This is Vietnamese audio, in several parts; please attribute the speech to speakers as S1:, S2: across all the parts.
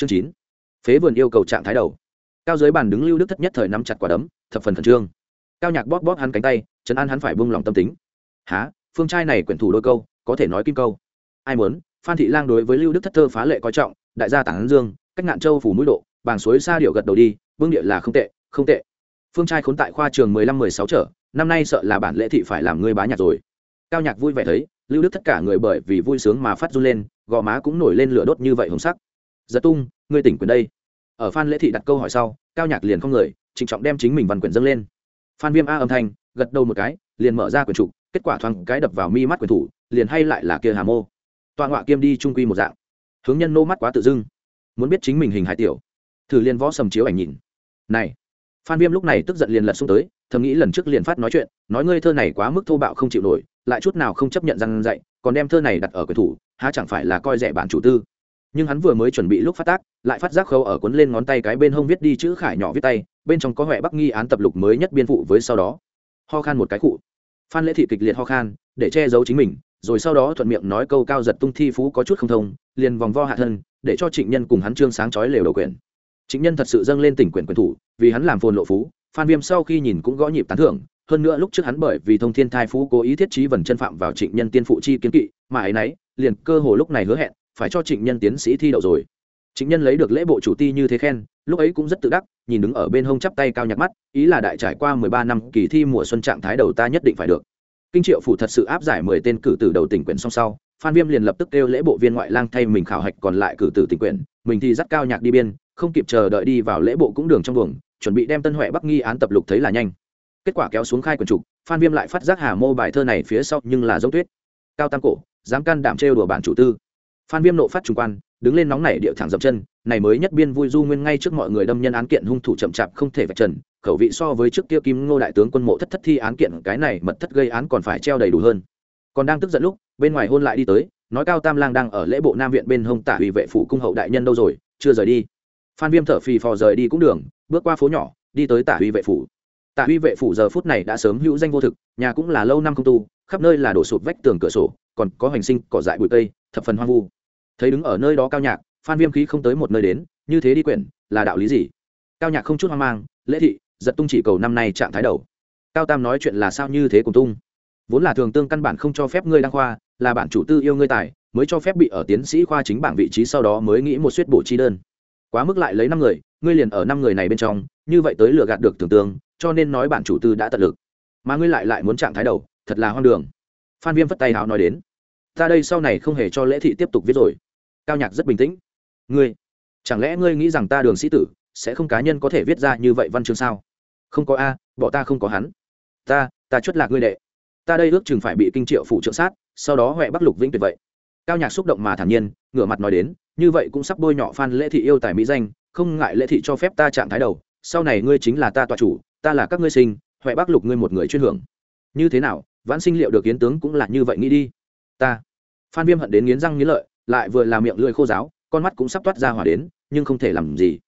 S1: chương chín. Phế vườn yêu cầu trạng thái đầu. Cao dưới bàn đứng lưu đức thất nhất thời nắm chặt quả đấm, thập phần khẩn trương. Cao nhạc bóp bóp hắn cánh tay chấn an hắn phải buông lòng tâm tính. Há phương trai này quyển thủ đôi câu, có thể nói kim câu. Ai muốn? Phan thị lang đối với lưu đức thất thơ phá lệ coi trọng, đại gia tảng dương, cách ngạn châu phủ mũi độ, bàng suối xa điệu gật đầu đi, vương địa là không tệ không tệ. Phương trai khốn tại khoa trường mười lăm mười sáu trở, năm nay sợ là bản lễ thị phải làm ngươi bá nhạc rồi. Cao nhạc vui vẻ thấy, lưu đức tất cả người bởi vì vui sướng mà phát run lên, gò má cũng nổi lên lửa đốt như vậy hồng sắc giật tung, ngươi tỉnh quyền đây. Ở phan lễ thị đặt câu hỏi sau, cao nhạc liền không người, trịnh trọng đem chính mình văn quyển dâng lên. Phan viêm a âm thanh, gật đầu một cái, liền mở ra quyển trục kết quả thoáng cái đập vào mi mắt quyền thủ, liền hay lại là kia hà mô. Tọa ngọa kiêm đi trung quy một dạng. Hướng nhân nô mắt quá tự dưng. Muốn biết chính mình hình hải tiểu. Thử liền võ sầm chiếu ảnh nhìn. Này, phan viêm lúc này tức giận liền lật xuống tới, thầm nghĩ lần trước liền phát nói chuyện, nói ngươi thơ này quá mức thô bạo không chịu nổi, lại chút nào không chấp nhận răng dạy, còn đem thơ này đặt ở quyền thủ, há chẳng phải là coi rẻ bản chủ tư nhưng hắn vừa mới chuẩn bị lúc phát tác, lại phát giác khâu ở cuốn lên ngón tay cái bên hông viết đi chữ khải nhỏ viết tay, bên trong có huệ bắc nghi án tập lục mới nhất biên phụ với sau đó. Ho khan một cái cụ. Phan lễ thị kịch liệt ho khan, để che giấu chính mình, rồi sau đó thuận miệng nói câu cao giật tung thi phú có chút không thông, liền vòng vo hạ thân, để cho trịnh nhân cùng hắn trương sáng chói lều đầu quyền. Trịnh nhân thật sự dâng lên tỉnh quyền quyền thủ, vì hắn làm phồn lộ phú, phan viêm sau khi nhìn cũng gõ nhịp tán thưởng, hơn nữa lúc trước hắn bởi vì thông thiên thai phú cố ý thiết trí vần chân phạm vào trịnh nhân tiên phụ chi kiến kỵ, mà ấy nấy, liền cơ hồ lúc này hứa hẹn phải cho trịnh nhân tiến sĩ thi đậu rồi. Trịnh nhân lấy được lễ bộ chủ ti như thế khen, lúc ấy cũng rất tự đắc, nhìn đứng ở bên hông chắp tay cao nhạc mắt, ý là đại trải qua mười ba năm kỳ thi mùa xuân trạng thái đầu ta nhất định phải được. Kinh triệu phủ thật sự áp giải mười tên cử tử đầu tỉnh quyển song sau, phan viêm liền lập tức kêu lễ bộ viên ngoại lang thay mình khảo hạch còn lại cử tử tỉnh quyển, mình thì dắt cao nhạc đi biên, không kịp chờ đợi đi vào lễ bộ cũng đường trong buồng, chuẩn bị đem tân huệ bắc nghi án tập lục thấy là nhanh. Kết quả kéo xuống khai quần trục, phan viêm lại phát giác hà mô bài thơ này phía sau nhưng là dấu tuyết. Cao tam cổ, dám can đảm trêu đùa bản chủ tư phan viêm nộ phát trung quan, đứng lên nóng nảy điệu thẳng dậm chân, này mới nhất biên vui du nguyên ngay trước mọi người đâm nhân án kiện hung thủ chậm chạp không thể vạch trần, khẩu vị so với trước kia kim ngô đại tướng quân mộ thất thất thi án kiện, cái này mật thất gây án còn phải treo đầy đủ hơn. Còn đang tức giận lúc, bên ngoài hôn lại đi tới, nói cao tam lang đang ở lễ bộ nam viện bên hông tả ủy vệ phủ cung hậu đại nhân đâu rồi, chưa rời đi. Phan viêm thở phì phò rời đi cũng đường, bước qua phố nhỏ, đi tới tả huy vệ phủ. Tả huy vệ phủ giờ phút này đã sớm hữu danh vô thực, nhà cũng là lâu năm không tu, khắp nơi là đổ sụt vách tường cửa sổ, còn có hành sinh, cỏ dại bụi cây, thập phần hoang vu thấy đứng ở nơi đó cao nhạc phan viêm khí không tới một nơi đến như thế đi quyển là đạo lý gì? Cao nhạc không chút hoang mang lễ thị giật tung chỉ cầu năm nay trạng thái đầu. Cao tam nói chuyện là sao như thế cùng tung? Vốn là thường tương căn bản không cho phép ngươi đăng khoa là bản chủ tư yêu ngươi tài mới cho phép bị ở tiến sĩ khoa chính bảng vị trí sau đó mới nghĩ một suất bổ chi đơn. Quá mức lại lấy năm người ngươi liền ở năm người này bên trong như vậy tới lừa gạt được tưởng tương, cho nên nói bản chủ tư đã tận lực. Mà ngươi lại lại muốn trạng thái đầu thật là hoang đường. Phan viêm vất tay hào nói đến. Ta đây sau này không hề cho lễ thị tiếp tục viết rồi cao nhạc rất bình tĩnh. Ngươi, chẳng lẽ ngươi nghĩ rằng ta đường sĩ tử sẽ không cá nhân có thể viết ra như vậy văn chương sao? Không có a, bọn ta không có hắn. Ta ta chuất lạc ngươi đệ. Ta đây ước chừng phải bị kinh triệu phụ trợ sát, sau đó huệ bắc lục vĩnh tuyệt vậy. Cao nhạc xúc động mà thản nhiên, ngửa mặt nói đến, như vậy cũng sắp bôi nhọ phan lễ thị yêu tài mỹ danh, không ngại lễ thị cho phép ta trạng thái đầu, sau này ngươi chính là ta tòa chủ, ta là các ngươi sinh, huệ bắc lục ngươi một người chuyên hưởng. Như thế nào, vãn sinh liệu được kiến tướng cũng là như vậy nghĩ đi. Ta. Phan viêm hận đến nghiến răng nghiến lợi lại vừa là miệng lưỡi khô giáo, con mắt cũng sắp toát ra hỏa đến, nhưng không thể làm gì.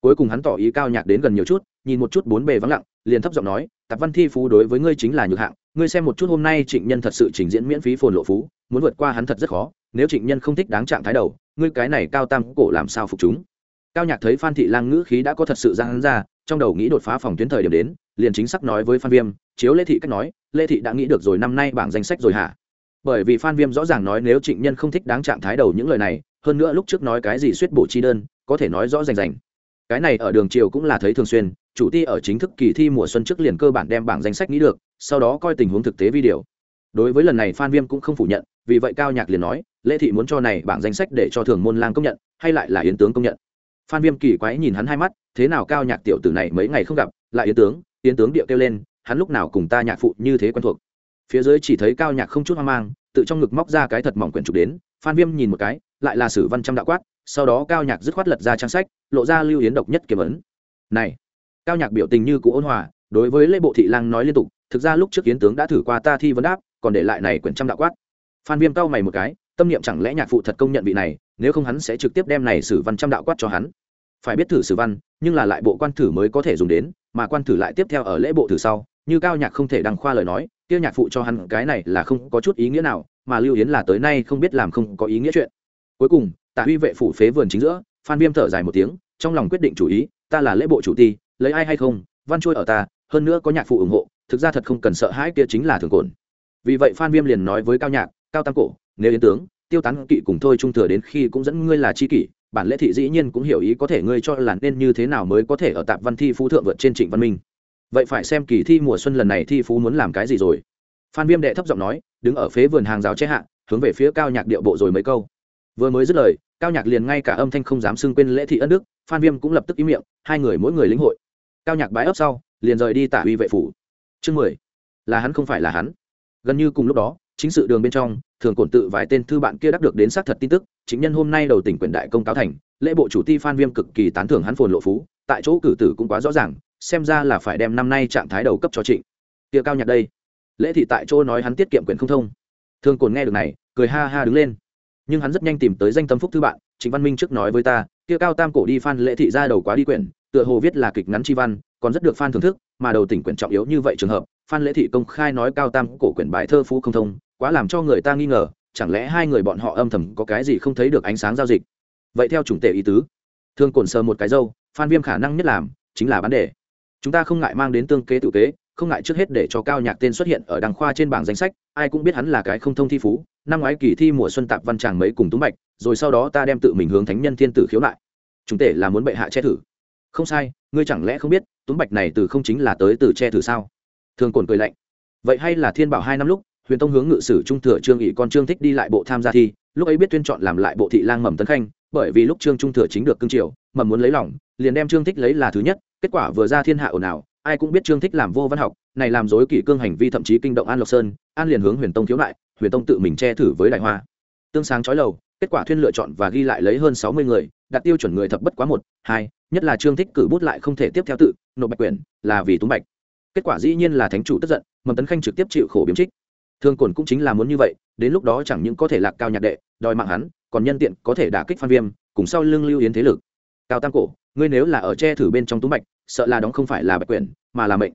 S1: Cuối cùng hắn tỏ ý cao nhạc đến gần nhiều chút, nhìn một chút bốn bề vắng lặng, liền thấp giọng nói, tạp văn thi phú đối với ngươi chính là nhược hạng, ngươi xem một chút hôm nay trịnh nhân thật sự trình diễn miễn phí phồn lộ phú, muốn vượt qua hắn thật rất khó, nếu trịnh nhân không thích đáng trạng thái đầu, ngươi cái này cao tam cổ làm sao phục chúng? Cao nhạc thấy phan thị lang ngữ khí đã có thật sự ra hắn ra, trong đầu nghĩ đột phá phòng tuyến thời điểm đến, liền chính xác nói với phan viêm, chiếu lê thị cách nói lê thị đã nghĩ được rồi, năm nay bảng danh sách rồi hả? Bởi vì phan viêm rõ ràng nói nếu trịnh nhân không thích đáng trạng thái đầu những lời này, hơn nữa lúc trước nói cái gì suýt bổ chi đơn, có thể nói rõ rành rành. Cái này ở đường triều cũng là thấy thường xuyên, chủ ti ở chính thức kỳ thi mùa xuân trước liền cơ bản đem bảng danh sách nghĩ được, sau đó coi tình huống thực tế video. Đối với lần này phan viêm cũng không phủ nhận, vì vậy cao nhạc liền nói, lễ thị muốn cho này bảng danh sách để cho thường môn lang công nhận, hay lại là yến tướng công nhận? Phan viêm kỳ quái nhìn hắn hai mắt, thế nào cao nhạc tiểu tử này mấy ngày không gặp, lại yến tướng? Yến tướng điệu kêu lên, hắn lúc nào cùng ta nhạc phụ như thế quen thuộc? Phía dưới chỉ thấy cao nhạc không chút hoang mang tự trong ngực móc ra cái thật mỏng quyển trục đến, phan viêm nhìn một cái, lại là sử văn trăm đạo quát, sau đó cao nhạc dứt khoát lật ra trang sách, lộ ra lưu yến độc nhất kiếm ấn. Này, cao nhạc biểu tình như cụ ôn hòa, đối với lễ bộ thị lang nói liên tục, thực ra lúc trước yến tướng đã thử qua ta thi vấn đáp, còn để lại này quyển trăm đạo quát. Phan viêm cao mày một cái, tâm niệm chẳng lẽ nhạc phụ thật công nhận vị này, nếu không hắn sẽ trực tiếp đem này sử văn trăm đạo quát cho hắn. Phải biết thử sử văn, nhưng là lại bộ quan thử mới có thể dùng đến, mà quan thử lại tiếp theo ở lễ bộ thử sau, như cao nhạc không thể đăng khoa lời nói tiêu nhạc phụ cho hắn cái này là không có chút ý nghĩa nào, mà lưu yến là tới nay không biết làm không có ý nghĩa chuyện. Cuối cùng, tạ huy vệ phủ phế vườn chính giữa, phan viêm thở dài một tiếng, trong lòng quyết định chủ ý, ta là lễ bộ chủ ti, lấy ai hay không, văn trôi ở ta, hơn nữa có nhạc phụ ủng hộ, thực ra thật không cần sợ hãi kia chính là thường cồn. Vì vậy phan viêm liền nói với cao nhạc, cao tam cổ, nếu yến tướng, tiêu tán kỵ cùng thôi trung thừa đến khi cũng dẫn ngươi là chi kỷ, bản lễ thị dĩ nhiên cũng hiểu ý có thể ngươi cho là nên như thế nào mới có thể ở tạp văn thi phú thượng vượt trên trịnh văn minh vậy phải xem kỳ thi mùa xuân lần này thi phú muốn làm cái gì rồi. Phan viêm đệ thấp giọng nói, đứng ở phế vườn hàng rào che hạ, hướng về phía cao nhạc điệu bộ rồi mấy câu. Vừa mới dứt lời, cao nhạc liền ngay cả âm thanh không dám xưng quên lễ thị ân đức, phan viêm cũng lập tức ý miệng, hai người mỗi người lĩnh hội. Cao nhạc bái ấp sau, liền rời đi tả uy vệ phủ. Chương mười, là hắn không phải là hắn. Gần như cùng lúc đó, chính sự đường bên trong, thường cổn tự vài tên thư bạn kia đắc được đến xác thật tin tức, chính nhân hôm nay đầu tỉnh quyền đại công cáo thành, lễ bộ chủ ti phan viêm cực kỳ tán thưởng hắn phồn lộ phú, tại chỗ cử tử cũng quá rõ ràng xem ra là phải đem năm nay trạng thái đầu cấp cho trịnh. Tia cao nhạc đây. Lễ thị tại chỗ nói hắn tiết kiệm quyền không thông. Thương cồn nghe được này, cười ha ha đứng lên. Nhưng hắn rất nhanh tìm tới danh tâm phúc thư bạn chính văn minh trước nói với ta, kia cao tam cổ đi phan lễ thị ra đầu quá đi quyển, tựa hồ viết là kịch ngắn chi văn, còn rất được phan thưởng thức, mà đầu tỉnh quyển trọng yếu như vậy trường hợp phan lễ thị công khai nói cao tam cổ quyển bài thơ phú không thông, quá làm cho người ta nghi ngờ, chẳng lẽ hai người bọn họ âm thầm có cái gì không thấy được ánh sáng giao dịch? Vậy theo chủng tệ ý tứ. Thương cồn sờ một cái dâu phan viêm khả năng nhất làm chính là bán đề chúng ta không ngại mang đến tương kế tự kế, không ngại trước hết để cho cao nhạc tên xuất hiện ở đằng khoa trên bảng danh sách, ai cũng biết hắn là cái không thông thi phú, năm ngoái kỳ thi mùa xuân tạp văn tràng mấy cùng túng bạch rồi sau đó ta đem tự mình hướng thánh nhân thiên tử khiếu lại. Chúng tể là muốn bệ hạ che thử. Không sai, ngươi chẳng lẽ không biết túng bạch này từ không chính là tới từ che thử sao? Thường cồn cười lạnh. Vậy hay là thiên bảo hai năm lúc, huyền tông hướng ngự sử trung thừa trương ỷ con trương thích đi lại bộ tham gia thi, lúc ấy biết tuyên chọn làm lại bộ thị lang mầm tấn khanh, bởi vì lúc trương trung thừa chính được cương triều, mầm muốn lấy lòng, liền đem trương thích lấy là thứ nhất kết quả vừa ra thiên hạ ồn ào, ai cũng biết trương thích làm vô văn học, này làm dối kỷ cương hành vi thậm chí kinh động an lộc sơn, an liền hướng huyền tông thiếu lại huyền tông tự mình che thử với đại hoa. Tương sáng chói lầu, kết quả thuyên lựa chọn và ghi lại lấy hơn sáu mươi người, đặt tiêu chuẩn người thập bất quá một, hai, nhất là trương thích cử bút lại không thể tiếp theo tự, nộp bạch quyền là vì túng bạch. Kết quả dĩ nhiên là thánh chủ tức giận, mầm tấn khanh trực tiếp chịu khổ biếm trích. Thương cổn cũng chính là muốn như vậy, đến lúc đó chẳng những có thể lạc cao nhạc đệ, đòi mạng hắn, còn nhân tiện có thể đả kích phan viêm, cùng sau lưng lưu yến thế lực cao tam cổ, ngươi nếu là ở tre thử bên trong túng bạch sợ là đóng không phải là bạch quyển, mà là mệnh.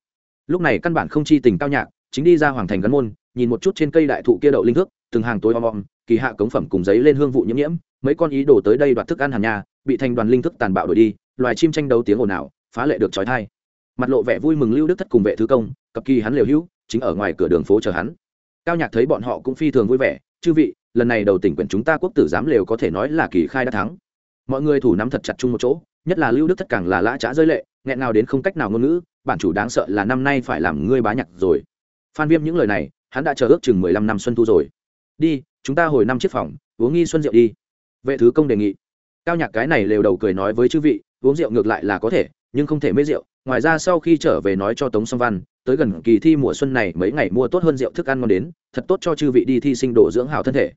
S1: Lúc này căn bản không chi tình cao nhạc, chính đi ra hoàng thành gắn môn, nhìn một chút trên cây đại thụ kia đậu linh thước, từng hàng tối om om, kỳ hạ cống phẩm cùng giấy lên hương vụ nhiễm nhiễm, mấy con ý đổ tới đây đoạt thức ăn hàn nhà, bị thành đoàn linh thức tàn bạo đổi đi, loài chim tranh đấu tiếng ồn ào, phá lệ được trói thai. Mặt lộ vẻ vui mừng lưu đức thất cùng vệ thứ công, cặp kỳ hắn liều hữu, chính ở ngoài cửa đường phố chờ hắn. Cao nhạc thấy bọn họ cũng phi thường vui vẻ, chư vị, lần này đầu tỉnh quyển chúng ta quốc tử giám lều có thể nói là kỳ khai đã thắng mọi người thủ nắm thật chặt chung một chỗ, nhất là lưu đức thất càng là lã trá rơi lệ, nghẹn nào đến không cách nào ngôn ngữ, bản chủ đáng sợ là năm nay phải làm ngươi bá nhạc rồi. Phan viêm những lời này, hắn đã chờ ước chừng mười lăm năm xuân thu rồi. Đi, chúng ta hồi năm chiếc phòng, uống nghi xuân rượu đi. Vệ thứ công đề nghị. Cao nhạc cái này lều đầu cười nói với chư vị, uống rượu ngược lại là có thể, nhưng không thể mê rượu. Ngoài ra sau khi trở về nói cho tống song văn, tới gần kỳ thi mùa xuân này mấy ngày mua tốt hơn rượu thức ăn ngon đến, thật tốt cho chư vị đi thi sinh đổ dưỡng hảo thân thể.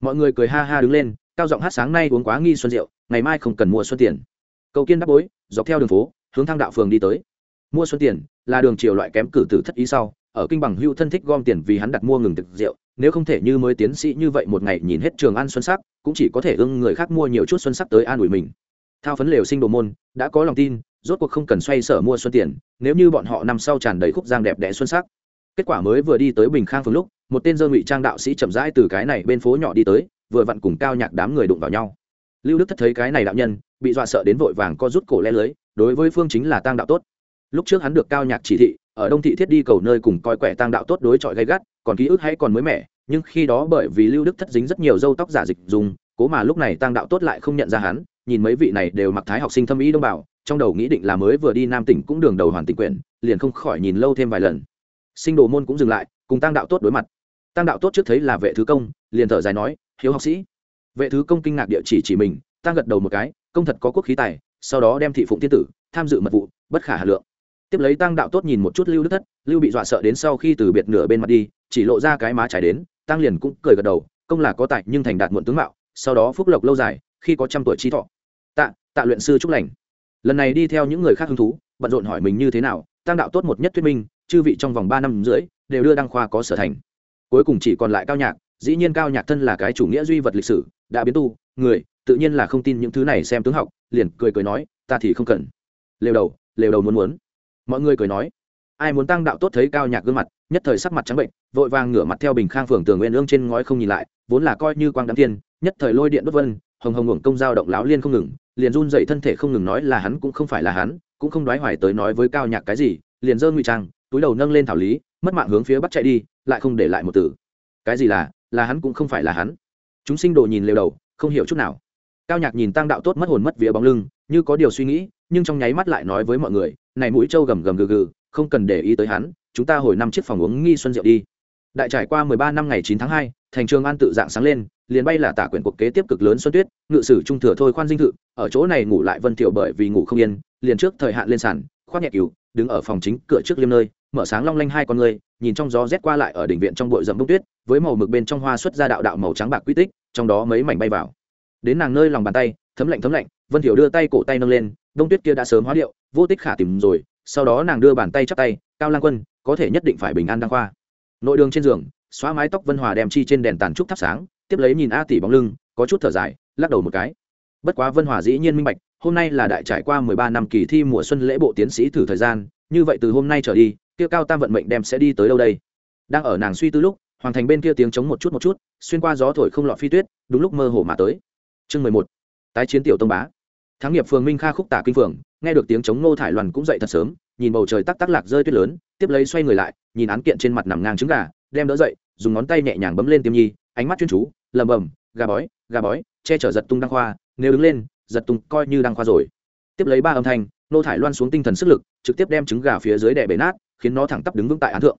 S1: Mọi người cười ha ha đứng lên cao giọng hát sáng nay uống quá nghi xuân rượu, ngày mai không cần mua xuân tiền. Cầu kiên đáp bối, dọc theo đường phố, hướng thang đạo phường đi tới. Mua xuân tiền là đường chiều loại kém cử tử thất ý sau, ở kinh bằng hưu thân thích gom tiền vì hắn đặt mua ngừng thực rượu, nếu không thể như mới tiến sĩ như vậy một ngày nhìn hết trường ăn xuân sắc, cũng chỉ có thể ưng người khác mua nhiều chút xuân sắc tới an ủi mình. Thao phấn lều sinh đồ môn, đã có lòng tin, rốt cuộc không cần xoay sở mua xuân tiền, nếu như bọn họ nằm sau tràn đầy khúc giang đẹp đẽ xuân sắc. Kết quả mới vừa đi tới bình khang phường lúc, một tên dơ ngụy trang đạo sĩ chậm rãi từ cái này bên phố nhỏ đi tới vừa vặn cùng cao nhạc đám người đụng vào nhau. Lưu đức thất thấy cái này đạo nhân, bị dọa sợ đến vội vàng co rút cổ le lưới, đối với phương chính là tăng đạo tốt. Lúc trước hắn được cao nhạc chỉ thị, ở đông thị thiết đi cầu nơi cùng coi quẻ tăng đạo tốt đối chọi gay gắt, còn ký ức hay còn mới mẻ, nhưng khi đó bởi vì lưu đức thất dính rất nhiều dâu tóc giả dịch dùng, cố mà lúc này tăng đạo tốt lại không nhận ra hắn, nhìn mấy vị này đều mặc thái học sinh thâm ý đông bảo trong đầu nghĩ định là mới vừa đi nam tỉnh cũng đường đầu hoàn tỉnh quyển, liền không khỏi nhìn lâu thêm vài lần. Sinh đồ môn cũng dừng lại, cùng tăng đạo tốt đối mặt. Tăng đạo tốt trước thấy là vệ thứ công, liền thở dài nói hiếu học sĩ. Vệ thứ công kinh ngạc địa chỉ chỉ mình tăng gật đầu một cái, công thật có quốc khí tài, sau đó đem thị phụng tiên tử, tham dự mật vụ, bất khả hà lượng. Tiếp lấy tăng đạo tốt nhìn một chút lưu đức thất, lưu bị dọa sợ đến sau khi từ biệt nửa bên mặt đi, chỉ lộ ra cái má trái đến, tăng liền cũng cười gật đầu, công là có tài nhưng thành đạt muộn tướng mạo, sau đó phúc lộc lâu dài, khi có trăm tuổi trí thọ. Tạ tạ luyện sư chúc lành. Lần này đi theo những người khác hứng thú, bận rộn hỏi mình như thế nào, tăng đạo tốt một nhất thuyết minh, chư vị trong vòng ba năm rưỡi, đều đưa đăng khoa có sở thành. Cuối cùng chỉ còn lại cao nhạc dĩ nhiên cao nhạc thân là cái chủ nghĩa duy vật lịch sử, đã biến tu, người, tự nhiên là không tin những thứ này xem tướng học, liền cười cười nói, ta thì không cần. Lều đầu lều đầu muốn muốn. Mọi người cười nói, ai muốn tăng đạo tốt thấy cao nhạc gương mặt, nhất thời sắc mặt trắng bệnh, vội vàng ngửa mặt theo bình khang phường tường nguyên ương trên ngói không nhìn lại, vốn là coi như quang đám tiên nhất thời lôi điện đốt vân, hồng hồng ngủng công giao động láo liên không ngừng, liền run dậy thân thể không ngừng nói là hắn cũng không phải là hắn, cũng không đoái hoài tới nói với cao nhạc cái gì, liền dơ ngụy trang, túi đầu nâng lên thảo lý, mất mạng hướng phía bắt chạy đi, lại không để lại một từ. Cái gì là là hắn cũng không phải là hắn. Chúng sinh đồ nhìn lều đầu, không hiểu chút nào. Cao nhạc nhìn tăng đạo tốt mất hồn mất vía bóng lưng, như có điều suy nghĩ, nhưng trong nháy mắt lại nói với mọi người, này mũi trâu gầm gầm gừ gừ, không cần để ý tới hắn, chúng ta hồi năm chiếc phòng uống nghi xuân rượu đi. Đại trải qua mười ba năm ngày chín tháng hai, thành trường an tự dạng sáng lên, liền bay là tả quyển cuộc kế tiếp cực lớn xuân tuyết, ngự sử trung thừa thôi khoan dinh thự, ở chỗ này ngủ lại vân tiểu bởi vì ngủ không yên, liền trước thời hạn lên sàn, khoác nhẹ cứu đứng ở phòng chính cửa trước liêm nơi, mở sáng long lanh hai con người, nhìn trong gió rét qua lại ở đỉnh viện trong bụi rậm bông tuyết, với màu mực bên trong hoa xuất ra đạo đạo màu trắng bạc quy tích, trong đó mấy mảnh bay vào. Đến nàng nơi lòng bàn tay, thấm lạnh thấm lạnh, vân thiểu đưa tay cổ tay nâng lên đông tuyết kia đã sớm hóa điệu, vô tích khả tìm rồi, sau đó nàng đưa bàn tay chắp tay, cao lang quân, có thể nhất định phải bình an đăng khoa. Nội đường trên giường, xóa mái tóc vân hòa đem chi trên đèn tàn trúc thắp sáng, tiếp lấy nhìn a tỷ bóng lưng, có chút thở dài, lắc đầu một cái bất quá vân hòa dĩ nhiên minh bạch, hôm nay là đại trải qua mười ba năm kỳ thi mùa xuân lễ bộ tiến sĩ thử thời gian, như vậy từ hôm nay trở đi, kia cao tam vận mệnh đem sẽ đi tới đâu đây? Đang ở nàng suy tư lúc, hoàng thành bên kia tiếng chống một chút một chút, xuyên qua gió thổi không lọt phi tuyết, đúng lúc mơ hồ mà tới. Chương mười một, tái chiến tiểu tông bá. Thắng nghiệp phường minh kha khúc tả kinh phường, nghe được tiếng chống nô thải loàn cũng dậy thật sớm, nhìn bầu trời tắc tắc lạc rơi tuyết lớn, tiếp lấy xoay người lại, nhìn án kiện trên mặt nằm ngang trứng gà, đem đỡ dậy, dùng ngón tay nhẹ nhàng bấm lên tiêm nhi, ánh mắt chuyên chú lầm bầm gà bói gà bói, che chở giật tung đăng khoa nếu đứng lên, giật tung coi như đang khoa rồi. Tiếp lấy ba âm thanh, nô thải loan xuống tinh thần sức lực, trực tiếp đem trứng gà phía dưới đè bể nát, khiến nó thẳng tắp đứng vững tại án thượng.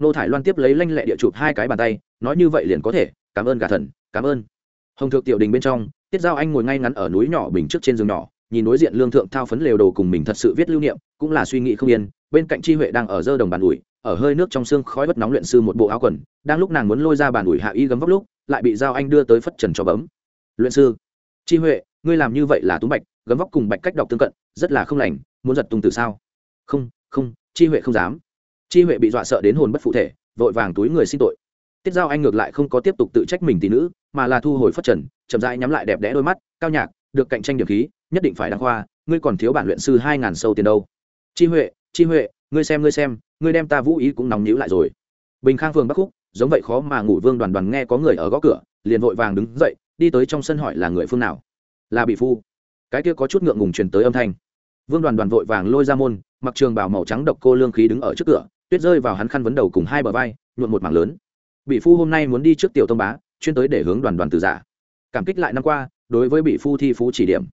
S1: Nô thải loan tiếp lấy lanh lẹ địa chụp hai cái bàn tay, nói như vậy liền có thể, cảm ơn gà thần, cảm ơn. Hồng thượng tiểu đình bên trong, tiết giao anh ngồi ngay ngắn ở núi nhỏ bình trước trên giường nhỏ, nhìn đối diện lương thượng thao phấn lều đồ cùng mình thật sự viết lưu niệm, cũng là suy nghĩ không yên. Bên cạnh chi huệ đang ở dơ đồng bàn ủi, ở hơi nước trong xương khói bất nóng luyện sư một bộ áo quần, đang lúc nàng muốn lôi ra bàn ủi hạ y gấm vóc lúc, lại bị giao anh đưa tới phất trần cho bấm. Luyện sư chi huệ, ngươi làm như vậy là tú bạch, gấm vóc cùng bạch cách đọc tương cận, rất là không lành, muốn giật tung từ sao? Không không, chi huệ không dám. Chi huệ bị dọa sợ đến hồn bất phụ thể, vội vàng túi người xin tội. Tiết giao anh ngược lại không có tiếp tục tự trách mình tỷ nữ, mà là thu hồi phất trần, chậm rãi nhắm lại đẹp đẽ đôi mắt, cao nhạc, được cạnh tranh điểm khí, nhất định phải đăng khoa, ngươi còn thiếu bản luyện sư hai ngàn sâu tiền đâu. Chi huệ chi huệ, ngươi xem ngươi xem, ngươi đem ta vũ ý cũng nóng nhíu lại rồi. Bình khang phường bắc khúc, giống vậy khó mà ngủ vương đoàn đoàn nghe có người ở gõ cửa, liền vội vàng đứng dậy đi tới trong sân hỏi là người phương nào? Là bị phu. Cái kia có chút ngượng ngùng truyền tới âm thanh. Vương đoàn đoàn vội vàng lôi ra môn, mặc trường bảo màu trắng độc cô lương khí đứng ở trước cửa, tuyết rơi vào hắn khăn vấn đầu cùng hai bờ vai nhuộn một mảng lớn. Bị phu hôm nay muốn đi trước tiểu tông bá, chuyên tới để hướng đoàn đoàn từ giả. Cảm kích lại năm qua, đối với bị phu thi phú chỉ điểm.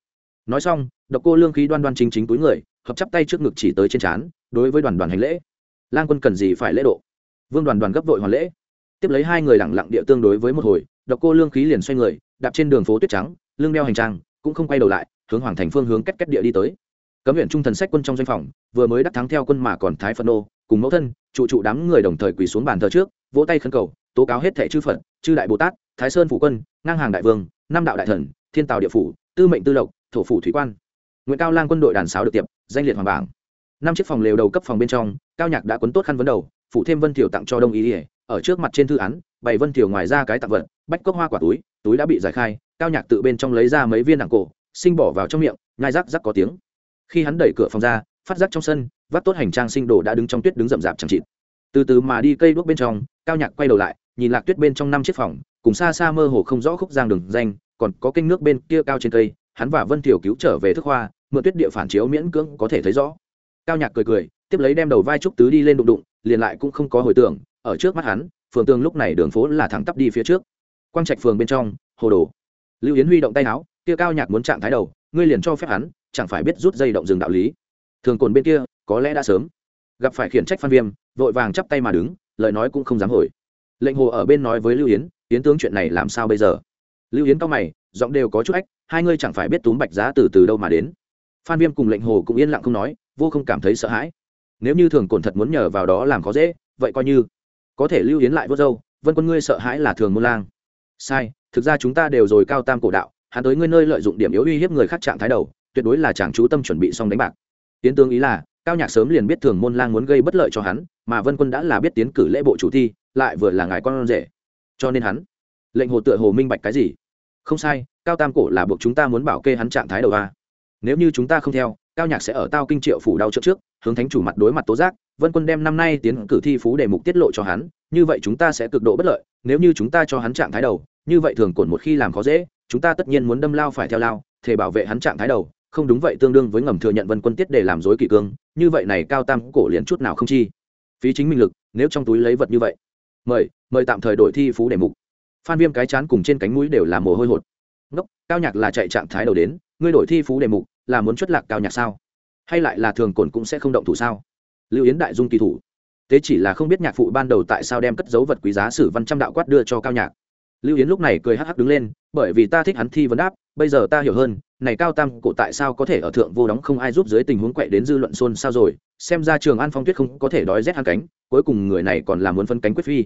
S1: Nói xong, độc cô lương khí đoan đoan chính chính túi người, hợp chắp tay trước ngực chỉ tới trên trán, đối với đoàn đoàn hành lễ. Lang quân cần gì phải lễ độ? Vương đoàn đoàn gấp vội hoàn lễ. Tiếp lấy hai người lẳng lặng địa tương đối với một hồi, độc cô lương khí liền xoay người đạp trên đường phố tuyết trắng lương đeo hành trang, cũng không quay đầu lại, hướng hoàng thành phương hướng cách cách địa đi tới. Cấm huyện trung thần sách quân trong doanh phòng, vừa mới đắc thắng theo quân mà còn thái phân nô, cùng mẫu thân, trụ trụ đám người đồng thời quỳ xuống bàn thờ trước, vỗ tay khấn cầu, tố cáo hết thẻ chư phật, chư đại bồ tát, thái sơn phủ quân, ngang hàng đại vương nam đạo đại thần, thiên tào địa phủ, tư mệnh tư lộc, thổ phủ thủy quan. Nguyễn cao lang quân đội đàn sáo được tiệp, danh liệt hoàng bảng. Năm chiếc phòng lều đầu cấp phòng bên trong, cao nhạc đã quấn tốt khăn vấn đầu, phủ thêm vân thiểu tặng cho đông ý ỉa ở trước mặt trên thư án, bày vân thiểu ngoài ra cái tặng vật, bách cốc hoa quả túi túi đã bị giải khai, cao nhạc tự bên trong lấy ra mấy viên nặng cổ, sinh bỏ vào trong miệng, nhai rắc rắc có tiếng. Khi hắn đẩy cửa phòng ra, phát rắc trong sân, vắt tốt hành trang sinh đồ đã đứng trong tuyết đứng rậm rạp chẳng chịt. Từ từ mà đi cây đuốc bên trong, cao nhạc quay đầu lại, nhìn lạc tuyết bên trong năm chiếc phòng, cùng xa xa mơ hồ không rõ khúc giang đường danh, còn có kênh nước bên kia cao trên cây, hắn và vân thiểu cứu trở về thức hoa, mượn tuyết địa phản chiếu miễn cưỡng có thể thấy rõ. Cao nhạc cười cười, tiếp lấy đem đầu vai trúc tứ đi lên đụng đụng, liền lại cũng không có hồi tưởng, ở trước mắt hắn, phường tương lúc này đường phố là thẳng tắp đi phía trước quang trạch phường bên trong, hồ đồ. Lưu yến huy động tay áo, kia cao nhạc muốn trạng thái đầu, ngươi liền cho phép hắn, chẳng phải biết rút dây động rừng đạo lý. Thường cồn bên kia, có lẽ đã sớm. Gặp phải khiển trách phan viêm, vội vàng chắp tay mà đứng, lời nói cũng không dám hồi. Lệnh hồ ở bên nói với lưu yến yến tướng chuyện này làm sao bây giờ? Lưu yến cao mày, giọng đều có chút ách, hai ngươi chẳng phải biết túm bạch giá từ từ đâu mà đến. Phan viêm cùng lệnh hồ cũng yên lặng không nói, vô không cảm thấy sợ hãi. Nếu như thường cồn thật muốn nhờ vào đó làm khó dễ, vậy coi như. Có thể lưu yến lại vớt dâu, vân quân ngươi sợ hãi là thường môn lang sai, thực ra chúng ta đều rồi cao tam cổ đạo, hắn tới ngươi nơi lợi dụng điểm yếu uy hiếp người khác trạng thái đầu, tuyệt đối là chàng chú tâm chuẩn bị xong đánh bạc. Tiến tướng ý là, cao nhạc sớm liền biết thường môn lang muốn gây bất lợi cho hắn, mà vân quân đã là biết tiến cử lễ bộ chủ thi, lại vừa là ngài con rể. Cho nên hắn, lệnh hồ tựa hồ minh bạch cái gì? Không sai, cao tam cổ là buộc chúng ta muốn bảo kê hắn trạng thái đầu a. Nếu như chúng ta không theo, cao nhạc sẽ ở tao kinh triệu phủ đau trước trước, hướng thánh chủ mặt đối mặt tố giác, vân quân đem năm nay tiến cử thi phú đề mục tiết lộ cho hắn, như vậy chúng ta sẽ cực độ bất lợi, nếu như chúng ta cho hắn trạng thái đầu như vậy thường cổn một khi làm khó dễ, chúng ta tất nhiên muốn đâm lao phải theo lao, thể bảo vệ hắn trạng thái đầu, không đúng vậy tương đương với ngầm thừa nhận vân quân tiết để làm dối kỷ cương, như vậy này cao tam cổ liền chút nào không chi. Phí chính minh lực, nếu trong túi lấy vật như vậy. Mời mời tạm thời đổi thi phú đề mục. Phan viêm cái chán cùng trên cánh mũi đều là mồ hôi hột. Ngốc, cao nhạc là chạy trạng thái đầu đến, ngươi đổi thi phú đề mục, là muốn xuất lạc cao nhạc sao? Hay lại là thường cồn cũng sẽ không động thủ sao? Lưu yến đại dung kỳ thủ. Thế chỉ là không biết nhạc phụ ban đầu tại sao đem cất dấu vật quý giá sử văn trăm đạo quát đưa cho cao nhạc lưu yến lúc này cười hắc hắc đứng lên, bởi vì ta thích hắn thi vấn đáp, bây giờ ta hiểu hơn, này cao tam cổ tại sao có thể ở thượng vô đóng không ai giúp dưới tình huống quậy đến dư luận xôn xao rồi, xem ra trường an phong tuyết không có thể đói rét hắn cánh, cuối cùng người này còn làm muốn phân cánh quyết phi.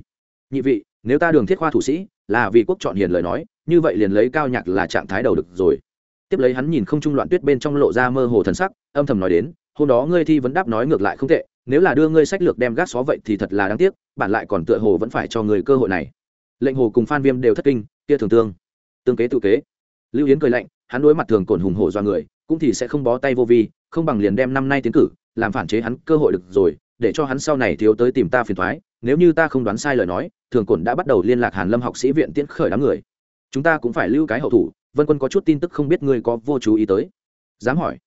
S1: Nhị vị, nếu ta đường thiết khoa thủ sĩ, là vì quốc chọn hiền lời nói, như vậy liền lấy cao nhạc là trạng thái đầu được rồi. Tiếp lấy hắn nhìn không trung loạn tuyết bên trong lộ ra mơ hồ thần sắc, âm thầm nói đến, hôm đó ngươi thi vấn đáp nói ngược lại không tệ, nếu là đưa ngươi sách lược đem gác xó vậy thì thật là đáng tiếc, bản lại còn tựa hồ vẫn phải cho người cơ hội này lệnh hồ cùng phan viêm đều thất kinh, kia thường tương tương kế tự kế. Lưu yến cười lạnh, hắn đối mặt thường cồn hùng hổ do người, cũng thì sẽ không bó tay vô vi, không bằng liền đem năm nay tiến cử, làm phản chế hắn cơ hội được rồi, để cho hắn sau này thiếu tới tìm ta phiền thoái, nếu như ta không đoán sai lời nói, thường cồn đã bắt đầu liên lạc hàn lâm học sĩ viện tiễn khởi đám người. Chúng ta cũng phải lưu cái hậu thủ, vân quân có chút tin tức không biết ngươi có vô chú ý tới. Dám hỏi.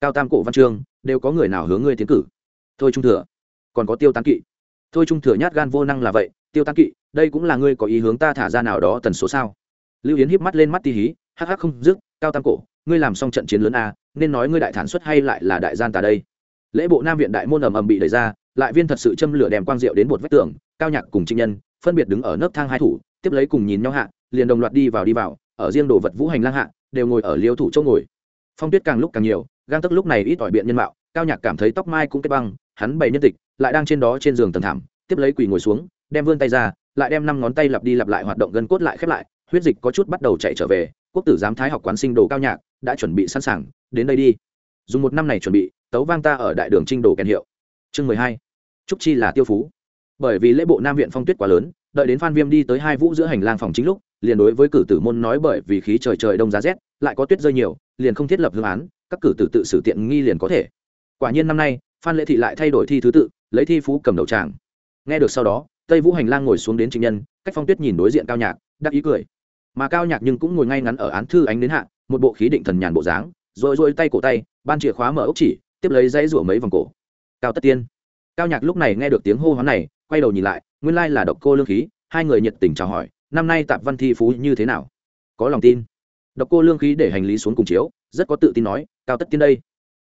S1: Cao tam cổ văn trương đều có người nào hướng ngươi tiến cử? Thôi trung thừa. Còn có tiêu tán kỵ. Thôi trung thừa nhát gan vô năng là vậy, tiêu tán kỵ đây cũng là ngươi có ý hướng ta thả ra nào đó tần số sao? Lưu yến híp mắt lên mắt ti hí, hắc hắc không dứt, cao tam cổ, ngươi làm xong trận chiến lớn a, nên nói ngươi đại thản xuất hay lại là đại gian tà đây? Lễ bộ nam viện đại môn ầm ầm bị đẩy ra, lại viên thật sự châm lửa đèm quang diệu đến một vách tường, cao nhạc cùng trinh nhân, phân biệt đứng ở nấc thang hai thủ, tiếp lấy cùng nhìn nhau hạ, liền đồng loạt đi vào đi vào, ở riêng đồ vật vũ hành lang hạ, đều ngồi ở liêu thủ chỗ ngồi. Phong tuyết càng lúc càng nhiều, gang tức lúc này ít ỏi biện nhân mạo, cao nhạc cảm thấy tóc mai cũng kết băng, hắn bày nhân tịch, lại đang trên đó trên giường tầng thảm, tiếp lấy quỳ ngồi xuống, đem vươn tay ra lại đem năm ngón tay lặp đi lặp lại hoạt động gân cốt lại khép lại, huyết dịch có chút bắt đầu chạy trở về, quốc tử giám thái học quán sinh đồ cao nhạc đã chuẩn bị sẵn sàng, đến đây đi. Dùng một năm này chuẩn bị, tấu vang ta ở đại đường trinh đồ kèn hiệu. Chương mười hai. Trúc chi là tiêu phú. Bởi vì lễ bộ nam viện phong tuyết quá lớn, đợi đến phan viêm đi tới hai vũ giữa hành lang phòng chính lúc, liền đối với cử tử môn nói bởi vì khí trời trời đông giá rét, lại có tuyết rơi nhiều, liền không thiết lập hương án, các cử tử tự xử tiện nghi liền có thể. Quả nhiên năm nay, phan lễ thị lại thay đổi thi thứ tự, lấy thi phú cầm đầu tràng. Nghe được sau đó tây vũ hành lang ngồi xuống đến trịnh nhân, cách phong tuyết nhìn đối diện cao nhạc, đắc ý cười. Mà cao nhạc nhưng cũng ngồi ngay ngắn ở án thư ánh đến hạ, một bộ khí định thần nhàn bộ dáng, rồi rồi tay cổ tay, ban chìa khóa mở ốc chỉ, tiếp lấy dãy rủa mấy vòng cổ. Cao tất tiên. Cao nhạc lúc này nghe được tiếng hô hoán này, quay đầu nhìn lại, nguyên lai là độc cô lương khí, hai người nhiệt tình chào hỏi, năm nay tạp văn thi phú như thế nào? Có lòng tin. Độc cô lương khí để hành lý xuống cùng chiếu, rất có tự tin nói, cao tất tiên đây.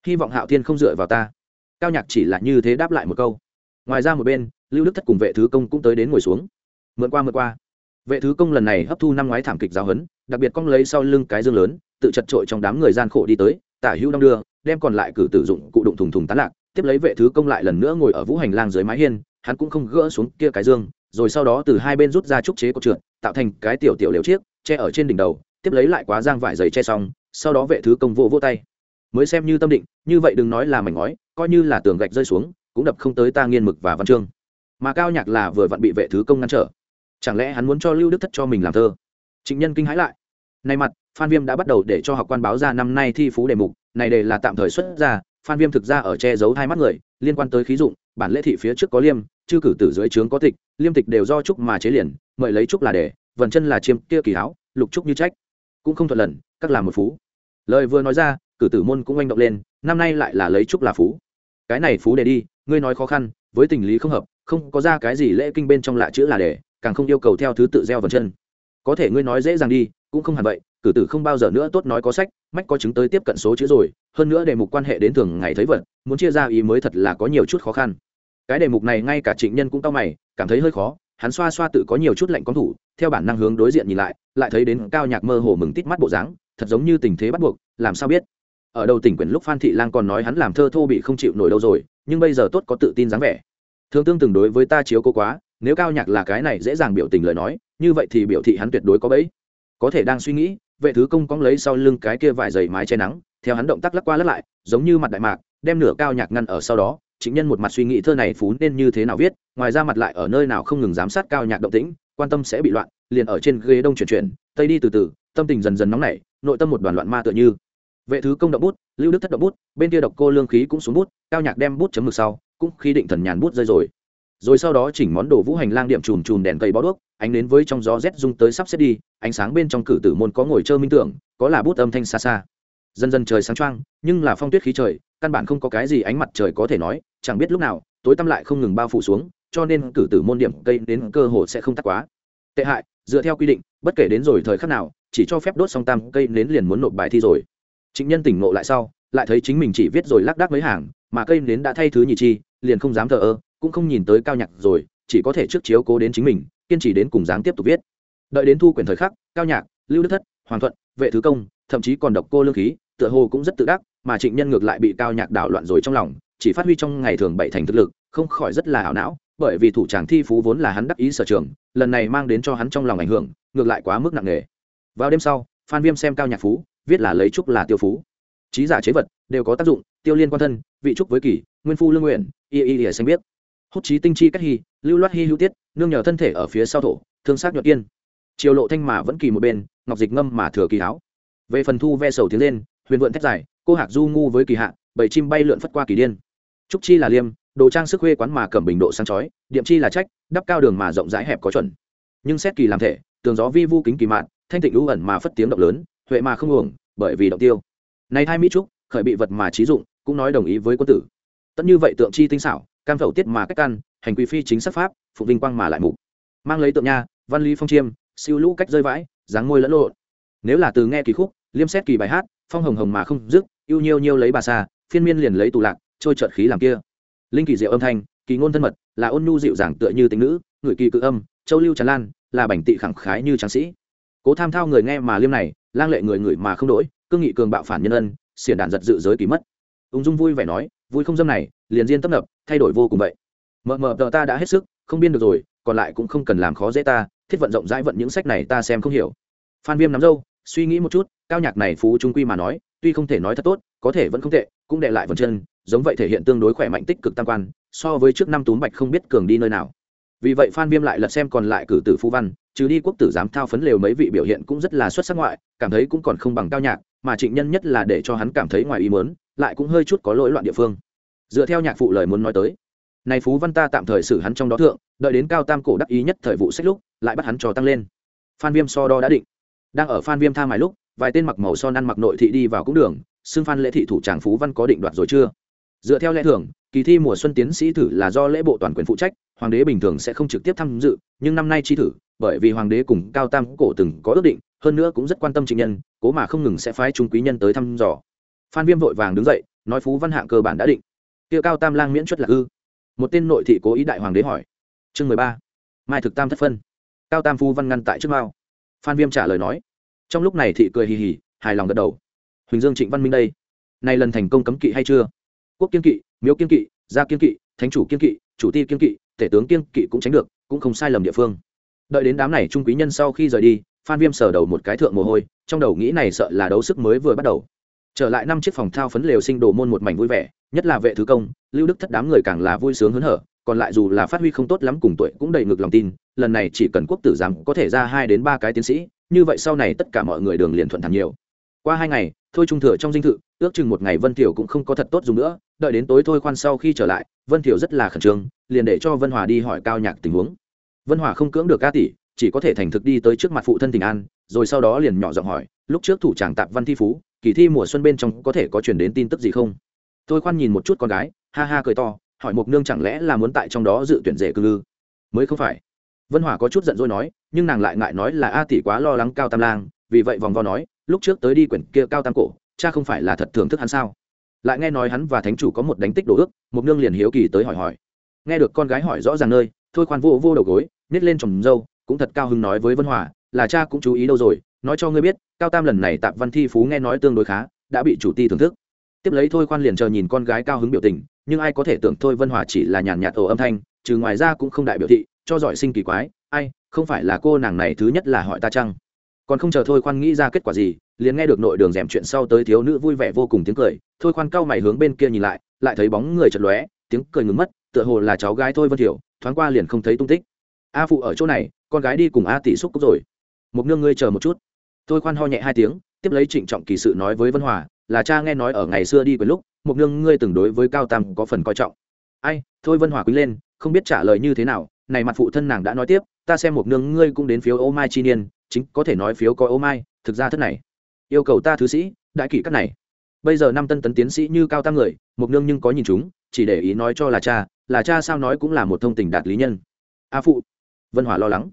S1: Hy vọng hạo thiên không dựa vào ta. Cao nhạc chỉ là như thế đáp lại một câu. Ngoài ra một bên lưu đức thất cùng vệ thứ công cũng tới đến ngồi xuống. Mượn qua mượn qua. Vệ thứ công lần này hấp thu năm ngoái thảm kịch giáo hấn đặc biệt cong lấy sau lưng cái dương lớn, tự chật trội trong đám người gian khổ đi tới, tả hữu đong đưa, đem còn lại cử tử dụng cụ đụng thùng thùng tán lạc, tiếp lấy vệ thứ công lại lần nữa ngồi ở vũ hành lang dưới mái hiên, hắn cũng không gỡ xuống kia cái dương, rồi sau đó từ hai bên rút ra trúc chế cột trượt, tạo thành cái tiểu tiểu liều chiếc, che ở trên đỉnh đầu, tiếp lấy lại quá giang vải giày che xong, sau đó vệ thứ công vô vô tay. Mới xem như tâm định, như vậy đừng nói là mảnh ngói, coi như là tường gạch rơi xuống, cũng đập không tới ta nghiên mực và văn chương mà cao nhạc là vừa vặn bị vệ thứ công ngăn trở. Chẳng lẽ hắn muốn cho lưu đức thất cho mình làm thơ? Trịnh nhân kinh hãi lại. Nay mặt, phan viêm đã bắt đầu để cho học quan báo ra năm nay thi phú đề mục, này đề là tạm thời xuất ra, phan viêm thực ra ở che giấu hai mắt người, liên quan tới khí dụng, bản lễ thị phía trước có liêm, chư cử tử dưới trướng có tịch, liêm tịch đều do trúc mà chế liền, mời lấy trúc là đề, vần chân là chiêm, kia kỳ háo, lục trúc như trách. Cũng không thuận lần, các làm một phú. Lời vừa nói ra, cử tử môn cũng oanh động lên, năm nay lại là lấy trúc là phú. Cái này phú đề đi, ngươi nói khó khăn, với tình lý không hợp không có ra cái gì lễ kinh bên trong lạ chữ là để, càng không yêu cầu theo thứ tự gieo vần chân. Có thể ngươi nói dễ dàng đi cũng không hẳn vậy cử tử không bao giờ nữa tốt nói có sách mách có chứng tới tiếp cận số chữ rồi hơn nữa đề mục quan hệ đến thường ngày thấy vật muốn chia ra ý mới thật là có nhiều chút khó khăn. Cái đề mục này ngay cả trịnh nhân cũng tao mày cảm thấy hơi khó hắn xoa xoa tự có nhiều chút lạnh con thủ theo bản năng hướng đối diện nhìn lại lại thấy đến cao nhạc mơ hồ mừng tít mắt bộ dáng thật giống như tình thế bắt buộc làm sao biết? Ở đầu tỉnh quyển lúc phan thị lang còn nói hắn làm thơ thô bị không chịu nổi đâu rồi nhưng bây giờ tốt có tự tin dáng vẻ thường tương từng đối với ta chiếu cố quá, nếu cao nhạc là cái này dễ dàng biểu tình lời nói, như vậy thì biểu thị hắn tuyệt đối có bẫy. Có thể đang suy nghĩ, vệ thứ công cóng lấy sau lưng cái kia vài giày mái che nắng, theo hắn động tác lắc qua lắc lại, giống như mặt đại mạc, đem nửa cao nhạc ngăn ở sau đó, chính nhân một mặt suy nghĩ thơ này phú nên như thế nào viết, ngoài ra mặt lại ở nơi nào không ngừng giám sát cao nhạc động tĩnh, quan tâm sẽ bị loạn, liền ở trên ghế đông chuyển chuyển, tây đi từ từ, tâm tình dần dần nóng nảy, nội tâm một đoàn loạn ma tựa như. Vệ thứ công động bút, lưu đức thất động bút, bên kia độc cô lương khí cũng xuống bút, cao nhạc đem bút chấm mực sau cũng khi định thần nhàn bút rơi rồi. Rồi sau đó chỉnh món đồ vũ hành lang điểm chùm chùm đèn cây bó đuốc, ánh đến với trong gió rét rung tới sắp xếp đi, ánh sáng bên trong cử tử môn có ngồi chơi minh tưởng, có là bút âm thanh xa xa. Dần dần trời sáng choang, nhưng là phong tuyết khí trời, căn bản không có cái gì ánh mặt trời có thể nói, chẳng biết lúc nào, tối tăm lại không ngừng bao phủ xuống, cho nên cử tử môn điểm cây đến cơ hồ sẽ không tắt quá. Tệ hại, dựa theo quy định, bất kể đến rồi thời khắc nào, chỉ cho phép đốt xong tam cây nến liền muốn nộp bài thi rồi. Chính nhân tỉnh ngộ lại sau, lại thấy chính mình chỉ viết rồi lác đác mấy hàng, mà cây nến đã thay thứ nhị chi liền không dám thờ ơ, cũng không nhìn tới cao nhạc rồi, chỉ có thể trước chiếu cố đến chính mình, kiên trì đến cùng dáng tiếp tục viết. Đợi đến thu quyển thời khắc, cao nhạc, lưu đức thất, hoàng thuận, vệ thứ công, thậm chí còn độc cô lương khí, tựa hồ cũng rất tự đắc, mà trịnh nhân ngược lại bị cao nhạc đảo loạn rồi trong lòng, chỉ phát huy trong ngày thường bảy thành thực lực, không khỏi rất là ảo não, bởi vì thủ tràng thi phú vốn là hắn đắc ý sở trường, lần này mang đến cho hắn trong lòng ảnh hưởng, ngược lại quá mức nặng nề. Vào đêm sau, phan viêm xem cao nhạc phú, viết là lấy trúc là tiêu phú. Trí giả chế vật đều có tác dụng tiêu liên quan thân vị trúc với kỷ nguyên phu lương nguyện y y y xanh biết. Hốt trí tinh chi cách hy lưu loát hy hữu tiết nương nhờ thân thể ở phía sau thổ thương xác nhuận yên, chiều lộ thanh mà vẫn kỳ một bên ngọc dịch ngâm mà thừa kỳ áo. Về phần thu ve sầu tiếng lên huyền vượn thét dài cô hạc du ngu với kỳ hạ bảy chim bay lượn phất qua kỳ điên. Trúc chi là liêm đồ trang sức khuê quán mà cầm bình độ sáng chói điểm chi là trách đắp cao đường mà rộng rãi hẹp có chuẩn. Nhưng xét kỳ làm thể tường gió vi vu kính kỳ mạn thanh tịnh lũ ẩn mà phất tiếng động lớn huệ mà không uổng bởi vì động tiêu. Này thai mỹ trúc khởi bị vật mà trí dụng cũng nói đồng ý với quân tử. Tất như vậy tượng chi tinh xảo, cam phẩu tiết mà cách căn, hành quy phi chính sắc pháp phụ vinh quang mà lại mục. Mang lấy tượng nha, văn lý phong chiêm, siêu lũ cách rơi vãi, dáng môi lẫn lộn. Nếu là từ nghe kỳ khúc, liêm xét kỳ bài hát, phong hồng hồng mà không dứt, yêu nhiêu nhiêu lấy bà xa, phiên miên liền lấy tù lạc, trôi trợt khí làm kia. Linh kỳ diệu âm thanh, kỳ ngôn thân mật, là ôn nhu dịu dàng tựa như tính nữ người kỳ cự âm, châu lưu tràn lan, là bảnh tị khẳng khái như tráng sĩ. Cố tham thao người nghe mà liêm này, lang lệ người người mà không đổi, cương nghị cường bạo phản nhân ân, xiển đạn giật dự giới kỳ mất ung dung vui vẻ nói, vui không dâm này, liền diên tấp nập, thay đổi vô cùng vậy. Mờ mờ, tờ ta đã hết sức, không biên được rồi, còn lại cũng không cần làm khó dễ ta, thiết vận rộng rãi vận những sách này ta xem không hiểu. Phan viêm nắm dâu suy nghĩ một chút, cao nhạc này phú trung quy mà nói, tuy không thể nói thật tốt, có thể vẫn không tệ, cũng đệ lại vần chân, giống vậy thể hiện tương đối khỏe mạnh tích cực tam quan, so với trước năm túm bạch không biết cường đi nơi nào. Vì vậy phan viêm lại lật xem còn lại cử tử phu văn, trừ đi quốc tử giám thao phấn lều mấy vị biểu hiện cũng rất là xuất sắc ngoại, cảm thấy cũng còn không bằng cao nhạc mà trịnh nhân nhất là để cho hắn cảm thấy ngoài ý mớn lại cũng hơi chút có lỗi loạn địa phương. Dựa theo nhạc phụ lời muốn nói tới, này phú văn ta tạm thời xử hắn trong đó thượng, đợi đến cao tam cổ đắc ý nhất thời vụ sách lúc, lại bắt hắn trò tăng lên. Phan viêm so đo đã định. Đang ở phan viêm tha mài lúc, vài tên mặc màu son ăn mặc nội thị đi vào cũng đường, xưng phan lễ thị thủ tràng phú văn có định đoạt rồi chưa? Dựa theo lẽ thường, kỳ thi mùa xuân tiến sĩ thử là do lễ bộ toàn quyền phụ trách hoàng đế bình thường sẽ không trực tiếp tham dự, nhưng năm nay chi thử, bởi vì hoàng đế cùng cao tam cổ từng có ước định, hơn nữa cũng rất quan tâm trịnh nhân, cố mà không ngừng sẽ phái trung quý nhân tới thăm dò. Phan viêm vội vàng đứng dậy, nói phú văn hạng cơ bản đã định. Kia cao tam lang miễn chuất là ư? Một tên nội thị cố ý đại hoàng đế hỏi. Chương mười ba, mai thực tam thất phân. Cao tam phu văn ngăn tại trước mao. Phan viêm trả lời nói. Trong lúc này thị cười hì hì, hài lòng gật đầu. Huỳnh dương trịnh văn minh đây. Này lần thành công cấm kỵ hay chưa? Quốc kiên kỵ, miếu kiên kỵ, gia kiên kỵ, thánh chủ kiên kỵ, chủ ti kiên kỵ tể tướng kiên kỵ cũng tránh được, cũng không sai lầm địa phương. Đợi đến đám này trung quý nhân sau khi rời đi, phan viêm sờ đầu một cái thượng mồ hôi, trong đầu nghĩ này sợ là đấu sức mới vừa bắt đầu. Trở lại năm chiếc phòng thao phấn lều sinh đồ môn một mảnh vui vẻ, nhất là vệ thứ công, lưu đức thất đám người càng là vui sướng hớn hở, còn lại dù là phát huy không tốt lắm cùng tuổi cũng đầy ngực lòng tin, lần này chỉ cần quốc tử giám có thể ra hai đến ba cái tiến sĩ, như vậy sau này tất cả mọi người đường liền thuận thẳng nhiều qua hai ngày, thôi trung thừa trong dinh thự, ước chừng một ngày vân thiểu cũng không có thật tốt dùng nữa, đợi đến tối thôi khoan sau khi trở lại, vân thiểu rất là khẩn trương, liền để cho vân hòa đi hỏi cao nhạc tình huống. Vân hòa không cưỡng được ca tỷ, chỉ có thể thành thực đi tới trước mặt phụ thân tình an, rồi sau đó liền nhỏ giọng hỏi, lúc trước thủ tràng tạp văn thi phú, kỳ thi mùa xuân bên trong có thể có chuyển đến tin tức gì không? Tôi khoan nhìn một chút con gái, ha ha cười to, hỏi mục nương chẳng lẽ là muốn tại trong đó dự tuyển rể cư lư mới không phải. Vân hòa có chút giận dỗi nói, nhưng nàng lại ngại nói là a tỷ quá lo lắng cao tam lang vì vậy vòng vo nói, lúc trước tới đi quyển kia cao tam cổ, cha không phải là thật thưởng thức hắn sao? Lại nghe nói hắn và thánh chủ có một đánh tích đồ ước, một nương liền hiếu kỳ tới hỏi hỏi. Nghe được con gái hỏi rõ ràng nơi, thôi khoan vô vô đầu gối, nhét lên trồng dâu, cũng thật cao hứng nói với vân hòa, là cha cũng chú ý đâu rồi, nói cho ngươi biết, cao tam lần này tạp văn thi phú nghe nói tương đối khá, đã bị chủ ti thưởng thức. Tiếp lấy thôi khoan liền chờ nhìn con gái cao hứng biểu tình, nhưng ai có thể tưởng thôi vân hòa chỉ là nhàn nhạt ở âm thanh, trừ ngoài ra cũng không đại biểu thị, cho giỏi sinh kỳ quái, ai, không phải là cô nàng này thứ nhất là hỏi ta chăng? Còn không chờ thôi khoan nghĩ ra kết quả gì, liền nghe được nội đường rèm chuyện sau tới thiếu nữ vui vẻ vô cùng tiếng cười, thôi khoan cau mày hướng bên kia nhìn lại lại thấy bóng người chật lóe, tiếng cười ngừng mất, tựa hồ là cháu gái thôi vân thiểu, thoáng qua liền không thấy tung tích. A phụ ở chỗ này, con gái đi cùng a tỷ xúc cúc rồi. Một nương ngươi chờ một chút. Tôi khoan ho nhẹ hai tiếng, tiếp lấy trịnh trọng kỳ sự nói với vân hòa, là cha nghe nói ở ngày xưa đi quyền lúc một nương ngươi từng đối với cao tam có phần coi trọng. Ai, thôi vân hòa quý lên, không biết trả lời như thế nào, này mặt phụ thân nàng đã nói tiếp, ta xem một nương ngươi cũng đến phiếu ô mai chi niên chính có thể nói phiếu có ô mai, thực ra thất này. Yêu cầu ta thứ sĩ, đại kỷ các này. Bây giờ năm tân tấn tiến sĩ như cao tam người, một nương nhưng có nhìn chúng, chỉ để ý nói cho là cha là cha sao nói cũng là một thông tình đạt lý nhân. A phụ. Vân hòa lo lắng.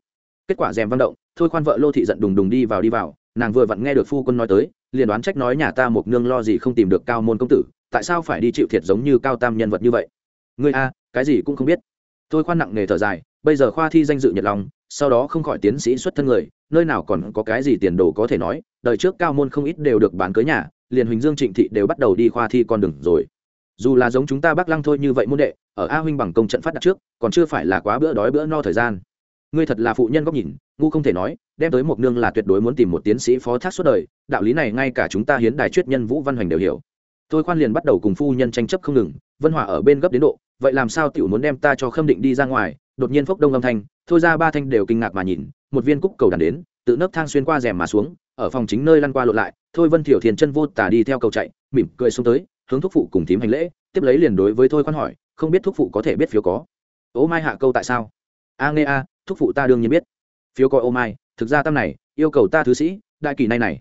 S1: Kết quả rèm văn động, thôi khoan vợ lô thị giận đùng đùng đi vào đi vào, nàng vừa vặn nghe được phu quân nói tới, liền đoán trách nói nhà ta một nương lo gì không tìm được cao môn công tử, tại sao phải đi chịu thiệt giống như cao tam nhân vật như vậy? Người a, cái gì cũng không biết. Thôi khoan nặng nề thở dài bây giờ khoa thi danh dự nhật lòng, sau đó không khỏi tiến sĩ xuất thân người, nơi nào còn có cái gì tiền đồ có thể nói, đời trước cao môn không ít đều được bán cưới nhà, liền huỳnh dương trịnh thị đều bắt đầu đi khoa thi con đường rồi. Dù là giống chúng ta bắc lăng thôi như vậy môn đệ, ở a huynh bằng công trận phát đặt trước, còn chưa phải là quá bữa đói bữa no thời gian. Ngươi thật là phụ nhân góc nhìn, ngu không thể nói, đem tới một nương là tuyệt đối muốn tìm một tiến sĩ phó thác suốt đời, đạo lý này ngay cả chúng ta hiến đài triết nhân vũ văn hoành đều hiểu. Tôi khoan liền bắt đầu cùng phu nhân tranh chấp không ngừng, vân hòa ở bên gấp đến độ vậy làm sao tiểu muốn đem ta cho khâm định đi ra ngoài? Đột nhiên phốc đông âm thanh, thôi ra ba thanh đều kinh ngạc mà nhìn, một viên cúc cầu đàn đến, tự nấp thang xuyên qua rèm mà xuống, ở phòng chính nơi lăn qua lộ lại, thôi vân thiểu thiền chân vô tả đi theo cầu chạy, mỉm cười xuống tới, hướng thúc phụ cùng thím hành lễ, tiếp lấy liền đối với thôi khoan hỏi, không biết thúc phụ có thể biết phiếu có? Ô mai hạ câu tại sao? A nghe a, thúc phụ ta đương nhiên biết. Phiếu có ô mai, thực ra tam này, yêu cầu ta thứ sĩ, đại kỳ này này.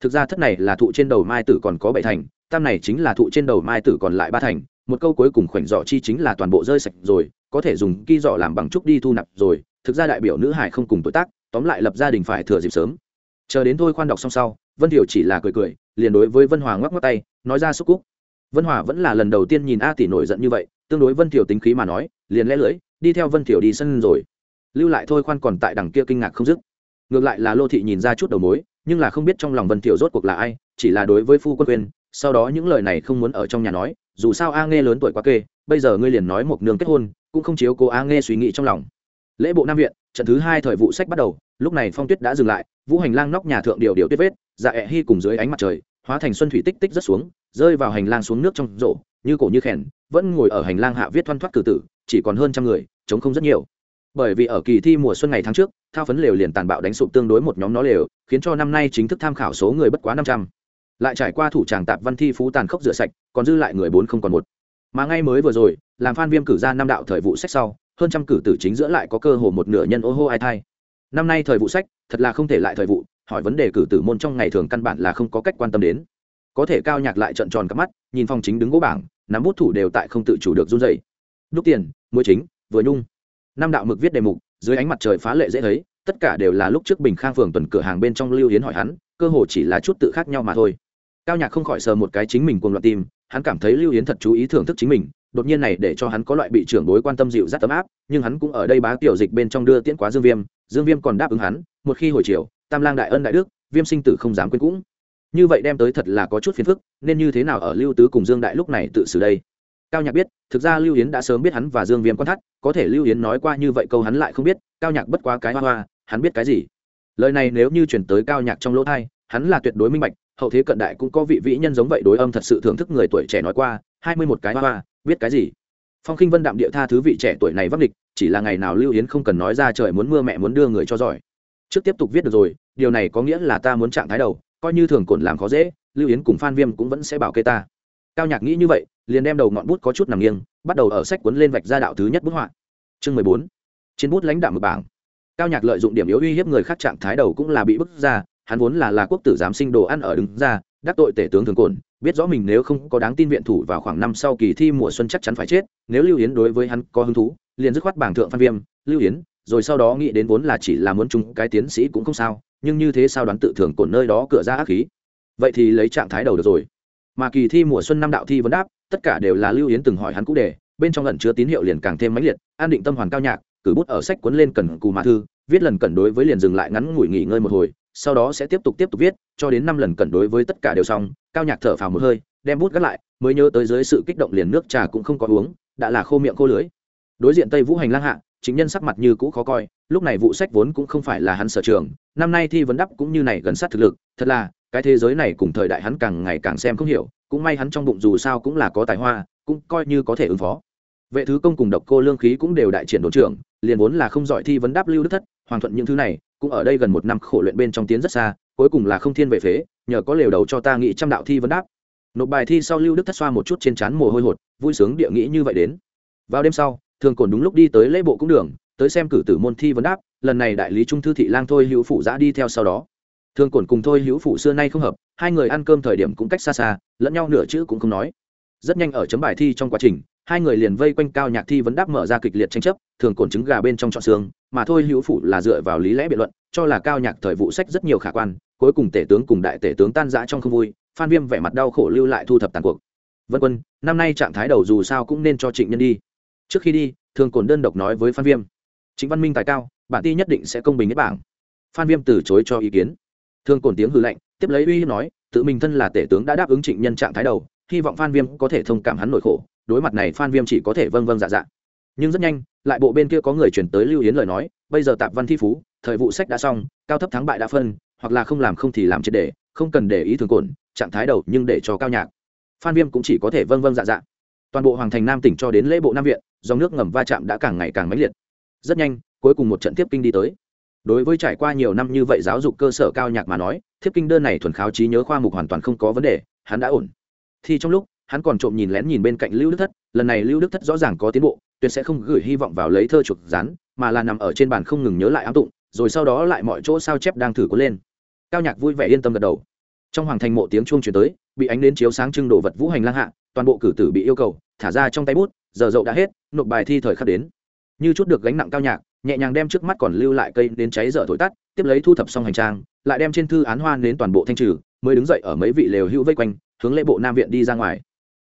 S1: Thực ra thất này là thụ trên đầu mai tử còn có bảy thành, tam này chính là thụ trên đầu mai tử còn lại ba thành một câu cuối cùng khoảnh dọ chi chính là toàn bộ rơi sạch rồi, có thể dùng ki dọ làm bằng trúc đi thu nạp rồi, thực ra đại biểu nữ hải không cùng tuổi tác, tóm lại lập gia đình phải thừa dịp sớm. Chờ đến thôi khoan đọc xong sau, vân thiểu chỉ là cười cười, liền đối với vân hòa ngoắc ngoắc tay, nói ra xúc cúc. Vân hòa vẫn là lần đầu tiên nhìn a tỷ nổi giận như vậy, tương đối vân thiểu tính khí mà nói, liền lẽ lưỡi, đi theo vân thiểu đi sân rồi. Lưu lại thôi khoan còn tại đằng kia kinh ngạc không dứt. Ngược lại là lô thị nhìn ra chút đầu mối, nhưng là không biết trong lòng vân thiểu rốt cuộc là ai, chỉ là đối với phu quân quyền sau đó những lời này không muốn ở trong nhà nói, dù sao a nghe lớn tuổi quá kê, bây giờ ngươi liền nói một nương kết hôn, cũng không chiếu cố a nghe suy nghĩ trong lòng. Lễ bộ nam viện, trận thứ hai thời vụ sách bắt đầu, lúc này phong tuyết đã dừng lại, vũ hành lang nóc nhà thượng điều điều tuyết vết dạ ẹ hy cùng dưới ánh mặt trời, hóa thành xuân thủy tích tích rất xuống, rơi vào hành lang xuống nước trong rổ, như cổ như khèn, vẫn ngồi ở hành lang hạ viết thoăn thoắt cử tử, chỉ còn hơn trăm người chống không rất nhiều. Bởi vì ở kỳ thi mùa xuân ngày tháng trước, thao phấn lều liền tàn bạo đánh sụp tương đối một nhóm nó lều, khiến cho năm nay chính thức tham khảo số người bất quá năm trăm lại trải qua thủ tràng tạp văn thi phú tàn khốc rửa sạch, còn dư lại người bốn không còn một. Mà ngay mới vừa rồi, làm phan viêm cử ra năm đạo thời vụ sách sau, hơn trăm cử tử chính giữa lại có cơ hồ một nửa nhân ô hô ai thai. Năm nay thời vụ sách, thật là không thể lại thời vụ, hỏi vấn đề cử tử môn trong ngày thường căn bản là không có cách quan tâm đến. Có thể cao nhạc lại trận tròn cắp mắt, nhìn phòng chính đứng gỗ bảng, nắm bút thủ đều tại không tự chủ được run dày đúc tiền, muối chính, vừa nhung. Năm đạo mực viết đề mục, dưới ánh mặt trời phá lệ dễ thấy, tất cả đều là lúc trước bình khang phường tuần cửa hàng bên trong lưu hiến hỏi hắn, cơ hồ chỉ là chút tự khác nhau mà thôi cao nhạc không khỏi sờ một cái chính mình cuồng loạn tim, hắn cảm thấy lưu Yến thật chú ý thưởng thức chính mình, đột nhiên này để cho hắn có loại bị trưởng bối quan tâm dịu dắt tấm áp, nhưng hắn cũng ở đây bá tiểu dịch bên trong đưa tiễn quá dương viêm dương viêm còn đáp ứng hắn, một khi hồi chiều, tam lang đại ân đại đức, viêm sinh tử không dám quên cũng. Như vậy đem tới thật là có chút phiền phức, nên như thế nào ở lưu tứ cùng dương đại lúc này tự xử đây? Cao nhạc biết, thực ra lưu yến đã sớm biết hắn và dương viêm quan thắt, có thể lưu yến nói qua như vậy câu hắn lại không biết, cao nhạc bất quá cái hoa hoa, hắn biết cái gì? Lời này nếu như chuyển tới cao nhạc trong lỗ thai hắn là tuyệt đối minh bạch hậu thế cận đại cũng có vị vĩ nhân giống vậy đối âm thật sự thưởng thức người tuổi trẻ nói qua, hai mươi một cái hoa hoa, biết cái gì? Phong khinh vân đạm địa tha thứ vị trẻ tuổi này vấp địch chỉ là ngày nào lưu yến không cần nói ra trời muốn mưa mẹ muốn đưa người cho giỏi. Trước tiếp tục viết được rồi, điều này có nghĩa là ta muốn trạng thái đầu, coi như thường cổn làm khó dễ, lưu yến cùng phan viêm cũng vẫn sẽ bảo kê ta. Cao nhạc nghĩ như vậy, liền đem đầu ngọn bút có chút nằm nghiêng, bắt đầu ở sách cuốn lên vạch ra đạo thứ nhất bút họa. Chương mười bốn trên bút lãnh đạo mực bảng. Cao nhạc lợi dụng điểm yếu uy hiếp người khác trạng thái đầu cũng là bị bức ra hắn vốn là là quốc tử giám sinh đồ ăn ở đứng ra, đắc tội tể tướng thường cồn biết rõ mình nếu không có đáng tin viện thủ vào khoảng năm sau kỳ thi mùa xuân chắc chắn phải chết, nếu lưu yến đối với hắn có hứng thú, liền dứt khoát bảng thượng phan viêm, lưu yến, rồi sau đó nghĩ đến vốn là chỉ là muốn chúng cái tiến sĩ cũng không sao, nhưng như thế sao đoán tự thường cồn nơi đó cửa ra ác khí? Vậy thì lấy trạng thái đầu được rồi. Mà kỳ thi mùa xuân năm đạo thi vấn đáp, tất cả đều là lưu yến từng hỏi hắn cũ đề, bên trong lần chứa tín hiệu liền càng thêm mãnh liệt, an định tâm hoàn cao nhạc, cử bút ở sách cuốn lên cần cù mà thư, viết lần cẩn đối với liền dừng lại ngắn ngủi nghỉ ngơi một hồi sau đó sẽ tiếp tục tiếp tục viết, cho đến năm lần cẩn đối với tất cả đều xong, cao nhạc thở phào một hơi, đem bút gắt lại, mới nhớ tới dưới sự kích động liền nước trà cũng không có uống, đã là khô miệng khô lưới đối diện tây vũ hành lang hạ, chính nhân sắc mặt như cũ khó coi, lúc này vụ sách vốn cũng không phải là hắn sở trường, năm nay thi vấn đáp cũng như này gần sát thực lực, thật là, cái thế giới này cùng thời đại hắn càng ngày càng xem không hiểu, cũng may hắn trong bụng dù sao cũng là có tài hoa, cũng coi như có thể ứng phó. Vệ thứ công cùng độc cô lương khí cũng đều đại triển đồn trưởng, liền vốn là không giỏi thi vấn đáp lưu đức thất, hoàng thuận những thứ này cũng ở đây gần một năm khổ luyện bên trong tiến rất xa, cuối cùng là không thiên về phế, nhờ có lều đầu cho ta nghĩ trăm đạo thi vấn đáp. Nộp bài thi sau lưu đức thất xoa một chút trên trán mồ hôi hột, vui sướng địa nghĩ như vậy đến. Vào đêm sau, thường cồn đúng lúc đi tới lễ bộ cũng đường, tới xem cử tử môn thi vấn đáp, lần này đại lý trung thư thị lang thôi hữu phụ giã đi theo sau đó. Thường cồn cùng thôi hữu phụ xưa nay không hợp, hai người ăn cơm thời điểm cũng cách xa xa, lẫn nhau nửa chữ cũng không nói. Rất nhanh ở chấm bài thi trong quá trình, hai người liền vây quanh cao nhạc thi vấn đáp mở ra kịch liệt tranh chấp, thường cồn trứng gà bên trong trọn xương mà thôi hữu phụ là dựa vào lý lẽ biện luận, cho là cao nhạc thời vụ sách rất nhiều khả quan, cuối cùng tể tướng cùng đại tể tướng tan rã trong không vui, phan viêm vẻ mặt đau khổ lưu lại thu thập tàn cuộc. Vân quân, năm nay trạng thái đầu dù sao cũng nên cho trịnh nhân đi. Trước khi đi thường cồn đơn độc nói với phan viêm. Trịnh văn minh tài cao, bản ti nhất định sẽ công bình nhất bảng. Phan viêm từ chối cho ý kiến. Thường cồn tiếng hư lệnh tiếp lấy uy hiếp nói, tự mình thân là tể tướng đã đáp ứng trịnh nhân trạng thái đầu, hy vọng phan viêm có thể thông cảm hắn nội khổ. Đối mặt này phan viêm chỉ có thể vâng vâng dạ dạ nhưng rất nhanh, lại bộ bên kia có người chuyển tới lưu yến lời nói, bây giờ tạp văn thi phú, thời vụ sách đã xong, cao thấp thắng bại đã phân, hoặc là không làm không thì làm triệt để, không cần để ý thường cồn trạng thái đầu nhưng để cho cao nhạc. Phan viêm cũng chỉ có thể vâng vâng dạ dạ. Toàn bộ hoàng thành nam tỉnh cho đến lễ bộ nam viện, dòng nước ngầm va chạm đã càng ngày càng mãnh liệt. Rất nhanh, cuối cùng một trận tiếp kinh đi tới. Đối với trải qua nhiều năm như vậy giáo dục cơ sở cao nhạc mà nói thiếp kinh đơn này thuần kháo trí nhớ khoa mục hoàn toàn không có vấn đề, hắn đã ổn. Thì trong lúc hắn còn trộm nhìn lén nhìn bên cạnh lưu đức thất, lần này lưu đức thất rõ ràng có tiến bộ, tuyệt sẽ không gửi hy vọng vào lấy thơ chuộc rán, mà là nằm ở trên bàn không ngừng nhớ lại ám tụng, rồi sau đó lại mọi chỗ sao chép đang thử có lên. Cao nhạc vui vẻ yên tâm gật đầu. Trong hoàng thành mộ tiếng chuông chuyển tới, bị ánh đến chiếu sáng trưng đồ vật vũ hành lang hạ, toàn bộ cử tử bị yêu cầu, thả ra trong tay bút, giờ dậu đã hết, nộp bài thi thời khắc đến. Như chút được gánh nặng cao nhạc, nhẹ nhàng đem trước mắt còn lưu lại cây đến cháy dở thổi tắt, tiếp lấy thu thập xong hành trang, lại đem trên thư án hoa đến toàn bộ thanh trừ, mới đứng dậy ở mấy vị lều hữu vây quanh, hướng lễ bộ nam viện đi ra ngoài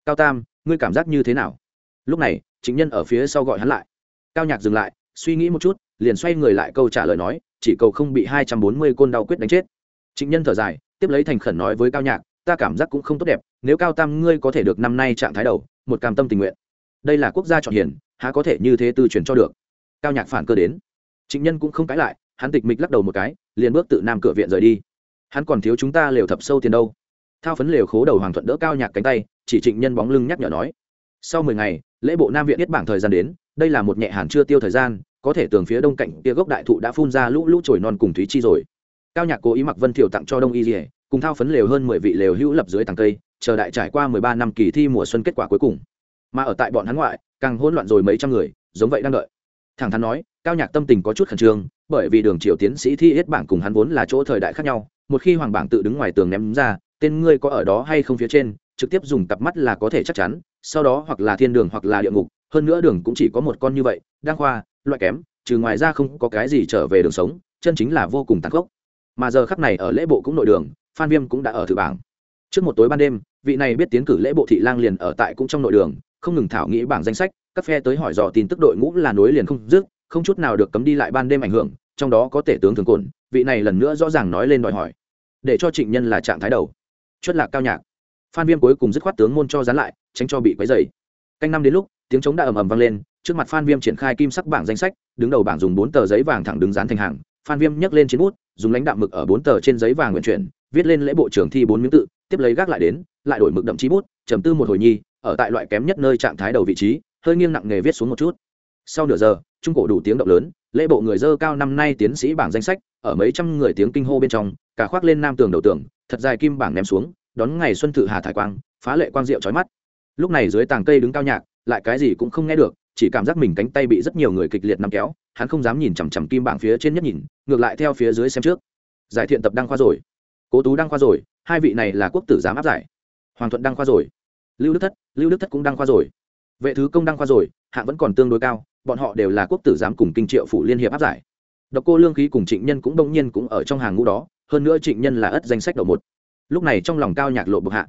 S1: cao tam, ngươi cảm giác như thế nào? Lúc này chính nhân ở phía sau gọi hắn lại. Cao nhạc dừng lại, suy nghĩ một chút, liền xoay người lại câu trả lời nói, chỉ cầu không bị hai trăm bốn mươi côn đau quyết đánh chết. Trịnh nhân thở dài, tiếp lấy thành khẩn nói với cao nhạc, ta cảm giác cũng không tốt đẹp, nếu cao tam ngươi có thể được năm nay trạng thái đầu, một cam tâm tình nguyện. Đây là quốc gia chọn hiền, há có thể như thế tư truyền cho được. Cao nhạc phản cơ đến. Trịnh nhân cũng không cãi lại, hắn tịch mịch lắc đầu một cái, liền bước tự nam cửa viện rời đi. Hắn còn thiếu chúng ta lều thập sâu tiền đâu. Thao phấn lều khố đầu hoàng thuận đỡ cao nhạc cánh tay chỉ trịnh nhân bóng lưng nhắc nhở nói. Sau mười ngày, lễ bộ nam viện biết bảng thời gian đến, đây là một nhẹ hàn chưa tiêu thời gian, có thể tường phía đông cạnh kia gốc đại thụ đã phun ra lũ lũ trồi non cùng thúy chi rồi. Cao nhạc cố ý mặc vân thiệu tặng cho đông y dỉa cùng thao phấn lều hơn mười vị lều hữu lập dưới tàng cây, chờ đại trải qua mười ba năm kỳ thi mùa xuân kết quả cuối cùng. Mà ở tại bọn hắn ngoại, càng hỗn loạn rồi mấy trăm người, giống vậy đang đợi. Thẳng thắn nói, cao nhạc tâm tình có chút khẩn trương, bởi vì đường triều tiến sĩ thi hết bảng cùng hắn vốn là chỗ thời đại khác nhau, một khi hoàng bảng tự đứng ngoài tường ném ra, tên ngươi có ở đó hay không phía trên trực tiếp dùng cặp mắt là có thể chắc chắn, sau đó hoặc là thiên đường hoặc là địa ngục, hơn nữa đường cũng chỉ có một con như vậy đang khoa, loại kém, trừ ngoài ra không có cái gì trở về đường sống, chân chính là vô cùng tàn khốc. Mà giờ khắc này ở lễ bộ cũng nội đường, phan viêm cũng đã ở thử bảng. Trước một tối ban đêm, vị này biết tiến cử lễ bộ thị lang liền ở tại cũng trong nội đường, không ngừng thảo nghĩ bảng danh sách, các phe tới hỏi dò tin tức đội ngũ là nối liền không dứt, không chút nào được cấm đi lại ban đêm ảnh hưởng, trong đó có tể tướng thường cồn vị này lần nữa rõ ràng nói lên đòi hỏi. Để cho trịnh nhân là trạng thái đầu. Chất lạc cao nhạc phan viêm cuối cùng dứt khoát tướng môn cho dán lại, tránh cho bị quấy dày canh năm đến lúc, tiếng trống đã ầm ầm vang lên, trước mặt phan viêm triển khai kim sắc bảng danh sách, đứng đầu bảng dùng bốn tờ giấy vàng thẳng đứng dán thành hàng. Phan viêm nhấc lên chiến bút, dùng lãnh đạm mực ở bốn tờ trên giấy vàng nguyện chuyển, viết lên lễ bộ trưởng thi bốn miếng tự, tiếp lấy gác lại đến, lại đổi mực đậm chí bút, trầm tư một hồi nhi, ở tại loại kém nhất nơi trạng thái đầu vị trí, hơi nghiêng nặng nghề viết xuống một chút. Sau nửa giờ, trung cổ đủ tiếng động lớn, lễ bộ người dơ cao năm nay tiến sĩ bảng danh sách, ở mấy trăm người tiếng kinh hô bên trong, cả khoác lên nam tường đầu tường, thật dài kim bảng ném xuống đón ngày xuân thự hà thải quang, phá lệ quang diệu trói mắt. Lúc này dưới tàng cây đứng cao nhạc, lại cái gì cũng không nghe được, chỉ cảm giác mình cánh tay bị rất nhiều người kịch liệt nắm kéo, hắn không dám nhìn chằm chằm kim bảng phía trên nhất nhìn, ngược lại theo phía dưới xem trước. Giải thiện tập đăng khoa rồi. Cố tú đăng khoa rồi, hai vị này là quốc tử giám áp giải. Hoàng thuận đăng khoa rồi. Lưu đức thất, lưu đức thất cũng đăng khoa rồi. Vệ thứ công đăng khoa rồi, hạng vẫn còn tương đối cao, bọn họ đều là quốc tử giám cùng kinh triệu phủ liên hiệp áp giải. Độc cô lương khí cùng trịnh nhân cũng đông nhiên cũng ở trong hàng ngũ đó, hơn nữa trịnh nhân là ất danh sách đầu một lúc này trong lòng cao nhạc lộ bậc hạ.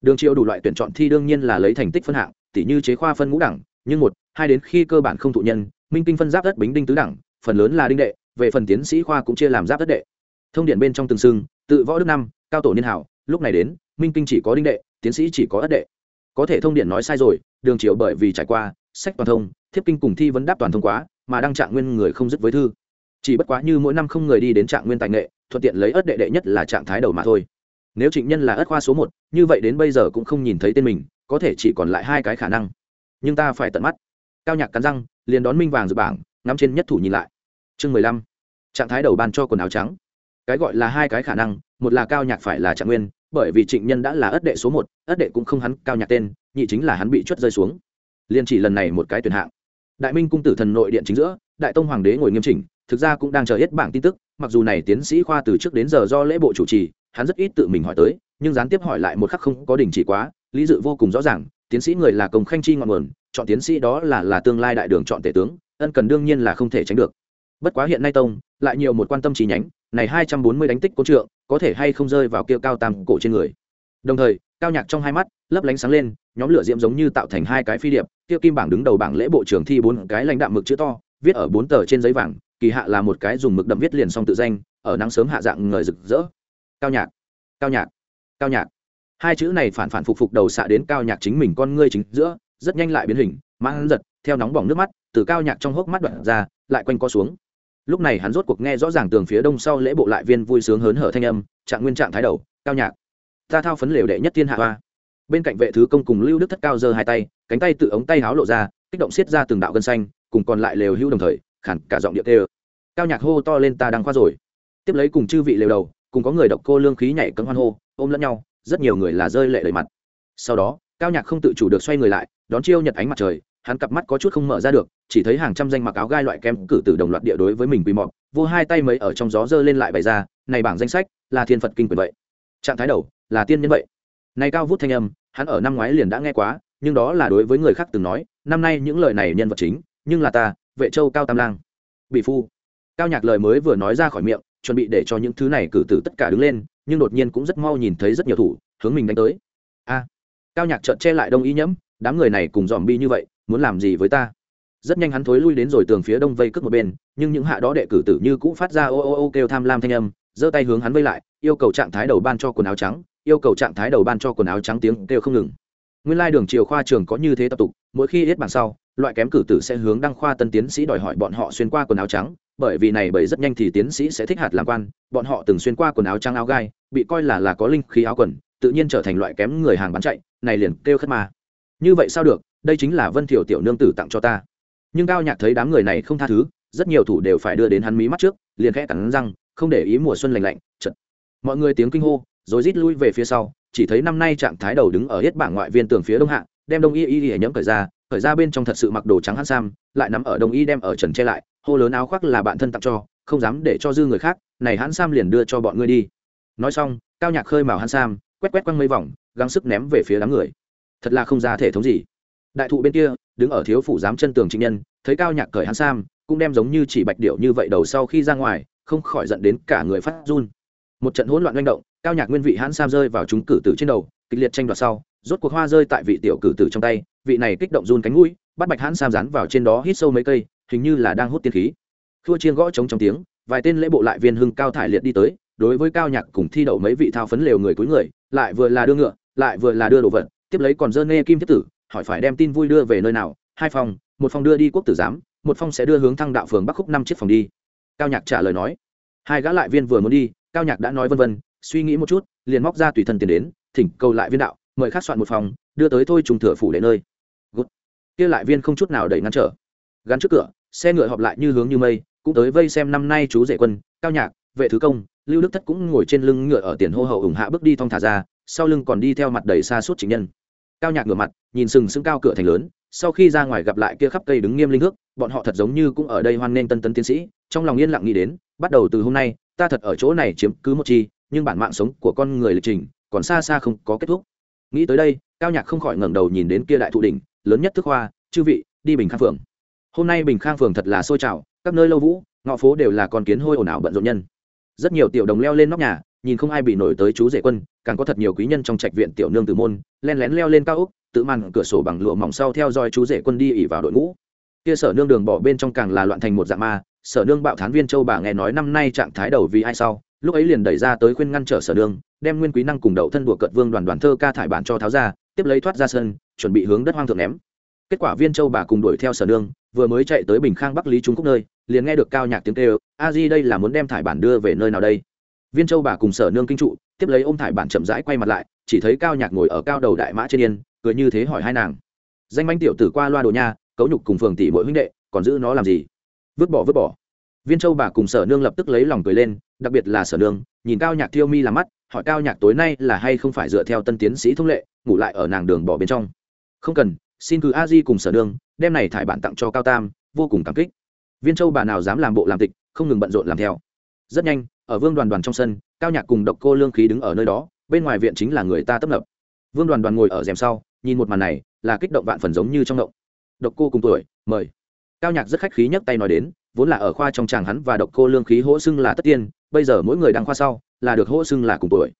S1: Đường triệu đủ loại tuyển chọn thi đương nhiên là lấy thành tích phân hạng tỷ như chế khoa phân ngũ đẳng, nhưng một, hai đến khi cơ bản không thụ nhân, minh kinh phân giáp đất bính đinh tứ đẳng, phần lớn là đinh đệ, về phần tiến sĩ khoa cũng chia làm giáp đất đệ. Thông điện bên trong từng xưng, tự võ đức năm, cao tổ niên hảo, lúc này đến, minh kinh chỉ có đinh đệ, tiến sĩ chỉ có ất đệ. Có thể thông điện nói sai rồi, đường triều bởi vì trải qua, sách toàn thông, thiếp kinh cùng thi vấn đáp toàn thông quá, mà đăng trạng nguyên người không dứt với thư. Chỉ bất quá như mỗi năm không người đi đến trạng nguyên tài nghệ, thuận tiện lấy ất đệ đệ nhất là trạng thái đầu mà thôi nếu trịnh nhân là ất khoa số một, như vậy đến bây giờ cũng không nhìn thấy tên mình, có thể chỉ còn lại hai cái khả năng. Nhưng ta phải tận mắt. Cao nhạc cắn răng, liền đón minh vàng dự bảng, ngắm trên nhất thủ nhìn lại. Chương mười lăm. Trạng thái đầu ban cho quần áo trắng. Cái gọi là hai cái khả năng, một là cao nhạc phải là trạng nguyên, bởi vì trịnh nhân đã là ất đệ số một, ất đệ cũng không hắn cao nhạc tên, nhị chính là hắn bị chuất rơi xuống. Liền chỉ lần này một cái tuyển hạng. Đại minh cung tử thần nội điện chính giữa, đại tông hoàng đế ngồi nghiêm chỉnh, thực ra cũng đang chờ hết bảng tin tức, mặc dù này tiến sĩ khoa từ trước đến giờ do lễ bộ chủ trì hắn rất ít tự mình hỏi tới, nhưng gián tiếp hỏi lại một khắc không có đình chỉ quá, lý dự vô cùng rõ ràng, tiến sĩ người là công khanh chi ngọn nguồn, chọn tiến sĩ đó là là tương lai đại đường chọn tể tướng, ân cần đương nhiên là không thể tránh được. Bất quá hiện nay tông, lại nhiều một quan tâm chi nhánh, này hai trăm bốn mươi đánh tích cố trượng, có thể hay không rơi vào kia cao tam cổ trên người. Đồng thời, cao nhạc trong hai mắt, lấp lánh sáng lên, nhóm lửa diễm giống như tạo thành hai cái phi điệp, kia kim bảng đứng đầu bảng lễ bộ trưởng thi bốn cái lãnh đạm mực chữ to, viết ở bốn tờ trên giấy vàng, kỳ hạ là một cái dùng mực đậm viết liền xong tự danh, ở nắng sớm hạ dạng người rực rỡ cao nhạc cao nhạc cao nhạc. Hai chữ này phản phản phục phục đầu xạ đến cao nhạc chính mình con ngươi chính giữa, rất nhanh lại biến hình, mang giật, theo nóng bỏng nước mắt, từ cao nhạc trong hốc mắt đoạn ra, lại quanh co xuống. Lúc này hắn rốt cuộc nghe rõ ràng tường phía đông sau lễ bộ lại viên vui sướng hớn hở thanh âm, trạng nguyên trạng thái đầu, cao nhạc. Ta thao phấn lều đệ nhất thiên hạ hoa. Bên cạnh vệ thứ công cùng lưu đức thất cao giơ hai tay, cánh tay tự ống tay háo lộ ra, kích động xiết ra từng đạo gân xanh, cùng còn lại lều hưu đồng thời, khản cả giọng điệu tê cao nhạc hô to lên ta đang khoa rồi. Tiếp lấy cùng chư vị lều đầu cùng có người độc cô lương khí nhảy cấm hoan hô, ôm lẫn nhau, rất nhiều người là rơi lệ đầy mặt. Sau đó, cao nhạc không tự chủ được xoay người lại, đón chiêu nhật ánh mặt trời, hắn cặp mắt có chút không mở ra được, chỉ thấy hàng trăm danh mặc áo gai loại kem cử từ đồng loạt địa đối với mình quỳ mọc vô hai tay mấy ở trong gió giơ lên lại bày ra, này bảng danh sách, là thiên phật kinh quyền vậy. Trạng thái đầu, là tiên nhân vậy. Này cao vút thanh âm, hắn ở năm ngoái liền đã nghe quá, nhưng đó là đối với người khác từng nói, năm nay những lời này nhân vật chính, nhưng là ta, vệ châu cao tam lang. Bị phu. Cao nhạc lời mới vừa nói ra khỏi miệng chuẩn bị để cho những thứ này cử tử tất cả đứng lên, nhưng đột nhiên cũng rất mau nhìn thấy rất nhiều thủ, hướng mình đánh tới. A, cao nhạc trợn che lại đông y nhẫm, đám người này cùng dòm bi như vậy, muốn làm gì với ta? Rất nhanh hắn thối lui đến rồi tường phía đông vây cướp một bên, nhưng những hạ đó đệ cử tử như cũ phát ra ô ô ô kêu tham lam thanh âm, giơ tay hướng hắn vây lại, yêu cầu trạng thái đầu ban cho quần áo trắng, yêu cầu trạng thái đầu ban cho quần áo trắng tiếng kêu không ngừng. Nguyên lai đường chiều khoa trường có như thế tập tục, mỗi khi hết bảng sau, loại kém cử tử sẽ hướng đăng khoa tân tiến sĩ đòi hỏi bọn họ xuyên qua quần áo trắng bởi vì này bởi rất nhanh thì tiến sĩ sẽ thích hạt làm quan, bọn họ từng xuyên qua quần áo trắng áo gai, bị coi là là có linh khí áo quần, tự nhiên trở thành loại kém người hàng bán chạy, này liền kêu khất mà như vậy sao được, đây chính là vân thiểu tiểu nương tử tặng cho ta. Nhưng cao nhạc thấy đám người này không tha thứ, rất nhiều thủ đều phải đưa đến hắn mí mắt trước, liền khẽ cắn răng, không để ý mùa xuân lạnh lạnh chật mọi người tiếng kinh hô, rồi rít lui về phía sau, chỉ thấy năm nay trạng thái đầu đứng ở hết bảng ngoại viên tường phía đông hạ đem đông y y y nhẫm cởi ra cởi ra bên trong thật sự mặc đồ trắng hắn sam, lại nắm ở đông y đem ở trần che lại, hô lớn áo khoác là bạn thân tặng cho, không dám để cho dư người khác, này hắn sam liền đưa cho bọn ngươi đi. Nói xong, cao nhạc khơi màu hắn sam, quét quét quăng mấy vòng, gắng sức ném về phía đám người. Thật là không ra thể thống gì. Đại thụ bên kia, đứng ở thiếu phủ giám chân tường trịnh nhân, thấy cao nhạc cởi hắn sam, cũng đem giống như chỉ bạch điệu như vậy đầu sau khi ra ngoài, không khỏi giận đến cả người phát run. Một trận hỗn loạn manh động, cao nhạc nguyên vị hãn sam rơi vào chúng cử tử trên đầu, kịch liệt tranh đoạt sau rốt cuộc hoa rơi tại vị tiểu cử tử trong tay, vị này kích động run cánh mũi, bắt bạch hãn sam rán vào trên đó hít sâu mấy cây, hình như là đang hút tiên khí. Khua chiên gõ trống trong tiếng, vài tên lễ bộ lại viên hưng cao thải liệt đi tới, đối với cao nhạc cùng thi đậu mấy vị thao phấn lều người cuối người, lại vừa là đưa ngựa, lại vừa là đưa đồ vật, tiếp lấy còn dơ nê kim thiết tử, hỏi phải đem tin vui đưa về nơi nào, hai phòng, một phòng đưa đi quốc tử giám, một phòng sẽ đưa hướng thăng đạo phường bắc khúc năm chiếc phòng đi. Cao nhạc trả lời nói, hai gã lại viên vừa muốn đi, cao nhạc đã nói vân vân, suy nghĩ một chút, liền móc ra tùy thân tiền đến, thỉnh cầu lại viên đạo mời khắc soạn một phòng, đưa tới thôi trùng thừa phủ để nơi. Good. kia lại viên không chút nào đẩy ngăn trở. Gắn trước cửa, xe ngựa họp lại như hướng như mây, cũng tới vây xem năm nay chú rể quân, cao nhạc, vệ thứ công, lưu đức thất cũng ngồi trên lưng ngựa ở tiền hô hậu ủng hạ bước đi thong thả ra, sau lưng còn đi theo mặt đầy xa suốt chính nhân. Cao nhạc ngửa mặt, nhìn sừng sững cao cửa thành lớn, sau khi ra ngoài gặp lại kia khắp cây đứng nghiêm linh hước, bọn họ thật giống như cũng ở đây hoan nghênh tân tân tiến sĩ, trong lòng yên lặng nghĩ đến, bắt đầu từ hôm nay, ta thật ở chỗ này chiếm cứ một chi, nhưng bản mạng sống của con người lịch trình, còn xa xa không có kết thúc nghĩ tới đây, cao nhạc không khỏi ngẩng đầu nhìn đến kia đại thụ đỉnh, lớn nhất thức hoa, chư vị, đi bình khang phường. Hôm nay bình khang phường thật là sôi trào, các nơi lâu vũ, ngõ phố đều là con kiến hôi ồn ào bận rộn nhân. Rất nhiều tiểu đồng leo lên nóc nhà, nhìn không ai bị nổi tới chú rể quân, càng có thật nhiều quý nhân trong trạch viện tiểu nương tử môn, len lén leo lên cao úc tự màn cửa sổ bằng lụa mỏng sau theo dõi chú rể quân đi ỉ vào đội ngũ. Kia sở nương đường bỏ bên trong càng là loạn thành một dạng ma, sở nương bạo thán viên châu bà nghe nói năm nay trạng thái đầu vì ai sau lúc ấy liền đẩy ra tới khuyên ngăn trở sở đường, đem nguyên quý năng cùng đậu thân đùa cợt vương đoàn đoàn thơ ca thải bản cho tháo ra, tiếp lấy thoát ra sân, chuẩn bị hướng đất hoang thượng ném. Kết quả viên châu bà cùng đuổi theo sở đường, vừa mới chạy tới bình khang bắc lý trung quốc nơi, liền nghe được cao nhạc tiếng kêu, a di đây là muốn đem thải bản đưa về nơi nào đây? Viên châu bà cùng sở nương kinh trụ, tiếp lấy ôm thải bản chậm rãi quay mặt lại, chỉ thấy cao nhạc ngồi ở cao đầu đại mã trên yên, cười như thế hỏi hai nàng. Danh manh tiểu tử qua loa đồ nha, cấu nhục cùng phường tỷ mỗi huynh đệ, còn giữ nó làm gì? Vứt bỏ vứt bỏ viên châu bà cùng sở nương lập tức lấy lòng cười lên, đặc biệt là sở nương, nhìn cao nhạc thiêu mi làm mắt, hỏi cao nhạc tối nay là hay không phải dựa theo tân tiến sĩ thông lệ, ngủ lại ở nàng đường bỏ bên trong. Không cần, xin cứ a di cùng sở nương đem này thải bản tặng cho cao tam, vô cùng cảm kích. Viên châu bà nào dám làm bộ làm tịch, không ngừng bận rộn làm theo. Rất nhanh, ở vương đoàn đoàn trong sân, cao nhạc cùng độc cô lương khí đứng ở nơi đó, bên ngoài viện chính là người ta tấp nập. Vương đoàn đoàn ngồi ở rèm sau, nhìn một màn này, là kích động vạn phần giống như trong động. Độc cô cùng tuổi, mời. Cao nhạc rất khách khí nhấc tay nói đến vốn là ở khoa trong chàng hắn và độc cô lương khí hỗ xưng là tất tiên, bây giờ mỗi người đang khoa sau là được hỗ xưng là cùng tuổi.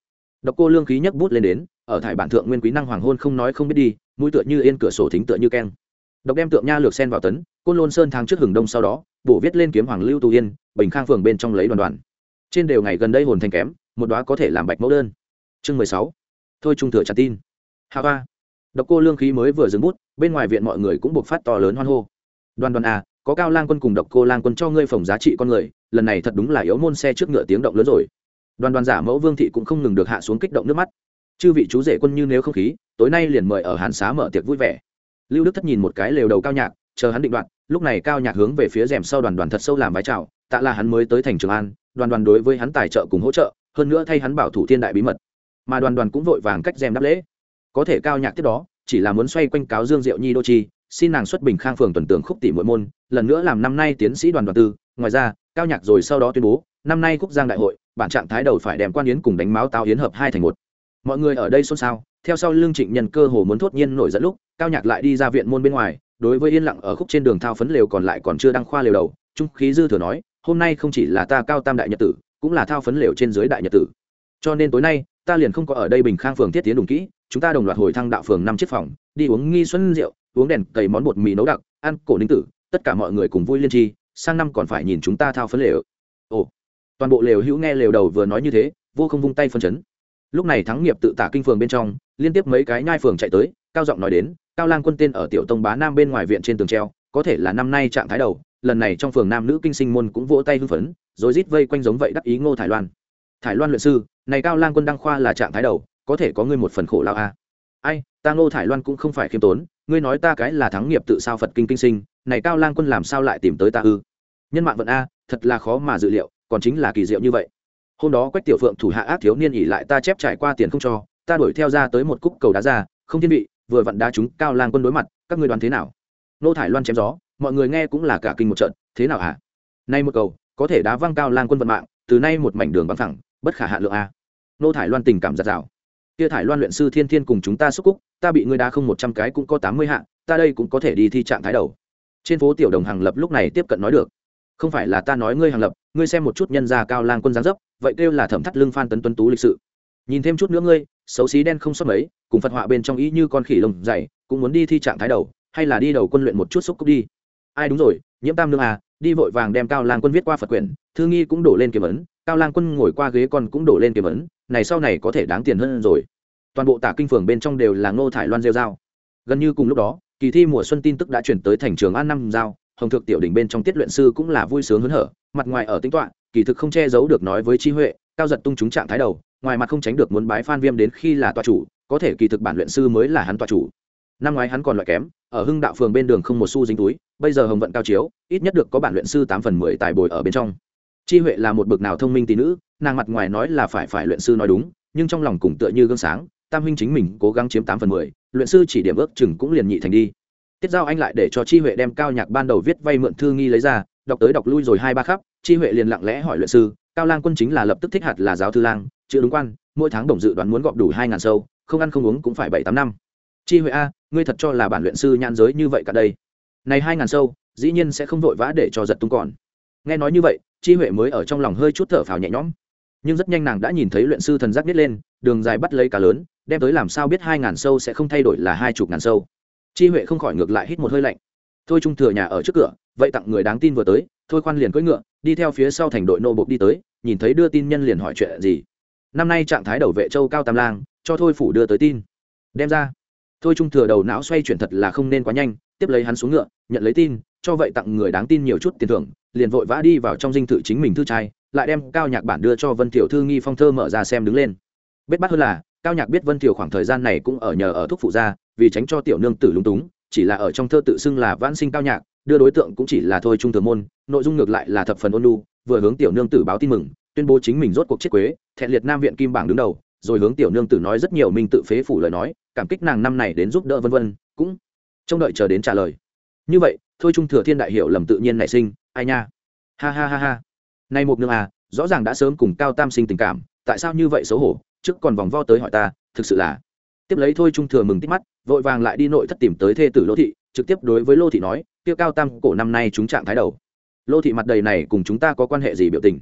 S1: Độc cô lương khí nhấc bút lên đến, ở thải bản thượng nguyên quý năng hoàng hôn không nói không biết đi, mũi tựa như yên cửa sổ thính tựa như keng. Độc đem tượng nha lược sen vào tấn, côn lôn sơn tháng trước hừng đông sau đó, bổ viết lên kiếm hoàng lưu tu yên, bình khang phường bên trong lấy đoàn đoàn. Trên đều ngày gần đây hồn thành kém, một đóa có thể làm bạch mẫu đơn. Chương mười sáu. Thôi trung thừa trả tin. Hà ba độc cô lương khí mới vừa dừng bút, bên ngoài viện mọi người cũng buộc phát to lớn hoan hô. Đoàn đoàn à có cao lang quân cùng độc cô lang quân cho ngươi phòng giá trị con người, lần này thật đúng là yếu môn xe trước ngựa tiếng động lớn rồi. Đoàn đoàn giả mẫu vương thị cũng không ngừng được hạ xuống kích động nước mắt. Chư vị chú rể quân như nếu không khí, tối nay liền mời ở hàn xá mở tiệc vui vẻ. Lưu đức thất nhìn một cái lều đầu cao nhạc, chờ hắn định đoạn, lúc này cao nhạc hướng về phía rèm sau đoàn đoàn thật sâu làm vái chào, tạ là hắn mới tới thành trường an, đoàn đoàn đối với hắn tài trợ cùng hỗ trợ, hơn nữa thay hắn bảo thủ thiên đại bí mật. Mà đoàn đoàn cũng vội vàng cách rèm đáp lễ. Có thể cao nhạc tiếp đó, chỉ là muốn xoay quanh cáo dương diệu nhi đô chi xin nàng xuất bình khang phường tuần tưởng khúc tỷ mỗi môn, lần nữa làm năm nay tiến sĩ đoàn đoàn tư. Ngoài ra, cao nhạc rồi sau đó tuyên bố, năm nay khúc giang đại hội, bản trạng thái đầu phải đem quan yến cùng đánh máu tao yến hợp hai thành một. Mọi người ở đây xôn xao, theo sau lương trịnh nhân cơ hồ muốn thốt nhiên nổi dẫn lúc, cao nhạc lại đi ra viện môn bên ngoài, đối với yên lặng ở khúc trên đường thao phấn lều còn lại còn chưa đăng khoa lều đầu, trung khí dư thừa nói, hôm nay không chỉ là ta cao tam đại nhật tử, cũng là thao phấn lều trên dưới đại nhật tử. Cho nên tối nay, ta liền không có ở đây bình khang phường thiết tiến đùng kỹ, chúng ta đồng loạt hồi thăng đạo phường năm chiếc phòng, đi uống nghi xuân rượu uống đèn, cầy món bột mì nấu đặc, ăn cổ ninh tử, tất cả mọi người cùng vui liên tri, sang năm còn phải nhìn chúng ta thao phấn lều. Ồ, toàn bộ lều hữu nghe lều đầu vừa nói như thế, vô không vung tay phân chấn. Lúc này thắng nghiệp tự tả kinh phường bên trong, liên tiếp mấy cái nhai phường chạy tới, cao giọng nói đến, cao lang quân tên ở tiểu tông bá nam bên ngoài viện trên tường treo, có thể là năm nay trạng thái đầu, lần này trong phường nam nữ kinh sinh môn cũng vỗ tay hưng phấn, rồi rít vây quanh giống vậy đắc ý ngô thải loan. Thải loan luyện sư, này cao lang quân đăng khoa là trạng thái đầu, có thể có ngươi một phần khổ lao a. À. ai, ta ngô thải loan cũng không phải khiêm tốn ngươi nói ta cái là thắng nghiệp tự sao phật kinh kinh sinh, này cao lang quân làm sao lại tìm tới ta ư? Nhân mạng vận a, thật là khó mà dự liệu, còn chính là kỳ diệu như vậy. Hôm đó quách tiểu phượng thủ hạ ác thiếu niên ỉ lại ta chép trải qua tiền không cho, ta đuổi theo ra tới một cúc cầu đá ra, không thiên vị, vừa vặn đá chúng cao lang quân đối mặt, các ngươi đoán thế nào? Nô thải loan chém gió, mọi người nghe cũng là cả kinh một trận, thế nào hả? Nay một cầu, có thể đá văng cao lang quân vận mạng, từ nay một mảnh đường băng thẳng, bất khả hạ lượng a. Nô thải loan tình cảm giặt rào. Kia thải loan luyện sư thiên thiên cùng chúng ta xúc cúc ta bị ngươi đá không một trăm cái cũng có tám mươi hạ, ta đây cũng có thể đi thi trạng thái đầu. Trên phố tiểu đồng hàng lập lúc này tiếp cận nói được. Không phải là ta nói ngươi hàng lập, ngươi xem một chút nhân gia cao lang quân giáng dấp, vậy kêu là thẩm thắt lưng phan tấn tuấn tú lịch sự. Nhìn thêm chút nữa ngươi, xấu xí đen không sót mấy, cùng phật họa bên trong ý như con khỉ lồng dày, cũng muốn đi thi trạng thái đầu, hay là đi đầu quân luyện một chút xúc cúc đi. Ai đúng rồi, nhiễm tam nương à đi vội vàng đem cao lang quân viết qua phật quyển, thư nghi cũng đổ lên kiếm ấn, cao lang quân ngồi qua ghế con cũng đổ lên kiếm ấn, này sau này có thể đáng tiền hơn rồi toàn bộ tả kinh phường bên trong đều là ngô thải loan rêu dao gần như cùng lúc đó, kỳ thi mùa xuân tin tức đã chuyển tới thành trường an năm giao, hồng thượng tiểu đỉnh bên trong tiết luyện sư cũng là vui sướng hớn hở, mặt ngoài ở tính toạ kỳ thực không che giấu được nói với chi huệ, cao giật tung chúng trạng thái đầu, ngoài mặt không tránh được muốn bái phan viêm đến khi là tòa chủ, có thể kỳ thực bản luyện sư mới là hắn tòa chủ. Năm ngoái hắn còn loại kém, ở hưng đạo phường bên đường không một xu dính túi, bây giờ hồng vận cao chiếu, ít nhất được có bản luyện sư tám phần mười tài bồi ở bên trong. Chi huệ là một bậc nào thông minh tí nữ, nàng mặt ngoài nói là phải phải luyện sư nói đúng, nhưng trong lòng cùng tựa như gương sáng tam huynh chính mình cố gắng chiếm tám phần mười, luyện sư chỉ điểm ước chừng cũng liền nhị thành đi. Tiết giao anh lại để cho chi huệ đem cao nhạc ban đầu viết vay mượn thư nghi lấy ra, đọc tới đọc lui rồi hai ba khắp, chi huệ liền lặng lẽ hỏi luyện sư, cao lang quân chính là lập tức thích hạt là giáo thư lang chữ đúng quan, mỗi tháng đồng dự đoán muốn gọp đủ hai ngàn sâu, không ăn không uống cũng phải bảy tám năm. Chi huệ a, ngươi thật cho là bản luyện sư nhãn giới như vậy cả đây? Này hai ngàn sâu, dĩ nhiên sẽ không vội vã để cho giật tung còn. Nghe nói như vậy, chi huệ mới ở trong lòng hơi chút thở phào nhẹ nhõm. Nhưng rất nhanh nàng đã nhìn thấy luyện sư thần giác biết lên, đường dài bắt lấy cá lớn đem tới làm sao biết hai ngàn sâu sẽ không thay đổi là hai chục ngàn sâu. Chi huệ không khỏi ngược lại hít một hơi lạnh. Thôi trung thừa nhà ở trước cửa, vậy tặng người đáng tin vừa tới, thôi khoan liền cưỡi ngựa, đi theo phía sau thành đội nô bộc đi tới, nhìn thấy đưa tin nhân liền hỏi chuyện gì. Năm nay trạng thái đầu vệ châu cao tam lang, cho thôi phủ đưa tới tin. Đem ra. Thôi trung thừa đầu não xoay chuyển thật là không nên quá nhanh, tiếp lấy hắn xuống ngựa, nhận lấy tin, cho vậy tặng người đáng tin nhiều chút tiền thưởng, liền vội vã đi vào trong dinh thự chính mình thư trai, lại đem cao nhạc bản đưa cho vân tiểu thư nghi phong thơ mở ra xem đứng lên bết bắt hơn là, cao nhạc biết vân tiểu khoảng thời gian này cũng ở nhờ ở thúc phụ gia, vì tránh cho tiểu nương tử lúng túng, chỉ là ở trong thơ tự xưng là vãn sinh cao nhạc, đưa đối tượng cũng chỉ là thôi trung thừa môn, nội dung ngược lại là thập phần ôn lu vừa hướng tiểu nương tử báo tin mừng, tuyên bố chính mình rốt cuộc chết quế, thẹn liệt nam viện kim bảng đứng đầu, rồi hướng tiểu nương tử nói rất nhiều minh tự phế phủ lời nói, cảm kích nàng năm này đến giúp đỡ vân vân, cũng trông đợi chờ đến trả lời. Như vậy, thôi trung thừa thiên đại hiệu lầm tự nhiên nảy sinh, ai nha? Ha ha ha ha. Nay một nương à rõ ràng đã sớm cùng cao tam sinh tình cảm, tại sao như vậy xấu hổ? Trước còn vòng vo tới hỏi ta, thực sự là. Tiếp lấy thôi trung thừa mừng tít mắt, vội vàng lại đi nội thất tìm tới thê tử lô thị, trực tiếp đối với lô thị nói, kia cao tam cổ năm nay chúng trạng thái đầu. Lô thị mặt đầy này cùng chúng ta có quan hệ gì biểu tình?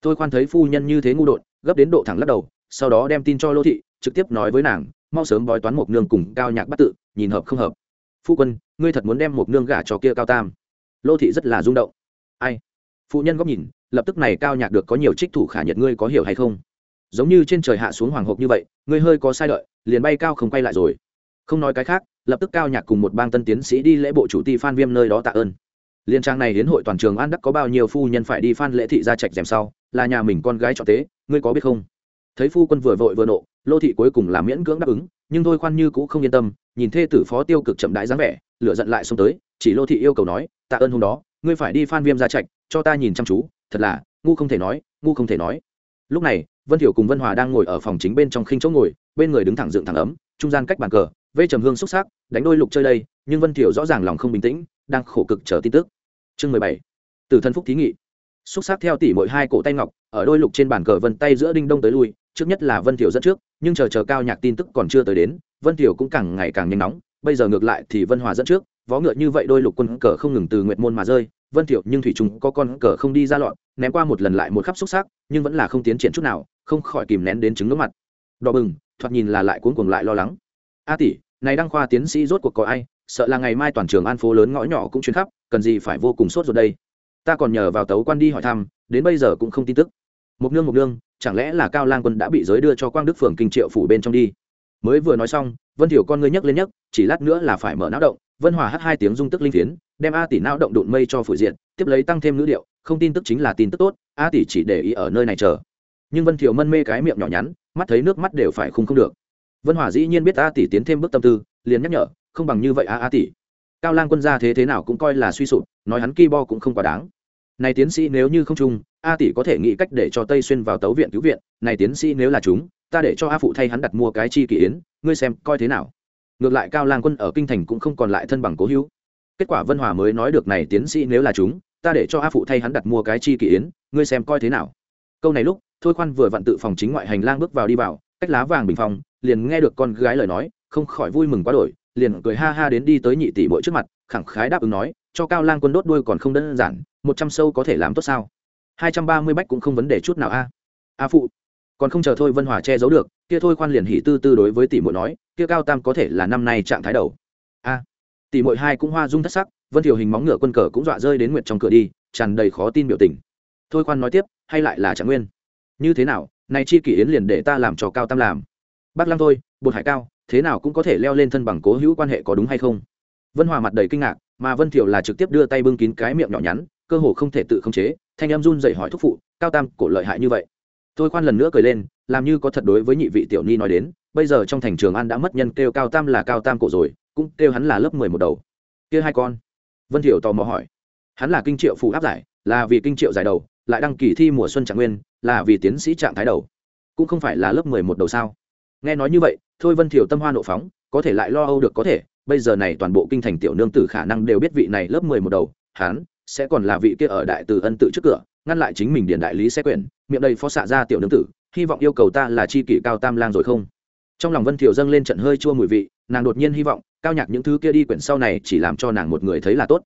S1: Tôi khoan thấy phu nhân như thế ngu đột, gấp đến độ thẳng lắc đầu, sau đó đem tin cho lô thị, trực tiếp nói với nàng, mau sớm bói toán một nương cùng cao nhạc bắt tự, nhìn hợp không hợp. Phu quân, ngươi thật muốn đem một nương gả cho kia cao tam? Lô thị rất là rung động. Ai? Phụ nhân góc nhìn, lập tức này cao nhạc được có nhiều trích thủ khả nhật, ngươi có hiểu hay không? Giống như trên trời hạ xuống hoàng hộp như vậy, ngươi hơi có sai đợi, liền bay cao không quay lại rồi. Không nói cái khác, lập tức cao nhạc cùng một bang tân tiến sĩ đi lễ bộ chủ ti phan viêm nơi đó tạ ơn. Liên trang này đến hội toàn trường an đắc có bao nhiêu phu nhân phải đi phan lễ thị ra trạch dèm sau, là nhà mình con gái cho tế ngươi có biết không? Thấy phu quân vừa vội vừa nộ, lô thị cuối cùng là miễn cưỡng đáp ứng, nhưng thôi khoan như cũng không yên tâm, nhìn thê tử phó tiêu cực chậm đãi dáng vẻ, lửa giận lại xông tới, chỉ lô thị yêu cầu nói, tạ ơn hôm đó, ngươi phải đi phan viêm ra trạch, cho ta nhìn chăm chú, thật là, ngu không thể nói, ngu không thể nói lúc này, vân thiểu cùng vân hòa đang ngồi ở phòng chính bên trong khinh chỗ ngồi, bên người đứng thẳng dựng thẳng ấm, trung gian cách bàn cờ vây trầm hương xúc xác đánh đôi lục chơi đây, nhưng vân thiểu rõ ràng lòng không bình tĩnh, đang khổ cực chờ tin tức. Chương mười bảy từ thân phúc thí nghị. Xúc xác theo tỉ mỗi hai cổ tay ngọc, ở đôi lục trên bàn cờ vân tay giữa đinh đông tới lui, trước nhất là vân thiểu dẫn trước, nhưng chờ chờ cao nhạc tin tức còn chưa tới đến, vân thiểu cũng càng ngày càng nhanh nóng, bây giờ ngược lại thì vân hòa dẫn trước vó ngựa như vậy đôi lục quân cờ không ngừng từ nguyệt môn mà rơi, vân thiệu nhưng thủy chúng có con cờ không đi ra lọn ném qua một lần lại một khắp xúc xác, nhưng vẫn là không tiến triển chút nào, không khỏi kìm nén đến chứng nước mặt. Đỏ bừng, thoạt nhìn là lại cuốn cuồng lại lo lắng. A tỷ, này đăng khoa tiến sĩ rốt cuộc có ai? Sợ là ngày mai toàn trường an phố lớn ngõ nhỏ cũng chuyến khắp, cần gì phải vô cùng sốt rồi đây? Ta còn nhờ vào tấu quan đi hỏi thăm, đến bây giờ cũng không tin tức. Một nương một nương, chẳng lẽ là cao lang quân đã bị giới đưa cho quang đức phường kinh triệu phủ bên trong đi? Mới vừa nói xong, vân thiểu con ngươi nhấc lên nhấc, chỉ lát nữa là phải mở não động vân hòa hát hai tiếng dung tức linh phiến, đem a tỷ não động đụn mây cho phủ diện tiếp lấy tăng thêm ngữ điệu, không tin tức chính là tin tức tốt, a tỷ chỉ để ý ở nơi này chờ. Nhưng vân thiều mân mê cái miệng nhỏ nhắn, mắt thấy nước mắt đều phải khung không được. Vân hòa dĩ nhiên biết a tỷ tiến thêm bước tâm tư, liền nhắc nhở, không bằng như vậy a a tỷ. Cao lang quân gia thế thế nào cũng coi là suy sụp, nói hắn ki bo cũng không quá đáng. Này tiến sĩ nếu như không trung a tỷ có thể nghĩ cách để cho tây xuyên vào tấu viện cứu viện, này tiến sĩ nếu là chúng ta để cho a phụ thay hắn đặt mua cái chi kỷ yến, ngươi xem coi thế nào ngược lại cao lang quân ở kinh thành cũng không còn lại thân bằng cố hữu. Kết quả vân hòa mới nói được này tiến sĩ nếu là chúng, ta để cho a phụ thay hắn đặt mua cái chi kỷ yến, ngươi xem coi thế nào. Câu này lúc, thôi khoan vừa vặn tự phòng chính ngoại hành lang bước vào đi vào, cách lá vàng bình phòng liền nghe được con gái lời nói, không khỏi vui mừng quá đổi, liền cười ha ha đến đi tới nhị tỷ bội trước mặt, khẳng khái đáp ứng nói, cho cao lang quân đốt đuôi còn không đơn giản, một trăm sâu có thể làm tốt sao? Hai trăm ba mươi bách cũng không vấn đề chút nào a. A phụ còn không chờ thôi vân hòa che giấu được, kia thôi khoan liền hỉ tư tư đối với tỷ muội nói, kia cao tam có thể là năm nay trạng thái đầu. A, tỷ muội hai cũng hoa dung thất sắc, vân thiều hình móng ngựa quân cờ cũng dọa rơi đến nguyệt trong cửa đi, tràn đầy khó tin biểu tình. Thôi khoan nói tiếp, hay lại là trạng nguyên? Như thế nào, nay chi kỷ yến liền để ta làm cho cao tam làm? Bác lăng thôi, bột hải cao, thế nào cũng có thể leo lên thân bằng cố hữu quan hệ có đúng hay không? Vân hòa mặt đầy kinh ngạc, mà vân thiều là trực tiếp đưa tay bưng kín cái miệng nhỏ nhắn, cơ hồ không thể tự khống chế, thanh em run dậy hỏi thúc phụ, cao tam cổ lợi hại như vậy? Thôi khoan lần nữa cười lên, làm như có thật đối với nhị vị tiểu ni nói đến, bây giờ trong thành trường an đã mất nhân kêu cao tam là cao tam cổ rồi, cũng kêu hắn là lớp mười một đầu. Kia hai con. Vân thiểu tò mò hỏi. Hắn là kinh triệu phụ áp giải, là vì kinh triệu giải đầu, lại đăng kỳ thi mùa xuân trạng nguyên, là vì tiến sĩ trạng thái đầu. Cũng không phải là lớp mười một đầu sao? Nghe nói như vậy, thôi vân thiểu tâm hoa nộ phóng, có thể lại lo âu được có thể, bây giờ này toàn bộ kinh thành tiểu nương tử khả năng đều biết vị này lớp mười một đầu, hắn sẽ còn là vị kia ở đại từ ân tự trước cửa ngăn lại chính mình điền đại lý xe quyển, miệng đầy phó xạ ra tiểu nương tử, hy vọng yêu cầu ta là chi kỷ cao tam lang rồi không? Trong lòng vân thiều dâng lên trận hơi chua mùi vị, nàng đột nhiên hy vọng, cao nhạc những thứ kia đi quyển sau này chỉ làm cho nàng một người thấy là tốt.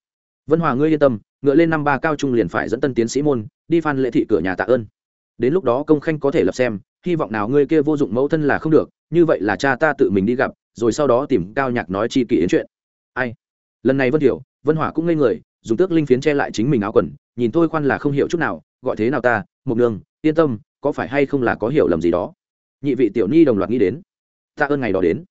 S1: Vân hòa ngươi yên tâm, ngựa lên năm ba cao trung liền phải dẫn tân tiến sĩ môn, đi phan lễ thị cửa nhà tạ ơn. Đến lúc đó công khanh có thể lập xem, hy vọng nào ngươi kia vô dụng mẫu thân là không được, như vậy là cha ta tự mình đi gặp, rồi sau đó tìm cao nhạc nói chi kỷ yến chuyện. Ai? Lần này vân hiểu vân hỏa cũng ngây người dùng tước linh phiến che lại chính mình áo quần, nhìn tôi khoan là không hiểu chút nào, gọi thế nào ta, Mộc nương, yên tâm, có phải hay không là có hiểu lầm gì đó? Nhị vị tiểu ni đồng loạt nghĩ đến. Ta ơn ngày đó đến.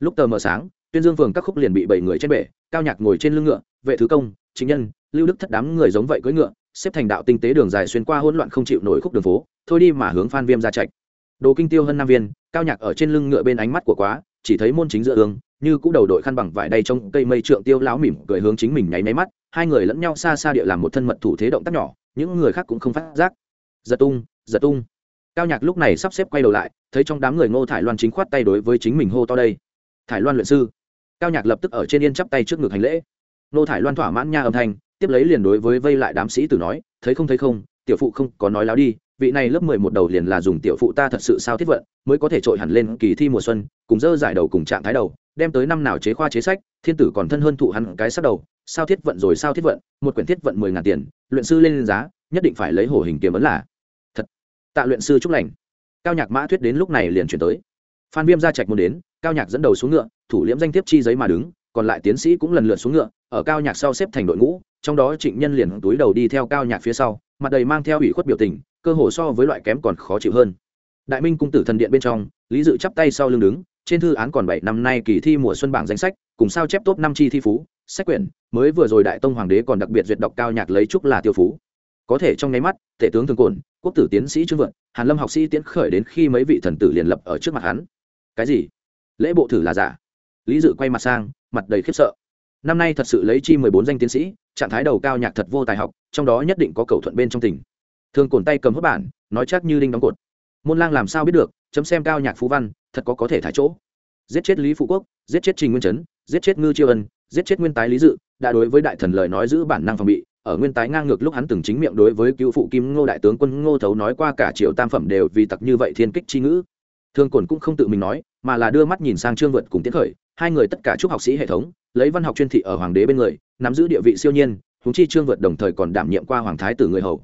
S1: Lúc tờ mờ sáng, tuyên dương phường các khúc liền bị bảy người trên bể cao nhạc ngồi trên lưng ngựa, vệ thứ công, chính nhân, lưu đức thất đám người giống vậy cưỡi ngựa, xếp thành đạo tinh tế đường dài xuyên qua hỗn loạn không chịu nổi khúc đường phố, thôi đi mà hướng phan viêm ra chạy đồ kinh tiêu hơn năm viên, cao nhạc ở trên lưng ngựa bên ánh mắt của quá, chỉ thấy môn chính giữa ương như cũ đầu đội khăn bằng vải đầy trong cây mây trượng tiêu láo mỉm cười hướng chính mình nháy máy mắt, hai người lẫn nhau xa xa địa làm một thân mật thủ thế động tác nhỏ, những người khác cũng không phát giác. Giật tung giật tung. Cao nhạc lúc này sắp xếp quay đầu lại, thấy trong đám người ngô thải loan chính khoát tay đối với chính mình hô to đây. Thải loan luyện sư. Cao nhạc lập tức ở trên yên chắp tay trước ngực hành lễ. Nô thải loan thỏa mãn nha âm thanh, tiếp lấy liền đối với vây lại đám sĩ tử nói, thấy không thấy không, tiểu phụ không có nói láo đi, vị này lớp mười một đầu liền là dùng tiểu phụ ta thật sự sao thiết vận, mới có thể trội hẳn lên kỳ thi mùa xuân, cùng dơ giải đầu cùng trạng thái đầu đem tới năm nào chế khoa chế sách, thiên tử còn thân hơn thụ hắn cái sắc đầu, sao thiết vận rồi sao thiết vận, một quyển thiết vận mười ngàn tiền, luyện sư lên giá, nhất định phải lấy hổ hình kiếm ấn là. Thật. Tạ luyện sư chúc lành. Cao nhạc mã thuyết đến lúc này liền chuyển tới. Phan viêm ra trạch muốn đến, cao nhạc dẫn đầu xuống ngựa, thủ liễm danh tiếp chi giấy mà đứng, còn lại tiến sĩ cũng lần lượt xuống ngựa, ở cao nhạc sau xếp thành đội ngũ, trong đó trịnh nhân liền túi đầu đi theo cao nhạc phía sau, mặt đầy mang theo ủy khuất biểu tình, cơ hồ so với loại kém còn khó chịu hơn. Đại minh cung tử thần điện bên trong, lý dự chắp tay sau lưng đứng trên thư án còn bảy năm nay kỳ thi mùa xuân bảng danh sách, cùng sao chép top năm chi thi phú, sách quyển, mới vừa rồi đại tông hoàng đế còn đặc biệt duyệt đọc cao nhạc lấy chúc là tiêu phú. Có thể trong nháy mắt, tể tướng thường cồn quốc tử tiến sĩ trương vượng, hàn lâm học sĩ tiến khởi đến khi mấy vị thần tử liền lập ở trước mặt hắn. Cái gì? Lễ bộ thử là giả. Lý dự quay mặt sang, mặt đầy khiếp sợ. Năm nay thật sự lấy chi mười bốn danh tiến sĩ, trạng thái đầu cao nhạc thật vô tài học, trong đó nhất định có cầu thuận bên trong tỉnh. Thường cồn tay cầm hốt bản, nói chắc như đinh đóng cột. Môn lang làm sao biết được, chấm xem cao nhạc phú văn thật có có thể thải chỗ. Giết chết lý phụ quốc, giết chết trình nguyên trấn, giết chết ngư chiêu ân, giết chết nguyên tái lý dự, đã đối với đại thần lời nói giữ bản năng phòng bị, ở nguyên tái ngang ngược lúc hắn từng chính miệng đối với cựu phụ kim ngô đại tướng quân ngô thấu nói qua cả triệu tam phẩm đều vì tặc như vậy thiên kích chi ngữ. Thương cồn cũng không tự mình nói, mà là đưa mắt nhìn sang trương vượt cùng tiến khởi, hai người tất cả chúc học sĩ hệ thống, lấy văn học chuyên thị ở hoàng đế bên người, nắm giữ địa vị siêu nhiên húng chi trương vượt đồng thời còn đảm nhiệm qua hoàng thái tử người hầu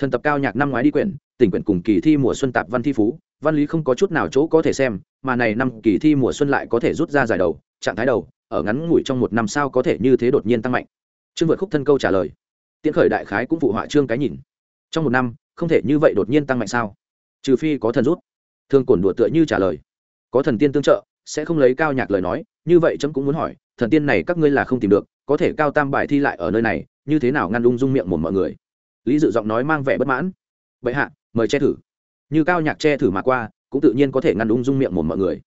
S1: thần tập cao nhạc năm ngoái đi quyển, tỉnh quyển cùng kỳ thi mùa xuân tạp văn thi phú, văn lý không có chút nào chỗ có thể xem, mà này năm kỳ thi mùa xuân lại có thể rút ra giải đầu, trạng thái đầu, ở ngắn ngủi trong một năm sao có thể như thế đột nhiên tăng mạnh. Trương vượt khúc thân câu trả lời. Tiễn khởi đại khái cũng phụ họa trương cái nhìn. Trong một năm, không thể như vậy đột nhiên tăng mạnh sao? Trừ phi có thần rút. Thương cổn đùa tựa như trả lời. Có thần tiên tương trợ, sẽ không lấy cao nhạc lời nói, như vậy trẫm cũng muốn hỏi, thần tiên này các ngươi là không tìm được, có thể cao tam bài thi lại ở nơi này, như thế nào ngăn lung dung miệng một mọi người? Lý dự giọng nói mang vẻ bất mãn. Vậy hạ, mời che thử. Như cao nhạc che thử mà qua, cũng tự nhiên có thể ngăn ung dung miệng một mọi người.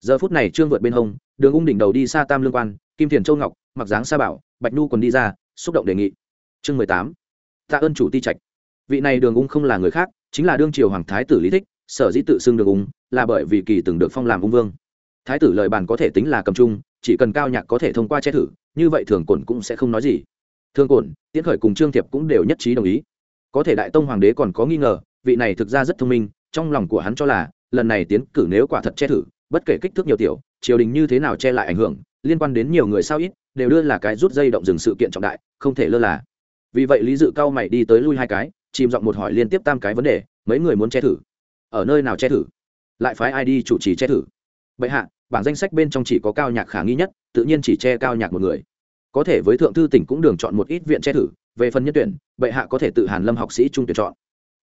S1: Giờ phút này trương vượt bên hông, đường ung đỉnh đầu đi xa tam lương quan, kim thiền châu ngọc, mặc dáng sa bảo, bạch nu còn đi ra, xúc động đề nghị. Chương mười tám. Tạ ơn chủ ti trạch. Vị này đường ung không là người khác, chính là đương triều hoàng thái tử lý thích, sở dĩ tự xưng đường ung là bởi vì kỳ từng được phong làm ung vương. Thái tử lời bàn có thể tính là cầm trung, chỉ cần cao nhạc có thể thông qua che thử, như vậy thường cổn cũng sẽ không nói gì. Thương cổn, tiễn khởi cùng trương thiệp cũng đều nhất trí đồng ý. Có thể đại tông hoàng đế còn có nghi ngờ, vị này thực ra rất thông minh, trong lòng của hắn cho là, lần này tiến cử nếu quả thật che thử, bất kể kích thước nhiều tiểu, triều đình như thế nào che lại ảnh hưởng, liên quan đến nhiều người sao ít, đều đưa là cái rút dây động dừng sự kiện trọng đại, không thể lơ là. Vì vậy lý dự cao mày đi tới lui hai cái, chìm giọng một hỏi liên tiếp tam cái vấn đề, mấy người muốn che thử? Ở nơi nào che thử? Lại phái ai đi chủ trì che thử? Bệ hạ, bảng danh sách bên trong chỉ có cao nhạc khả nghi nhất, tự nhiên chỉ che cao nhạc một người có thể với thượng thư tỉnh cũng đường chọn một ít viện che thử, về phần nhân tuyển, bệ hạ có thể tự hàn lâm học sĩ trung tuyển chọn.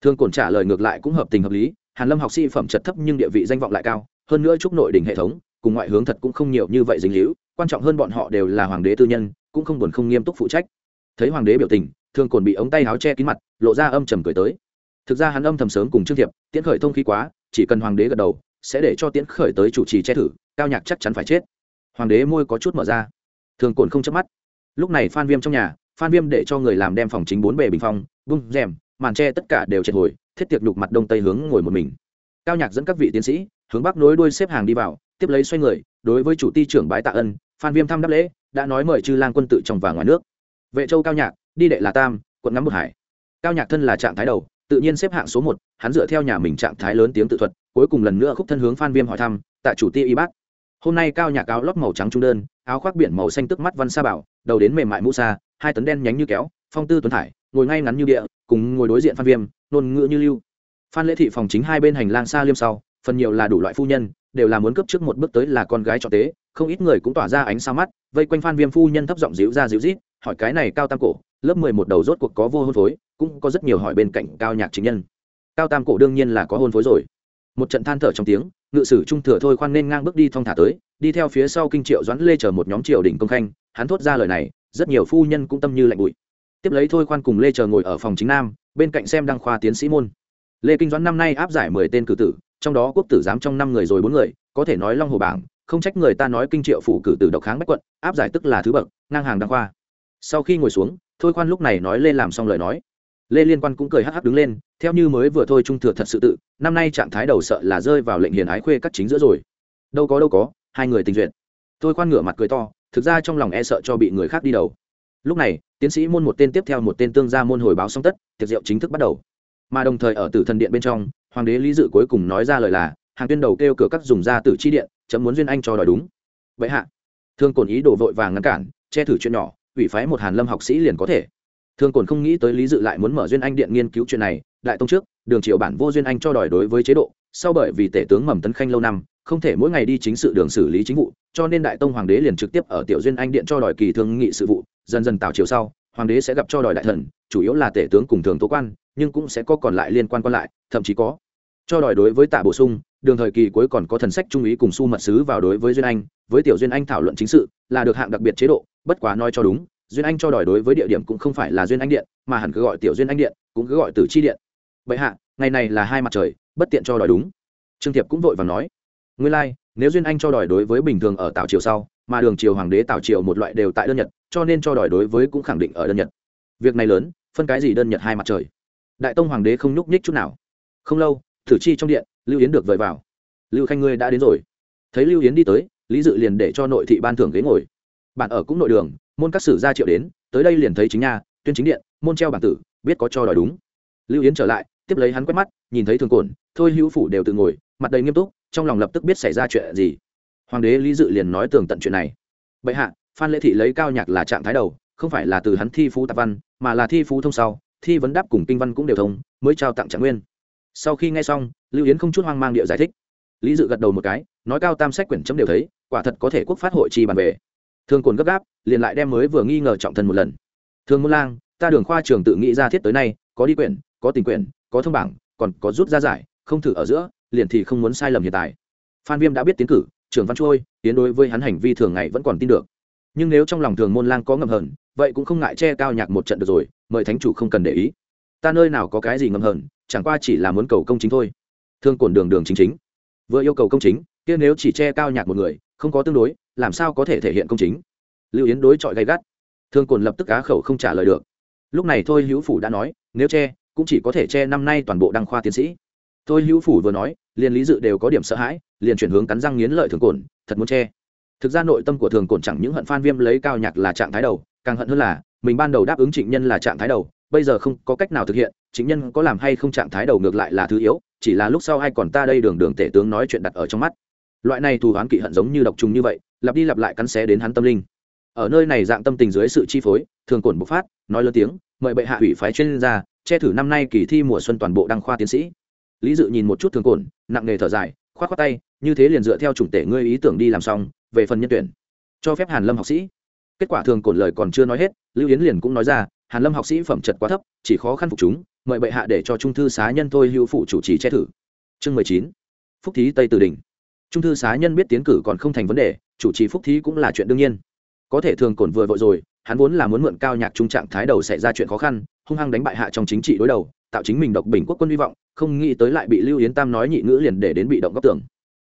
S1: Thương cổn trả lời ngược lại cũng hợp tình hợp lý, hàn lâm học sĩ phẩm chất thấp nhưng địa vị danh vọng lại cao, hơn nữa chúc nội đình hệ thống, cùng ngoại hướng thật cũng không nhiều như vậy dính hữu quan trọng hơn bọn họ đều là hoàng đế tư nhân, cũng không buồn không nghiêm túc phụ trách. Thấy hoàng đế biểu tình, thương cổn bị ống tay áo che kín mặt, lộ ra âm trầm cười tới. Thực ra hắn âm thầm sớm cùng trương thiệp, tiễn khởi thông khí quá, chỉ cần hoàng đế gật đầu, sẽ để cho tiễn khởi tới chủ trì che thử, cao nhạc chắc chắn phải chết. Hoàng đế môi có chút mở ra thường cồn không chớp mắt. Lúc này phan viêm trong nhà, phan viêm để cho người làm đem phòng chính bốn bề bình phong, bung rèm, màn tre tất cả đều triệt hồi, thiết tiệc nhục mặt đông tây hướng ngồi một mình. Cao nhạc dẫn các vị tiến sĩ, hướng bắc nối đuôi xếp hàng đi vào, tiếp lấy xoay người, đối với chủ ty trưởng bái tạ ân, phan viêm thăm đáp lễ, đã nói mời chư lang quân tự trong và ngoài nước. Vệ châu cao nhạc, đi đệ là tam, quận ngắm một hải. Cao nhạc thân là trạng thái đầu, tự nhiên xếp hạng số một, hắn dựa theo nhà mình trạng thái lớn tiếng tự thuật, cuối cùng lần nữa khúc thân hướng phan viêm hỏi thăm tại chủ ti y bát hôm nay cao nhạc áo lót màu trắng trung đơn áo khoác biển màu xanh tức mắt văn sa bảo, đầu đến mềm mại mũ sa, hai tấn đen nhánh như kéo, phong tư tuấn thải, ngồi ngay ngắn như địa, cùng ngồi đối diện phan viêm nôn ngữ như lưu. Phan lễ thị phòng chính hai bên hành lang xa liêm sau, phần nhiều là đủ loại phu nhân, đều là muốn cấp trước một bước tới là con gái cho tế, không ít người cũng tỏa ra ánh sao mắt, vây quanh phan viêm phu nhân thấp giọng dịu ra dịu rít hỏi cái này cao tam cổ, lớp mười một đầu rốt cuộc có vô hôn phối, cũng có rất nhiều hỏi bên cạnh cao nhạc chính nhân. Cao tam cổ đương nhiên là có hôn phối rồi. Một trận than thở trong tiếng ngự sử trung thừa thôi khoan nên ngang bước đi thong thả tới, đi theo phía sau kinh triệu doãn lê chờ một nhóm triều đình công khanh, hắn thốt ra lời này, rất nhiều phu nhân cũng tâm như lạnh bụi. Tiếp lấy thôi khoan cùng lê chờ ngồi ở phòng chính nam, bên cạnh xem đăng khoa tiến sĩ môn. Lê kinh doãn năm nay áp giải mười tên cử tử, trong đó quốc tử giám trong năm người rồi bốn người, có thể nói long hồ bảng, không trách người ta nói kinh triệu phủ cử tử độc kháng bách quận, áp giải tức là thứ bậc, ngang hàng đăng khoa. Sau khi ngồi xuống, thôi khoan lúc này nói lê làm xong lời nói lê liên quan cũng cười hắc hắc đứng lên, theo như mới vừa thôi trung thừa thật sự tự, năm nay trạng thái đầu sợ là rơi vào lệnh hiền ái khuê cắt chính giữa rồi. Đâu có đâu có, hai người tình duyệt. Thôi khoan ngửa mặt cười to, thực ra trong lòng e sợ cho bị người khác đi đầu. Lúc này, tiến sĩ môn một tên tiếp theo một tên tương gia môn hồi báo xong tất, tiệc rượu chính thức bắt đầu. Mà đồng thời ở tử thần điện bên trong, hoàng đế lý dự cuối cùng nói ra lời là, hàng tuyên đầu kêu cửa các dùng ra tử chi điện, chấm muốn duyên anh cho đòi đúng. Vậy hạ. Thương cổn ý đồ vội vàng ngăn cản, che thử chuyện nhỏ, ủy phái một hàn lâm học sĩ liền có thể thương cồn không nghĩ tới lý dự lại muốn mở duyên anh điện nghiên cứu chuyện này, đại tông trước, đường triệu bản vô duyên anh cho đòi đối với chế độ, sau bởi vì tể tướng mầm tấn khanh lâu năm, không thể mỗi ngày đi chính sự đường xử lý chính vụ, cho nên đại tông hoàng đế liền trực tiếp ở tiểu duyên anh điện cho đòi kỳ thương nghị sự vụ, dần dần tạo chiều sau, hoàng đế sẽ gặp cho đòi đại thần, chủ yếu là tể tướng cùng thường tố quan, nhưng cũng sẽ có còn lại liên quan quan lại, thậm chí có cho đòi đối với tạ bổ sung, đường thời kỳ cuối còn có thần sách trung ý cùng su mật sứ vào đối với duyên anh, với tiểu duyên anh thảo luận chính sự là được hạng đặc biệt chế độ, bất quá nói cho đúng duyên anh cho đòi đối với địa điểm cũng không phải là duyên anh điện mà hẳn cứ gọi tiểu duyên anh điện cũng cứ gọi từ chi điện. Bệ hạ ngày này là hai mặt trời bất tiện cho đòi đúng. Trương thiệp cũng vội và nói. Nguyên lai、like, nếu duyên anh cho đòi đối với bình thường ở tảo triều sau mà đường triều hoàng đế tảo triều một loại đều tại đơn nhật cho nên cho đòi đối với cũng khẳng định ở đơn nhật. Việc này lớn phân cái gì đơn nhật hai mặt trời? Đại tông hoàng đế không nhúc nhích chút nào. Không lâu thử chi trong điện lưu yến được vời vào. Lưu khanh ngươi đã đến rồi. Thấy lưu yến đi tới lý dự liền để cho nội thị ban thưởng ghế ngồi. Bạn ở cũng nội đường môn các sử gia triệu đến, tới đây liền thấy chính nhà tuyên chính điện, môn treo bản tử, biết có cho đòi đúng. Lưu yến trở lại, tiếp lấy hắn quét mắt, nhìn thấy thường cồn thôi hữu phủ đều tự ngồi, mặt đầy nghiêm túc, trong lòng lập tức biết xảy ra chuyện gì. Hoàng đế lý dự liền nói tường tận chuyện này. Bệ hạ, phan lễ thị lấy cao nhạc là trạng thái đầu, không phải là từ hắn thi phú tạp văn, mà là thi phú thông sau, thi vấn đáp cùng kinh văn cũng đều thông, mới trao tặng trạng nguyên. Sau khi nghe xong, lưu yến không chút hoang mang địa giải thích. Lý dự gật đầu một cái, nói cao tam sách quyển chấm đều thấy, quả thật có thể quốc phát hội chi bàn về thường cồn gấp gáp, liền lại đem mới vừa nghi ngờ trọng thân một lần. Thường môn lang, ta đường khoa trường tự nghĩ ra thiết tới nay, có đi quyển, có tình quyển, có thông bảng, còn có rút ra giải, không thử ở giữa, liền thì không muốn sai lầm hiện tại. Phan viêm đã biết tiến cử, trưởng văn trôi, tiến đối với hắn hành vi thường ngày vẫn còn tin được. Nhưng nếu trong lòng thường môn lang có ngầm hờn, vậy cũng không ngại che cao nhạc một trận được rồi, mời thánh chủ không cần để ý. Ta nơi nào có cái gì ngầm hờn, chẳng qua chỉ là muốn cầu công chính thôi. Thương cổn đường đường chính chính. Vừa yêu cầu công chính, kia nếu chỉ che cao nhạc một người, không có tương đối làm sao có thể thể hiện công chính? Lưu yến đối chọi gay gắt. Thương cồn lập tức á khẩu không trả lời được. Lúc này thôi hữu phủ đã nói, nếu che, cũng chỉ có thể che năm nay toàn bộ đăng khoa tiến sĩ. Thôi hữu phủ vừa nói, liền lý dự đều có điểm sợ hãi, liền chuyển hướng cắn răng nghiến lợi thường cồn thật muốn che. Thực ra nội tâm của thường cồn chẳng những hận phan viêm lấy cao nhạc là trạng thái đầu, càng hận hơn là, mình ban đầu đáp ứng trịnh nhân là trạng thái đầu, bây giờ không có cách nào thực hiện, trịnh nhân có làm hay không trạng thái đầu ngược lại là thứ yếu, chỉ là lúc sau ai còn ta đây đường đường tể tướng nói chuyện đặt ở trong mắt. Loại này thù oán kỵ hận giống như độc trùng như vậy lặp đi lặp lại cắn xé đến hắn tâm linh. Ở nơi này dạng tâm tình dưới sự chi phối, thường cổn bộc phát, nói lớn tiếng, mời bệ hạ ủy phái chuyên gia, che thử năm nay kỳ thi mùa xuân toàn bộ đăng khoa tiến sĩ. Lý dự nhìn một chút thường cổn, nặng nề thở dài k h o á t k tay, như thế liền dựa theo chủng tể ngươi ý tưởng đi làm xong, về phần nhân tuyển. Cho phép hàn lâm học sĩ. Kết quả thường cổn lời còn chưa nói hết, lưu yến liền cũng nói ra, hàn lâm học sĩ phẩm chất quá thấp, chỉ khó khăn phục chúng, mời bệ hạ để cho trung thư xá nhân thôi hữu phụ chủ trì che thử. Chương mười chín. Phúc thí tây từ đỉnh trung thư xá nhân biết tiến cử còn không thành vấn đề chủ trì phúc thí cũng là chuyện đương nhiên. Có thể thường cổn vừa vội rồi, hắn vốn là muốn mượn cao nhạc trung trạng thái đầu xảy ra chuyện khó khăn, hung hăng đánh bại hạ trong chính trị đối đầu, tạo chính mình độc bình quốc quân hy vọng, không nghĩ tới lại bị lưu yến tam nói nhị ngữ liền để đến bị động góc tưởng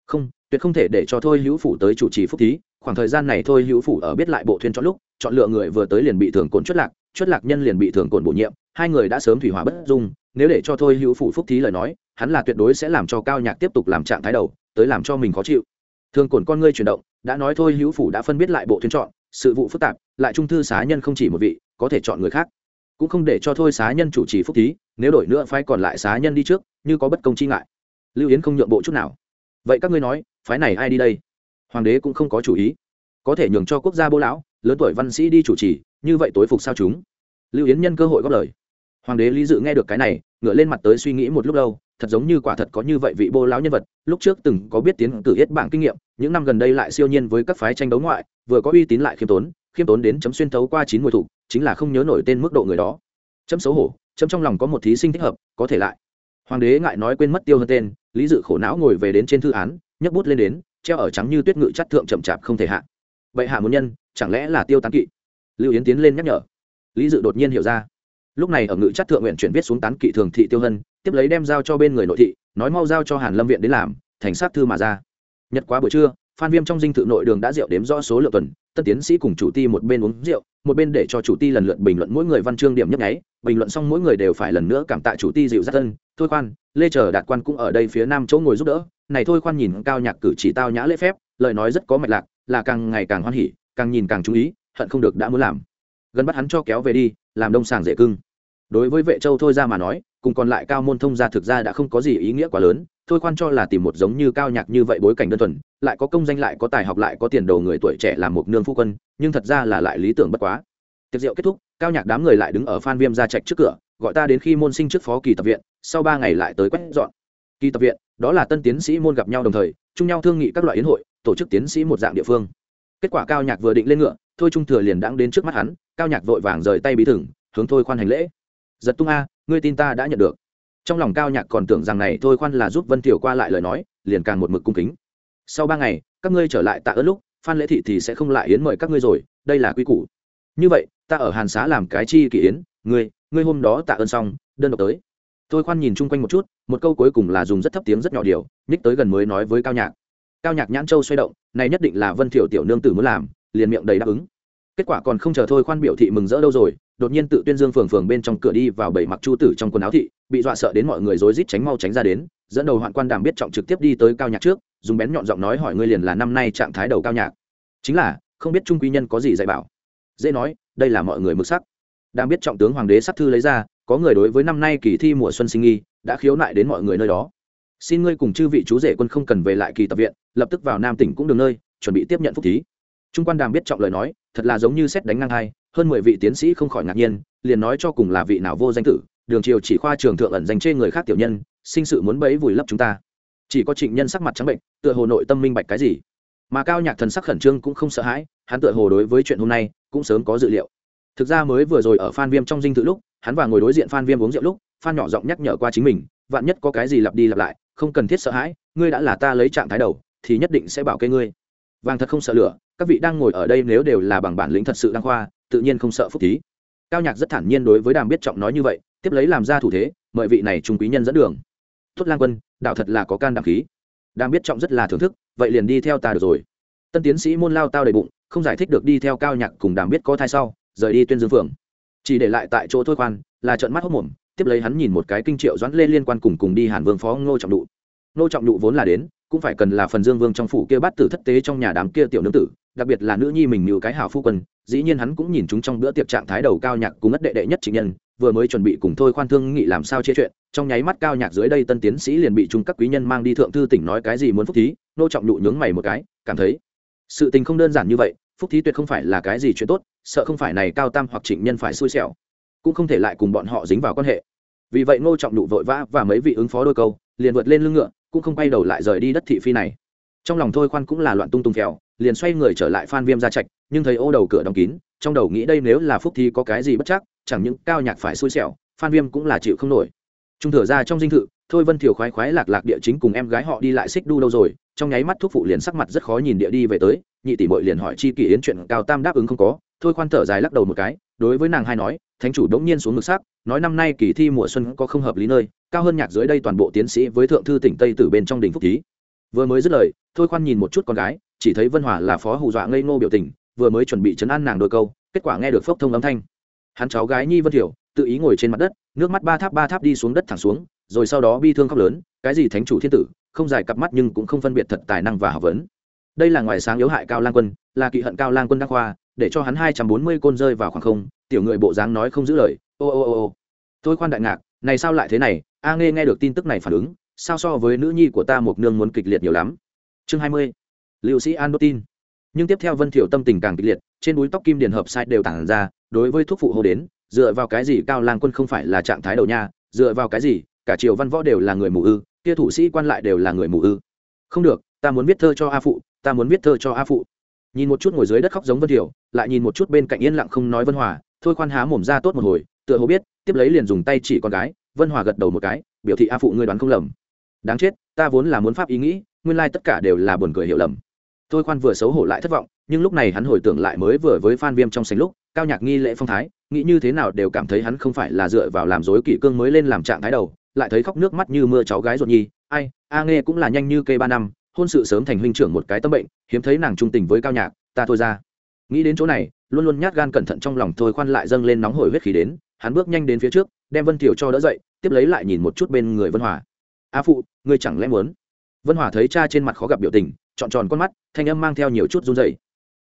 S1: không, tuyệt không thể để cho thôi hữu phủ tới chủ trì phúc thí, khoảng thời gian này thôi hữu phủ ở biết lại bộ thuyền chọn lúc, chọn lựa người vừa tới liền bị thường cồn chốt lạc chốt lạc nhân liền bị thường cồn bổ nhiệm, hai người đã sớm thủy hòa bất dung, nếu để cho thôi hữu phủ phúc thí lời nói, hắn là tuyệt đối sẽ làm cho cao nhạc tiếp tục làm trạng thái đầu, tới làm cho mình khó chịu thường cồn con ngươi chuyển động, đã nói thôi, hữu phủ đã phân biết lại bộ thuyền chọn, sự vụ phức tạp, lại trung thư xá nhân không chỉ một vị, có thể chọn người khác. Cũng không để cho thôi xá nhân chủ trì phúc thí, nếu đổi nữa phái còn lại xá nhân đi trước, như có bất công chi ngại. Lưu yến không nhượng bộ chút nào. Vậy các ngươi nói, phái này ai đi đây? Hoàng đế cũng không có chủ ý. Có thể nhường cho quốc gia bô lão, lớn tuổi văn sĩ đi chủ trì, như vậy tối phục sao chúng? Lưu yến nhân cơ hội góp lời. Hoàng đế lý dự nghe được cái này ngựa lên mặt tới suy nghĩ một lúc lâu thật giống như quả thật có như vậy vị bô lão nhân vật, lúc trước từng có biết tiến cử yết bảng kinh nghiệm, những năm gần đây lại siêu nhiên với các phái tranh đấu ngoại, vừa có uy tín lại khiêm tốn khiêm tốn đến chấm xuyên thấu qua chín mùi thủ, chính là không nhớ nổi tên mức độ người đó. Chấm xấu hổ, chấm trong lòng có một thí sinh thích hợp, có thể lại. Hoàng đế ngại nói quên mất tiêu hơn tên, lý dự khổ não ngồi về đến trên thư án, nhấc bút lên đến, treo ở trắng như tuyết ngự chắt thượng chậm chạp không thể hạ. Vậy hạ muốn nhân, chẳng lẽ là tiêu tán kỵ? Lưu yến tiến lên nhắc nhở. Lý dự đột nhiên hiểu ra. Lúc này ở ngự chắt thượng nguyện chuyển viết xuống tán kỵ thường thị tiêu hân tiếp lấy đem giao cho bên người nội thị, nói mau giao cho hàn lâm viện đến làm, thành sát thư mà ra nhật quá buổi trưa, phan viêm trong dinh thự nội đường đã rượu đếm rõ số lượng tuần tân tiến sĩ cùng chủ ti một bên uống rượu, một bên để cho chủ ti lần lượt bình luận mỗi người văn chương điểm nhấp nháy, bình luận xong mỗi người đều phải lần nữa cảm tạ chủ ti dịu dắt thân. thôi khoan, lê chờ đạt quan cũng ở đây phía nam chỗ ngồi giúp đỡ, này thôi khoan nhìn cao nhạc cử chỉ tao nhã lễ phép, lời nói rất có mạch lạc, là càng ngày càng hoan hỉ, càng nhìn càng chú ý, hận không được đã muốn làm gần bắt hắn cho kéo về đi, làm đông sàng dễ cưng đối với vệ châu thôi ra mà nói cùng còn lại cao môn thông gia thực ra đã không có gì ý nghĩa quá lớn, thôi khoan cho là tìm một giống như cao nhạc như vậy bối cảnh đơn thuần, lại có công danh lại có tài học lại có tiền đồ người tuổi trẻ làm một nương phu quân, nhưng thật ra là lại lý tưởng bất quá. Tiệc rượu kết thúc, cao nhạc đám người lại đứng ở phan viêm ra trạch trước cửa, gọi ta đến khi môn sinh trước phó kỳ tập viện, sau ba ngày lại tới quét dọn. Kỳ tập viện, đó là tân tiến sĩ môn gặp nhau đồng thời, chung nhau thương nghị các loại yến hội, tổ chức tiến sĩ một dạng địa phương. Kết quả cao nhạc vừa định lên ngựa, thôi trung thừa liền đãng đến trước mắt hắn, cao nhạc vội vàng rời tay bí thừng, hướng thôi khoan hành lễ. Giật tung a ngươi tin ta đã nhận được. Trong lòng cao nhạc còn tưởng rằng này thôi khoan là giúp vân tiểu qua lại lời nói, liền càng một mực cung kính. Sau ba ngày, các ngươi trở lại tạ ơn lúc, phan lễ thị thì sẽ không lại yến mời các ngươi rồi, đây là quy củ. Như vậy, ta ở hàn xá làm cái chi kỷ yến, ngươi ngươi hôm đó tạ ơn xong, đơn độc tới. Thôi khoan nhìn chung quanh một chút, một câu cuối cùng là dùng rất thấp tiếng rất nhỏ điều, nhích tới gần mới nói với cao nhạc. Cao nhạc nhãn châu xoay động, này nhất định là vân thiểu tiểu nương tử muốn làm, liền miệng đầy đáp ứng. Kết quả còn không chờ thôi khoan biểu thị mừng rỡ đâu rồi đột nhiên tự tuyên dương phường phường bên trong cửa đi vào bảy mặc chu tử trong quần áo thị, bị dọa sợ đến mọi người rối rít tránh mau tránh ra đến, dẫn đầu hoạn quan đàm biết trọng trực tiếp đi tới cao nhạc trước, dùng bén nhọn giọng nói hỏi ngươi liền là năm nay trạng thái đầu cao nhạc. Chính là, không biết trung quý nhân có gì dạy bảo. Dễ nói, đây là mọi người mực sắc. Đàm biết trọng tướng hoàng đế sắc thư lấy ra, có người đối với năm nay kỳ thi mùa xuân sinh nghi, đã khiếu nại đến mọi người nơi đó. Xin ngươi cùng chư vị chú rể quân không cần về lại kỳ tập viện, lập tức vào nam tỉnh cũng đường nơi, chuẩn bị tiếp nhận phúc thí. Trung quan đàm biết trọng lời nói, thật là giống như xét đánh ngang hai hơn mười vị tiến sĩ không khỏi ngạc nhiên, liền nói cho cùng là vị nào vô danh tử, đường triều chỉ khoa trường thượng ẩn dành chê người khác tiểu nhân, sinh sự muốn bẫy vùi lấp chúng ta. Chỉ có trịnh nhân sắc mặt trắng bệnh, tựa hồ nội tâm minh bạch cái gì. Mà cao nhạc thần sắc khẩn trương cũng không sợ hãi, hắn tựa hồ đối với chuyện hôm nay cũng sớm có dự liệu. Thực ra mới vừa rồi ở phan viêm trong dinh thự lúc, hắn và ngồi đối diện phan viêm uống rượu lúc, phan nhỏ giọng nhắc nhở qua chính mình, vạn nhất có cái gì lặp đi lặp lại, không cần thiết sợ hãi, ngươi đã là ta lấy trạng thái đầu, thì nhất định sẽ bảo kê ngươi. Vàng thật không sợ lửa, các vị đang ngồi ở đây nếu đều là bằng bản lĩnh thật sự đăng khoa tự nhiên không sợ phúc thí. Cao nhạc rất thản nhiên đối với đàm biết trọng nói như vậy, tiếp lấy làm ra thủ thế, mời vị này trung quý nhân dẫn đường. Tuất lang quân, đạo thật là có can đảm khí. Đàm biết trọng rất là thưởng thức, vậy liền đi theo ta được rồi. Tân tiến sĩ môn lao tao đầy bụng, không giải thích được đi theo cao nhạc cùng đàm biết có thai sau, rời đi tuyên dương phường chỉ để lại tại chỗ thôi khoan, là trận mắt hốc mồm, tiếp lấy hắn nhìn một cái kinh triệu doãn lê liên quan cùng cùng đi hàn vương phó ngô trọng đụ ngô trọng đụ vốn là đến, cũng phải cần là phần dương vương trong phủ kia bắt tử thất tế trong nhà đám kia tiểu nương tử đặc biệt là nữ nhi mình như cái hảo phu quân, dĩ nhiên hắn cũng nhìn chúng trong bữa tiệc trạng thái đầu cao nhạc cùng ất đệ đệ nhất trịnh nhân, vừa mới chuẩn bị cùng thôi khoan thương nghị làm sao chia chuyện, trong nháy mắt cao nhạc dưới đây tân tiến sĩ liền bị chúng các quý nhân mang đi thượng thư tỉnh nói cái gì muốn phúc thí, nô trọng nhụ nhướng mày một cái, cảm thấy sự tình không đơn giản như vậy, phúc thí tuyệt không phải là cái gì chuyện tốt, sợ không phải này cao tam hoặc trịnh nhân phải xui xẻo, cũng không thể lại cùng bọn họ dính vào quan hệ. Vì vậy ngô trọng nhụ vội vã và mấy vị ứng phó đôi câu, liền vượt lên lưng ngựa, cũng không quay đầu lại rời đi đất thị phi này trong lòng thôi khoan cũng là loạn tung tung phèo, liền xoay người trở lại phan viêm ra trạch, nhưng thấy ô đầu cửa đóng kín, trong đầu nghĩ đây nếu là phúc thì có cái gì bất chắc, chẳng những cao nhạc phải xui xẻo, phan viêm cũng là chịu không nổi. Trung thừa ra trong dinh thự, thôi vân thiểu khoái khoái lạc lạc địa chính cùng em gái họ đi lại xích đu đâu rồi, trong nháy mắt thuốc phụ liền sắc mặt rất khó nhìn địa đi về tới, nhị tỷ bội liền hỏi chi kỷ yến chuyện cao tam đáp ứng không có, thôi khoan thở dài lắc đầu một cái, đối với nàng hai nói, thánh chủ đống nhiên xuống ngực sắc nói năm nay kỳ thi mùa xuân có không hợp lý nơi, cao hơn nhạc dưới đây toàn bộ tiến sĩ với thượng thư tỉnh tây từ bên trong đỉnh phúc thí vừa mới dứt lời, thôi khoan nhìn một chút con gái, chỉ thấy vân hòa là phó hù dọa ngây ngô biểu tình, vừa mới chuẩn bị chấn an nàng đôi câu, kết quả nghe được phốc thông âm thanh. Hắn cháu gái nhi vân thiểu, tự ý ngồi trên mặt đất, nước mắt ba tháp ba tháp đi xuống đất thẳng xuống, rồi sau đó bi thương khóc lớn, cái gì thánh chủ thiên tử, không dài cặp mắt nhưng cũng không phân biệt thật tài năng và học vấn. Đây là ngoài sáng yếu hại cao lang quân, là kỵ hận cao lang quân đắc khoa, để cho hắn hai trăm bốn mươi côn rơi vào khoảng không, tiểu người bộ dáng nói không giữ lời, ô ô ô ô. Tôi khoan đại ngạc, này sao lại thế này, a nghe nghe được tin tức này phản ứng sao so với nữ nhi của ta một nương muốn kịch liệt nhiều lắm. Chương hai mươi liệu sĩ an đốt tin nhưng tiếp theo vân thiểu tâm tình càng kịch liệt, trên núi tóc kim điền hợp sai đều tản ra, đối với thuốc phụ hô đến, dựa vào cái gì cao lang quân không phải là trạng thái đầu nha, dựa vào cái gì, cả triều văn võ đều là người mù ư, kia thủ sĩ quan lại đều là người mù ư. Không được, ta muốn viết thơ cho a phụ, ta muốn viết thơ cho a phụ. Nhìn một chút ngồi dưới đất khóc giống vân thiểu, lại nhìn một chút bên cạnh yên lặng không nói vân hòa, thôi khoan há mồm ra tốt một hồi, tựa hồ biết, tiếp lấy liền dùng tay chỉ con gái, vân hòa gật đầu một cái, biểu thị a phụ ngươi đoán không lầm đáng chết, ta vốn là muốn pháp ý nghĩ, nguyên lai tất cả đều là buồn cười hiểu lầm. Thôi khoan vừa xấu hổ lại thất vọng, nhưng lúc này hắn hồi tưởng lại mới vừa với phan viêm trong sành lúc, cao nhạc nghi lễ phong thái, nghĩ như thế nào đều cảm thấy hắn không phải là dựa vào làm dối kỷ cương mới lên làm trạng thái đầu, lại thấy khóc nước mắt như mưa cháu gái ruột nhi. Ai, a nghe cũng là nhanh như cây ba năm, hôn sự sớm thành huynh trưởng một cái tâm bệnh, hiếm thấy nàng trung tình với cao nhạc, ta thôi ra. Nghĩ đến chỗ này, luôn luôn nhát gan cẩn thận trong lòng thôi khoan lại dâng lên nóng hổi huyết khí đến, hắn bước nhanh đến phía trước, đem vân thiểu cho đỡ dậy, tiếp lấy lại nhìn một chút bên người vân hòa a phụ, ngươi chẳng lẽ muốn? Vân hòa thấy cha trên mặt khó gặp biểu tình trọn tròn con mắt, thanh âm mang theo nhiều chút run dày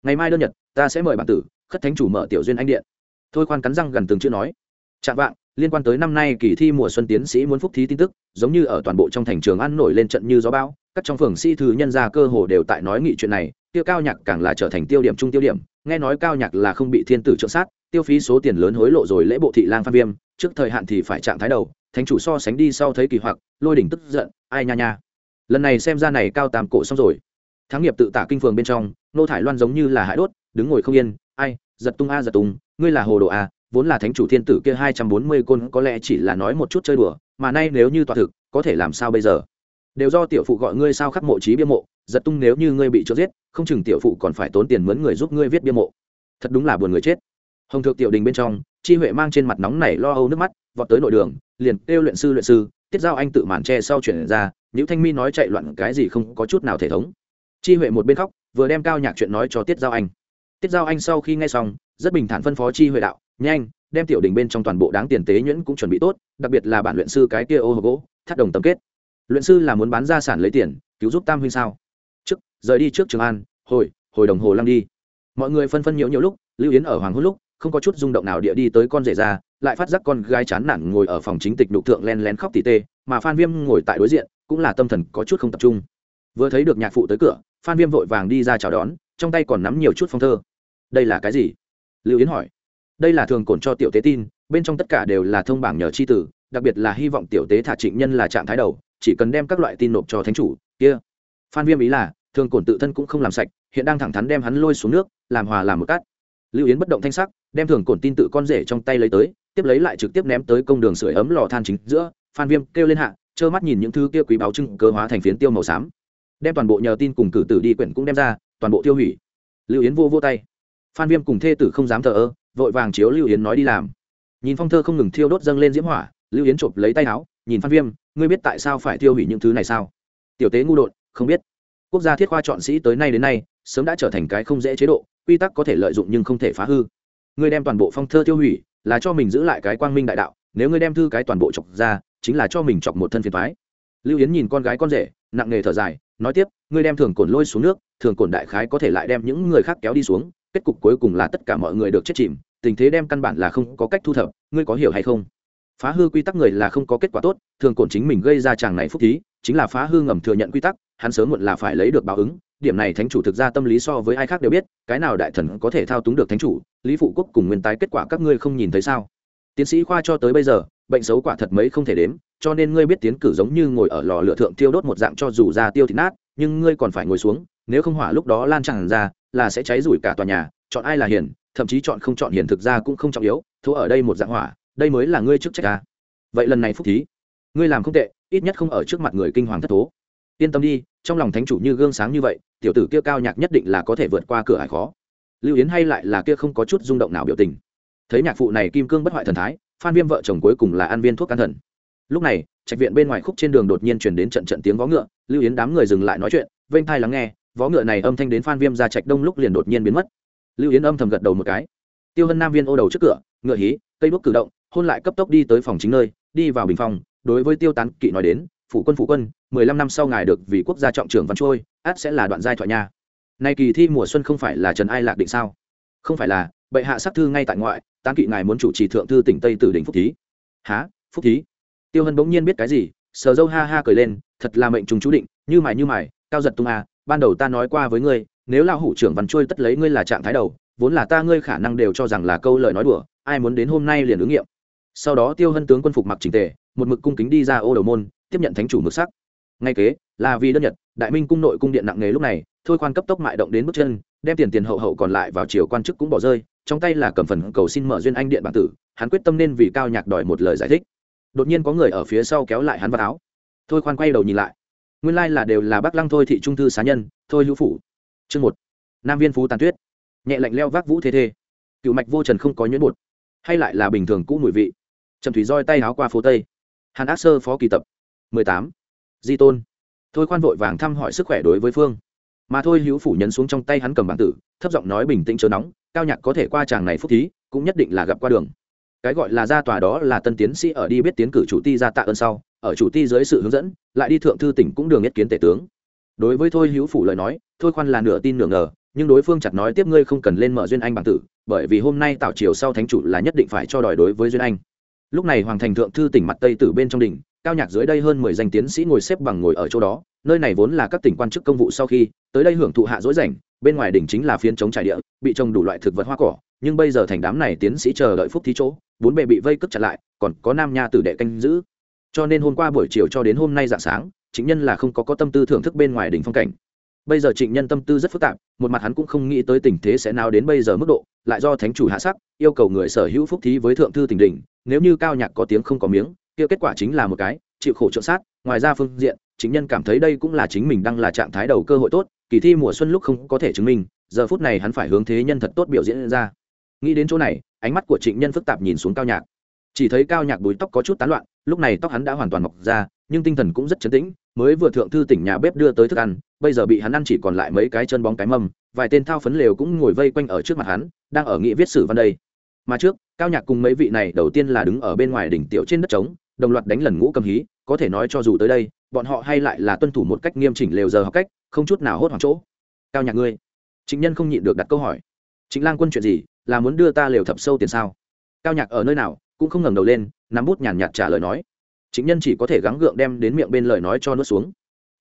S1: ngày mai đơn nhật, ta sẽ mời bản tử, khất thánh chủ mở tiểu duyên anh điện. Thôi khoan cắn răng gần từng chữ nói. Chạm vạng, liên quan tới năm nay kỳ thi mùa xuân tiến sĩ muốn phúc thí tin tức, giống như ở toàn bộ trong thành trường ăn nổi lên trận như gió bão, các trong phường sĩ thư nhân ra cơ hồ đều tại nói nghị chuyện này tiêu cao nhạc càng là trở thành tiêu điểm trung tiêu điểm, nghe nói cao nhạc là không bị thiên tử trợ sát tiêu phí số tiền lớn hối lộ rồi lễ bộ thị lang phan viêm, trước thời hạn thì phải trạng thái đầu, thánh chủ so sánh đi sau thấy kỳ hoặc, lôi đỉnh tức giận, ai nha nha. Lần này xem ra này cao tam cổ xong rồi. Thắng nghiệp tự tả kinh phường bên trong, nô thải loan giống như là hại đốt, đứng ngồi không yên, ai, giật tung a, giật tung, ngươi là hồ đồ a, vốn là thánh chủ thiên tử kia hai trăm bốn mươi côn, có lẽ chỉ là nói một chút chơi đùa, mà nay nếu như tọa thực, có thể làm sao bây giờ? Đều do tiểu phụ gọi ngươi sao khắc mộ trí bia mộ, giật tung nếu như ngươi bị cho giết, không chừng tiểu phụ còn phải tốn tiền mướn người giúp ngươi viết bia mộ. Thật đúng là buồn người chết hồng thượng tiểu đình bên trong, chi huệ mang trên mặt nóng nảy lo âu nước mắt, vọt tới nội đường, liền kêu luyện sư luyện sư, tiết giao anh tự màn tre sau chuyển ra những thanh mi nói chạy loạn cái gì không có chút nào thể thống. Chi huệ một bên khóc, vừa đem cao nhạc chuyện nói cho tiết giao anh. Tiết giao anh sau khi nghe xong, rất bình thản phân phó chi huệ đạo, nhanh, đem tiểu đình bên trong toàn bộ đáng tiền tế nhuyễn cũng chuẩn bị tốt, đặc biệt là bản luyện sư cái kia ô hồ gỗ, thắt đồng tập kết. Luyện sư là muốn bán gia sản lấy tiền, cứu giúp tam huynh sao? Trước, rời đi trước trường an, hồi hồi đồng hồ lăng đi. Mọi người phân phân nhiều nhiều lúc, lưu yến ở hoàng hôn lúc không có chút rung động nào địa đi tới con rể ra, lại phát giác con gái chán nản ngồi ở phòng chính tịch đục thượng len lén khóc tỉ tê, mà phan viêm ngồi tại đối diện, cũng là tâm thần có chút không tập trung. Vừa thấy được nhạc phụ tới cửa, phan viêm vội vàng đi ra chào đón, trong tay còn nắm nhiều chút phong thơ. Đây là cái gì? Lưu yến hỏi. Đây là thường cổn cho tiểu tế tin, bên trong tất cả đều là thông bảng nhờ c h i tử, đặc biệt là hy vọng tiểu tế thả trịnh nhân là trạng thái đầu, chỉ cần đem các loại tin nộp cho thánh chủ, kia. Phan viêm ý là, thường cổn tự thân cũng không làm sạch, hiện đang thẳng thắn đem hắn lôi xuống nước, làm hòa làm một cát. Lưu yến bất động thanh sắc đem thường cổn tin tự con rể trong tay lấy tới, tiếp lấy lại trực tiếp ném tới công đường sưởi ấm lò than chính giữa, phan viêm kêu lên hạ, trơ mắt nhìn những thứ kia quý báo trưng cơ hóa thành phiến tiêu màu xám. Đem toàn bộ nhờ tin cùng cử tử đi quyển cũng đem ra, toàn bộ tiêu hủy. Lưu yến vô vô tay. Phan viêm cùng thê tử không dám thờ ơ, vội vàng chiếu lưu yến nói đi làm. Nhìn phong thơ không ngừng thiêu đốt dâng lên diễm hỏa, lưu yến chộp lấy tay áo, nhìn phan viêm, ngươi biết tại sao phải tiêu hủy những thứ này sao? Tiểu tế ngu đột, không biết. Quốc gia thiết khoa chọn sĩ tới nay đến nay, sớm đã trở thành cái không dễ chế độ, quy tắc có thể lợi dụng nhưng không thể phá hư ngươi đem toàn bộ phong thơ tiêu hủy, là cho mình giữ lại cái quang minh đại đạo, nếu ngươi đem thư cái toàn bộ chọc ra, chính là cho mình chọc một thân phiền thoái lưu yến nhìn con gái con rể, nặng nề thở dài, nói tiếp, ngươi đem thường cồn lôi xuống nước, thường cồn đại khái có thể lại đem những người khác kéo đi xuống, kết cục cuối cùng là tất cả mọi người được chết chìm, tình thế đem căn bản là không có cách thu thập, ngươi có hiểu hay không? Phá hư quy tắc người là không có kết quả tốt, thường cồn chính mình gây ra chàng này phúc thí, chính là phá hư ngầm thừa nhận quy tắc, hắn sớm muộn là phải lấy được báo ứng điểm này thánh chủ thực ra tâm lý so với ai khác đều biết, cái nào đại thần có thể thao túng được thánh chủ, lý phụ quốc cùng nguyên tái kết quả các ngươi không nhìn thấy sao? Tiến sĩ khoa cho tới bây giờ, bệnh xấu quả thật mấy không thể đếm, cho nên ngươi biết tiến cử giống như ngồi ở lò lửa thượng tiêu đốt một dạng cho dù ra tiêu thịt nát, nhưng ngươi còn phải ngồi xuống, nếu không hỏa lúc đó lan tràn ra, là sẽ cháy rủi cả tòa nhà, chọn ai là hiền, thậm chí chọn không chọn hiền thực ra cũng không trọng yếu thú ở đây một dạng hỏa, đây mới là ngươi chức trách ta. Vậy lần này phúc thí, ngươi làm không tệ, ít nhất không ở trước mặt người kinh hoàng thất thố. Yên tâm đi, trong lòng thánh chủ như gương sáng như vậy tiểu tử kia cao nhạc nhất định là có thể vượt qua cửa hải khó. Lưu yến hay lại là kia không có chút rung động nào biểu tình. Thấy nhạc phụ này kim cương bất hoại thần thái, phan viêm vợ chồng cuối cùng là ăn viên thuốc can thần. Lúc này, trạch viện bên ngoài khúc trên đường đột nhiên chuyển đến trận trận tiếng vó ngựa, lưu yến đám người dừng lại nói chuyện, vênh thai lắng nghe, vó ngựa này âm thanh đến phan viêm ra trạch đông lúc liền đột nhiên biến mất. Lưu yến âm thầm gật đầu một cái. Tiêu hân nam viên ô đầu trước cửa, ngựa hí, cây bước cử động, hôn lại cấp tốc đi tới phòng chính nơi, đi vào bình phòng, đối với tiêu tán kỵ nói đến phụ quân phụ quân mười lăm năm sau ngài được vì quốc gia trọng trưởng văn trôi át sẽ là đoạn giai thoại nha. Nay kỳ thi mùa xuân không phải là trần ai lạc định sao? Không phải là bệ hạ sắc thư ngay tại ngoại tán kỵ ngài muốn chủ trì thượng thư tỉnh tây tử đỉnh phúc thí. Há phúc thí? Tiêu hân bỗng nhiên biết cái gì sờ dâu ha ha cười lên thật là mệnh trùng chú định như mày như mày, cao giật tung à ban đầu ta nói qua với ngươi nếu lao hủ trưởng văn trôi tất lấy ngươi là trạng thái đầu vốn là ta ngươi khả năng đều cho rằng là câu lời nói đùa ai muốn đến hôm nay liền ứng nghiệm. Sau đó tiêu hân tướng quân phục mặc trình tề một mực cung kính đi ra ô đầu môn tiếp nhận thánh chủ mực sắc ngay kế, là vì đơn nhật, đại minh cung nội cung điện nặng nề lúc này, thôi khoan cấp tốc mại động đến bước chân, đem tiền tiền hậu hậu còn lại vào chiều quan chức cũng bỏ rơi, trong tay là cầm phần cầu xin mở duyên anh điện bản tử, hắn quyết tâm nên vì cao nhạc đòi một lời giải thích. Đột nhiên có người ở phía sau kéo lại hắn vào áo. Thôi khoan quay đầu nhìn lại. Nguyên lai là đều là bác lăng thôi thị trung thư xá nhân, thôi hữu phủ. Chương một. Nam viên phú tàn tuyết. Nhẹ lạnh leo vác vũ thế thê. Cựu mạch vô trần không có nhuyễn bột, hay lại là bình thường cũ mùi vị. Trầm thủy roi tay áo qua phố tây. Hàn ác sơ phó kỳ tập. Mười tám di tôn. Thôi khoan vội vàng thăm hỏi sức khỏe đối với phương. Mà thôi hữu phủ nhấn xuống trong tay hắn cầm bản tử, thấp giọng nói bình tĩnh chớ nóng, cao nhạc có thể qua chàng này phúc thí, cũng nhất định là gặp qua đường. Cái gọi là ra tòa đó là tân tiến sĩ ở đi biết tiến cử chủ ti ra tạ ơn sau, ở chủ ti dưới sự hướng dẫn, lại đi thượng thư tỉnh cũng đường nhất kiến tể tướng. Đối với thôi hữu phủ lời nói, thôi khoan là nửa tin nửa ngờ, nhưng đối phương chặt nói tiếp ngươi không cần lên mở duyên anh bản tử, bởi vì hôm nay tảo triều sau thánh chủ là nhất định phải cho đòi đối với duyên anh. Lúc này hoàng thành thượng thư tỉnh mặt tây từ bên trong đỉnh cao nhạc dưới đây hơn mười danh tiến sĩ ngồi xếp bằng ngồi ở chỗ đó, nơi này vốn là các tỉnh quan chức công vụ sau khi, tới đây hưởng thụ hạ dối rảnh, bên ngoài đỉnh chính là phiến chống trải địa, bị trồng đủ loại thực vật hoa cỏ, nhưng bây giờ thành đám này tiến sĩ chờ đợi phúc thí chỗ, bốn bề bị vây cất chặt lại, còn có nam nha tử đệ canh giữ. Cho nên hôm qua buổi chiều cho đến hôm nay dạng sáng chính nhân là không có có tâm tư thưởng thức bên ngoài đỉnh phong cảnh. Bây giờ trịnh nhân tâm tư rất phức tạp, một mặt hắn cũng không nghĩ tới tình thế sẽ nào đến bây giờ mức độ, lại do thánh chủ hạ sắc, yêu cầu người sở hữu phúc thí với thượng thư tỉnh đỉnh, nếu như cao nhạc có tiếng không có miếng kia kết quả chính là một cái, chịu khổ trợ sát, ngoài ra phương diện, chính nhân cảm thấy đây cũng là chính mình đang là trạng thái đầu cơ hội tốt, kỳ thi mùa xuân lúc không có thể chứng minh, giờ phút này hắn phải hướng thế nhân thật tốt biểu diễn ra. Nghĩ đến chỗ này, ánh mắt của trịnh nhân phức tạp nhìn xuống cao nhạc. Chỉ thấy cao nhạc bùi tóc có chút tán loạn, lúc này tóc hắn đã hoàn toàn mọc ra, nhưng tinh thần cũng rất chấn tĩnh, mới vừa thượng thư tỉnh nhà bếp đưa tới thức ăn, bây giờ bị hắn ăn chỉ còn lại mấy cái chân bóng cái mâm, vài tên thao phấn lều cũng ngồi vây quanh ở trước mặt hắn, đang ở nghị viết sử văn đây. Mà trước, cao nhạc cùng mấy vị này đầu tiên là đứng ở bên ngoài đỉnh tiểu trên đất trống đồng loạt đánh lần ngũ cầm hí, có thể nói cho dù tới đây, bọn họ hay lại là tuân thủ một cách nghiêm chỉnh lều giờ học cách, không chút nào hốt hoảng chỗ. Cao nhạc ngươi chính nhân không nhịn được đặt câu hỏi. Chính lang quân chuyện gì, là muốn đưa ta lều thập sâu tiền sao? Cao nhạc ở nơi nào, cũng không ngẩng đầu lên, nắm bút nhàn nhạt trả lời nói. Chính nhân chỉ có thể gắng gượng đem đến miệng bên lời nói cho nuốt xuống.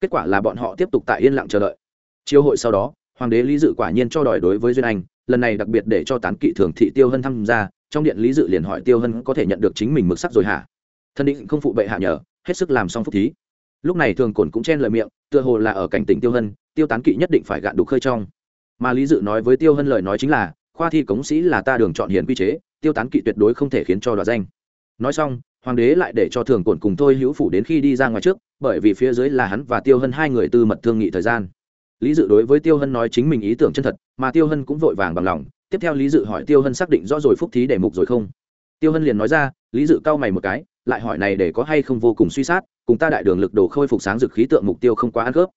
S1: Kết quả là bọn họ tiếp tục tại yên lặng chờ đợi. Chiêu hội sau đó, hoàng đế lý dự quả nhiên cho đòi đối với duyên anh, lần này đặc biệt để cho tán kỵ thường thị tiêu hân tham gia, trong điện lý dự liền hỏi tiêu hân có thể nhận được chính mình mực sắc rồi hả? Thân định không phụ bệ hạ nhờ, hết sức làm xong phúc thí. Lúc này thường cổn cũng chen lời miệng, tựa hồ là ở cảnh tỉnh tiêu hân, tiêu tán kỵ nhất định phải gạn đục khơi trong. Mà lý dự nói với tiêu hân lời nói chính là, khoa thi cống sĩ là ta đường chọn hiền quy chế, tiêu tán kỵ tuyệt đối không thể khiến cho đoạt danh. Nói xong, hoàng đế lại để cho thường cổn cùng thôi hữu phủ đến khi đi ra ngoài trước, bởi vì phía dưới là hắn và tiêu hân hai người tư mật thương nghị thời gian. Lý dự đối với tiêu hân nói chính mình ý tưởng chân thật, mà tiêu hân cũng vội vàng bằng lòng. Tiếp theo lý dự hỏi tiêu hân xác định rõ rồi phúc thí đề mục rồi không? Tiêu hân liền nói ra, lý dự cau mày một cái lại hỏi này để có hay không vô cùng suy sát, cùng ta đại đường lực đồ khôi phục sáng dực khí tượng mục tiêu không quá ăn khớp.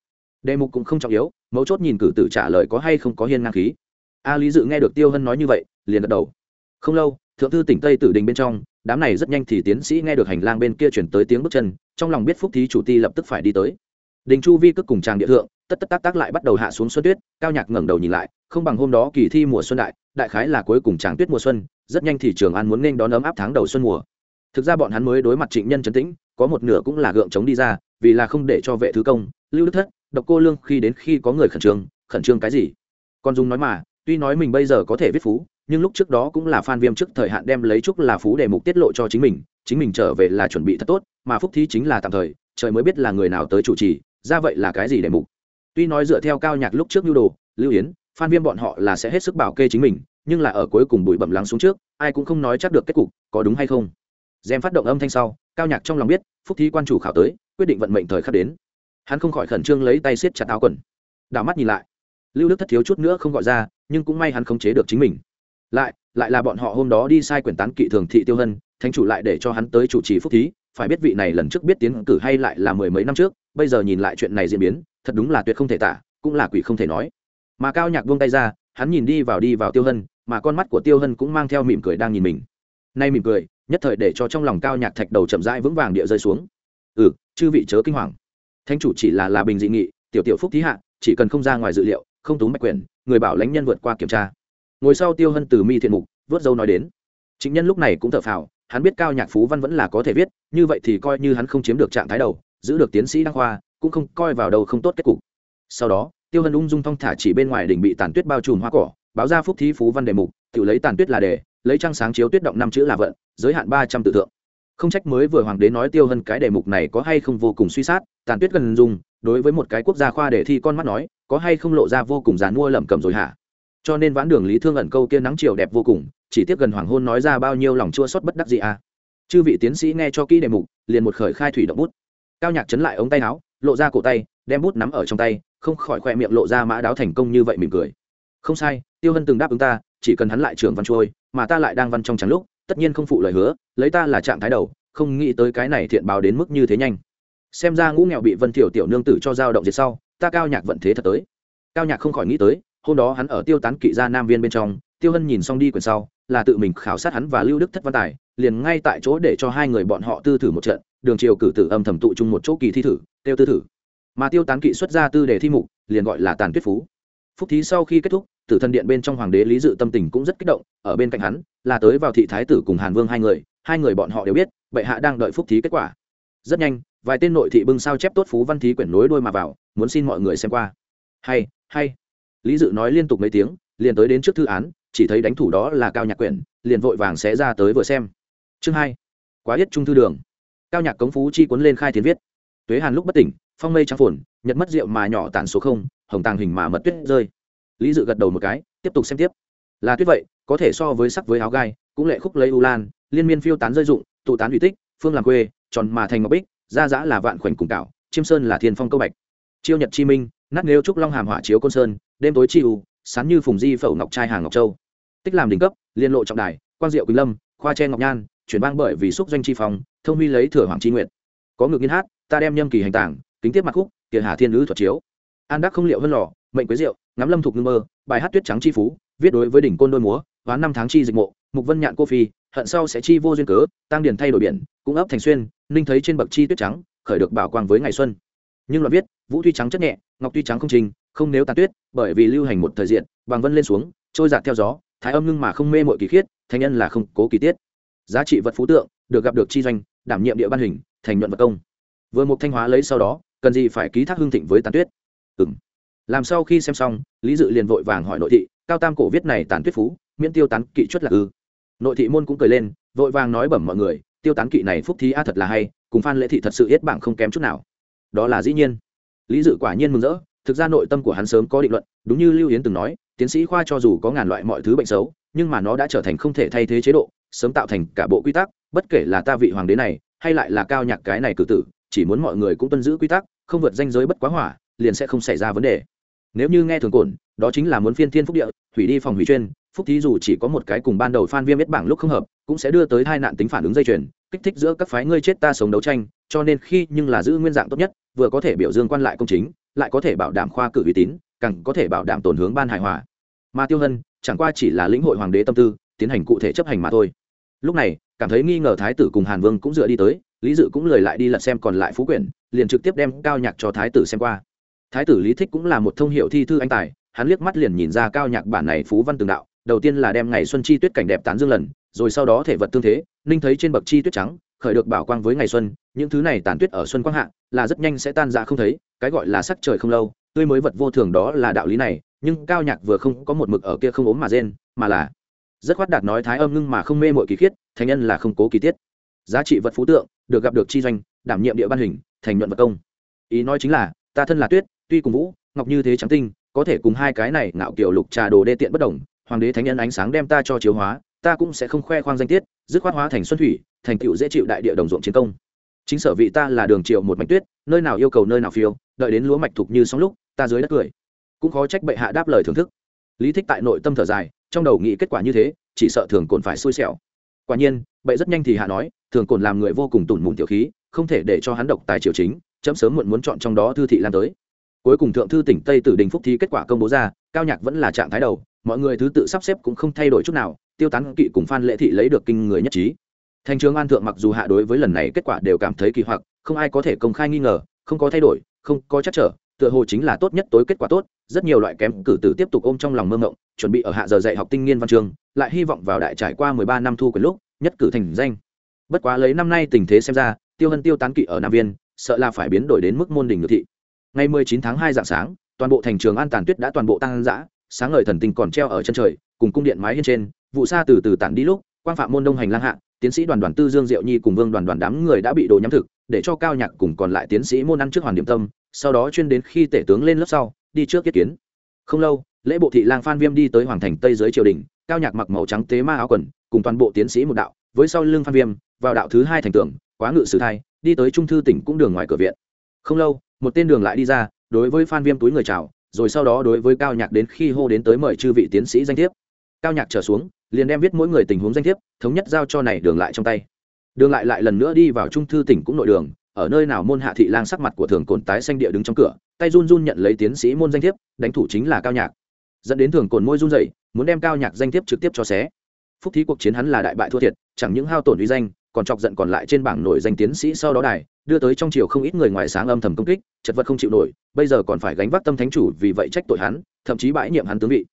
S1: Đề mục cũng không trọng yếu, mấu chốt nhìn cử tử trả lời có hay không có hiên ngang khí. A lý dự nghe được tiêu hân nói như vậy, liền gật đầu. Không lâu, thượng thư tỉnh tây tử đình bên trong, đám này rất nhanh thì tiến sĩ nghe được hành lang bên kia chuyển tới tiếng bước chân, trong lòng biết phúc thí chủ ti lập tức phải đi tới. Đình chu vi cất cùng tràng địa thượng, tất tất tác tác lại bắt đầu hạ xuống xuân tuyết, cao nhạc ngẩng đầu nhìn lại, không bằng hôm đó kỳ thi mùa xuân đại đại khái là cuối cùng tràng tuyết mùa xuân, rất nhanh thì trường an muốn nên đón ấm áp tháng đầu xuân mùa thực ra bọn hắn mới đối mặt trịnh nhân trấn tĩnh, có một nửa cũng là gượng chống đi ra, vì là không để cho vệ thứ công, lưu đức thất, độc cô lương khi đến khi có người khẩn trương khẩn trương cái gì? Con dung nói mà, tuy nói mình bây giờ có thể viết phú, nhưng lúc trước đó cũng là phan viêm trước thời hạn đem lấy chúc là phú để mục tiết lộ cho chính mình chính mình trở về là chuẩn bị thật tốt, mà phúc thí chính là tạm thời, trời mới biết là người nào tới chủ trì, ra vậy là cái gì để mục? Tuy nói dựa theo cao nhạc lúc trước nhu đồ, lưu yến, phan viêm bọn họ là sẽ hết sức bảo kê chính mình, nhưng là ở cuối cùng bụi bẩm lắng xuống trước, ai cũng không nói chắc được kết cục, có đúng hay không? Gem phát động âm thanh sau, cao nhạc trong lòng biết, phúc thí quan chủ khảo tới, quyết định vận mệnh thời khắc đến. Hắn không khỏi khẩn trương lấy tay siết chặt áo quần. Đảo mắt nhìn lại, lưu đức thất thiếu chút nữa không gọi ra, nhưng cũng may hắn khống chế được chính mình. Lại lại là bọn họ hôm đó đi sai quyển tán kỵ thường thị tiêu hân, thánh chủ lại để cho hắn tới chủ trì phúc thí. Phải biết vị này lần trước biết tiến cử hay lại là mười mấy năm trước, bây giờ nhìn lại chuyện này diễn biến, thật đúng là tuyệt không thể tả, cũng là quỷ không thể nói. Mà cao nhạc buông tay ra, hắn nhìn đi vào đi vào tiêu hân, mà con mắt của tiêu hân cũng mang theo mỉm cười đang nhìn mình nay mỉm cười, nhất thời để cho trong lòng cao nhạc thạch đầu chậm rãi vững vàng địa rơi xuống. Ừ chư vị chớ kinh hoàng. Thánh chủ chỉ là là bình dị nghị, tiểu tiểu phúc thí hạ, chỉ cần không ra ngoài dự liệu, không túng mạch quyền, người bảo lãnh nhân vượt qua kiểm tra. Ngồi sau tiêu hân từ mi thiện mục, vớt dâu nói đến. Chính nhân lúc này cũng thở phào, hắn biết cao nhạc phú văn vẫn là có thể viết, như vậy thì coi như hắn không chiếm được trạng thái đầu, giữ được tiến sĩ đăng khoa, cũng không coi vào đầu không tốt kết cục. Sau đó, tiêu hân ung dung thong thả chỉ bên ngoài đỉnh bị tàn tuyết bao trùm hoa cỏ, báo ra phúc thí phú văn đề mục, tự lấy tàn tuyết là đề lấy trăng sáng chiếu tuyết động năm chữ là vận, giới hạn ba trăm tự tượng không trách mới vừa hoàng đế nói tiêu hân cái đề mục này có hay không vô cùng suy sát, tàn tuyết gần dùng, đối với một cái quốc gia khoa để thi con mắt nói, có hay không lộ ra vô cùng dàn mua lẩm cẩm rồi hả? Cho nên vãn đường lý thương ẩn câu kia nắng chiều đẹp vô cùng, chỉ tiếc gần hoàng hôn nói ra bao nhiêu lòng chua xót bất đắc gì à. Chư vị tiến sĩ nghe cho kỹ đề mục, liền một khởi khai thủy động bút. Cao nhạc chấn lại ống tay áo, lộ ra cổ tay, đem bút nắm ở trong tay, không khỏi khoe miệng lộ ra mã đáo thành công như vậy mỉm cười. Không sai, tiêu hân từng đáp ứng ta, chỉ cần hắn lại trường văn trôi mà ta lại đang văn trong trắng lúc, tất nhiên không phụ lời hứa, lấy ta là trạng thái đầu, không nghĩ tới cái này thiện báo đến mức như thế nhanh. Xem ra ngũ nghèo bị vân thiểu tiểu nương tử cho dao động diệt sau, ta cao nhạc vận thế thật tới. Cao nhạc không khỏi nghĩ tới, hôm đó hắn ở tiêu tán kỵ gia nam viên bên trong, tiêu hân nhìn xong đi quyển sau, là tự mình khảo sát hắn và lưu đức thất văn tài, liền ngay tại chỗ để cho hai người bọn họ tư thử một trận, đường triều cử tử âm thầm tụ chung một chỗ kỳ thi thử, tiêu tư thử. Mà tiêu tán kỵ xuất ra tư đề thi mục, liền gọi là tàn tuyết phú phúc thí sau khi kết thúc, tử thần điện bên trong hoàng đế lý dự tâm tình cũng rất kích động, ở bên cạnh hắn, là tới vào thị thái tử cùng hàn vương hai người hai người bọn họ đều biết, bệ hạ đang đợi phúc thí kết quả. Rất nhanh, vài tên nội thị bưng sao chép tốt phú văn thí quyển nối đôi mà vào, muốn xin mọi người xem qua. Hay hay. Lý dự nói liên tục mấy tiếng, liền tới đến trước thư án, chỉ thấy đánh thủ đó là cao nhạc quyển, liền vội vàng sẽ ra tới vừa xem. Chương hai. Quá yết trung thư đường. Cao nhạc cống phú chi cuốn lên khai thiến viết. Tuế hàn lúc bất tỉnh phong mây trắng phồn, nhật mất rượu mà nhỏ tàn số không, hồng tàng hình mà mật tuyết rơi. Lý dự gật đầu một cái, tiếp tục xem tiếp. Là tuyết vậy, có thể so với sắc với áo gai, cũng lệ khúc lấy u lan, liên miên phiêu tán rơi dụng, tụ tán uy tích, phương làm quê, tròn mà thành ngọc bích, gia giã là vạn khoảnh cùng cảo, chiêm sơn là thiên phong câu bạch. Chiêu nhật chi minh, nát nêu trúc long hàm hỏa chiếu côn sơn, đêm tối chi u, sán như phùng di phẩu ngọc trai hàng ngọc châu. Tích làm đỉnh cấp, liên lộ trọng đài, quang diệu quỳnh lâm, khoa tre ngọc nhan, chuyển bang bởi vì xúc doanh chi phòng thông huy lấy thừa hoàng chi nguyện có ngược nghiên hát, ta đem nhâm kỳ hành tảng kính tiếp mặt khúc tiền hà thiên nữ thuật chiếu. An đắc không liệu hơn lò, mệnh quế diệu, ngắm lâm thục ngưng mơ, bài hát tuyết trắng chi phú, viết đối với đỉnh côn đôi múa hoán năm tháng chi dịch mộ, mục vân nhạn cô phi, hận sau sẽ chi vô duyên cớ, tăng điển thay đổi biển, cũng ấp thành xuyên, ninh thấy trên bậc chi tuyết trắng, khởi được bảo quang với ngày xuân. Nhưng loạn viết, vũ tuy trắng chất nhẹ, ngọc tuy trắng không trình, không nếu tàn tuyết, bởi vì lưu hành một thời diện bằng vân lên xuống, trôi giạt theo gió, thái âm ngưng mà không mê mội kỳ khiết, thành nhân là không cố kỳ tiết. Giá trị vật phú tượng, được gặp được chi doanh, đảm nhiệm địa ban hình, thành nhuận vật công. Vừa mục thanh hóa lấy sau đó cần gì phải ký thác hương thịnh với tàn tuyết? Ừng làm sau khi xem xong, lý dự liền vội vàng hỏi nội thị, cao tam cổ viết này tàn tuyết phú, miễn tiêu tán kỵ chuất là ư? Nội thị môn cũng cười lên, vội vàng nói bẩm mọi người, tiêu tán kỵ này phúc thí a thật là hay, cùng phan lễ thị thật sự yết bảng không kém chút nào. Đó là dĩ nhiên. Lý dự quả nhiên mừng rỡ, thực ra nội tâm của hắn sớm có định luận, đúng như lưu yến từng nói, tiến sĩ khoa cho dù có ngàn loại mọi thứ bệnh xấu, nhưng mà nó đã trở thành không thể thay thế chế độ, sớm tạo thành cả bộ quy tắc, bất kể là ta vị hoàng đế này, hay lại là cao nhạc cái này cử tử chỉ muốn mọi người cũng tuân giữ quy tắc, không vượt danh giới bất quá hỏa, liền sẽ không xảy ra vấn đề. Nếu như nghe thường cổn đó chính là muốn phiên thiên phúc địa, hủy đi phòng hủy chuyên, phúc thí dù chỉ có một cái cùng ban đầu phan viêm biết bảng lúc không hợp, cũng sẽ đưa tới hai nạn tính phản ứng dây chuyền, kích thích giữa các phái ngươi chết ta sống đấu tranh, cho nên khi nhưng là giữ nguyên dạng tốt nhất, vừa có thể biểu dương quan lại công chính, lại có thể bảo đảm khoa cử uy tín, càng có thể bảo đảm tổn hướng ban hài hòa. Mà tiêu hân, chẳng qua chỉ là lĩnh hội hoàng đế tâm tư, tiến hành cụ thể chấp hành mà thôi. Lúc này, cảm thấy nghi ngờ thái tử cùng hàn vương cũng dựa đi tới lý dự cũng lời lại đi lật xem còn lại phú quyển, liền trực tiếp đem cao nhạc cho thái tử xem qua. Thái tử lý thích cũng là một thông hiệu thi thư anh tài, hắn liếc mắt liền nhìn ra cao nhạc bản này phú văn tường đạo, đầu tiên là đem ngày xuân chi tuyết cảnh đẹp tán dương lần, rồi sau đó thể vật tương thế, ninh thấy trên bậc chi tuyết trắng, khởi được bảo quang với ngày xuân, những thứ này tàn tuyết ở xuân quang hạ, là rất nhanh sẽ tan ra không thấy, cái gọi là sắc trời không lâu, tươi mới vật vô thường đó là đạo lý này, nhưng cao nhạc vừa không có một mực ở kia không ốm mà rên, mà là rất khoát đạt nói thái âm ngưng mà không mê mội kỳ khiết thành nhân là không cố kỳ tiết. Giá trị vật phú tượng được gặp được chi doanh, đảm nhiệm địa ban hình, thành nhuận vật công. Ý nói chính là, ta thân là tuyết, tuy cùng vũ, ngọc như thế trắng tinh, có thể cùng hai cái này ngạo kiểu lục trà đồ đê tiện bất đồng, hoàng đế thánh nhân ánh sáng đem ta cho chiếu hóa, ta cũng sẽ không khoe khoang danh tiết, dứt khoát hóa thành xuân thủy, thành tựu dễ chịu đại địa đồng ruộng chiến công. Chính sở vị ta là đường triệu một mạch tuyết, nơi nào yêu cầu nơi nào phiêu, đợi đến lúa mạch thục như sóng lúc, ta dưới đất cười. Cũng khó trách bệ hạ đáp lời thưởng thức. Lý thích tại nội tâm thở dài, trong đầu nghĩ kết quả như thế, chỉ sợ thường cồn phải xui xẻo. Quả nhiên bậy rất nhanh thì hạ nói, thường cồn làm người vô cùng tủn mùn tiểu khí, không thể để cho hắn độc tài triều chính, chấm sớm muộn muốn chọn trong đó thư thị lan tới. Cuối cùng thượng thư tỉnh tây tử đình phúc thi kết quả công bố ra, cao nhạc vẫn là trạng thái đầu, mọi người thứ tự sắp xếp cũng không thay đổi chút nào, tiêu tán kỵ cùng phan lễ thị lấy được kinh người nhất trí. Thành trường an thượng mặc dù hạ đối với lần này kết quả đều cảm thấy kỳ hoặc, không ai có thể công khai nghi ngờ, không có thay đổi, không có chắc trở, tựa hồ chính là tốt nhất tối kết quả tốt, rất nhiều loại kém cử tử tiếp tục ôm trong lòng mơ mộng, chuẩn bị ở hạ giờ dạy học tinh nghiên văn trường lại hy vọng vào đại trải qua mười ba năm thu quyền lúc nhất cử thành danh. Bất quá lấy năm nay tình thế xem ra, tiêu hân tiêu tán kỵ ở nam viên, sợ là phải biến đổi đến mức môn đình ngược thị. Ngày mười chín tháng hai dạng sáng, toàn bộ thành trường an tàn tuyết đã toàn bộ tăng dã sáng ngời thần tinh còn treo ở chân trời, cùng cung điện mái hiên trên, vụ xa từ từ tản đi lúc, quang phạm môn đông hành lang hạ, tiến sĩ đoàn đoàn tư dương diệu nhi cùng vương đoàn đoàn đám người đã bị đồ nhắm thực, để cho cao nhạc cùng còn lại tiến sĩ môn ăn trước hoàn điểm tâm, sau đó chuyên đến khi tể tướng lên lớp sau, đi trước kết kiến. Không lâu, lễ bộ thị lang phan viêm đi tới hoàng thành tây dưới triều đình, cao nhạc mặc màu trắng tế ma áo quần cùng toàn bộ tiến sĩ một đạo, với sau lưng phan viêm, vào đạo thứ hai thành tưởng quá ngự sử thai, đi tới trung thư tỉnh cũng đường ngoài cửa viện. Không lâu, một tên đường lại đi ra, đối với phan viêm túi người chào, rồi sau đó đối với cao nhạc đến khi hô đến tới mời chư vị tiến sĩ danh thiếp. Cao nhạc trở xuống, liền đem viết mỗi người tình huống danh thiếp, thống nhất giao cho này đường lại trong tay. Đường lại lại lần nữa đi vào trung thư tỉnh cũng nội đường, ở nơi nào môn hạ thị lang sắc mặt của thường cồn tái xanh địa đứng trong cửa, tay run run nhận lấy tiến sĩ môn danh thiếp, đánh thủ chính là cao nhạc. Dẫn đến thường cồn môi run dậy muốn đem cao nhạc danh thiếp trực tiếp cho xé phúc thí cuộc chiến hắn là đại bại thua thiệt, chẳng những hao tổn uy danh, còn chọc giận còn lại trên bảng nổi danh tiến sĩ sau đó đài, đưa tới trong triều không ít người ngoài sáng âm thầm công kích, chật vật không chịu nổi, bây giờ còn phải gánh vác tâm thánh chủ vì vậy trách tội hắn, thậm chí bãi nhiệm hắn tướng vị.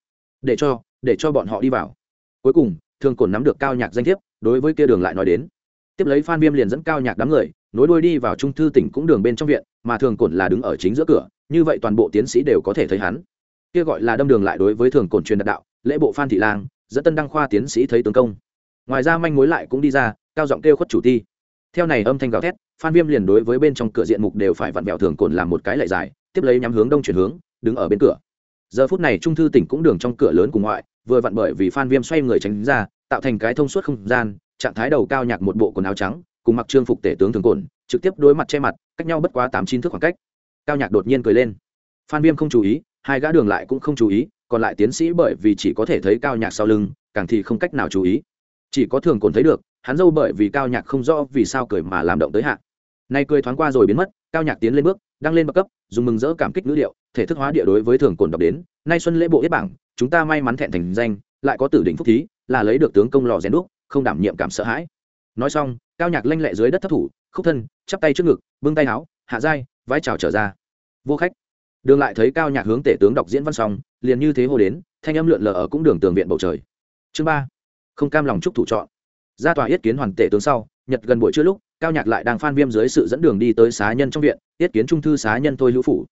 S1: Để cho để cho bọn họ đi vào. Cuối cùng thường cổn nắm được cao nhạc danh thiếp, đối với kia đường lại nói đến. Tiếp lấy phan viêm liền dẫn cao nhạc đám người, nối đuôi đi vào trung thư tỉnh cũng đường bên trong viện, mà thường cổn là đứng ở chính giữa cửa, như vậy toàn bộ tiến sĩ đều có thể thấy hắn. Kia gọi là đâm đường lại đối với thường cổn truyền đạt đạo, lễ bộ phan thị lang dẫn tân đăng khoa tiến sĩ thấy tướng công. Ngoài ra manh mối lại cũng đi ra, cao giọng kêu khuất chủ ti. Theo này âm thanh gào thét, phan viêm liền đối với bên trong cửa diện mục đều phải vặn vẹo thường cồn làm một cái lệ dài, tiếp lấy nhắm hướng đông chuyển hướng, đứng ở bên cửa. Giờ phút này trung thư tỉnh cũng đường trong cửa lớn cùng ngoại, vừa vặn bởi vì phan viêm xoay người tránh ra, tạo thành cái thông suốt không gian, trạng thái đầu cao nhạc một bộ quần áo trắng, cùng mặc trương phục tể tướng thường cồn, trực tiếp đối mặt che mặt, cách nhau bất quá tám chín thước khoảng cách. Cao nhạc đột nhiên cười lên. Phan viêm không chú ý, hai gã đường lại cũng không chú ý còn lại tiến sĩ bởi vì chỉ có thể thấy cao nhạc sau lưng, càng thì không cách nào chú ý. Chỉ có thường cồn thấy được, hắn dâu bởi vì cao nhạc không rõ vì sao cười mà làm động tới hạn nay cười thoáng qua rồi biến mất, cao nhạc tiến lên bước, đăng lên bậc cấp, dùng mừng rỡ cảm kích ngữ liệu thể thức hóa địa đối với thường cồn đọc đến, nay xuân lễ bộ yết bảng, chúng ta may mắn thẹn thành danh, lại có tử đỉnh phúc thí, là lấy được tướng công lò rèn đúc, không đảm nhiệm cảm sợ hãi. Nói xong, cao nhạc lanh lẹ dưới đất thấp thủ, khúc thân, chắp tay trước ngực, bưng tay áo, hạ dai vai trào trở ra. Vô khách đường lại thấy cao nhạc hướng tể tướng đọc diễn văn xong, liền như thế hồ đến, thanh âm lượn lờ ở cũng đường tường viện bầu trời. Chương ba, không cam lòng chúc thủ chọn. Ra tòa yết kiến hoàn tể tướng sau, nhật gần buổi trưa lúc, cao nhạc lại đang phan viêm dưới sự dẫn đường đi tới xá nhân trong viện, yết kiến trung thư xá nhân thôi hữu phủ.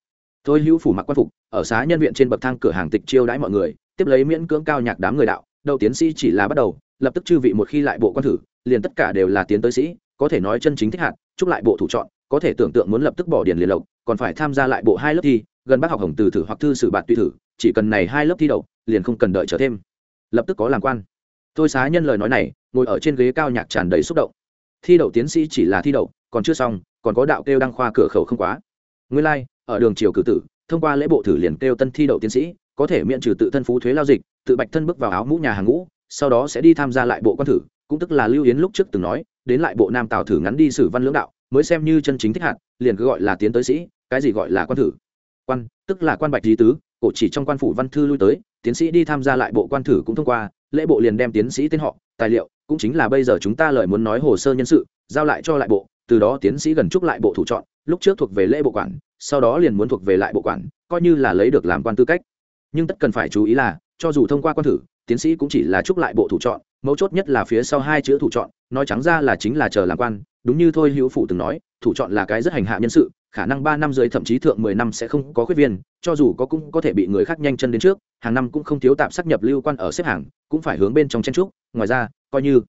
S1: Thôi hữu phủ mặc quan phục, ở xá nhân viện trên bậc thang cửa hàng tịch chiêu đãi mọi người, tiếp lấy miễn cưỡng cao nhạc đám người đạo, đầu tiến sĩ chỉ là bắt đầu, lập tức chư vị một khi lại bộ quan thử, liền tất cả đều là tiến tới sĩ, có thể nói chân chính thích hạt, chúc lại bộ thủ chọn, có thể tưởng tượng muốn lập tức bỏ điền liền lộc, còn phải tham gia lại bộ hai lớp thi gần bác học hồng từ thử hoặc thư sử bạn tùy thử chỉ cần này hai lớp thi đậu liền không cần đợi trở thêm. Lập tức có làm quan. Thôi xá nhân lời nói này ngồi ở trên ghế cao nhạc tràn đầy xúc động. Thi đậu tiến sĩ chỉ là thi đậu còn chưa xong còn có đạo kêu đăng khoa cửa khẩu không quá. Nguyên lai、like, ở đường triều cử tử thông qua lễ bộ thử liền kêu tân thi đậu tiến sĩ có thể miễn trừ tự thân phú thuế lao dịch tự bạch thân bước vào áo mũ nhà hàng ngũ sau đó sẽ đi tham gia lại bộ quan thử cũng tức là lưu yến lúc trước từng nói đến lại bộ nam tào thử ngắn đi sử văn lưỡng đạo mới xem như chân chính thích hạn liền cứ gọi là tiến tới sĩ cái gì gọi là quan thử quan, tức là quan bạch lý tứ, cổ chỉ trong quan phủ văn thư lui tới, tiến sĩ đi tham gia lại bộ quan thử cũng thông qua, lễ bộ liền đem tiến sĩ tên họ, tài liệu, cũng chính là bây giờ chúng ta lời muốn nói hồ sơ nhân sự, giao lại cho lại bộ, từ đó tiến sĩ gần chúc lại bộ thủ chọn, lúc trước thuộc về lễ bộ quản, sau đó liền muốn thuộc về lại bộ quản, coi như là lấy được làm quan tư cách. Nhưng tất cần phải chú ý là, cho dù thông qua quan thử, tiến sĩ cũng chỉ là chúc lại bộ thủ chọn, mấu chốt nhất là phía sau hai chữ thủ chọn, nói trắng ra là chính là chờ làm quan, đúng như thôi hữu phụ từng nói, thủ chọn là cái rất hành hạ nhân sự khả năng ba năm dưới thậm chí thượng mười năm sẽ không có khuyết viên, cho dù có cũng có thể bị người khác nhanh chân đến trước, hàng năm cũng không thiếu tạm xác nhập lưu quan ở xếp hàng, cũng phải hướng bên trong chen trúc ngoài ra, coi như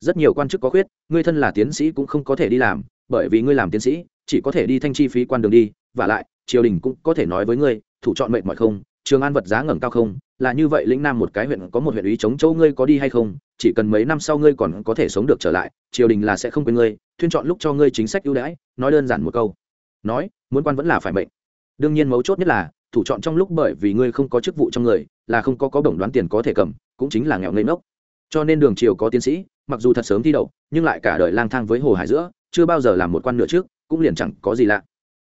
S1: rất nhiều quan chức có khuyết, ngươi thân là tiến sĩ cũng không có thể đi làm, bởi vì ngươi làm tiến sĩ, chỉ có thể đi thanh chi phí quan đường đi, và lại, triều đình cũng có thể nói với ngươi, thủ chọn mệnh mọi không, trường an vật giá ngẩng cao không, là như vậy lĩnh nam một cái huyện có một huyện ý chống châu ngươi có đi hay không, chỉ cần mấy năm sau ngươi còn có thể sống được trở lại, triều đình là sẽ không quên ngươi thuyên chọn lúc cho ngươi chính sách ưu đãi, nói đơn giản một câu nói, muốn quan vẫn là phải mệnh. Đương nhiên mấu chốt nhất là, thủ chọn trong lúc bởi vì ngươi không có chức vụ trong người, là không có có bổng đoán tiền có thể cầm, cũng chính là nghèo ngây ngốc. Cho nên đường triều có tiến sĩ, mặc dù thật sớm thi đậu, nhưng lại cả đời lang thang với hồ hải giữa, chưa bao giờ làm một quan nửa trước, cũng liền chẳng có gì lạ.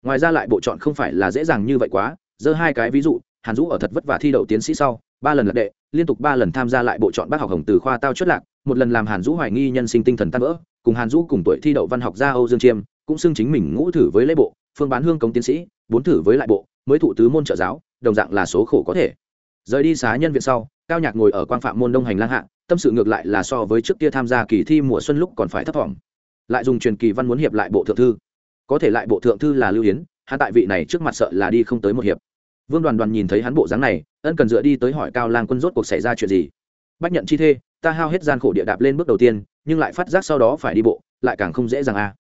S1: Ngoài ra lại bộ chọn không phải là dễ dàng như vậy quá, giơ hai cái ví dụ, hàn dũ ở thật vất vả thi đậu tiến sĩ sau, ba lần lật đệ, liên tục ba lần tham gia lại bộ chọn bác học hồng từ khoa tao chất lạc, một lần làm hàn dũ hoài nghi nhân sinh tinh thần tan vỡ, cùng hàn dũ cùng tuổi thi đậu văn học gia âu dương chiêm cũng xưng chính mình ngũ thử với lễ bộ, phương bán hương công tiến sĩ, bốn thử với lại bộ, mới thụ tứ môn trợ giáo, đồng dạng là số khổ có thể. Rời đi xá nhân viện sau, cao nhạc ngồi ở quan phạm môn đông hành lang hạ, tâm sự ngược lại là so với trước kia tham gia kỳ thi mùa xuân lúc còn phải thấp thỏm. Lại dùng truyền kỳ văn muốn hiệp lại bộ thượng thư. Có thể lại bộ thượng thư là lưu hiến hắn tại vị này trước mặt sợ là đi không tới một hiệp. Vương đoàn đoàn nhìn thấy hắn bộ dáng này, ân cần dựa đi tới hỏi cao lang quân rốt cuộc xảy ra chuyện gì. Bách nhận chi thê, ta hao hết gian khổ địa đạp lên bước đầu tiên, nhưng lại phát giác sau đó phải đi bộ, lại càng không dễ dàng a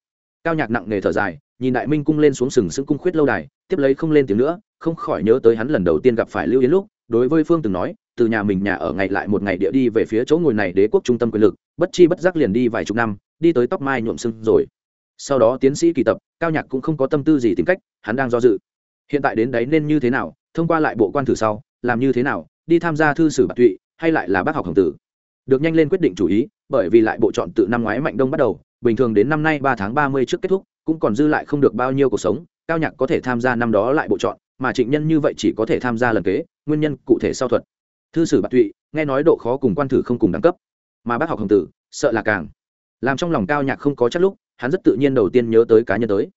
S1: cao nhạc nặng nề thở dài, nhìn đại minh cung lên xuống sừng sững cung khuyết lâu đài, tiếp lấy không lên tiếng nữa, không khỏi nhớ tới hắn lần đầu tiên gặp phải lưu yến lúc, đối với phương từng nói, từ nhà mình nhà ở ngày lại một ngày địa đi về phía chỗ ngồi này đế quốc trung tâm quyền lực, bất chi bất giác liền đi vài chục năm, đi tới tóc mai nhuộm sưng rồi. Sau đó tiến sĩ kỳ tập, cao nhạc cũng không có tâm tư gì tìm cách, hắn đang do dự. Hiện tại đến đấy nên như thế nào, thông qua lại bộ quan thử sau, làm như thế nào, đi tham gia thư sử bạc tụy hay lại là bác học hồng tử. Được nhanh lên quyết định chủ ý, bởi vì lại bộ chọn từ năm ngoái mạnh đông bắt đầu bình thường đến năm nay ba tháng ba mươi trước kết thúc, cũng còn dư lại không được bao nhiêu cuộc sống, cao nhạc có thể tham gia năm đó lại bộ chọn, mà trịnh nhân như vậy chỉ có thể tham gia lần kế, nguyên nhân cụ thể sau thuật. Thư sử bạc tụy nghe nói độ khó cùng quan thử không cùng đẳng cấp, mà bác học hồng tử, sợ là càng. Làm trong lòng cao nhạc không có chắc lúc, hắn rất tự nhiên đầu tiên nhớ tới cá nhân tới.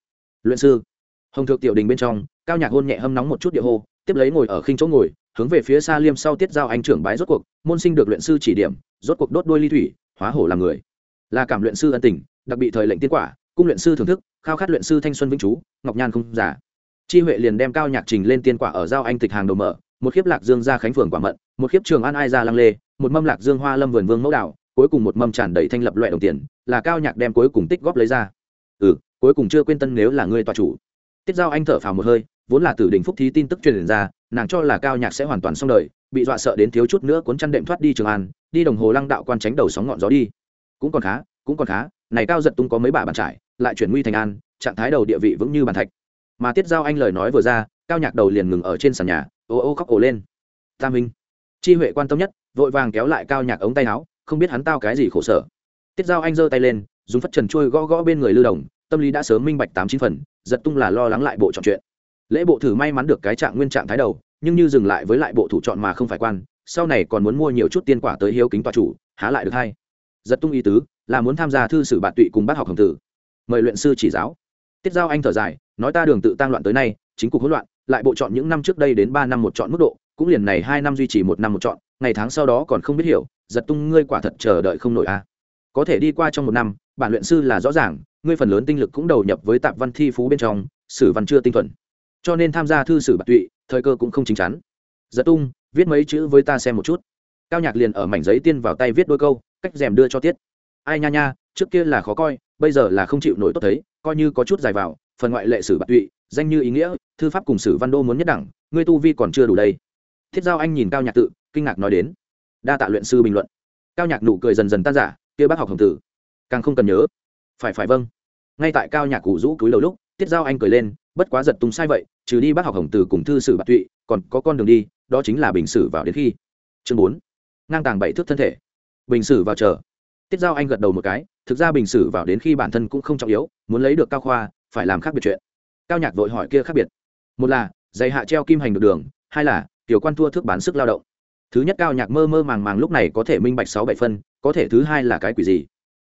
S1: Luyện sư, hồng thượng tiểu đình bên trong, cao nhạc hôn nhẹ hâm nóng một chút địa hô, tiếp lấy ngồi ở khinh chỗ ngồi, hướng về phía xa liêm sau tiết giao anh trưởng bái rốt cuộc, môn sinh được luyện sư chỉ điểm, rốt cuộc đốt đuôi ly thủy, hóa hổ làm người. Là cảm luyện sư ân tình đặc biệt thời lệnh tiên quả cung luyện sư thưởng thức khao khát luyện sư thanh xuân vĩnh chú ngọc nhan không giả chi huệ liền đem cao nhạc trình lên tiên quả ở giao anh tịch hàng đầu mở một khiếp lạc dương ra khánh phường quả mận một khiếp trường an ai ra lăng lê một mâm lạc dương hoa lâm vườn vương mẫu đảo, cuối cùng một mâm tràn đầy thanh lập loại đồng tiền là cao nhạc đem cuối cùng tích góp lấy ra. Ừ cuối cùng chưa quên tân nếu là ngươi tòa chủ. Tiết giao anh thở phào một hơi vốn là tử đình phúc thí tin tức truyền ra nàng cho là cao nhạc sẽ hoàn toàn xong đời bị dọa sợ đến thiếu chút nữa cuốn chăn đệm thoát đi trường an đi đồng hồ lăng đạo quan tránh đầu sóng ngọn gió đi. Cũng còn khá cũng còn khá này cao giật tung có mấy bả bàn trải, lại chuyển nguy thành an, trạng thái đầu địa vị vững như bàn thạch. Mà tiết giao anh lời nói vừa ra, cao nhạc đầu liền ngừng ở trên sàn nhà, ô ô khóc ổ lên. Tam minh chi huệ quan tâm nhất, vội vàng kéo lại cao nhạc ống tay áo, không biết hắn tao cái gì khổ sở. Tiết giao anh giơ tay lên, dùng phất trần trôi gõ gõ bên người lưu đồng, tâm lý đã sớm minh bạch tám chín phần, giật tung là lo lắng lại bộ trọn chuyện. Lễ bộ thử may mắn được cái trạng nguyên trạng thái đầu, nhưng như dừng lại với lại bộ thủ chọn mà không phải quan, sau này còn muốn mua nhiều chút tiên quả tới hiếu kính tòa chủ, há lại được hay. Giật tung ý tứ là muốn tham gia thư sử bạn tụy cùng bác học hồng tử. Mời luyện sư chỉ giáo. Tiết giao anh thở dài, nói ta đường tự tăng loạn tới nay, chính cục hỗn loạn, lại bộ chọn những năm trước đây đến ba năm một chọn mức độ, cũng liền này hai năm duy trì một năm một chọn, ngày tháng sau đó còn không biết hiểu, giật tung ngươi quả thật chờ đợi không nổi a à. có thể đi qua trong một năm, bản luyện sư là rõ ràng, ngươi phần lớn tinh lực cũng đầu nhập với tạp văn thi phú bên trong, sử văn chưa tinh thuần. Cho nên tham gia thư sử bạt tụy, thời cơ cũng không chính chắn. Giật tung, viết mấy chữ với ta xem một chút. Cao nhạc liền ở mảnh giấy tiên vào tay viết đôi câu, cách rèm đưa cho tiết ai nha nha, trước kia là khó coi, bây giờ là không chịu nổi tốt thấy, coi như có chút dài vào, phần ngoại lệ sử bạc tụy, danh như ý nghĩa, thư pháp cùng sử văn đô muốn nhất đẳng, ngươi tu vi còn chưa đủ đây. Thiết giao anh nhìn cao nhạc tự, kinh ngạc nói đến. Đa tạ luyện sư bình luận. Cao nhạc nụ cười dần dần tan giả kia bác học hồng tử. Càng không cần nhớ. Phải phải vâng. Ngay tại cao nhạc cụ rũ cúi đầu lúc tiết giao anh cười lên, bất quá giật tung sai vậy, trừ đi bác học hồng tử cùng thư sử bạc tụy, còn có con đường đi, đó chính là bình sử vào đến khi. Chương bốn. Ngang tàng bảy thước thân thể. Bình sử vào chờ tiết giao anh gật đầu một cái, thực ra bình sử vào đến khi bản thân cũng không trọng yếu, muốn lấy được cao khoa, phải làm khác biệt chuyện. Cao nhạc vội hỏi kia khác biệt. Một là, giày hạ treo kim hành được đường, hai là tiểu quan thua thước bán sức lao động. Thứ nhất cao nhạc mơ mơ màng màng lúc này có thể minh bạch sáu bảy phân, có thể thứ hai là cái quỷ gì?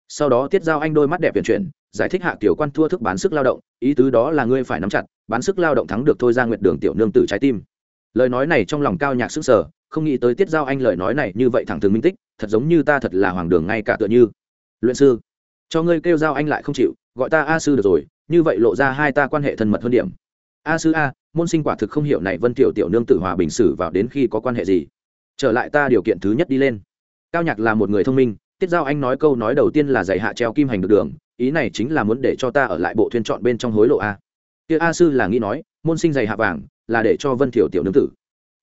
S1: Sau đó tiết giao anh đôi mắt đẹp tuyển chuyển, giải thích hạ tiểu quan thua thức bán sức lao động, ý tứ đó là ngươi phải nắm chặt, bán sức lao động thắng được thôi ra nguyệt đường tiểu nương tử trái tim. Lời nói này trong lòng cao nhạc sức sở không nghĩ tới tiết giao anh lời nói này như vậy thẳng thường minh tích thật giống như ta thật là hoàng đường ngay cả tựa như. Luyện sư, cho ngươi kêu giao anh lại không chịu, gọi ta a sư được rồi, như vậy lộ ra hai ta quan hệ thân mật hơn điểm. A sư a, môn sinh quả thực không hiểu này vân tiểu tiểu nương tử hòa bình sử vào đến khi có quan hệ gì. Trở lại ta điều kiện thứ nhất đi lên. Cao nhạc là một người thông minh, tiết giao anh nói câu nói đầu tiên là dạy hạ treo kim hành được đường, ý này chính là muốn để cho ta ở lại bộ thuyên chọn bên trong hối lộ a. Kia a sư là nghĩ nói, môn sinh dạy hạ vàng, là để cho vân thiểu tiểu nương tử.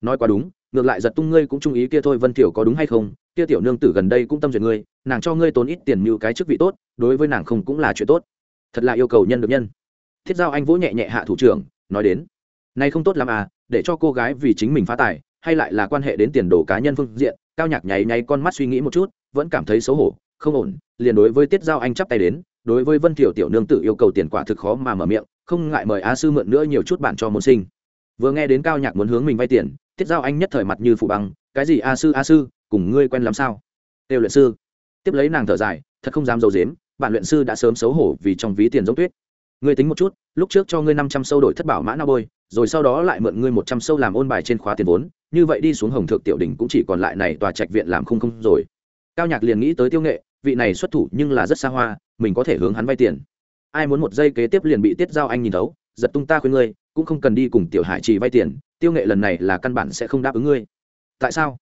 S1: Nói quá đúng ngược lại giật tung ngươi cũng trung ý kia thôi, vân tiểu có đúng hay không? Kia tiểu nương tử gần đây cũng tâm duyệt ngươi, nàng cho ngươi tốn ít tiền mưu cái chức vị tốt, đối với nàng không cũng là chuyện tốt. Thật là yêu cầu nhân được nhân. Thiết giao anh vỗ nhẹ nhẹ hạ thủ trưởng, nói đến nay không tốt l à để cho cô gái vì chính mình phá tài, hay lại là quan hệ đến tiền đồ cá nhân phương diện. Cao nhạc nháy nháy con mắt suy nghĩ một chút, vẫn cảm thấy xấu hổ, không ổn, liền đối với tiết giao anh chắp tay đến, đối với vân tiểu tiểu nương tự yêu cầu tiền quả thực khó mà mở miệng, không ngại mời a sư mượn nữa nhiều chút bạn cho môn sinh. Vừa nghe đến cao nhạc muốn hướng mình vay tiền tiết giao anh nhất thời mặt như phụ băng, cái gì a sư a sư, cùng ngươi quen làm sao? Têu luyện sư. Tiếp lấy nàng thở dài, thật không dám dầu dếm bạn luyện sư đã sớm xấu hổ vì trong ví tiền giống tuyết. Ngươi tính một chút, lúc trước cho ngươi năm trăm sâu đổi thất bảo mã na bôi, rồi sau đó lại mượn ngươi một trăm sâu làm ôn bài trên khóa tiền vốn, như vậy đi xuống hồng thượng tiểu đỉnh cũng chỉ còn lại này tòa trạch viện làm không không rồi. Cao nhạc liền nghĩ tới tiêu nghệ, vị này xuất thủ nhưng là rất xa hoa, mình có thể hướng hắn vay tiền. Ai muốn một giây kế tiếp liền bị tiết giao anh nhìn thấu, giật tung ta khuyên ngươi cũng không cần đi cùng tiểu hải trì vay tiền, tiêu nghệ lần này là căn bản sẽ không đáp ứng ngươi. Tại sao?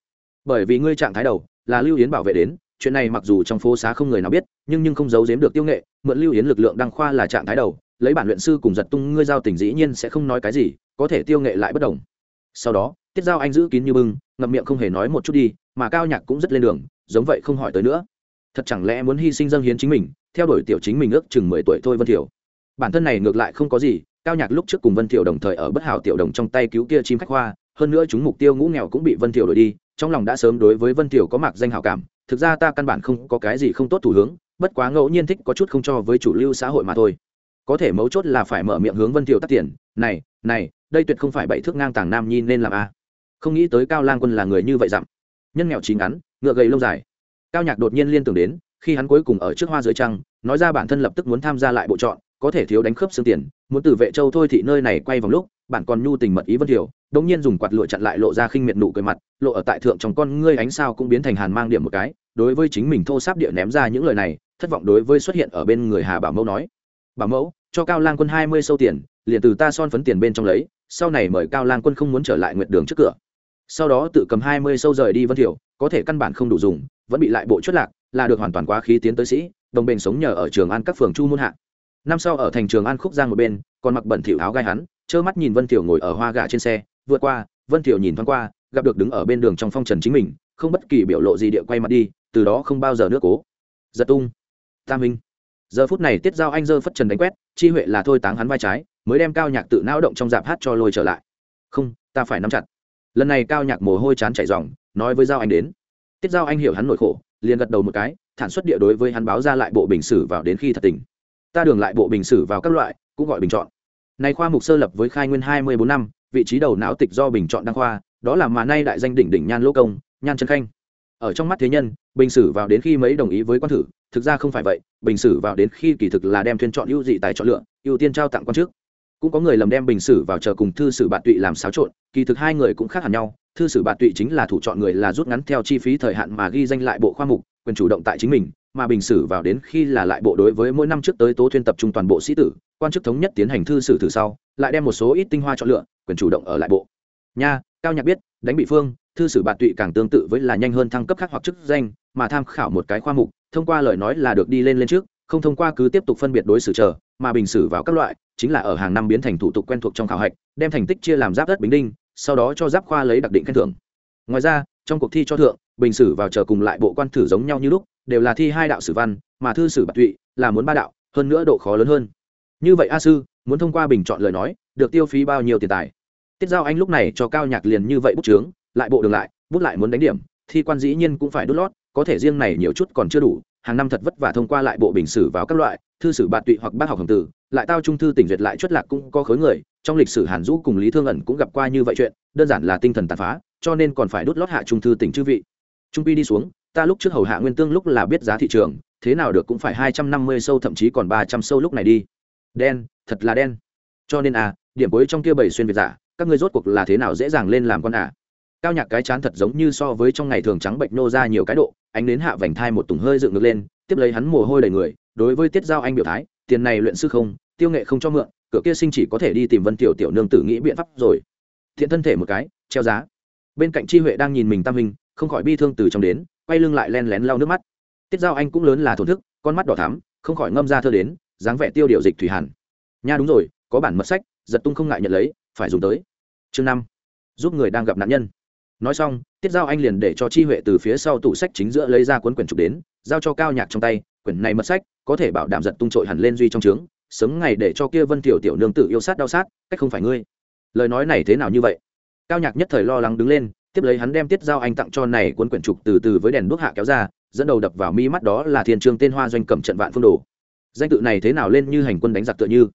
S1: Bởi vì ngươi trạng thái đầu là lưu yến bảo vệ đến, chuyện này mặc dù trong phố xá không người nào biết, nhưng nhưng không giấu giếm được tiêu nghệ, mượn lưu yến lực lượng đăng khoa là trạng thái đầu, lấy bản luyện sư cùng giật tung ngươi giao tình dĩ nhiên sẽ không nói cái gì, có thể tiêu nghệ lại bất đồng. Sau đó, tiết giao anh giữ kín như bưng, ngậm miệng không hề nói một chút đi, mà cao nhạc cũng rất lên đường, giống vậy không hỏi tới nữa. Thật chẳng lẽ muốn hy sinh dâng hiến chính mình, theo đuổi tiểu chính mình ước chừng mười tuổi thôi vân thiểu. Bản thân này ngược lại không có gì cao nhạc lúc trước cùng vân thiệu đồng thời ở bất hảo tiểu đồng trong tay cứu kia chim khách hoa, hơn nữa chúng mục tiêu ngũ nghèo cũng bị vân thiệu đổi đi, trong lòng đã sớm đối với vân thiệu có mạc danh hảo cảm, thực ra ta căn bản không có cái gì không tốt thủ hướng, bất quá ngẫu nhiên thích có chút không cho với chủ lưu xã hội mà thôi. Có thể mấu chốt là phải mở miệng hướng vân thiệu tắt tiền, này này, đây tuyệt không phải bậy thước ngang tàng nam nhi nên làm a. Không nghĩ tới cao lang quân là người như vậy dặm nhân nghèo chín ngắn, ngựa gầy lâu dài. Cao nhạc đột nhiên liên tưởng đến, khi hắn cuối cùng ở trước hoa dưới trăng, nói ra bản thân lập tức muốn tham gia lại bộ chọn, có thể thiếu đánh khớp xương tiền muốn từ vệ châu thôi thị nơi này quay vòng lúc, bạn còn nhu tình mật ý vân thiểu đống nhiên dùng quạt lụa chặn lại lộ ra khinh miệt nụ cười mặt, lộ ở tại thượng trong con ngươi ánh sao cũng biến thành hàn mang điểm một cái, đối với chính mình thô sáp địa ném ra những lời này, thất vọng đối với xuất hiện ở bên người hà bảo mẫu nói. Bảo mẫu, cho cao lang quân hai mươi sâu tiền, liền từ ta son phấn tiền bên trong lấy, sau này mời cao lang quân không muốn trở lại nguyện đường trước cửa. Sau đó tự cầm hai mươi sâu rời đi vân thiểu có thể căn bản không đủ dùng, vẫn bị lại bộ chốt lạc, là được hoàn toàn quá khí tiến tới sĩ, đồng bền sống nhờ ở trường an các phường chu môn hạ năm sau ở thành trường an khúc giang một bên, còn mặc bẩn thỉu áo gai hắn, trơ mắt nhìn vân thiểu ngồi ở hoa gà trên xe, vượt qua, vân thiểu nhìn thoáng qua, gặp được đứng ở bên đường trong phong trần chính mình, không bất kỳ biểu lộ gì địa quay mặt đi, từ đó không bao giờ nước cố. Giật tung. Tam minh. Giờ phút này tiết giao anh dơ phất trần đánh quét, chi huệ là thôi táng hắn vai trái, mới đem cao nhạc tự não động trong dạp hát cho lôi trở lại. Không, ta phải nắm chặt. Lần này cao nhạc mồ hôi chán chảy dòng nói với giao anh đến. Tiết giao anh hiểu hắn nỗi khổ, liền gật đầu một cái, thản xuất địa đối với hắn báo ra lại bộ bình sử vào đến khi thật tình ta đường lại bộ bình sử vào các loại, cũng gọi bình chọn. Này khoa mục sơ lập với khai nguyên hai mươi bốn năm, vị trí đầu não tịch do bình chọn đăng khoa, đó là mà nay đại danh đỉnh đỉnh nhan lỗ công, nhan trân khanh. Ở trong mắt thế nhân, bình sử vào đến khi mấy đồng ý với quan thử, thực ra không phải vậy, bình sử vào đến khi kỳ thực là đem thuyên chọn ưu dị tài chọn lựa, ưu tiên trao tặng quan chức cũng có người lầm đem bình sử vào chờ cùng thư sử bạn tụy làm xáo trộn, kỳ thực hai người cũng khác hẳn nhau. Thư sử bạn tụy chính là thủ chọn người là rút ngắn theo chi phí thời hạn mà ghi danh lại bộ khoa mục, quyền chủ động tại chính mình, mà bình sử vào đến khi là lại bộ đối với mỗi năm trước tới tố thuyên tập trung toàn bộ sĩ tử, quan chức thống nhất tiến hành thư sử thử sau, lại đem một số ít tinh hoa chọn lựa, quyền chủ động ở lại bộ. Nha, cao nhạc biết, đánh bị phương, thư sử bạn tụy càng tương tự với là nhanh hơn thăng cấp khác hoặc chức danh, mà tham khảo một cái khoa mục, thông qua lời nói là được đi lên lên trước, không thông qua cứ tiếp tục phân biệt đối xử chờ, mà bình xử vào các loại chính là ở hàng năm biến thành thủ tục quen thuộc trong khảo hạch, đem thành tích chia làm giáp đất bình đinh, sau đó cho giáp khoa lấy đặc định khen thưởng. Ngoài ra, trong cuộc thi cho thượng, bình sử vào chờ cùng lại bộ quan thử giống nhau như lúc, đều là thi hai đạo sử văn, mà thư sử bạc tụy là muốn ba đạo, hơn nữa độ khó lớn hơn. Như vậy a sư, muốn thông qua bình chọn lời nói, được tiêu phí bao nhiêu tiền tài? Tiết giao anh lúc này cho cao nhạc liền như vậy bút trướng lại bộ đường lại, bút lại muốn đánh điểm, thi quan dĩ nhiên cũng phải đút lót, có thể riêng này nhiều chút còn chưa đủ hàng năm thật vất vả thông qua lại bộ bình sử vào các loại, thư sử bạt tụy hoặc bác học hồng tử lại tao trung thư tỉnh duyệt lại chuất lạc cũng có khối người, trong lịch sử hàn dũ cùng lý thương ẩn cũng gặp qua như vậy chuyện, đơn giản là tinh thần tàn phá, cho nên còn phải đốt lót hạ trung thư tỉnh chư vị. Trung pi đi xuống, ta lúc trước hầu hạ nguyên tương lúc là biết giá thị trường, thế nào được cũng phải hai trăm năm mươi sâu, thậm chí còn ba trăm sâu lúc này đi. Đen, thật là đen. Cho nên à điểm cuối trong kia bảy xuyên việt giả, các ngươi rốt cuộc là thế nào dễ dàng lên làm con à? Cao nhạc cái chán thật giống như so với trong ngày thường trắng bệnh nô ra nhiều cái độ ánh đến hạ vành thai một tùng hơi dựng ngược lên, tiếp lấy hắn mồ hôi đầy người, đối với tiết giao anh biểu thái, tiền này luyện sư không, tiêu nghệ không cho mượn, cửa kia sinh chỉ có thể đi tìm vân tiểu tiểu nương tử nghĩ biện pháp rồi. Thiện thân thể một cái, treo giá. Bên cạnh chi huệ đang nhìn mình tam hình, không khỏi bi thương từ trong đến, quay lưng lại len lén lau nước mắt. Tiết giao anh cũng lớn là thổn thức, con mắt đỏ thắm, không khỏi ngâm ra thơ đến, dáng vẻ tiêu điều dịch thủy hàn nha đúng rồi, có bản mật sách, giật tung không ngại nhận lấy, phải dùng tới. Chương năm. Giúp người đang gặp nạn nhân. Nói xong tiết giao anh liền để cho chi huệ từ phía sau tủ sách chính giữa lấy ra cuốn quyển trục đến, giao cho cao nhạc trong tay, quyển này mật sách, có thể bảo đảm giật tung trội hẳn lên duy trong trướng sớm ngày để cho kia vân tiểu tiểu nương tử yêu sát đau sát, cách không phải ngươi. Lời nói này thế nào như vậy? Cao nhạc nhất thời lo lắng đứng lên, tiếp lấy hắn đem tiết giao anh tặng cho này cuốn quyển trục từ từ với đèn đuốc hạ kéo ra, dẫn đầu đập vào mi mắt đó là thiên trường tên hoa doanh cầm trận vạn phương đồ. Danh tự này thế nào lên như hành quân đánh giặc tựa như.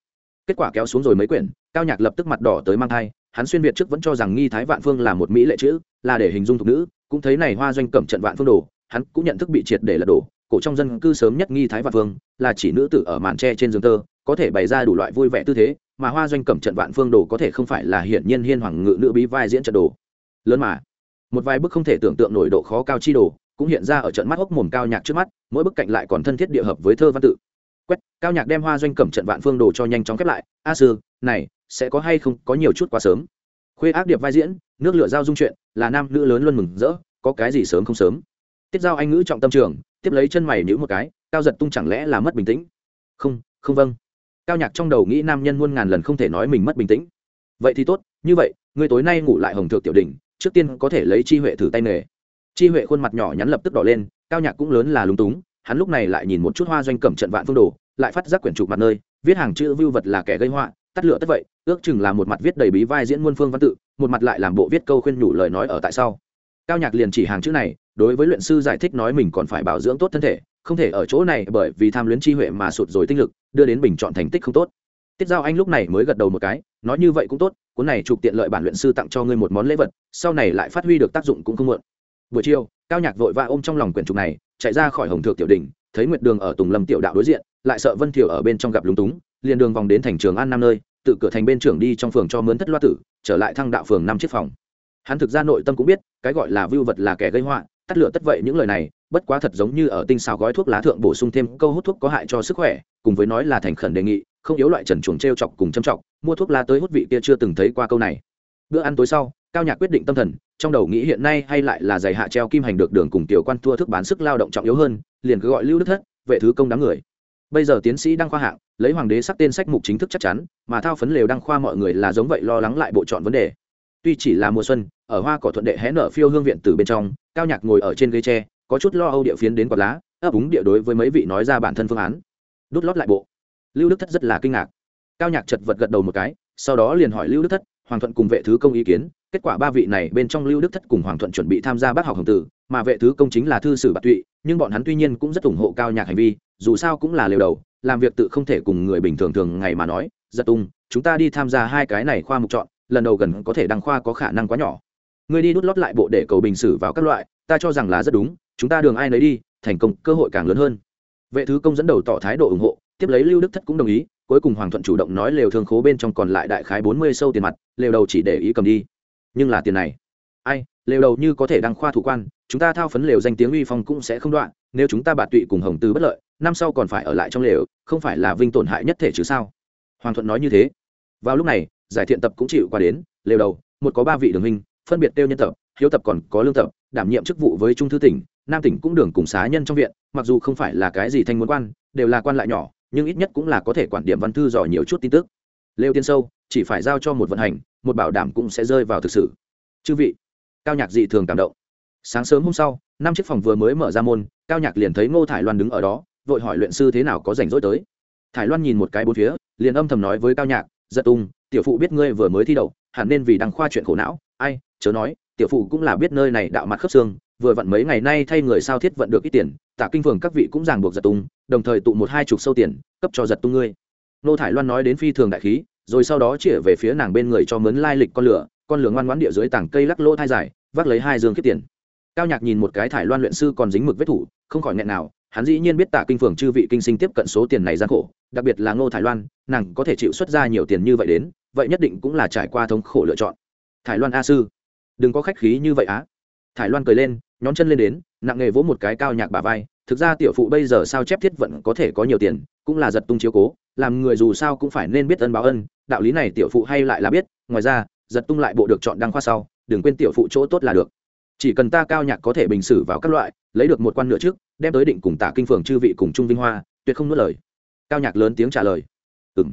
S1: Kết quả kéo xuống rồi mấy quyển, cao nhạc lập tức mặt đỏ tới mang thai, hắn xuyên việt trước vẫn cho rằng nghi thái vạn phương là một mỹ lệ chữ là để hình dung thục nữ, cũng thấy này hoa doanh cẩm trận vạn phương đồ, hắn cũng nhận thức bị triệt để lật đổ cổ trong dân cư sớm nhất nghi thái vạn phương, là chỉ nữ tử ở màn tre trên giường tơ có thể bày ra đủ loại vui vẻ tư thế, mà hoa doanh cẩm trận vạn phương đồ có thể không phải là hiển nhiên hiên hoàng ngự nữ bí vai diễn trận đồ. Lớn mà, một vài bức không thể tưởng tượng nổi độ khó cao chi đồ, cũng hiện ra ở trận mắt hốc mồm cao nhạc trước mắt, mỗi bức cạnh lại còn thân thiết địa hợp với thơ văn tự. Quét, cao nhạc đem hoa doanh cẩm trận vạn phương đồ cho nhanh chóng khép lại. A sư, này, sẽ có hay không có nhiều chút quá sớm? Khuê ác điệp vai diễn, nước lửa giao dung chuyện, là nam nữ lớn luôn mừng rỡ, có cái gì sớm không sớm. Tiết giao anh ngữ trọng tâm trường, tiếp lấy chân mày nhữ một cái, cao giật tung chẳng lẽ là mất bình tĩnh? Không không vâng. Cao nhạc trong đầu nghĩ nam nhân muôn ngàn lần không thể nói mình mất bình tĩnh. Vậy thì tốt, như vậy người tối nay ngủ lại hồng thượng tiểu đình, trước tiên có thể lấy chi huệ thử tay nghề. Chi huệ khuôn mặt nhỏ nhắn lập tức đỏ lên, cao nhạc cũng lớn là lúng túng, hắn lúc này lại nhìn một chút hoa doanh cẩm trận vạn phương đồ, lại phát giác quyển trục mặt nơi, viết hàng chữ vưu vật là kẻ gây họa tắt lửa tất vậy, ước chừng là một mặt viết đầy bí vai diễn muôn phương văn tự, một mặt lại làm bộ viết câu khuyên nhủ lời nói ở tại sau cao nhạc liền chỉ hàng chữ này, đối với luyện sư giải thích nói mình còn phải bảo dưỡng tốt thân thể, không thể ở chỗ này bởi vì tham luyến chi huệ mà sụt rồi tinh lực, đưa đến bình chọn thành tích không tốt. Tiết giao anh lúc này mới gật đầu một cái, nói như vậy cũng tốt, cuốn này chụp tiện lợi bản luyện sư tặng cho ngươi một món lễ vật, sau này lại phát huy được tác dụng cũng không muộn. Buổi chiều, cao nhạc vội vã ôm trong lòng quyển trục này, chạy ra khỏi hồng thượng tiểu đình thấy nguyệt đường ở tùng lâm tiểu đạo đối diện, lại sợ vân thiểu ở bên trong gặp lúng túng, liền đường vòng đến thành trường an năm nơi tự cửa thành bên trưởng đi trong phường cho mướn thất loa tử, trở lại thăng đạo phường năm chiếc phòng. Hắn thực ra nội tâm cũng biết, cái gọi là vưu vật là kẻ gây họa, tắt lửa tất vậy những lời này, bất quá thật giống như ở tinh xào gói thuốc lá thượng bổ sung thêm câu hút thuốc có hại cho sức khỏe, cùng với nói là thành khẩn đề nghị, không yếu loại trần chuồng t r e o chọc cùng châm chọc, mua thuốc lá tới hút vị kia chưa từng thấy qua câu này. Bữa ăn tối sau, cao nhạc quyết định tâm thần, trong đầu nghĩ hiện nay hay lại là giày hạ treo kim hành được đường cùng tiểu quan thua thức bán sức lao động trọng yếu hơn, liền cứ gọi lưu đức thất, vệ thứ công đám người bây giờ tiến sĩ đăng khoa hạng, lấy hoàng đế sắc tên sách mục chính thức chắc chắn, mà thao phấn lều đăng khoa mọi người là giống vậy lo lắng lại bộ chọn vấn đề. Tuy chỉ là mùa xuân, ở hoa cỏ thuận đệ hé nở phiêu hương viện từ bên trong, cao nhạc ngồi ở trên ghế tre, có chút lo âu địa phiến đến quạt lá, ấp úng địa đối với mấy vị nói ra bản thân phương án. Đút lót lại bộ. Lưu đức thất rất là kinh ngạc. Cao nhạc chật vật gật đầu một cái, sau đó liền hỏi lưu đức thất, hoàng thuận cùng vệ thứ công ý kiến, kết quả ba vị này bên trong lưu đức thất cùng hoàng thuận chuẩn bị tham gia bác học hồng tử, mà vệ thứ công chính là thư sử bạc tụy nhưng bọn hắn tuy nhiên cũng rất ủng hộ cao nhạc hành vi, dù sao cũng là liều đầu, làm việc tự không thể cùng người bình thường thường ngày mà nói. Giật tung, chúng ta đi tham gia hai cái này khoa mục chọn, lần đầu gần có thể đăng khoa có khả năng quá nhỏ. Người đi đút lót lại bộ để cầu bình xử vào các loại, ta cho rằng là rất đúng, chúng ta đường ai nấy đi, thành công, cơ hội càng lớn hơn. Vệ thứ công dẫn đầu tỏ thái độ ủng hộ, tiếp lấy lưu đức thất cũng đồng ý, cuối cùng hoàng thuận chủ động nói lều thương khố bên trong còn lại đại khái bốn mươi sâu tiền mặt, lều đầu chỉ để ý cầm đi. Nhưng là tiền này. Ai, lều đầu như có thể đăng khoa thủ quan chúng ta thao phấn lều danh tiếng uy phong cũng sẽ không đoạn, nếu chúng ta bạt tụy cùng hồng tư bất lợi, năm sau còn phải ở lại trong lều, không phải là vinh tổn hại nhất thể chứ sao? Hoàng thuận nói như thế. Vào lúc này, giải thiện tập cũng chịu qua đến, lều đầu, một có ba vị đường hình phân biệt tiêu nhân tập, hiếu tập còn có lương tập, đảm nhiệm chức vụ với trung thư tỉnh, nam tỉnh cũng đường cùng xá nhân trong viện, mặc dù không phải là cái gì thanh muốn quan, đều là quan lại nhỏ, nhưng ít nhất cũng là có thể quản điểm văn thư giỏi nhiều chút tin tức. Lêu tiên sâu, chỉ phải giao cho một vận hành, một bảo đảm cũng sẽ rơi vào thực sự. Chư vị, cao nhạc dị thường cảm động sáng sớm hôm sau, năm chiếc phòng vừa mới mở ra môn, cao nhạc liền thấy ngô thải loan đứng ở đó, vội hỏi luyện sư thế nào có rảnh rỗi tới. Thải loan nhìn một cái bốn phía, liền âm thầm nói với cao nhạc, giật tung, tiểu phụ biết ngươi vừa mới thi đậu, hẳn nên vì đăng khoa chuyện khổ não. Ai, chớ nói, tiểu phụ cũng là biết nơi này đạo mặt khớp xương, vừa vặn mấy ngày nay thay người sao thiết vận được ít tiền, tạ kinh phường các vị cũng ràng buộc giật tung, đồng thời tụ một hai chục sâu tiền, cấp cho giật tung ngươi. Nô thải loan nói đến phi thường đại khí, rồi sau đó chĩa về phía nàng bên người cho mướn lai lịch con lửa con lửa ngoan ngoãn địa dưới tảng cây lắc lỗ thai dài, vác lấy hai dương kiếp tiền cao nhạc nhìn một cái thải loan luyện sư còn dính mực vết thủ, không khỏi nghẹn nào, hắn dĩ nhiên biết tạ kinh phường chư vị kinh sinh tiếp cận số tiền này gian khổ, đặc biệt là ngô thải loan, nàng có thể chịu xuất ra nhiều tiền như vậy đến, vậy nhất định cũng là trải qua thống khổ lựa chọn. Thải loan a sư, đừng có khách khí như vậy á. Thải loan cười lên, nhón chân lên đến, nặng nghề vỗ một cái cao nhạc bà vai, thực ra tiểu phụ bây giờ sao chép thiết vận có thể có nhiều tiền, cũng là giật tung chiếu cố, làm người dù sao cũng phải nên biết ân báo ân, đạo lý này tiểu phụ hay lại là biết, ngoài ra, giật tung lại bộ được chọn đăng khoa sau, đừng quên tiểu phụ chỗ tốt là được chỉ cần ta cao nhạc có thể bình xử vào các loại, lấy được một quan nửa trước, đem tới định cùng tả kinh phường chư vị cùng trung vinh hoa, tuyệt không nuốt lời. Cao nhạc lớn tiếng trả lời. Ừ m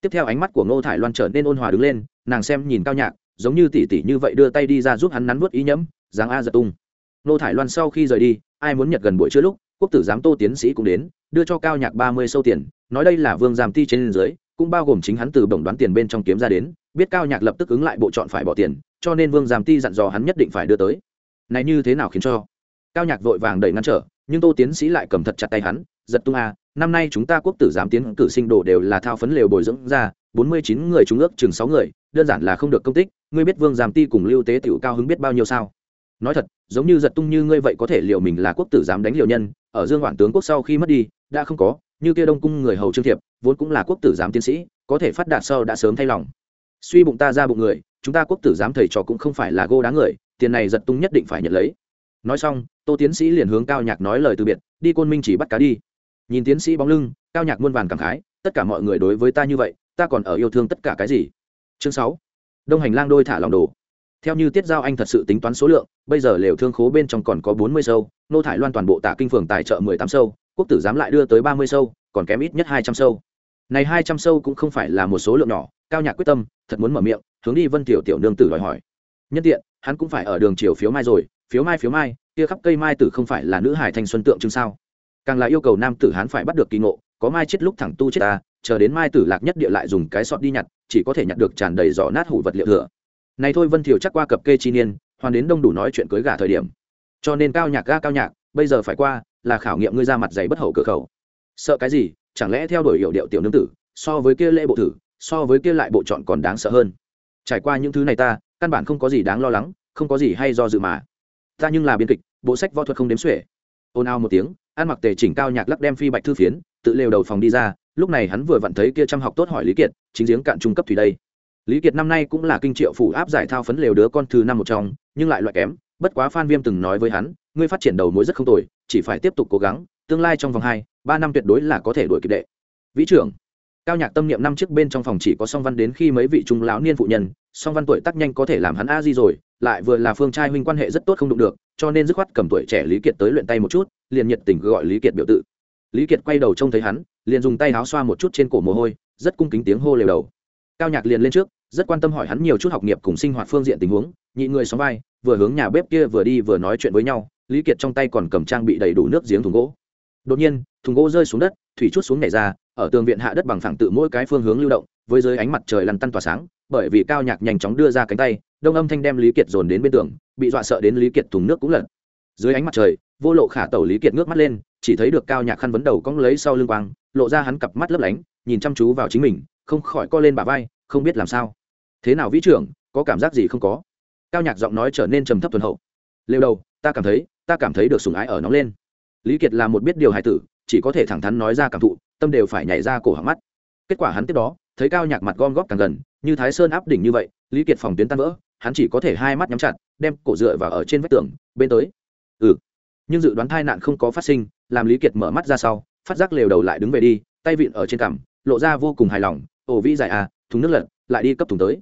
S1: tiếp theo ánh mắt của ngô thải loan trở nên ôn hòa đứng lên, nàng xem nhìn cao nhạc, giống như tỉ tỉ như vậy đưa tay đi ra giúp hắn nắn nuốt ý nhẫm giáng a giật tung. Ngô thải loan sau khi rời đi, ai muốn nhật gần buổi trưa lúc, quốc tử giám tô tiến sĩ cũng đến, đưa cho cao nhạc ba mươi sâu tiền, nói đây là vương giam ti trên dưới, cũng bao gồm chính hắn từ bổng đoán tiền bên trong kiếm ra đến, biết cao nhạc lập tức ứng lại bộ chọn phải bỏ tiền, cho nên vương giam ti dặn dò hắn nhất định phải đưa tới này như thế nào khiến cho? Cao nhạc vội vàng đẩy ngăn trở, nhưng tô tiến sĩ lại cầm thật chặt tay hắn, giật tung a, năm nay chúng ta quốc tử giám tiến cử sinh đồ đều là thao phấn lều bồi dưỡng ra, bốn mươi chín người trúng ước chừng sáu người, đơn giản là không được công tích, ngươi biết vương giám ti cùng lưu tế tiểu cao hứng biết bao nhiêu sao? Nói thật, giống như giật tung như ngươi vậy có thể liệu mình là quốc tử giám đánh liều nhân, ở dương hoản tướng quốc sau khi mất đi, đã không có, như kia đông cung người hầu trương thiệp, vốn cũng là quốc tử giám tiến sĩ, có thể phát đạt sau đã sớm thay lòng. Suy bụng ta ra bụng người chúng ta quốc tử giám thầy trò cũng không phải là gô đá người, tiền này giật tung nhất định phải nhận lấy. Nói xong, tô tiến sĩ liền hướng cao nhạc nói lời từ biệt, đi côn minh chỉ bắt cá đi. Nhìn tiến sĩ bóng lưng, cao nhạc muôn vàn cảm khái, tất cả mọi người đối với ta như vậy, ta còn ở yêu thương tất cả cái gì? Chương sáu, đông hành lang đôi thả lòng đồ. Theo như tiết giao anh thật sự tính toán số lượng, bây giờ lều thương khố bên trong còn có bốn mươi sâu, nô thải loan toàn bộ tạ kinh phường tài trợ mười tám sâu, quốc tử giám lại đưa tới ba mươi sâu, còn kém ít nhất hai trăm sâu. Này hai trăm sâu cũng không phải là một số lượng nhỏ cao nhạc quyết tâm, thật muốn mở miệng, hướng đi vân tiểu tiểu nương tử đòi hỏi. Nhân tiện, hắn cũng phải ở đường chiều phiếu mai rồi, phiếu mai phiếu mai, kia khắp cây mai tử không phải là nữ hải thanh xuân tượng trưng sao? Càng là yêu cầu nam tử hắn phải bắt được kỳ ngộ, có mai chết lúc thẳng tu chết ta, chờ đến mai tử lạc nhất địa lại dùng cái sọt đi nhặt, chỉ có thể nhặt được tràn đầy giỏ nát hủ vật liệu thừa. Này thôi vân thiều chắc qua cập kê chi niên, hoàn đến đông đủ nói chuyện cưới gả thời điểm. Cho nên cao nhạc ga cao nhạc, bây giờ phải qua là khảo nghiệm ngươi ra mặt giày bất hậu cửa khẩu. Sợ cái gì? Chẳng lẽ theo đuổi hiệu điệu tiểu nương tử, so với kia lễ bộ tử? So với kia lại bộ chọn còn đáng sợ hơn. Trải qua những thứ này ta, căn bản không có gì đáng lo lắng, không có gì hay do dự mà. Ta nhưng là biên kịch, bộ sách võ thuật không đếm xuể. Ôn ao một tiếng ăn mặc tề chỉnh cao nhạc lắc đem phi bạch thư phiến, tự lều đầu phòng đi ra, lúc này hắn vừa vặn thấy kia chăm học tốt hỏi lý kiệt, chính giếng cạn trung cấp thủy đây. Lý kiệt năm nay cũng là kinh triệu phủ áp giải thao phấn lều đứa con thứ năm một trong, nhưng lại loại kém, bất quá phan viêm từng nói với hắn, ngươi phát triển đầu mối rất không tồi, chỉ phải tiếp tục cố gắng, tương lai trong vòng hai, ba năm tuyệt đối là có thể đuổi kịp đệ. Vĩ trưởng cao nhạc tâm niệm năm trước bên trong phòng chỉ có song văn đến khi mấy vị trung lão niên phụ nhân, song văn tuổi tác nhanh có thể làm hắn a di rồi, lại vừa là phương trai huynh quan hệ rất tốt không đụng được, cho nên dứt khoát cầm tuổi trẻ lý kiệt tới luyện tay một chút, liền nhiệt tình gọi lý kiệt biểu tự. Lý kiệt quay đầu trông thấy hắn, liền dùng tay áo xoa một chút trên cổ mồ hôi, rất cung kính tiếng hô lều đầu. Cao nhạc liền lên trước, rất quan tâm hỏi hắn nhiều chút học nghiệp cùng sinh hoạt phương diện tình huống, nhị người xóm vai, vừa hướng nhà bếp kia vừa đi vừa nói chuyện với nhau, lý kiệt trong tay còn cầm trang bị đầy đủ nước giếng thùng gỗ. Đột nhiên, thùng gỗ rơi xuống đất thủy chút xuống nhảy ra, ở tường viện hạ đất bằng phẳng tự mỗi cái phương hướng lưu động, với dưới ánh mặt trời lăn tăn tỏa sáng, bởi vì cao nhạc nhanh chóng đưa ra cánh tay, đông âm thanh đem lý kiệt dồn đến bên tường, bị dọa sợ đến lý kiệt thùng nước cũng lật. Dưới ánh mặt trời, vô lộ khả tẩu lý kiệt ngước mắt lên, chỉ thấy được cao nhạc khăn vấn đầu cong lấy sau lưng quang, lộ ra hắn cặp mắt lấp lánh, nhìn chăm chú vào chính mình, không khỏi co lên bà vai, không biết làm sao. Thế nào vĩ trưởng, có cảm giác gì không có? Cao nhạc giọng nói trở nên trầm thấp thuần hậu. Lêu đầu, ta cảm thấy, ta cảm thấy được sùng ái ở nóng lên. Lý kiệt là một biết điều hài tử chỉ có thể thẳng thắn nói ra cảm thụ, tâm đều phải nhảy ra cổ hạng mắt. Kết quả hắn tiếp đó, thấy cao nhạc mặt gom góp càng gần, như thái sơn áp đỉnh như vậy, lý kiệt phòng tuyến tan vỡ, hắn chỉ có thể hai mắt nhắm chặt, đem cổ dựa vào ở trên vách tường, bên tới. Ừ. Nhưng dự đoán tai nạn không có phát sinh, làm lý kiệt mở mắt ra sau, phát giác lều đầu lại đứng về đi, tay vịn ở trên cằm, lộ ra vô cùng hài lòng ổ vĩ dài à thùng nước lật, lại đi cấp thùng tới.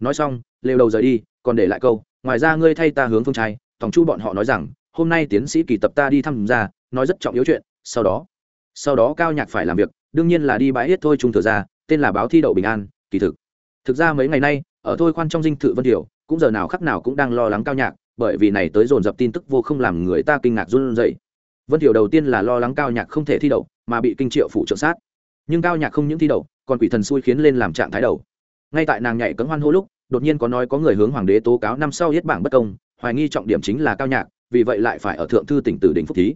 S1: Nói xong, lều đầu rời đi, còn để lại câu, ngoài ra ngươi thay ta hướng phương trai. Tổng chu bọn họ nói rằng, hôm nay tiến sĩ kỳ tập ta đi thăm ra, nói rất trọng yếu chuyện sau đó sau đó cao nhạc phải làm việc, đương nhiên là đi bãi hết thôi trung thừa ra tên là báo thi đậu bình an, kỳ thực. Thực ra mấy ngày nay, ở thôi khoan trong dinh thự vân điều cũng giờ nào khắc nào cũng đang lo lắng cao nhạc, bởi vì này tới dồn dập tin tức vô không làm người ta kinh ngạc run rẩy. Vân điều đầu tiên là lo lắng cao nhạc không thể thi đậu, mà bị kinh triệu phụ trợ sát. Nhưng cao nhạc không những thi đậu, còn quỷ thần xui khiến lên làm trạng thái đầu. Ngay tại nàng nhảy cấm hoan hô lúc, đột nhiên có nói có người hướng hoàng đế tố cáo năm sau hết bảng bất công, hoài nghi trọng điểm chính là cao nhạc, vì vậy lại phải ở thượng thư tỉnh tử đình phúc thí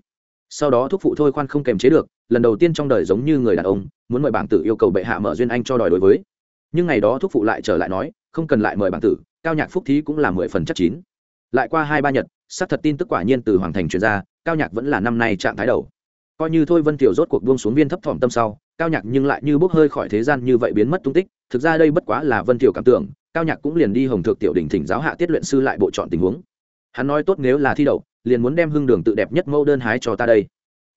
S1: sau đó thúc phụ thôi khoan không kềm chế được, lần đầu tiên trong đời giống như người đàn ông, muốn mời bảng tử yêu cầu bệ hạ mở duyên anh cho đòi đối với. Nhưng ngày đó thúc phụ lại trở lại nói, không cần lại mời bảng tử, cao nhạc phúc thí cũng là mười phần chắc chín. Lại qua hai ba nhật, xác thật tin tức quả nhiên từ hoàng thành chuyên ra, cao nhạc vẫn là năm nay trạng thái đầu. Coi như thôi vân tiểu rốt cuộc buông xuống viên thấp thỏm tâm sau, cao nhạc nhưng lại như bốc hơi khỏi thế gian như vậy biến mất tung tích, thực ra đây bất quá là vân tiểu cảm tưởng, cao nhạc cũng liền đi hồng thượng tiểu đỉnh thỉnh giáo hạ tiết luyện sư lại bộ chọn tình huống. Hắn nói tốt nếu là thi đậu liền muốn đem hưng đường tự đẹp nhất mẫu đơn hái cho ta đây.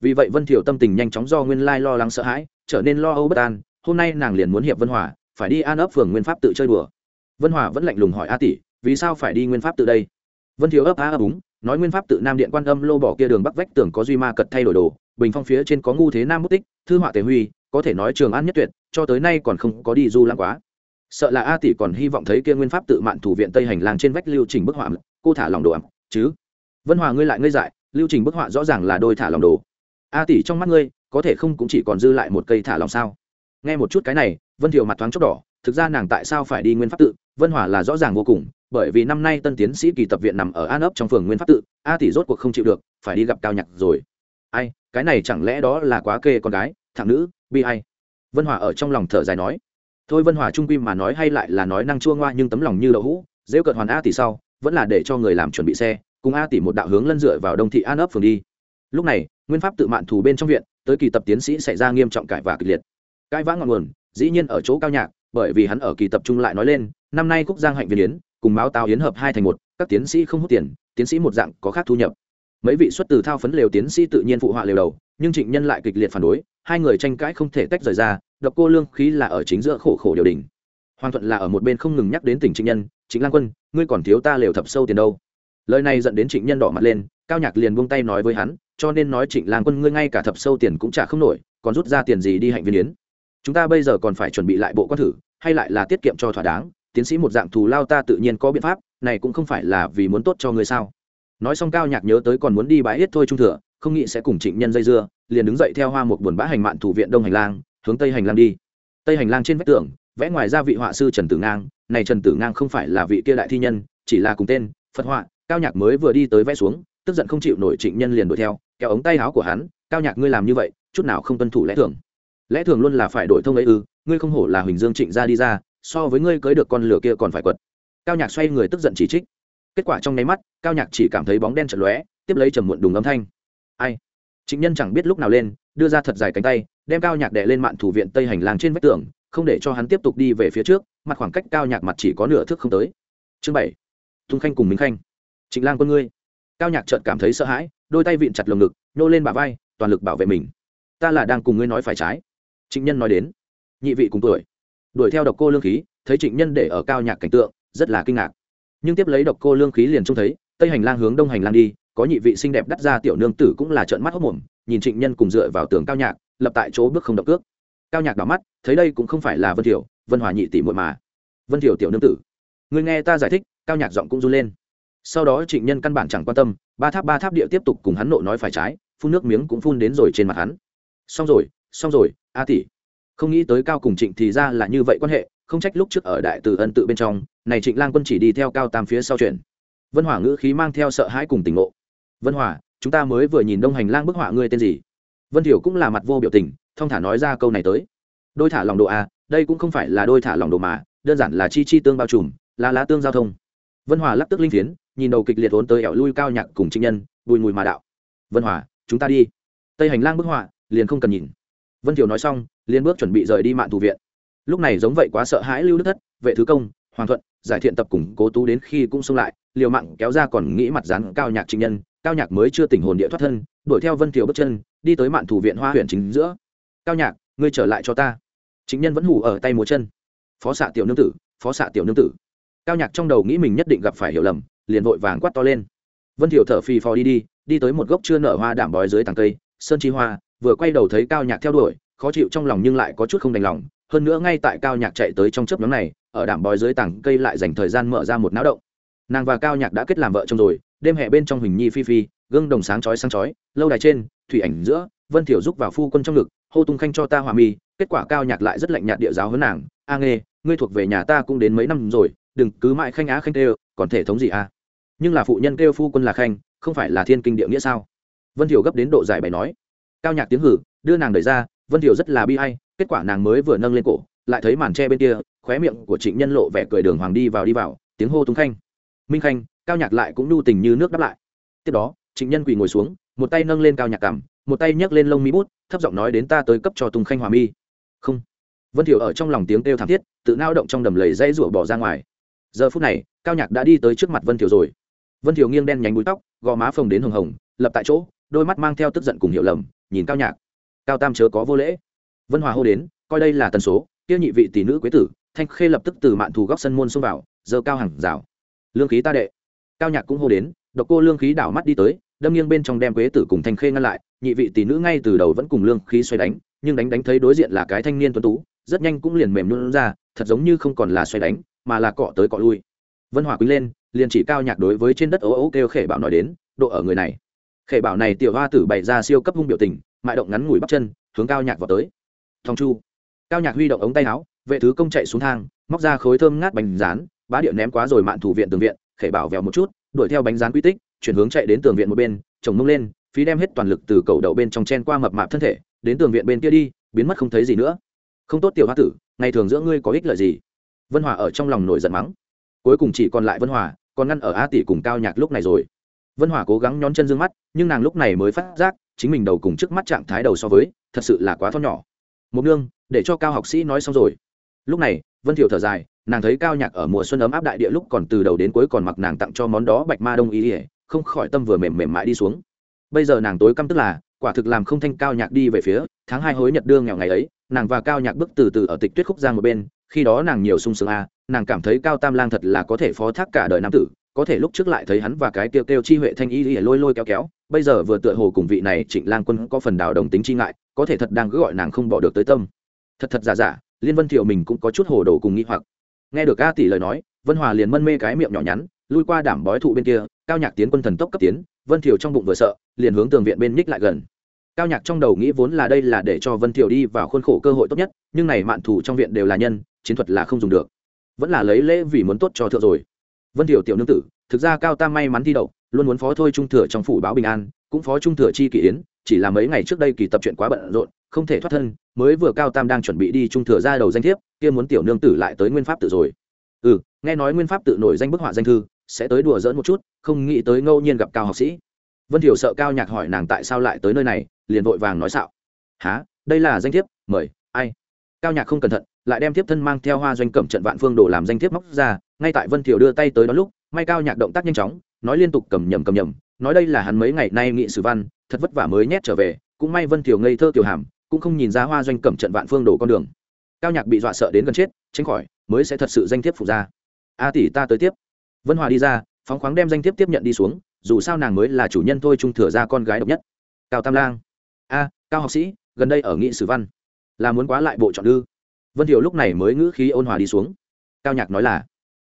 S1: Vì vậy vân thiểu tâm tình nhanh chóng do nguyên lai lo lắng sợ hãi, trở nên lo âu bất an, hôm nay nàng liền muốn hiệp vân hòa, phải đi an ấp phường nguyên pháp tự chơi đùa. Vân hòa vẫn lạnh lùng hỏi a tỷ, vì sao phải đi nguyên pháp tự đây? Vân thiểu ấp a ấp úng, nói nguyên pháp tự nam điện quan âm lô bỏ kia đường bắc vách tường có duy ma cật thay đổi đồ, bình phong phía trên có ngu thế nam mất tích, thư họa tề huy, có thể nói trường an nhất tuyệt, cho tới nay còn không có đi du lãng quá. Sợ là a tỷ còn hy vọng thấy kia nguyên pháp tự mạn thủ viện tây hành lang trên vách lưu trình bức họa cô thả lòng đồ ẩm, chứ? Vân hòa ngươi lại ngươi dại, lưu trình bức họa rõ ràng là đôi thả lòng đồ. A tỷ trong mắt ngươi, có thể không cũng chỉ còn dư lại một cây thả lòng sao? Nghe một chút cái này, vân thiều mặt thoáng chốc đỏ, thực ra nàng tại sao phải đi nguyên pháp tự? Vân hòa là rõ ràng vô cùng, bởi vì năm nay tân tiến sĩ kỳ tập viện nằm ở an ấp trong phường nguyên pháp tự, a tỷ rốt cuộc không chịu được, phải đi gặp cao nhạc rồi. Ai, cái này chẳng lẽ đó là quá kê con gái, thằng nữ, bi ai. vân hòa ở trong lòng thở dài nói. Thôi vân hòa trung quy mà nói hay lại là nói năng chua ngoa nhưng tấm lòng như đậu hũ Dễ cợt hoàn a tỷ sau, vẫn là để cho người làm chuẩn bị xe cùng a tỷ một đạo hướng lân dựa vào đông thị an ấp phường đi. Lúc này, nguyên pháp tự mạn thù bên trong viện, tới kỳ tập tiến sĩ xảy ra nghiêm trọng cãi và kịch liệt. Cãi vã ngọn nguồn, dĩ nhiên ở chỗ cao nhạc, bởi vì hắn ở kỳ tập trung lại nói lên, năm nay quốc giang hạnh viên yến, cùng báo tao yến hợp hai thành một, các tiến sĩ không hút tiền, tiến sĩ một dạng có khác thu nhập. Mấy vị xuất từ thao phấn lều tiến sĩ tự nhiên phụ họa lều đầu, nhưng trịnh nhân lại kịch liệt phản đối, hai người tranh cãi không thể tách rời ra, độc cô lương khí là ở chính giữa khổ khổ điều đình hoàng thuận là ở một bên không ngừng nhắc đến tỉnh trịnh nhân chính lang quân, ngươi còn thiếu ta lều thập sâu tiền đâu? Lời này dẫn đến trịnh nhân đỏ mặt lên, cao nhạc liền buông tay nói với hắn, cho nên nói trịnh lang quân ngươi ngay cả thập sâu tiền cũng trả không nổi, còn rút ra tiền gì đi hạnh viên yến. Chúng ta bây giờ còn phải chuẩn bị lại bộ quan thử, hay lại là tiết kiệm cho thỏa đáng, tiến sĩ một dạng thù lao ta tự nhiên có biện pháp, này cũng không phải là vì muốn tốt cho ngươi sao? Nói xong cao nhạc nhớ tới còn muốn đi bãi hết thôi trung thừa, không nghĩ sẽ cùng trịnh nhân dây dưa, liền đứng dậy theo hoa một buồn bã hành mạn thủ viện đông hành lang, hướng tây hành lang đi. Tây hành lang trên vách tường, vẽ ngoài ra vị họa sư trần tử ngang, này trần tử ngang không phải là vị kia đại thi nhân, chỉ là cùng tên, phật họa cao nhạc mới vừa đi tới vẽ xuống, tức giận không chịu nổi trịnh nhân liền đuổi theo, kéo ống tay áo của hắn, cao nhạc, ngươi làm như vậy, chút nào không tuân thủ lẽ thường. Lẽ thường luôn là phải đổi thông ấy ư, ngươi không hổ là huỳnh dương trịnh ra đi ra, so với ngươi cưới được con lửa kia còn phải quật. Cao nhạc xoay người tức giận chỉ trích. Kết quả trong nháy mắt, cao nhạc chỉ cảm thấy bóng đen chật lóe, tiếp lấy trầm muộn đùng âm thanh. Ai? Trịnh nhân chẳng biết lúc nào lên, đưa ra thật dài cánh tay, đem cao nhạc đè lên mạn thủ viện tây hành lang trên vách tường, không để cho hắn tiếp tục đi về phía trước, mặt khoảng cách cao nhạc mặt chỉ có nửa thước không tới. Chương bảy. Thung khanh cùng minh khanh trịnh lang con ngươi. Cao nhạc chợt cảm thấy sợ hãi, đôi tay vịn chặt lồng ngực, nhô lên bả vai, toàn lực bảo vệ mình. Ta là đang cùng ngươi nói phải trái. Trịnh nhân nói đến. Nhị vị cùng tuổi. Đuổi theo độc cô lương khí, thấy trịnh nhân để ở cao nhạc cảnh tượng, rất là kinh ngạc. Nhưng tiếp lấy độc cô lương khí liền trông thấy, tây hành lang hướng đông hành lang đi, có nhị vị xinh đẹp đắt ra tiểu nương tử cũng là trợn mắt hốc mồm, nhìn trịnh nhân cùng dựa vào tường cao nhạc, lập tại chỗ bước không động cước. Cao nhạc đỏ mắt, thấy đây cũng không phải là vân thiểu, vân hòa nhị tỷ muội mà. Vân thiểu tiểu nương tử. Người nghe ta giải thích, cao nhạc giọng cũng run lên sau đó trịnh nhân căn bản chẳng quan tâm, ba tháp ba tháp địa tiếp tục cùng hắn nộ nói phải trái, phun nước miếng cũng phun đến rồi trên mặt hắn. Xong rồi xong rồi, a tỷ. Không nghĩ tới cao cùng trịnh thì ra là như vậy quan hệ, không trách lúc trước ở đại từ ân tự bên trong, này trịnh lang quân chỉ đi theo cao tam phía sau chuyện vân hỏa ngữ khí mang theo sợ hãi cùng tỉnh ngộ. Vân hỏa, chúng ta mới vừa nhìn đông hành lang bức họa ngươi tên gì? Vân thiểu cũng là mặt vô biểu tình, thong thả nói ra câu này tới. Đôi thả lòng độ a, đây cũng không phải là đôi thả lòng độ mà, đơn giản là chi chi tương bao trùm là lá tương giao thông vân hòa lắc tức linh phiến, nhìn đầu kịch liệt hốn tới ẻo lui cao nhạc cùng trinh nhân, bùi mùi mà đạo. Vân hòa, chúng ta đi. Tây hành lang bức họa, liền không cần nhìn. Vân Thiều nói xong, liền bước chuẩn bị rời đi mạng tù viện. Lúc này giống vậy quá sợ hãi lưu đức thất, vệ thứ công, hoàng thuận, giải thiện tập cùng cố tú đến khi cũng xông lại, liều mạng kéo ra còn nghĩ mặt rán cao nhạc trinh nhân, cao nhạc mới chưa tỉnh hồn địa thoát thân, đuổi theo vân Thiều bước chân, đi tới mạng thủ viện hoa huyện chính giữa. Cao nhạc, ngươi trở lại cho ta. Chính nhân vẫn hủ ở tay múa chân. Phó xạ tiểu nương tử, phó xạ tiểu nương tử cao nhạc trong đầu nghĩ mình nhất định gặp phải hiểu lầm, liền vội vàng quát to lên. Vân thiểu thở phì phò đi đi đi tới một gốc chưa nở hoa đảm bói dưới tàng cây, sơn chi hoa, vừa quay đầu thấy cao nhạc theo đuổi, khó chịu trong lòng nhưng lại có chút không đành lòng. Hơn nữa ngay tại cao nhạc chạy tới trong chớp nhóm này, ở đảm bói dưới tảng cây lại dành thời gian mở ra một náo động. Nàng và cao nhạc đã kết làm vợ chồng rồi, đêm hè bên trong huỳnh nhi phi phi, gương đồng sáng chói sáng chói, lâu đài trên, thủy ảnh giữa, vân thiểu giúp vào phu quân trong ngực, hô tung khanh cho ta hòa mi. Kết quả cao nhạc lại rất lạnh nhạt địa giáo hơn nàng, a nghe ngươi thuộc về nhà ta cũng đến mấy năm rồi đừng cứ mãi khanh á khanh tê còn thể thống gì à? Nhưng là phụ nhân kêu phu quân là khanh, không phải là thiên kinh địa nghĩa sao? Vân thiểu gấp đến độ dài bày nói. Cao nhạc tiếng hử, đưa nàng đẩy ra, vân thiểu rất là bi hay kết quả nàng mới vừa nâng lên cổ, lại thấy màn tre bên kia, khóe miệng của trịnh nhân lộ vẻ cười đường hoàng đi vào đi vào, tiếng hô tung khanh. Minh khanh, cao nhạc lại cũng nhu tình như nước đáp lại. Tiếp đó, trịnh nhân quỳ ngồi xuống, một tay nâng lên cao nhạc cằm, một tay nhấc lên lông mi bút, thấp giọng nói đến ta tới cấp cho tung khanh hòa mi. Không. Vân thiểu ở trong lòng tiếng kêu thảm thiết, tự nao động trong đầm lầy dãy rủa bỏ ra ngoài giờ phút này, cao nhạc đã đi tới trước mặt vân thiều rồi. Vân thiều nghiêng đen nhánh búi tóc, gò má phồng đến hồng hồng, lập tại chỗ, đôi mắt mang theo tức giận cùng hiểu lầm, nhìn cao nhạc. Cao tam chớ có vô lễ. Vân hòa hô đến, coi đây là tần số tiêu nhị vị tỷ nữ quế tử, thanh khê lập tức từ mạn thù góc sân môn xông vào, giờ cao hàng rào. Lương khí ta đệ. Cao nhạc cũng hô đến, độc cô lương khí đảo mắt đi tới, đâm nghiêng bên trong đem quế tử cùng thanh khê ngăn lại, nhị vị tỷ nữ ngay từ đầu vẫn cùng lương khí xoay đánh, nhưng đánh đánh thấy đối diện là cái thanh niên tuấn tú, rất nhanh cũng liền mềm luôn ra, thật giống như không còn là xoay đánh mà là cọ tới cọ lui. Vân hòa quý lên, liền chỉ cao nhạc đối với trên đất ố ố kêu khể bảo nói đến, độ ở người này. Khể bảo này tiểu hoa tử bày ra siêu cấp hung biểu tình, mại động ngắn ngủi bắp chân, hướng cao nhạc vào tới. Thong chu. Cao nhạc huy động ống tay áo, vệ thứ công chạy xuống thang, móc ra khối thơm ngát bánh rán, bá điệu ném quá rồi mạn thủ viện tường viện, khể bảo vèo một chút, đuổi theo bánh rán quy tích, chuyển hướng chạy đến tường viện một bên, chồng mông lên, phí đem hết toàn lực từ cầu đậu bên trong chen qua mập mạp thân thể, đến tường viện bên kia đi, biến mất không thấy gì nữa. Không tốt tiểu hoa tử, ngày thường giữa ngươi có ích lợi gì? Vân hòa ở trong lòng nổi giận mắng. Cuối cùng chỉ còn lại vân hòa, còn ngăn ở a tỷ cùng cao nhạc lúc này rồi. Vân hòa cố gắng nhón chân d ư ơ n g mắt, nhưng nàng lúc này mới phát giác, chính mình đầu cùng trước mắt trạng thái đầu so với, thật sự là quá thon nhỏ. Một nương, để cho cao học sĩ nói xong rồi. Lúc này, vân thiểu thở dài, nàng thấy cao nhạc ở mùa xuân ấm áp đại địa lúc còn từ đầu đến cuối còn mặc nàng tặng cho món đó bạch ma đông ý ỉa không khỏi tâm vừa mềm mềm mại đi xuống. Bây giờ nàng tối căm tức là, quả thực làm không thanh cao nhạc đi về phía, tháng hai hối nhật đương nghèo ngày ấy, nàng và cao nhạc bước từ từ ở tịch tuyết khúc giang một bên khi đó nàng nhiều sung sướng a nàng cảm thấy cao tam lang thật là có thể phó thác cả đời nam tử, có thể lúc trước lại thấy hắn và cái kêu kêu chi huệ thanh y lìa lôi lôi kéo kéo, bây giờ vừa tựa hồ cùng vị này trịnh lang quân có phần đào đồng tính chi ngại, có thể thật đang cứ gọi nàng không bỏ được tới tâm. Thật thật giả giả, liên vân thiệu mình cũng có chút hồ đồ cùng nghĩ hoặc. Nghe được a tỷ lời nói, vân hòa liền mân mê cái miệng nhỏ nhắn, lui qua đảm bói thụ bên kia, cao nhạc tiến quân thần tốc cấp tiến, vân thiệu trong bụng vừa sợ, liền hướng tường viện bên ních lại gần. Cao nhạc trong đầu nghĩ vốn là đây là để cho vân thiệu đi vào khuôn khổ cơ hội tốt nhất, nhưng này mạn thủ trong viện đều là nhân chiến thuật là không dùng được. Vẫn là lấy lễ vì muốn tốt cho thượng rồi. Vân tiểu tiểu nương tử, thực ra cao tam may mắn thi đậu, luôn muốn phó thôi trung thừa trong phủ báo bình an, cũng phó trung thừa chi kỷ yến, chỉ là mấy ngày trước đây kỳ tập chuyện quá bận rộn, không thể thoát thân, mới vừa cao tam đang chuẩn bị đi trung thừa ra đầu danh thiếp, kia muốn tiểu nương tử lại tới nguyên pháp tự rồi. Ừ nghe nói nguyên pháp tự nổi danh bức họa danh thư, sẽ tới đùa dỡn một chút, không nghĩ tới ngẫu nhiên gặp cao học sĩ. Vân thiểu sợ cao nhạc hỏi nàng tại sao lại tới nơi này, liền vội vàng nói xạo. Há đây là danh thiếp, mời, ai? Cao nhạc không cẩn thận lại đem tiếp thân mang theo hoa doanh cẩm trận vạn phương đồ làm danh thiếp móc ra, ngay tại vân thiểu đưa tay tới đó lúc may cao nhạc động tác nhanh chóng, nói liên tục cầm nhầm cầm nhầm, nói đây là hắn mấy ngày nay nghị sử văn, thật vất vả mới nhét trở về, cũng may vân thiểu ngây thơ tiểu hàm, cũng không nhìn ra hoa doanh cẩm trận vạn phương đồ con đường. Cao nhạc bị dọa sợ đến gần chết, tránh khỏi, mới sẽ thật sự danh thiếp phục ra. A tỷ ta tới tiếp. Vân hòa đi ra, phóng khoáng đem danh thiếp tiếp nhận đi xuống, dù sao nàng mới là chủ nhân thôi trung thừa ra con gái độc nhất. Cao tam lang. A, cao học sĩ, gần đây ở nghị sử văn, là muốn quá lại bộ chọn ư? Vân Thiều lúc này mới ngữ khí ôn hòa đi xuống. Cao nhạc nói là,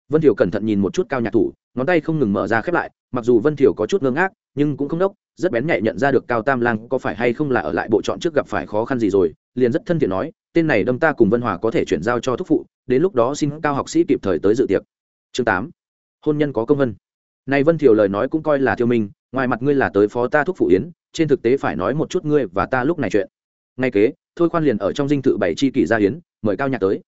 S1: vân Thiều cẩn thận nhìn một chút cao nhạc thủ, ngón tay không ngừng mở ra khép lại, mặc dù vân Thiều có chút ngơ ngác, nhưng cũng không đốc, rất bén nhạy nhận ra được cao tam lang có phải hay không là ở lại bộ chọn trước gặp phải khó khăn gì rồi, liền rất thân thiện nói, tên này đâm ta cùng vân hòa có thể chuyển giao cho thúc phụ, đến lúc đó xin cao học sĩ kịp thời tới dự tiệc. Chương tám, hôn nhân có công vân. Này vân Thiều lời nói cũng coi là thiêu minh, ngoài mặt ngươi là tới phó ta thúc phụ yến, trên thực tế phải nói một chút ngươi và ta lúc này chuyện. Ngay kế, thôi khoan liền ở trong dinh thự bảy chi kỷ gia yến mời cao nhạc tới.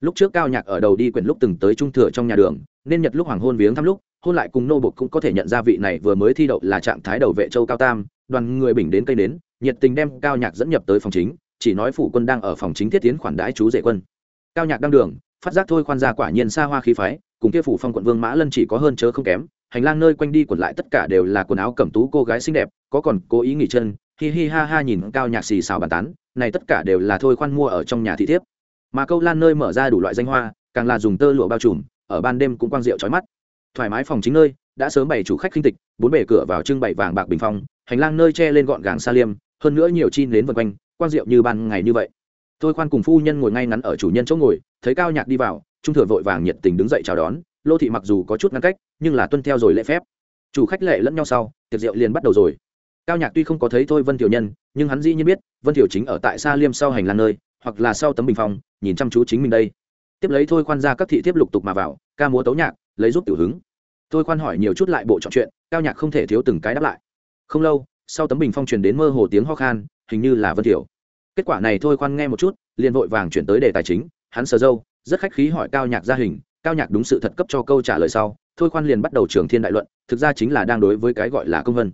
S1: Lúc trước cao nhạc ở đầu đi quyển lúc từng tới trung thừa trong nhà đường, nên nhật lúc hoàng hôn viếng thăm lúc, hôn lại cùng nô bộc cũng có thể nhận ra vị này vừa mới thi đậu là trạng thái đầu vệ châu cao tam, đoàn người bình đến cây đến nhiệt tình đem cao nhạc dẫn nhập tới phòng chính, chỉ nói phủ quân đang ở phòng chính thiết tiến khoản đãi chú rể quân. Cao nhạc đang đường, phát giác thôi khoan ra quả nhiên xa hoa khí phái, cùng kia phủ phong quận vương mã lân chỉ có hơn chớ không kém, hành lang nơi quanh đi quẩn lại tất cả đều là quần áo cẩm tú cô gái xinh đẹp, có còn cố ý nghỉ chân, hi hi ha ha nhìn cao nhạc xì xào bàn tán, này tất cả đều là thôi khoan mua ở trong nhà thị thiếp mà câu lan nơi mở ra đủ loại danh hoa, càng là dùng tơ lụa bao trùm, ở ban đêm cũng quang rượu trói mắt. Thoải mái phòng chính nơi, đã sớm bày chủ khách khinh tịch, bốn bể cửa vào trưng bày vàng bạc bình phong, hành lang nơi che lên gọn gàng Sa liêm, hơn nữa nhiều chi nến vân quanh, quang rượu như ban ngày như vậy. Tôi khoan cùng phu nhân ngồi ngay ngắn ở chủ nhân chỗ ngồi, thấy cao nhạc đi vào, trung thừa vội vàng nhiệt tình đứng dậy chào đón, lô thị mặc dù có chút ngăn cách, nhưng là tuân theo rồi lễ phép. Chủ khách lệ lẫn nhau sau, tiệc rượu liền bắt đầu rồi. Cao nhạc tuy không có thấy thôi vân tiểu nhân, nhưng hắn dĩ nhiên biết, vân tiểu chính ở tại xa liêm sau hành lang nơi, hoặc là sau tấm bình phong nhìn chăm chú chính mình đây. Tiếp lấy thôi khoan ra các thị tiếp lục tục mà vào, ca múa tấu nhạc, lấy giúp tiểu hứng. Thôi khoan hỏi nhiều chút lại bộ trọn chuyện, cao nhạc không thể thiếu từng cái đáp lại. Không lâu, sau tấm bình phong truyền đến mơ hồ tiếng ho khan, hình như là vân thiểu. Kết quả này thôi khoan nghe một chút, liền vội vàng chuyển tới đề tài chính, hắn sờ dâu, rất khách khí hỏi cao nhạc gia hình, cao nhạc đúng sự thật cấp cho câu trả lời sau, thôi khoan liền bắt đầu trường thiên đại luận, thực ra chính là đang đối với cái gọi là công vân.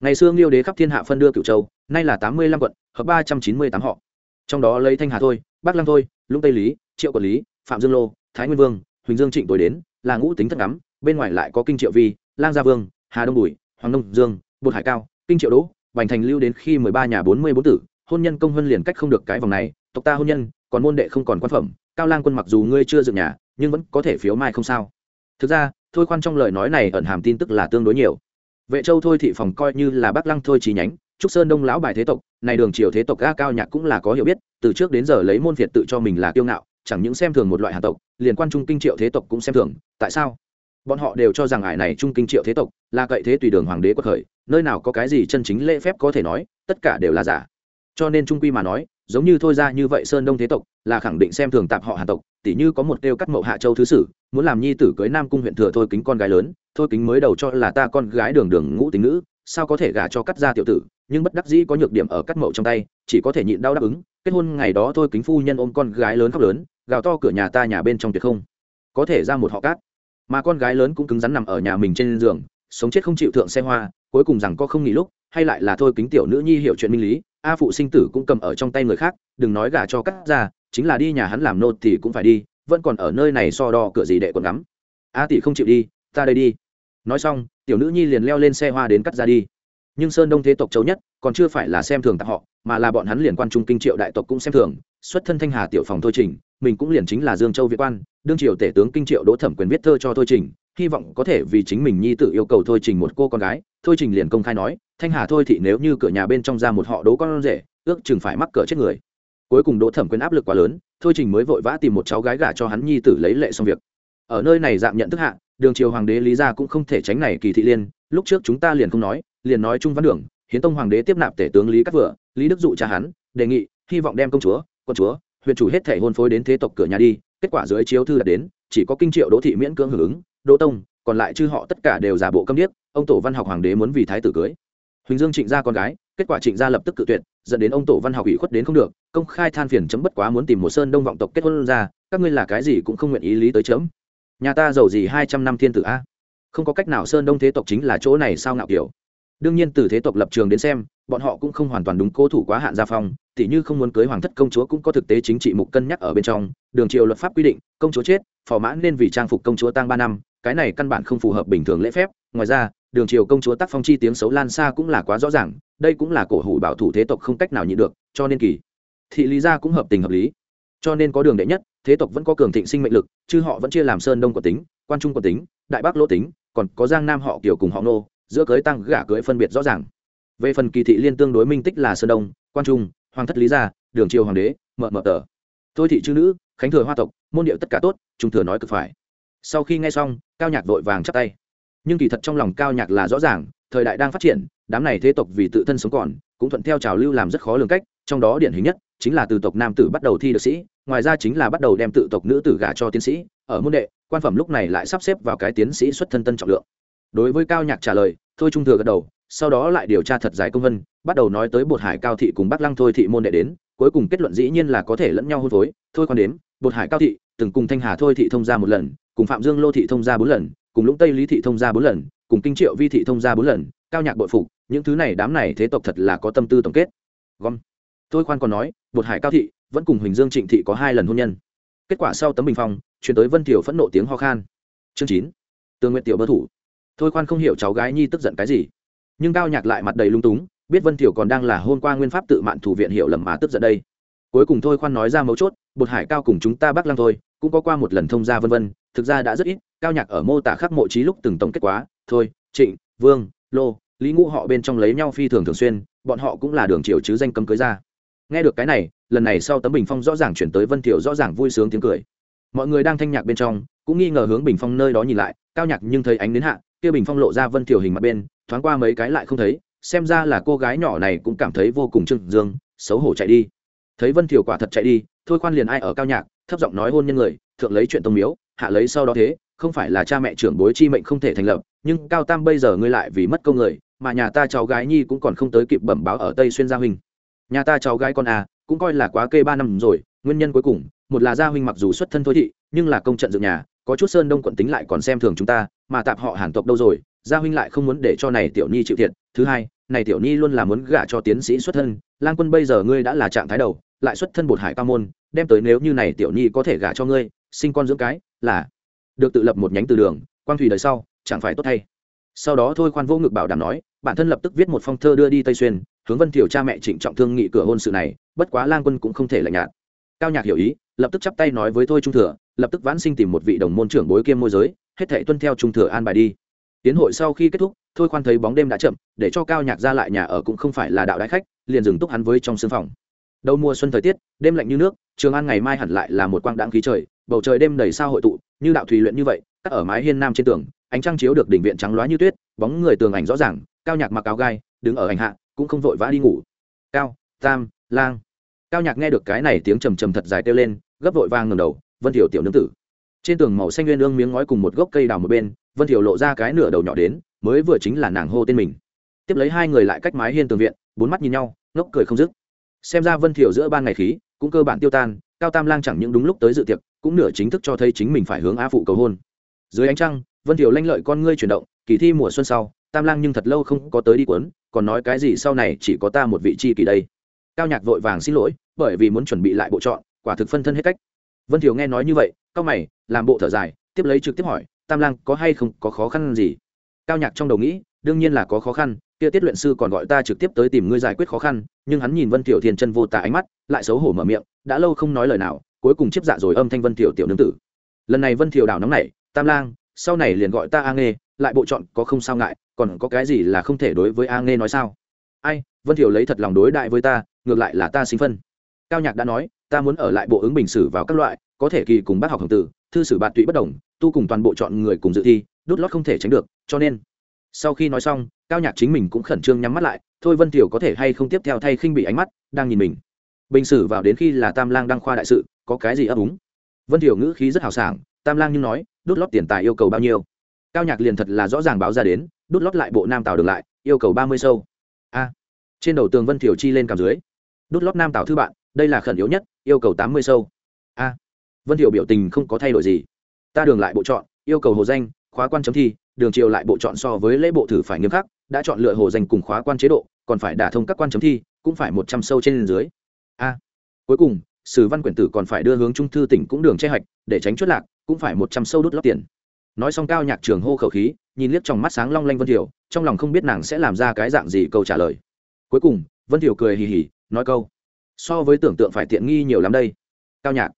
S1: Ngày xưa nghiêu đế khắp thiên hạ phân đưa cựu châu, nay là tám mươi lăm quận, hợp ba trăm chín mươi tám họ. Trong đó lấy thanh hà thôi bắc lăng thôi, lũng tây lý, triệu quản lý, phạm dương lô, thái nguyên vương, huỳnh dương trịnh tối đến, là ngũ tính thất ngắm, bên ngoài lại có kinh triệu vi, lang gia vương, hà đông bùi, hoàng đông dương, bột hải cao, kinh triệu đỗ, bành thành lưu đến khi mười ba nhà bốn mươi bốn tử, hôn nhân công vân liền cách không được cái vòng này, tộc ta hôn nhân, còn môn đệ không còn quan phẩm, cao lang quân mặc dù ngươi chưa dựng nhà, nhưng vẫn có thể phiếu mai không sao. Thực ra, thôi khoan trong lời nói này ẩn hàm tin tức là tương đối nhiều. Vệ châu thôi thị phòng coi như là bắc lăng thôi trí nhánh trúc sơn đông lão bài thế tộc, này đường triều thế tộc ga cao nhạc cũng là có hiểu biết, từ trước đến giờ lấy môn việt tự cho mình là kiêu ngạo, chẳng những xem thường một loại hà tộc, liền quan trung kinh triệu thế tộc cũng xem thường, tại sao? Bọn họ đều cho rằng ải này trung kinh triệu thế tộc là cậy thế tùy đường hoàng đế quật khởi, nơi nào có cái gì chân chính lễ phép có thể nói, tất cả đều là giả. Cho nên trung quy mà nói, giống như thôi ra như vậy sơn đông thế tộc là khẳng định xem thường tạp họ hà tộc, tỉ như có một kêu cắt mậu hạ châu thứ sử, muốn làm nhi tử cưới nam cung huyện thừa thôi kính con gái lớn, thôi kính mới đầu cho là ta con gái đường đường ngũ tính nữ, sao có thể gả cho cắt ra tiểu tử nhưng bất đắc dĩ có nhược điểm ở cắt mậu trong tay, chỉ có thể nhịn đau đáp ứng, kết hôn ngày đó thôi kính phu nhân ôm con gái lớn khóc lớn, gào to cửa nhà ta nhà bên trong tuyệt không. Có thể ra một họ cát. Mà con gái lớn cũng cứng rắn nằm ở nhà mình trên giường, sống chết không chịu thượng xe hoa, cuối cùng rằng có không nghỉ lúc, hay lại là thôi kính tiểu nữ nhi hiểu chuyện minh lý, a phụ sinh tử cũng cầm ở trong tay người khác, đừng nói gả cho cắt ra, chính là đi nhà hắn làm nô thì cũng phải đi, vẫn còn ở nơi này so đo cửa gì đệ còn ngắm. A tỷ không chịu đi, ta đây đi. Nói xong, tiểu nữ nhi liền leo lên xe hoa đến cắt ra đi nhưng sơn đông thế tộc châu nhất còn chưa phải là xem thường tặng họ, mà là bọn hắn liền quan trung kinh triệu đại tộc cũng xem thường, xuất thân thanh hà tiểu phòng thôi trình, mình cũng liền chính là dương châu việt quan, đương triều tể tướng kinh triệu đỗ thẩm quyền viết thơ cho thôi trình, hy vọng có thể vì chính mình nhi tự yêu cầu thôi trình một cô con gái, thôi trình liền công khai nói, thanh hà thôi thị nếu như cửa nhà bên trong ra một họ đố con rể, ước chừng phải mắc cỡ chết người. Cuối cùng đỗ thẩm quyền áp lực quá lớn, thôi trình mới vội vã tìm một cháu gái gả cho hắn nhi tử lấy lệ xong việc. Ở nơi này dạng nhận thức hạ, đường triều hoàng đế lý gia cũng không thể tránh này kỳ thị liên, lúc trước chúng ta liền không nói liền nói trung văn đường hiến tông hoàng đế tiếp nạp tể tướng lý cát Vừa, lý đức dụ cha hắn đề nghị hy vọng đem công chúa quân chúa huyện chủ hết thể hôn phối đến thế tộc cửa nhà đi kết quả dưới chiếu thư đã đến chỉ có kinh triệu đỗ thị miễn cưỡng hưởng ứng đỗ tông còn lại chư họ tất cả đều giả bộ câm điếc ông tổ văn học hoàng đế muốn vì thái tử cưới. Huỳnh dương trịnh gia con gái kết quả trịnh gia lập tức cự tuyệt dẫn đến ông tổ văn học ủy khuất đến không được công khai than phiền chấm bất quá muốn tìm một sơn đông vọng tộc kết hôn ra các ngươi là cái gì cũng không nguyện ý lý tới chấm. Nhà ta giàu gì hai trăm năm thiên tử a? Không có cách nào sơn đông thế tộc chính là chỗ này sao ngạo kiểu đương nhiên từ thế tộc lập trường đến xem, bọn họ cũng không hoàn toàn đúng cố thủ quá hạn gia phong, tỉ như không muốn cưới hoàng thất công chúa cũng có thực tế chính trị mục cân nhắc ở bên trong, đường triều luật pháp quy định, công chúa chết, phò mã nên vì trang phục công chúa tăng ba năm, cái này căn bản không phù hợp bình thường lễ phép. Ngoài ra, đường triều công chúa tác phong chi tiếng xấu lan xa cũng là quá rõ ràng, đây cũng là cổ hủ bảo thủ thế tộc không cách nào nhịn được, cho nên kỳ thị lý gia cũng hợp tình hợp lý. Cho nên có đường đệ nhất, thế tộc vẫn có cường thịnh sinh mệnh lực, chứ họ vẫn chia làm sơn đông quận tính, quan trung quận tính, đại bắc lỗ tính, còn có giang nam họ kiểu cùng họ nô giữa cưới tăng gả cưới phân biệt rõ ràng. Về phần kỳ thị liên tương đối minh tích là sơn đông quan trung, hoàng thất lý gia, đường triều hoàng đế, mợ mợ tờ. Thôi thị chữ nữ, khánh thừa hoa tộc, môn điệu tất cả tốt trung thừa nói cực phải. Sau khi nghe xong, cao nhạc vội vàng chắp tay. Nhưng kỳ thật trong lòng cao nhạc là rõ ràng, thời đại đang phát triển, đám này thế tộc vì tự thân sống còn, cũng thuận theo trào lưu làm rất khó lường cách, trong đó điển hình nhất chính là từ tộc nam tử bắt đầu thi được sĩ, ngoài ra chính là bắt đầu đem tự tộc nữ tử gả cho tiến sĩ. Ở môn đệ, quan phẩm lúc này lại sắp xếp vào cái tiến sĩ xuất thân tân trọng lượng đối với cao nhạc trả lời thôi trung thừa gật đầu sau đó lại điều tra thật dài công vân bắt đầu nói tới bột hải cao thị cùng bắc lăng thôi thị môn đệ đến cuối cùng kết luận dĩ nhiên là có thể lẫn nhau hôn phối. Thôi còn đến, bột hải cao thị từng cùng thanh hà thôi thị thông ra một lần cùng phạm dương lô thị thông ra bốn lần cùng lũng tây lý thị thông ra bốn lần cùng kinh triệu vi thị thông ra bốn lần cao nhạc bội phục những thứ này đám này thế tộc thật là có tâm tư tổng kết. Gom. Thôi khoan còn nói bột hải cao thị vẫn cùng huỳnh dương trịnh thị có hai lần hôn nhân. Kết quả sau tấm bình phong chuyển tới vân thiểu phẫn nộ tiếng ho khan. Chương chín. Tương nguyện tiểu bơ thủ thôi khoan không hiểu cháu gái nhi tức giận cái gì. Nhưng cao nhạc lại mặt đầy lung túng, biết vân thiểu còn đang là hôn qua nguyên pháp tự mạn thủ viện hiểu lầm mà tức giận đây. Cuối cùng thôi khoan nói ra mấu chốt, bột hải cao cùng chúng ta bắc lăng thôi, cũng có qua một lần thông gia vân vân, thực ra đã rất ít, cao nhạc ở mô tả khắc mộ trí lúc từng tổng kết quá, thôi, trịnh, vương, lô, lý ngũ họ bên trong lấy nhau phi thường thường xuyên, bọn họ cũng là đường triều chứ danh cấm cưới ra. Nghe được cái này, lần này sau tấm bình phong rõ ràng chuyển tới vân thiểu rõ ràng vui sướng tiếng cười. Mọi người đang thanh nhạc bên trong, cũng nghi ngờ hướng bình phong nơi đó nhìn lại, cao nhạc nhưng thấy ánh đến hạ kia bình phong lộ ra vân tiểu hình mặt bên, thoáng qua mấy cái lại không thấy, xem ra là cô gái nhỏ này cũng cảm thấy vô cùng trưng dương, xấu hổ chạy đi. Thấy vân tiểu quả thật chạy đi, thôi khoan liền ai ở cao nhạc, thấp giọng nói hôn nhân người, thượng lấy chuyện tông miếu, hạ lấy sau đó thế, không phải là cha mẹ trưởng bối chi mệnh không thể thành lập, nhưng cao tam bây giờ ngươi lại vì mất công người, mà nhà ta cháu gái nhi cũng còn không tới kịp bẩm báo ở tây xuyên gia huynh. Nhà ta cháu gái con à cũng coi là quá kê ba năm rồi, nguyên nhân cuối cùng, một là gia huynh mặc dù xuất thân thôi thị, nhưng là công trận dựng nhà, có chút sơn đông quận tính lại còn xem thường chúng ta mà tạp họ hàn tộc đâu rồi, gia huynh lại không muốn để cho này tiểu nhi chịu thiệt. Thứ hai, này tiểu nhi luôn là muốn gả cho tiến sĩ xuất thân. Lang quân bây giờ ngươi đã là trạng thái đầu, lại xuất thân bột hải cao môn, đem tới nếu như này tiểu nhi có thể gả cho ngươi, sinh con dưỡng cái, là được tự lập một nhánh từ đường, quang thủy đời sau, chẳng phải tốt thay. Sau đó thôi khoan vô ngực bảo đảm nói, bản thân lập tức viết một phong thơ đưa đi tây xuyên, hướng vân thiểu cha mẹ trịnh trọng thương nghị cửa hôn sự này, bất quá lang quân cũng không thể lạnh nhạt cao nhạc hiểu ý, lập tức chắp tay nói với thôi trung thừa, lập tức vãn sinh tìm một vị đồng môn trưởng bối kiêm môi giới, hết thệ tuân theo trung thừa an bài đi. Tiến hội sau khi kết thúc, thôi khoan thấy bóng đêm đã chậm, để cho cao nhạc ra lại nhà ở cũng không phải là đạo đại khách, liền dừng túc hắn với trong sương phòng. Đầu mùa xuân thời tiết, đêm lạnh như nước, trường an ngày mai hẳn lại là một quang đãng khí trời, bầu trời đêm đầy sao hội tụ, như đạo thùy luyện như vậy, cắt ở mái hiên nam trên tường, ánh trăng chiếu được đỉnh viện trắng loá như tuyết, bóng người tường ảnh rõ ràng, cao nhạc mặc áo gai, đứng ở ảnh hạ, cũng không vội vã đi ngủ. Cao, tam, lang cao nhạc nghe được cái này tiếng trầm trầm thật dài kêu lên, gấp vội vang ngầm đầu, vân thiểu tiểu nương tử. Trên tường màu xanh nguyên ương miếng ngói cùng một gốc cây đào một bên, vân thiểu lộ ra cái nửa đầu nhỏ đến, mới vừa chính là nàng hô tên mình. Tiếp lấy hai người lại cách mái hiên tường viện, bốn mắt nhìn nhau, ngốc cười không dứt. Xem ra vân thiểu giữa ban ngày khí, cũng cơ bản tiêu tan, cao tam lang chẳng những đúng lúc tới dự tiệc, cũng nửa chính thức cho thấy chính mình phải hướng Á phụ cầu hôn. Dưới ánh trăng, vân thiểu lanh lợi con ngươi chuyển động, kỳ thi mùa xuân sau, tam lang nhưng thật lâu không có tới đi quấn còn nói cái gì sau này chỉ có ta một vị chi kỳ đây cao nhạc vội vàng xin lỗi, bởi vì muốn chuẩn bị lại bộ chọn quả thực phân thân hết cách. Vân thiều nghe nói như vậy cao mày, làm bộ thở dài, tiếp lấy trực tiếp hỏi, tam lang có hay không có khó khăn gì? Cao nhạc trong đầu nghĩ, đương nhiên là có khó khăn, kia tiết luyện sư còn gọi ta trực tiếp tới tìm ngươi giải quyết khó khăn. Nhưng hắn nhìn vân tiểu thiên chân vô tả ánh mắt, lại xấu hổ mở miệng, đã lâu không nói lời nào, cuối cùng chiếp dạ rồi âm thanh vân tiểu tiểu nương tử. Lần này vân tiểu đảo nóng này tam lang, sau này liền gọi ta a nghê, lại bộ chọn có không sao ngại, còn có cái gì là không thể đối với a nghê nói sao? Ai, vân tiểu lấy thật lòng đối đại với ta ngược lại là ta sinh phân. Cao nhạc đã nói, ta muốn ở lại bộ ứng bình sử vào các loại, có thể kỳ cùng bác học hồng tử, thư sử bạn tụy bất đồng, tu cùng toàn bộ chọn người cùng dự thi, đốt lót không thể tránh được, cho nên. Sau khi nói xong, cao nhạc chính mình cũng khẩn trương nhắm mắt lại, thôi vân tiểu có thể hay không tiếp theo thay khinh bị ánh mắt, đang nhìn mình. Bình sử vào đến khi là tam lang đăng khoa đại sự, có cái gì ấp úng? Vân tiểu ngữ khí rất hào sảng, tam lang nhưng nói, đốt lót tiền tài yêu cầu bao nhiêu? Cao nhạc liền thật là rõ ràng báo ra đến, đốt lót lại bộ nam tàu được lại, yêu cầu ba mươi sâu. A. Trên đầu tường vân tiểu chi lên cảm dưới đốt lót nam tảo thư bạn, đây là khẩn yếu nhất, yêu cầu tám mươi sâu. A, vân tiểu biểu tình không có thay đổi gì. Ta đường lại bộ chọn, yêu cầu hồ danh, khóa quan chấm thi, đường triều lại bộ chọn so với lễ bộ thử phải nghiêm khắc, đã chọn lựa hồ danh cùng khóa quan chế độ, còn phải đả thông các quan chấm thi, cũng phải một trăm sâu trên dưới. A, cuối cùng, sử văn quyển tử còn phải đưa hướng trung thư tỉnh cũng đường che hạch, để tránh chốt lạc, cũng phải một trăm sâu đốt lót tiền. Nói xong cao nhạc trường hô khẩu khí, nhìn liếc trong mắt sáng long lanh vân thiều trong lòng không biết nàng sẽ làm ra cái dạng gì câu trả lời. Cuối cùng, vân thiều cười hì hì nói câu. So với tưởng tượng phải tiện nghi nhiều lắm đây. Cao nhạc.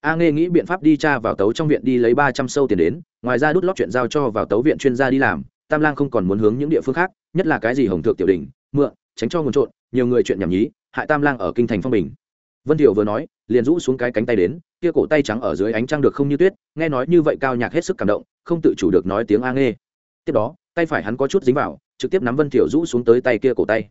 S1: A nghe nghĩ biện pháp đi tra vào tấu trong viện đi lấy ba trăm sâu tiền đến, ngoài ra đút lót chuyện giao cho vào tấu viện chuyên gia đi làm, tam lang không còn muốn hướng những địa phương khác, nhất là cái gì hồng thượng tiểu đình, mượn, tránh cho nguồn trộn, nhiều người chuyện nhảm nhí, hại tam lang ở kinh thành phong bình. Vân thiểu vừa nói, liền rũ xuống cái cánh tay đến, kia cổ tay trắng ở dưới ánh trăng được không như tuyết, nghe nói như vậy cao nhạc hết sức cảm động, không tự chủ được nói tiếng a nghe tiếp đó, tay phải hắn có chút dính vào, trực tiếp nắm vân thiểu rũ xuống tới tay kia cổ tay.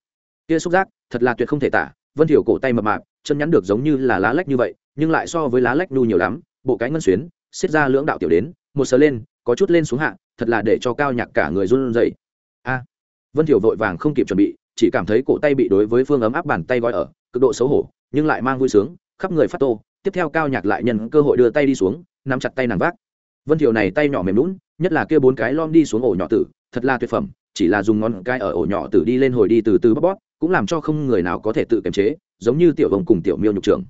S1: Kia xúc giác, thật là tuyệt không thể tả vân thiểu cổ tay mập mạp, chân nhắn được giống như là lá lách như vậy, nhưng lại so với lá lách nu nhiều lắm, bộ cái ngân xuyến, xiết ra lưỡng đạo tiểu đến, một sờ lên, có chút lên xuống hạ, thật là để cho cao nhạc cả người run rẩy. A! Vân thiểu vội vàng không kịp chuẩn bị, chỉ cảm thấy cổ tay bị đối với phương ấm áp bàn tay gói ở, cực độ xấu hổ, nhưng lại mang vui sướng, khắp người phát tô. Tiếp theo cao nhạc lại nhân cơ hội đưa tay đi xuống, nắm chặt tay nàng vác. Vân thiểu này tay nhỏ mềm lún nhất là kia bốn cái lom đi xuống ổ nhỏ tử, thật là tuyệt phẩm, chỉ là dùng ngón cái ở ổ nhỏ tử đi lên hồi đi từ từ bóp bóp cũng làm cho không người nào có thể tự kiềm chế, giống như tiểu hồng cùng tiểu miêu nhục trưởng.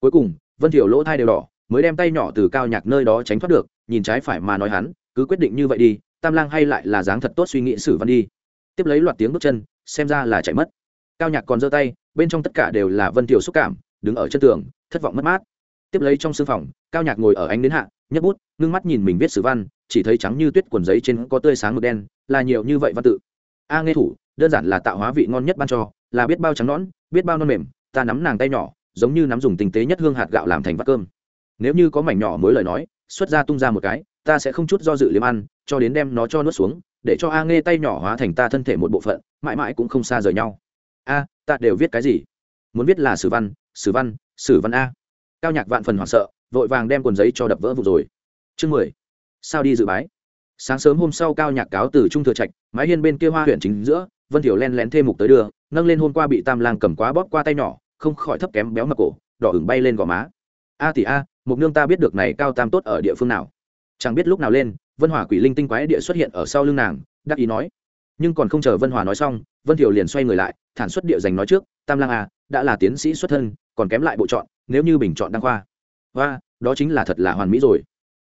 S1: Cuối cùng, vân thiểu lỗ thai đều đỏ, mới đem tay nhỏ từ cao nhạc nơi đó tránh thoát được, nhìn trái phải mà nói hắn, cứ quyết định như vậy đi, tam lang hay lại là dáng thật tốt suy nghĩ xử văn đi. Tiếp lấy loạt tiếng bước chân, xem ra là chạy mất. Cao nhạc còn giơ tay, bên trong tất cả đều là vân thiểu xúc cảm, đứng ở chân tường, thất vọng mất mát. Tiếp lấy trong sương phòng, cao nhạc ngồi ở ánh đến hạ nhấc bút, ngưng mắt nhìn mình viết sử văn, chỉ thấy trắng như tuyết quần giấy trên có tươi sáng mực đen, là nhiều như vậy văn tự. A nghe thủ đơn giản là tạo hóa vị ngon nhất ban cho, là biết bao trắng nõn, biết bao non mềm, ta nắm nàng tay nhỏ, giống như nắm dùng tinh tế nhất hương hạt gạo làm thành vắt cơm. Nếu như có mảnh nhỏ mới lời nói, xuất ra tung ra một cái, ta sẽ không chút do dự liếm ăn, cho đến đem nó cho nuốt xuống, để cho a nghe tay nhỏ hóa thành ta thân thể một bộ phận, mãi mãi cũng không xa rời nhau. A, ta đều viết cái gì? Muốn viết là sử văn sử văn sử văn a. Cao nhạc vạn phần hoảng sợ, vội vàng đem quần giấy cho đập vỡ vụ rồi. Chương mười. Sao đi dự bái? Sáng sớm hôm sau cao nhạc cáo từ trung thừa trạch, mái hiên bên kia hoa huyện chính giữa vân thiểu len lén thêm mục tới đưa, nâng lên hôm qua bị tam lang cầm quá bóp qua tay nhỏ, không khỏi thấp kém béo mập cổ, đỏ ửng bay lên gò má. A tỷ a mục nương ta biết được này cao tam tốt ở địa phương nào. Chẳng biết lúc nào lên, vân hòa quỷ linh tinh quái địa xuất hiện ở sau lưng nàng, đắc ý nói. Nhưng còn không chờ vân hòa nói xong, vân thiểu liền xoay người lại, thản xuất địa dành nói trước, tam lang a đã là tiến sĩ xuất thân, còn kém lại bộ chọn, nếu như bình chọn đăng khoa. Và đó chính là thật là hoàn mỹ rồi.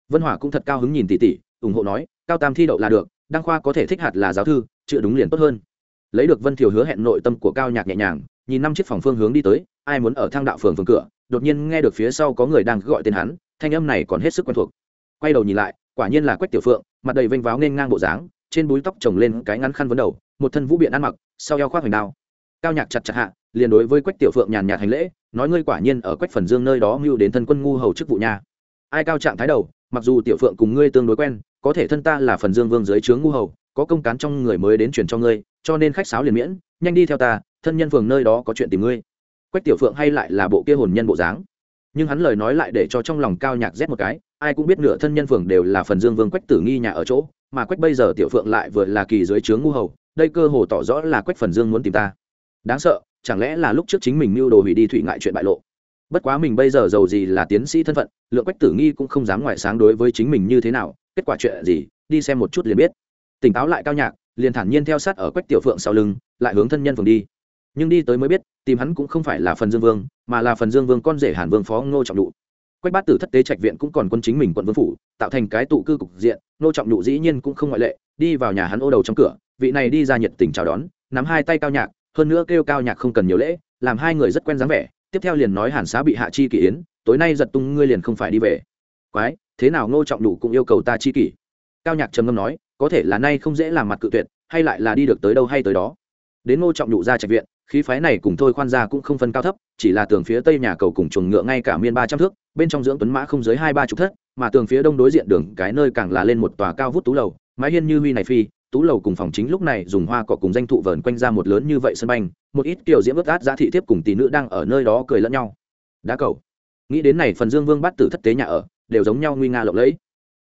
S1: Vân hòa cũng thật cao hứng nhìn tỷ tỷ, ủng hộ nói, cao tam thi đậu là được, đăng khoa có thể thích hạt là giáo thư chữ đúng liền tốt hơn lấy được vân thiều hứa hẹn nội tâm của cao nhạc nhẹ nhàng, nhìn năm chiếc phòng phương hướng đi tới, ai muốn ở thang đạo phường phường cửa, đột nhiên nghe được phía sau có người đang gọi tên hắn, thanh âm này còn hết sức quen thuộc. Quay đầu nhìn lại, quả nhiên là quách tiểu phượng, mặt đầy vênh váo nên ngang bộ dáng, trên búi tóc trồng lên cái ngắn khăn vấn đầu, một thân vũ biện ăn mặc, sau eo khoác hoành đao. Cao nhạc chặt chặt hạ, liền đối với quách tiểu phượng nhàn nhạt hành lễ, nói ngươi quả nhiên ở quách phần dương nơi đó mưu đến thân quân ngu hầu chức vụ nhà ai cao trạng thái đầu, mặc dù tiểu phượng cùng ngươi tương đối quen có thể thân ta là phần dương vương dưới trướng ngu hầu, có công cán trong người mới đến truyền cho ngươi, cho nên khách sáo liền miễn, nhanh đi theo ta, thân nhân phường nơi đó có chuyện tìm ngươi. Quách tiểu phượng hay lại là bộ kia hồn nhân bộ dáng. Nhưng hắn lời nói lại để cho trong lòng cao nhạc rét một cái, ai cũng biết nửa thân nhân phường đều là phần dương vương quách tử nghi nhà ở chỗ, mà quách bây giờ tiểu phượng lại vừa là kỳ dưới trướng ngu hầu, đây cơ hồ tỏ rõ là quách phần dương muốn tìm ta. Đáng sợ, chẳng lẽ là lúc trước chính mình mưu đồ hủy đi thủy ngại chuyện bại lộ? Bất quá mình bây giờ giàu gì là tiến sĩ thân phận, lượng quách tử nghi cũng không dám ngoại sáng đối với chính mình như thế nào kết quả chuyện gì, đi xem một chút liền biết. Tỉnh táo lại cao nhạc, liền thản nhiên theo sát ở quách tiểu phượng sau lưng, lại hướng thân nhân phường đi. Nhưng đi tới mới biết, tìm hắn cũng không phải là phần dương vương, mà là phần dương vương con rể hàn vương phó ngô trọng đụ quách bát tử thất tế trạch viện cũng còn quân chính mình quận vương phủ, tạo thành cái tụ cư cục diện, ngô trọng đụ dĩ nhiên cũng không ngoại lệ, đi vào nhà hắn ô đầu trong cửa, vị này đi ra nhiệt tình chào đón, nắm hai tay cao nhạc, hơn nữa kêu cao nhạc không cần nhiều lễ, làm hai người rất quen dáng vẻ, tiếp theo liền nói hàn xá bị hạ chi kỷ yến, tối nay giật tung ngươi liền không phải đi về. Quái! Thế nào ngô trọng đủ cũng yêu cầu ta chi kỷ? Cao nhạc trầm ngâm nói, có thể là nay không dễ làm mặt cự tuyệt, hay lại là đi được tới đâu hay tới đó. Đến ngô trọng đủ ra trạch viện, khí phái này cùng thôi khoan ra cũng không phân cao thấp, chỉ là tường phía tây nhà cầu cùng chuồng ngựa ngay cả miên ba trăm thước, bên trong dưỡng tuấn mã không dưới hai ba chục thất, mà tường phía đông đối diện đường, cái nơi càng là lên một tòa cao vút tú lầu, mái hiên như huy này phi, tú lầu cùng phòng chính lúc này dùng hoa cỏ cùng danh thụ vờn quanh ra một lớn như vậy sân banh một ít kiểu diễm ướt át giá thị thiếp cùng tỷ nữ đang ở nơi đó cười lẫn nhau. Đá cầu. Nghĩ đến này, phần dương vương bắt tử thất tế nhà ở đều giống nhau nguy nga lộng lẫy.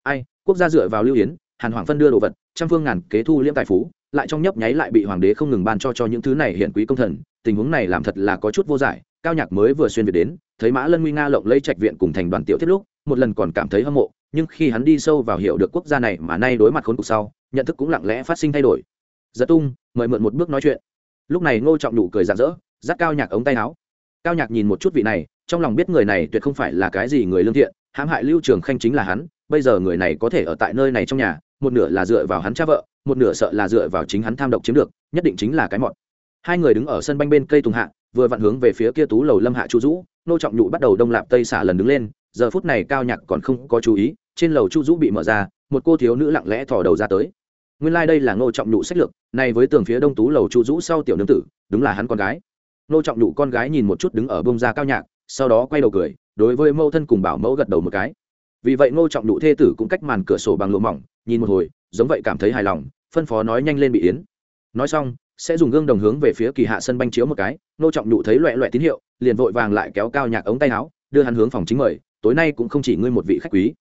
S1: Ai, quốc gia dựa vào lưu yến, hàn hoàng phân đưa đồ vật, trăm phương ngàn kế thu liễm tài phú, lại trong nhấp nháy lại bị hoàng đế không ngừng ban cho cho những thứ này hiện quý công thần, tình huống này làm thật là có chút vô giải, cao nhạc mới vừa xuyên việt đến, thấy mã lân nguy nga lộng lẫy trạch viện cùng thành đoàn tiểu thiết lúc, một lần còn cảm thấy hâm mộ, nhưng khi hắn đi sâu vào hiểu được quốc gia này mà nay đối mặt khốn cục sau, nhận thức cũng lặng lẽ phát sinh thay đổi. Giật tung, mời mượn một bước nói chuyện. Lúc này ngô trọng nụ cười rạng rỡ, dắt cao nhạc ống tay áo. Cao nhạc nhìn một chút vị này, trong lòng biết người này tuyệt không phải là cái gì người lương thiện hãm hại lưu trường khanh chính là hắn, bây giờ người này có thể ở tại nơi này trong nhà, một nửa là dựa vào hắn cha vợ, một nửa sợ là dựa vào chính hắn tham độc chiếm được, nhất định chính là cái mọt. Hai người đứng ở sân banh bên cây tùng hạ, vừa vặn hướng về phía kia tú lầu lâm hạ chu dũ, nô trọng nhụ bắt đầu đông lạp tây xả lần đứng lên, giờ phút này cao nhạc còn không có chú ý, trên lầu chu dũ bị mở ra, một cô thiếu nữ lặng lẽ thò đầu ra tới. Nguyên lai、like、đây là Nô trọng nhụ sách lược nay với tường phía đông tú lầu chu dũ sau tiểu nương tử, đúng là hắn con gái. Nô trọng nhụ con gái nhìn một chút đứng ở bông ra cao nhạc, sau đó quay đầu cười đối với mẫu thân cùng bảo mẫu gật đầu một cái. Vì vậy ngô trọng nhụ thê tử cũng cách màn cửa sổ bằng lụa mỏng, nhìn một hồi, giống vậy cảm thấy hài lòng, phân phó nói nhanh lên bị yến. Nói xong, sẽ dùng gương đồng hướng về phía kỳ hạ sân banh chiếu một cái, ngô trọng nhụ thấy loẹ loẹ tín hiệu, liền vội vàng lại kéo cao nhạc ống tay áo, đưa hắn hướng phòng chính mời, tối nay cũng không chỉ ngươi một vị khách quý.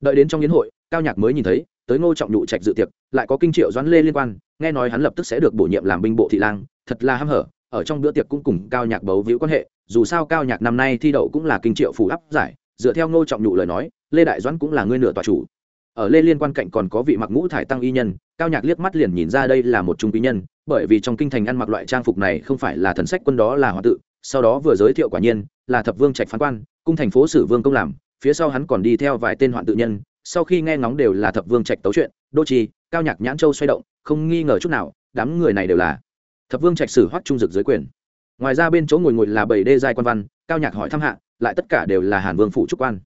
S1: Đợi đến trong yến hội, cao nhạc mới nhìn thấy, tới ngô trọng nhụ trạch dự tiệc, lại có kinh triệu doãn lê liên quan, nghe nói hắn lập tức sẽ được bổ nhiệm làm binh bộ thị lang, thật là hăm hở, ở trong bữa tiệc cũng cùng cao nhạc bấu víu quan hệ dù sao cao nhạc năm nay thi đậu cũng là kinh triệu phủ áp giải, dựa theo ngô trọng nhụ lời nói, lê đại doãn cũng là ngươi nửa tòa chủ. Ở lê liên quan cạnh còn có vị mặc ngũ thải tăng y nhân, cao nhạc liếc mắt liền nhìn ra đây là một trung quý nhân, bởi vì trong kinh thành ăn mặc loại trang phục này không phải là thần sách quân đó là hoàng tự, sau đó vừa giới thiệu quả nhiên, là thập vương trạch phán quan, cung thành phố sử vương công làm, phía sau hắn còn đi theo vài tên hoạn tự nhân, sau khi nghe ngóng đều là thập vương trạch tấu chuyện đô trì, cao nhạc nhãn châu xoay động, không nghi ngờ chút nào, đám người này đều là thập vương trạch sử hoắc trung dực dưới quyền ngoài ra bên chỗ ngồi ngồi là bảy đê giai quan văn, cao nhạc hỏi thăm hạ, lại tất cả đều là hàn vương phụ trúc quan.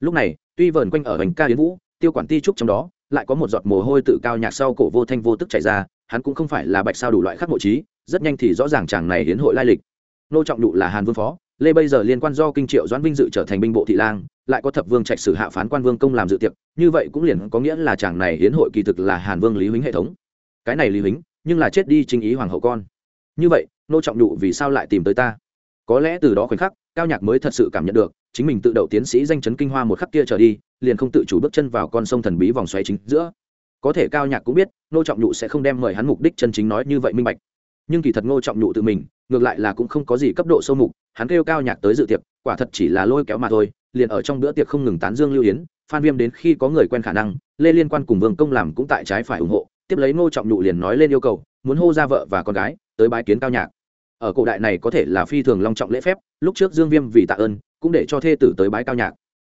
S1: Lúc này, tuy vờn quanh ở hành ca yến vũ, tiêu quản ti trúc trong đó, lại có một giọt mồ hôi tự cao nhạc sau cổ vô thanh vô tức chảy ra, hắn cũng không phải là bạch sao đủ loại khắc mộ trí, rất nhanh thì rõ ràng chàng này hiến hội lai lịch. Nô trọng đụ là hàn vương phó, lê bây giờ liên quan do kinh triệu doãn vinh dự trở thành binh bộ thị lang, lại có thập vương trạch sử hạ phán quan vương công làm dự tiệc, như vậy cũng liền có nghĩa là chàng này hiến hội kỳ thực là hàn vương lý huýnh hệ thống. Cái này lý huýnh nhưng là chết đi chính ý hoàng hậu con. Như vậy nô trọng nhụ vì sao lại tìm tới ta? Có lẽ từ đó khoảnh khắc, cao nhạc mới thật sự cảm nhận được, chính mình tự đậu tiến sĩ danh chấn kinh hoa một khắc kia trở đi, liền không tự chủ bước chân vào con sông thần bí vòng xoáy chính giữa. Có thể cao nhạc cũng biết, nô trọng nhụ sẽ không đem mời hắn mục đích chân chính nói như vậy minh bạch. Nhưng kỳ thật ngô trọng nhụ tự mình, ngược lại là cũng không có gì cấp độ sâu mục, hắn kêu cao nhạc tới dự tiệc, quả thật chỉ là lôi kéo mà thôi, liền ở trong bữa tiệc không ngừng tán dương lưu yến, phan viêm đến khi có người quen khả năng, lê liên quan cùng vương công làm cũng tại trái phải ủng hộ, tiếp lấy ngô trọng nhụ liền nói lên yêu cầu, muốn hô ra vợ và con gái, tới bái kiến cao nhạc ở cổ đại này có thể là phi thường long trọng lễ phép, lúc trước dương viêm vì tạ ơn, cũng để cho thê tử tới bái cao nhạc.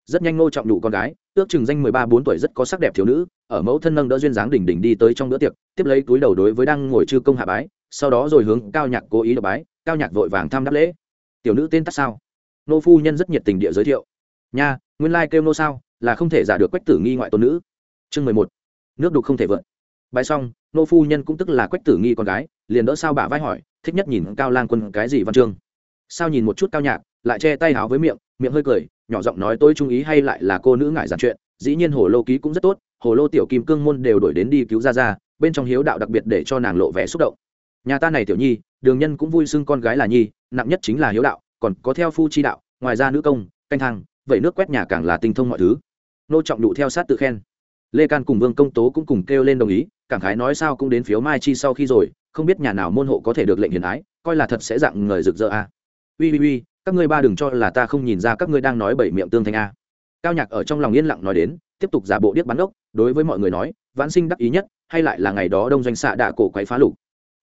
S1: Rất nhanh ngô trọng đủ con gái, ước chừng danh mười ba bốn tuổi rất có sắc đẹp thiếu nữ, ở mẫu thân nâng đỡ duyên dáng đỉnh đỉnh đi tới trong bữa tiệc, tiếp lấy túi đầu đối với đang ngồi chư công hạ bái, sau đó rồi hướng cao nhạc cố ý đọc bái, cao nhạc vội vàng thăm đáp lễ. Tiểu nữ tên tắt sao? Nô phu nhân rất nhiệt tình địa giới thiệu. Nha, nguyên lai kêu nô sao, là không thể giả được quách tử nghi ngoại tôn nữ. Chương mười một, nước đục không thể vượt bài xong, nô phu nhân cũng tức là quách tử nghi con gái, liền đỡ sao bà vai hỏi, thích nhất nhìn cao lang quân cái gì văn chương? Sao nhìn một chút cao nhạc, lại che tay háo với miệng miệng hơi cười, nhỏ giọng nói, tôi trung ý hay lại là cô nữ ngại giản chuyện, dĩ nhiên hồ lô ký cũng rất tốt, hồ lô tiểu kim cương môn đều đổi đến đi cứu ra ra bên trong hiếu đạo đặc biệt để cho nàng lộ vẻ xúc động. Nhà ta này tiểu nhi, đường nhân cũng vui xưng con gái là nhi, nặng nhất chính là hiếu đạo, còn có theo phu chi đạo, ngoài ra nữ công, canh thang vậy nước quét nhà càng là tinh thông mọi thứ. Nô trọng đụ theo sát tự khen. Lê can cùng vương công tố cũng cùng kêu lên đồng ý cảm khái nói sao cũng đến phiếu mai chi sau khi rồi, không biết nhà nào môn hộ có thể được lệnh hiền ái, coi là thật sẽ dạng người rực rỡ a à. ui ui ui các ngươi ba đừng cho là ta không nhìn ra các ngươi đang nói bảy miệng tương thanh a cao nhạc ở trong lòng yên lặng nói đến, tiếp tục giả bộ điếc bắn ốc, đối với mọi người nói, vãn sinh đắc ý nhất, hay lại là ngày đó đông doanh xạ đạ cổ quấy phá lục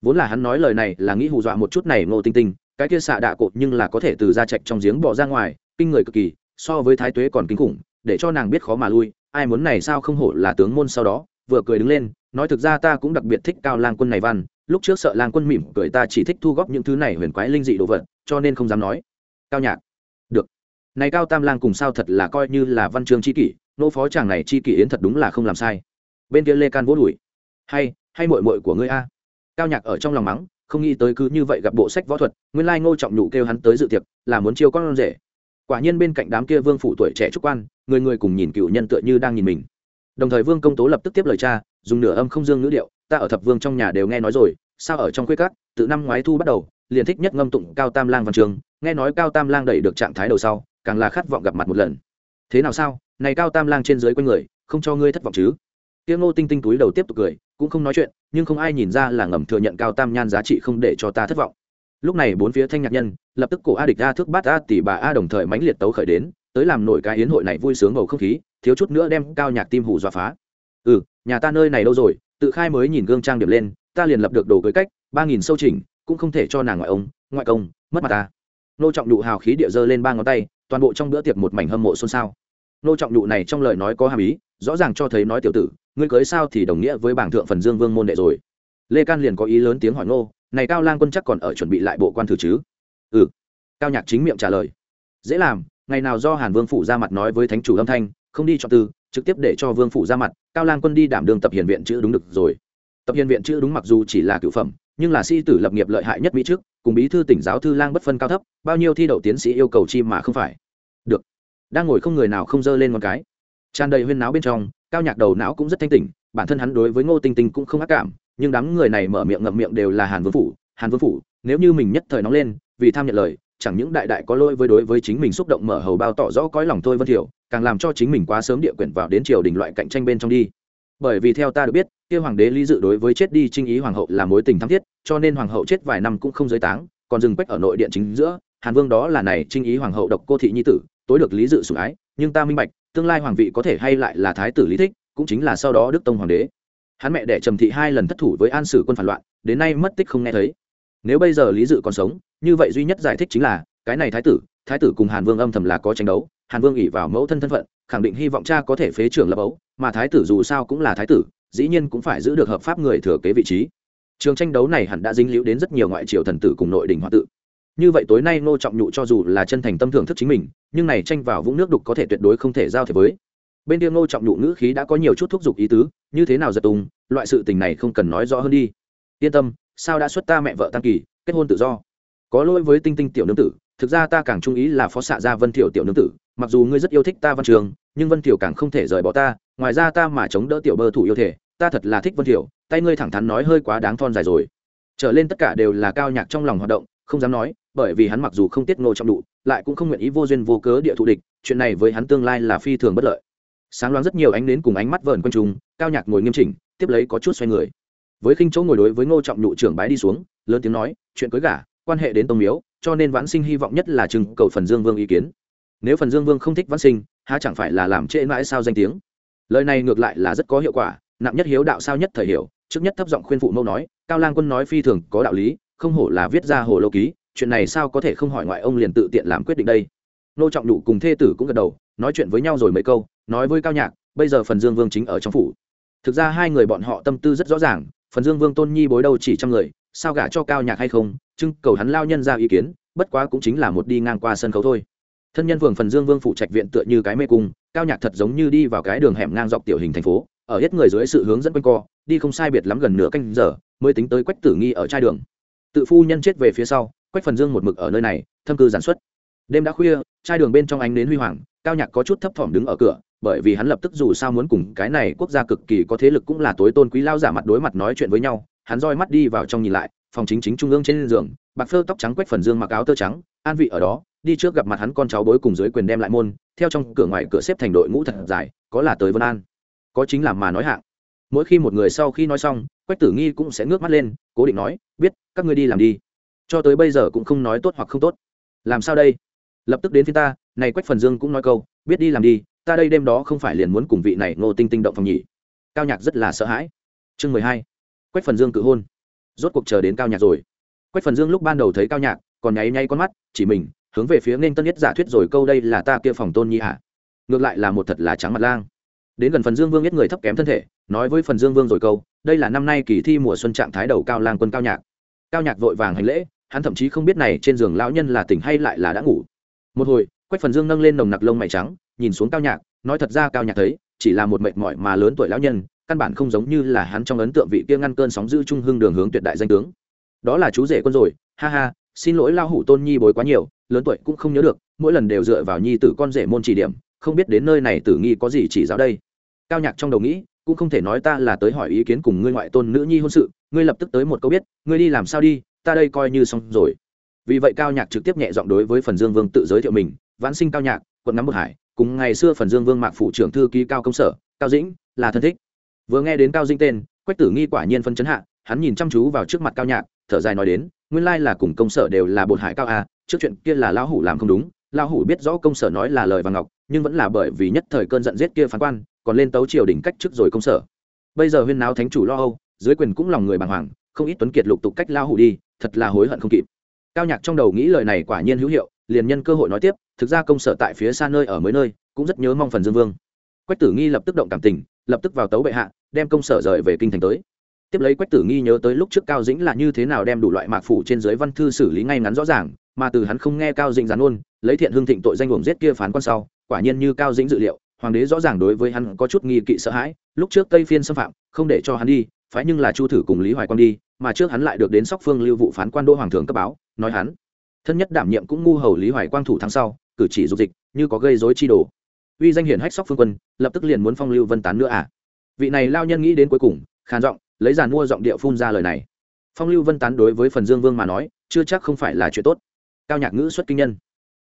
S1: vốn là hắn nói lời này là nghĩ hù dọa một chút này ngô tinh tinh, cái kia xạ đạ cột nhưng là có thể từ ra chạch trong giếng bỏ ra ngoài, kinh người cực kỳ, so với thái tuế còn kinh khủng, để cho nàng biết khó mà lui, ai muốn này sao không hổ là tướng môn sau đó, vừa cười đứng lên nói thực ra ta cũng đặc biệt thích cao lang quân này văn, lúc trước sợ lang quân mỉm cười ta chỉ thích thu góp những thứ này huyền quái linh dị đồ vật, cho nên không dám nói. Cao nhạc. Được. Này cao tam lang cùng sao thật là coi như là văn chương c h i kỷ, nô phó chàng này c h i kỷ yến thật đúng là không làm sai. Bên kia lê can vỗ đùi. Hay hay mội mội của ngươi a. Cao nhạc ở trong lòng mắng, không nghĩ tới cứ như vậy gặp bộ sách võ thuật, nguyên lai ngô trọng nhụ kêu hắn tới dự tiệc, là muốn chiêu con rể. Quả nhiên bên cạnh đám kia vương phủ tuổi trẻ trúc quan, người người cùng nhìn cựu nhân tựa như đang nhìn mình. Đồng thời vương công tố lập tức tiếp lời cha dùng nửa âm không dương ngữ điệu, ta ở thập vương trong nhà đều nghe nói rồi, sao ở trong khuê cát từ năm ngoái thu bắt đầu, liền thích nhất ngâm tụng cao tam lang văn trường, nghe nói cao tam lang đẩy được trạng thái đầu sau, càng là khát vọng gặp mặt một lần. Thế nào sao? Này cao tam lang trên dưới quanh người, không cho ngươi thất vọng chứ? Tiếng ngô tinh tinh túi đầu tiếp tục cười, cũng không nói chuyện, nhưng không ai nhìn ra là ngầm thừa nhận cao tam nhan giá trị không để cho ta thất vọng. Lúc này bốn phía thanh nhạc nhân, lập tức cổ a địch a thước bát a tỷ bà a đồng thời mãnh liệt tấu khởi đến, tới làm nổi cái yến hội này vui sướng bầu không khí, thiếu chút nữa đem cao nhạc tim hủ dọa phá ừ nhà ta nơi này đâu rồi? Tự khai mới nhìn gương trang điểm lên, ta liền lập được đồ cưới cách, ba nghìn sâu chỉnh, cũng không thể cho nàng ngoại ông, ngoại công, mất mặt ta. Nô trọng đụ hào khí địa dơ lên ba ngón tay, toàn bộ trong bữa tiệc một mảnh hâm mộ xôn xao. Nô trọng đụ này trong lời nói có hàm ý, rõ ràng cho thấy nói tiểu tử, ngươi cưới sao thì đồng nghĩa với bảng thượng phần dương vương môn đệ rồi. Lê can liền có ý lớn tiếng hỏi nô, này cao lang quân chắc còn ở chuẩn bị lại bộ quan thử chứ? Ừ. Cao nhạc chính miệng trả lời. Dễ làm, ngày nào do hàn vương phủ ra mặt nói với thánh chủ âm thanh không đi chọn tư, trực tiếp để cho vương phủ ra mặt, cao lang quân đi đảm đường tập hiền viện chữ đúng được rồi. Tập hiền viện chữ đúng mặc dù chỉ là cựu phẩm, nhưng là sĩ tử lập nghiệp lợi hại nhất mỹ trước, cùng bí thư tỉnh giáo thư lang bất phân cao thấp, bao nhiêu thi đậu tiến sĩ yêu cầu chi mà không phải. Được. Đang ngồi không người nào không dơ lên một cái. Tràn đầy huyên náo bên trong, cao nhạc đầu não cũng rất thanh tỉnh, bản thân hắn đối với ngô tinh tinh cũng không ác cảm, nhưng đám người này mở miệng ngậm miệng đều là hàn vương phủ. Hàn vương phủ, nếu như mình nhất thời nóng lên, vì tham nhận lời chẳng những đại đại có lỗi với đối với chính mình xúc động mở hầu bao tỏ rõ cõi lòng thôi vân thiểu, càng làm cho chính mình quá sớm địa quyển vào đến triều đình loại cạnh tranh bên trong đi. Bởi vì theo ta được biết, kia hoàng đế lý dự đối với chết đi trinh ý hoàng hậu là mối tình thắm thiết, cho nên hoàng hậu chết vài năm cũng không giới táng, còn dừng quách ở nội điện chính giữa, hàn vương đó là này trinh ý hoàng hậu độc cô thị nhi tử, tối được lý dự sủng ái, nhưng ta minh bạch, tương lai hoàng vị có thể hay lại là thái tử lý thích, cũng chính là sau đó đức tông hoàng đế. Hắn mẹ đẻ trầm thị hai lần thất thủ với an sử quân phản loạn, đến nay mất tích không nghe thấy nếu bây giờ lý dự còn sống, như vậy duy nhất giải thích chính là, cái này thái tử thái tử cùng hàn vương âm thầm là có tranh đấu, hàn vương ỉ vào mẫu thân thân phận, khẳng định hy vọng cha có thể phế trưởng lập ấu, mà thái tử dù sao cũng là thái tử, dĩ nhiên cũng phải giữ được hợp pháp người thừa kế vị trí. Trường tranh đấu này hẳn đã dính liễu đến rất nhiều ngoại triều thần tử cùng nội đình hoa tự. Như vậy tối nay ngô trọng nhụ cho dù là chân thành tâm thưởng thức chính mình, nhưng này tranh vào vũng nước đục có thể tuyệt đối không thể giao thế với. Bên kia ngô trọng nhụ ngữ khí đã có nhiều chút thúc giục ý tứ, như thế nào giật tùng loại sự tình này không cần nói rõ hơn đi. Yên tâm sao đã xuất ta mẹ vợ tăng kỳ, kết hôn tự do? Có lỗi với tinh tinh tiểu nương tử, thực ra ta càng trung ý là phó xạ gia vân thiểu tiểu nương tử, mặc dù ngươi rất yêu thích ta văn trường, nhưng vân thiểu càng không thể rời bỏ ta, ngoài ra ta mà chống đỡ tiểu bơ thủ yêu thể, ta thật là thích vân thiểu, tay ngươi thẳng thắn nói hơi quá đáng thon dài rồi. Trở lên tất cả đều là cao nhạc trong lòng hoạt động, không dám nói, bởi vì hắn mặc dù không tiết ngộ trọng đụ lại cũng không nguyện ý vô duyên vô cớ địa thụ địch, chuyện này với hắn tương lai là phi thường bất lợi. Sáng loáng rất nhiều ánh nến cùng ánh mắt vờn quanh chúng, cao nhạc ngồi nghiêm chỉnh, tiếp lấy có chút xoay người với khinh chỗ ngồi đối với ngô trọng nhụ trưởng bái đi xuống, lớn tiếng nói, chuyện cưới gả, quan hệ đến tông miếu, cho nên vãn sinh hy vọng nhất là chừng cầu phần dương vương ý kiến. Nếu phần dương vương không thích vãn sinh, há chẳng phải là làm trễ mãi sao danh tiếng? Lời này ngược lại là rất có hiệu quả, nặng nhất hiếu đạo sao nhất thời hiểu, trước nhất thấp giọng khuyên phụ mẫu nói, cao lang quân nói phi thường có đạo lý, không hổ là viết ra hồ lô ký, chuyện này sao có thể không hỏi ngoại ông liền tự tiện làm quyết định đây? Nô trọng nhụ cùng thê tử cũng gật đầu, nói chuyện với nhau rồi mấy câu, nói với cao nhạc, bây giờ phần dương vương chính ở trong phủ. Thực ra hai người bọn họ tâm tư rất rõ ràng phần dương vương tôn nhi bối đâu chỉ trăm người, sao gả cho cao nhạc hay không? Trưng cầu hắn lao nhân ra ý kiến, bất quá cũng chính là một đi ngang qua sân khấu thôi. Thân nhân vương phần dương vương phụ trạch viện tựa như cái mê cung, cao nhạc thật giống như đi vào cái đường hẻm ngang dọc tiểu hình thành phố, ở hết người dưới sự hướng dẫn quanh co, đi không sai biệt lắm gần nửa canh giờ, mới tính tới quách tử nghi ở trai đường. Tự phu nhân chết về phía sau, quách phần dương một mực ở nơi này, thâm cư giản xuất. Đêm đã khuya trai đường bên trong ánh đến huy hoàng, cao nhạc có chút thấp thỏm đứng ở cửa bởi vì hắn lập tức dù sao muốn cùng cái này quốc gia cực kỳ có thế lực cũng là tối tôn quý lao giả mặt đối mặt nói chuyện với nhau, hắn roi mắt đi vào trong nhìn lại, phòng chính chính trung ương trên giường, bạc phơ tóc trắng quét phần dương mặc áo tơ trắng, an vị ở đó, đi trước gặp mặt hắn con cháu bối cùng dưới quyền đem lại môn, theo trong cửa ngoài cửa xếp thành đội ngũ thật dài, có là tới vân an, có chính là mà nói hạng. Mỗi khi một người sau khi nói xong, quách tử nghi cũng sẽ ngước mắt lên, cố định nói, biết, các ngươi đi làm đi. Cho tới bây giờ cũng không nói tốt hoặc không tốt. Làm sao đây? Lập tức đến phía ta. Này quách phần dương cũng nói câu, biết đi làm đi ta đây đêm đó không phải liền muốn cùng vị này ngô tinh tinh động phòng nhỉ? Cao nhạc rất là sợ hãi. Chương mười hai. Quách phần dương cự hôn. Rốt cuộc chờ đến cao nhạc rồi. Quách phần dương lúc ban đầu thấy cao nhạc, còn nháy nháy con mắt, chỉ mình, hướng về phía nên tân nhất giả thuyết rồi câu đây là ta kia phòng tôn nhi hả ngược lại là một thật là trắng mặt lang. Đến gần phần dương vương biết người thấp kém thân thể, nói với phần dương vương rồi câu, đây là năm nay kỳ thi mùa xuân trạng thái đầu cao lang quân cao nhạc. Cao nhạc vội vàng hành lễ, hắn thậm chí không biết này trên giường lão nhân là tỉnh hay lại là đã ngủ. Một hồi, quách phần dương nâng lên nồng nặc lông mày trắng nhìn xuống cao nhạc, nói thật ra cao nhạc thấy, chỉ là một mệt mỏi mà lớn tuổi lão nhân, căn bản không giống như là hắn trong ấn tượng vị kia ngăn cơn sóng giữ trung hưng đường hướng tuyệt đại danh tướng. Đó là chú rể quân rồi, ha ha, xin lỗi lao hủ tôn nhi bối quá nhiều, lớn tuổi cũng không nhớ được, mỗi lần đều dựa vào nhi tử con rể môn chỉ điểm, không biết đến nơi này tử nghi có gì chỉ giáo đây. Cao nhạc trong đầu nghĩ, cũng không thể nói ta là tới hỏi ý kiến cùng ngươi ngoại tôn nữ nhi hôn sự, ngươi lập tức tới một câu biết, ngươi đi làm sao đi, ta đây coi như xong rồi. Vì vậy cao nhạc trực tiếp nhẹ giọng đối với phần dương vương tự giới thiệu mình, vãn sinh cao nhạc, quận ngắm một hải cùng ngày xưa phần dương vương mạc phủ trưởng thư ký cao công sở, cao dĩnh, là thân thích. Vừa nghe đến cao dĩnh tên, quách tử nghi quả nhiên phân chấn hạ, hắn nhìn chăm chú vào trước mặt cao nhạc, thở dài nói đến, nguyên lai là cùng công sở đều là bột hải cao a, trước chuyện kia là lão hủ làm không đúng lao hủ biết rõ công sở nói là lời và ngọc, nhưng vẫn là bởi vì nhất thời cơn giận giết kia phán quan, còn lên tấu triều đỉnh cách trước rồi công sở. Bây giờ huyên náo thánh chủ lo âu, dưới quyền cũng lòng người bàng hoàng, không ít tuấn kiệt lục tục cách lao hủ đi, thật là hối hận không kịp. Cao nhạc trong đầu nghĩ lời này quả nhiên hữu hiệu liền nhân cơ hội nói tiếp, thực ra công sở tại phía xa nơi ở mới nơi, cũng rất nhớ mong phần dương vương. Quách tử nghi lập tức động cảm tình, lập tức vào tấu bệ hạ, đem công sở rời về kinh thành tới. Tiếp lấy quách tử nghi nhớ tới lúc trước cao dĩnh là như thế nào đem đủ loại mạc phủ trên dưới văn thư xử lý ngay ngắn rõ ràng, mà từ hắn không nghe cao dĩnh gián ôn, lấy thiện hương thịnh tội danh uổng giết kia phán quan sau, quả nhiên như cao dĩnh dự liệu, hoàng đế rõ ràng đối với hắn có chút nghi kỵ sợ hãi, lúc trước tây phiên xâm phạm, không để cho hắn đi phải nhưng là chu thử cùng lý hoài quang đi, mà trước hắn lại được đến sóc phương lưu vụ phán quan đỗ hoàng thường cấp báo, nói hắn thân nhất đảm nhiệm cũng ngu hầu lý hoài quang thủ tháng sau, cử chỉ dục dịch, như có gây dối chi đồ. Uy danh hiển hách sóc phương quân, lập tức liền muốn phong lưu vân tán nữa à? Vị này lao nhân nghĩ đến cuối cùng, khàn giọng, lấy giàn mua giọng địa phun ra lời này. Phong lưu vân tán đối với phần dương vương mà nói, chưa chắc không phải là chuyện tốt. Cao nhạc ngữ xuất kinh nhân.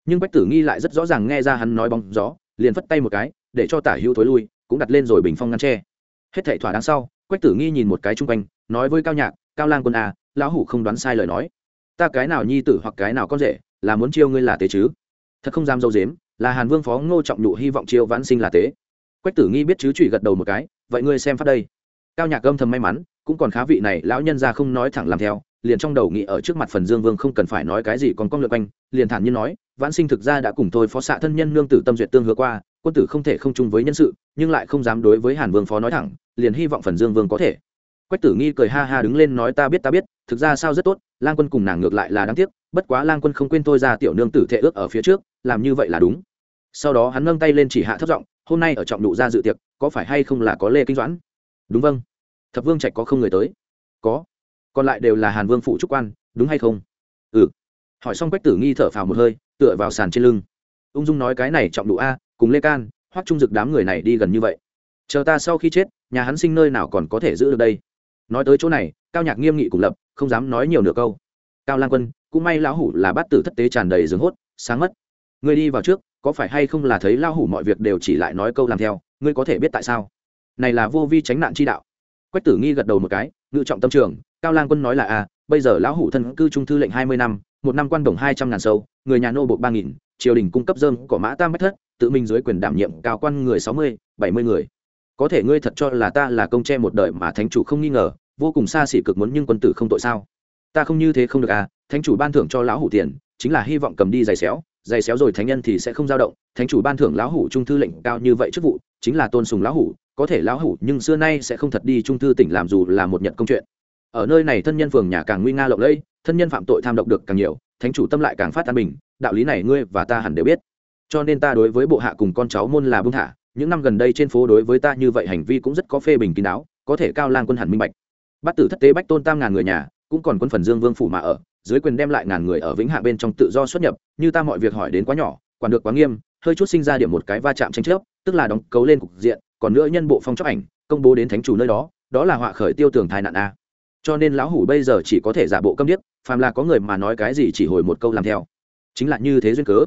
S1: Nhưng bách tử nghi lại rất rõ ràng nghe ra hắn nói bóng gió, liền phất tay một cái, để cho tả hữu thối lui, cũng đặt lên rồi bình phong ngăn tre. Hết thảy thỏa đáng sau, quách tử nghi nhìn một cái chung quanh, nói với cao nhạc, cao lang quân à lão hủ không đoán sai lời nói ta cái nào nhi tử hoặc cái nào con rể, là muốn chiêu ngươi là tế chứ? Thật không dám dâu dếm, là hàn vương phó ngô trọng nhụ hy vọng chiêu vãn sinh là tế. Quách tử nghi biết chứ trụy gật đầu một cái, vậy ngươi xem phát đây. Cao nhạc âm thầm may mắn, cũng còn khá vị này, lão nhân ra không nói thẳng làm theo, liền trong đầu nghĩ ở trước mặt phần dương vương không cần phải nói cái gì còn con lượt quanh, liền thản nhiên nói, vãn sinh thực ra đã cùng tôi phó xạ thân nhân nương tử tâm duyệt tương hứa qua, quân tử không thể không chung với nhân sự, nhưng lại không dám đối với hàn vương phó nói thẳng, liền hy vọng phần dương vương có thể quách tử nghi cười ha ha đứng lên nói, ta biết ta biết, thực ra sao rất tốt, lang quân cùng nàng ngược lại là đáng tiếc, bất quá lang quân không quên tôi ra tiểu nương tử thệ ước ở phía trước, làm như vậy là đúng. Sau đó hắn nâng tay lên chỉ hạ thấp giọng, hôm nay ở trọng đụ ra dự tiệc, có phải hay không là có lê kinh doãn? Đúng vâng. Thập vương trạch có không người tới? Có. Còn lại đều là hàn vương phụ trúc quan, đúng hay không? Ừ. Hỏi xong quách tử nghi thở phào một hơi, tựa vào sàn trên lưng. Ung dung nói, cái này trọng đủ a, cùng lê can, hoắc trung dực đám người này đi gần như vậy. Chờ ta sau khi chết, nhà hắn sinh nơi nào còn có thể giữ được đây? Nói tới chỗ này, cao nhạc nghiêm nghị cùng lập, không dám nói nhiều nửa câu. Cao lang quân, cũng may lão hủ là bát tử thất tế tràn đầy rừng hốt, sáng mất. Ngươi đi vào trước, có phải hay không là thấy lão hủ mọi việc đều chỉ lại nói câu làm theo, ngươi có thể biết tại sao? Này là vô vi tránh nạn chi đạo. Quách tử nghi gật đầu một cái, ngự trọng tâm trường, cao lang quân nói là a bây giờ lão hủ thân cư trung thư lệnh hai mươi năm, một năm quan đồng hai trăm ngàn sâu, người nhà nô bộ ba nghìn, triều đình cung cấp dơm, cỏ mã tam bách thất, tự mình dưới quyền đảm nhiệm cao quan người sáu mươi, bảy mươi người có thể ngươi thật cho là ta là công tre một đời mà thánh chủ không nghi ngờ, vô cùng xa xỉ cực muốn nhưng quân tử không tội sao? Ta không như thế không được à thánh chủ ban thưởng cho lão hủ tiền, chính là hy vọng cầm đi giày xéo giày xéo rồi thánh nhân thì sẽ không dao động, thánh chủ ban thưởng lão hủ trung thư lệnh cao như vậy chức vụ, chính là tôn sùng lão hủ, có thể lão hủ nhưng xưa nay sẽ không thật đi trung thư tỉnh làm dù là một nhận công chuyện. Ở nơi này thân nhân phường nhà càng nguy nga lộng lẫy, thân nhân phạm tội tham độc được càng nhiều, thánh chủ tâm lại càng phát an bình, đạo lý này ngươi và ta hẳn đều biết. Cho nên ta đối với bộ hạ cùng con cháu môn là bưng thả những năm gần đây trên phố đối với ta như vậy hành vi cũng rất có phê bình kín đáo, có thể cao lang quân hẳn minh bạch. Bắt tử thất tế bách tôn tam ngàn người nhà, cũng còn quân phần dương vương phủ mà ở, dưới quyền đem lại ngàn người ở vĩnh hạ bên trong tự do xuất nhập, như ta mọi việc hỏi đến quá nhỏ, quản được quá nghiêm, hơi chút sinh ra điểm một cái va chạm tranh chấp, tức là đóng cấu lên cục diện, còn nữa nhân bộ phong chấp ảnh, công bố đến thánh chủ nơi đó đó là họa khởi tiêu tường thai nạn a. Cho nên lão hủ bây giờ chỉ có thể giả bộ câm điếc, phàm là có người mà nói cái gì chỉ hồi một câu làm theo. Chính là như thế duyên cớ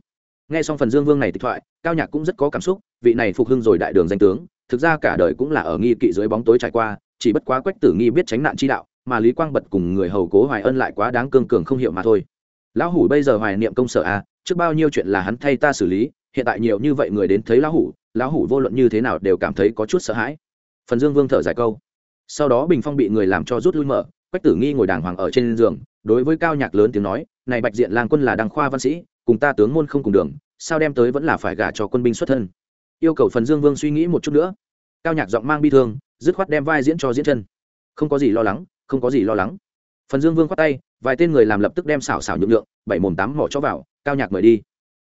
S1: nghe xong phần dương vương này tịch thoại cao nhạc cũng rất có cảm xúc vị này phục hưng rồi đại đường danh tướng thực ra cả đời cũng là ở nghi kỵ dưới bóng tối trải qua chỉ bất quá quách tử nghi biết tránh nạn chi đạo mà lý quang bật cùng người hầu cố hoài ân lại quá đáng cương cường không hiểu mà thôi. Lão hủ bây giờ hoài niệm công sở a à, trước bao nhiêu chuyện là hắn thay ta xử lý hiện tại nhiều như vậy người đến thấy lão hủ lão hủ vô luận như thế nào đều cảm thấy có chút sợ hãi. Phần dương vương thở dài câu. Sau đó bình phong bị người làm cho rút lui mở quách tử nghi ngồi đàng hoàng ở trên giường đối với cao nhạc lớn tiếng nói này bạch diện lang quân là đăng khoa văn sĩ cùng ta tướng môn không cùng đường, sao đem tới vẫn là phải gả cho quân binh xuất thân. Yêu cầu phần dương vương suy nghĩ một chút nữa. Cao nhạc giọng mang bi thương, dứt khoát đem vai diễn cho diễn chân. Không có gì lo lắng, không có gì lo lắng. Phần dương vương khoát tay, vài tên người làm lập tức đem xảo xảo nhượng lượng bảy mồm tám mỏ cho vào, cao nhạc mời đi.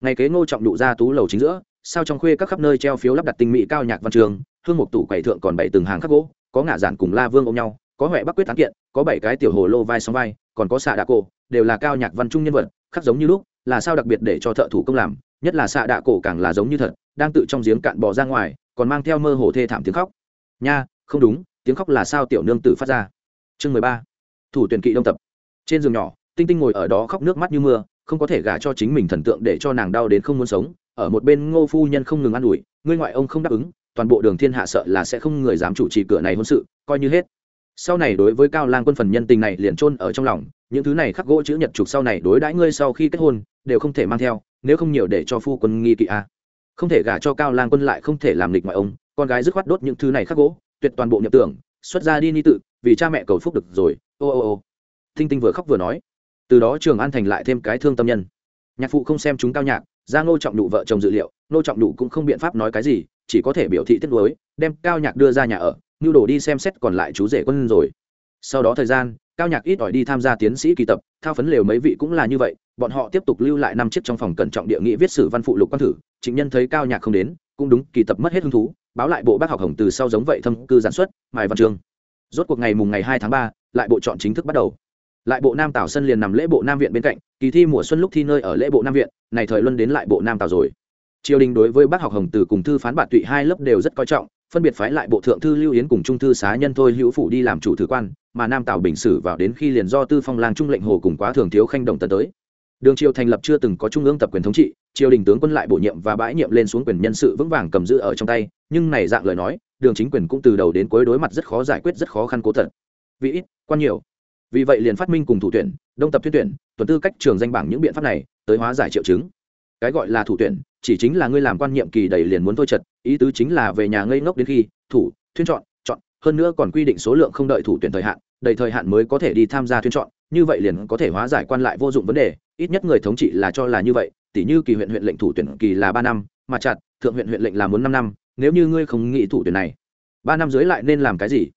S1: Ngày kế ngô trọng đụ ra tú lầu chính giữa, sao trong khuê các khắp nơi treo phiếu lắp đặt tinh mỹ cao nhạc văn trường, hương mục tủ quầy thượng còn bảy từng hàng khắc gỗ, có ngả giản cùng la vương ôm nhau, có huệ bắc quyết thắng kiện, có bảy cái tiểu hồ lô vai sóng vai, còn có xạ đạ cổ, đều là cao nhạc văn trung nhân vật, khắc giống như lúc là sao đặc biệt để cho thợ thủ công làm, nhất là xạ đạ cổ càng là giống như thật, đang tự trong giếng cạn bỏ ra ngoài, còn mang theo mơ hồ thê thảm tiếng khóc. Nha, không đúng, tiếng khóc là sao tiểu nương tử phát ra. Chương mười ba. Thủ tuyển kỵ đông tập. Trên giường nhỏ, tinh tinh ngồi ở đó khóc nước mắt như mưa, không có thể gả cho chính mình thần tượng để cho nàng đau đến không muốn sống. Ở một bên ngô phu nhân không ngừng ă n ủi, ngươi ngoại ông không đáp ứng, toàn bộ đường thiên hạ sợ là sẽ không người dám chủ trì cửa này hôn sự, coi như hết sau này đối với cao lang quân phần nhân tình này liền chôn ở trong lòng, những thứ này khắc gỗ chữ nhật trục sau này đối đãi ngươi sau khi kết hôn, đều không thể mang theo, nếu không nhiều để cho phu quân nghi kỵ a. Không thể gả cho cao lang quân lại không thể làm lịch ngoại ông, con gái dứt khoát đốt những thứ này khắc gỗ, tuyệt toàn bộ nhập tưởng, xuất ra đi ni tự, vì cha mẹ cầu phúc được rồi, ô ô ô. Tinh tinh vừa khóc vừa nói. Từ đó trường an thành lại thêm cái thương tâm nhân. Nhạc phụ không xem chúng cao nhạc, ra ngô trọng nụ vợ chồng dự liệu, ngô trọng nụ cũng không biện pháp nói cái gì, chỉ có thể biểu thị tiết lối đem cao nhạc đưa ra nhà ở nhu đồ đi xem xét còn lại chú rể quân rồi. Sau đó thời gian, cao nhạc ít ỏi đi tham gia tiến sĩ kỳ tập, thao phấn lều mấy vị cũng là như vậy, bọn họ tiếp tục lưu lại năm chiếc trong phòng cẩn trọng địa nghị viết sử văn phụ lục quan thử, trịnh nhân thấy cao nhạc không đến, cũng đúng, kỳ tập mất hết hứng thú, báo lại bộ bác học hồng từ sau giống vậy thâm cư giản xuất mài văn chương rốt cuộc ngày mùng ngày hai tháng ba, lại bộ chọn chính thức bắt đầu. Lại bộ nam tảo sân liền nằm lễ bộ nam viện bên cạnh, kỳ thi mùa xuân lúc thi nơi ở lễ bộ nam viện, này thời luân đến lại bộ nam tảo rồi. Triều đình đối với bác học hồng từ cùng thư phán bạn tụy hai lớp đều rất coi trọng phân biệt phái lại bộ thượng thư lưu yến cùng trung thư xá nhân thôi hữu phủ đi làm chủ thứ quan, mà nam tào bình sử vào đến khi liền do tư phong lang trung lệnh hồ cùng quá thường thiếu khanh đồng tấn tới. Đường triều thành lập chưa từng có trung ương tập quyền thống trị, triều đình tướng quân lại bổ nhiệm và bãi nhiệm lên xuống quyền nhân sự vững vàng cầm giữ ở trong tay, nhưng này dạng lời nói, đường chính quyền cũng từ đầu đến cuối đối mặt rất khó giải quyết rất khó khăn cố thật vì ít, quan nhiều. Vì vậy liền phát minh cùng thủ tuyển, đông tập tuyên tuyển, tuần tư cách trường danh bảng những biện pháp này, tới hóa giải triệu chứng cái gọi là thủ tuyển, chỉ chính là ngươi làm quan nhiệm kỳ đầy liền muốn thôi chật ý tứ chính là về nhà ngây ngốc đến khi, thủ, thuyên chọn chọn, hơn nữa còn quy định số lượng không đợi thủ tuyển thời hạn, đầy thời hạn mới có thể đi tham gia thuyên chọn, như vậy liền có thể hóa giải quan lại vô dụng vấn đề, ít nhất người thống trị là cho là như vậy tỷ như kỳ huyện huyện lệnh thủ tuyển kỳ là ba năm, mà chặt, thượng huyện huyện lệnh là muốn năm năm, nếu như ngươi không nghĩ thủ tuyển này, ba năm dưới lại nên làm cái gì?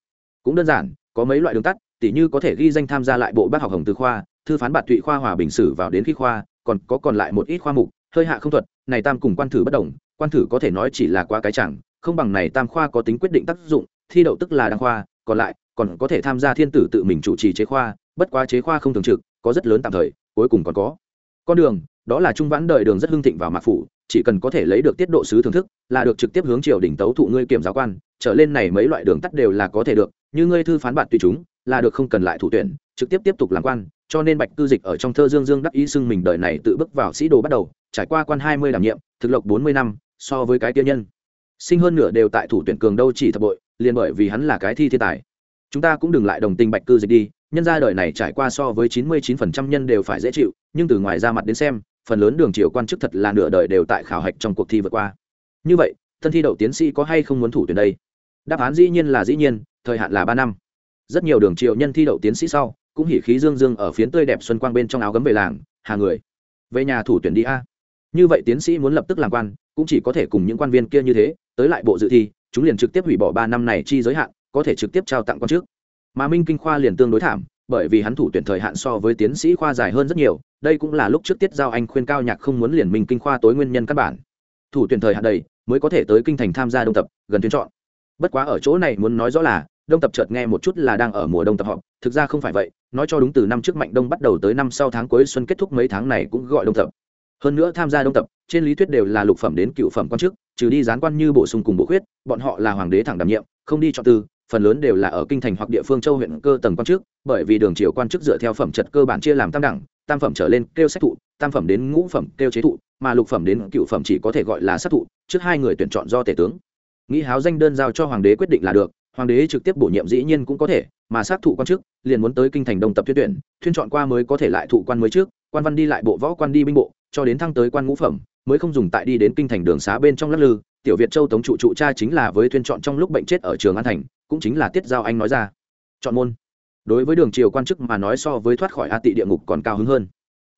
S1: Cũng đơn giản, có mấy loại đường tắt tỷ như có thể ghi danh tham gia lại bộ bác học hồng từ khoa, thư phán bạt thụy khoa hòa bình sử vào đến khi khoa, còn có còn lại một ít khoa mục hơi hạ không thuật, này tam cùng quan thử bất đồng, quan thử có thể nói chỉ là qua cái chẳng, không bằng này tam khoa có tính quyết định tác dụng, thi đậu tức là đăng khoa, còn lại, còn có thể tham gia thiên tử tự mình chủ trì chế khoa, bất quá chế khoa không thường trực, có rất lớn tạm thời, cuối cùng còn có. Con đường, đó là trung vãn đời đường rất hưng thịnh vào mạc phủ, chỉ cần có thể lấy được tiết độ sứ thưởng thức, là được trực tiếp hướng triều đỉnh tấu thụ ngươi kiểm giáo quan, trở lên này mấy loại đường tắt đều là có thể được, như ngươi thư phán bạn tùy chúng, là được không cần lại thủ tuyển, trực tiếp tiếp tục làm quan, cho nên bạch cư dịch ở trong thơ dương dương đắc ý xưng mình đời này tự bước vào sĩ đồ bắt đầu trải qua quan hai mươi đảm nhiệm, thực lộc bốn mươi năm, so với cái tiên nhân. Sinh hơn nửa đều tại thủ tuyển cường đâu chỉ thập bội, liền bởi vì hắn là cái thi thiên tài. Chúng ta cũng đừng lại đồng tình bạch cư dịch đi, nhân ra đời này trải qua so với chín mươi chín phần trăm nhân đều phải dễ chịu, nhưng từ ngoài ra mặt đến xem, phần lớn đường triều quan chức thật là nửa đời đều tại khảo hạch trong cuộc thi vượt qua. Như vậy, thân thi đậu tiến sĩ có hay không muốn thủ tuyển đây? Đáp án dĩ nhiên là dĩ nhiên, thời hạn là ba năm. Rất nhiều đường triều nhân thi đậu tiến sĩ sau, cũng hỉ khí dương dương ở phiến tươi đẹp xuân quang bên trong áo gấm về làng, hà người. Về nhà thủ tuyển đi a như vậy tiến sĩ muốn lập tức làm quan, cũng chỉ có thể cùng những quan viên kia như thế, tới lại bộ dự thi, chúng liền trực tiếp hủy bỏ ba năm này chi giới hạn, có thể trực tiếp trao tặng quan trước. Mà minh kinh khoa liền tương đối thảm, bởi vì hắn thủ tuyển thời hạn so với tiến sĩ khoa dài hơn rất nhiều, đây cũng là lúc trước tiết giao anh khuyên cao nhạc không muốn liền minh kinh khoa tối nguyên nhân căn bản. Thủ tuyển thời hạn đầy, mới có thể tới kinh thành tham gia đông tập, gần tuyến chọn. Bất quá ở chỗ này muốn nói rõ là, đông tập chợt nghe một chút là đang ở mùa đông tập họp, thực ra không phải vậy, nói cho đúng từ năm trước mạnh đông bắt đầu tới năm sau tháng cuối xuân kết thúc mấy tháng này cũng gọi đông tập hơn nữa tham gia đông tập, trên lý thuyết đều là lục phẩm đến cựu phẩm quan chức, trừ đi gián quan như bổ sung cùng bổ khuyết, bọn họ là hoàng đế thẳng đảm nhiệm, không đi chọn tư, phần lớn đều là ở kinh thành hoặc địa phương châu huyện cơ tầng quan chức, bởi vì đường triều quan chức dựa theo phẩm trật cơ bản chia làm tam đẳng, tam phẩm trở lên kêu sách thụ, tam phẩm đến ngũ phẩm kêu chế thụ, mà lục phẩm đến cựu phẩm chỉ có thể gọi là sát thụ, trước hai người tuyển chọn do tể tướng. Nghĩ háo danh đơn giao cho hoàng đế quyết định là được, hoàng đế trực tiếp bổ nhiệm dĩ nhiên cũng có thể, mà sát thụ quan chức liền muốn tới kinh thành đông tập tuyên tuyển, thuyên chọn qua mới có thể lại thụ quan mới trước, quan văn đi lại bộ võ quan đi binh bộ cho đến thăng tới quan ngũ phẩm, mới không dùng tại đi đến kinh thành đường xá bên trong lắc lư. Tiểu việt châu tống trụ trụ cha chính là với thuyên chọn trong lúc bệnh chết ở trường an thành, cũng chính là tiết giao anh nói ra. Chọn môn. Đối với đường triều quan chức mà nói so với thoát khỏi a tị địa ngục còn cao hứng hơn.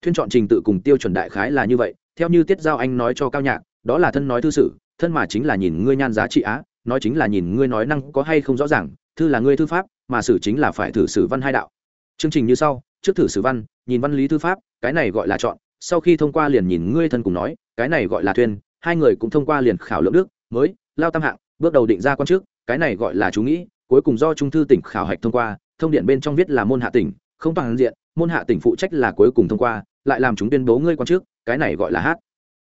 S1: Thuyên chọn trình tự cùng tiêu chuẩn đại khái là như vậy, theo như tiết giao anh nói cho cao nhạc, đó là thân nói thư sử, thân mà chính là nhìn ngươi nhan giá trị á, nói chính là nhìn ngươi nói năng có hay không rõ ràng, thư là ngươi thư pháp, mà sử chính là phải thử sử văn hai đạo. Chương trình như sau, trước thử sử văn, nhìn văn lý thư pháp, cái này gọi là chọn sau khi thông qua liền nhìn ngươi thân cùng nói, cái này gọi là thuyên hai người cũng thông qua liền khảo lượng đức, mới, lao tam hạng, bước đầu định ra quan trước, cái này gọi là chú nghĩ, cuối cùng do trung thư tỉnh khảo hạch thông qua, thông điện bên trong viết là môn hạ tỉnh, không toàn diện, môn hạ tỉnh phụ trách là cuối cùng thông qua, lại làm chúng tuyên bố ngươi quan trước, cái này gọi là hát.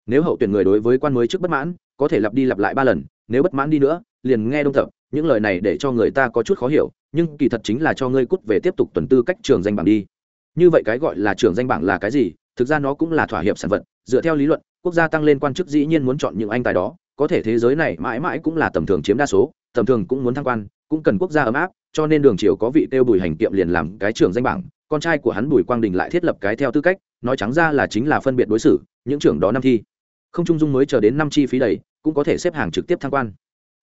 S1: Nếu hậu tuyển người đối với quan mới trước bất mãn, có thể lặp đi lặp lại ba lần, nếu bất mãn đi nữa, liền nghe đông thập, những lời này để cho người ta có chút khó hiểu, nhưng kỳ thật chính là cho ngươi cút về tiếp tục tuần tư cách trường danh bảng đi. Như vậy cái gọi là trường danh bảng là cái gì? Thực ra nó cũng là thỏa hiệp sản vật, dựa theo lý luận, quốc gia tăng lên quan chức dĩ nhiên muốn chọn những anh tài đó, có thể thế giới này mãi mãi cũng là tầm thường chiếm đa số, tầm thường cũng muốn thăng quan, cũng cần quốc gia ấm áp, cho nên đường triều có vị tiêu bùi hành kiệm liền làm cái trưởng danh bảng, con trai của hắn bùi quang đình lại thiết lập cái theo tư cách, nói trắng ra là chính là phân biệt đối xử, những trưởng đó năm thi. Không trung dung mới chờ đến năm chi phí đầy, cũng có thể xếp hàng trực tiếp thăng quan.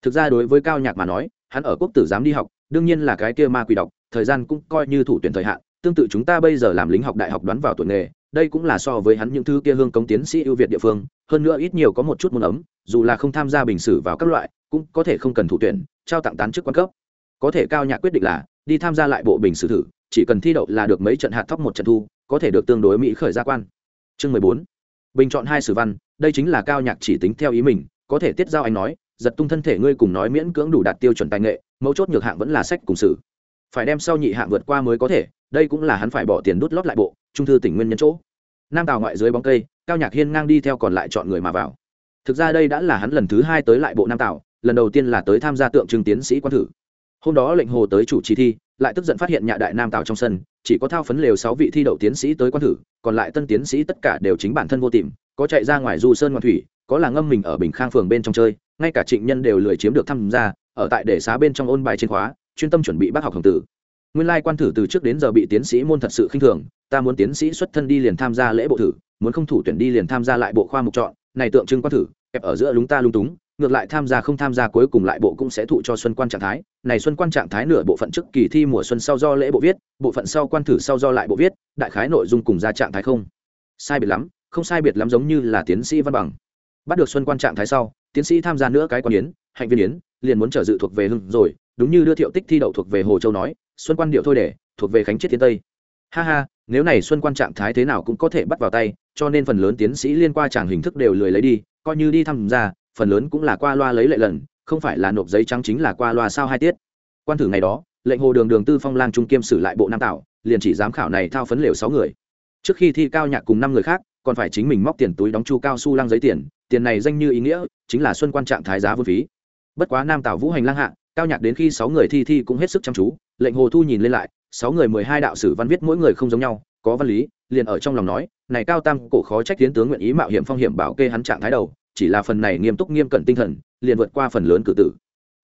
S1: Thực ra đối với cao nhạc mà nói, hắn ở quốc tử giám đi học, đương nhiên là cái kia ma quỷ đọc, thời gian cũng coi như thủ tuyển thời hạn, tương tự chúng ta bây giờ làm lính học đại học đoán vào tuổi nghề đây cũng là so với hắn những thứ kia hương công tiến sĩ ưu việt địa phương, hơn nữa ít nhiều có một chút môn ấm, dù là không tham gia bình sử vào các loại, cũng có thể không cần thủ tuyển, trao tặng tán chức quan cấp. Có thể cao nhạc quyết định là, đi tham gia lại bộ bình sử thử, chỉ cần thi đậu là được mấy trận hạt thóc một trận thu, có thể được tương đối mỹ khởi gia quan. Chương mười bốn. Bình chọn hai sử văn, đây chính là cao nhạc chỉ tính theo ý mình, có thể tiết giao anh nói, giật tung thân thể ngươi cùng nói miễn cưỡng đủ đạt tiêu chuẩn tài nghệ, mấu chốt nhược hạng vẫn là sách cùng sử. Phải đem sau nhị hạng vượt qua mới có thể đây cũng là hắn phải bỏ tiền đút lót lại bộ, trung thư tỉnh nguyên nhân chỗ. Nam tào ngoại dưới bóng cây, cao nhạc hiên ngang đi theo còn lại chọn người mà vào. Thực ra đây đã là hắn lần thứ hai tới lại bộ nam tào, lần đầu tiên là tới tham gia tượng trưng tiến sĩ quan thử. Hôm đó lệnh hồ tới chủ trì thi, lại tức giận phát hiện nhà đại nam tào trong sân, chỉ có thao phấn lều sáu vị thi đậu tiến sĩ tới quan thử, còn lại tân tiến sĩ tất cả đều chính bản thân vô tìm, có chạy ra ngoài du sơn ngoan thủy, có là ngâm mình ở bình khang phường bên trong chơi, ngay cả trịnh nhân đều lười chiếm được tham gia, ở tại để xá bên trong ôn bài trên khóa, chuyên tâm chuẩn bị bác học hồng tử nguyên lai quan thử từ trước đến giờ bị tiến sĩ môn thật sự khinh thường, ta muốn tiến sĩ xuất thân đi liền tham gia lễ bộ thử, muốn không thủ tuyển đi liền tham gia lại bộ khoa mục chọn, này tượng trưng quan thử, kẹp ở giữa lúng ta lung túng, ngược lại tham gia không tham gia cuối cùng lại bộ cũng sẽ thụ cho xuân quan trạng thái, này xuân quan trạng thái nửa bộ phận trước kỳ thi mùa xuân sau do lễ bộ viết, bộ phận sau quan thử sau do lại bộ viết, đại khái nội dung cùng ra trạng thái không? Sai biệt lắm, không sai biệt lắm giống như là tiến sĩ văn bằng. Bắt được xuân quan trạng thái sau, tiến sĩ tham gia nữa cái quan yến, hạnh viên yến, liền muốn trở dự thuộc về hưng rồi, đúng như đưa thiệu tích thi đậu thuộc về hồ châu nói xuân quan điệu thôi để, thuộc về khánh chiết tiến tây. Ha ha, nếu này xuân quan trạng thái thế nào cũng có thể bắt vào tay, cho nên phần lớn tiến sĩ liên qua tràng hình thức đều lười lấy đi, coi như đi tham gia phần lớn cũng là qua loa lấy lệ lần, không phải là nộp giấy trắng chính là qua loa sao hai tiết. Quan thử ngày đó, lệnh hồ đường đường tư phong lang trung kiêm xử lại bộ nam tạo, liền chỉ giám khảo này thao phấn lều sáu người. Trước khi thi cao nhạc cùng năm người khác, còn phải chính mình móc tiền túi đóng chu cao su lang giấy tiền tiền này danh như ý nghĩa, chính là xuân quan trạng thái giá vô phí. Bất quá nam tảo vũ hành lang hạ, cao nhạc đến khi sáu người thi thi cũng hết sức chăm chú lệnh hồ thu nhìn lên lại, sáu người mười hai đạo sử văn viết mỗi người không giống nhau, có văn lý, liền ở trong lòng nói, này cao tam cổ khó trách tiến tướng nguyện ý mạo hiểm phong hiểm bảo kê hắn trạng thái đầu, chỉ là phần này nghiêm túc nghiêm cẩn tinh thần, liền vượt qua phần lớn cử tử.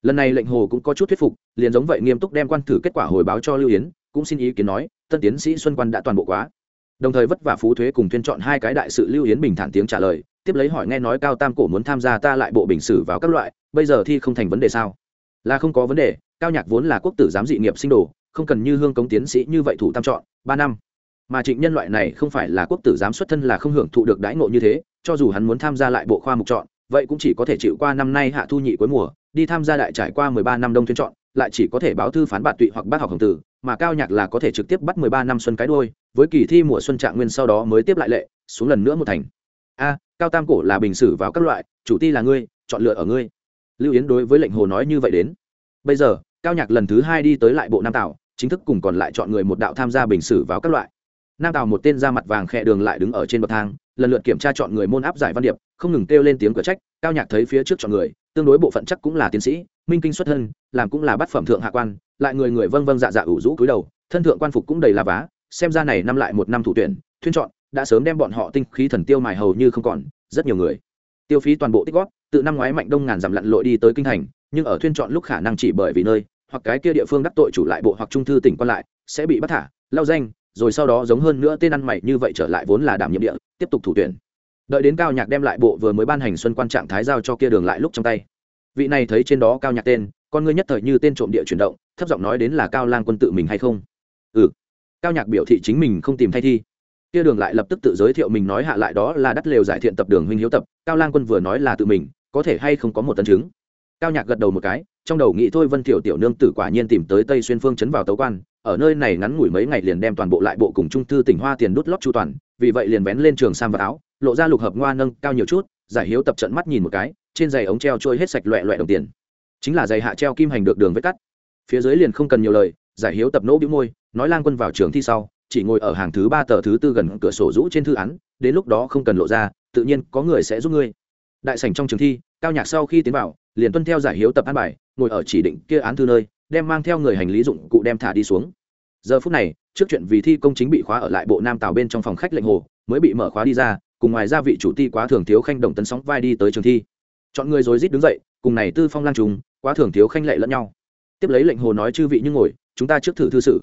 S1: Lần này lệnh hồ cũng có chút thuyết phục, liền giống vậy nghiêm túc đem quan thử kết quả hồi báo cho lưu yến, cũng xin ý kiến nói, tân tiến sĩ xuân quan đã toàn bộ quá. Đồng thời vất vả phú thuế cùng tuyên chọn hai cái đại sự lưu yến bình thản tiếng trả lời, tiếp lấy hỏi nghe nói cao tam cổ muốn tham gia ta lại bộ bình sử vào các loại, bây giờ thi không thành vấn đề sao? Là không có vấn đề cao nhạc vốn là quốc tử giám dị nghiệp sinh đồ, không cần như hương công tiến sĩ như vậy thủ tam chọn, ba năm. Mà trịnh nhân loại này không phải là quốc tử giám xuất thân là không hưởng thụ được đãi ngộ như thế, cho dù hắn muốn tham gia lại bộ khoa mục chọn, vậy cũng chỉ có thể chịu qua năm nay hạ thu nhị cuối mùa, đi tham gia đại trải qua mười ba năm đông tuyên chọn, lại chỉ có thể báo thư phán bạn tụy hoặc bác học hồng tử, mà cao nhạc là có thể trực tiếp bắt mười ba năm xuân cái đôi, với kỳ thi mùa xuân trạng nguyên sau đó mới tiếp lại lệ, xuống lần nữa một thành. A, cao tam cổ là bình sử vào các loại, chủ ti là ngươi, chọn lựa ở ngươi. Lưu yến đối với lệnh hồ nói như vậy đến. Bây giờ cao nhạc lần thứ hai đi tới lại bộ nam tảo chính thức cùng còn lại chọn người một đạo tham gia bình xử vào các loại. Nam tào một tên da mặt vàng khẽ đường lại đứng ở trên bậc thang, lần lượt kiểm tra chọn người môn áp giải văn điệp, không ngừng kêu lên tiếng cửa trách, cao nhạc thấy phía trước chọn người, tương đối bộ phận chắc cũng là tiến sĩ, minh kinh xuất thân, làm cũng là bắt phẩm thượng hạ quan, lại người người vâng vâng dạ dạ ủ rũ cúi đầu, thân thượng quan phục cũng đầy là vá, xem ra này năm lại một năm thủ tuyển, thuyên chọn, đã sớm đem bọn họ tinh khí thần tiêu mài hầu như không còn, rất nhiều người. Tiêu phí toàn bộ tích góp tự năm ngoái mạnh đông ngàn dặm lặn lội đi tới kinh thành, nhưng ở thuyên chọn lúc khả năng chỉ bởi vì nơi hoặc cái kia địa phương đắc tội chủ lại bộ hoặc trung thư tỉnh quan lại, sẽ bị bắt thả, lao danh, rồi sau đó giống hơn nữa tên ăn mày như vậy trở lại vốn là đảm nhiệm địa, tiếp tục thủ tuyển. Đợi đến cao nhạc đem lại bộ vừa mới ban hành xuân quan trạng thái giao cho kia đường lại lúc trong tay. Vị này thấy trên đó cao nhạc tên, con ngươi nhất thời như tên trộm địa chuyển động, thấp giọng nói đến là cao lang quân tự mình hay không? Ừ. Cao nhạc biểu thị chính mình không tìm thay thi. Kia đường lại lập tức tự giới thiệu mình nói hạ lại đó là đắt lều giải thiện tập đường huynh hiếu tập, cao lang quân vừa nói là tự mình, có thể hay không có một tân chứng cao nhạc gật đầu một cái, trong đầu nghĩ thôi vân thiểu tiểu nương tử quả nhiên tìm tới tây xuyên phương chấn vào tấu quan, ở nơi này ngắn ngủi mấy ngày liền đem toàn bộ lại bộ cùng trung thư tỉnh hoa tiền đút lót chu toàn, vì vậy liền vén lên trường sam và áo, lộ ra lục hợp ngoa nâng, cao nhiều chút, giải hiếu tập trận mắt nhìn một cái, trên giày ống treo trôi hết sạch loẹ loẹ đồng tiền. Chính là giày hạ treo kim hành được đường vết cắt. Phía dưới liền không cần nhiều lời, giải hiếu tập nỗ bĩu môi, nói lang quân vào trường thi sau, chỉ ngồi ở hàng thứ ba tờ thứ tư gần cửa sổ rũ trên thư án, đến lúc đó không cần lộ ra, tự nhiên có người sẽ giúp ngươi. Đại sảnh trong trường thi cao nhạc sau khi tiến vào, liền tuân theo giải hiếu tập an bài, ngồi ở chỉ định kia án thư nơi, đem mang theo người hành lý dụng cụ đem thả đi xuống. Giờ phút này, trước chuyện vì thi công chính bị khóa ở lại bộ nam tàu bên trong phòng khách lệnh hồ, mới bị mở khóa đi ra, cùng ngoài ra vị chủ ti quá thường thiếu khanh đồng tấn sóng vai đi tới trường thi. Chọn người rồi rít đứng dậy, cùng này tư phong lang trùng, quá thường thiếu khanh lệ lẫn nhau. Tiếp lấy lệnh hồ nói chư vị như ngồi, chúng ta trước thử thư sự.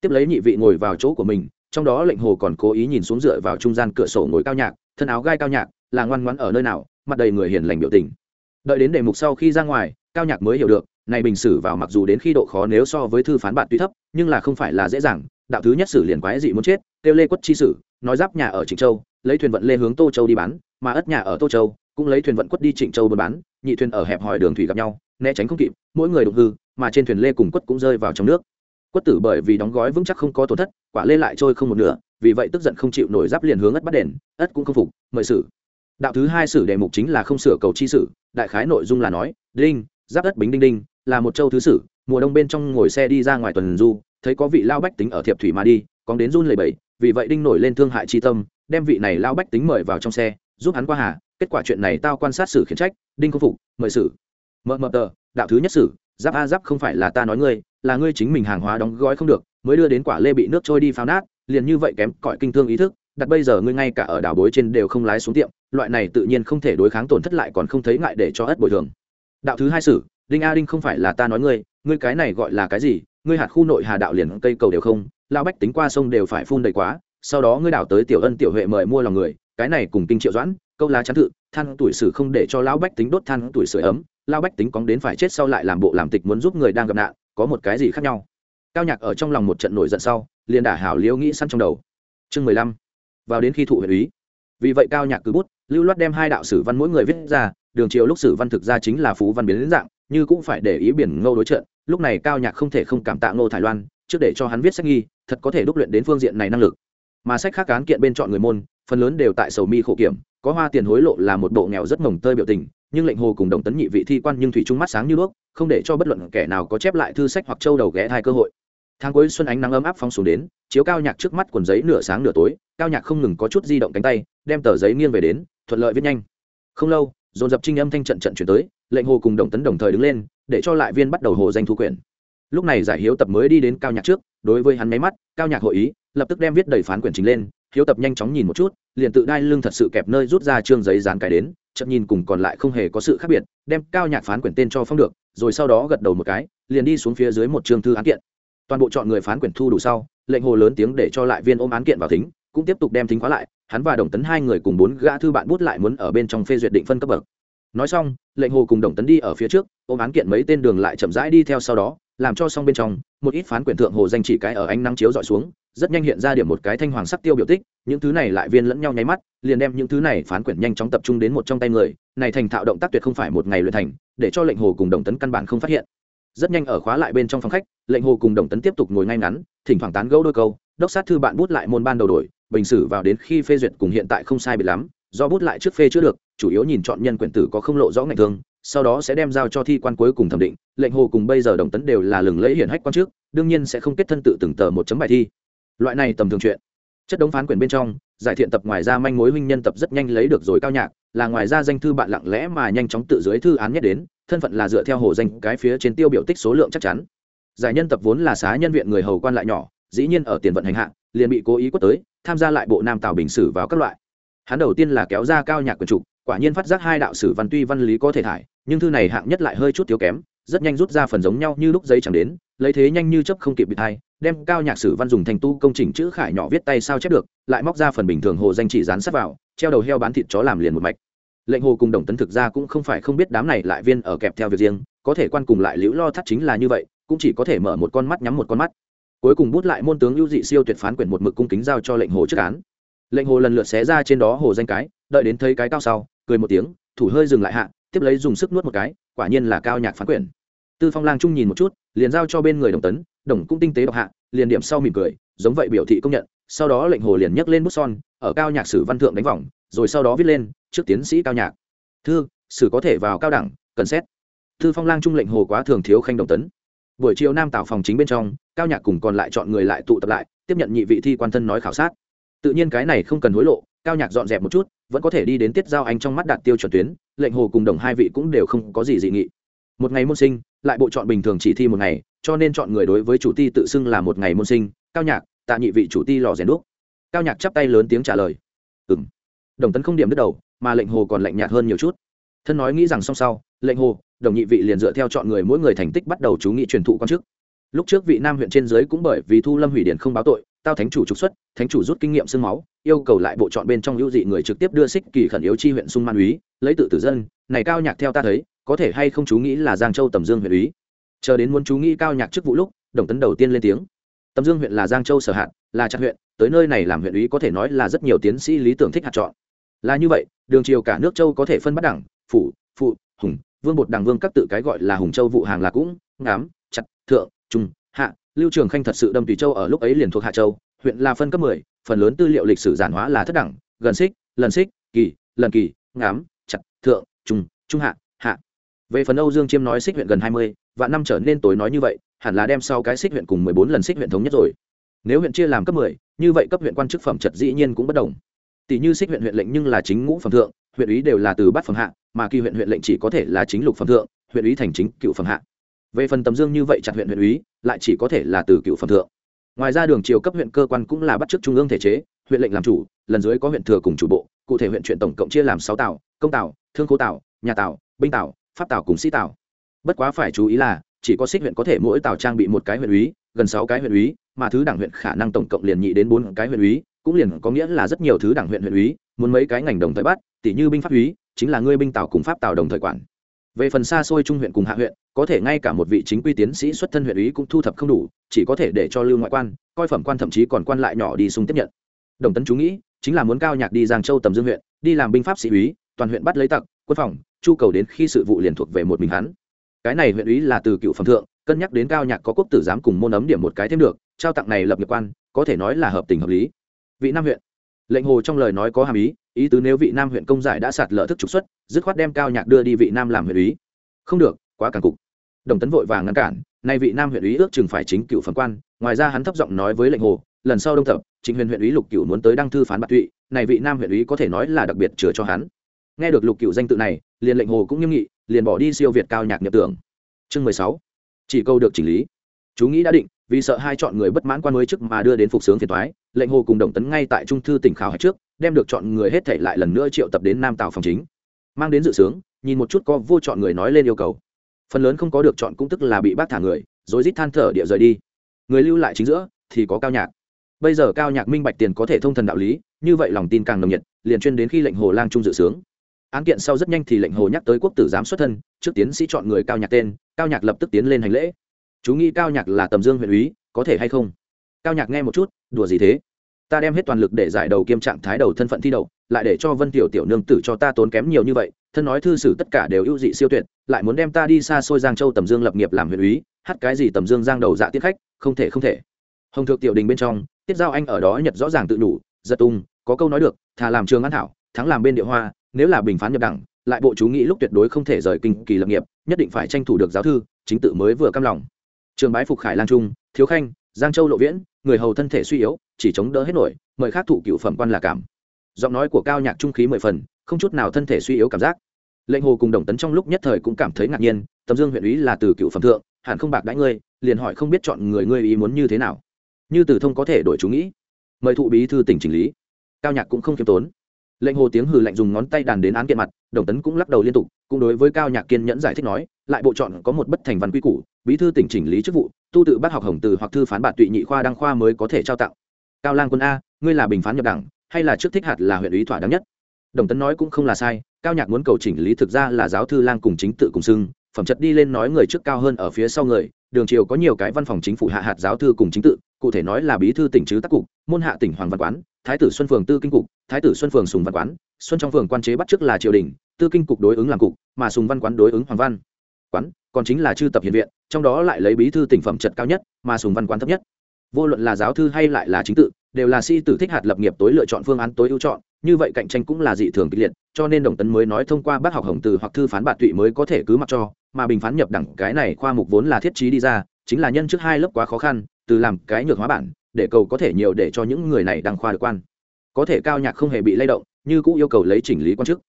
S1: Tiếp lấy nhị vị ngồi vào chỗ của mình, trong đó lệnh hồ còn cố ý nhìn xuống dựa vào trung gian cửa sổ ngồi cao nhạc, thân áo gai cao nhạc, là ngoan ngoãn ở nơi nào, mặt đầy người hiền lành biểu tình đợi đến đề mục sau khi ra ngoài, cao nhạc mới hiểu được, này bình sử vào mặc dù đến khi độ khó nếu so với thư phán bạn tuy thấp, nhưng là không phải là dễ dàng. Đạo thứ nhất sử liền quái dị muốn chết, kêu lê quất chi sử, nói giáp nhà ở trịnh châu, lấy thuyền vận lê hướng tô châu đi bán, mà ất nhà ở tô châu, cũng lấy thuyền vận quất đi trịnh châu buôn bán, nhị thuyền ở hẹp hòi đường thủy gặp nhau, né tránh không kịp, mỗi người đụng hư, mà trên thuyền lê cùng quất cũng rơi vào trong nước. Quất tử bởi vì đóng gói vững chắc không có tổn thất, quả lê lại trôi không một nửa, vì vậy tức giận không chịu nổi giáp liền hướng ất bắt đền, ất cũng không phục, mời sử đạo thứ hai sử đề mục chính là không sửa cầu chi sử, đại khái nội dung là nói, đinh, giáp đất bính đinh đinh, là một châu thứ sử, mùa đông bên trong ngồi xe đi ra ngoài tuần du, thấy có vị lao bách tính ở thiệp thủy mà đi còn đến run lầy bẫy vì vậy đinh nổi lên thương hại chi tâm, đem vị này lao bách tính mời vào trong xe, giúp hắn qua hà, kết quả chuyện này tao quan sát xử khiển trách, đinh không phục, mời xử mờ mờ tờ, đạo thứ nhất sử, giáp a giáp không phải là ta nói ngươi, là ngươi chính mình hàng hóa đóng gói không được, mới đưa đến quả lê bị nước trôi đi phao nát, liền như vậy kém cõi kinh thương ý thức, đặt bây giờ ngươi ngay cả ở đảo bối trên đều không lái xuống tiệm loại này tự nhiên không thể đối kháng tổn thất lại còn không thấy ngại để cho ất bồi thường. Đạo thứ hai sử, đinh a đinh không phải là ta nói ngươi ngươi cái này gọi là cái gì, ngươi hạt khu nội hà đạo liền cây cầu đều không lao bách tính qua sông đều phải phun đầy quá, sau đó ngươi đảo tới tiểu ân tiểu huệ mời mua lòng người, cái này cùng kinh triệu doãn, câu lá chắn thự, than tuổi sử không để cho lão bách tính đốt than tuổi sửa ấm lao bách tính cóng đến phải chết sau lại làm bộ làm tịch muốn giúp người đang gặp nạn, có một cái gì khác nhau? Cao nhạc ở trong lòng một trận nổi giận sau, liền đả hảo liễu nghĩ săn trong đầu. Chương mười lăm. Vào đến khi thụ huyện úy vì vậy cao nhạc cứ bút, lưu loát đem hai đạo sử văn mỗi người viết ra, đường triều lúc sử văn thực ra chính là phú văn biến dạng, như cũng phải để ý biển ngô đối trận, lúc này cao nhạc không thể không cảm tạ ngô thải loan, trước để cho hắn viết sách nghi, thật có thể đúc luyện đến phương diện này năng lực. Mà sách khác cán kiện bên chọn người môn, phần lớn đều tại sầu mi khổ kiểm, có hoa tiền hối lộ là một bộ nghèo rất mồng tơi biểu tình, nhưng lệnh hồ cùng đồng tấn nhị vị thi quan nhưng thủy trung mắt sáng như đuốc, không để cho bất luận kẻ nào có chép lại thư sách hoặc châu đầu ghé hai cơ hội tháng cuối xuân ánh nắng ấm áp phóng xuống đến, chiếu cao nhạc trước mắt quần giấy nửa sáng nửa tối, cao nhạc không ngừng có chút di động cánh tay, đem tờ giấy nghiêng về đến, thuận lợi viết nhanh. Không lâu, dồn dập trinh âm thanh trận trận chuyển tới, lệnh hồ cùng đồng tấn đồng thời đứng lên, để cho lại viên bắt đầu hồ danh thu quyển. Lúc này giải hiếu tập mới đi đến cao nhạc trước, đối với hắn máy mắt, cao nhạc hội ý, lập tức đem viết đầy phán quyển chính lên, hiếu tập nhanh chóng nhìn một chút, liền tự đai lưng thật sự kẹp nơi rút ra trương giấy dán cái đến, chậm nhìn cùng còn lại không hề có sự khác biệt, đem cao nhạc phán quyển tên cho phong được, rồi sau đó gật đầu một cái, liền đi xuống phía dưới một chương thư án kiện toàn bộ chọn người phán quyển thu đủ sau, lệnh hồ lớn tiếng để cho lại viên ôm án kiện vào thính, cũng tiếp tục đem thính khóa lại, hắn và đồng tấn hai người cùng bốn gã thư bạn bút lại muốn ở bên trong phê duyệt định phân cấp bậc. Nói xong, lệnh hồ cùng đồng tấn đi ở phía trước, ôm án kiện mấy tên đường lại chậm rãi đi theo sau đó, làm cho xong bên trong, một ít phán quyển thượng hồ danh chỉ cái ở ánh nắng chiếu dọi xuống, rất nhanh hiện ra điểm một cái thanh hoàng sắc tiêu biểu tích, những thứ này lại viên lẫn nhau nháy mắt, liền đem những thứ này phán quyển nhanh chóng tập trung đến một trong tay người, này thành thạo động tác tuyệt không phải một ngày luyện thành, để cho lệnh hồ cùng đồng tấn căn bản không phát hiện rất nhanh ở khóa lại bên trong phòng khách, lệnh hồ cùng đồng tấn tiếp tục ngồi ngay ngắn, thỉnh thoảng tán gẫu đôi câu, đốc sát thư bạn bút lại môn ban đầu đổi, bình sử vào đến khi phê duyệt cùng hiện tại không sai biệt lắm, do bút lại trước phê chưa được, chủ yếu nhìn chọn nhân quyển tử có không lộ rõ ngạch thương, sau đó sẽ đem giao cho thi quan cuối cùng thẩm định, lệnh hồ cùng bây giờ đồng tấn đều là lừng lẫy hiển hách quan trước, đương nhiên sẽ không kết thân tự từng tờ một chấm bài thi. Loại này tầm thường chuyện, chất đống phán quyển bên trong, giải thiện tập ngoài ra manh mối huynh nhân tập rất nhanh lấy được rồi cao nhạc, là ngoài ra danh thư bạn lặng lẽ mà nhanh chóng tự dưới thư án nhất đến thân phận là dựa theo hồ danh, cái phía trên tiêu biểu tích số lượng chắc chắn. Giải nhân tập vốn là xá nhân viện người hầu quan lại nhỏ, dĩ nhiên ở tiền vận hành hạ, liền bị cố ý quất tới, tham gia lại bộ nam tào bình sử vào các loại. Hắn đầu tiên là kéo ra cao nhạc quần trục, quả nhiên phát giác hai đạo sử văn tuy văn lý có thể thải, nhưng thư này hạng nhất lại hơi chút thiếu kém, rất nhanh rút ra phần giống nhau như lúc giấy chẳng đến, lấy thế nhanh như chấp không kịp bị thay, đem cao nhạc sử văn dùng thành tu công trình chữ khải nhỏ viết tay sao chép được, lại móc ra phần bình thường hồ danh chỉ dán sát vào, treo đầu heo bán thịt chó làm liền một mạch lệnh hồ cùng đồng tấn thực ra cũng không phải không biết đám này lại viên ở kẹp theo việc riêng, có thể quan cùng lại liễu lo thắt chính là như vậy, cũng chỉ có thể mở một con mắt nhắm một con mắt. Cuối cùng bút lại môn tướng lưu dị siêu tuyệt phán quyển một mực cung kính giao cho lệnh hồ trước án. Lệnh hồ lần lượt xé ra trên đó hồ danh cái, đợi đến thấy cái cao sau, cười một tiếng, thủ hơi dừng lại hạ, tiếp lấy dùng sức nuốt một cái, quả nhiên là cao nhạc phán quyển. Tư phong lang trung nhìn một chút, liền giao cho bên người đồng tấn, đồng cũng tinh tế đọc hạ, liền điểm sau mỉm cười, giống vậy biểu thị công nhận sau đó lệnh hồ liền nhấc lên bút son, ở cao nhạc sử văn thượng đánh vòng, rồi sau đó viết lên, trước tiến sĩ cao nhạc. Thư, sử có thể vào cao đẳng, cần xét. Thư phong lang trung lệnh hồ quá thường thiếu khanh đồng tấn. Buổi chiều nam tạo phòng chính bên trong, cao nhạc cùng còn lại chọn người lại tụ tập lại, tiếp nhận nhị vị thi quan thân nói khảo sát. Tự nhiên cái này không cần hối lộ, cao nhạc dọn dẹp một chút, vẫn có thể đi đến tiết giao anh trong mắt đạt tiêu chuẩn tuyến, lệnh hồ cùng đồng hai vị cũng đều không có gì dị nghị. Một ngày môn sinh, lại bộ chọn bình thường chỉ thi một ngày, cho nên chọn người đối với chủ ti tự xưng là một ngày môn sinh, cao nhạc tạ nhị vị chủ ti lò rèn đúc. Cao nhạc chắp tay lớn tiếng trả lời. Ừ m đồng tấn không điểm đứt đầu, mà lệnh hồ còn lạnh nhạt hơn nhiều chút. Thân nói nghĩ rằng song sau, lệnh hồ, đồng nhị vị liền dựa theo chọn người mỗi người thành tích bắt đầu chú nghị truyền thụ quan chức. Lúc trước vị nam huyện trên dưới cũng bởi vì thu lâm hủy điển không báo tội, tao thánh chủ trục xuất, thánh chủ rút kinh nghiệm sương máu, yêu cầu lại bộ chọn bên trong hữu dị người trực tiếp đưa xích kỳ khẩn yếu chi huyện sung man úy, lấy tự tử dân. Này cao nhạc theo ta thấy, có thể hay không chú nghĩ là giang châu tầm dương huyện úy. Chờ đến muốn chú nghĩ cao nhạc chức vụ lúc, đồng tấn đầu tiên lên tiếng tầm dương huyện là giang châu sở hạt, là chặt huyện, tới nơi này làm huyện úy có thể nói là rất nhiều tiến sĩ lý tưởng thích hạt chọn. Là như vậy, đường triều cả nước châu có thể phân bắt đẳng phủ, phụ, hùng, vương bột đẳng vương các tự cái gọi là hùng châu vụ hàng là cũng ngám chặt, thượng, trung, hạ. Lưu trường khanh thật sự đâm tùy châu ở lúc ấy liền thuộc hạ châu, huyện là phân cấp mười, phần lớn tư liệu lịch sử giản hóa là thất đẳng gần xích, lần xích, kỳ, lần kỳ ngám chặt, thượng, trung trung hạ hạ. Về phần âu dương chiêm nói xích huyện gần hai mươi và năm trở nên tối nói như vậy hẳn là đem sau cái xích huyện cùng mười bốn lần xích huyện thống nhất rồi. Nếu huyện chia làm cấp mười, như vậy cấp huyện quan chức phẩm trật dĩ nhiên cũng bất đồng. Tỷ như xích huyện huyện lệnh nhưng là chính ngũ phẩm thượng, huyện ý đều là từ bát phẩm hạ, mà kỳ huyện huyện lệnh chỉ có thể là chính lục phẩm thượng, huyện ý thành chính cựu phẩm hạ. Về phần tầm dương như vậy chặt huyện huyện úy, lại chỉ có thể là từ cựu phẩm thượng. Ngoài ra đường triều cấp huyện cơ quan cũng là bắt chước trung ương thể chế, huyện lệnh làm chủ, lần dưới có huyện thừa cùng chủ bộ, cụ thể huyện chuyện tổng cộng chia làm sáu tàu công tàu thương khố tàu nhà tàu binh tàu pháp tàu cùng sĩ tàu bất quá phải chú ý là chỉ có xích huyện có thể mỗi tàu trang bị một cái huyện úy, gần sáu cái huyện úy, mà thứ đảng huyện khả năng tổng cộng liền nhị đến bốn cái huyện úy, cũng liền có nghĩa là rất nhiều thứ đảng huyện huyện úy, muốn mấy cái ngành đồng thời bắt tỷ như binh pháp úy, chính là ngươi binh tàu cùng pháp tàu đồng thời quản. Về phần xa xôi trung huyện cùng hạ huyện, có thể ngay cả một vị chính quy tiến sĩ xuất thân huyện úy cũng thu thập không đủ, chỉ có thể để cho lưu ngoại quan, coi phẩm quan thậm chí còn quan lại nhỏ đi xung tiếp nhận. Đồng tấn chú nghĩ, chính là muốn cao nhạc đi giang châu tầm dương huyện, đi làm binh pháp sĩ úy, toàn huyện bắt lấy tặc, quân phòng, chu cầu đến khi sự vụ liền thuộc về một mình hắn cái này huyện ý là từ cựu phẩm thượng, cân nhắc đến cao nhạc có quốc tử giám cùng môn ấm điểm một cái thêm được, trao tặng này lập nghiệp quan, có thể nói là hợp tình hợp lý. Vị nam huyện. Lệnh hồ trong lời nói có hàm ý ý tứ nếu vị nam huyện công giải đã sạt lỡ thức trục xuất, dứt khoát đem cao nhạc đưa đi vị nam làm huyện ý. Không được, quá càng cục. Đồng tấn vội vàng ngăn cản, nay vị nam huyện ý ước chừng phải chính cựu phẩm quan, ngoài ra hắn thấp giọng nói với lệnh hồ, lần sau đông thập chính huyện huyện ý lục cựu muốn tới đăng thư phán bạc tụy này vị nam huyện ý có thể nói là đặc biệt chừa cho hắn. Nghe được lục cựu danh tự này, liền lệnh hồ cũng nghiêm nghị liền bỏ đi siêu việt cao nhạc nhập tưởng. Chương mười sáu. Chỉ câu được chỉnh lý. Chú nghĩ đã định, vì sợ hai chọn người bất mãn quan mới trước mà đưa đến phục sướng phiền thoái lệnh hồ cùng đồng tấn ngay tại trung thư tỉnh khảo hạch trước, đem được chọn người hết thể lại lần nữa triệu tập đến nam tàu phòng chính. Mang đến dự sướng, nhìn một chút có vô chọn người nói lên yêu cầu. Phần lớn không có được chọn cũng tức là bị bác thả người, rồi rít than thở địa rời đi. Người lưu lại chính giữa, thì có cao nhạc. Bây giờ cao nhạc minh bạch tiền có thể thông thần đạo lý, như vậy lòng tin càng nồng nhiệt, liền chuyên đến khi lệnh hồ lang trung dự sướng án kiện sau rất nhanh thì lệnh hồ nhắc tới quốc tử giám xuất thân, trước tiến sĩ chọn người cao nhạc tên, cao nhạc lập tức tiến lên hành lễ. Chú nghĩ cao nhạc là tầm dương huyện úy, có thể hay không? Cao nhạc nghe một chút, đùa gì thế? Ta đem hết toàn lực để giải đầu kiêm trạng thái đầu thân phận thi đậu, lại để cho vân tiểu tiểu nương tử cho ta tốn kém nhiều như vậy, thân nói thư sử tất cả đều ưu dị siêu tuyệt, lại muốn đem ta đi xa xôi giang châu tầm dương lập nghiệp làm huyện úy, hát cái gì tầm dương giang đầu dạ tiết khách, không thể không thể. Hồng thượng tiểu đình bên trong, tiết giao anh ở đó nhật rõ ràng tự đủ, giật tung, có câu nói được, thà làm trường an thảo, thắng làm bên địa hoa nếu là bình phán nhập đẳng, lại bộ chú nghĩ lúc tuyệt đối không thể rời kinh kỳ lập nghiệp, nhất định phải tranh thủ được giáo thư, chính tự mới vừa cam lòng. Trường bái phục khải lang trung, thiếu khanh, giang châu lộ viễn, người hầu thân thể suy yếu, chỉ chống đỡ hết nổi, mời khác thụ cựu phẩm quan là cảm. Giọng nói của cao nhạc trung khí mười phần, không chút nào thân thể suy yếu cảm giác. Lệnh hồ cùng đồng tấn trong lúc nhất thời cũng cảm thấy ngạc nhiên, tầm dương huyện ý là từ cựu phẩm thượng, hẳn không bạc đãi ngươi, liền hỏi không biết chọn người ngươi ý muốn như thế nào. Như từ thông có thể đổi chú nghĩ. Mời thụ bí thư tỉnh chỉnh lý. Cao nhạc cũng không khiêm tốn lệnh hồ tiếng hừ lạnh dùng ngón tay đàn đến án kiện mặt đồng tấn cũng lắc đầu liên tục cũng đối với cao nhạc kiên nhẫn giải thích nói lại bộ chọn có một bất thành văn quy củ bí thư tỉnh chỉnh lý chức vụ tu tự bắt học hồng từ hoặc thư phán bạt tụy nhị khoa đăng khoa mới có thể trao tặng. Cao lang quân a ngươi là bình phán nhập đảng, hay là trước thích hạt là huyện ý thỏa đáng nhất? Đồng tấn nói cũng không là sai cao nhạc muốn cầu chỉnh lý thực ra là giáo thư lang cùng chính tự cùng xưng phẩm chất đi lên nói người trước cao hơn ở phía sau người đường triều có nhiều cái văn phòng chính phủ hạ hạt giáo thư cùng chính tự cụ thể nói là bí thư tỉnh chứ tác cục, môn hạ tỉnh hoàng văn quán, thái tử xuân phường tư kinh cục, thái tử xuân phường sùng văn quán, xuân trong phường quan chế bắt trước là triều đình, tư kinh cục đối ứng làm cục, mà sùng văn quán đối ứng hoàng văn quán, còn chính là chư tập hiện viện, trong đó lại lấy bí thư tỉnh phẩm trật cao nhất, mà sùng văn quán thấp nhất. Vô luận là giáo thư hay lại là chính tự, đều là si tử thích hạt lập nghiệp tối lựa chọn phương án tối ưu chọn, như vậy cạnh tranh cũng là dị thường kịch liệt, cho nên đồng tấn mới nói thông qua bác học hồng từ hoặc thư phán bạt tụy mới có thể cứ mặc cho, mà bình phán nhập đẳng cái này khoa mục vốn là thiết trí đi ra, chính là nhân trước hai lớp quá khó khăn từ làm cái nhược hóa bản, để cầu có thể nhiều để cho những người này đăng khoa được quan. Có thể cao nhạc không hề bị lay động, như cũng yêu cầu lấy chỉnh lý quan chức.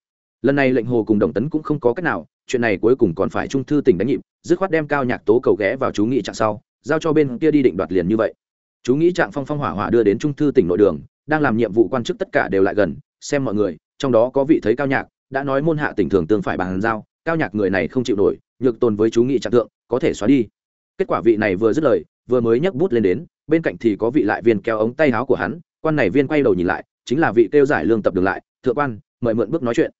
S1: Lần này lệnh hồ cùng đồng tấn cũng không có cách nào, chuyện này cuối cùng còn phải trung thư tỉnh đánh nhịp, dứt khoát đem cao nhạc tố cầu ghé vào chú nghị trạng sau, giao cho bên kia đi định đoạt liền như vậy. Chú nghĩ trạng phong phong hỏa hỏa đưa đến trung thư tỉnh nội đường, đang làm nhiệm vụ quan chức tất cả đều lại gần, xem mọi người, trong đó có vị thấy cao nhạc, đã nói môn hạ tỉnh thường tương phải bàn giao, cao nhạc người này không chịu nổi, nhược tồn với chú nghị trạng tượng, có thể xóa đi. Kết quả vị này vừa dứt lời vừa mới nhấc bút lên đến, bên cạnh thì có vị lại viên kéo ống tay áo của hắn, quan này viên quay đầu nhìn lại, chính là vị kêu giải lương tập đường lại, thượng quan, mời mượn bước nói chuyện.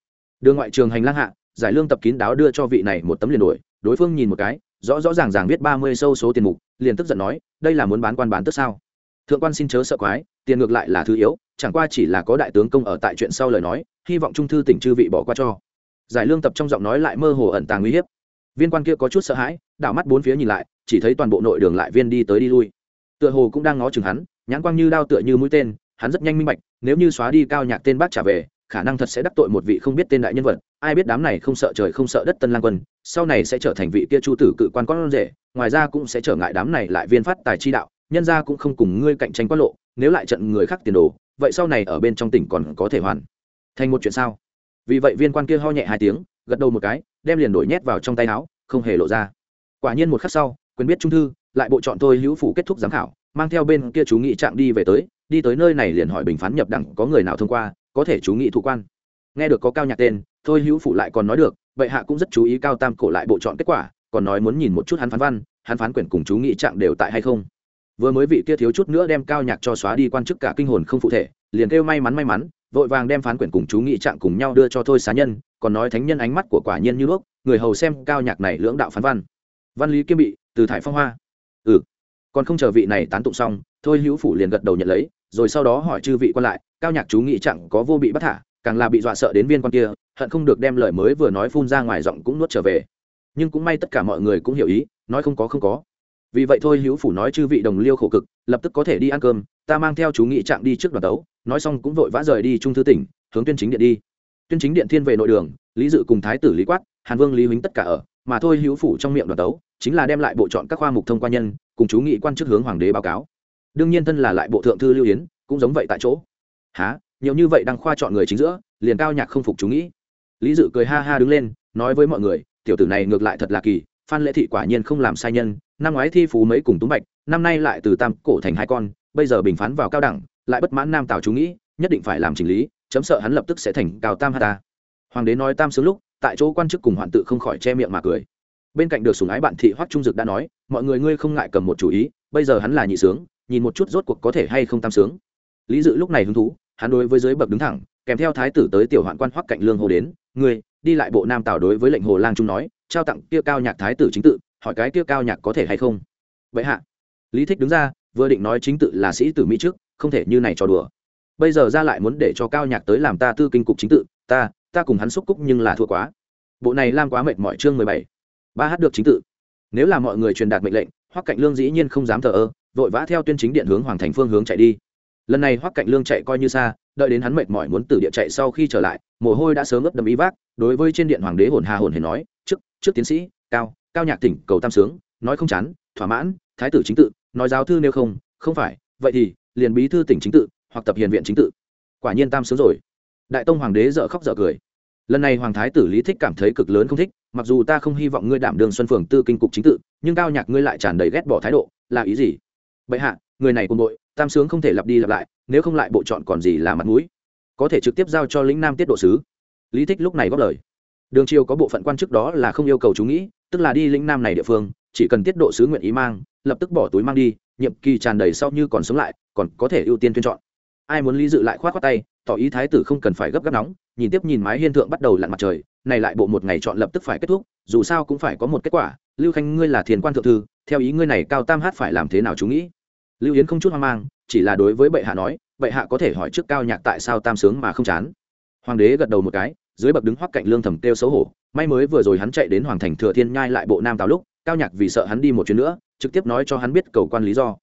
S1: Đưa ngoại trường hành lang hạ, giải lương tập kín đáo đưa cho vị này một tấm liền đổi, đối phương nhìn một cái, rõ rõ ràng ràng viết ba mươi sâu số tiền mục, liền tức giận nói, đây là muốn bán quan bán tức sao? Thượng quan xin chớ sợ quái, tiền ngược lại là thứ yếu, chẳng qua chỉ là có đại tướng công ở tại chuyện sau lời nói, hy vọng trung thư tỉnh chư vị bỏ qua cho. Giải lương tập trong giọng nói lại mơ hồ ẩn tàng uy hiếp. Viên quan kia có chút sợ hãi, đảo mắt bốn phía nhìn lại chỉ thấy toàn bộ nội đường lại viên đi tới đi lui. Tựa hồ cũng đang ngó chừng hắn, nhãn quang như đao tựa như mũi tên, hắn rất nhanh minh bạch, nếu như xóa đi cao nhạc tên bác trả về, khả năng thật sẽ đắc tội một vị không biết tên đại nhân vật. Ai biết đám này không sợ trời không sợ đất tân lang quân, sau này sẽ trở thành vị kia chu tử cự quan con rể, ngoài ra cũng sẽ trở ngại đám này lại viên phát tài chi đạo, nhân ra cũng không cùng ngươi cạnh tranh quan lộ, nếu lại trận người khác tiền đồ, vậy sau này ở bên trong tỉnh còn có thể hoàn thành một chuyện sao? Vì vậy viên quan kia ho nhẹ hai tiếng, gật đầu một cái, đem liền đổi nhét vào trong tay áo, không hề lộ ra. Quả nhiên một khắc sau quyền biết trung thư, lại bộ chọn tôi hữu phủ kết thúc giám khảo, mang theo bên kia chú nghị trạng đi về tới, đi tới nơi này liền hỏi bình phán nhập đẳng có người nào thông qua, có thể chú nghị thủ quan. Nghe được có cao nhạc tên, thôi hữu phụ lại còn nói được vậy hạ cũng rất chú ý cao tam cổ lại bộ chọn kết quả, còn nói muốn nhìn một chút hắn phán văn, hắn phán quyển cùng chú nghị trạng đều tại hay không. Vừa mới vị kia thiếu chút nữa đem cao nhạc cho xóa đi quan chức cả kinh hồn không phụ thể, liền kêu may mắn may mắn, vội vàng đem phán quyển cùng chú nghị trạng cùng nhau đưa cho thôi xá nhân, còn nói thánh nhân ánh mắt của quả nhiên như lúc người hầu xem cao nhạc này lưỡng đạo phán văn. Văn lý kiêm bị từ thải phong hoa. Ừ. Còn không chờ vị này tán tụng xong, thôi hữu phủ liền gật đầu nhận lấy, rồi sau đó hỏi chư vị quan lại, cao nhạc chú nghị trạng có vô bị bắt thả, càng là bị dọa sợ đến viên quan kia, hận không được đem lời mới vừa nói phun ra ngoài giọng cũng nuốt trở về. Nhưng cũng may tất cả mọi người cũng hiểu ý, nói không có không có. Vì vậy thôi hữu phủ nói chư vị đồng liêu khổ cực, lập tức có thể đi ăn cơm, ta mang theo chú nghị trạng đi trước đoàn tấu, nói xong cũng vội vã rời đi trung thư tỉnh, hướng tuyên chính điện đi. Tuyên chính điện thiên về nội đường, lý dự cùng thái tử lý quát, hàn vương lý huynh tất cả ở, mà thôi hữu phủ trong miệng đoàn tấu chính là đem lại bộ chọn các khoa mục thông qua nhân, cùng chú nghị quan chức hướng hoàng đế báo cáo. Đương nhiên thân là lại bộ thượng thư lưu yến, cũng giống vậy tại chỗ. Há nhiều như vậy đang khoa chọn người chính giữa, liền cao nhạc không phục chú nghĩ lý dự cười ha ha đứng lên, nói với mọi người, tiểu tử này ngược lại thật là kỳ, phan lễ thị quả nhiên không làm sai nhân, năm ngoái thi phú mấy cùng túng bạch, năm nay lại từ tam cổ thành hai con, bây giờ bình phán vào cao đẳng, lại bất mãn nam tào chú nghĩ nhất định phải làm chỉnh lý, chấm sợ hắn lập tức sẽ thành cao tam hà ta. Hoàng đế nói tam sướng lúc, tại chỗ quan chức cùng hoạn tự không khỏi che miệng mà cười bên cạnh được sùng ái bạn thị hoắc trung dực đã nói, mọi người ngươi không ngại cầm một chủ ý, bây giờ hắn là nhị sướng, nhìn một chút rốt cuộc có thể hay không tam sướng. Lý dự lúc này hứng thú, hắn đối với dưới bậc đứng thẳng, kèm theo thái tử tới tiểu hoạn quan hoắc cạnh lương hồ đến, ngươi, đi lại bộ nam tào đối với lệnh hồ lang trung nói, trao tặng kia cao nhạc thái tử chính tự, hỏi cái kia cao nhạc có thể hay không? Vậy hạ. Lý thích đứng ra, vừa định nói chính tự là sĩ tử mỹ trước, không thể như này cho đùa. Bây giờ ra lại muốn để cho cao nhạc tới làm ta tư kinh cục chính tự, ta ta cùng hắn xúc cúc nhưng là thua quá. Bộ này lam quá mệt mọi chương mười bảy ba hát được chính tự. Nếu là mọi người truyền đạt mệnh lệnh, hoắc cạnh lương dĩ nhiên không dám thờ ơ, vội vã theo tuyên chính điện hướng hoàng thành phương hướng chạy đi. Lần này hoắc cạnh lương chạy coi như xa, đợi đến hắn mệt mỏi muốn từ địa chạy sau khi trở lại, mồ hôi đã sớm ướt đầm ý vác, đối với trên điện hoàng đế hồn hà hồn hề nói, trước trước tiến sĩ, cao cao nhạc tỉnh, cầu tam sướng, nói không chán, thỏa mãn, thái tử chính tự, nói giáo thư nếu không không phải, vậy thì, liền bí thư tỉnh chính tự, hoặc tập hiền viện chính tự. Quả nhiên tam sướng rồi. Đại tông hoàng đế dợ khóc dợ cười lần này hoàng thái tử lý thích cảm thấy cực lớn không thích, mặc dù ta không hy vọng ngươi đảm đường xuân phường tư kinh cục chính tự, nhưng cao nhạc ngươi lại tràn đầy ghét bỏ thái độ, là ý gì? Bệ hạ, người này quân đội tam sướng không thể lặp đi lặp lại, nếu không lại bộ chọn còn gì là mặt mũi. Có thể trực tiếp giao cho lĩnh nam tiết độ sứ. Lý thích lúc này góp lời. Đường triều có bộ phận quan chức đó là không yêu cầu chú nghĩ, tức là đi lĩnh nam này địa phương, chỉ cần tiết độ sứ nguyện ý mang, lập tức bỏ túi mang đi, nhiệm kỳ tràn đầy sau như còn sống lại, còn có thể ưu tiên tuyên chọn. Ai muốn lý dự lại khoát khoát tay tỏ ý thái tử không cần phải gấp gáp nóng, nhìn tiếp nhìn mái hiên thượng bắt đầu lặn mặt trời, này lại bộ một ngày chọn lập tức phải kết thúc, dù sao cũng phải có một kết quả. Lưu khanh, ngươi là thiền quan thượng thư, theo ý ngươi này cao tam hát phải làm thế nào chú nghĩ? Lưu yến không chút hoang mang, chỉ là đối với bệ hạ nói, bệ hạ có thể hỏi trước cao nhạc tại sao tam sướng mà không chán. Hoàng đế gật đầu một cái, dưới bậc đứng hoắc cạnh lương thầm kêu xấu hổ, may mới vừa rồi hắn chạy đến hoàng thành thừa thiên nhai lại bộ nam tào lúc, cao nhạc vì sợ hắn đi một chuyến nữa, trực tiếp nói cho hắn biết cầu quan lý do.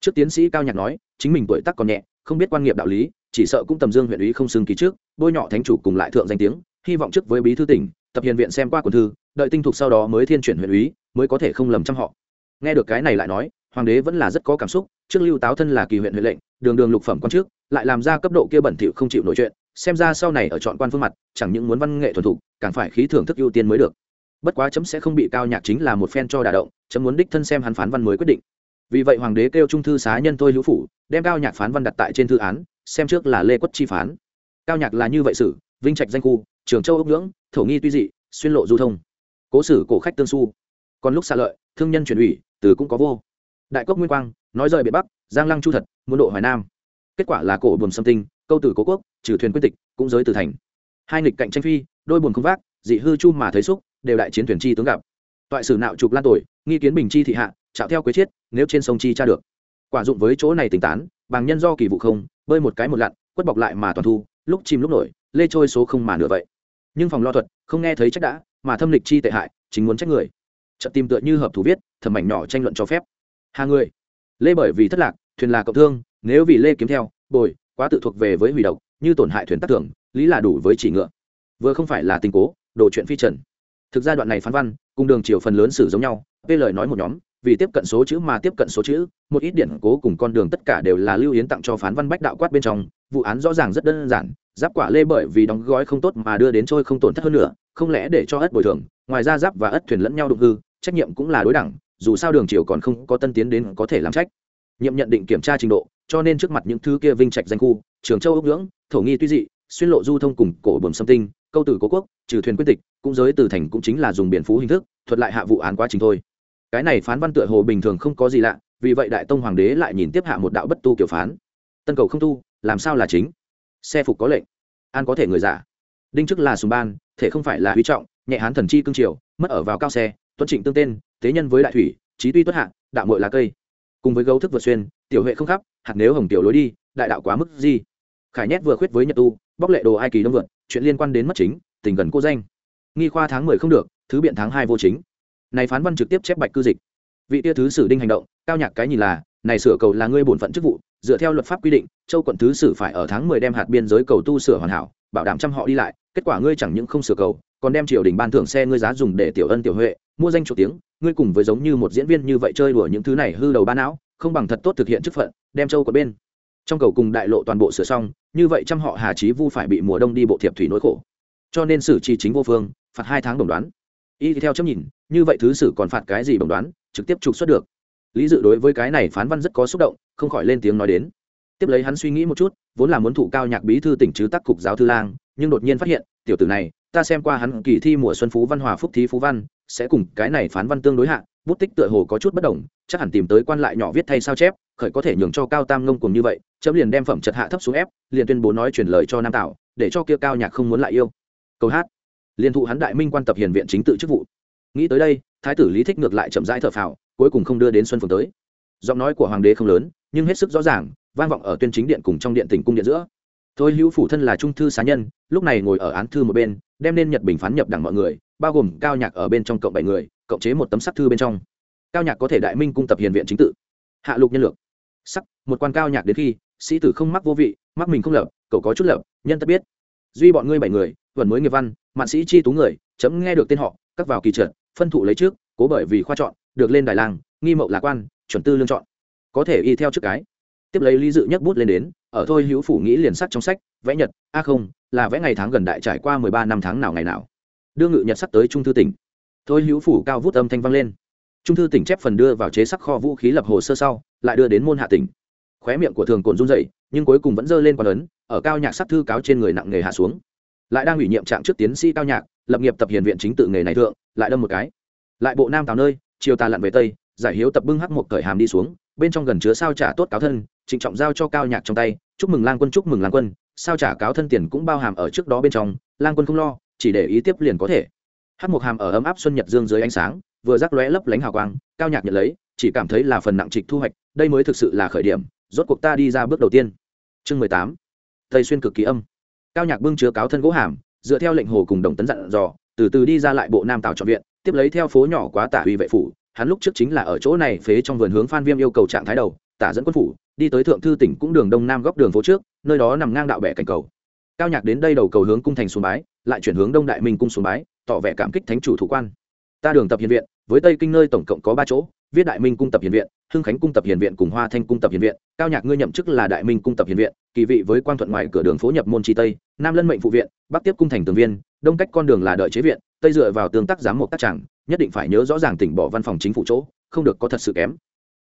S1: Trước tiến sĩ cao nhạc nói, chính mình tuổi tác còn nhẹ không biết quan nghiệp đạo lý, chỉ sợ cũng tầm dương huyện ủy không xưng ký trước, bôi nhọ thánh chủ cùng lại thượng danh tiếng, hy vọng trước với bí thư tỉnh, tập hiền viện xem qua quần thư, đợi tinh thục sau đó mới thiên chuyển huyện ủy mới có thể không lầm trăm họ. Nghe được cái này lại nói, hoàng đế vẫn là rất có cảm xúc, trước lưu táo thân là kỳ huyện huệ lệnh, đường đường lục phẩm quan trước, lại làm ra cấp độ kia bẩn thỉu không chịu nổi chuyện, xem ra sau này ở chọn quan phương mặt, chẳng những muốn văn nghệ thuần thục, càng phải khí thưởng thức ưu tiên mới được. Bất quá chấm sẽ không bị cao nhạc chính là một phen cho đả động, chấm muốn đích thân xem hắn phán văn mới quyết định vì vậy hoàng đế kêu trung thư xá nhân tôi hữu phủ, đem cao nhạc phán văn đặt tại trên thư án, xem trước là lê quất chi phán. Cao nhạc là như vậy sử vinh trạch danh khu, trường châu ốc ngưỡng, thổ nghi tuy dị, xuyên lộ du thông. Cố sử cổ khách tương su. Còn lúc xa lợi, thương nhân chuyển ủy, từ cũng có vô. Đại cốc nguyên quang, nói rời biệt bắc, giang lăng chu thật, muốn độ hoài nam. Kết quả là cổ buồm xâm tinh, câu tử cố quốc, trừ thuyền quyết tịch, cũng giới từ thành. Hai nghịch cạnh tranh phi, đôi buồn không vác, dị hư chu mà thấy xúc, đều đại chiến thuyền chi tướng gặp. Toại sử nạo trục lan tuổi nghi kiến bình chi thị hạ chạo theo quế chiết, nếu trên sông chi tra được. Quả dụng với chỗ này tỉnh tán, bằng nhân do kỳ vụ không, bơi một cái một lặn, quất bọc lại mà toàn thu, lúc chìm lúc nổi, lê trôi số không mà nửa vậy. Nhưng phòng lo thuật, không nghe thấy trách đã, mà thâm lịch chi tệ hại, chính muốn trách người. Trận tìm tựa như hợp thủ viết, thẩm mảnh nhỏ tranh luận cho phép. Hà người. Lê bởi vì thất lạc, thuyền là cộng thương, nếu vì lê kiếm theo, bồi, quá tự thuộc về với hủy độc, như tổn hại thuyền tác tưởng, lý là đủ với chỉ ngựa. Vừa không phải là tình cố, đồ chuyện phi trần. Thực ra đoạn này phán văn, cùng đường chiều phần lớn xử giống nhau vê lời nói một nhóm vì tiếp cận số chữ mà tiếp cận số chữ, một ít điện cố cùng con đường tất cả đều là lưu yến tặng cho phán văn bách đạo quát bên trong, vụ án rõ ràng rất đơn giản, giáp quả lê bởi vì đóng gói không tốt mà đưa đến trôi không tổn thất hơn nữa, không lẽ để cho ất bồi thường, ngoài ra giáp và ất thuyền lẫn nhau đụng hư, trách nhiệm cũng là đối đẳng, dù sao đường triều còn không có tân tiến đến có thể làm trách. Nhiệm nhận định kiểm tra trình độ, cho nên trước mặt những thứ kia vinh trạch danh khu, trường châu ốc ngưỡng, thổ nghi tuy dị, xuyên lộ du thông cùng cổ bờm xâm tinh, câu tử cố quốc, trừ thuyền quyết tịch, cũng giới từ thành cũng chính là dùng biển phú hình thức, thuật lại hạ vụ án quá trình thôi cái này phán văn tựa hồ bình thường không có gì lạ, vì vậy đại tông hoàng đế lại nhìn tiếp hạ một đạo bất tu kiểu phán. Tân cầu không tu, làm sao là chính? Xe phục có lệnh. An có thể người giả. Đinh chức là sùng ban, thể không phải là huy trọng, nhẹ hán thần chi cương triều, mất ở vào cao xe, tuấn trịnh tương tên, thế nhân với đại thủy trí tuy tuất hạ, đạo mội là cây. Cùng với gấu thức vượt xuyên, tiểu huệ không khắp, hạt nếu hồng tiểu lối đi, đại đạo quá mức gì khải nhét vừa khuyết với nhật tu, bóc lệ đồ ai kỳ đông vượt, chuyện liên quan đến mất chính, tình gần cô danh. Nghi khoa tháng mười không được, thứ biện tháng hai vô chính này phán văn trực tiếp chép bạch cư dịch. Vị tia thứ sử đinh hành động, cao nhạc cái nhìn là, này sửa cầu là ngươi bổn phận chức vụ, dựa theo luật pháp quy định, châu quận thứ sử phải ở tháng mười đem hạt biên giới cầu tu sửa hoàn hảo, bảo đảm chăm họ đi lại, kết quả ngươi chẳng những không sửa cầu, còn đem triều đình ban thưởng xe ngươi giá dùng để tiểu ân tiểu huệ, mua danh chủ tiếng, ngươi cùng với giống như một diễn viên như vậy chơi đùa những thứ này hư đầu ba não, không bằng thật tốt thực hiện chức phận, đem châu của bên. Trong cầu cùng đại lộ toàn bộ sửa xong, như vậy trăm họ hà trí vu phải bị mùa đông đi bộ thiệp thủy nỗi khổ. Cho nên xử trì chính vô phương, phạt hai tháng đồng đoán. Y theo chấm nhìn như vậy thứ sử còn phạt cái gì bằng đoán, trực tiếp trục xuất được. Lý dự đối với cái này phán văn rất có xúc động, không khỏi lên tiếng nói đến. Tiếp lấy hắn suy nghĩ một chút, vốn là muốn thủ cao nhạc bí thư tỉnh chứ tác cục giáo thư lang, nhưng đột nhiên phát hiện, tiểu tử này, ta xem qua hắn kỳ thi mùa xuân phú văn hòa phúc thí phú văn, sẽ cùng cái này phán văn tương đối hạ, bút tích tựa hồ có chút bất đồng, chắc hẳn tìm tới quan lại nhỏ viết thay sao chép, khởi có thể nhường cho cao tam ngông cùng như vậy, chấm liền đem phẩm chật hạ thấp xuống ép, liền tuyên bố nói truyền lời cho nam tạo để cho kia cao nhạc không muốn lại yêu. Câu hát. Liền thụ hắn đại minh quan tập hiền viện chính tự chức vụ nghĩ tới đây, thái tử lý thích ngược lại chậm rãi thở phào, cuối cùng không đưa đến xuân phường tới. Giọng nói của hoàng đế không lớn, nhưng hết sức rõ ràng, vang vọng ở tuyên chính điện cùng trong điện tỉnh cung điện giữa. Thôi hữu phủ thân là trung thư xá nhân, lúc này ngồi ở án thư một bên, đem nên nhật bình phán nhập đẳng mọi người, bao gồm cao nhạc ở bên trong cộng bảy người, cộng chế một tấm sắc thư bên trong. Cao nhạc có thể đại minh cung tập hiền viện chính tự. Hạ lục nhân lược. Sắc, một quan cao nhạc đến khi, sĩ tử không mắc vô vị, mắc mình không lập, cậu có chút lập, nhân tất biết. Duy bọn ngươi bảy người, vẫn mới nghiệp văn, mạn sĩ chi tú người, chấm nghe được tên họ cắt vào kỳ trượt phân thụ lấy trước, cố bởi vì khoa chọn, được lên đài làng, nghi mậu lạc quan, chuẩn tư lương chọn. Có thể y theo trước cái. Tiếp lấy lý dự nhấc bút lên đến, ở thôi hữu phủ nghĩ liền sắc trong sách, vẽ nhật, a không, là vẽ ngày tháng gần đại trải qua mười ba năm tháng nào ngày nào. Đưa ngự nhật sắc tới trung thư tỉnh. Thôi hữu phủ cao vút âm thanh vang lên. Trung thư tỉnh chép phần đưa vào chế sắc kho vũ khí lập hồ sơ sau, lại đưa đến môn hạ tỉnh. Khóe miệng của thường cồn run dậy nhưng cuối cùng vẫn dơ lên quan ấn, ở cao nhạc sắc thư cáo trên người nặng nghề hạ xuống lại đang ủy nhiệm trạng trước tiến sĩ cao nhạc, lập nghiệp tập hiền viện chính tự nghề này thượng, lại đâm một cái. Lại bộ nam tào nơi, chiều tà lặn về tây, giải hiếu tập bưng hắc một cởi hàm đi xuống, bên trong gần chứa sao trả tốt cáo thân, trịnh trọng giao cho cao nhạc trong tay, chúc mừng lang quân, chúc mừng lang quân, sao trả cáo thân tiền cũng bao hàm ở trước đó bên trong, lang quân không lo, chỉ để ý tiếp liền có thể. Hát một hàm ở ấm áp xuân nhật dương dưới ánh sáng, vừa rắc lóe lấp lánh hào quang, cao nhạc nhận lấy, chỉ cảm thấy là phần nặng trịch thu hoạch, đây mới thực sự là khởi điểm, rốt cuộc ta đi ra bước đầu tiên. Chương mười tám, tây xuyên cực kỳ âm cao nhạc bưng chứa cáo thân gỗ hàm, dựa theo lệnh hồ cùng đồng tấn dặn dò, từ từ đi ra lại bộ nam tào trọn viện, tiếp lấy theo phố nhỏ quá tả uy vệ phủ, hắn lúc trước chính là ở chỗ này phế trong vườn hướng phan viêm yêu cầu trạng thái đầu, tả dẫn quân phủ, đi tới thượng thư tỉnh cũng đường đông nam góc đường phố trước, nơi đó nằm ngang đạo bẻ cảnh cầu. Cao nhạc đến đây đầu cầu hướng cung thành xuống bái, lại chuyển hướng đông đại minh cung xuống bái, tỏ vẻ cảm kích thánh chủ thủ quan. Ta đường tập hiền viện, với tây kinh nơi tổng cộng có ba chỗ viết đại minh cung tập hiền viện hưng khánh cung tập hiền viện cùng hoa thanh cung tập hiền viện cao nhạc ngươi nhậm chức là đại minh cung tập hiền viện kỳ vị với quan thuận ngoài cửa đường phố nhập môn tri tây nam lân mệnh phụ viện bắc tiếp cung thành tường viên đông cách con đường là đợi chế viện tây dựa vào tương tác giám mục tác chẳng, nhất định phải nhớ rõ ràng tỉnh bỏ văn phòng chính phủ chỗ không được có thật sự kém.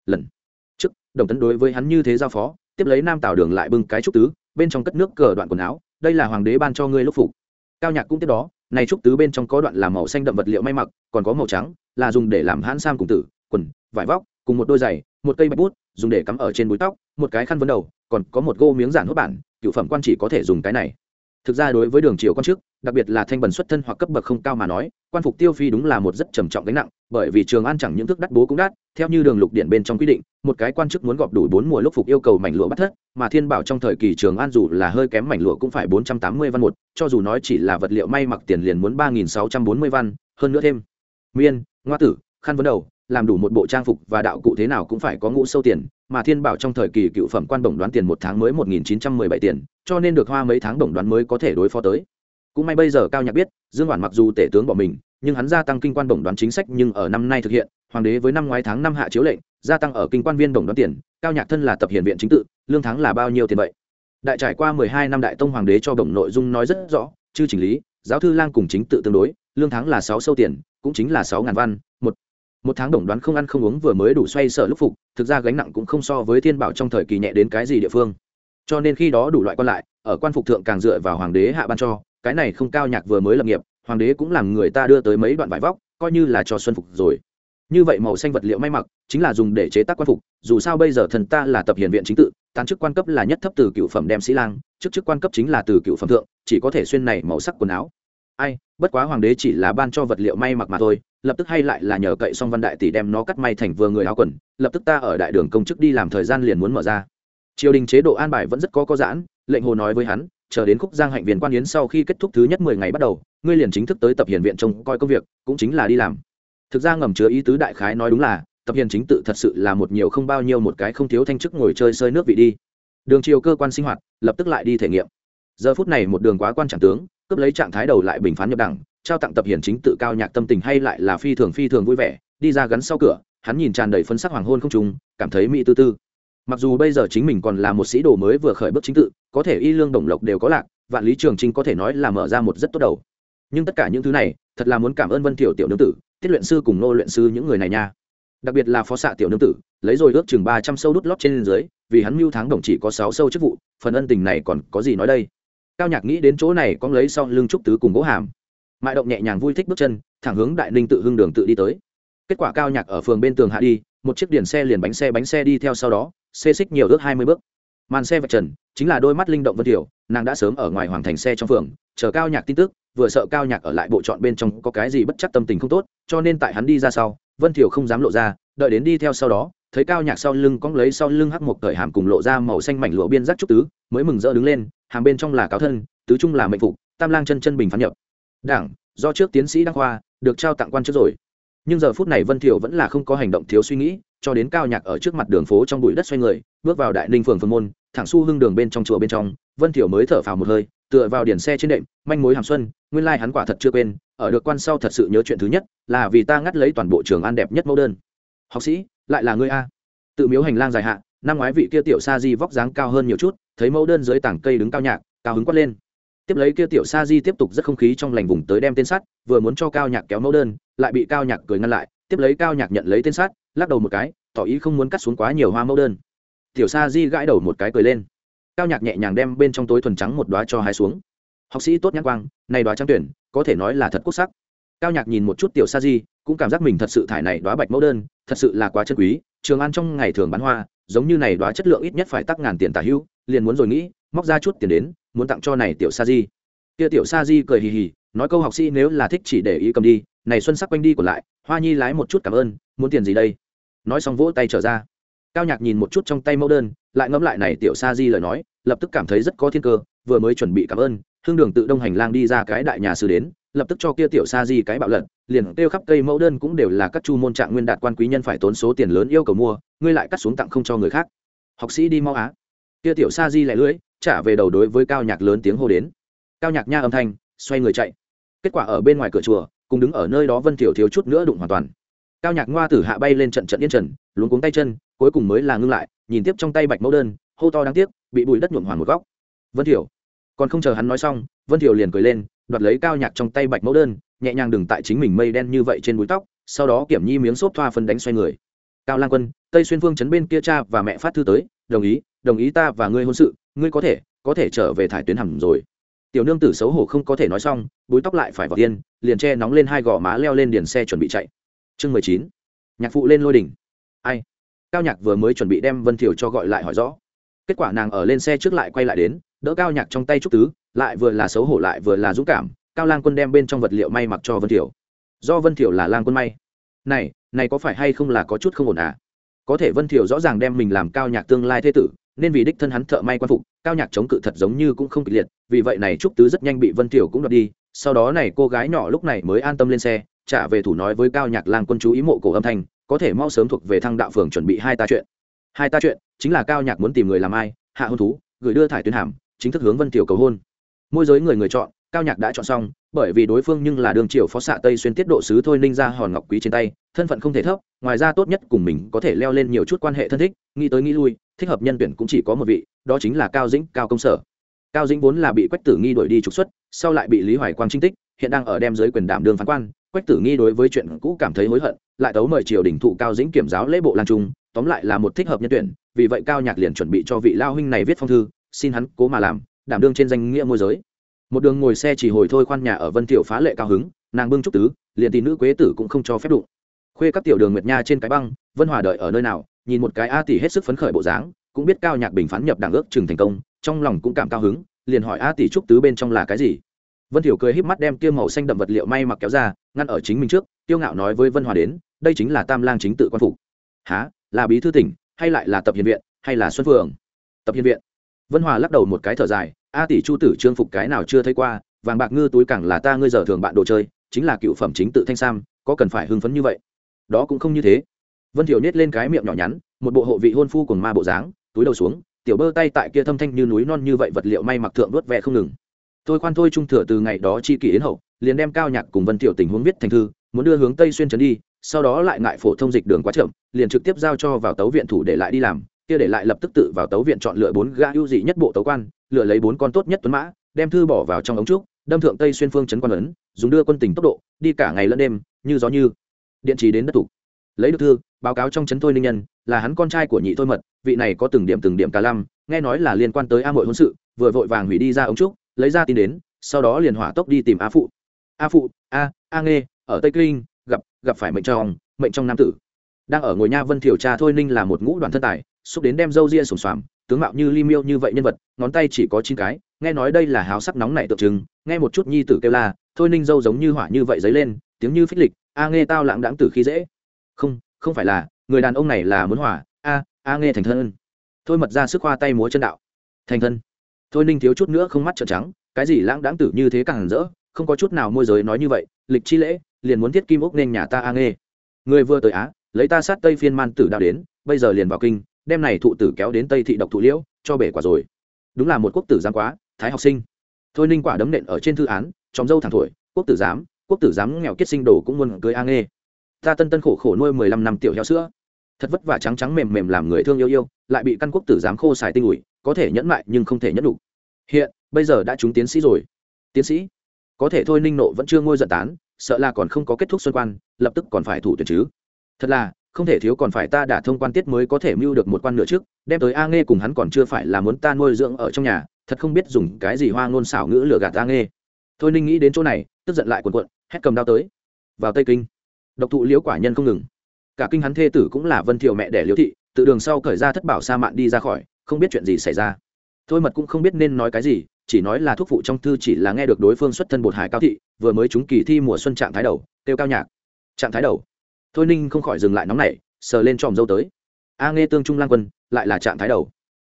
S1: Lần trước đồng tấn đối với hắn như thế giao phó tiếp lấy nam tảo đường lại bưng cái trúc tứ bên trong cất nước cờ đoạn quần áo đây là hoàng đế ban cho ngươi lúc phục. Cao nhạc cũng tiếp đó này trúc tứ bên trong có đoạn là màu xanh đậm vật liệu may mặc còn có màu trắng là dùng để làm hãn sam cùng tử quần, vải vóc, cùng một đôi giày, một cây bạch bút, dùng để cắm ở trên búi tóc, một cái khăn vấn đầu, còn có một gô miếng giản hốt bản, cựu phẩm quan chỉ có thể dùng cái này. Thực ra đối với đường triều quan chức, đặc biệt là thanh bần xuất thân hoặc cấp bậc không cao mà nói, quan phục tiêu phi đúng là một rất trầm trọng gánh nặng, bởi vì trường an chẳng những thức đắt bố cũng đắt, theo như đường lục điện bên trong quy định, một cái quan chức muốn gọp đủ bốn mùa lúc phục yêu cầu mảnh lụa bắt thất, mà thiên bảo trong thời kỳ trường an dù là hơi kém mảnh lụa cũng phải bốn trăm tám mươi văn một, cho dù nói chỉ là vật liệu may mặc tiền liền muốn ba nghìn sáu trăm bốn mươi văn, hơn nữa thêm. Miên, ngoa tử, khăn vấn đầu làm đủ một bộ trang phục và đạo cụ thế nào cũng phải có ngũ sâu tiền, mà thiên bảo trong thời kỳ cựu phẩm quan bổng đoán tiền một tháng mới một nghìn chín trăm mười bảy tiền, cho nên được hoa mấy tháng bổng đoán mới có thể đối phó tới. Cũng may bây giờ cao nhạc biết, dương hoàn mặc dù tể tướng bỏ mình, nhưng hắn gia tăng kinh quan bổng đoán chính sách nhưng ở năm nay thực hiện, hoàng đế với năm ngoái tháng năm hạ chiếu lệnh, gia tăng ở kinh quan viên bổng đoán tiền, cao nhạc thân là tập hiện viện chính tự, lương tháng là bao nhiêu tiền vậy? Đại trải qua mười hai năm đại tông hoàng đế cho bổng nội dung nói rất rõ, chư chỉnh lý, giáo thư lang cùng chính tự tương đối, lương tháng là sáu sâu tiền, cũng chính là sáu ngàn văn, một một tháng đồng đoán không ăn không uống vừa mới đủ xoay sở lúc phục, thực ra gánh nặng cũng không so với thiên bảo trong thời kỳ nhẹ đến cái gì địa phương. Cho nên khi đó đủ loại quan lại, ở quan phục thượng càng dựa vào hoàng đế hạ ban cho, cái này không cao nhạc vừa mới lập nghiệp, hoàng đế cũng làm người ta đưa tới mấy đoạn vải vóc, coi như là cho xuân phục rồi. Như vậy màu xanh vật liệu may mặc, chính là dùng để chế tác quan phục, dù sao bây giờ thần ta là tập hiền viện chính tự, tán chức quan cấp là nhất thấp từ cựu phẩm đem sĩ lang, chức chức quan cấp chính là từ cựu phẩm thượng, chỉ có thể xuyên này màu sắc quần áo ai, bất quá hoàng đế chỉ là ban cho vật liệu may mặc mà thôi, lập tức hay lại là nhờ cậy xong văn đại tỷ đem nó cắt may thành vừa người áo quần, lập tức ta ở đại đường công chức đi làm thời gian liền muốn mở ra. Triều đình chế độ an bài vẫn rất có có giãn, lệnh hồ nói với hắn, chờ đến khúc giang hạnh viên quan yến sau khi kết thúc thứ nhất mười ngày bắt đầu, ngươi liền chính thức tới tập hiền viện trông coi công việc, cũng chính là đi làm. Thực ra ngầm chứa ý tứ đại khái nói đúng là, tập hiền chính tự thật sự là một nhiều không bao nhiêu một cái không thiếu thanh chức ngồi chơi sơi nước vị đi. Đường triều cơ quan sinh hoạt, lập tức lại đi thể nghiệm. Giờ phút này một đường quá quan trọng tướng cướp lấy trạng thái đầu lại bình phán nhập đẳng, trao tặng tập hiển chính tự cao nhạc tâm tình hay lại là phi thường phi thường vui vẻ, đi ra gắn sau cửa, hắn nhìn tràn đầy phấn sắc hoàng hôn không trùng cảm thấy mỹ tư tư. Mặc dù bây giờ chính mình còn là một sĩ đồ mới vừa khởi bước chính tự, có thể y lương đồng lộc đều có lạc, vạn lý trường trinh có thể nói là mở ra một rất tốt đầu. Nhưng tất cả những thứ này, thật là muốn cảm ơn vân tiểu tiểu nương tử, tiết luyện sư cùng nô luyện sư những người này nha. Đặc biệt là phó xạ tiểu nương tử, lấy rồi ước chừng ba trăm sâu đút lót trên dưới, vì hắn mưu tháng đồng chỉ có sáu sâu chức vụ, phần ân tình này còn có gì nói đây? Cao nhạc nghĩ đến chỗ này con lấy sau lưng trúc tứ cùng gỗ hàm. Mại động nhẹ nhàng vui thích bước chân, thẳng hướng đại ninh tự hưng đường tự đi tới. Kết quả cao nhạc ở phường bên tường hạ đi, một chiếc điển xe liền bánh xe bánh xe đi theo sau đó, xê xích nhiều ước hai mươi bước. Màn xe vạch trần, chính là đôi mắt linh động vân thiểu nàng đã sớm ở ngoài hoàng thành xe trong phường, chờ cao nhạc tin tức, vừa sợ cao nhạc ở lại bộ chọn bên trong có cái gì bất chắc tâm tình không tốt, cho nên tại hắn đi ra sau, vân thiểu không dám lộ ra, đợi đến đi theo sau đó thấy cao nhạc sau lưng cong lấy sau lưng hắc một cởi hàm cùng lộ ra màu xanh mảnh lụa biên giác trúc tứ, mới mừng rỡ đứng lên, hàm bên trong là cáo thân, tứ trung là mệnh phục, tam lang chân chân bình phán nhập. Đảng, do trước tiến sĩ đăng khoa, được trao tặng quan trước rồi. Nhưng giờ phút này vân thiểu vẫn là không có hành động thiếu suy nghĩ, cho đến cao nhạc ở trước mặt đường phố trong bụi đất xoay người, bước vào đại ninh phường phương môn, thẳng su hưng đường bên trong chùa bên trong, vân thiểu mới thở phào một hơi, tựa vào điển xe trên đệm, manh mối hàm xuân, nguyên lai hắn quả thật chưa quên, ở được quan sau thật sự nhớ chuyện thứ nhất, là vì ta ngắt lấy toàn bộ trường an đẹp nhất mẫu đơn. Học sĩ lại là ngươi a. Tự miếu hành lang dài hạ, năm ngoái vị kia tiểu sa di vóc dáng cao hơn nhiều chút, thấy mẫu đơn dưới tảng cây đứng cao nhạc, cao hứng quát lên. Tiếp lấy kia tiểu sa di tiếp tục rất không khí trong lành vùng tới đem tên sắt, vừa muốn cho cao nhạc kéo mẫu đơn, lại bị cao nhạc cười ngăn lại, tiếp lấy cao nhạc nhận lấy tên sắt, lắc đầu một cái, tỏ ý không muốn cắt xuống quá nhiều hoa mẫu đơn. Tiểu sa di gãi đầu một cái cười lên. Cao nhạc nhẹ nhàng đem bên trong tối thuần trắng một đoá cho hai xuống. Học sĩ tốt nhãn quang, này đoá trắng tuyển, có thể nói là thật quốc sắc. Cao nhạc nhìn một chút tiểu sa di cũng cảm giác mình thật sự thải này đoá bạch mẫu đơn, thật sự là quá chân quý, trường an trong ngày thường bán hoa, giống như này đoá chất lượng ít nhất phải tắc ngàn tiền tả hữu liền muốn rồi nghĩ, móc ra chút tiền đến, muốn tặng cho này tiểu sa di. Kia tiểu sa di cười hì hì, nói câu học sĩ nếu là thích chỉ để ý cầm đi, này xuân sắc quanh đi của lại, hoa nhi lái một chút cảm ơn, muốn tiền gì đây? Nói xong vỗ tay trở ra. Cao nhạc nhìn một chút trong tay mẫu đơn, lại ngẫm lại này tiểu sa di lời nói, lập tức cảm thấy rất có thiên cơ, vừa mới chuẩn bị cảm ơn, hương đường tự đông hành lang đi ra cái đại nhà sư đến lập tức cho kia tiểu sa di cái bạo lật, liền kêu khắp cây mẫu đơn cũng đều là các chu môn trạng nguyên đạt quan quý nhân phải tốn số tiền lớn yêu cầu mua, ngươi lại cắt xuống tặng không cho người khác. Học sĩ đi mau á. Kia tiểu sa di lại lưỡi, trả về đầu đối với cao nhạc lớn tiếng hô đến. Cao nhạc nha âm thanh, xoay người chạy. Kết quả ở bên ngoài cửa chùa, cùng đứng ở nơi đó vân thiểu thiếu chút nữa đụng hoàn toàn. Cao nhạc ngoa tử hạ bay lên trận trận yên trần, luống cuống tay chân, cuối cùng mới là ngưng lại, nhìn tiếp trong tay bạch mẫu đơn, hô to đáng tiếc, bị bụi đất nhuộm hoàn một góc. Vân thiểu, còn không chờ hắn nói xong, vân thiểu liền cười lên đoạt lấy cao nhạc trong tay bạch mẫu đơn, nhẹ nhàng đừng tại chính mình mây đen như vậy trên búi tóc, sau đó kiểm nhi miếng xốp thoa phân đánh xoay người. Cao lang quân, tây xuyên phương chấn bên kia cha và mẹ phát thư tới, đồng ý đồng ý ta và ngươi hôn sự, ngươi có thể có thể trở về thải tuyến hầm rồi. Tiểu nương tử xấu hổ không có thể nói xong, búi tóc lại phải vào tiên, liền che nóng lên hai gò má leo lên điền xe chuẩn bị chạy. Chương mười chín, nhạc phụ lên lôi đỉnh. Ai? Cao nhạc vừa mới chuẩn bị đem vân thiều cho gọi lại hỏi rõ. Kết quả nàng ở lên xe trước lại quay lại đến đỡ cao nhạc trong tay trúc tứ, lại vừa là xấu hổ lại vừa là dũng cảm, cao lang quân đem bên trong vật liệu may mặc cho vân thiểu. Do vân thiểu là lang quân may. Này này có phải hay không là có chút không ổn à? Có thể vân thiểu rõ ràng đem mình làm cao nhạc tương lai thế tử, nên vì đích thân hắn thợ may quan phục, cao nhạc chống cự thật giống như cũng không kịch liệt, vì vậy này trúc tứ rất nhanh bị vân thiểu cũng đoạt đi. Sau đó này cô gái nhỏ lúc này mới an tâm lên xe, trả về thủ nói với cao nhạc lang quân chú ý mộ cổ âm thanh, có thể mau sớm thuộc về thăng đạo phường chuẩn bị hai ta chuyện. Hai ta chuyện, chính là cao nhạc muốn tìm người làm ai, hạ hôn thú, gửi đưa thải tuyến hàm chính thức hướng vân tiểu cầu hôn. Môi giới người người chọn, cao nhạc đã chọn xong, bởi vì đối phương nhưng là đường triều phó xạ tây xuyên tiết độ sứ thôi ninh ra hòn ngọc quý trên tay, thân phận không thể thấp, ngoài ra tốt nhất cùng mình có thể leo lên nhiều chút quan hệ thân thích, nghĩ tới nghĩ lui, thích hợp nhân tuyển cũng chỉ có một vị, đó chính là cao dĩnh, cao công sở. Cao dĩnh vốn là bị quách tử nghi đuổi đi trục xuất, sau lại bị lý hoài quang trinh tích, hiện đang ở đem giới quyền đảm đương phán quan. Quách tử nghi đối với chuyện cũ cảm thấy hối hận, lại tấu mời triều đình thụ cao dĩnh kiểm giáo lễ bộ lan trung, tóm lại là một thích hợp nhân tuyển, vì vậy cao nhạc liền chuẩn bị cho vị lao huynh này viết phong thư xin hắn cố mà làm, đảm đương trên danh nghĩa môi giới. Một đường ngồi xe chỉ hồi thôi khoan nhà ở vân tiểu phá lệ cao hứng, nàng bưng trúc tứ, liền tỷ nữ quế tử cũng không cho phép đụng. Khuê các tiểu đường nguyệt nha trên cái băng, vân hòa đợi ở nơi nào, nhìn một cái a tỷ hết sức phấn khởi bộ dáng, cũng biết cao nhạc bình phán nhập đảng ước chừng thành công, trong lòng cũng cảm cao hứng, liền hỏi a tỷ trúc tứ bên trong là cái gì. Vân thiểu cười híp mắt đem tiêu màu xanh đậm vật liệu may mặc kéo ra, ngăn ở chính mình trước, tiêu ngạo nói với vân hòa đến, đây chính là tam lang chính tự quan phục. Há là bí thư tỉnh, hay lại là tập hiền viện, hay là xuân phường? Tập hiền viện vân hòa lắc đầu một cái thở dài, a tỷ chu tử trương phục cái nào chưa thấy qua, vàng bạc ngư túi cẳng là ta ngươi giờ thường bạn đồ chơi, chính là cựu phẩm chính tự thanh sam, có cần phải hưng phấn như vậy? Đó cũng không như thế. Vân thiểu nết lên cái miệng nhỏ nhắn, một bộ hộ vị hôn phu cùng ma bộ dáng, túi đầu xuống, tiểu bơ tay tại kia thâm thanh như núi non như vậy vật liệu may mặc thượng vớt vẹ không ngừng. Tôi khoan thôi, trung thừa từ ngày đó chi kỷ yến hậu, liền đem cao nhạc cùng vân tiểu tình huống viết thành thư, muốn đưa hướng tây xuyên trấn đi, sau đó lại ngại phổ thông dịch đường quá chậm, liền trực tiếp giao cho vào tấu viện thủ để lại đi làm kia để lại lập tức tự vào tấu viện chọn lựa bốn gã ưu dị nhất bộ tấu quan, lựa lấy bốn con tốt nhất tuấn mã, đem thư bỏ vào trong ống trúc, đâm thượng tây xuyên phương trấn quan ấn, dùng đưa quân tình tốc độ, đi cả ngày lẫn đêm, như gió như điện trì đến đất thủ. Lấy được thư, báo cáo trong trấn thôi ninh nhân, là hắn con trai của nhị thôi mật, vị này có từng điểm từng điểm cả lăm, nghe nói là liên quan tới a mội hôn sự, vừa vội vàng hủy đi ra ống trúc, lấy ra tin đến, sau đó liền hỏa tốc đi tìm a phụ. A phụ, a a nghe ở tây kinh, gặp gặp phải mệnh trong mệnh trong nam tử. Đang ở ngồi nha vân thiểu tra thôi ninh là một ngũ đoàn thân tài xúc đến đem dâu ria sùng xoàm, tướng mạo như li miêu như vậy nhân vật, ngón tay chỉ có chín cái, nghe nói đây là háo sắc nóng này tượng trưng, nghe một chút nhi tử kêu la, thôi ninh dâu giống như hỏa như vậy dấy lên, tiếng như phích lịch, a nghe tao lãng đãng tử khi dễ. Không không phải là, người đàn ông này là muốn hỏa, a a nghe thành thân. Thôi mật ra sức khoa tay múa chân đạo. Thành thân. Thôi ninh thiếu chút nữa không mắt trợn trắng, cái gì lãng đãng tử như thế càng rỡ, không có chút nào môi giới nói như vậy, lịch chi lễ, liền muốn thiết kim ốc nên nhà ta a nghe. Người vừa tới á, lấy ta sát tây phiên man tử đạo đến, bây giờ liền vào kinh đem này thụ tử kéo đến tây thị độc thụ liễu, cho bể quả rồi. Đúng là một quốc tử giám quá, thái học sinh. Thôi ninh quả đấm nện ở trên thư án chóm dâu thẳng thổi, quốc tử giám, quốc tử giám nghèo kiết sinh đồ cũng muôn cưới a nghê. Ta tân tân khổ khổ nuôi mười lăm năm tiểu heo sữa. Thật vất vả trắng trắng mềm mềm làm người thương yêu yêu, lại bị căn quốc tử giám khô xài tinh ủi, có thể nhẫn mại nhưng không thể nhẫn đủ. Hiện, bây giờ đã trúng tiến sĩ rồi. Tiến sĩ, có thể thôi ninh nộ vẫn chưa ngôi giận tán, sợ là còn không có kết thúc xuân quan, lập tức còn phải thủ tuyển chứ. Thật là không thể thiếu còn phải ta đả thông quan tiết mới có thể mưu được một quan nửa trước, đem tới a nghe cùng hắn còn chưa phải là muốn ta nuôi dưỡng ở trong nhà, thật không biết dùng cái gì hoa ngôn xảo ngữ lừa gạt a nghe thôi ninh nghĩ đến chỗ này, tức giận lại cuộn cuộn, hét cầm đao tới. Vào tây kinh. Độc thụ liễu quả nhân không ngừng. Cả kinh hắn thê tử cũng là vân thiệu mẹ đẻ liễu thị, tự đường sau khởi ra thất bảo sa mạn đi ra khỏi, không biết chuyện gì xảy ra. Thôi mật cũng không biết nên nói cái gì, chỉ nói là thuốc phụ trong thư chỉ là nghe được đối phương xuất thân bột hải cao thị, vừa mới trúng kỳ thi mùa xuân trạng thái đầu, kêu cao nhạc. Trạng thái đầu thôi ninh không khỏi dừng lại nóng nảy, sờ lên tròm dâu tới. A nghe tương trung lang quân, lại là trạng thái đầu.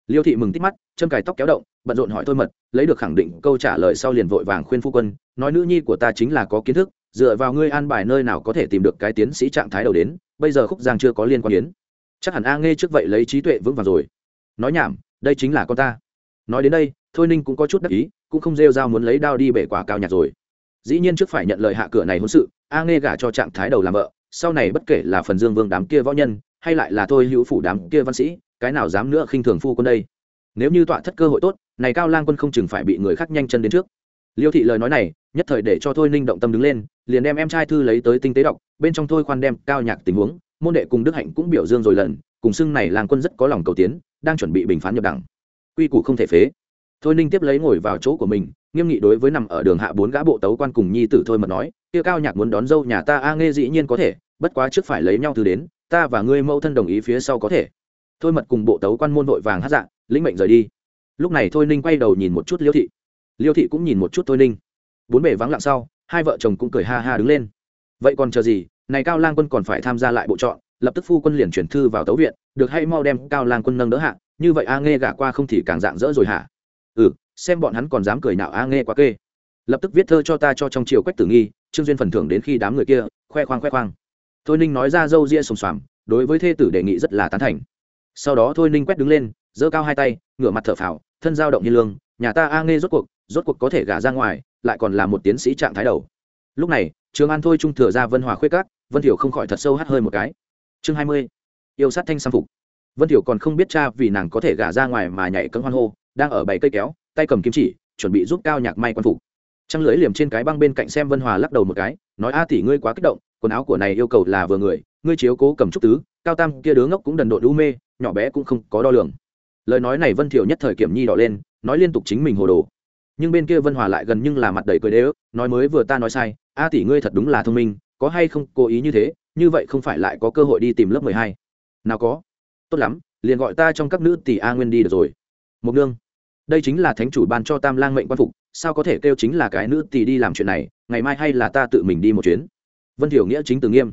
S1: Liêu thị mừng tít mắt, châm cài tóc kéo động, bận rộn hỏi thôi mật, lấy được khẳng định câu trả lời sau liền vội vàng khuyên phu quân, nói nữ nhi của ta chính là có kiến thức, dựa vào ngươi an bài nơi nào có thể tìm được cái tiến sĩ trạng thái đầu đến, bây giờ khúc giang chưa có liên quan đến. Chắc hẳn a nghe trước vậy lấy trí tuệ vững vàng rồi. Nói nhảm, đây chính là con ta. Nói đến đây, thôi ninh cũng có chút đắc ý, cũng không rêu dao muốn lấy đao đi bể quả cao nhạt rồi. Dĩ nhiên trước phải nhận lời hạ cửa này hôn sự, a nghe gả cho trạng thái đầu làm vợ sau này bất kể là phần dương vương đám kia võ nhân, hay lại là thôi hữu phủ đám kia văn sĩ, cái nào dám nữa khinh thường phu quân đây? Nếu như tọa thất cơ hội tốt, này cao lang quân không chừng phải bị người khác nhanh chân đến trước. Liêu thị lời nói này, nhất thời để cho thôi ninh động tâm đứng lên, liền đem em trai thư lấy tới tinh tế đọc, bên trong thôi khoan đem cao nhạc tình huống, môn đệ cùng đức hạnh cũng biểu dương rồi lần, cùng xưng này lang quân rất có lòng cầu tiến, đang chuẩn bị bình phán nhập đẳng. Quy củ không thể phế. Thôi ninh tiếp lấy ngồi vào chỗ của mình, nghiêm nghị đối với nằm ở đường hạ bốn gã bộ tấu quan cùng nhi tử thôi mật nói, kia cao nhạc muốn đón dâu nhà ta, a, nghe dĩ nhiên có thể bất quá trước phải lấy nhau từ đến, ta và ngươi mẫu thân đồng ý phía sau có thể. Thôi mật cùng bộ tấu quan môn vội vàng hát dạ lĩnh mệnh rời đi. Lúc này thôi ninh quay đầu nhìn một chút liêu thị. Liêu thị cũng nhìn một chút thôi ninh. Bốn bề vắng lặng sau, hai vợ chồng cũng cười ha ha đứng lên. Vậy còn chờ gì, này cao lang quân còn phải tham gia lại bộ chọn lập tức phu quân liền chuyển thư vào tấu viện, được hay mau đem cao lang quân nâng đỡ hạ, như vậy a nghe gả qua không thì càng dạng dỡ rồi hả? Ừ xem bọn hắn còn dám cười nào a nghe quá kê. Lập tức viết thơ cho ta cho trong triều quách tử nghi, trương duyên phần thưởng đến khi đám người kia, khoe khoang khoe khoang thôi ninh nói ra dâu ria sùng xoàm, đối với thê tử đề nghị rất là tán thành. Sau đó thôi ninh quét đứng lên, giơ cao hai tay, ngửa mặt thở phào, thân dao động như lương, nhà ta a nghe rốt cuộc rốt cuộc có thể gả ra ngoài, lại còn là một tiến sĩ trạng thái đầu. Lúc này, trường an thôi trung thừa ra vân hòa khuyết cát vân thiểu không khỏi thật sâu hát hơi một cái. Chương hai mươi, yêu sát thanh sam phục. Vân thiểu còn không biết cha vì nàng có thể gả ra ngoài mà nhảy cấm hoan hô, đang ở bảy cây kéo, tay cầm kim chỉ, chuẩn bị giúp cao nhạc may quan phục. Trăng lưỡi liềm trên cái băng bên cạnh xem vân hòa lắc đầu một cái, nói, a tỷ ngươi quá kích động quần áo của này yêu cầu là vừa người, ngươi chiếu cố cầm trúc tứ, cao tam kia đứa ngốc cũng đần độn đu mê, nhỏ bé cũng không có đo lường. Lời nói này vân thiểu nhất thời kiểm nhi đỏ lên, nói liên tục chính mình hồ đồ. Nhưng bên kia vân hòa lại gần nhưng là mặt đầy cười đế ức, nói mới vừa ta nói sai, a tỷ ngươi thật đúng là thông minh, có hay không cố ý như thế, như vậy không phải lại có cơ hội đi tìm lớp mười hai. Nào có. Tốt lắm, liền gọi ta trong các nữ tỷ a nguyên đi được rồi. Một nương, đây chính là thánh chủ ban cho tam lang mệnh quan phục, sao có thể kêu chính là cái nữ tỷ đi làm chuyện này, ngày mai hay là ta tự mình đi một chuyến vân thiểu nghĩa chính từ nghiêm.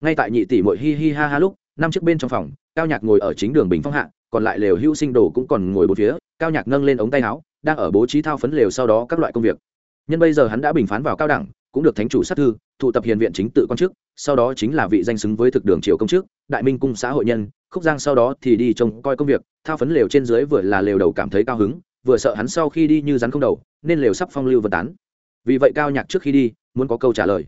S1: Ngay tại nhị tỷ mội hi hi ha ha lúc, năm chiếc bên trong phòng, cao nhạc ngồi ở chính đường bình phong hạ, còn lại lều hữu sinh đồ cũng còn ngồi bốn phía, cao nhạc nâng lên ống tay áo, đang ở bố trí thao phấn lều sau đó các loại công việc. Nhân bây giờ hắn đã bình phán vào cao đẳng, cũng được thánh chủ sát thư thụ tập hiền viện chính tự quan chức, sau đó chính là vị danh xứng với thực đường triều công chức, đại minh cung xã hội nhân, khúc giang sau đó thì đi trông coi công việc, thao phấn lều trên dưới vừa là lều đầu cảm thấy cao hứng, vừa sợ hắn sau khi đi như rắn không đầu, nên lều sắp phong lưu vân tán. Vì vậy cao nhạc trước khi đi, muốn có câu trả lời.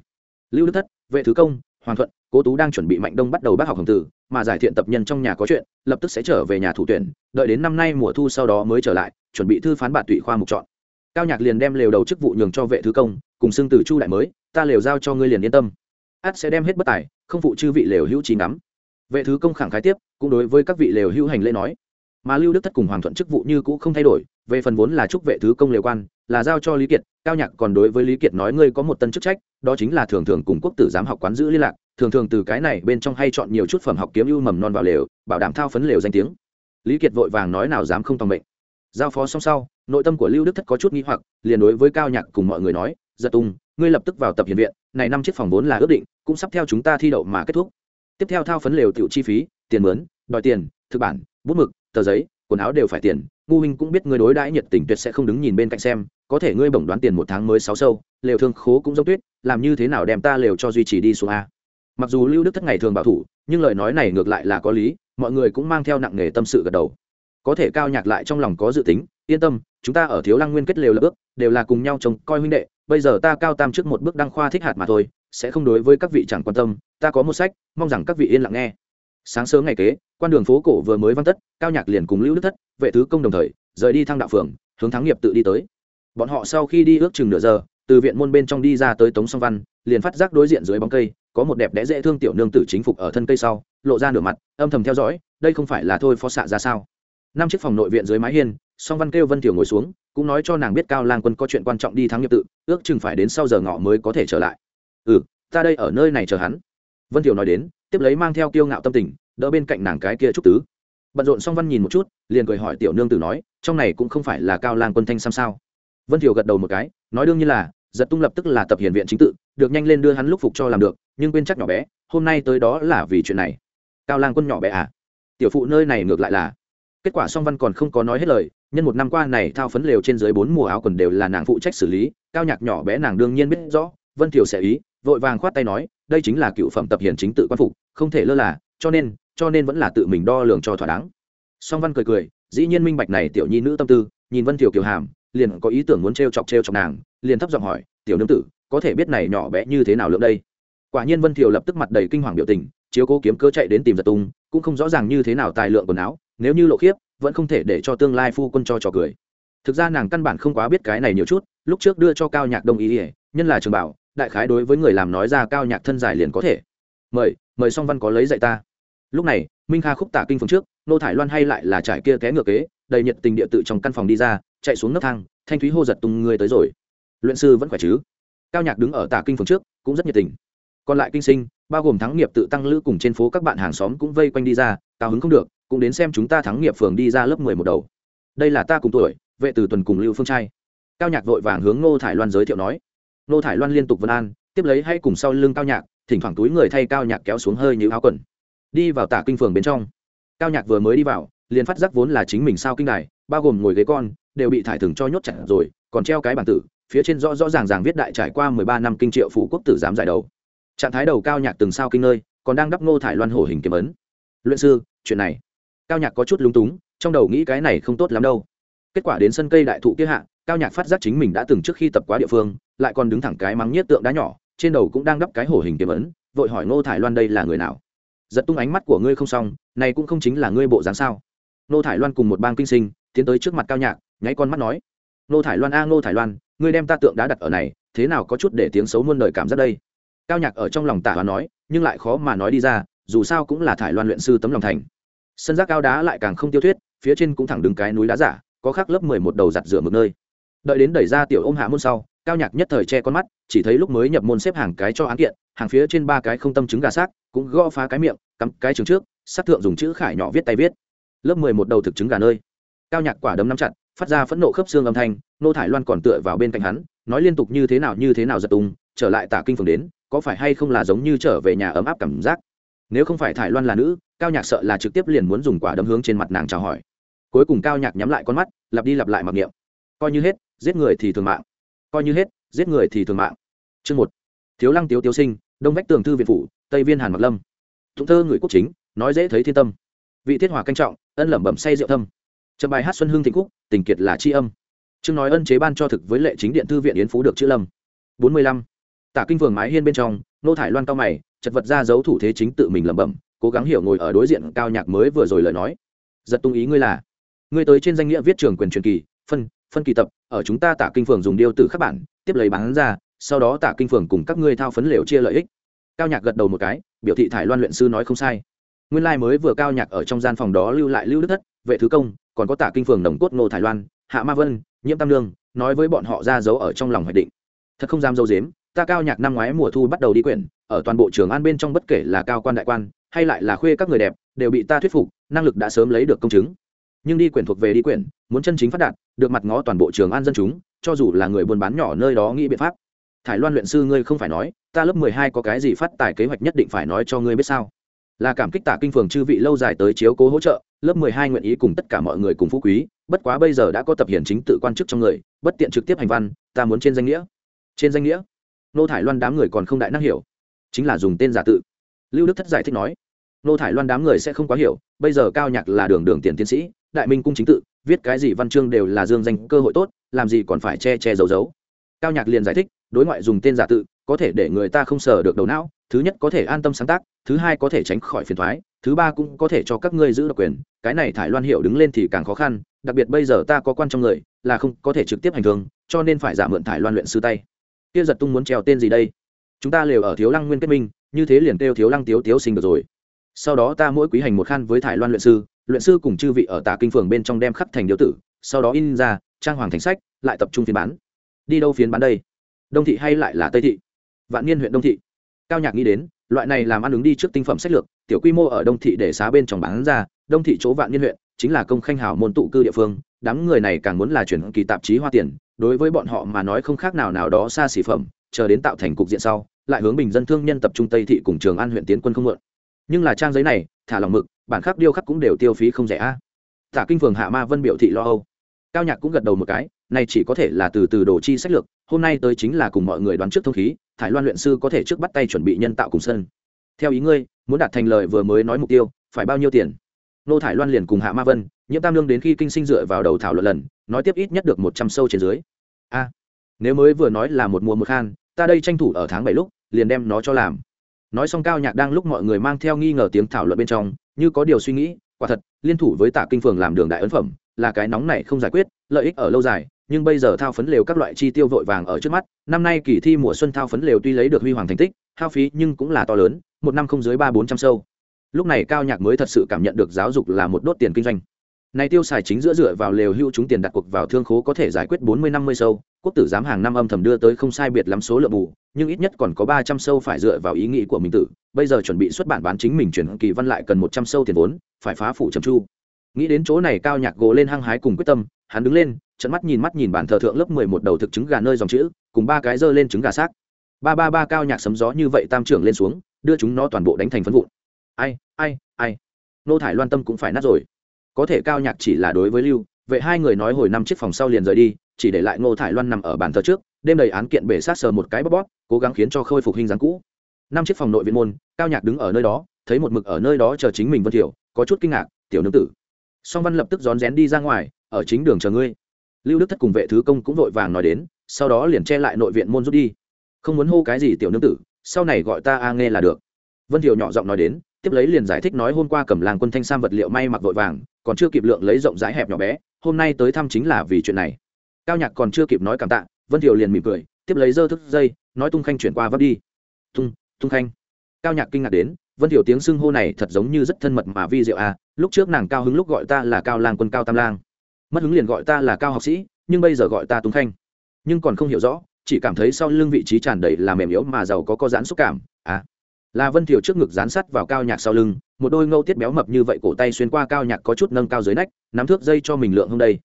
S1: Lưu đức thất vệ thứ công, hoàng thuận, cố tú đang chuẩn bị mạnh đông bắt đầu bác học hồng tử, mà giải thiện tập nhân trong nhà có chuyện, lập tức sẽ trở về nhà thủ tuyển, đợi đến năm nay mùa thu sau đó mới trở lại, chuẩn bị thư phán bạn tụy khoa mục chọn cao nhạc liền đem lều đầu chức vụ nhường cho vệ thứ công, cùng xưng từ chu đại mới, ta lều giao cho ngươi liền yên tâm át sẽ đem hết bất tài, không phụ chư vị lều hữu trí nắm. vệ thứ công khẳng khái tiếp, cũng đối với các vị lều hữu hành lễ nói mà lưu đức thất cùng hoàng thuận chức vụ như cũ không thay đổi, về phần vốn là chúc vệ thứ công lều quan, là giao cho lý kiệt, cao nhạc còn đối với lý kiệt nói ngươi có một tân chức trách, đó chính là thường thường cùng quốc tử giám học quán giữ liên lạc, thường thường từ cái này bên trong hay chọn nhiều chút phẩm học kiếm ưu mầm non vào lều, bảo đảm thao phấn lều danh tiếng. Lý kiệt vội vàng nói nào dám không tòng mệnh. Giao phó xong sau, nội tâm của lưu đức thất có chút nghi hoặc, liền đối với cao nhạc cùng mọi người nói, giật tung ngươi lập tức vào tập hiền viện, này năm chiếc phòng vốn là ước định, cũng sắp theo chúng ta thi đậu mà kết thúc. Tiếp theo thao phấn lều tiểu chi phí, tiền mướn, đòi tiền, thực bản, bút mực tờ giấy, quần áo đều phải tiền, ngu huynh cũng biết ngươi đối đãi nhiệt tình tuyệt sẽ không đứng nhìn bên cạnh xem, có thể ngươi bổng đoán tiền một tháng mới sáu sâu, lều thương khố cũng giống tuyết, làm như thế nào đem ta lều cho duy trì đi xuống a? Mặc dù lưu đức thất ngày thường bảo thủ, nhưng lời nói này ngược lại là có lý, mọi người cũng mang theo nặng nghề tâm sự gật đầu. Có thể cao nhạc lại trong lòng có dự tính, yên tâm, chúng ta ở thiếu lăng nguyên kết lều lập ước, đều là cùng nhau trông coi huynh đệ, bây giờ ta cao tam trước một bước đăng khoa thích hạt mà thôi, sẽ không đối với các vị chẳng quan tâm, ta có một sách, mong rằng các vị yên lặng nghe sáng sớm ngày kế, quan đường phố cổ vừa mới văn tất, cao nhạc liền cùng lưu đức thất, vệ thứ công đồng thời, rời đi thăng đạo phường, hướng thắng nghiệp tự đi tới. Bọn họ sau khi đi ước chừng nửa giờ, từ viện môn bên trong đi ra tới tống song văn, liền phát giác đối diện dưới bóng cây, có một đẹp đẽ dễ thương tiểu nương tử chính phục ở thân cây sau, lộ ra nửa mặt, âm thầm theo dõi, đây không phải là thôi phó xạ ra sao. Năm chiếc phòng nội viện dưới mái hiên, song văn kêu vân tiểu ngồi xuống, cũng nói cho nàng biết cao lang quân có chuyện quan trọng đi thắng nghiệp tự, ước chừng phải đến sau giờ ngọ mới có thể trở lại. Ừ ta đây ở nơi này chờ hắn. Vân tiểu nói đến tiếp lấy mang theo kiêu ngạo tâm tình, đỡ bên cạnh nàng cái kia trúc tứ. Bận rộn song văn nhìn một chút, liền cười hỏi tiểu nương tử nói, trong này cũng không phải là cao lang quân thanh sam sao? Vân thiều gật đầu một cái, nói đương nhiên là, giật tung lập tức là tập hiển viện chính tự, được nhanh lên đưa hắn lúc phục cho làm được, nhưng quên chắc nhỏ bé, hôm nay tới đó là vì chuyện này. Cao lang quân nhỏ bé à? Tiểu phụ nơi này ngược lại là. Kết quả song văn còn không có nói hết lời, nhân một năm qua này thao phấn lều trên dưới bốn mùa áo quần đều là nàng phụ trách xử lý, cao nhạc nhỏ bé nàng đương nhiên biết rõ, vân thiều sẽ ý, vội vàng khoát tay nói đây chính là cựu phẩm tập hiền chính tự quan phục, không thể lơ là, cho nên cho nên vẫn là tự mình đo lường cho thỏa đáng. Song văn cười cười, dĩ nhiên minh bạch này tiểu nhi nữ tâm tư, nhìn vân thiểu kiều hàm, liền có ý tưởng muốn t chọc t chọc nàng, liền thấp giọng hỏi, tiểu nương tử, có thể biết này nhỏ bé như thế nào lượng đây? Quả nhiên vân thiểu lập tức mặt đầy kinh hoàng biểu tình, chiếu cố kiếm cơ chạy đến tìm giật tung, cũng không rõ ràng như thế nào tài lượng quần áo, nếu như lộ khiếp, vẫn không thể để cho tương lai phu quân cho trò cười. Thực ra nàng căn bản không quá biết cái này nhiều chút, lúc trước đưa cho cao nhạc đông ý ỉa nhân là trường bảo đại khái đối với người làm nói ra cao nhạc thân giải liền có thể. Mời mời song văn có lấy dạy ta. Lúc này, minh kha khúc tả kinh phường trước, nô thải loan hay lại là trải kia té ngược kế đầy nhiệt tình địa tự trong căn phòng đi ra, chạy xuống nấc thang, thanh thúy hô giật tung người tới rồi. Luyện sư vẫn khỏe chứ? Cao nhạc đứng ở tả kinh phường trước, cũng rất nhiệt tình. Còn lại kinh sinh, bao gồm thắng nghiệp tự tăng lữ cùng trên phố các bạn hàng xóm cũng vây quanh đi ra, cao hứng không được, cũng đến xem chúng ta thắng nghiệp phường đi ra lớp mười một đầu. Đây là ta cùng tuổi, vệ từ tuần cùng lưu phương trai. Cao nhạc vội vàng hướng ngô thải loan giới thiệu nói. Nô thải loan liên tục vân an, tiếp lấy hay cùng sau lưng cao nhạc, thỉnh thoảng túi người thay cao nhạc kéo xuống hơi như áo quần. Đi vào tả kinh phường bên trong. Cao nhạc vừa mới đi vào, liền phát giác vốn là chính mình sao kinh đài, bao gồm ngồi ghế con, đều bị thải thừng cho nhốt chặt rồi, còn treo cái bản tử, phía trên rõ rõ ràng ràng viết đại trải qua mười ba năm kinh triệu phủ quốc tử giám giải đầu. Trạng thái đầu cao nhạc từng sao kinh nơi, còn đang đắp ngô thải loan hổ hình kiếm ấn. Luyện sư, chuyện này. Cao nhạc có chút lúng túng, trong đầu nghĩ cái này không tốt lắm đâu kết quả đến sân cây đại thụ kia hạ, cao nhạc phát giác chính mình đã từng trước khi tập quá địa phương, lại còn đứng thẳng cái mắng nhiết tượng đá nhỏ, trên đầu cũng đang đắp cái hổ hình kiếm ấn, vội hỏi ngô thải loan đây là người nào. Giật tung ánh mắt của ngươi không xong, này cũng không chính là ngươi bộ dáng sao? Ngô thải loan cùng một bang kinh sinh, tiến tới trước mặt cao nhạc, nháy con mắt nói, ngô thải loan a, ngô thải loan, ngươi đem ta tượng đá đặt ở này, thế nào có chút để tiếng xấu muôn đời cảm giác đây? Cao nhạc ở trong lòng tả hoán nói, nhưng lại khó mà nói đi ra, dù sao cũng là thải loan luyện sư tấm lòng thành. Sân giác cao đá lại càng không tiêu thuyết, phía trên cũng thẳng đứng cái núi đá giả có khác lớp mười một đầu giặt rửa mực nơi. Đợi đến đẩy ra tiểu ôm hạ môn sau, cao nhạc nhất thời che con mắt, chỉ thấy lúc mới nhập môn xếp hàng cái cho án kiện, hàng phía trên ba cái không tâm chứng gà xác, cũng gõ phá cái miệng, cắm cái trường trước sát thượng dùng chữ khải nhỏ viết tay viết. Lớp mười một đầu thực chứng gà nơi. Cao nhạc quả đấm nắm chặt, phát ra phẫn nộ khớp xương âm thanh, nô thải loan còn tựa vào bên cạnh hắn, nói liên tục như thế nào như thế nào giật tung, trở lại tả kinh phường đến, có phải hay không là giống như trở về nhà ấm áp cảm giác. Nếu không phải thải loan là nữ, cao nhạc sợ là trực tiếp liền muốn dùng quả đấm hướng trên mặt nàng chào hỏi cuối cùng cao nhạc nhắm lại con mắt, lặp đi lặp lại mặc niệm. Coi như hết, giết người thì thường mạng. Coi như hết, giết người thì thường mạng. Chương một. Thiếu lăng tiếu tiếu sinh, đông vách tường thư viện phủ, tây viên hàn mặc lâm. Thụng thơ người quốc chính, nói dễ thấy thiên tâm. Vị thiết hòa canh trọng, ân lẩm bẩm say rượu thâm. Trầm bài hát xuân hương thịnh cúc tình kiệt là tri âm. Chương nói ân chế ban cho thực với lệ chính điện thư viện yến phú được chữ lâm. Bốn mươi lăm. Tả kinh phường mái hiên bên trong, nô thải loan cao mày, chật vật ra giấu thủ thế chính tự mình lẩm bẩm, cố gắng hiểu ngồi ở đối diện cao nhạc mới vừa rồi lời nói. Giật tung ý ngươi là ngươi tới trên danh nghĩa viết trường quyền truyền kỳ, phân phân kỳ tập, ở chúng ta tả kinh phường dùng điêu từ khắc bản, tiếp lấy bán ra, sau đó tả kinh phường cùng các ngươi thao phấn liều chia lợi ích. Cao nhạc gật đầu một cái, biểu thị thải loan luyện sư nói không sai. Nguyên lai mới vừa cao nhạc ở trong gian phòng đó lưu lại lưu đức thất, vệ thứ công, còn có tả kinh phường nồng cốt ngô thải loan, hạ ma vân, nhiễm tam lương nói với bọn họ ra dấu ở trong lòng hoạch định. Thật không dám dâu dếm, ta cao nhạc năm ngoái mùa thu bắt đầu đi quyển, ở toàn bộ trường an bên trong bất kể là cao quan đại quan, hay lại là khuê các người đẹp, đều bị ta thuyết phục, năng lực đã sớm lấy được công chứng nhưng đi quyển thuộc về đi quyển, muốn chân chính phát đạt, được mặt ngó toàn bộ trường an dân chúng, cho dù là người buôn bán nhỏ nơi đó nghĩ biện pháp. Thải loan luyện sư ngươi không phải nói, ta lớp mười hai có cái gì phát tài kế hoạch nhất định phải nói cho ngươi biết sao? Là cảm kích tả kinh phường chư vị lâu dài tới chiếu cố hỗ trợ, lớp mười hai nguyện ý cùng tất cả mọi người cùng phú quý, bất quá bây giờ đã có tập hiển chính tự quan chức trong người, bất tiện trực tiếp hành văn, ta muốn trên danh nghĩa. Trên danh nghĩa? Nô thải loan đám người còn không đại năng hiểu. Chính là dùng tên giả tự. Lưu đức thất giải thích nói, nô thải loan đám người sẽ không quá hiểu, bây giờ cao nhạc là đường đường tiền tiến sĩ đại minh cung chính tự, viết cái gì văn chương đều là dương danh cơ hội tốt, làm gì còn phải che che giấu giấu. Cao nhạc liền giải thích, đối ngoại dùng tên giả tự, có thể để người ta không sờ được đầu não, thứ nhất có thể an tâm sáng tác, thứ hai có thể tránh khỏi phiền thoái thứ ba cũng có thể cho các ngươi giữ độc quyền, cái này thải loan hiệu đứng lên thì càng khó khăn, đặc biệt bây giờ ta có quan trong người, là không có thể trực tiếp hành thương cho nên phải giả mượn thải loan luyện sư tay. Kia giật tung muốn trèo tên gì đây? Chúng ta lều ở thiếu lăng nguyên kết minh, như thế liền kêu thiếu lăng tiếu tiếu sinh được rồi. Sau đó ta mỗi quý hành một khăn với thải loan luyện sư luyện sư cùng chư vị ở tà kinh phường bên trong đem khắc thành điếu tử, sau đó in ra trang hoàng thành sách, lại tập trung phiên bán. Đi đâu phiên bán đây? Đông thị hay lại là tây thị? Vạn niên huyện đông thị. Cao nhạc nghĩ đến, loại này làm ăn ứng đi trước tinh phẩm sách lược, tiểu quy mô ở đông thị để xá bên trong bán ra, đông thị chỗ vạn niên huyện chính là công khanh hảo môn tụ cư địa phương, đám người này càng muốn là chuyển kỳ tạp chí hoa tiền, đối với bọn họ mà nói không khác nào nào đó xa xỉ phẩm, chờ đến tạo thành cục diện sau, lại hướng bình dân thương nhân tập trung tây thị cùng trường an huyện tiến quân không mượn. Nhưng là trang giấy này, thả lòng mực bản khắc điêu khắc cũng đều tiêu phí không rẻ a. Tả kinh phường hạ ma vân biểu thị lo âu. Cao nhạc cũng gật đầu một cái, này chỉ có thể là từ từ đồ chi sách lược, hôm nay tới chính là cùng mọi người đoán trước thông khí, thải loan luyện sư có thể trước bắt tay chuẩn bị nhân tạo cùng sân. Theo ý ngươi, muốn đạt thành lời vừa mới nói mục tiêu, phải bao nhiêu tiền? Nô thải loan liền cùng hạ ma vân, nhiễm tam lương đến khi kinh sinh dựa vào đầu thảo luận lần, nói tiếp ít nhất được một trăm sâu trên dưới. A, nếu mới vừa nói là một mùa một khan, ta đây tranh thủ ở tháng bảy lúc, liền đem nó cho làm. Nói xong cao nhạc đang lúc mọi người mang theo nghi ngờ tiếng thảo luận bên trong như có điều suy nghĩ, quả thật, liên thủ với tạ kinh phường làm đường đại ấn phẩm là cái nóng này không giải quyết, lợi ích ở lâu dài, nhưng bây giờ thao phấn lều các loại chi tiêu vội vàng ở trước mắt, năm nay kỳ thi mùa xuân thao phấn lều tuy lấy được huy hoàng thành tích, hao phí nhưng cũng là to lớn, một năm không dưới ba bốn trăm sâu. Lúc này cao nhạc mới thật sự cảm nhận được giáo dục là một đốt tiền kinh doanh này tiêu xài chính giữa dựa vào lều hưu chúng tiền đặt cuộc vào thương khố có thể giải quyết bốn mươi năm mươi sâu, quốc tử giám hàng năm âm thầm đưa tới không sai biệt lắm số lượng bù, nhưng ít nhất còn có ba trăm sâu phải dựa vào ý nghĩ của mình tử bây giờ chuẩn bị xuất bản bán chính mình chuyển kỳ văn lại cần một trăm sâu tiền vốn, phải phá phủ trầm chu nghĩ đến chỗ này cao nhạc gỗ lên hăng hái cùng quyết tâm, hắn đứng lên trận mắt nhìn mắt nhìn bản thờ thượng lớp mười một đầu thực chứng gà nơi dòng chữ, cùng ba cái dơ lên trứng gà xác. Ba ba ba cao nhạc sấm gió như vậy tam trưởng lên xuống, đưa chúng nó toàn bộ đánh thành phân vụn. Ai ai ai. Nô thải loan tâm cũng phải nát rồi có thể cao nhạc chỉ là đối với lưu vậy hai người nói hồi năm chiếc phòng sau liền rời đi, chỉ để lại ngô thải loan nằm ở bàn thờ trước, đêm đầy án kiện bể sát sờ một cái bóp bóp, cố gắng khiến cho khôi phục hình dáng cũ. Năm chiếc phòng nội viện môn, cao nhạc đứng ở nơi đó, thấy một mực ở nơi đó chờ chính mình vân thiểu, có chút kinh ngạc, tiểu nương tử. Song văn lập tức rón rén đi ra ngoài, ở chính đường chờ ngươi. Lưu đức thất cùng vệ thứ công cũng vội vàng nói đến, sau đó liền che lại nội viện môn rút đi. Không muốn hô cái gì, tiểu nương tử, sau này gọi ta a nghe là được. Vân thiểu nhỏ giọng nói đến tiếp lấy liền giải thích nói hôm qua cầm làng quân thanh sam vật liệu may mặc vội vàng, còn chưa kịp lượng lấy rộng rãi hẹp nhỏ bé, hôm nay tới thăm chính là vì chuyện này. Cao nhạc còn chưa kịp nói cảm tạ, vân thiều liền mỉm cười, tiếp lấy dơ thức dây, nói tung khanh chuyển qua vấp đi. Tung tung khanh. Cao nhạc kinh ngạc đến, vân thiều tiếng xưng hô này thật giống như rất thân mật mà vi diệu à lúc trước nàng cao hứng lúc gọi ta là cao lang quân cao tam lang. Mất hứng liền gọi ta là cao học sĩ, nhưng bây giờ gọi ta tung khanh. Nhưng còn không hiểu rõ, chỉ cảm thấy sau lưng vị trí tràn đầy là mềm yếu mà giàu có có giãn xúc cảm. À là vân thiều trước ngực dán sắt vào cao nhạc sau lưng, một đôi ngâu tiết béo mập như vậy cổ tay xuyên qua cao nhạc có chút nâng cao dưới nách, nắm thước dây cho mình lượng hôm đây.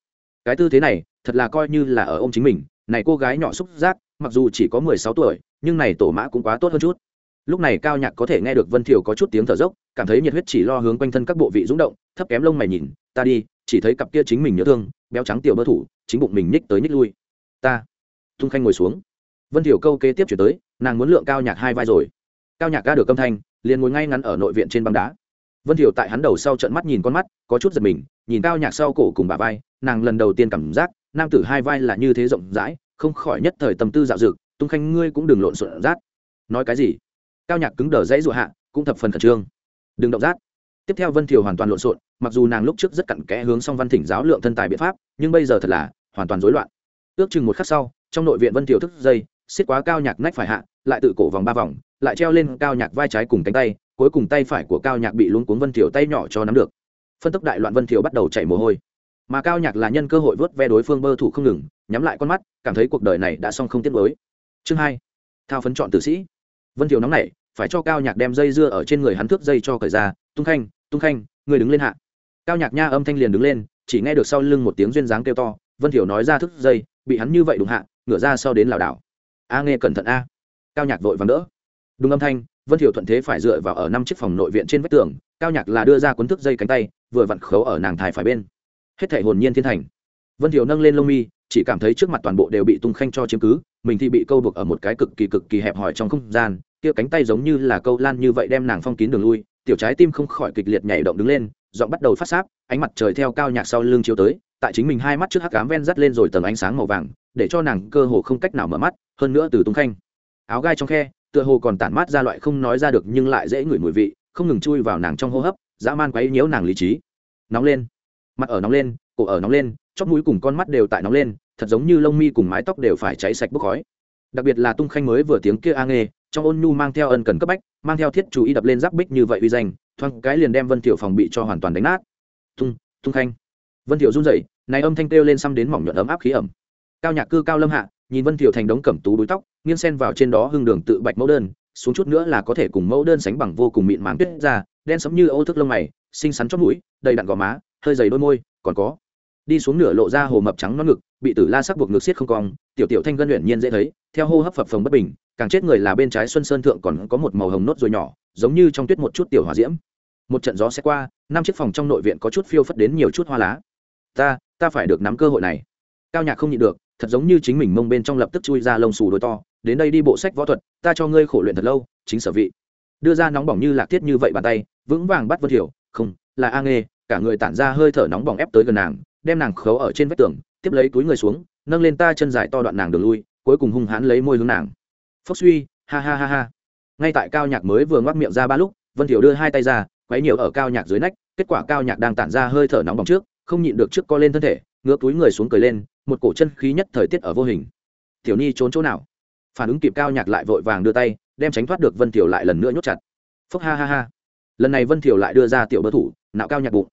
S1: Cái tư thế này, thật là coi như là ở ô m chính mình. Này cô gái nhỏ xúc giác, mặc dù chỉ có mười sáu tuổi, nhưng này tổ mã cũng quá tốt hơn chút. Lúc này cao nhạc có thể nghe được vân thiều có chút tiếng thở dốc, cảm thấy nhiệt huyết chỉ lo hướng quanh thân các bộ vị rúng động, thấp kém lông mày nhìn, ta đi, chỉ thấy cặp kia chính mình nhớ thương, béo trắng tiểu bơ thủ, chính bụng mình nhích tới nhích lui. Ta. Tung khanh ngồi xuống. Vân thiều câu kế tiếp chuyển tới, nàng muốn lượng cao nhạc hai vai rồi cao nhạc ca được âm thanh, liền ngồi ngay ngắn ở nội viện trên băng đá. Vân thiều tại hắn đầu sau trận mắt nhìn con mắt, có chút giật mình, nhìn cao nhạc sau cổ cùng bà vai, nàng lần đầu tiên cảm giác, nam tử hai vai là như thế rộng rãi, không khỏi nhất thời tâm tư dạo dực, tung khanh ngươi cũng đừng lộn xộn rát nói cái gì? Cao nhạc cứng đờ dãy dụa hạ, cũng thập phần khẩn trương. Đừng động rát tiếp theo vân thiều hoàn toàn lộn xộn, mặc dù nàng lúc trước rất cặn kẽ hướng song văn thỉnh giáo lượng thân tài biện pháp, nhưng bây giờ thật là hoàn toàn rối loạn. Ước chừng một khắc sau, trong nội viện vân thiều thức dây xiết quá cao nhạc nách phải hạ, lại tự cổ vòng ba vòng, lại treo lên cao nhạc vai trái cùng cánh tay, cuối cùng tay phải của cao nhạc bị luống cuống vân thiều tay nhỏ cho nắm được. Phân tốc đại loạn vân thiều bắt đầu chảy mồ hôi. Mà cao nhạc là nhân cơ hội vớt ve đối phương bơ thủ không ngừng, nhắm lại con mắt, cảm thấy cuộc đời này đã xong không tiếc mới chương hai, thao phấn chọn tử sĩ. Vân thiều nóng nảy, phải cho cao nhạc đem dây dưa ở trên người hắn thước dây cho cởi ra, tung khanh tung khanh, người đứng lên hạ. Cao nhạc nha âm thanh liền đứng lên, chỉ nghe được sau lưng một tiếng duyên dáng kêu to, vân thiều nói ra thức dây, bị hắn như vậy đụng hạ, ngửa ra sau đến lảo đảo a nghe cẩn thận a. Cao nhạc vội vàng đỡ. Đúng âm thanh, vân thiểu thuận thế phải dựa vào ở năm chiếc phòng nội viện trên vách tường, cao nhạc là đưa ra cuốn thức dây cánh tay, vừa vặn khấu ở nàng thải phải bên. Hết thể hồn nhiên thiên thành. Vân thiểu nâng lên lông mi, chỉ cảm thấy trước mặt toàn bộ đều bị tung khanh cho chiếm cứ, mình thì bị câu buộc ở một cái cực kỳ cực kỳ hẹp hòi trong không gian, kia cánh tay giống như là câu lan như vậy đem nàng phong kín đường lui, tiểu trái tim không khỏi kịch liệt nhảy động đứng lên, giọng bắt đầu phát sáp, ánh mặt trời theo cao nhạc sau lưng chiếu tới, tại chính mình hai mắt trước hắc cám ven dắt lên rồi tầng ánh sáng màu vàng để cho nàng cơ hồ không cách nào mở mắt, hơn nữa từ tung khanh. Áo gai trong khe, tựa hồ còn tản mát ra loại không nói ra được nhưng lại dễ ngửi mùi vị, không ngừng chui vào nàng trong hô hấp, dã man quấy nhiễu nàng lý trí. Nóng lên. Mặt ở nóng lên, cổ ở nóng lên, chóp mũi cùng con mắt đều tại nóng lên, thật giống như lông mi cùng mái tóc đều phải cháy sạch bốc khói. Đặc biệt là tung khanh mới vừa tiếng kia a nghê, trong ôn nhu mang theo ân cần cấp bách, mang theo thiết chú ý đập lên giáp bích như vậy uy danh, thoáng cái liền đem vân tiểu phòng bị cho hoàn toàn đánh nát. Tung tung khanh. Vân tiểu run rẩy, này âm thanh kêu lên xăm đến mỏng nhuận ấm áp khí ẩm cao nhạc cư cao lâm hạ, nhìn vân thiều thành đống cẩm tú búi tóc, nghiêng sen vào trên đó hưng đường tự bạch mẫu đơn, xuống chút nữa là có thể cùng mẫu đơn sánh bằng vô cùng mịn màng tuyết ra, đen sẫm như ô thức lông mày, xinh xắn chót mũi, đầy đặn gò má, hơi dày đôi môi, còn có. Đi xuống nửa lộ ra hồ mập trắng non ngực, bị tử la sắc buộc ngực xiết không cong, tiểu tiểu thanh gân luyện nhiên dễ thấy, theo hô hấp phập phồng bất bình, càng chết người là bên trái xuân sơn thượng còn có một màu hồng nốt rồi nhỏ, giống như trong tuyết một chút tiểu hỏa diễm. Một trận gió sẽ qua, năm chiếc phòng trong nội viện có chút phiêu phất đến nhiều chút hoa lá. Ta ta phải được nắm cơ hội này. Cao nhạc không nhịn được thật giống như chính mình mông bên trong lập tức chui ra lông xù đôi to, đến đây đi bộ sách võ thuật, ta cho ngươi khổ luyện thật lâu, chính sở vị. Đưa ra nóng bỏng như lạc thiết như vậy bàn tay, vững vàng bắt vân hiểu không, là a nghê. Cả người tản ra hơi thở nóng bỏng ép tới gần nàng, đem nàng khấu ở trên vách tường, tiếp lấy túi người xuống, nâng lên ta chân dài to đoạn nàng đường lui, cuối cùng hung hãn lấy môi hướng nàng. Phốc suy, ha ha ha ha. Ngay tại cao nhạc mới vừa ngoác miệng ra ba lúc, vân thiểu đưa hai tay ra, quấy nhiều ở cao nhạc dưới nách, kết quả cao nhạc đang tản ra hơi thở nóng bỏng trước, không nhịn được trước co lên thân thể ngứa túi người xuống cười lên, một cổ chân khí nhất thời tiết ở vô hình. Tiểu ni trốn chỗ nào? Phản ứng kịp cao nhạc lại vội vàng đưa tay, đem tránh thoát được vân tiểu lại lần nữa nhốt chặt. Phúc ha ha ha. Lần này vân tiểu lại đưa ra tiểu bơ thủ, nạo cao nhạc bụng.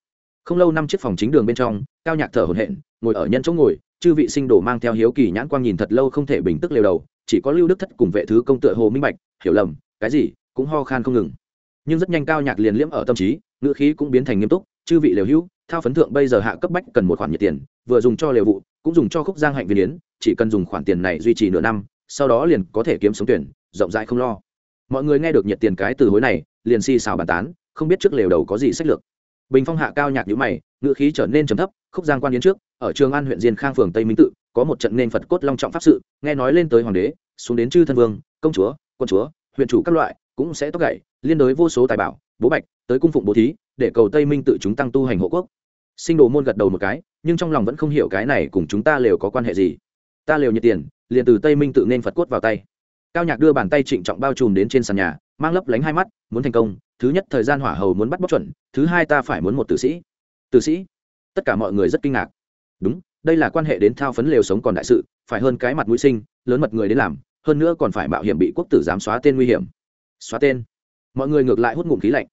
S1: Không lâu năm chiếc phòng chính đường bên trong, cao nhạc thở hổn hển, ngồi ở nhân chỗ ngồi, chư vị sinh đồ mang theo hiếu kỳ nhãn quang nhìn thật lâu không thể bình tức lều đầu, chỉ có lưu đức thất cùng vệ thứ công tựa hồ minh bạch, hiểu lầm, cái gì, cũng ho khan không ngừng. Nhưng rất nhanh cao nhạc liền liễm ở tâm trí, ngữ khí cũng biến thành nghiêm túc, chư vị lều hữu thao phấn thượng bây giờ hạ cấp bách cần một khoản nhiệt tiền, vừa dùng cho lều vụ, cũng dùng cho khúc giang hạnh viên yến, chỉ cần dùng khoản tiền này duy trì nửa năm, sau đó liền có thể kiếm sống tuyển, rộng rãi không lo. Mọi người nghe được nhiệt tiền cái từ hối này, liền xì xào bàn tán, không biết trước lều đầu có gì sách lược. Bình phong hạ cao nhạc nhữ mày ngựa khí trở nên trầm thấp, khúc giang quan yến trước, ở trường an huyện diên khang phường tây minh tự, có một trận nên phật cốt long trọng pháp sự, nghe nói lên tới hoàng đế, xuống đến chư thân vương, công chúa, quân chúa, huyện chủ các loại, cũng sẽ tóc gậy, liên đối vô số tài bảo, bố bạch, tới cung phụng bố thí, để cầu tây minh tự chúng tăng tu hành hộ quốc sinh đồ môn gật đầu một cái, nhưng trong lòng vẫn không hiểu cái này cùng chúng ta lều có quan hệ gì. Ta lều nhiệt tiền, liền từ tây minh tự nên phật cốt vào tay. Cao nhạc đưa bàn tay trịnh trọng bao trùm đến trên sàn nhà, mang lấp lánh hai mắt, muốn thành công, thứ nhất thời gian hỏa hầu muốn bắt bóc chuẩn, thứ hai ta phải muốn một tử sĩ. Tử sĩ? Tất cả mọi người rất kinh ngạc. Đúng, đây là quan hệ đến thao phấn lều sống còn đại sự, phải hơn cái mặt mũi sinh, lớn mật người đến làm, hơn nữa còn phải mạo hiểm bị quốc tử giám xóa tên nguy hiểm. Xóa tên. Mọi người ngược lại hút ngụm khí lạnh.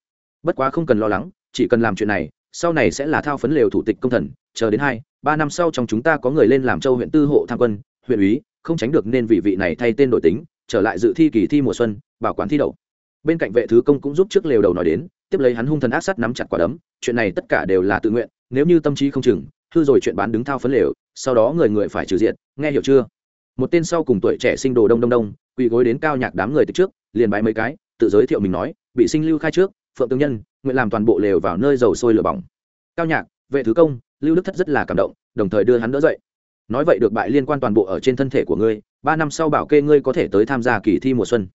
S1: Bất quá không cần lo lắng, chỉ cần làm chuyện này sau này sẽ là thao phấn lều thủ tịch công thần, chờ đến hai, ba năm sau trong chúng ta có người lên làm châu huyện tư hộ tham quân, huyện úy, không tránh được nên vị vị này thay tên đổi tính, trở lại dự thi kỳ thi mùa xuân, bảo quản thi đậu. Bên cạnh vệ thứ công cũng giúp trước lều đầu nói đến, tiếp lấy hắn hung thần ác sắt nắm chặt quả đấm, chuyện này tất cả đều là tự nguyện, nếu như tâm trí không chừng, hư rồi chuyện bán đứng thao phấn lều, sau đó người người phải trừ diện nghe hiểu chưa? Một tên sau cùng tuổi trẻ sinh đồ đông đông đông, quỳ gối đến cao nhạc đám người từ trước, liền bái mấy cái, tự giới thiệu mình nói, bị sinh lưu khai trước phượng tương nhân, nguyện làm toàn bộ lều vào nơi dầu sôi lửa bỏng. Cao nhạc, vệ thứ công, lưu đức thất rất là cảm động, đồng thời đưa hắn đỡ dậy. Nói vậy được bại liên quan toàn bộ ở trên thân thể của ngươi, ba năm sau bảo kê ngươi có thể tới tham gia kỳ thi mùa xuân.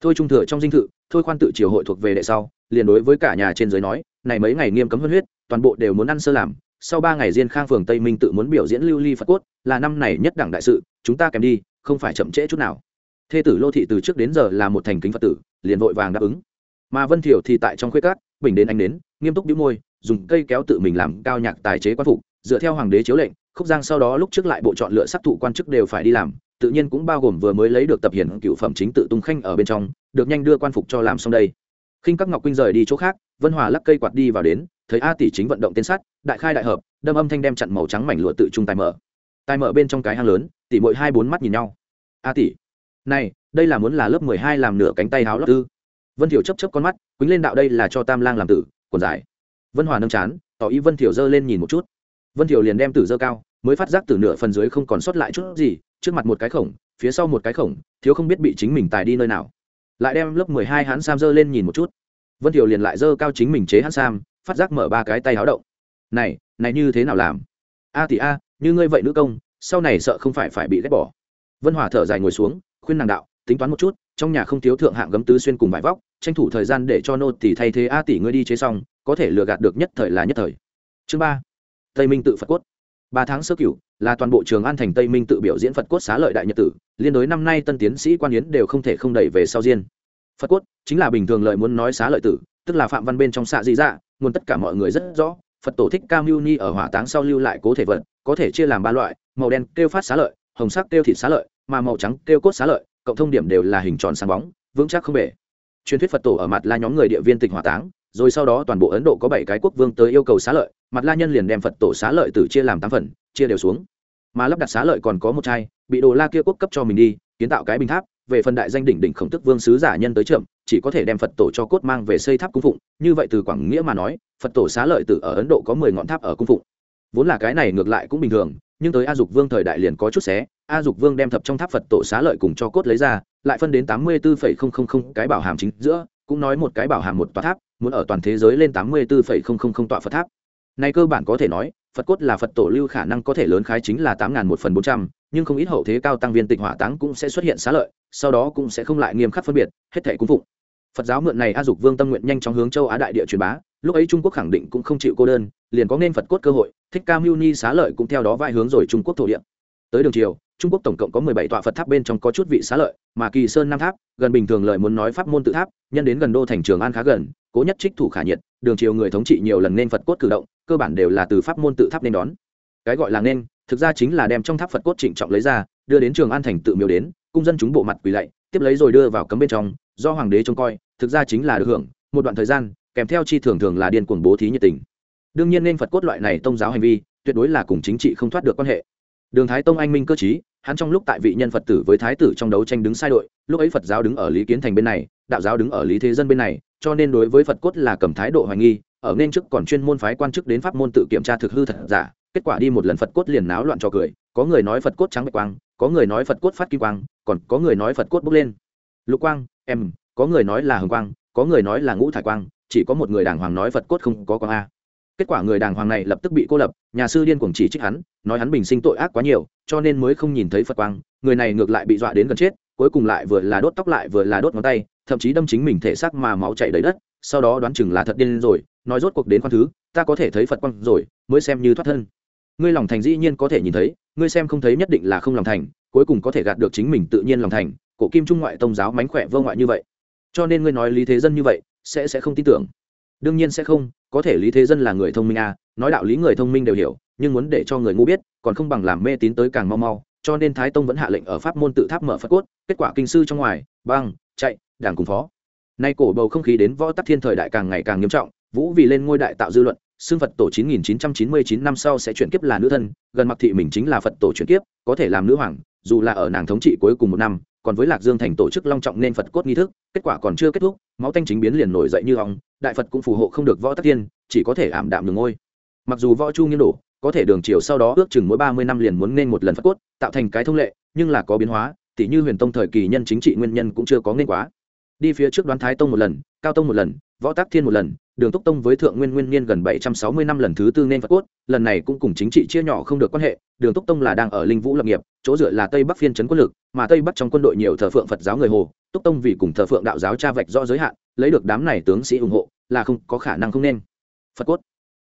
S1: Thôi trung thừa trong dinh thự, thôi khoan tự triều hội thuộc về đệ sau, liền đối với cả nhà trên giới nói, này mấy ngày nghiêm cấm hơn huyết, toàn bộ đều muốn ăn sơ làm, sau ba ngày diên khang phường tây minh tự muốn biểu diễn lưu ly phật cốt, là năm này nhất đẳng đại sự, chúng ta kèm đi, không phải chậm trễ chút nào. Thê tử lô thị từ trước đến giờ là một thành kính phật tử, liền vội vàng đáp ứng mà vân thiểu thì tại trong khuê cát, bình đến anh đến nghiêm túc đĩu môi, dùng cây kéo tự mình làm cao nhạc tài chế quan phục, dựa theo hoàng đế chiếu lệnh, khúc giang sau đó lúc trước lại bộ chọn lựa sắc thụ quan chức đều phải đi làm, tự nhiên cũng bao gồm vừa mới lấy được tập hiển cựu phẩm chính tự tung khanh ở bên trong, được nhanh đưa quan phục cho làm xong đây. Khinh các ngọc quynh rời đi chỗ khác, vân hòa lắc cây quạt đi vào đến, thấy a tỷ chính vận động tên sắt đại khai đại hợp, đâm âm thanh đem chặn màu trắng mảnh lụa tự trung tài mở. Tài mở bên trong cái hang lớn tỷ mỗi hai bốn mắt nhìn nhau. A tỷ, này, đây là muốn là lớp mười hai làm nửa cánh tay háo lót tư vân thiểu chấp chấp con mắt, quýnh lên đạo đây là cho tam lang làm tử còn dài. Vân hòa nâng chán, tỏ ý vân thiểu giơ lên nhìn một chút. Vân thiểu liền đem tử dơ cao, mới phát giác từ nửa phần dưới không còn sót lại chút gì, trước mặt một cái khổng, phía sau một cái khổng, thiếu không biết bị chính mình tài đi nơi nào. Lại đem lớp mười hai hắn sam dơ lên nhìn một chút. Vân thiểu liền lại dơ cao chính mình chế hắn sam, phát giác mở ba cái tay háo động. Này này như thế nào làm? A thì a, như ngươi vậy nữ công, sau này sợ không phải phải bị ghét bỏ. Vân hòa thở dài ngồi xuống, khuyên nàng đạo tính toán một chút, trong nhà không thiếu thượng hạng gấm tứ xuyên cùng vải vóc, tranh thủ thời gian để cho nô tỷ thay thế a tỷ ngươi đi chế xong, có thể lừa gạt được nhất thời là nhất thời. Chương ba, tây minh tự phật cốt. Ba tháng sơ cửu, là toàn bộ trường an thành tây minh tự biểu diễn phật cốt xá lợi đại nhật tử, liên đối năm nay tân tiến sĩ quan yến đều không thể không đẩy về sau diên. Phật cốt chính là bình thường lợi muốn nói xá lợi tử, tức là phạm văn bên trong xạ dị dạ nguồn tất cả mọi người rất rõ, phật tổ thích cam mưu ni ở hỏa táng sau lưu lại cố thể vật, có thể chia làm ba loại, màu đen kêu phát xá lợi, hồng sắc kêu thịt xá lợi, mà màu trắng kêu cốt xá lợi cộng thông điểm đều là hình tròn sáng bóng, vững chắc không bể. Truyền thuyết phật tổ ở mặt la nhóm người địa viên tịch hỏa táng, rồi sau đó toàn bộ ấn độ có bảy cái quốc vương tới yêu cầu xá lợi mặt la nhân liền đem phật tổ xá lợi từ chia làm tám phần, chia đều xuống. Mà lắp đặt xá lợi còn có một chai, bị đồ la kia quốc cấp cho mình đi, kiến tạo cái bình tháp, về phần đại danh đỉnh đỉnh khổng tức vương sứ giả nhân tới chậm, chỉ có thể đem phật tổ cho cốt mang về xây tháp cung phụng, như vậy từ quảng nghĩa mà nói, phật tổ xá lợi tử ở ấn độ có mười ngọn tháp ở cung phụng. Vốn là cái này ngược lại cũng bình thường nhưng tới a dục vương thời đại liền có chút xé, a dục vương đem thập trong tháp phật tổ xá lợi cùng cho cốt lấy ra, lại phân đến tám mươi bốn cái bảo hàm chính giữa, cũng nói một cái bảo hàm một tòa tháp, muốn ở toàn thế giới lên tám mươi bốn tọa phật tháp. Này cơ bản có thể nói, phật cốt là phật tổ lưu khả năng có thể lớn khái chính là tám ngàn một phần bốn trăm, nhưng không ít hậu thế cao tăng viên tịch hỏa táng cũng sẽ xuất hiện xá lợi, sau đó cũng sẽ không lại nghiêm khắc phân biệt, hết thể cung phụng phật giáo mượn này a dục vương tâm nguyện nhanh chóng hướng châu á đại địa truyền bá, lúc ấy trung quốc khẳng định cũng không chịu cô đơn, liền có nên phật cốt cơ hội, thích ca mưu ni xá lợi cũng theo đó vai hướng rồi trung quốc thổ địa. Tới đường triều trung quốc tổng cộng có mười bảy tọa phật tháp bên trong có chút vị xá lợi, mà kỳ sơn nam tháp, gần bình thường lợi muốn nói pháp môn tự tháp, nhân đến gần đô thành trường an khá gần, cố nhất trích thủ khả nhiệt, đường triều người thống trị nhiều lần nên phật cốt cử động, cơ bản đều là từ pháp môn tự tháp nên đón. Cái gọi là nên, thực ra chính là đem trong tháp phật cốt trịnh trọng lấy ra, đưa đến trường an thành tự miếu đến, cung dân chúng bộ mặt quỳ lạy tiếp lấy rồi đưa vào cấm bên trong, do hoàng đế trông coi, thực ra chính là được hưởng, một đoạn thời gian, kèm theo chi thường thường là điên cuồng bố thí nhiệt tình. Đương nhiên nên phật cốt loại này tôn giáo hành vi, tuyệt đối là cùng chính trị không thoát được quan hệ. Đường thái tông anh minh cơ chí hắn trong lúc tại vị nhân phật tử với thái tử trong đấu tranh đứng sai đội, lúc ấy phật giáo đứng ở lý kiến thành bên này, đạo giáo đứng ở lý thế dân bên này, cho nên đối với phật cốt là cầm thái độ hoài nghi, ở nên trước còn chuyên môn phái quan chức đến pháp môn tự kiểm tra thực hư thật giả, kết quả đi một lần phật cốt liền náo loạn cho cười, có người nói phật cốt trắng bạch quang, có người nói phật cốt phát kim quang còn có người nói phật cốt bốc lên. Lục quang, em, có người nói là hồng quang, có người nói là ngũ thải quang, chỉ có một người đàng hoàng nói phật cốt không có quang a. Kết quả người đàng hoàng này lập tức bị cô lập, nhà sư điên cuồng chỉ trích hắn, nói hắn bình sinh tội ác quá nhiều, cho nên mới không nhìn thấy phật quang. Người này ngược lại bị dọa đến gần chết, cuối cùng lại vừa là đốt tóc lại vừa là đốt ngón tay, thậm chí đâm chính mình thể xác mà máu chảy đầy đất, sau đó đoán chừng là thật điên rồi, nói rốt cuộc đến khoan thứ, ta có thể thấy phật quang rồi, mới xem như thoát thân. Ngươi lòng thành dĩ nhiên có thể nhìn thấy, ngươi xem không thấy nhất định là không lòng thành cuối cùng có thể gạt được chính mình tự nhiên lòng thành, cổ kim trung ngoại tông giáo mánh khỏe vô ngoại như vậy. Cho nên ngươi nói lý thế dân như vậy, sẽ sẽ không tin tưởng. Đương nhiên sẽ không, có thể lý thế dân là người thông minh à nói đạo lý người thông minh đều hiểu, nhưng muốn để cho người ngu biết, còn không bằng làm mê tín tới càng mau mau, cho nên thái tông vẫn hạ lệnh ở pháp môn tự tháp mở phật cốt, kết quả kinh sư trong ngoài, băng, chạy, đảng cùng phó. Nay cổ bầu không khí đến võ tắc thiên thời đại càng ngày càng nghiêm trọng, vũ vì lên ngôi đại tạo dư luận, xưng phật tổ 9999 năm sau sẽ chuyển kiếp là nữ thân, gần mặc thị mình chính là phật tổ chuyển kiếp, có thể làm nữ hoàng dù là ở nàng thống trị cuối cùng một năm, còn với lạc dương thành tổ chức long trọng nên phật cốt nghi thức, kết quả còn chưa kết thúc, máu tanh chính biến liền nổi dậy như hòng đại phật cũng phù hộ không được võ tắc thiên chỉ có thể ảm đạm đường ngôi. Mặc dù võ chu nghiêng đổ, có thể đường chiều sau đó ước chừng mỗi ba mươi năm liền muốn nên một lần phật cốt, tạo thành cái thông lệ, nhưng là có biến hóa tỷ như huyền tông thời kỳ nhân chính trị nguyên nhân cũng chưa có nên quá. Đi phía trước đoán thái tông một lần, cao tông một lần, võ tắc thiên một lần đường túc tông với thượng nguyên nguyên niên gần bảy trăm sáu mươi năm lần thứ tư nên phật cốt, lần này cũng cùng chính trị chia nhỏ không được quan hệ, đường túc tông là đang ở linh vũ lập nghiệp, chỗ dựa là tây bắc phiên trấn quân lực, mà tây bắc trong quân đội nhiều thờ phượng phật giáo người hồ, túc tông vì cùng thờ phượng đạo giáo cha vạch rõ giới hạn, lấy được đám này tướng sĩ ủng hộ, là không có khả năng không nên. Phật cốt.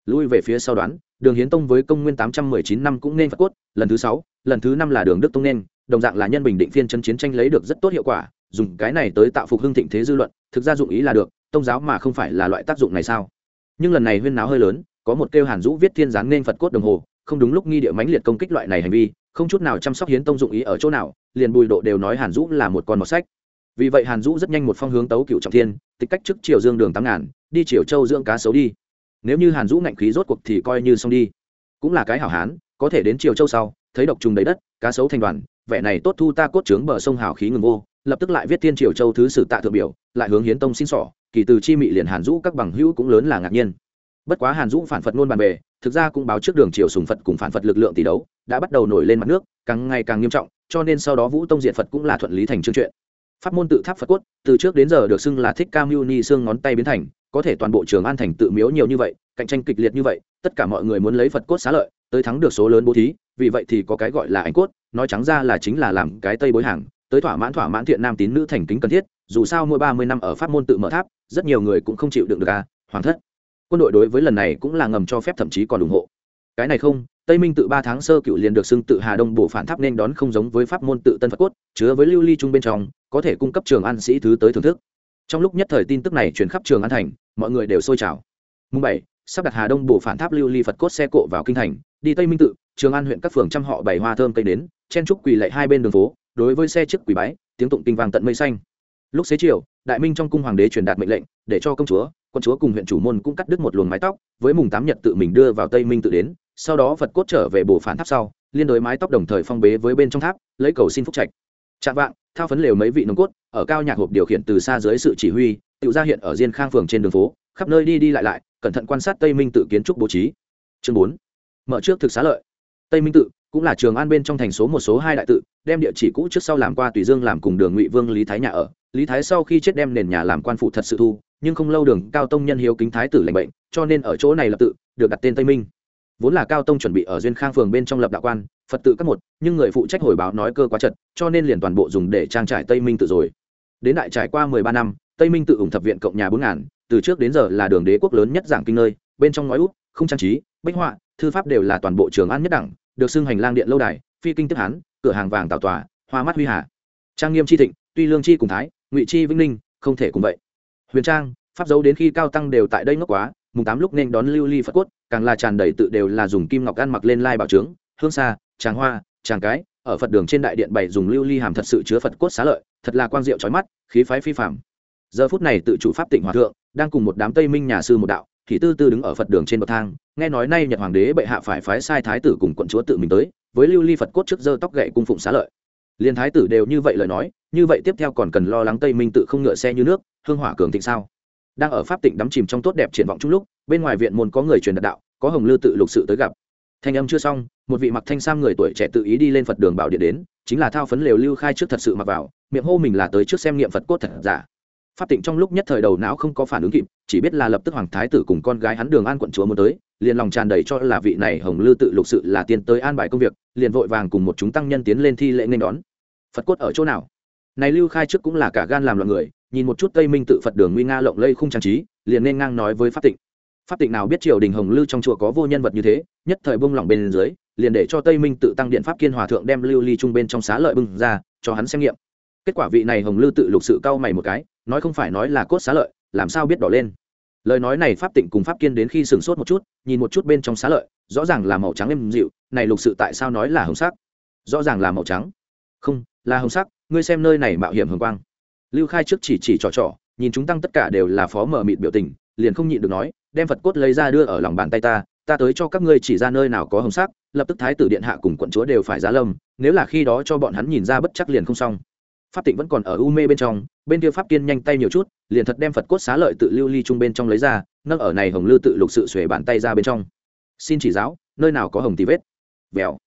S1: Lui về phía sau đoán, đường hiến tông với công nguyên tám trăm mười chín năm cũng nên phật cốt, lần thứ sáu, lần thứ năm là đường đức tông nên, đồng dạng là nhân bình định phiên chân chiến tranh lấy được rất tốt hiệu quả, dùng cái này tới tạo phục hưng thịnh thế dư luận, thực ra dụng ý là được tông giáo mà không phải là loại tác dụng này sao? Nhưng lần này huyên náo hơi lớn, có một kêu hàn dũ viết thiên gián nên phật cốt đồng hồ, không đúng lúc nghi địa mãnh liệt công kích loại này hành vi, không chút nào chăm sóc hiến tông dụng ý ở chỗ nào, liền bùi độ đều nói hàn dũ là một con mọt sách. Vì vậy hàn dũ rất nhanh một phong hướng tấu cựu trọng thiên, tịch cách trước triều dương đường tám ngàn, đi triều châu dưỡng cá xấu đi. Nếu như hàn dũ ngạnh khí rốt cuộc thì coi như xong đi. Cũng là cái hảo hán, có thể đến triều châu sau, thấy độc trùng đầy đất, cá sấu thành đoàn, vẻ này tốt thu ta cốt trướng bờ sông hào khí ngừng vô lập tức lại viết thiên triều châu thứ sử tạ thượng biểu, lại hướng hiến tông xin sỏ, kỳ từ chi mị liền hàn dũ các bằng hữu cũng lớn là ngạc nhiên. Bất quá hàn dũ phản phật luôn bàn bề, thực ra cũng báo trước đường triều sùng phật cùng phản phật lực lượng tỷ đấu, đã bắt đầu nổi lên mặt nước, càng ngày càng nghiêm trọng, cho nên sau đó vũ tông diệt phật cũng là thuận lý thành chương chuyện. Pháp môn tự tháp phật cốt, từ trước đến giờ được xưng là thích cam mưu ni xương ngón tay biến thành, có thể toàn bộ trường an thành tự miếu nhiều như vậy, cạnh tranh kịch liệt như vậy, tất cả mọi người muốn lấy phật cốt xá lợi, tới thắng được số lớn bố thí, vì vậy thì có cái gọi là ảnh cốt, nói trắng ra là chính là làm cái tây bối hàng tới thỏa mãn thỏa mãn thiện nam tín nữ thành kính cần thiết, dù sao mỗi ba mươi năm ở pháp môn tự mở tháp, rất nhiều người cũng không chịu đựng được à hoàng thất. Quân đội đối với lần này cũng là ngầm cho phép thậm chí còn ủng hộ. Cái này không, tây minh tự ba tháng sơ cựu liền được xưng tự hà đông bổ phản tháp nên đón không giống với pháp môn tự tân phật cốt, chứa với lưu ly trung bên trong, có thể cung cấp trường an sĩ thứ tới thưởng thức. Trong lúc nhất thời tin tức này truyền khắp trường an thành, mọi người đều sôi trào. Mùng bảy, sắp đặt hà đông bổ phản tháp lưu ly phật cốt xe cộ vào kinh thành, đi tây minh tự, trường an huyện các phường trăm họ bày hoa thơm cây đến chen trúc quỳ lệ hai bên đường phố đối với xe trước quỷ bái, tiếng tụng kinh vang tận mây xanh. Lúc xế chiều, đại minh trong cung hoàng đế truyền đạt mệnh lệnh, để cho công chúa, quân chúa cùng huyện chủ môn cũng cắt đứt một luồng mái tóc, với mùng tám nhật tự mình đưa vào tây minh tự đến, sau đó phật cốt trở về bổ phản tháp sau, liên đối mái tóc đồng thời phong bế với bên trong tháp, lấy cầu xin phúc trạch. Chạm vạng, thao phấn lều mấy vị nồng cốt, ở cao nhạc hộp điều khiển từ xa dưới sự chỉ huy, tự ra hiện ở diên khang phường trên đường phố, khắp nơi đi đi lại lại, cẩn thận quan sát tây minh tự kiến trúc bố trí. Chương bốn, mở trước thực xá lợi. Tây minh tự cũng là trường an bên trong thành số một số hai đại tự, đem địa chỉ cũ trước sau làm qua tùy dương làm cùng đường ngụy vương lý thái nhà ở. Lý thái sau khi chết đem nền nhà làm quan phụ thật sự thu, nhưng không lâu đường cao tông nhân hiếu kính thái tử lệnh bệnh, cho nên ở chỗ này lập tự, được đặt tên tây minh. Vốn là cao tông chuẩn bị ở duyên khang phường bên trong lập đạo quan, phật tự các một, nhưng người phụ trách hồi báo nói cơ quá chật, cho nên liền toàn bộ dùng để trang trải tây minh tự rồi. Đến đại trải qua mười ba năm, tây minh tự ủng thập viện cộng nhà bốn ngàn, từ trước đến giờ là đường đế quốc lớn nhất giảng kinh nơi, bên trong ngói út, không trang trí bách họa, thư pháp đều là toàn bộ trường an nhất đẳng được xưng hành lang điện lâu đài, phi kinh tiếp hán, cửa hàng vàng tạo tòa, hoa mắt huy hà. Trang nghiêm chi thịnh, tuy lương chi cùng thái, ngụy chi vĩnh ninh, không thể cùng vậy. Huyền trang, pháp dấu đến khi cao tăng đều tại đây ngốc quá, mùng tám lúc nên đón lưu ly phật cốt, càng là tràn đầy tự đều là dùng kim ngọc ăn mặc lên lai bảo trướng, hương xa tràng hoa, tràng cái, ở phật đường trên đại điện bảy dùng lưu ly hàm thật sự chứa phật cốt xá lợi, thật là quang diệu trói mắt, khí phái phi phạm giờ phút này tự chủ pháp tịnh hòa thượng, đang cùng một đám tây minh nhà sư một đạo thì tư tư đứng ở phật đường trên bậc thang, nghe nói nay nhật hoàng đế bệ hạ phải phái sai thái tử cùng quận chúa tự mình tới, với lưu ly phật cốt trước dơ tóc gậy cung phụng xá lợi. Liền thái tử đều như vậy lời nói, như vậy tiếp theo còn cần lo lắng tây minh tự không ngựa xe như nước, hương hỏa cường thịnh sao? Đang ở pháp tịnh đắm chìm trong tốt đẹp triển vọng chung lúc, bên ngoài viện môn có người truyền đạt đạo, có hồng lư tự lục sự tới gặp. Thanh âm chưa xong, một vị mặc thanh sam người tuổi trẻ tự ý đi lên phật đường bảo điện đến, chính là thao phấn lều lưu khai trước thật sự mặc vào, miệng hô mình là tới trước xem nghiệm phật cốt thật giả pháp tịnh trong lúc nhất thời đầu não không có phản ứng kịp, chỉ biết là lập tức hoàng thái tử cùng con gái hắn đường an quận chúa muốn tới, liền lòng tràn đầy cho là vị này hồng lư tự lục sự là tiên tới an bài công việc, liền vội vàng cùng một chúng tăng nhân tiến lên thi lễ nên đón. Phật cốt ở chỗ nào? Này lưu khai trước cũng là cả gan làm loạn người, nhìn một chút tây minh tự phật đường nguy nga lộng lây không trang trí, liền nên ngang nói với pháp tịnh. Pháp tịnh nào biết triều đình hồng lư trong chùa có vô nhân vật như thế, nhất thời bông lỏng bên dưới, liền để cho tây minh tự tăng điện pháp kiên hòa thượng đem lưu ly trung bên trong xá lợi bưng ra, cho hắn xem nghiệm. Kết quả vị này hồng lư tự lục sự cau mày một cái nói không phải nói là cốt xá lợi, làm sao biết đỏ lên? Lời nói này pháp tịnh cùng pháp kiên đến khi sửng sốt một chút, nhìn một chút bên trong xá lợi, rõ ràng là màu trắng êm dịu, này lục sự tại sao nói là hồng sắc? Rõ ràng là màu trắng. Không, là hồng sắc, ngươi xem nơi này mạo hiểm hồng quang. Lưu khai trước chỉ chỉ trò trò, nhìn chúng tăng tất cả đều là phó mở mịt biểu tình, liền không nhịn được nói, đem phật cốt lấy ra đưa ở lòng bàn tay ta ta tới cho các ngươi chỉ ra nơi nào có hồng sắc, lập tức thái tử điện hạ cùng quận chúa đều phải giá lâm, nếu là khi đó cho bọn hắn nhìn ra bất chắc liền không xong pháp tịnh vẫn còn ở u mê bên trong, bên kia pháp kiên nhanh tay nhiều chút, liền thật đem phật cốt xá lợi tự lưu ly chung bên trong lấy ra, nâng ở này hồng lư tự lục sự xuể bàn tay ra bên trong. Xin chỉ giáo, nơi nào có hồng tì vết? Vèo.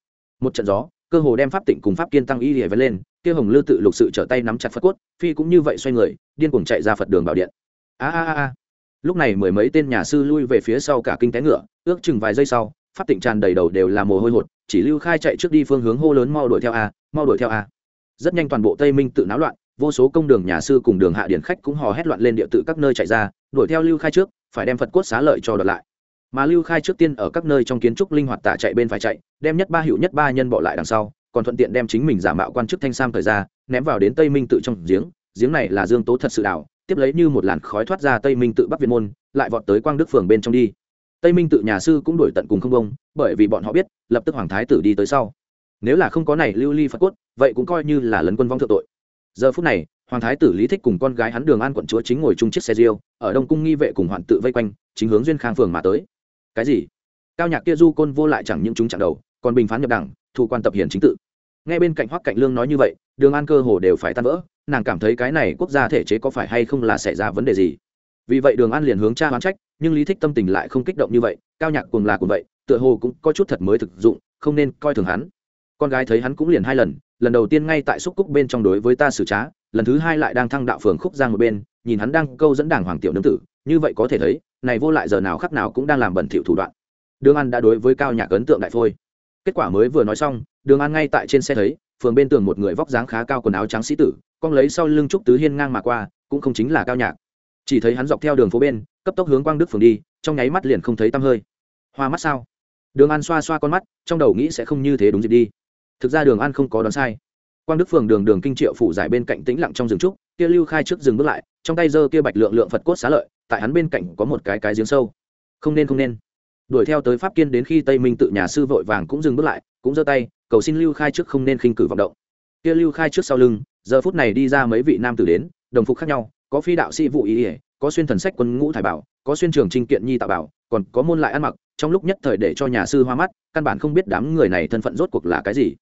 S1: Một trận gió, cơ hồ đem pháp tịnh cùng pháp kiên tăng y lìa vấn lên, kia hồng lư tự lục sự trở tay nắm chặt phật cốt, phi cũng như vậy xoay người, điên cuồng chạy ra phật đường bảo điện. A a a. Lúc này mười mấy tên nhà sư lui về phía sau cả kinh té ngựa, ước chừng vài giây sau, pháp tịnh tràn đầy đầu đều là mồ hôi hột, chỉ lưu khai chạy trước đi phương hướng hô lớn mau đuổi theo a, mau đuổi theo a rất nhanh toàn bộ tây minh tự náo loạn, vô số công đường nhà sư cùng đường hạ điển khách cũng hò hét loạn lên địa tự các nơi chạy ra, đuổi theo lưu khai trước, phải đem phật cốt xá lợi cho đợt lại. Mà lưu khai trước tiên ở các nơi trong kiến trúc linh hoạt tả chạy bên phải chạy, đem nhất ba hiệu nhất ba nhân bỏ lại đằng sau, còn thuận tiện đem chính mình giả mạo quan chức thanh sam thời ra, ném vào đến tây minh tự trong giếng giếng này là dương tố thật sự đảo tiếp lấy như một làn khói thoát ra tây minh tự bắc việt môn, lại vọt tới quang đức phường bên trong đi. Tây minh tự nhà sư cũng đổi tận cùng không bông, bởi vì bọn họ biết, lập tức hoàng thái tử đi tới sau nếu là không có này lưu ly phật cốt, vậy cũng coi như là lấn quân vong thượng tội. Giờ phút này, hoàng thái tử lý thích cùng con gái hắn đường an quận chúa chính ngồi chung chiếc xe riêu, ở đông cung nghi vệ cùng hoạn tự vây quanh, chính hướng duyên khang phường mà tới. Cái gì? Cao nhạc kia du côn vô lại chẳng những chúng chặn đầu, còn bình phán nhập đảng thu quan tập hiển chính tự. Ngay bên cạnh hoắc cạnh lương nói như vậy, đường an cơ hồ đều phải tan vỡ, nàng cảm thấy cái này quốc gia thể chế có phải hay không là xảy ra vấn đề gì? Vì vậy đường an liền hướng cha oán trách, nhưng lý thích tâm tình lại không kích động như vậy, cao nhạc cùng là cùng vậy, tựa hồ cũng có chút thật mới thực dụng, không nên coi thường hắn con gái thấy hắn cũng liền hai lần lần đầu tiên ngay tại xúc cúc bên trong đối với ta xử trá, lần thứ hai lại đang thăng đạo phường khúc giang một bên, nhìn hắn đang câu dẫn đảng hoàng tiểu nương tử, như vậy có thể thấy, này vô lại giờ nào khắc nào cũng đang làm bẩn thỉu thủ đoạn. Đường an đã đối với cao nhạc ấn tượng đại phôi. Kết quả mới vừa nói xong, đường an ngay tại trên xe thấy, phường bên tường một người vóc dáng khá cao quần áo trắng sĩ tử, con lấy sau lưng trúc tứ hiên ngang mà qua, cũng không chính là cao nhạc. Chỉ thấy hắn dọc theo đường phố bên, cấp tốc hướng quang đức phường đi, trong nháy mắt liền không thấy tăm hơi. Hoa mắt sao? Đường an xoa xoa con mắt, trong đầu nghĩ sẽ không như thế đúng dịp đi thực ra đường an không có đoán sai. Quang đức phường đường đường kinh triệu phủ giải bên cạnh tĩnh lặng trong rừng trúc, kia lưu khai trước rừng bước lại, trong tay giơ kia bạch lượng lượng phật cốt xá lợi, tại hắn bên cạnh có một cái cái giếng sâu. Không nên không nên. Đuổi theo tới pháp kiên đến khi tây minh tự nhà sư vội vàng cũng dừng bước lại, cũng giơ tay, cầu xin lưu khai trước không nên khinh cử vọng động. Kia lưu khai trước sau lưng, giờ phút này đi ra mấy vị nam tử đến, đồng phục khác nhau, có phi đạo sĩ vụ ý ỉa có xuyên thần sách quân ngũ thải bảo, có xuyên trường trinh kiện nhi tạo bảo, còn có môn lại ăn mặc, trong lúc nhất thời để cho nhà sư hoa mắt, căn bản không biết đám người này thân phận rốt cuộc là cái gì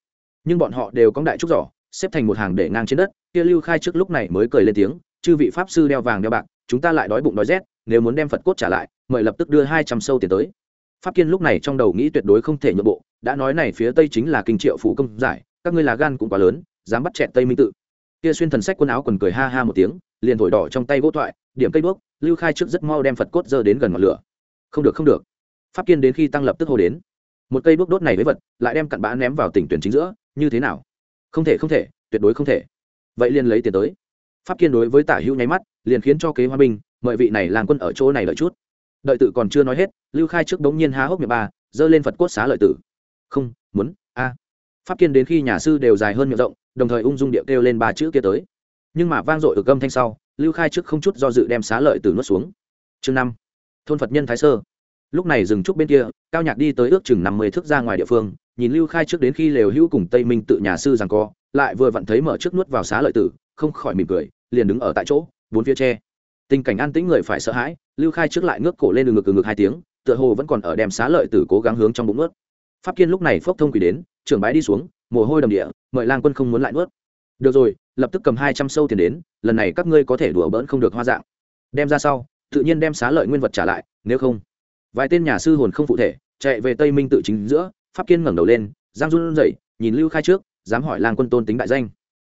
S1: nhưng bọn họ đều có đại trúc giỏ, xếp thành một hàng để ngang trên đất, kia lưu khai trước lúc này mới cười lên tiếng, chư vị pháp sư đeo vàng đeo bạc, chúng ta lại đói bụng đói rét, nếu muốn đem phật cốt trả lại, mời lập tức đưa hai trăm sâu tiền tới. Pháp kiên lúc này trong đầu nghĩ tuyệt đối không thể nhượng bộ, đã nói này phía tây chính là kinh triệu phủ công giải, các ngươi là gan cũng quá lớn, dám bắt chẹt tây minh tự. Kia xuyên thần sách quần áo quần cười ha ha một tiếng, liền thổi đỏ trong tay gỗ thoại, điểm cây đuốc, lưu khai trước rất mau đem phật cốt dơ đến gần ngọn lửa. Không được không được. Pháp kiên đến khi tăng lập tức hô đến. Một cây đuốc đốt này với vật, lại đem cặn bã ném vào tỉnh tuyển chính giữa như thế nào? Không thể không thể, tuyệt đối không thể. Vậy liền lấy tiền tới. Pháp kiên đối với tả hữu nháy mắt, liền khiến cho kế hoa binh, mời vị này làm quân ở chỗ này lợi chút. Đợi tự còn chưa nói hết, lưu khai trước đống nhiên há hốc miệng ba, giơ lên phật cốt xá lợi tử. Không, muốn, a. Pháp kiên đến khi nhà sư đều dài hơn miệng rộng, đồng thời ung dung điệu kêu lên ba chữ kia tới. Nhưng mà vang dội ở gâm thanh sau, lưu khai trước không chút do dự đem xá lợi tử nuốt xuống. Chương năm. Thôn phật nhân thái sơ. Lúc này dừng trúc bên kia, cao nhạc đi tới ước chừng năm mươi thước ra ngoài địa phương nhìn lưu khai trước đến khi lều hữu cùng tây minh tự nhà sư rằng co, lại vừa vặn thấy mở trước nuốt vào xá lợi tử, không khỏi mỉm cười, liền đứng ở tại chỗ, bốn phía tre tình cảnh an tĩnh người phải sợ hãi, lưu khai trước lại ngước cổ lên đường ngực ngực hai tiếng, tựa hồ vẫn còn ở đem xá lợi tử cố gắng hướng trong bụng ướt pháp kiên lúc này phốc thông quỷ đến, trưởng bái đi xuống, mồ hôi đầm địa, mời lang quân không muốn lại nuốt. Được rồi, lập tức cầm hai trăm sâu tiền đến, lần này các ngươi có thể đùa bỡn không được hoa dạng. Đem ra sau, tự nhiên đem xá lợi nguyên vật trả lại, nếu không. Vài tên nhà sư hồn không phụ thể, chạy về tây minh tự chính giữa pháp kiên ngẩng đầu lên, giang run dậy nhìn lưu khai trước, dám hỏi lang quân tôn tính đại danh.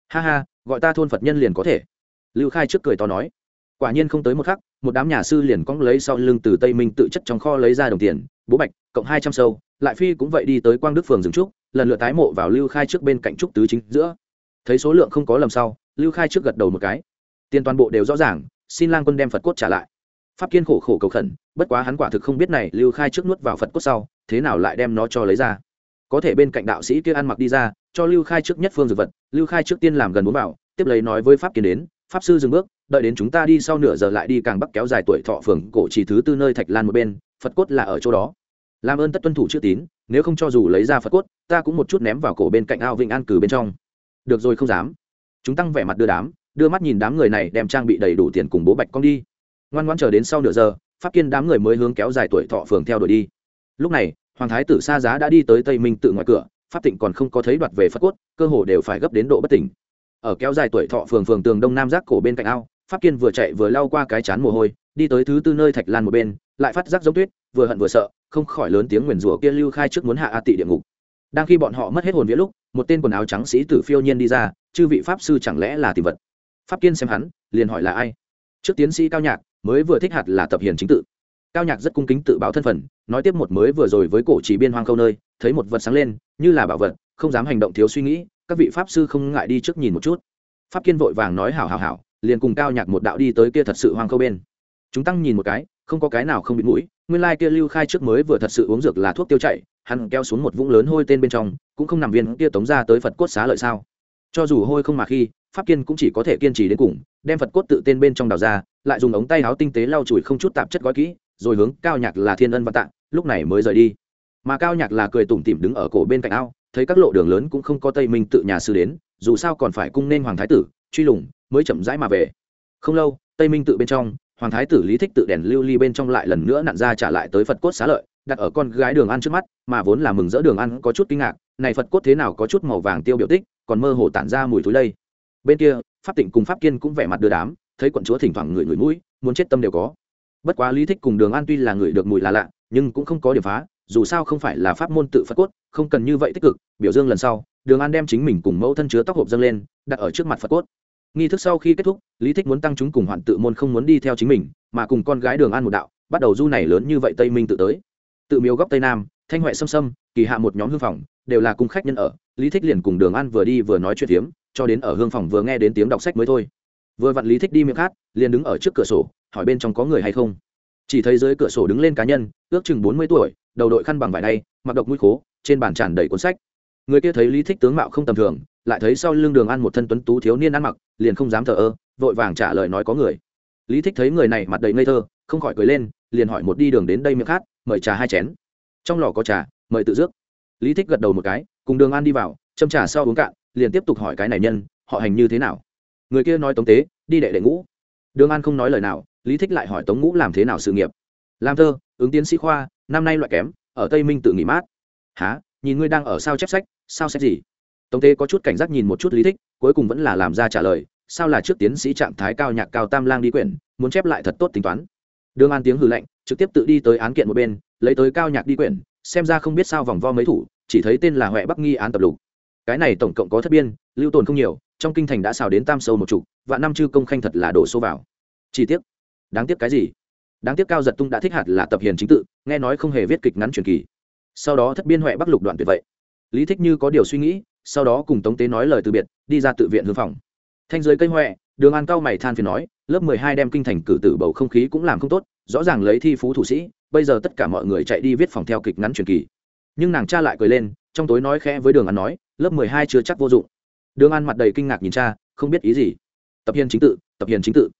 S1: Ha ha, gọi ta thôn phật nhân liền có thể. Lưu khai trước cười to nói. Quả nhiên không tới một khắc, một đám nhà sư liền cong lấy sau lưng từ tây minh tự chất trong kho lấy ra đồng tiền, bố bạch, cộng hai trăm sâu, lại phi cũng vậy đi tới quang đức phường dừng trúc, lần lượt tái mộ vào lưu khai trước bên cạnh trúc tứ chính giữa. Thấy số lượng không có lầm sau, lưu khai trước gật đầu một cái. Tiền toàn bộ đều rõ ràng, xin lang quân đem phật cốt trả lại. Pháp kiên khổ khổ cầu khẩn, bất quá hắn quả thực không biết này, lưu khai trước nuốt vào phật cốt sau thế nào lại đem nó cho lấy ra? Có thể bên cạnh đạo sĩ kia ăn mặc đi ra, cho lưu khai trước nhất phương dược vật, lưu khai trước tiên làm gần bốn bảo, tiếp lấy nói với pháp Kiến đến, pháp sư dừng bước, đợi đến chúng ta đi sau nửa giờ lại đi càng bắc kéo dài tuổi thọ phường cổ chỉ thứ tư nơi thạch lan một bên, phật cốt là ở chỗ đó. Làm ơn tất tuân thủ chữ tín, nếu không cho dù lấy ra phật cốt, ta cũng một chút ném vào cổ bên cạnh ao vịnh an cử bên trong. Được rồi, không dám. Chúng tăng vẻ mặt đưa đám, đưa mắt nhìn đám người này đem trang bị đầy đủ tiền cùng bố bạch con đi. Ngoan ngoan chờ đến sau nửa giờ, pháp kiên đám người mới hướng kéo dài tuổi thọ phường theo đuổi đi lúc này, hoàng thái tử xa giá đã đi tới tây minh tự ngoài cửa, pháp tịnh còn không có thấy đoạt về phật cốt, cơ hồ đều phải gấp đến độ bất tỉnh. Ở kéo dài tuổi thọ phường phường tường đông nam giác cổ bên cạnh ao, pháp kiên vừa chạy vừa lau qua cái chán mồ hôi, đi tới thứ tư nơi thạch lan một bên, lại phát giác giống tuyết, vừa hận vừa sợ, không khỏi lớn tiếng nguyền rủa kia lưu khai trước muốn hạ a tị địa ngục. Đang khi bọn họ mất hết hồn vía lúc, một tên quần áo trắng sĩ tử phiêu nhiên đi ra, chư vị pháp sư chẳng lẽ là tìm vật? Pháp kiên xem hắn, liền hỏi là ai? Trước tiến sĩ cao nhạc, mới vừa thích hạt là tập hiền chính tự cao nhạc rất cung kính tự báo thân phận, nói tiếp một mới vừa rồi với cổ chỉ biên hoang câu nơi, thấy một vật sáng lên, như là bảo vật, không dám hành động thiếu suy nghĩ, các vị pháp sư không ngại đi trước nhìn một chút. Pháp kiên vội vàng nói, hảo hảo hảo, liền cùng cao nhạc một đạo đi tới kia thật sự hoang câu bên. Chúng tăng nhìn một cái, không có cái nào không bị mũi, nguyên lai kia lưu khai trước mới vừa thật sự uống dược là thuốc tiêu chảy, hắn keo xuống một vũng lớn hôi tên bên trong, cũng không nằm viên kia tống ra tới phật cốt xá lợi sao. Cho dù hôi không mà khi, pháp kiên cũng chỉ có thể kiên trì đến cùng, đem phật cốt tự tên bên trong đào ra, lại dùng ống tay áo tinh tế lau chùi không chút tạp chất gói kỹ rồi hướng cao nhạc là thiên ân và tạng lúc này mới rời đi. Mà cao nhạc là cười tủm tỉm đứng ở cổ bên cạnh ao, thấy các lộ đường lớn cũng không có tây minh tự nhà sư đến, dù sao còn phải cung nên hoàng thái tử, truy lùng mới chậm rãi mà về. Không lâu, tây minh tự bên trong, hoàng thái tử lý thích tự đèn lưu ly bên trong lại lần nữa nặn ra trả lại tới phật cốt xá lợi, đặt ở con gái đường ăn trước mắt, mà vốn là mừng rỡ đường ăn có chút kinh ngạc, này phật cốt thế nào có chút màu vàng tiêu biểu tích, còn mơ hồ tản ra mùi thối lây. Bên kia, pháp tịnh cùng pháp kiên cũng vẻ mặt đưa đám, thấy quận chúa thỉnh thoảng người người mũi, muốn chết tâm đều có bất quá lý thích cùng đường an tuy là người được mùi là lạ, nhưng cũng không có điểm phá, dù sao không phải là pháp môn tự phật cốt, không cần như vậy tích cực, biểu dương lần sau, đường an đem chính mình cùng mẫu thân chứa tóc hộp dâng lên, đặt ở trước mặt phật cốt. Nghi thức sau khi kết thúc, lý thích muốn tăng chúng cùng hoạn tự môn không muốn đi theo chính mình, mà cùng con gái đường an một đạo, bắt đầu du này lớn như vậy tây minh tự tới. Tự miếu góc tây nam, thanh huệ xâm xâm, kỳ hạ một nhóm hương phòng, đều là cung khách nhân ở, lý thích liền cùng đường an vừa đi vừa nói chuyện phiếm, cho đến ở hương phòng vừa nghe đến tiếng đọc sách mới thôi vừa vặn lý thích đi miệng hát liền đứng ở trước cửa sổ, hỏi bên trong có người hay không. Chỉ thấy dưới cửa sổ đứng lên cá nhân, ước chừng bốn mươi tuổi, đầu đội khăn bằng vải đay, mặc độc mũi khố, trên bàn tràn đầy cuốn sách. Người kia thấy lý thích tướng mạo không tầm thường, lại thấy sau lưng đường ăn một thân tuấn tú thiếu niên ăn mặc, liền không dám thờ ơ, vội vàng trả lời nói có người. Lý thích thấy người này mặt đầy ngây thơ, không khỏi cười lên, liền hỏi một đi đường đến đây miệng khát mời trà hai chén. Trong lò có trà, mời tự dước lý thích gật đầu một cái, cùng đường ăn đi vào, châm trà sau uống cạn, liền tiếp tục hỏi cái này nhân, họ hành như thế nào? Người kia nói tống tế, đi đệ đệ ngũ. Đường an không nói lời nào, lý thích lại hỏi tống ngũ làm thế nào sự nghiệp. Làm thơ, ứng tiến sĩ khoa, năm nay loại kém, ở tây minh tự nghỉ mát. Há nhìn ngươi đang ở sao chép sách, sao xét gì? Tống tế có chút cảnh giác nhìn một chút lý thích, cuối cùng vẫn là làm ra trả lời, sao là trước tiến sĩ trạng thái cao nhạc cao tam lang đi quyển, muốn chép lại thật tốt tính toán. Đường an tiếng hư lệnh trực tiếp tự đi tới án kiện một bên, lấy tới cao nhạc đi quyển, xem ra không biết sao vòng vo mấy thủ, chỉ thấy tên là huệ bắc nghi án tập lục. Cái này tổng cộng có thất biên, lưu tồn không nhiều trong kinh thành đã xào đến tam sâu một chục và năm chư công khanh thật là đổ số vào. Chi tiết đáng tiếc cái gì? Đáng tiếc cao giật tung đã thích hạt là tập hiền chính tự, nghe nói không hề viết kịch ngắn truyền kỳ. Sau đó thất biên huệ bắc lục đoạn tuyệt vậy. Lý thích như có điều suy nghĩ, sau đó cùng tống tế nói lời từ biệt, đi ra tự viện hương phòng. Thanh giới cây huệ, đường an cao mày than phiền nói, lớp mười hai đem kinh thành cử tử bầu không khí cũng làm không tốt, rõ ràng lấy thi phú thủ sĩ, bây giờ tất cả mọi người chạy đi viết phòng theo kịch ngắn truyền kỳ. Nhưng nàng cha lại cười lên, trong tối nói khẽ với đường an nói, lớp mười hai chưa chắc vô dụng đường an mặt đầy kinh ngạc nhìn cha, không biết ý gì. Tập hiền chính tự, tập hiền chính tự.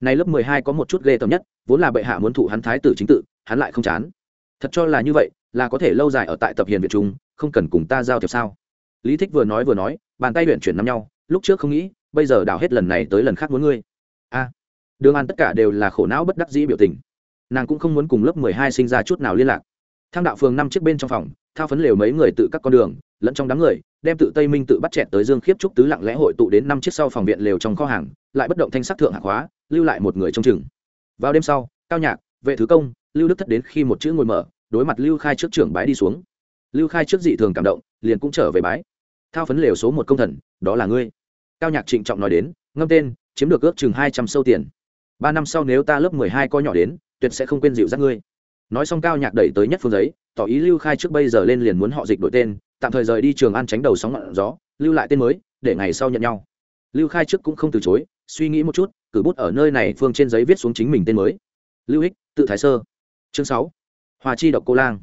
S1: Này lớp mười hai có một chút ghê tởm nhất, vốn là bệ hạ muốn thụ hắn thái tử chính tự, hắn lại không chán. Thật cho là như vậy, là có thể lâu dài ở tại tập hiền việt trung, không cần cùng ta giao thiệp sao? Lý thích vừa nói vừa nói, bàn tay luyện chuyển nắm nhau, lúc trước không nghĩ, bây giờ đảo hết lần này tới lần khác muốn ngươi. A. Đường an tất cả đều là khổ não bất đắc dĩ biểu tình. Nàng cũng không muốn cùng lớp mười hai sinh ra chút nào liên lạc. Thang đạo phường năm chiếc bên trong phòng, thao phấn lều mấy người tự các con đường lẫn trong đám người, đem tự tây minh tự bắt chẹt tới dương khiếp trúc tứ lặng lẽ hội tụ đến năm chiếc sau phòng viện lều trong kho hàng, lại bất động thanh sắc thượng hạng hóa lưu lại một người trong chừng. Vào đêm sau, cao nhạc, vệ thứ công, lưu đức thất đến khi một chữ ngồi mở, đối mặt lưu khai trước trưởng bái đi xuống. Lưu khai trước dị thường cảm động, liền cũng trở về bái. Thao phấn lều số một công thần, đó là ngươi. Cao nhạc trịnh trọng nói đến, ngâm tên, chiếm được ước chừng hai trăm sâu tiền. Ba năm sau nếu ta lớp mười hai coi nhỏ đến, tuyệt sẽ không quên dịu dắt ngươi. Nói xong cao nhạc đẩy tới nhất phương giấy, tỏ ý lưu khai trước bây giờ lên liền muốn họ dịch đổi tên tạm thời rời đi trường an tránh đầu sóng ngọn gió, lưu lại tên mới, để ngày sau nhận nhau. Lưu khai trước cũng không từ chối, suy nghĩ một chút, cử bút ở nơi này phương trên giấy viết xuống chính mình tên mới. Lưu hích, tự thái sơ. Chương sáu. Hòa chi độc cô lang.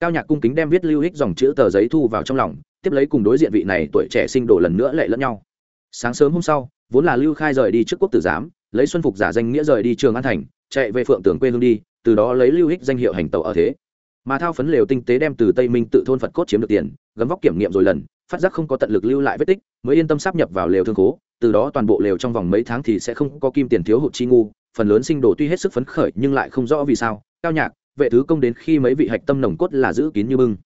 S1: Cao nhạc cung kính đem viết lưu hích dòng chữ tờ giấy thu vào trong lòng, tiếp lấy cùng đối diện vị này tuổi trẻ sinh đổ lần nữa lệ lẫn nhau. Sáng sớm hôm sau, vốn là lưu khai rời đi trước quốc tử giám, lấy xuân phục giả danh nghĩa rời đi trường an thành, chạy về phượng tưởng quê hương đi, từ đó lấy lưu hích danh hiệu hành tàu ở thế mà thao phấn lều tinh tế đem từ tây minh tự thôn phật cốt chiếm được tiền, gấm vóc kiểm nghiệm rồi lần, phát giác không có tận lực lưu lại vết tích, mới yên tâm sắp nhập vào lều thương cố từ đó toàn bộ lều trong vòng mấy tháng thì sẽ không có kim tiền thiếu hụt chi ngu, phần lớn sinh đồ tuy hết sức phấn khởi nhưng lại không rõ vì sao, cao nhạc, vệ thứ công đến khi mấy vị hạch tâm nồng cốt là giữ kín như bưng.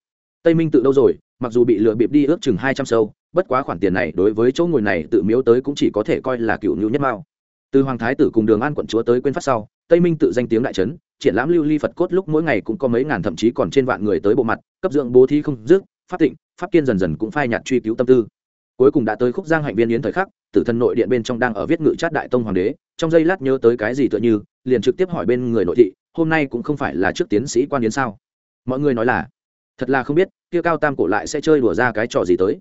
S1: Tây minh tự đâu rồi, mặc dù bị lừa bịp đi ước chừng hai trăm sâu, bất quá khoản tiền này đối với chỗ ngồi này tự miếu tới cũng chỉ có thể coi là cựu nhu nhất mao từ hoàng thái tử cùng đường an quận chúa tới quên phát sau, tây minh tự danh tiếng đại trấn, triển lãm lưu ly phật cốt lúc mỗi ngày cũng có mấy ngàn thậm chí còn trên vạn người tới bộ mặt, cấp dưỡng bố thi không dứt, pháp tịnh, pháp kiên dần dần cũng phai nhạt truy cứu tâm tư. Cuối cùng đã tới khúc giang hạnh viên yến thời khắc, tử thần nội điện bên trong đang ở viết ngự chát đại tông hoàng đế, trong giây lát nhớ tới cái gì tựa như, liền trực tiếp hỏi bên người nội thị, hôm nay cũng không phải là trước tiến sĩ quan yến sao? Mọi người nói là, thật là không biết, kia cao tam cổ lại sẽ chơi đùa ra cái trò gì tới?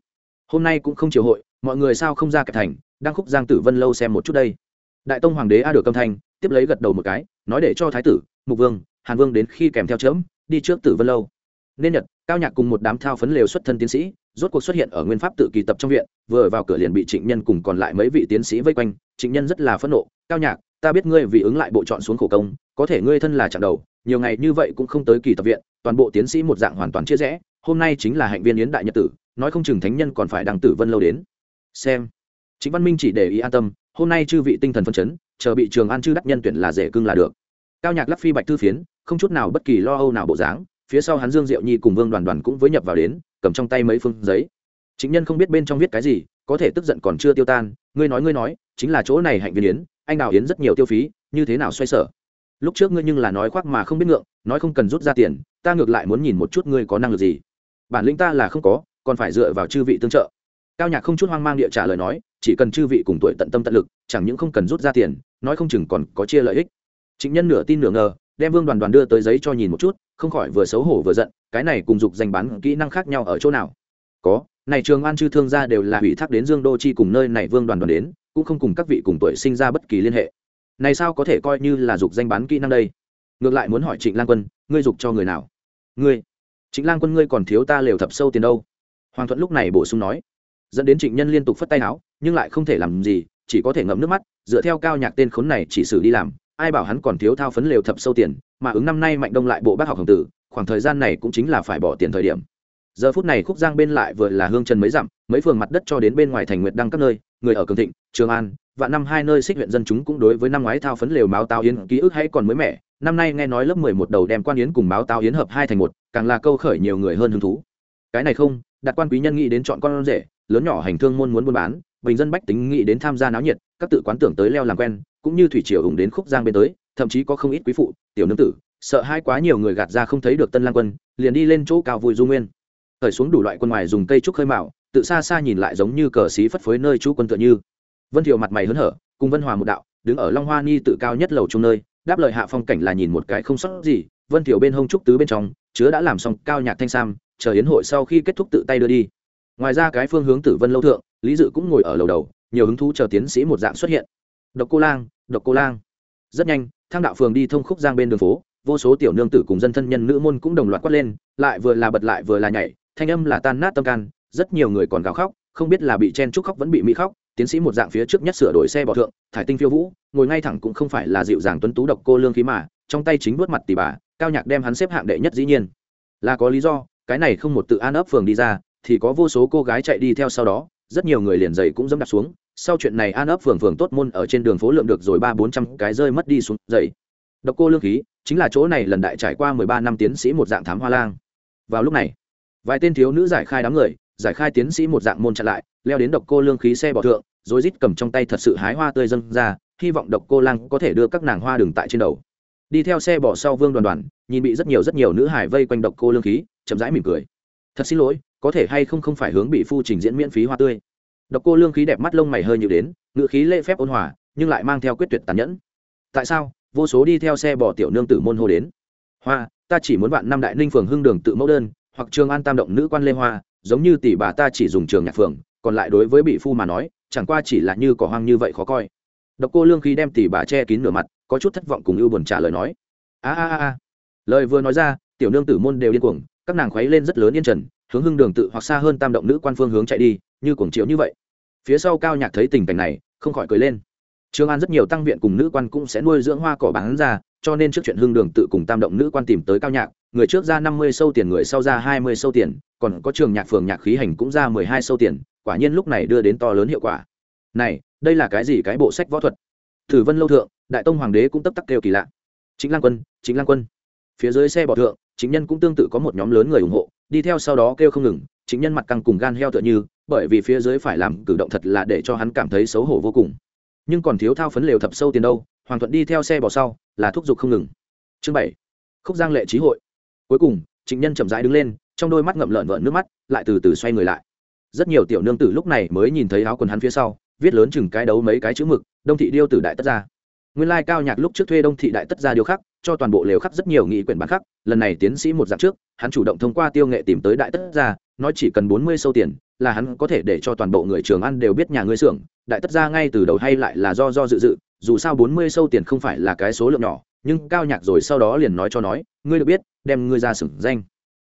S1: Hôm nay cũng không chiều hội, mọi người sao không ra kẹp thành, đang khúc giang tử vân lâu xem một chút đây đại tông hoàng đế a được âm thanh tiếp lấy gật đầu một cái, nói để cho thái tử, mục vương, hàn vương đến khi kèm theo chớm, đi trước tử vân lâu. Nên nhật, cao nhạc cùng một đám thao phấn lều xuất thân tiến sĩ, rốt cuộc xuất hiện ở nguyên pháp tự kỳ tập trong viện, vừa vào cửa liền bị trịnh nhân cùng còn lại mấy vị tiến sĩ vây quanh, trịnh nhân rất là phẫn nộ, cao nhạc, ta biết ngươi vì ứng lại bộ chọn xuống khổ công, có thể ngươi thân là chặng đầu, nhiều ngày như vậy cũng không tới kỳ tập viện, toàn bộ tiến sĩ một dạng hoàn toàn chia rẽ, hôm nay chính là hạnh viên yến đại nhật tử, nói không chừng thánh nhân còn phải đăng tử vân lâu đến. Xem chính văn minh chỉ để ý an tâm, hôm nay chư vị tinh thần phân chấn, chờ bị trường an chư đắc nhân tuyển là rể cưng là được. Cao nhạc lắc phi bạch thư phiến, không chút nào bất kỳ lo âu nào bộ dáng, phía sau hắn dương diệu nhi cùng vương đoàn đoàn cũng với nhập vào đến, cầm trong tay mấy phương giấy. Chính nhân không biết bên trong viết cái gì, có thể tức giận còn chưa tiêu tan, ngươi nói ngươi nói, chính là chỗ này hạnh viên yến, anh đào yến rất nhiều tiêu phí, như thế nào xoay sở? Lúc trước ngươi nhưng là nói khoác mà không biết ngượng, nói không cần rút ra tiền, ta ngược lại muốn nhìn một chút ngươi có năng lực gì. Bản lĩnh ta là không có, còn phải dựa vào chư vị tương trợ. Cao nhạc không chút hoang mang địa trả lời nói chỉ cần chư vị cùng tuổi tận tâm tận lực, chẳng những không cần rút ra tiền, nói không chừng còn có chia lợi ích. Chính nhân nửa tin nửa ngờ, đem vương đoàn đoàn đưa tới giấy cho nhìn một chút, không khỏi vừa xấu hổ vừa giận, cái này cùng dục danh bán kỹ năng khác nhau ở chỗ nào? Có, này trường an chư thương gia đều là ủy thác đến dương đô chi cùng nơi này vương đoàn đoàn đến, cũng không cùng các vị cùng tuổi sinh ra bất kỳ liên hệ. Này sao có thể coi như là dục danh bán kỹ năng đây? Ngược lại muốn hỏi trịnh lang quân, ngươi dục cho người nào? Ngươi. Trịnh lang quân, ngươi còn thiếu ta lều thập sâu tiền đâu? Hoàng thuận lúc này bổ sung nói dẫn đến trịnh nhân liên tục phất tay áo, nhưng lại không thể làm gì, chỉ có thể ngậm nước mắt, dựa theo cao nhạc tên khốn này chỉ xử đi làm, ai bảo hắn còn thiếu thao phấn lều thập sâu tiền, mà ứng năm nay mạnh đông lại bộ bác học hồng tử, khoảng thời gian này cũng chính là phải bỏ tiền thời điểm. Giờ phút này khúc giang bên lại vừa là hương trần mấy dặm, mấy phường mặt đất cho đến bên ngoài thành nguyệt đăng các nơi, người ở cường thịnh, trường an và năm hai nơi xích huyện dân chúng cũng đối với năm ngoái thao phấn lều máu tao yến ký ức hay còn mới mẻ, năm nay nghe nói lớp mười một đầu đem quan yến cùng máu tao yến hợp hai thành một, càng là câu khởi nhiều người hơn hứng thú. Cái này không, đặt quan quý nhân nghĩ đến chọn con rể lớn nhỏ hành thương môn muốn buôn bán, bình dân bách tính nghĩ đến tham gia náo nhiệt, các tự quán tưởng tới leo làm quen, cũng như thủy triều ủng đến khúc giang bên tới, thậm chí có không ít quý phụ, tiểu nương tử, sợ hai quá nhiều người gạt ra không thấy được tân lang quân, liền đi lên chỗ cao vui du nguyên. Thời xuống đủ loại quân ngoài dùng cây trúc khơi mạo, tự xa xa nhìn lại giống như cờ xí phất phới nơi chú quân tựa như. Vân thiệu mặt mày hớn hở, cùng vân hòa một đạo, đứng ở long hoa ni tự cao nhất lầu trung nơi, đáp lời hạ phong cảnh là nhìn một cái không sót gì, vân thiệu bên hông trúc tứ bên trong, chứa đã làm xong cao nhạc thanh sam, chờ yến hội sau khi kết thúc tự tay đưa đi ngoài ra cái phương hướng tử vân lâu thượng, lý dự cũng ngồi ở lầu đầu, nhiều hứng thú chờ tiến sĩ một dạng xuất hiện. Độc cô lang, độc cô lang. Rất nhanh, thang đạo phường đi thông khúc giang bên đường phố, vô số tiểu nương tử cùng dân thân nhân nữ môn cũng đồng loạt quát lên, lại vừa là bật lại vừa là nhảy, thanh âm là tan nát tâm can, rất nhiều người còn gào khóc, không biết là bị chen trúc khóc vẫn bị mỹ khóc, tiến sĩ một dạng phía trước nhất sửa đổi xe bỏ thượng, thải tinh phiêu vũ, ngồi ngay thẳng cũng không phải là dịu dàng tuấn tú độc cô lương khí mà, trong tay chính vuốt mặt tỷ bà, cao nhạc đem hắn xếp hạng đệ nhất dĩ nhiên. Là có lý do, cái này không một tự an ấp phường đi ra thì có vô số cô gái chạy đi theo sau đó, rất nhiều người liền giày cũng dẫm đặt xuống. Sau chuyện này an ấp phường phường tốt môn ở trên đường phố lượm được rồi ba bốn trăm cái rơi mất đi xuống giày. Độc cô lương khí, chính là chỗ này lần đại trải qua mười ba năm tiến sĩ một dạng thám hoa lang. Vào lúc này, vài tên thiếu nữ giải khai đám người, giải khai tiến sĩ một dạng môn chặn lại, leo đến độc cô lương khí xe bỏ thượng, rồi rít cầm trong tay thật sự hái hoa tươi dâng ra, hy vọng độc cô lang có thể đưa các nàng hoa đường tại trên đầu. Đi theo xe bỏ sau vương đoàn đoàn, nhìn bị rất nhiều rất nhiều nữ hải vây quanh độc cô lương khí, chậm rãi mỉm cười thật xin lỗi, có thể hay không không phải hướng bị phu trình diễn miễn phí hoa tươi. Độc cô lương khí đẹp mắt lông mày hơi nhiều đến ngự khí lễ phép ôn hòa, nhưng lại mang theo quyết tuyệt tàn nhẫn. Tại sao? Vô số đi theo xe bỏ tiểu nương tử môn hô đến. Hoa, ta chỉ muốn bạn năm đại ninh phường hưng đường tự mẫu đơn, hoặc trường an tam động nữ quan lê hoa, giống như tỷ bà ta chỉ dùng trường nhạc phường, còn lại đối với bị phu mà nói, chẳng qua chỉ là như cỏ hoang như vậy khó coi. Độc cô lương khí đem tỷ bà che kín nửa mặt, có chút thất vọng cùng ưu buồn trả lời nói. A a a. Lời vừa nói ra, tiểu nương tử môn đều điên cuồng các nàng khuấy lên rất lớn yên trần hướng hưng đường tự hoặc xa hơn tam động nữ quan phương hướng chạy đi như cuồng chiếu như vậy phía sau cao nhạc thấy tình cảnh này không khỏi cười lên Trương An rất nhiều tăng viện cùng nữ quan cũng sẽ nuôi dưỡng hoa cỏ bán ra, cho nên trước chuyện hưng đường tự cùng tam động nữ quan tìm tới cao nhạc, người trước ra năm mươi sâu tiền người sau ra hai mươi sâu tiền, còn có trường nhạc phường nhạc khí hành cũng ra mười hai sâu tiền, quả nhiên lúc này đưa đến to lớn hiệu quả. Này, đây là cái gì cái bộ sách võ thuật? Thử Vân lâu thượng, Đại Tông hoàng đế cũng tấp tắc kêu kỳ lạ. Chính Lang quân, Chính Lang quân. Phía dưới xe bỏ thượng, chính nhân cũng tương tự có một nhóm lớn người ủng hộ, đi theo sau đó kêu không ngừng, chính nhân mặt căng cùng gan heo tựa như, bởi vì phía dưới phải làm cử động thật là để cho hắn cảm thấy xấu hổ vô cùng. Nhưng còn thiếu thao phấn lều thập sâu tiền đâu hoàng thuận đi theo xe bỏ sau là thúc giục không ngừng. Chương bảy khúc giang lệ trí hội. Cuối cùng trịnh nhân chậm rãi đứng lên trong đôi mắt ngậm lợn vợn nước mắt lại từ từ xoay người lại. Rất nhiều tiểu nương tử lúc này mới nhìn thấy áo quần hắn phía sau viết lớn chừng cái đấu mấy cái chữ mực đông thị điêu tử đại tất ra nguyên lai cao nhạc lúc trước thuê đông thị đại tất ra điều khắc, cho toàn bộ lều khắc rất nhiều nghị quyển bán khắc, lần này tiến sĩ một dạng trước, hắn chủ động thông qua tiêu nghệ tìm tới đại tất ra, nói chỉ cần bốn mươi sâu tiền, là hắn có thể để cho toàn bộ người trường ăn đều biết nhà ngươi xưởng, đại tất ra ngay từ đầu hay lại là do do dự dự, dù sao bốn mươi sâu tiền không phải là cái số lượng nhỏ, nhưng cao nhạc rồi sau đó liền nói cho nói, ngươi được biết, đem ngươi ra sửng danh.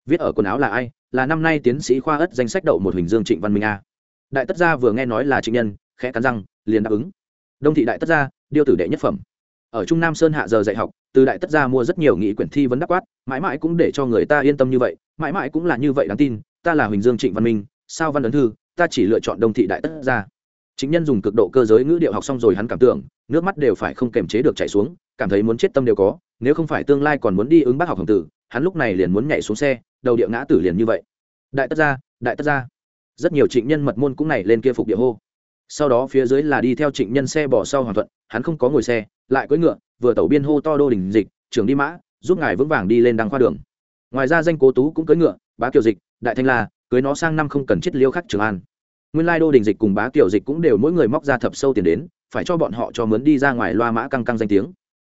S1: Viết ở quần áo là ai? Là năm nay tiến sĩ khoa ất danh sách đậu một hình dương trịnh văn minh a. Đại tất gia vừa nghe nói là trịnh nhân, khẽ cắn răng, liền đáp ứng. Đông thị đại tất gia điêu tử đệ nhất phẩm. Ở trung nam sơn hạ giờ dạy học, từ đại tất gia mua rất nhiều nghị quyển thi vấn đắc quát, mãi mãi cũng để cho người ta yên tâm như vậy, mãi mãi cũng là như vậy đáng tin, ta là huỳnh dương trịnh văn minh, sao văn ấn thư, ta chỉ lựa chọn đông thị đại tất gia. Chính nhân dùng cực độ cơ giới ngữ điệu học xong rồi hắn cảm tưởng, nước mắt đều phải không kềm chế được chảy xuống, cảm thấy muốn chết tâm đều có, nếu không phải tương lai còn muốn đi ứng bác học hồng tử, hắn lúc này liền muốn nhảy xuống xe, đầu địa ngã tử liền như vậy. Đại tất gia, đại tất gia. Rất nhiều trịnh nhân mật môn cũng này lên kia phục địa hô sau đó phía dưới là đi theo trịnh nhân xe bỏ sau hoàn thuận, hắn không có ngồi xe, lại cưỡi ngựa, vừa tẩu biên hô to đô đình dịch, trưởng đi mã, giúp ngài vững vàng đi lên đăng khoa đường. Ngoài ra danh cố tú cũng cưỡi ngựa, bá kiều dịch, đại thanh la, cưới nó sang năm không cần chết liêu khắc trường an. Nguyên lai đô đình dịch cùng bá kiều dịch cũng đều mỗi người móc ra thập sâu tiền đến, phải cho bọn họ cho mướn đi ra ngoài loa mã căng căng danh tiếng.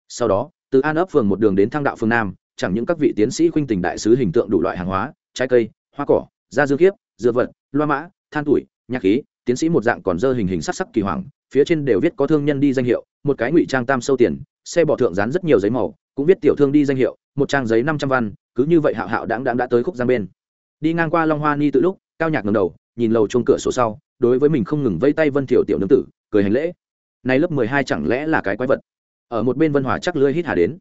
S1: Sau đó, từ an ấp phường một đường đến thang đạo phương nam, chẳng những các vị tiến sĩ khuynh tình đại sứ hình tượng đủ loại hàng hóa, trái cây, hoa cỏ, da dương kiếp dựa vật, loa mã, than tuổi, nhạc khí tiến sĩ một dạng còn dơ hình hình sắc sắc kỳ hoàng, phía trên đều viết có thương nhân đi danh hiệu, một cái ngụy trang tam sâu tiền, xe bỏ thượng dán rất nhiều giấy màu, cũng viết tiểu thương đi danh hiệu, một trang giấy năm trăm văn, cứ như vậy hạo hạo đáng đáng đã tới khúc giang bên. Đi ngang qua long hoa ni tự lúc, cao nhạc ngầm đầu, nhìn lầu chuông cửa sổ sau, đối với mình không ngừng vây tay vân thiểu tiểu nương tử, cười hành lễ. Nay lớp mười hai chẳng lẽ là cái quái vật? Ở một bên vân hòa chắc lưới hít hà đến.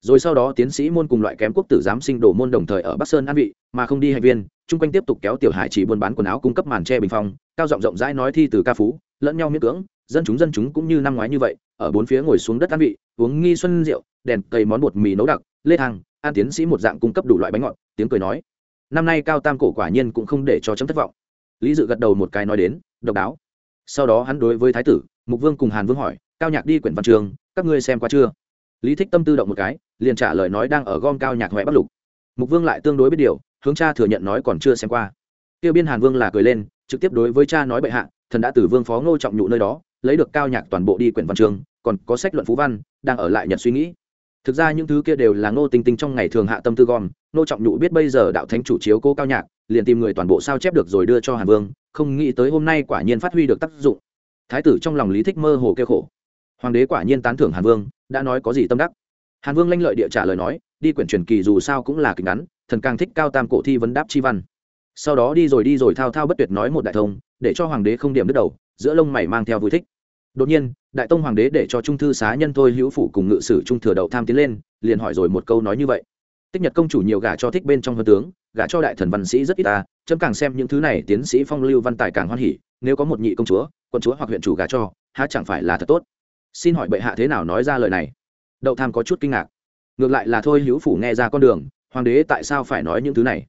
S1: Rồi sau đó tiến sĩ môn cùng loại kém quốc tử giám sinh đổ môn đồng thời ở bắc sơn an vị, mà không đi hành viên chung quanh tiếp tục kéo tiểu hải chỉ buôn bán quần áo cung cấp màn tre bình phong, cao giọng rộng rãi nói thi từ ca phú, lẫn nhau miễn cưỡng, dân chúng dân chúng cũng như năm ngoái như vậy, ở bốn phía ngồi xuống đất ăn vị, uống nghi xuân rượu, đèn, cây món bột mì nấu đặc, lê thang an tiến sĩ một dạng cung cấp đủ loại bánh ngọt, tiếng cười nói. Năm nay cao tam cổ quả nhiên cũng không để cho chấm thất vọng. Lý dự gật đầu một cái nói đến, độc đáo. Sau đó hắn đối với thái tử, mục vương cùng hàn vương hỏi, cao nhạc đi quyển văn trường, các ngươi xem qua chưa? Lý thích tâm tư động một cái, liền trả lời nói đang ở gom cao nhạc huệ bắc lục. Mục vương lại tương đối biết điều hướng cha thừa nhận nói còn chưa xem qua. Tiêu biên hàn vương là cười lên, trực tiếp đối với cha nói bệ hạ, thần đã từ vương phó ngô trọng nhụ nơi đó, lấy được cao nhạc toàn bộ đi quyển văn trường, còn có sách luận phú văn, đang ở lại nhận suy nghĩ. Thực ra những thứ kia đều là ngô tinh tinh trong ngày thường hạ tâm tư gom, ngô trọng nhụ biết bây giờ đạo thánh chủ chiếu cố cao nhạc, liền tìm người toàn bộ sao chép được rồi đưa cho hàn vương, không nghĩ tới hôm nay quả nhiên phát huy được tác dụng. Thái tử trong lòng lý thích mơ hồ kêu khổ. Hoàng đế quả nhiên tán thưởng hàn vương, đã nói có gì tâm đắc. Hàn vương lanh lợi địa trả lời nói đi quyển truyền kỳ dù sao cũng là kịch ngắn, thần càng thích cao tam cổ thi vấn đáp chi văn. Sau đó đi rồi đi rồi thao thao bất tuyệt nói một đại thông, để cho hoàng đế không điểm đứt đầu, giữa lông mày mang theo vui thích. Đột nhiên, đại tông hoàng đế để cho trung thư xá nhân thôi hữu phủ cùng ngự sử trung thừa đậu tham tiến lên, liền hỏi rồi một câu nói như vậy. Tích nhật công chủ nhiều gả cho thích bên trong hơn tướng, gả cho đại thần văn sĩ rất ít ta, chấm càng xem những thứ này tiến sĩ phong lưu văn tài càng hoan hỉ, nếu có một nhị công chúa quân chúa hoặc huyện chủ gả cho, há chẳng phải là thật tốt. Xin hỏi bệ hạ thế nào nói ra lời này? Đậu tham có chút kinh ngạc ngược lại là thôi hữu phủ nghe ra con đường, hoàng đế tại sao phải nói những thứ này?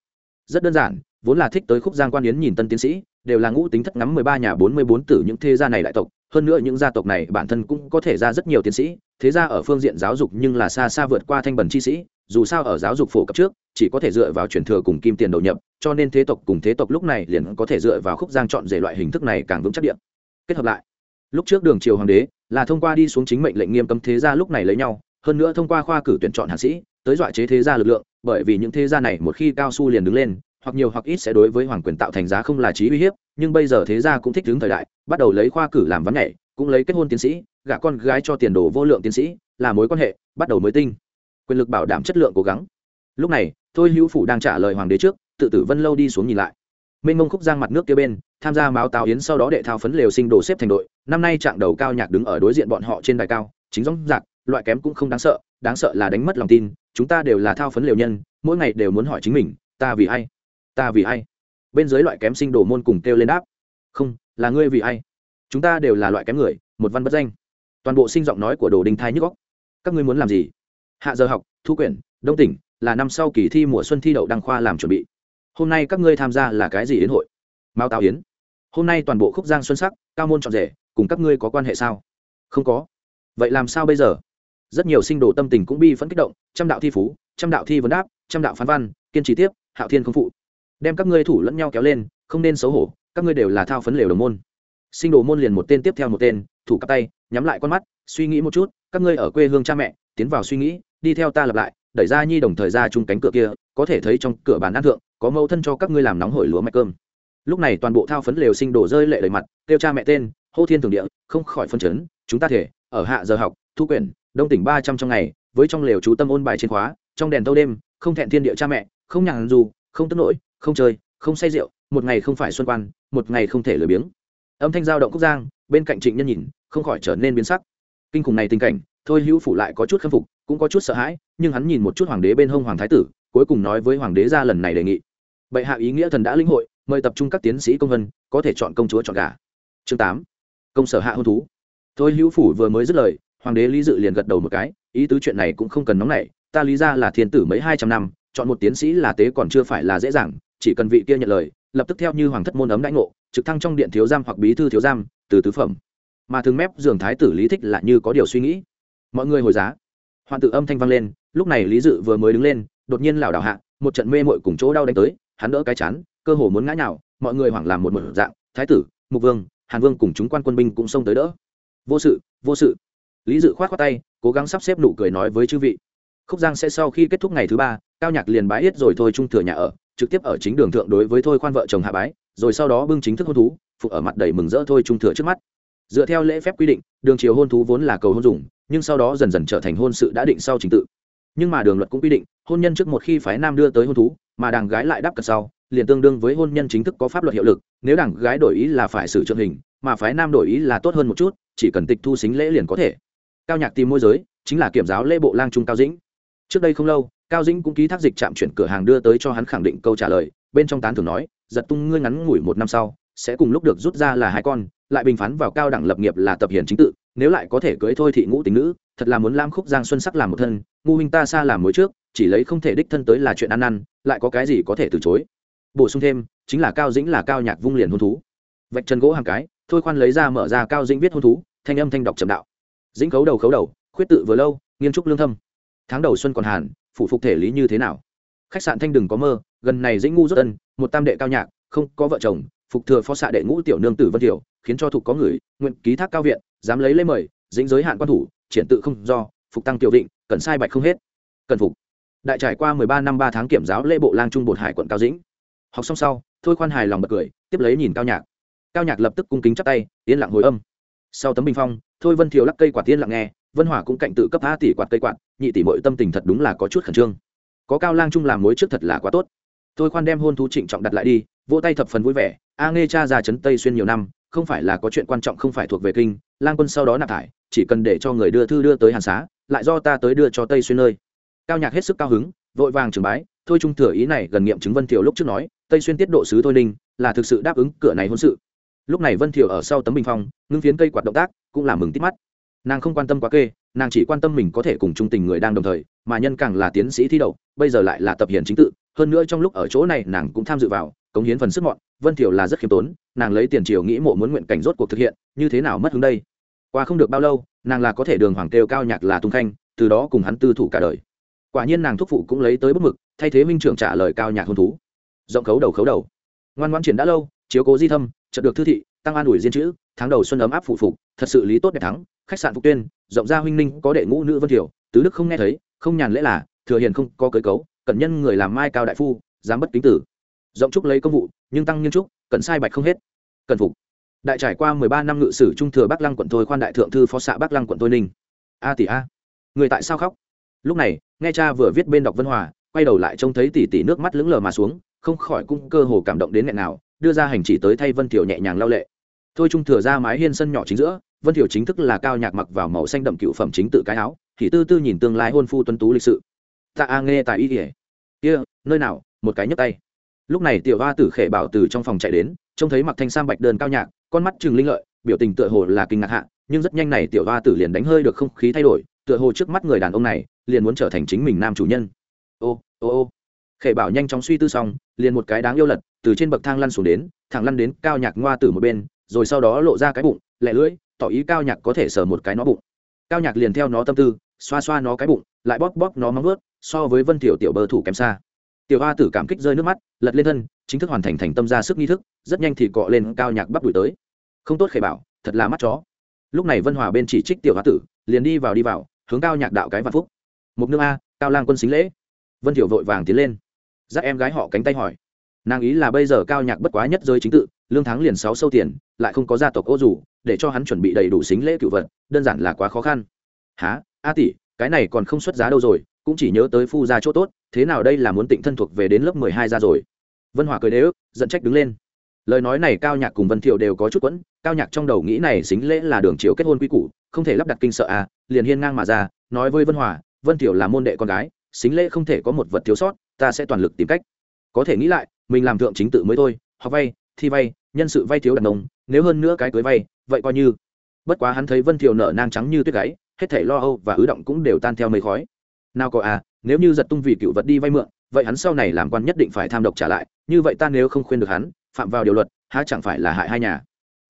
S1: Rất đơn giản, vốn là thích tới khúc giang quan yến nhìn tân tiến sĩ, đều là ngũ tính thất ngắm mười ba nhà bốn mươi bốn tử những thế gia này đại tộc, hơn nữa những gia tộc này bản thân cũng có thể ra rất nhiều tiến sĩ, thế ra ở phương diện giáo dục nhưng là xa xa vượt qua thanh bần chi sĩ, dù sao ở giáo dục phổ cập trước, chỉ có thể dựa vào truyền thừa cùng kim tiền đầu nhập, cho nên thế tộc cùng thế tộc lúc này liền có thể dựa vào khúc giang chọn rể loại hình thức này càng vững chắc điện kết hợp lại, lúc trước đường triều hoàng đế là thông qua đi xuống chính mệnh lệnh nghiêm cấm thế gia lúc này lấy nhau hơn nữa thông qua khoa cử tuyển chọn hạ sĩ, tới dọa chế thế gia lực lượng, bởi vì những thế gia này một khi cao su liền đứng lên, hoặc nhiều hoặc ít sẽ đối với hoàng quyền tạo thành giá không là trí uy hiếp, nhưng bây giờ thế gia cũng thích đứng thời đại, bắt đầu lấy khoa cử làm vắn nhảy, cũng lấy kết hôn tiến sĩ, gả con gái cho tiền đồ vô lượng tiến sĩ, là mối quan hệ, bắt đầu mới tinh. Quyền lực bảo đảm chất lượng cố gắng. Lúc này, thôi hữu phủ đang trả lời hoàng đế trước, tự tử vân lâu đi xuống nhìn lại. Mênh mông khúc giang mặt nước kia bên, tham gia máu tào yến sau đó đệ thao phấn lều sinh đồ xếp thành đội, năm nay trạng đầu cao nhạc đứng ở đối diện bọn họ trên đài cao, chính giống giặc loại kém cũng không đáng sợ đáng sợ là đánh mất lòng tin, chúng ta đều là thao phấn liều nhân, mỗi ngày đều muốn hỏi chính mình, ta vì ai? Ta vì ai? Bên dưới loại kém sinh đồ môn cùng kêu lên đáp. Không, là ngươi vì ai? Chúng ta đều là loại kém người, một văn bất danh. Toàn bộ sinh giọng nói của đồ đinh thai nhức góc các ngươi muốn làm gì? Hạ giờ học, thu quyển, đông tỉnh, là năm sau kỳ thi mùa xuân thi đậu đăng khoa làm chuẩn bị. Hôm nay các ngươi tham gia là cái gì yến hội? Mao tào yến. Hôm nay toàn bộ khúc giang xuân sắc, cao môn chọn rể, cùng các ngươi có quan hệ sao? Không có. Vậy làm sao bây giờ? Rất nhiều sinh đồ tâm tình cũng bi phẫn kích động, trăm đạo thi phú, trăm đạo thi vấn đáp, trăm đạo phán văn, kiên trì tiếp, hạo thiên không phụ. Đem các ngươi thủ lẫn nhau kéo lên, không nên xấu hổ, các ngươi đều là thao phấn lều đồng môn. Sinh đồ môn liền một tên tiếp theo một tên, thủ cặp tay, nhắm lại con mắt, suy nghĩ một chút, các ngươi ở quê hương cha mẹ, tiến vào suy nghĩ, đi theo ta lặp lại, đẩy ra nhi đồng thời ra chung cánh cửa kia, có thể thấy trong cửa bàn ăn thượng, có mẫu thân cho các ngươi làm nóng hổi lúa mạch cơm. Lúc này toàn bộ thao phấn lều sinh đổ rơi lệ lời mặt, kêu cha mẹ tên, hô thiên thường địa, không khỏi phân chấn, chúng ta thể, ở hạ giờ học, thu quyển đông tỉnh ba trăm trong ngày, với trong lều chú tâm ôn bài trên khóa, trong đèn thâu đêm, không thẹn thiên địa cha mẹ, không nhàn dù, không tức nỗi, không chơi, không say rượu, một ngày không phải xuân quan, một ngày không thể lười biếng. Âm thanh giao động quốc giang, bên cạnh trịnh nhân nhìn, không khỏi trở nên biến sắc. Kinh khủng này tình cảnh, thôi hữu phủ lại có chút khâm phục, cũng có chút sợ hãi, nhưng hắn nhìn một chút hoàng đế bên hông hoàng thái tử, cuối cùng nói với hoàng đế ra lần này đề nghị. Bệ hạ ý nghĩa thần đã lĩnh hội, mời tập trung các tiến sĩ công vân, có thể chọn công chúa chọn gà. Chương tám, công sở hạ hôn thú. Thôi hữu phủ vừa mới dứt lời hoàng đế lý dự liền gật đầu một cái, ý tứ chuyện này cũng không cần nóng nảy, ta lý ra là thiên tử mấy hai trăm năm, chọn một tiến sĩ là tế còn chưa phải là dễ dàng, chỉ cần vị kia nhận lời, lập tức theo như hoàng thất môn ấm đãi ngộ, trực thăng trong điện thiếu giam hoặc bí thư thiếu giam, từ tứ phẩm. Mà thường mép giường thái tử lý thích là như có điều suy nghĩ. Mọi người hồi giá. Hoạn tử âm thanh vang lên, lúc này lý dự vừa mới đứng lên, đột nhiên lảo đảo hạ, một trận mê mội cùng chỗ đau đánh tới, hắn đỡ cái chán, cơ hồ muốn ngã nhào, mọi người hoảng làm một một dạng, thái tử, mục vương, hàn vương cùng chúng quan quân binh cũng xông tới đỡ. Vô sự vô sự lý dự khoát khoát tay, cố gắng sắp xếp nụ cười nói với chư vị. Khúc giang sẽ sau khi kết thúc ngày thứ ba, cao nhạc liền bái yết rồi thôi trung thừa nhà ở, trực tiếp ở chính đường thượng đối với thôi khoan vợ chồng hạ bái, rồi sau đó bưng chính thức hôn thú, phục ở mặt đầy mừng rỡ thôi trung thừa trước mắt. Dựa theo lễ phép quy định, đường chiều hôn thú vốn là cầu hôn dùng, nhưng sau đó dần dần trở thành hôn sự đã định sau trình tự. Nhưng mà đường luật cũng quy định, hôn nhân trước một khi phái nam đưa tới hôn thú, mà đàng gái lại đáp cật sau, liền tương đương với hôn nhân chính thức có pháp luật hiệu lực, nếu đảng gái đổi ý là phải xử trượng hình, mà phái nam đổi ý là tốt hơn một chút, chỉ cần tịch thu xính lễ liền có thể cao nhạc tìm môi giới, chính là kiểm giáo lễ bộ lang trung cao dĩnh. Trước đây không lâu, cao dĩnh cũng ký thác dịch trạm chuyển cửa hàng đưa tới cho hắn khẳng định câu trả lời, bên trong tán thường nói, giật tung ngươi ngắn ngủi một năm sau, sẽ cùng lúc được rút ra là hai con, lại bình phán vào cao đẳng lập nghiệp là tập hiển chính tự, nếu lại có thể cưới thôi thị ngũ tính nữ, thật là muốn lam khúc giang xuân sắc làm một thân, ngu huynh ta xa làm mối trước, chỉ lấy không thể đích thân tới là chuyện ăn ăn lại có cái gì có thể từ chối. Bổ sung thêm, chính là cao dĩnh là cao nhạc vung liền hôn thú. Vạch chân gỗ hàng cái, thôi khoan lấy ra mở ra cao dĩnh viết hôn thú, thanh âm thanh đọc trầm đạo dĩnh khấu đầu khấu đầu, khuyết tự vừa lâu nghiên trúc lương thâm. Tháng đầu xuân còn hàn phụ phục thể lý như thế nào? Khách sạn thanh đừng có mơ, gần này dĩnh ngu rất ân, một tam đệ cao nhạc, không có vợ chồng, phục thừa phó xạ đệ ngũ tiểu nương tử vân tiểu khiến cho thục có người, nguyện ký thác cao viện, dám lấy lấy mời, dĩnh giới hạn quan thủ, triển tự không do, phục tăng tiểu định cần sai bạch không hết. Cần phục. Đại trải qua mười ba năm ba tháng kiểm giáo lễ bộ lang trung bột hải quận cao dĩnh. Học xong sau, thôi khoan hài lòng bật cười, tiếp lấy nhìn cao nhạc. Cao nhạc lập tức cung kính chắp tay, yên lặng hồi âm. Sau tấm bình phong thôi vân thiều lắc cây quả tiên lặng nghe, vân hỏa cũng cạnh tự cấp a tỷ quạt cây quạt, nhị tỷ mọi tâm tình thật đúng là có chút khẩn trương. Có cao lang trung làm mối trước thật là quá tốt. Thôi khoan đem hôn thú trịnh trọng đặt lại đi, vỗ tay thập phần vui vẻ, a nghe cha già trấn tây xuyên nhiều năm, không phải là có chuyện quan trọng không phải thuộc về kinh, lang quân sau đó nạp thải, chỉ cần để cho người đưa thư đưa tới hàn xá, lại do ta tới đưa cho tây xuyên nơi. Cao nhạc hết sức cao hứng, vội vàng trường bái, thôi trung thừa ý này gần nghiệm chứng vân Thiều lúc trước nói, tây xuyên tiết độ sứ thôi ninh, là thực sự đáp ứng cửa này hôn sự lúc này vân thiều ở sau tấm bình phong, ngưng phiến cây quạt động tác, cũng làm mừng tít mắt. Nàng không quan tâm quá kê, nàng chỉ quan tâm mình có thể cùng trung tình người đang đồng thời, mà nhân càng là tiến sĩ thi đậu, bây giờ lại là tập hiển chính tự. Hơn nữa trong lúc ở chỗ này, nàng cũng tham dự vào, cống hiến phần sức mọn. Vân thiều là rất khiêm tốn, nàng lấy tiền triều nghĩ mộ muốn nguyện cảnh rốt cuộc thực hiện, như thế nào mất hứng đây? Qua không được bao lâu, nàng là có thể đường hoàng kêu cao nhạc là tung khanh, từ đó cùng hắn tư thủ cả đời. Quả nhiên nàng thúc phụ cũng lấy tới bức mực, thay thế minh trưởng trả lời cao nhạc hôn thú. Rộng khấu đầu khấu đầu. Ngoan ngoan triển đã lâu, chiếu cố di thâm chợt được thư thị, tăng an ủi diên chữ, tháng đầu xuân ấm áp phụ phục, thật sự lý tốt đẹp thắng, khách sạn phục tuyên, rộng ra huynh ninh, có đệ ngũ nữ vân thiểu, tứ đức không nghe thấy, không nhàn lễ là, thừa hiền không có cới cấu, cẩn nhân người làm mai cao đại phu, dám bất kính tử. Rộng trúc lấy công vụ, nhưng tăng nhân trúc, cẩn sai bạch không hết. Cần phục. Đại trải qua mười ba năm ngự sử trung thừa bắc lăng quận thôi, khoan đại thượng thư phó xạ bắc lăng quận thôi ninh. A tỷ a. Người tại sao khóc? Lúc này, nghe cha vừa viết bên đọc vân hòa, quay đầu lại trông thấy tỷ tỷ nước mắt lững lờ mà xuống, không khỏi cung cơ hồ cảm động đến nghẹn nào đưa ra hành chỉ tới thay vân tiểu nhẹ nhàng lao lệ. Thôi trung thừa ra mái hiên sân nhỏ chính giữa, vân tiểu chính thức là cao nhạc mặc vào màu xanh đậm cựu phẩm chính tự cái áo, thì tư tư nhìn tương lai hôn phu tuân tú lịch sự. Ta a nghe tại y kỉa kia, nơi nào, một cái nhấc tay. Lúc này tiểu hoa tử khể bảo từ trong phòng chạy đến, trông thấy mặc thanh sam bạch đơn cao nhạc, con mắt chừng linh lợi, biểu tình tựa hồ là kinh ngạc hạ, nhưng rất nhanh này tiểu hoa tử liền đánh hơi được không khí thay đổi, tựa hồ trước mắt người đàn ông này, liền muốn trở thành chính mình nam chủ nhân. Ô ô ô khệ bảo nhanh chóng suy tư xong, liền một cái đáng yêu lật từ trên bậc thang lăn xuống đến, thẳng lăn đến cao nhạc ngoa từ một bên, rồi sau đó lộ ra cái bụng lẹ lưỡi, tỏ ý cao nhạc có thể sờ một cái nó bụng. Cao nhạc liền theo nó tâm tư, xoa xoa nó cái bụng, lại bóp bóp nó móng ướt so với vân tiểu tiểu bơ thủ kém xa. Tiểu hoa tử cảm kích rơi nước mắt, lật lên thân, chính thức hoàn thành thành tâm ra sức nghi thức, rất nhanh thì cọ lên cao nhạc bắp đuổi tới. Không tốt khệ bảo, thật là mắt chó. Lúc này vân hòa bên chỉ trích tiểu hoa tử, liền đi vào đi vào, hướng cao nhạc đạo cái vạn phúc. Mục nương a, cao lang quân xính lễ. Vân tiểu vội vàng tiến lên dắt em gái họ cánh tay hỏi. Nàng ý là bây giờ cao nhạc bất quá nhất giới chính tự, lương tháng liền sáu sâu tiền, lại không có gia tộc ô dù, để cho hắn chuẩn bị đầy đủ xính lễ cựu vật, đơn giản là quá khó khăn. Há a tỷ, cái này còn không xuất giá đâu rồi, cũng chỉ nhớ tới phu gia chỗ tốt, thế nào đây là muốn tịnh thân thuộc về đến lớp mười hai ra rồi. Vân hòa cười đế ức dẫn trách đứng lên. Lời nói này cao nhạc cùng vân thiệu đều có chút quẫn, cao nhạc trong đầu nghĩ này xính lễ là đường chiều kết hôn quy củ, không thể lắp đặt kinh sợ à liền hiên ngang mà ra, nói với vân hòa, vân thiệu là môn đệ con gái xính lễ không thể có một vật thiếu sót, ta sẽ toàn lực tìm cách. Có thể nghĩ lại, mình làm thượng chính tự mới thôi, học vay, thi vay, nhân sự vay thiếu đàn ông, nếu hơn nữa cái cưới vay, vậy coi như. Bất quá hắn thấy vân thiều nở nang trắng như tuyết gáy, hết thảy lo âu và ứ động cũng đều tan theo mây khói. Nào có à nếu như giật tung vì cựu vật đi vay mượn, vậy hắn sau này làm quan nhất định phải tham độc trả lại, như vậy ta nếu không khuyên được hắn, phạm vào điều luật, há chẳng phải là hại hai nhà.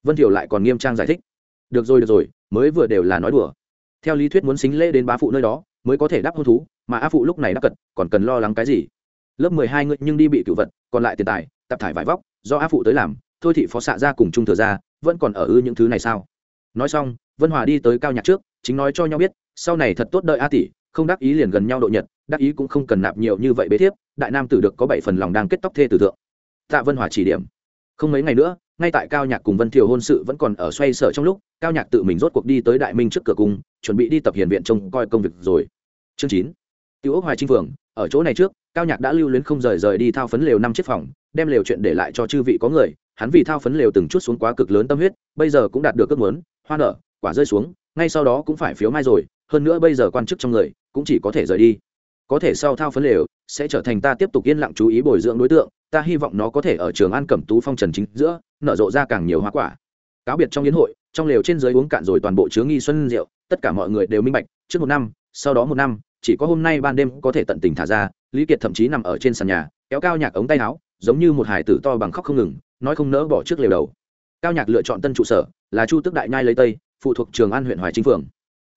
S1: Vân thiều lại còn nghiêm trang giải thích. Được rồi được rồi, mới vừa đều là nói đùa. Theo lý thuyết muốn xính lễ đến bá phụ nơi đó mới có thể đáp hôn thú, mà a phụ lúc này đã cật, còn cần lo lắng cái gì? Lớp mười hai người nhưng đi bị cựu vật, còn lại tiền tài, tập thải vải vóc, do a phụ tới làm, thôi thị phó xạ ra cùng trung thừa ra, vẫn còn ở ư những thứ này sao? Nói xong, vân hòa đi tới cao nhạc trước, chính nói cho nhau biết, sau này thật tốt đợi a tỷ, không đắc ý liền gần nhau độ nhật, đắc ý cũng không cần nạp nhiều như vậy bế thiếp, đại nam tử được có bảy phần lòng đang kết tóc thê tử thượng. Tạ vân hòa chỉ điểm. Không mấy ngày nữa, ngay tại cao nhạc cùng vân thiều hôn sự vẫn còn ở xoay sở trong lúc, cao nhạc tự mình rốt cuộc đi tới đại minh trước cửa cung chuẩn bị đi tập hiền viện trông coi công việc rồi. Chương chín. Tiêu ốc hoài trinh phường, ở chỗ này trước, cao nhạc đã lưu luyến không rời rời đi thao phấn lều năm chiếc phòng, đem lều chuyện để lại cho chư vị có người. Hắn vì thao phấn lều từng chút xuống quá cực lớn tâm huyết, bây giờ cũng đạt được ước muốn, hoa nở, quả rơi xuống, ngay sau đó cũng phải phiếu mai rồi, hơn nữa bây giờ quan chức trong người, cũng chỉ có thể rời đi. Có thể sau thao phấn lều, sẽ trở thành ta tiếp tục yên lặng chú ý bồi dưỡng đối tượng, ta hy vọng nó có thể ở trường an cẩm tú phong trần chính giữa, nở rộ ra càng nhiều hoa quả. Cáo biệt trong yến hội, trong lều trên dưới uống cạn rồi toàn bộ chứa nghi xuân rượu tất cả mọi người đều minh bạch, trước một năm, sau đó một năm, chỉ có hôm nay ban đêm có thể tận tình thả ra, lý kiệt thậm chí nằm ở trên sàn nhà, kéo cao nhạc ống tay áo, giống như một hải tử to bằng khóc không ngừng, nói không nỡ bỏ trước lều đầu. Cao nhạc lựa chọn tân trụ sở, là chu tức đại nhai lấy tây, phụ thuộc trường an huyện hoài chính phường.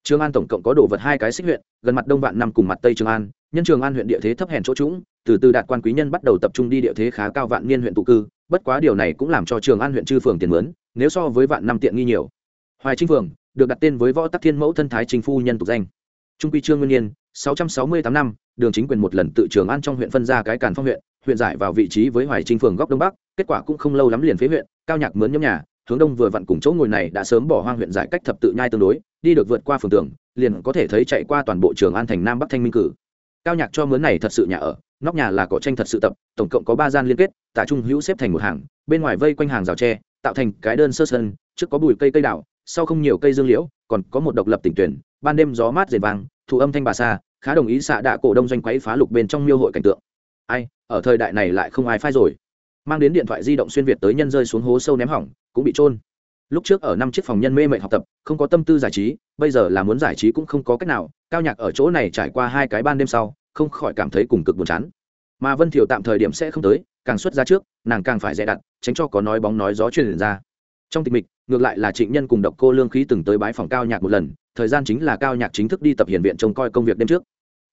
S1: Trường an tổng cộng có đồ vật hai cái xích huyện, gần mặt đông vạn năm cùng mặt tây trường an, nhân trường an huyện địa thế thấp hèn chỗ trũng, từ từ đạt quan quý nhân bắt đầu tập trung đi địa thế khá cao vạn niên huyện tụ cư, bất quá điều này cũng làm cho trường an huyện chư phường tiền mướn, nếu so với vạn năm tiện nghi nhiều. Hoài chính phường được đặt tên với võ tắc thiên mẫu thân thái chính phu nhân tục danh. Trung quy trương nguyên nhiên 668 năm, đường chính quyền một lần tự trường an trong huyện phân ra cái càn phong huyện huyện giải vào vị trí với hoài chính phường góc đông bắc, kết quả cũng không lâu lắm liền phế huyện, cao nhạc mướn nhóm nhà, hướng đông vừa vặn cùng chỗ ngồi này đã sớm bỏ hoang huyện giải cách thập tự nhai tương đối, đi được vượt qua phường tường, liền có thể thấy chạy qua toàn bộ trường an thành nam bắc thanh minh cử. Cao nhạc cho mướn này thật sự nhà ở, nóc nhà là cỏ tranh thật sự tập, tổng cộng có ba gian liên kết, tả trung hữu xếp thành một hàng, bên ngoài vây quanh hàng rào tre, tạo thành cái đơn sơ sơn trước có bụi cây cây đảo sau không nhiều cây dương liễu, còn có một độc lập tỉnh tuyển, ban đêm gió mát rền vàng thủ âm thanh bà xa khá đồng ý xạ đạ cổ đông doanh quấy phá lục bên trong miêu hội cảnh tượng. Ai, ở thời đại này lại không ai phai rồi. Mang đến điện thoại di động xuyên việt tới nhân rơi xuống hố sâu ném hỏng, cũng bị trôn lúc trước ở năm chiếc phòng nhân mê mệnh học tập, không có tâm tư giải trí, bây giờ là muốn giải trí cũng không có cách nào, cao nhạc ở chỗ này trải qua hai cái ban đêm sau, không khỏi cảm thấy cùng cực buồn chán. Mà vân thiều tạm thời điểm sẽ không tới, càng xuất ra trước, nàng càng phải dè đặt, tránh cho có nói bóng nói gió truyền ra. Trong tịch mịch ngược lại là trịnh nhân cùng độc cô lương khí từng tới bái phòng cao nhạc một lần, thời gian chính là cao nhạc chính thức đi tập hiền viện trông coi công việc đêm trước.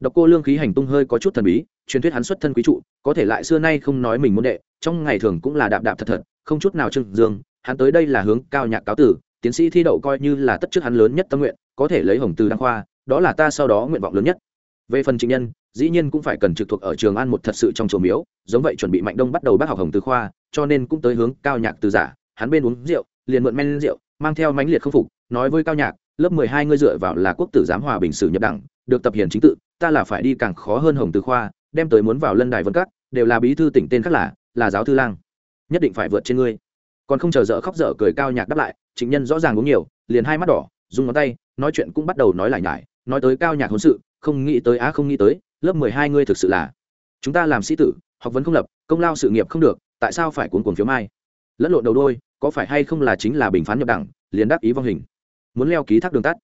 S1: Độc cô lương khí hành tung hơi có chút thần bí, truyền thuyết hắn xuất thân quý trụ, có thể lại xưa nay không nói mình môn đệ, trong ngày thường cũng là đạp đạp thật thật, không chút nào trưng dương. Hắn tới đây là hướng cao nhạc cáo tử, tiến sĩ thi đậu coi như là tất trước hắn lớn nhất tâm nguyện, có thể lấy hồng từ đăng khoa, đó là ta sau đó nguyện vọng lớn nhất. Về phần trịnh nhân, dĩ nhiên cũng phải cần trực thuộc ở trường an một thật sự trong chùa miếu, giống vậy chuẩn bị mạnh đông bắt đầu bác học hồng từ khoa, cho nên cũng tới hướng cao nhạc từ giả, hắn bên uống rượu liền mượn men rượu, mang theo mãnh liệt không phục, nói với cao nhạc, lớp mười hai ngươi dựa vào là quốc tử giám hòa bình sử nhập đẳng được tập hiền chính tự, ta là phải đi càng khó hơn hồng từ khoa, đem tới muốn vào lân đài vân các, đều là bí thư tỉnh tên khác là là giáo thư lang. Nhất định phải vượt trên ngươi. Còn không chờ dở khóc dở cười, cao nhạc đáp lại chính nhân rõ ràng uống nhiều, liền hai mắt đỏ dùng ngón tay, nói chuyện cũng bắt đầu nói lại nhải, nói tới cao nhạc hôn sự, không nghĩ tới, á, không nghĩ tới, lớp mười hai ngươi thực sự là, chúng ta làm sĩ tử, học vấn không lập, công lao sự nghiệp không được, tại sao phải cuốn cuồng phiếu mai? Lẫn lộn đầu đôi có phải hay không là chính là bình phán nhập đẳng, liền đáp ý vong hình. Muốn leo ký thác đường tắt.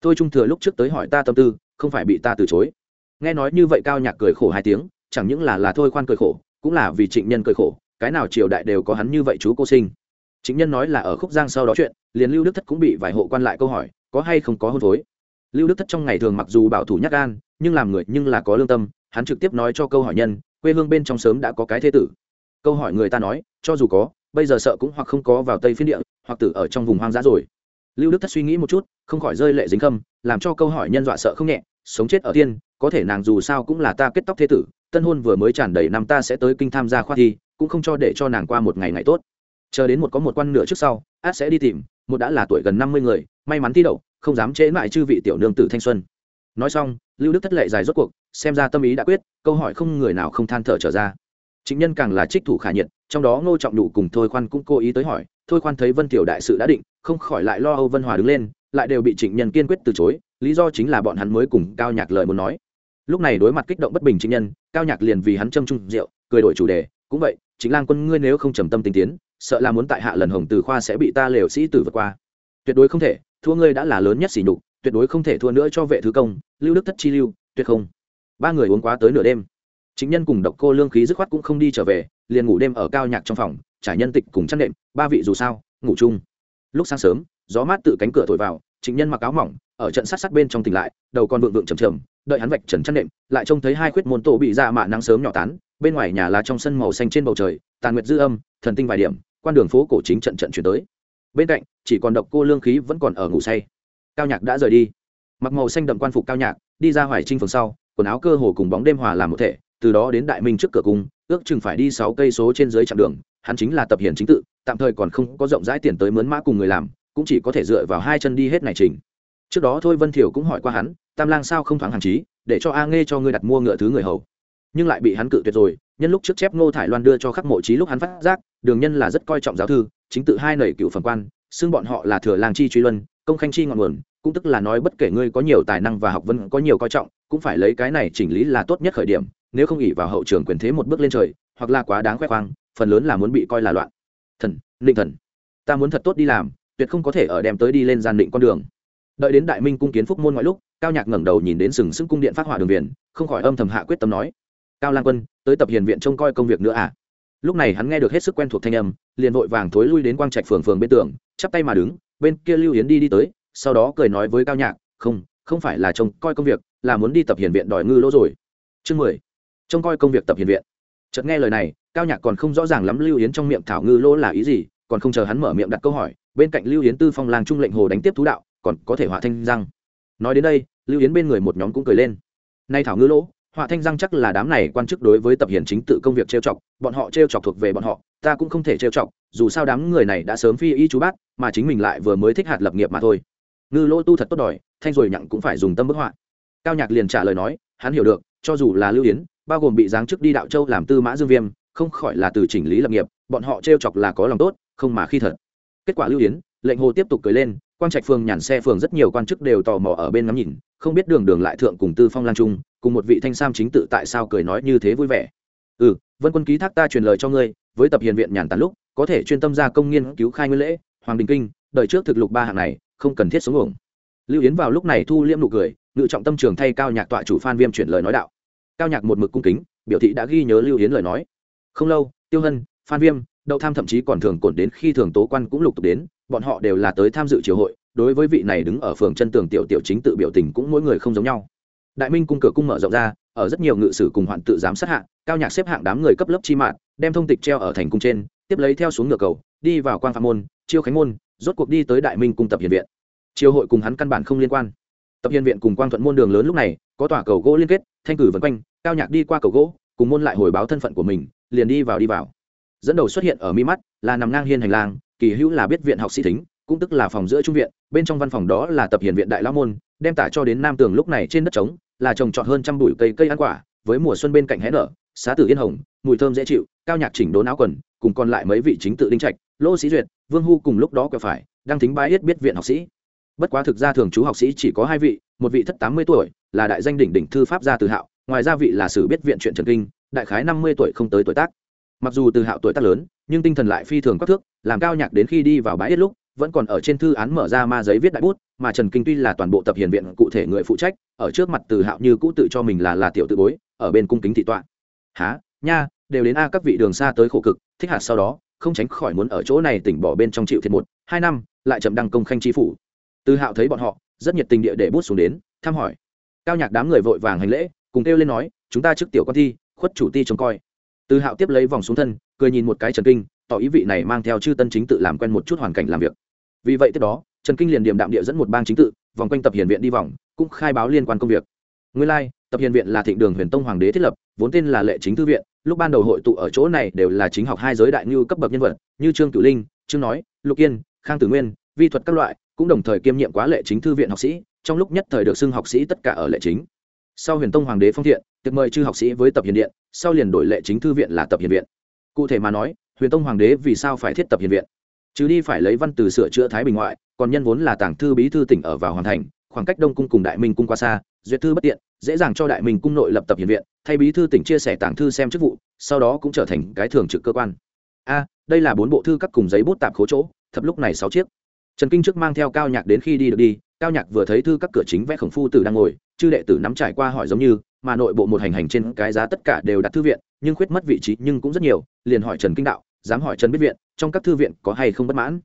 S1: Tôi trung thừa lúc trước tới hỏi ta tâm tư, không phải bị ta từ chối. Nghe nói như vậy cao nhạc cười khổ hai tiếng, chẳng những là là thôi khoan cười khổ, cũng là vì trịnh nhân cười khổ, cái nào triều đại đều có hắn như vậy chú cô sinh. Trịnh nhân nói là ở khúc giang sau đó chuyện, liền lưu đức thất cũng bị vài hộ quan lại câu hỏi, có hay không có hôn phối? Lưu đức thất trong ngày thường mặc dù bảo thủ nhắc gan, nhưng làm người nhưng là có lương tâm, hắn trực tiếp nói cho câu hỏi nhân, quê hương bên trong sớm đã có cái thế tử. Câu hỏi người ta nói, cho dù có bây giờ sợ cũng hoặc không có vào tây phiên địa, hoặc tử ở trong vùng hoang dã rồi. Lưu đức thất suy nghĩ một chút, không khỏi rơi lệ dính khâm, làm cho câu hỏi nhân dọa sợ không nhẹ, sống chết ở tiên, có thể nàng dù sao cũng là ta kết tóc thế tử, tân hôn vừa mới tràn đầy năm ta sẽ tới kinh tham gia khoa thi, cũng không cho để cho nàng qua một ngày ngày tốt. Chờ đến một có một quan nửa trước sau, át sẽ đi tìm, một đã là tuổi gần năm mươi người, may mắn thi đậu, không dám chế mại chư vị tiểu nương tử thanh xuân. Nói xong, lưu đức thất lệ dài rốt cuộc, xem ra tâm ý đã quyết, câu hỏi không người nào không than thở trở ra chính nhân càng là trích thủ khả nhiệt, trong đó ngô trọng đủ cùng thôi khoan cũng cố ý tới hỏi, thôi khoan thấy vân tiểu đại sự đã định, không khỏi lại lo âu vân hòa đứng lên, lại đều bị trịnh nhân kiên quyết từ chối, lý do chính là bọn hắn mới cùng cao nhạc lời muốn nói. Lúc này đối mặt kích động bất bình trịnh nhân, cao nhạc liền vì hắn châm trung rượu, cười đổi chủ đề, cũng vậy chính lang quân ngươi nếu không trầm tâm tinh tiến, sợ là muốn tại hạ lần hồng từ khoa sẽ bị ta lều sĩ tử vượt qua. Tuyệt đối không thể, thua ngươi đã là lớn nhất sỉ nhục, tuyệt đối không thể thua nữa cho vệ thứ công, lưu đức thất chi lưu, tuyệt không. Ba người uống quá tới nửa đêm chính nhân cùng độc cô lương khí dứt khoát cũng không đi trở về, liền ngủ đêm ở cao nhạc trong phòng, trải nhân tịch cùng chăn đệm, ba vị dù sao, ngủ chung. Lúc sáng sớm, gió mát tự cánh cửa thổi vào chính nhân mặc áo mỏng, ở trận sát sát bên trong tỉnh lại, đầu còn vượng vượng trầm trầm, đợi hắn vạch trần chăn đệm, lại trông thấy hai khuyết môn tổ bị ra mạ nắng sớm nhỏ tán, bên ngoài nhà lá trong sân màu xanh trên bầu trời, tàn nguyệt dư âm, thần tinh vài điểm, quan đường phố cổ chính trận trận chuyển tới. Bên cạnh, chỉ còn độc cô lương khí vẫn còn ở ngủ say. Cao nhạc đã rời đi. Mặc màu xanh đậm quan phục cao nhạc, đi ra hoài trinh phường sau, quần áo cơ hồ cùng bóng đêm hòa làm một thể từ đó đến đại minh trước cửa cung, ước chừng phải đi sáu cây số trên dưới chặng đường, hắn chính là tập hiển chính tự, tạm thời còn không có rộng rãi tiền tới mướn mã cùng người làm, cũng chỉ có thể dựa vào hai chân đi hết này trình. Trước đó thôi vân thiểu cũng hỏi qua hắn, tam lang sao không thoáng hàng trí để cho a nghe cho ngươi đặt mua ngựa thứ người hầu. Nhưng lại bị hắn cự tuyệt rồi, nhân lúc trước chép ngô thải loan đưa cho khắc mộ trí lúc hắn phát giác, đường nhân là rất coi trọng giáo thư, chính tự hai nảy cựu phần quan, xưng bọn họ là thừa làng chi truy luân, công khanh chi ngọn nguồn, cũng tức là nói bất kể ngươi có nhiều tài năng và học vấn có nhiều coi trọng, cũng phải lấy cái này chỉnh lý là tốt nhất khởi điểm nếu không ỉ vào hậu trường quyền thế một bước lên trời, hoặc là quá đáng khoe khoang, phần lớn là muốn bị coi là loạn. Thần ninh thần, ta muốn thật tốt đi làm, tuyệt không có thể ở đem tới đi lên gian định con đường. Đợi đến đại minh cung kiến phúc môn ngoại lúc, cao nhạc ngẩng đầu nhìn đến sừng sững cung điện phát hỏa đường viền, không khỏi âm thầm hạ quyết tâm nói, cao lang quân, tới tập hiền viện trông coi công việc nữa à? Lúc này hắn nghe được hết sức quen thuộc thanh âm, liền vội vàng thối lui đến quang trạch phường phường bên tường, chắp tay mà đứng, bên kia lưu yến đi đi tới, sau đó cười nói với cao nhạc, không không phải là trông coi công việc, là muốn đi tập hiền viện đòi ngư lỗ rồi. Chương mười trông coi công việc tập hiền viện. Chợt nghe lời này, cao nhạc còn không rõ ràng lắm lưu yến trong miệng thảo ngư lỗ là ý gì, còn không chờ hắn mở miệng đặt câu hỏi, bên cạnh lưu yến tư phong làng trung lệnh hồ đánh tiếp thú đạo, còn có thể họa thanh răng. Nói đến đây, lưu yến bên người một nhóm cũng cười lên. Nay thảo ngư lỗ, họa thanh răng chắc là đám này quan chức đối với tập hiển chính tự công việc trêu chọc, bọn họ trêu chọc thuộc về bọn họ, ta cũng không thể trêu chọc, dù sao đám người này đã sớm phi y chú bác mà chính mình lại vừa mới thích hạt lập nghiệp mà thôi. Ngư lỗ tu thật tốt đòi, thanh rồi nhặng cũng phải dùng tâm bức họa. Cao nhạc liền trả lời nói, hắn hiểu được, cho dù là lưu yến bao gồm bị giáng chức đi đạo châu làm tư mã dương viêm, không khỏi là từ chỉnh lý lập nghiệp, bọn họ trêu chọc là có lòng tốt, không mà khi thật. Kết quả lưu yến, lệnh hồ tiếp tục cười lên quan trạch phường, nhàn xe phường rất nhiều quan chức đều tò mò ở bên ngắm nhìn, không biết đường đường lại thượng cùng tư phong lan trung, cùng một vị thanh sam chính tự tại sao cười nói như thế vui vẻ. Ừ vân quân ký thác ta truyền lời cho ngươi, với tập hiền viện nhàn tàn lúc, có thể chuyên tâm ra công nghiên cứu khai nguyên lễ, hoàng đình kinh đợi trước thực lục ba hạng này, không cần thiết xuống ổng lưu yến vào lúc này thu liễm nụ cười, ngự trọng tâm trường thay cao nhạc tọa chủ phan viêm chuyển lời nói đạo cao nhạc một mực cung kính, biểu thị đã ghi nhớ lưu hiến lời nói. Không lâu, tiêu hân, phan viêm, đậu tham thậm chí còn thường cổn đến khi thường tố quan cũng lục tục đến, bọn họ đều là tới tham dự triều hội, đối với vị này đứng ở phường chân tường tiểu tiểu chính tự biểu tình cũng mỗi người không giống nhau. Đại minh cung cửa cung mở rộng ra, ở rất nhiều ngự sử cùng hoạn tự giám sát hạng cao nhạc xếp hạng đám người cấp lớp chi mạng đem thông tịch treo ở thành cung trên, tiếp lấy theo xuống ngựa cầu, đi vào quan phạm môn, chiêu khánh môn, rốt cuộc đi tới đại minh cung tập hiền viện. Triều hội cùng hắn căn bản không liên quan. Tập hiền viện cùng quang thuận môn đường lớn lúc này, có tòa cầu gỗ liên kết thanh cử vân quanh, cao nhạc đi qua cầu gỗ, cùng môn lại hồi báo thân phận của mình, liền đi vào đi vào. Dẫn đầu xuất hiện ở mi mắt là nằm ngang hiên hành lang, kỳ hữu là biết viện học sĩ thính, cũng tức là phòng giữa trung viện, bên trong văn phòng đó là tập hiền viện đại la môn, đem tả cho đến nam tường lúc này trên đất trống, là trồng trọt hơn trăm bụi cây cây ăn quả, với mùa xuân bên cạnh hé nở, xá tử yên hồng, mùi thơm dễ chịu, cao nhạc chỉnh đốn áo quần, cùng còn lại mấy vị chính tự đinh trạch, lô sĩ duyệt, vương hu cùng lúc đó quẹo phải, đang thính bái yết biết viện học sĩ. Bất quá thực ra thường chú học sĩ chỉ có hai vị, một vị thất tám mươi tuổi là đại danh đỉnh đỉnh thư pháp gia từ hạo, ngoài ra vị là sử biết viện truyện trần kinh, đại khái năm mươi tuổi không tới tuổi tác. Mặc dù từ hạo tuổi tác lớn, nhưng tinh thần lại phi thường quắc thước, làm cao nhạc đến khi đi vào bãi ít lúc, vẫn còn ở trên thư án mở ra ma giấy viết đại bút, mà trần kinh tuy là toàn bộ tập hiền viện cụ thể người phụ trách, ở trước mặt từ hạo như cũ tự cho mình là là tiểu tự bối, ở bên cung kính thị tọa. Há nha, đều đến a các vị đường xa tới khổ cực, thích hạt sau đó, không tránh khỏi muốn ở chỗ này tỉnh bỏ bên trong chịu thiệt một, hai năm, lại chậm đăng công khanh chi phủ. Từ hạo thấy bọn họ, rất nhiệt tình địa để bút xuống đến, thăm hỏi cao nhạc đám người vội vàng hành lễ cùng kêu lên nói chúng ta trước tiểu con thi khuất chủ ti trông coi. Từ hạo tiếp lấy vòng xuống thân cười nhìn một cái trần kinh tỏ ý vị này mang theo chư tân chính tự làm quen một chút hoàn cảnh làm việc. Vì vậy tiếp đó trần kinh liền điểm đạm địa dẫn một bang chính tự vòng quanh tập hiền viện đi vòng cũng khai báo liên quan công việc. Nguyên lai、like, tập hiền viện là thịnh đường huyền tông hoàng đế thiết lập vốn tên là lệ chính thư viện lúc ban đầu hội tụ ở chỗ này đều là chính học hai giới đại ngưu cấp bậc nhân vật như trương cửu linh trương nói lục yên khang tử nguyên vi thuật các loại cũng đồng thời kiêm nhiệm quá lệ chính thư viện học sĩ trong lúc nhất thời được xưng học sĩ tất cả ở lệ chính. Sau huyền tông hoàng đế phong thiện, tiệc mời chư học sĩ với tập hiền điện sau liền đổi lệ chính thư viện là tập hiền viện. Cụ thể mà nói, huyền tông hoàng đế vì sao phải thiết tập hiền viện? Chứ đi phải lấy văn từ sửa chữa thái bình ngoại, còn nhân vốn là tàng thư bí thư tỉnh ở vào hoàn thành, khoảng cách đông cung cùng đại minh cung qua xa, duyệt thư bất tiện, dễ dàng cho đại minh cung nội lập tập hiền viện, thay bí thư tỉnh chia sẻ tàng thư xem chức vụ, sau đó cũng trở thành cái thường trực cơ quan. A, đây là bốn bộ thư các cùng giấy bút tạp khố chỗ, thập lúc này sáu chiếc. Trần kinh trước mang theo cao nhạc đến khi đi được đi cao nhạc vừa thấy thư các cửa chính vẽ khổng phu tử đang ngồi, chư đệ tử nắm trải qua hỏi giống như, mà nội bộ một hành hành trên cái giá tất cả đều đặt thư viện, nhưng khuyết mất vị trí nhưng cũng rất nhiều, liền hỏi trần kinh đạo, dám hỏi trần biết viện, trong các thư viện có hay không bất mãn?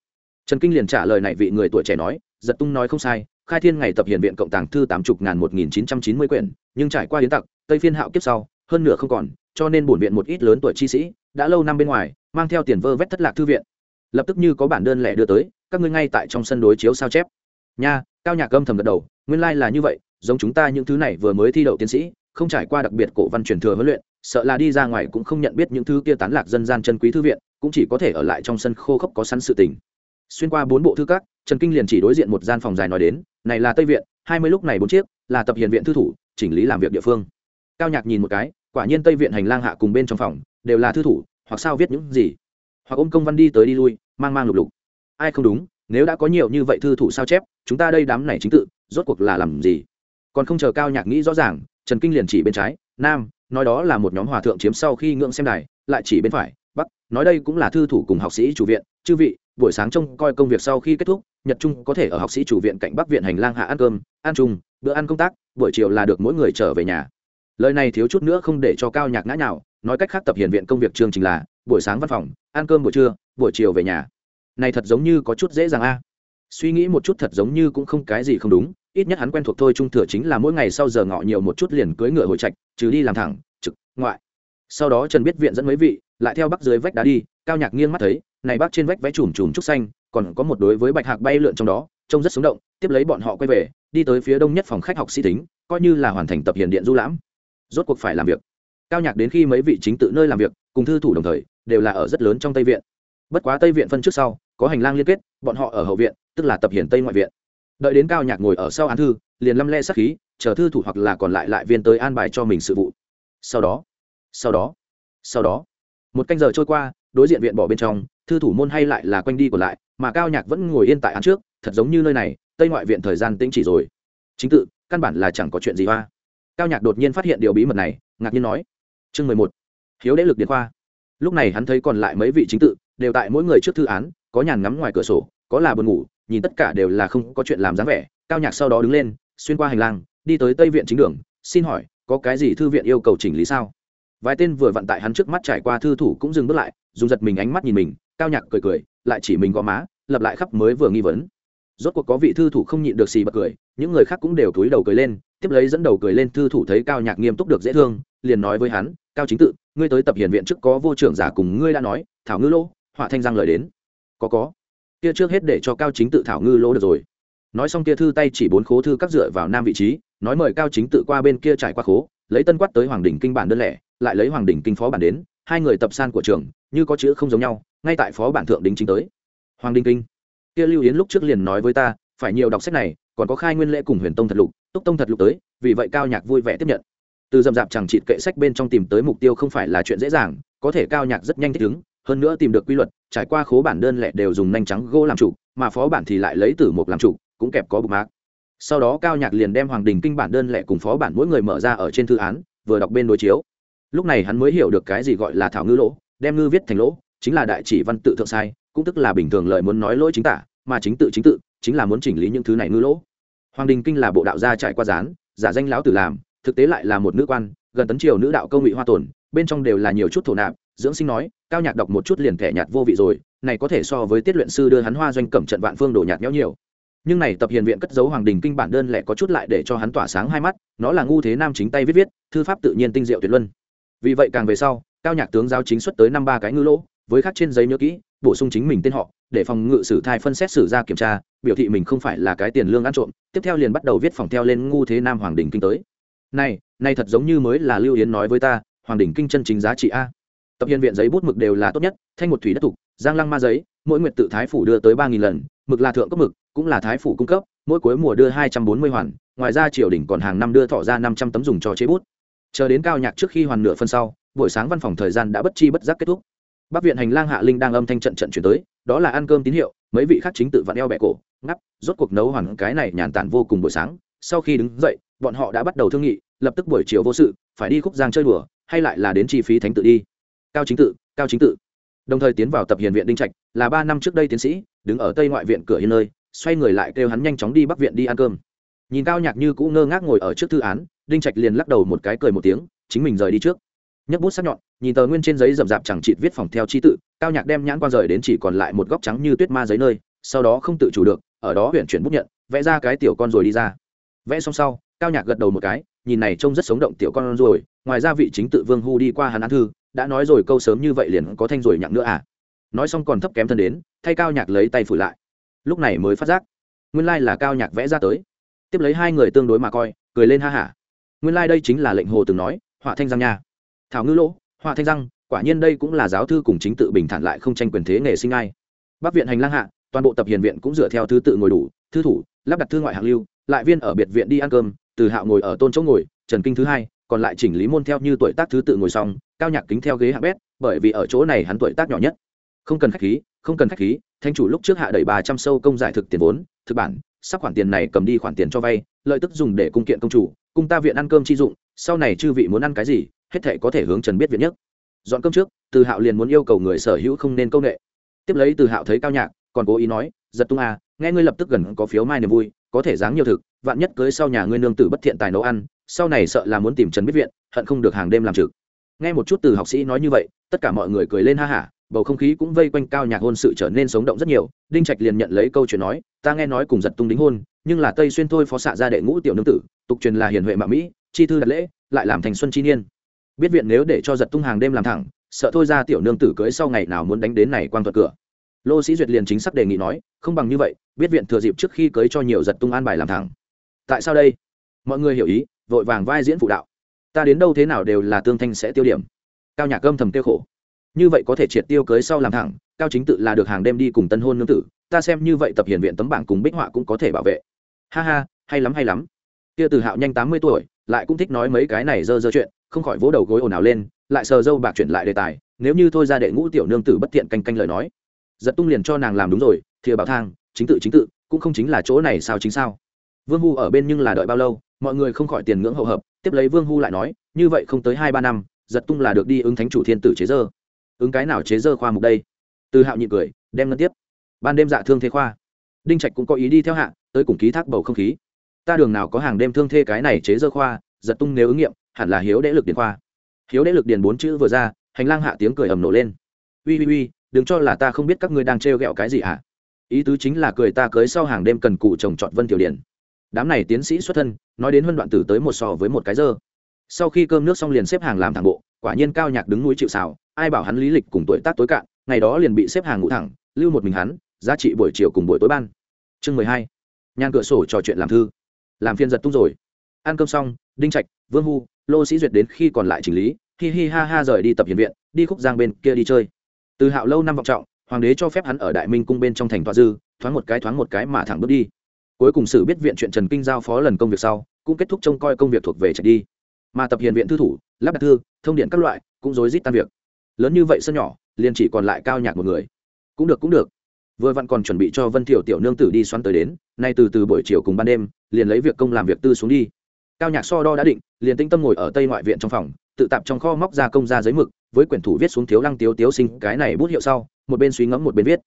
S1: Trần kinh liền trả lời này vị người tuổi trẻ nói, giật tung nói không sai, khai thiên ngày tập hiền viện cộng tàng thư tám chục ngàn một nghìn chín trăm chín mươi quyển, nhưng trải qua hiến tặc tây phiên hạo kiếp sau, hơn nửa không còn, cho nên bổn viện một ít lớn tuổi chi sĩ, đã lâu năm bên ngoài, mang theo tiền vơ vét thất lạc thư viện. Lập tức như có bản đơn lẻ đưa tới, các ngươi ngay tại trong sân đối chiếu sao chép nha, cao nhạc âm thầm gật đầu, nguyên lai là như vậy, giống chúng ta những thứ này vừa mới thi đậu tiến sĩ, không trải qua đặc biệt cổ văn truyền thừa huấn luyện, sợ là đi ra ngoài cũng không nhận biết những thứ kia tán lạc dân gian chân quý thư viện, cũng chỉ có thể ở lại trong sân khô khốc có sẵn sự tình. Xuyên qua bốn bộ thư các, trần kinh liền chỉ đối diện một gian phòng dài nói đến, này là tây viện, hai mươi lúc này bốn chiếc, là tập hiền viện thư thủ, chỉnh lý làm việc địa phương. Cao nhạc nhìn một cái, quả nhiên tây viện hành lang hạ cùng bên trong phòng, đều là thư thủ, hoặc sao viết những gì? Hoặc ôm công văn đi tới đi lui, mang mang lục lục. Ai không đúng? Nếu đã có nhiều như vậy thư thủ sao chép, chúng ta đây đám này chính tự, rốt cuộc là làm gì? Còn không chờ cao nhạc nghĩ rõ ràng, trần kinh liền chỉ bên trái, nam, nói đó là một nhóm hòa thượng chiếm sau khi ngưỡng xem đài, lại chỉ bên phải, bắc, nói đây cũng là thư thủ cùng học sĩ chủ viện, chư vị, buổi sáng trông coi công việc sau khi kết thúc, nhật trung có thể ở học sĩ chủ viện cạnh bắc viện hành lang hạ ăn cơm, ăn chung, bữa ăn công tác, buổi chiều là được mỗi người trở về nhà. Lời này thiếu chút nữa không để cho cao nhạc ngã nào nói cách khác tập hiền viện công việc chương trình là, buổi sáng văn phòng, ăn cơm buổi trưa, buổi chiều về nhà này thật giống như có chút dễ dàng a. Suy nghĩ một chút thật giống như cũng không cái gì không đúng, ít nhất hắn quen thuộc thôi trung thừa chính là mỗi ngày sau giờ ngọ nhiều một chút liền cưỡi ngựa hồi trạch, trừ đi làm thẳng, trực, ngoại. Sau đó trần biết viện dẫn mấy vị, lại theo bắc dưới vách đá đi, cao nhạc nghiêng mắt thấy, này bắc trên vách vẽ chùm chùm trúc xanh, còn có một đối với bạch hạc bay lượn trong đó, trông rất sống động, tiếp lấy bọn họ quay về, đi tới phía đông nhất phòng khách học sĩ tính, coi như là hoàn thành tập hiền điện du lãm. Rốt cuộc phải làm việc. Cao nhạc đến khi mấy vị chính tự nơi làm việc, cùng thư thủ đồng thời, đều là ở rất lớn trong tây viện. Bất quá tây viện phân trước sau có hành lang liên kết, bọn họ ở hậu viện, tức là tập hiển tây ngoại viện. Đợi đến cao nhạc ngồi ở sau án thư, liền lăm le sắc khí, chờ thư thủ hoặc là còn lại lại viên tới an bài cho mình sự vụ. Sau đó sau đó sau đó, một canh giờ trôi qua, đối diện viện bỏ bên trong, thư thủ môn hay lại là quanh đi còn lại, mà cao nhạc vẫn ngồi yên tại án trước, thật giống như nơi này, tây ngoại viện thời gian tĩnh chỉ rồi. Chính tự, căn bản là chẳng có chuyện gì hoa. Cao nhạc đột nhiên phát hiện điều bí mật này, ngạc nhiên nói, chương mười một, hiếu đế lực điện khoa. Lúc này hắn thấy còn lại mấy vị chính tự, đều tại mỗi người trước thư án có nhàn ngắm ngoài cửa sổ, có là buồn ngủ, nhìn tất cả đều là không có chuyện làm dáng vẻ. Cao nhạc sau đó đứng lên, xuyên qua hành lang, đi tới tây viện chính đường, xin hỏi, có cái gì thư viện yêu cầu chỉnh lý sao? Vài tên vừa vặn tại hắn trước mắt trải qua thư thủ cũng dừng bước lại, dùng giật mình ánh mắt nhìn mình, cao nhạc cười cười, lại chỉ mình gõ má lập lại khắp mới vừa nghi vấn. Rốt cuộc có vị thư thủ không nhịn được xì bật cười, những người khác cũng đều túi đầu cười lên, tiếp lấy dẫn đầu cười lên thư thủ thấy cao nhạc nghiêm túc được dễ thương, liền nói với hắn, cao chính tự, ngươi tới tập hiền viện trước có vô trưởng giả cùng ngươi đã nói, thảo ngư lỗ họa thanh giang lời đến có có. Kia trước hết để cho cao chính tự thảo ngư lỗ được rồi. Nói xong kia thư tay chỉ bốn khố thư các dựa vào nam vị trí, nói mời cao chính tự qua bên kia trải qua khố, lấy tân quát tới hoàng đỉnh kinh bản đơn lẻ, lại lấy hoàng đỉnh kinh phó bản đến, hai người tập san của trường, như có chữ không giống nhau, ngay tại phó bản thượng đính chính tới. Hoàng đinh kinh. Kia lưu yến lúc trước liền nói với ta, phải nhiều đọc sách này, còn có khai nguyên lễ cùng huyền tông thật lục, túc tông thật lục tới, vì vậy cao nhạc vui vẻ tiếp nhận. Từ dầm dạp chẳng chịt kệ sách bên trong tìm tới mục tiêu không phải là chuyện dễ dàng, có thể cao nhạc rất nhanh thích ứng, hơn nữa tìm được quy luật trải qua khố bản đơn lẻ đều dùng nhanh trắng gỗ làm chủ, mà phó bản thì lại lấy tử mục làm chủ, cũng kẹp có bục mạc. Sau đó cao nhạc liền đem hoàng đình kinh bản đơn lẻ cùng phó bản mỗi người mở ra ở trên thư án, vừa đọc bên đối chiếu. Lúc này hắn mới hiểu được cái gì gọi là thảo ngư lỗ, đem ngư viết thành lỗ, chính là đại chỉ văn tự thượng sai, cũng tức là bình thường lời muốn nói lỗi chính tả, mà chính tự chính tự, chính là muốn chỉnh lý những thứ này ngư lỗ. Hoàng đình kinh là bộ đạo gia trải qua gián, giả danh lão tử làm, thực tế lại là một nữ quan, gần tấn triều nữ đạo công ngụy hoa tồn, bên trong đều là nhiều chút thổ nạp dưỡng sinh nói, cao nhạc đọc một chút liền thẻ nhạt vô vị rồi, này có thể so với tiết luyện sư đưa hắn hoa doanh cẩm trận vạn phương đổ nhạt nhẽo nhiều. Nhưng này tập hiền viện cất dấu hoàng đình kinh bản đơn lẻ có chút lại để cho hắn tỏa sáng hai mắt, nó là ngu thế nam chính tay viết viết, thư pháp tự nhiên tinh diệu tuyệt luân. Vì vậy càng về sau, cao nhạc tướng giáo chính xuất tới năm ba cái ngư lỗ, với khắc trên giấy nhớ kỹ, bổ sung chính mình tên họ, để phòng ngự sử thai phân xét xử ra kiểm tra, biểu thị mình không phải là cái tiền lương ăn trộm, tiếp theo liền bắt đầu viết phòng theo lên ngu thế nam hoàng đình kinh tới. Này này thật giống như mới là lưu yến nói với ta, hoàng đình kinh chân chính giá trị a tập hiền viện giấy bút mực đều là tốt nhất, thanh một thủy đất tục giang lăng ma giấy, mỗi nguyệt tự thái phủ đưa tới ba nghìn lần, mực là thượng cấp mực, cũng là thái phủ cung cấp, mỗi cuối mùa đưa hai trăm bốn mươi hoàn, ngoài ra triều đình còn hàng năm đưa thọ ra năm trăm tấm dùng cho chế bút. Chờ đến cao nhạc trước khi hoàn nửa phân sau, buổi sáng văn phòng thời gian đã bất chi bất giác kết thúc. Bắc viện hành lang hạ linh đang âm thanh trận trận chuyển tới, đó là ăn cơm tín hiệu, mấy vị khác chính tự vặn eo bẹ cổ, ngắp, rốt cuộc nấu hoàn cái này nhàn tản vô cùng buổi sáng. Sau khi đứng dậy, bọn họ đã bắt đầu thương nghị, lập tức buổi chiều vô sự, phải đi khúc giang chơi đùa, hay lại là đến chi phí thánh tự đi cao chính tự, cao chính tự. Đồng thời tiến vào tập hiền viện đinh trạch, là ba năm trước đây tiến sĩ, đứng ở tây ngoại viện cửa hiên nơi, xoay người lại kêu hắn nhanh chóng đi bắc viện đi ăn cơm. Nhìn cao nhạc như cũng ngơ ngác ngồi ở trước thư án, đinh trạch liền lắc đầu một cái cười một tiếng, chính mình rời đi trước. Nhấc bút sắc nhọn, nhìn tờ nguyên trên giấy rậm rạp chẳng chịt viết phòng theo chi tự, cao nhạc đem nhãn quan rời đến chỉ còn lại một góc trắng như tuyết ma giấy nơi, sau đó không tự chủ được, ở đó huyện chuyển bút nhận, vẽ ra cái tiểu con rồi đi ra. Vẽ xong sau, cao nhạc gật đầu một cái, nhìn này trông rất sống động tiểu con rồi, ngoài ra vị chính tự vương hu đi qua hắn án thư đã nói rồi câu sớm như vậy liền có thanh rồi nhặng nữa à? Nói xong còn thấp kém thân đến thay cao nhạc lấy tay phủ lại. Lúc này mới phát giác nguyên lai là cao nhạc vẽ ra tới. Tiếp lấy hai người tương đối mà coi cười lên ha hả. Nguyên lai、like、đây chính là lệnh hồ từng nói họa thanh răng nha. Thảo ngư lỗ họa thanh răng, quả nhiên đây cũng là giáo thư cùng chính tự bình thản lại không tranh quyền thế nghề sinh ai. Bắc viện hành lang hạ toàn bộ tập hiền viện cũng dựa theo thứ tự ngồi đủ thư thủ lắp đặt thư ngoại hạng lưu lại viên ở biệt viện đi ăn cơm từ hạo ngồi ở tôn chỗ ngồi trần kinh thứ hai còn lại chỉnh lý môn theo như tuổi tác thứ tự ngồi xong, cao nhạc kính theo ghế hạng bét, bởi vì ở chỗ này hắn tuổi tác nhỏ nhất. Không cần khách khí, không cần khách khí, thanh chủ lúc trước hạ đẩy ba trăm sâu công giải thực tiền vốn, thực bản, sắp khoản tiền này cầm đi khoản tiền cho vay, lợi tức dùng để cung kiện công chủ cung ta viện ăn cơm chi dụng, sau này chư vị muốn ăn cái gì, hết thệ có thể hướng trần biết viện nhất dọn cơm trước, từ hạo liền muốn yêu cầu người sở hữu không nên công nghệ tiếp lấy từ hạo thấy cao nhạc, còn cố ý nói, giật tung à nghe ngươi lập tức gần có phiếu mai niềm vui, có thể dáng nhiều thực, vạn nhất cưới sau nhà ngươi nương tử bất thiện tài nấu ăn sau này sợ là muốn tìm trần biết viện, hận không được hàng đêm làm trực. Nghe một chút từ học sĩ nói như vậy, tất cả mọi người cười lên ha hả, bầu không khí cũng vây quanh cao nhạc hôn sự trở nên sống động rất nhiều. Đinh trạch liền nhận lấy câu chuyện nói, ta nghe nói cùng giật tung đính hôn, nhưng là tây xuyên thôi phó xạ ra đệ ngũ tiểu nương tử, tục truyền là hiền huệ mạ mỹ, chi thư đặt lễ, lại làm thành xuân chi niên. Biết viện nếu để cho giật tung hàng đêm làm thẳng, sợ thôi ra tiểu nương tử cưới sau ngày nào muốn đánh đến này quan thuật cửa. Lô sĩ duyệt liền chính xác đề nghị nói, không bằng như vậy, biết viện thừa dịp trước khi cưới cho nhiều giật tung an bài làm thẳng. Tại sao đây? Mọi người hiểu ý vội vàng vai diễn phụ đạo. Ta đến đâu thế nào đều là tương thanh sẽ tiêu điểm. Cao nhạc âm thầm tiêu khổ. Như vậy có thể triệt tiêu cưới sau làm thẳng, cao chính tự là được hàng đêm đi cùng tân hôn nương tử, ta xem như vậy tập hiền viện tấm bảng cùng bích họa cũng có thể bảo vệ. Ha ha, hay lắm hay lắm. Kia từ hạo nhanh tám mươi tuổi, lại cũng thích nói mấy cái này dơ dơ chuyện, không khỏi vỗ đầu gối ồn ào lên, lại sờ dâu bạc chuyển lại đề tài, nếu như thôi ra đệ ngũ tiểu nương tử bất thiện canh canh lời nói. Giật tung liền cho nàng làm đúng rồi, thìa bảo thang, chính tự chính tự, cũng không chính là chỗ này sao chính sao. Vương hu ở bên nhưng là đợi bao lâu mọi người không khỏi tiền ngưỡng hậu hợp, tiếp lấy vương hu lại nói, như vậy không tới hai ba năm, giật tung là được đi ứng thánh chủ thiên tử chế dơ. Ứng cái nào chế dơ khoa mục đây? Từ hạo nhị cười, đem ngân tiếp. Ban đêm dạ thương thế khoa. Đinh trạch cũng có ý đi theo hạ, tới cùng ký thác bầu không khí. Ta đường nào có hàng đêm thương thê cái này chế dơ khoa, giật tung nếu ứng nghiệm, hẳn là hiếu đễ lực điền khoa. Hiếu đễ lực điền bốn chữ vừa ra, hành lang hạ tiếng cười ầm nổ lên. Ui ui ui đừng cho là ta không biết các ngươi đang trêu ghẹo cái gì hả? Ý tứ chính là cười ta cưới sau hàng đêm cần cụ trồng trọt vân tiểu điển đám này tiến sĩ xuất thân, nói đến huân đoạn tử tới một sò với một cái dơ. Sau khi cơm nước xong liền xếp hàng làm thẳng bộ, quả nhiên cao nhạc đứng núi chịu xào ai bảo hắn lý lịch cùng tuổi tác tối cạn, ngày đó liền bị xếp hàng ngủ thẳng, lưu một mình hắn, giá trị buổi chiều cùng buổi tối ban. Chương mười hai nhàn cửa sổ trò chuyện làm thư. Làm phiên giật tung rồi. Ăn cơm xong, đinh trạch, vương hu, lô sĩ duyệt đến khi còn lại chỉnh lý, hi hi ha ha rời đi tập hiền viện, đi khúc giang bên kia đi chơi. Từ hạo lâu năm vọng trọng, hoàng đế cho phép hắn ở đại minh cung bên trong thành tọa dư, thoáng một cái thoáng một cái mà thẳng bước đi cuối cùng sự biết viện chuyện trần kinh giao phó lần công việc sau, cũng kết thúc trông coi công việc thuộc về chạy đi. Mà tập hiền viện thư thủ, lắp đặt thư, thông điện các loại, cũng rối rít tan việc. Lớn như vậy sân nhỏ, liền chỉ còn lại cao nhạc một người. Cũng được cũng được. Vừa vặn còn chuẩn bị cho vân thiểu tiểu nương tử đi xoắn tới đến, nay từ từ buổi chiều cùng ban đêm, liền lấy việc công làm việc tư xuống đi. Cao nhạc so đo đã định, liền tĩnh tâm ngồi ở tây ngoại viện trong phòng, tự tạp trong kho móc ra công ra giấy mực, với quyển thủ viết xuống thiếu lăng tiếu tiếu sinh cái này bút hiệu sau, một bên suy ngẫm một bên viết.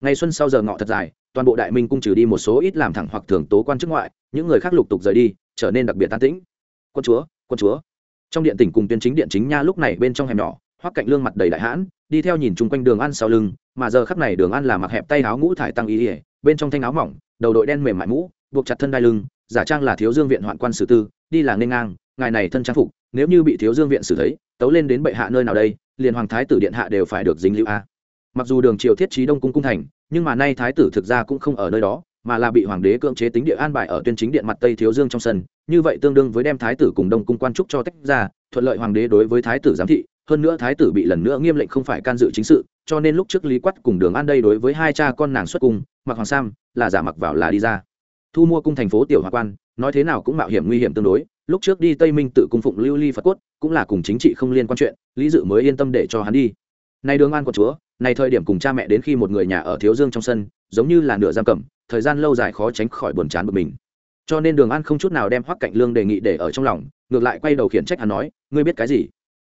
S1: Ngày xuân sau giờ ngọ thật dài toàn bộ đại minh cung trừ đi một số ít làm thẳng hoặc thường tố quan chức ngoại, những người khác lục tục rời đi, trở nên đặc biệt tan tĩnh. Quân chúa quân chúa. Trong điện tỉnh cùng tuyên chính điện chính nha lúc này bên trong hẻm nhỏ hoắc cạnh lương mặt đầy đại hãn, đi theo nhìn chung quanh đường ăn sau lưng, mà giờ khắp này đường ăn là mặc hẹp tay áo ngũ thải tăng ý ỉa bên trong thanh áo mỏng, đầu đội đen mềm mại mũ, buộc chặt thân đai lưng, giả trang là thiếu dương viện hoạn quan sử tư, đi là nên ngang, ngài này thân trang phục, nếu như bị thiếu dương viện xử thấy, tấu lên đến bệ hạ nơi nào đây, liền hoàng thái tử điện hạ đều phải được dính lưu a. Mặc dù đường triều thiết trí đông cung cung thành nhưng mà nay thái tử thực ra cũng không ở nơi đó, mà là bị hoàng đế cưỡng chế tính địa an bài ở tuyên chính điện mặt tây thiếu dương trong sân. Như vậy tương đương với đem thái tử cùng đông cung quan trúc cho tách ra, thuận lợi hoàng đế đối với thái tử giám thị. Hơn nữa thái tử bị lần nữa nghiêm lệnh không phải can dự chính sự, cho nên lúc trước lý quắt cùng đường an đây đối với hai cha con nàng xuất cung, mặc hoàng sam, là giả mặc vào là đi ra. Thu mua cung thành phố tiểu hòa quan, nói thế nào cũng mạo hiểm nguy hiểm tương đối. Lúc trước đi tây minh tự cung phụng lưu ly phật cốt, cũng là cùng chính trị không liên quan chuyện, lý dự mới yên tâm để cho hắn đi. Nay đường an của chúa này thời điểm cùng cha mẹ đến khi một người nhà ở thiếu dương trong sân, giống như là nửa giam cầm, thời gian lâu dài khó tránh khỏi buồn chán bực mình. Cho nên đường an không chút nào đem hoắc cạnh lương đề nghị để ở trong lòng, ngược lại quay đầu khiển trách hắn nói, ngươi biết cái gì?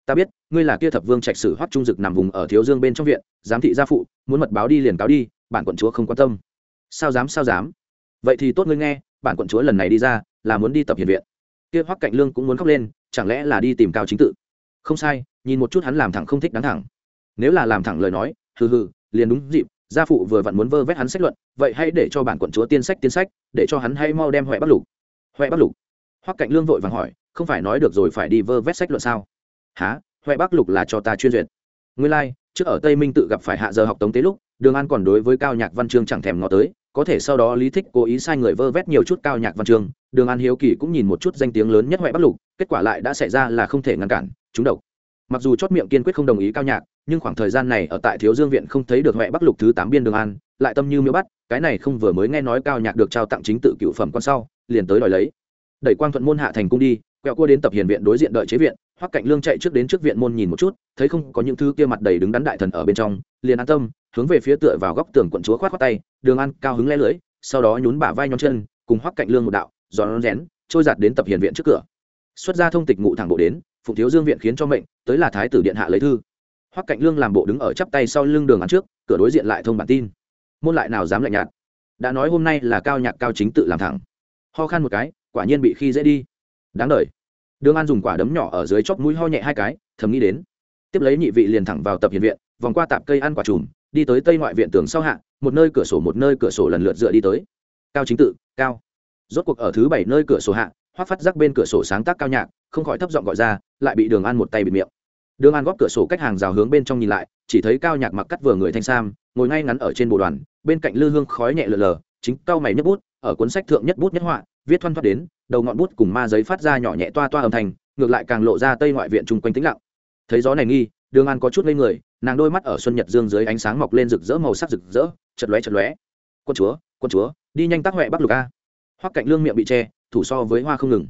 S1: Ta biết, ngươi là kia thập vương trạch sử hoắc trung dực nằm vùng ở thiếu dương bên trong viện, giám thị gia phụ, muốn mật báo đi liền cáo đi, bản quận chúa không quan tâm. Sao dám sao dám? Vậy thì tốt ngươi nghe, bản quận chúa lần này đi ra, là muốn đi tập hiền viện. Kia hoắc cạnh lương cũng muốn khóc lên, chẳng lẽ là đi tìm cao chính tự? Không sai, nhìn một chút hắn làm thẳng không thích đáng thẳng nếu là làm thẳng lời nói hừ hừ liền đúng dịp gia phụ vừa vặn muốn vơ vét hắn sách luận vậy hãy để cho bản quận chúa tiên sách tiên sách để cho hắn hay mau đem huệ bắt lục. Huệ bắt lục? Hoắc cạnh lương vội vàng hỏi không phải nói được rồi phải đi vơ vét sách luận sao? Há huệ bắc lục là cho ta chuyên duyệt. Nguyên lai、like, trước ở tây minh tự gặp phải hạ giờ học tống tế lúc đường an còn đối với cao nhạc văn chương chẳng thèm ngó tới có thể sau đó lý thích cố ý sai người vơ vét nhiều chút cao nhạc văn chương. Đường an hiếu kỳ cũng nhìn một chút danh tiếng lớn nhất huệ bắc lục kết quả lại đã xảy ra là không thể ngăn cản chúng độc. Mặc dù chót miệng kiên quyết không đồng ý cao nhạc nhưng khoảng thời gian này ở tại thiếu dương viện không thấy được huệ bắc lục thứ tám biên đường an, lại tâm như miễu bắt, cái này không vừa mới nghe nói cao nhạc được trao tặng chính tự cựu phẩm con sau, liền tới đòi lấy. Đẩy quang thuận môn hạ thành cung đi, quẹo cua đến tập hiền viện đối diện đợi chế viện, hoắc cạnh lương chạy trước đến trước viện môn nhìn một chút, thấy không có những thứ kia mặt đầy đứng đắn đại thần ở bên trong, liền an tâm, hướng về phía tựa vào góc tường quận chúa khoát khoát tay, đường an cao hứng lẽ lưỡi, sau đó nhún bả vai nhón chân, cùng hoắc cạnh lương một đạo giòn rén, trôi giạt đến tập hiền viện trước cửa. Xuất ra thông tịch ngụ thẳng bộ đến, phụng thiếu dương viện khiến cho mệnh, tới là thái tử điện hạ lấy thư hoắc cạnh lương làm bộ đứng ở chắp tay sau lưng đường ăn trước, cửa đối diện lại thông bản tin. Môn lại nào dám lạnh nhạt? Đã nói hôm nay là cao nhạc cao chính tự làm thẳng. Ho khan một cái, quả nhiên bị khi dễ đi. Đáng đời đường an dùng quả đấm nhỏ ở dưới chóp mũi ho nhẹ hai cái, thầm nghĩ đến. Tiếp lấy nhị vị liền thẳng vào tập hiền viện, vòng qua tạp cây ăn quả chùm đi tới tây ngoại viện tường sau hạ, một nơi cửa sổ một nơi cửa sổ lần lượt dựa đi tới. Cao chính tự, cao. Rốt cuộc ở thứ bảy nơi cửa sổ hạ hoác phát rắc bên cửa sổ sáng tác cao nhạc, không khỏi thấp giọng gọi ra, lại bị đường an một tay bịt miệng đường an góp cửa sổ cách hàng rào hướng bên trong nhìn lại, chỉ thấy cao nhạc mặc cắt vừa người thanh sam, ngồi ngay ngắn ở trên bộ đoàn, bên cạnh lư hương khói nhẹ lờ lờ, chính cao mày nhấc bút, ở cuốn sách thượng nhất bút nhất họa, viết thoăn thoắt đến, đầu ngọn bút cùng ma giấy phát ra nhỏ nhẹ toa toa âm thanh, ngược lại càng lộ ra tây ngoại viện chung quanh tĩnh lặng. Thấy gió này nghi, đường an có chút ngây người, nàng đôi mắt ở xuân nhật dương dưới ánh sáng mọc lên rực rỡ màu sắc rực rỡ, chật lóe chật lóe. Quân chúa quân chúa, đi nhanh tác huệ bắc lục a. Hoắc cạnh lương miệng bị che, thủ so với hoa không ngừng.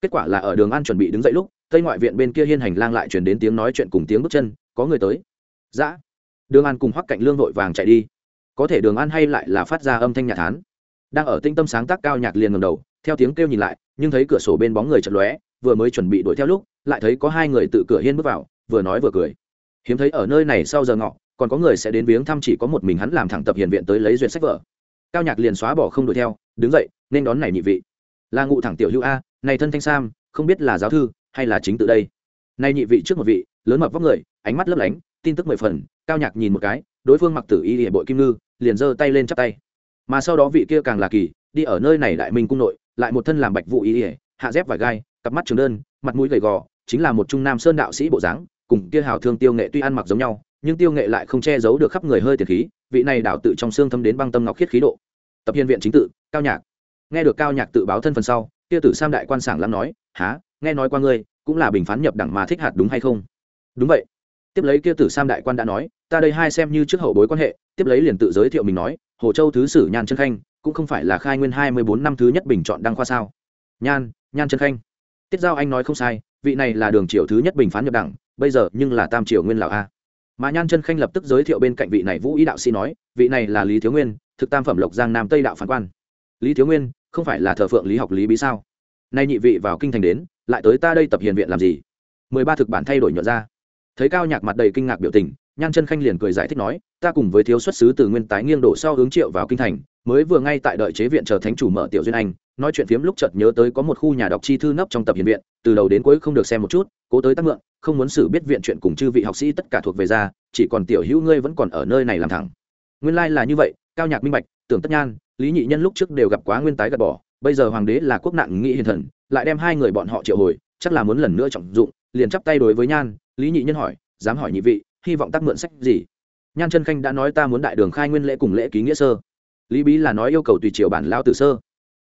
S1: Kết quả là ở đường an chuẩn bị đứng dậy lúc tây ngoại viện bên kia hiên hành lang lại chuyển đến tiếng nói chuyện cùng tiếng bước chân, có người tới. Dã đường an cùng hoắc cạnh lương vội vàng chạy đi. Có thể đường an hay lại là phát ra âm thanh nhạc thán đang ở tinh tâm sáng tác cao nhạc liền ngầm đầu, theo tiếng kêu nhìn lại, nhưng thấy cửa sổ bên bóng người chật lóe, vừa mới chuẩn bị đuổi theo lúc, lại thấy có hai người tự cửa hiên bước vào, vừa nói vừa cười. Hiếm thấy ở nơi này sau giờ ngọ, còn có người sẽ đến viếng thăm chỉ có một mình hắn làm thẳng tập hiền viện tới lấy duyệt sách vở. Cao nhạc liền xóa bỏ không đuổi theo, đứng dậy, nên đón này nhị vị. Là ngụ thẳng tiểu hữu a, này thân thanh sam, không biết là giáo thư hay là chính tự đây? Nay nhị vị trước một vị, lớn mập vóc người, ánh mắt lấp lánh, tin tức mười phần, cao nhạc nhìn một cái, đối phương mặc tử y hệ bội kim ngư, liền giơ tay lên chắp tay. Mà sau đó vị kia càng là kỳ, đi ở nơi này đại minh cung nội, lại một thân làm bạch vụ y hệ hạ dép vải gai, cặp mắt trường đơn, mặt mũi gầy gò, chính là một trung nam sơn đạo sĩ bộ dáng, cùng kia hào thương tiêu nghệ tuy ăn mặc giống nhau, nhưng tiêu nghệ lại không che giấu được khắp người hơi tiền khí, vị này đạo tự trong xương thâm đến băng tâm ngọc khiết khí độ. Tập hiên viện chính tự, cao nhạc. Nghe được cao nhạc tự báo thân phần sau, kia tử sam đại quan sảng lắm nói há nghe nói qua ngươi, cũng là bình phán nhập đẳng mà thích hạt đúng hay không? Đúng vậy. Tiếp lấy kia tử sam đại quan đã nói, ta đây hai xem như trước hậu bối quan hệ, tiếp lấy liền tự giới thiệu mình nói, hồ châu thứ sử nhan chân khanh, cũng không phải là khai nguyên hai mươi bốn năm thứ nhất bình chọn đăng khoa sao? Nhan nhan chân khanh. Tiết giao anh nói không sai, vị này là đường triều thứ nhất bình phán nhập đẳng, bây giờ nhưng là tam triều nguyên lão a. Mà nhan chân khanh lập tức giới thiệu bên cạnh vị này vũ ý đạo sĩ nói, vị này là lý thiếu nguyên, thực tam phẩm lộc giang nam tây đạo phán quan. Lý thiếu nguyên, không phải là thờ phượng lý học lý bí sao? Nay nhị vị vào kinh thành đến lại tới ta đây tập hiền viện làm gì? Mười ba thực bản thay đổi nhuận ra. Thấy cao nhạc mặt đầy kinh ngạc biểu tình, nhan chân khanh liền cười giải thích nói, ta cùng với thiếu xuất xứ từ nguyên tái nghiêng đổ sau hướng triệu vào kinh thành, mới vừa ngay tại đợi chế viện chờ thánh chủ mở tiểu duyên anh, nói chuyện phiếm lúc chợt nhớ tới có một khu nhà đọc chi thư nấp trong tập hiền viện, từ đầu đến cuối không được xem một chút, cố tới tác mượn, không muốn xử biết viện chuyện cùng chư vị học sĩ tất cả thuộc về ra, chỉ còn tiểu hữu ngươi vẫn còn ở nơi này làm thẳng. Nguyên lai là như vậy, cao nhạc minh bạch, tưởng tất nhan, lý nhị nhân lúc trước đều gặp quá nguyên tái gạt bỏ, bây giờ hoàng đế là quốc nạn nghĩ hiền thần lại đem hai người bọn họ triệu hồi, chắc là muốn lần nữa trọng dụng, liền chắp tay đối với nhan, lý nhị nhân hỏi, dám hỏi nhị vị, hy vọng tác mượn sách gì? Nhan chân khanh đã nói ta muốn đại đường khai nguyên lễ cùng lễ ký nghĩa sơ. Lý bí là nói yêu cầu tùy triều bản lao tử sơ.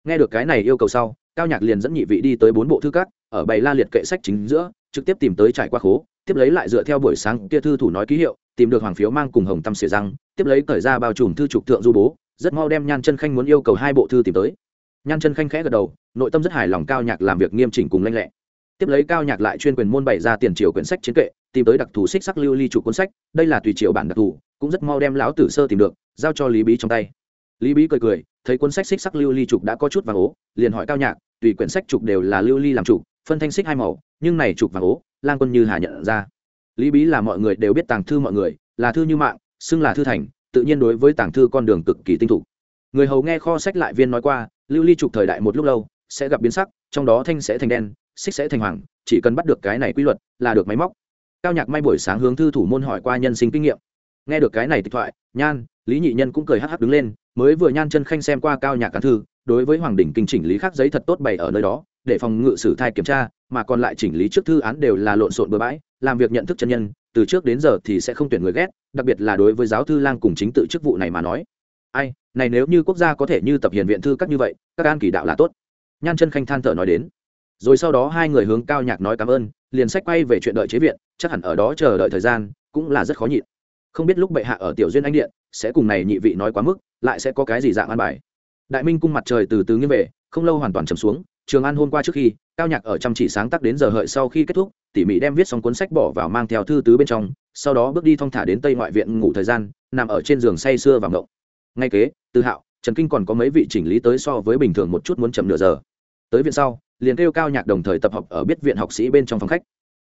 S1: Nghe được cái này yêu cầu sau, cao nhạc liền dẫn nhị vị đi tới bốn bộ thư cát ở bày la liệt kệ sách chính giữa, trực tiếp tìm tới trải qua khố, tiếp lấy lại dựa theo buổi sáng kia thư thủ nói ký hiệu, tìm được hoàng phiếu mang cùng hồng tâm xỉa răng, tiếp lấy cởi ra bao trùm thư trục thượng du bố, rất mau đem nhan chân khanh muốn yêu cầu hai bộ thư tìm tới nhan chân khanh khẽ gật đầu, nội tâm rất hài lòng cao nhạc làm việc nghiêm chỉnh cùng lanh lẹ. Tiếp lấy cao nhạc lại chuyên quyền môn bày ra tiền triều quyển sách chiến kệ, tìm tới đặc thù xích sắc lưu ly chủ cuốn sách, đây là tùy triều bản đặc thù, cũng rất mau đem lão tử sơ tìm được, giao cho lý bí trong tay. Lý bí cười cười, thấy cuốn sách xích sắc lưu ly trục đã có chút vàng ố, liền hỏi cao nhạc, tùy quyển sách trục đều là lưu ly làm trục, phân thanh xích hai màu, nhưng này trục vàng ố, lang quân như hà nhận ra. Lý bí là mọi người đều biết tàng thư mọi người, là thư như mạng, xưng là thư thành, tự nhiên đối với tàng thư con đường cực kỳ tinh thục. Người hầu nghe kho sách lại viên nói qua lưu ly trục thời đại một lúc lâu, sẽ gặp biến sắc, trong đó thanh sẽ thành đen, xích sẽ thành hoàng, chỉ cần bắt được cái này quy luật là được máy móc. Cao nhạc may buổi sáng hướng thư thủ môn hỏi qua nhân sinh kinh nghiệm. Nghe được cái này tịch thoại, nhan, lý nhị nhân cũng cười hắc hắc đứng lên, mới vừa nhan chân khanh xem qua cao nhạc cán thư, đối với hoàng đỉnh kinh chỉnh lý khắc giấy thật tốt bày ở nơi đó, để phòng ngự sử thai kiểm tra, mà còn lại chỉnh lý trước thư án đều là lộn xộn bừa bãi, làm việc nhận thức chân nhân, từ trước đến giờ thì sẽ không tuyển người ghét, đặc biệt là đối với giáo thư lang cùng chính tự chức vụ này mà nói. Ai? Này nếu như quốc gia có thể như tập hiền viện thư các như vậy, các an kỳ đạo là tốt. Nhan chân khanh than thở nói đến. Rồi sau đó hai người hướng cao nhạc nói cảm ơn, liền sách quay về chuyện đợi chế viện, chắc hẳn ở đó chờ đợi thời gian, cũng là rất khó nhịn. Không biết lúc bệ hạ ở tiểu duyên anh điện, sẽ cùng này nhị vị nói quá mức, lại sẽ có cái gì dạng an bài. Đại minh cung mặt trời từ từ nghiêng về, không lâu hoàn toàn trầm xuống, trường an hôm qua trước khi, cao nhạc ở chăm chỉ sáng tác đến giờ hợi sau khi kết thúc, tỉ mỉ đem viết xong cuốn sách bỏ vào mang theo thư tứ bên trong, sau đó bước đi thong thả đến tây ngoại viện ngủ thời gian, nằm ở trên giường say sưa và ngộng ngay kế tự hạo, trần kinh còn có mấy vị chỉnh lý tới so với bình thường một chút muốn chậm nửa giờ. Tới viện sau, liền kêu cao nhạc đồng thời tập học ở biết viện học sĩ bên trong phòng khách.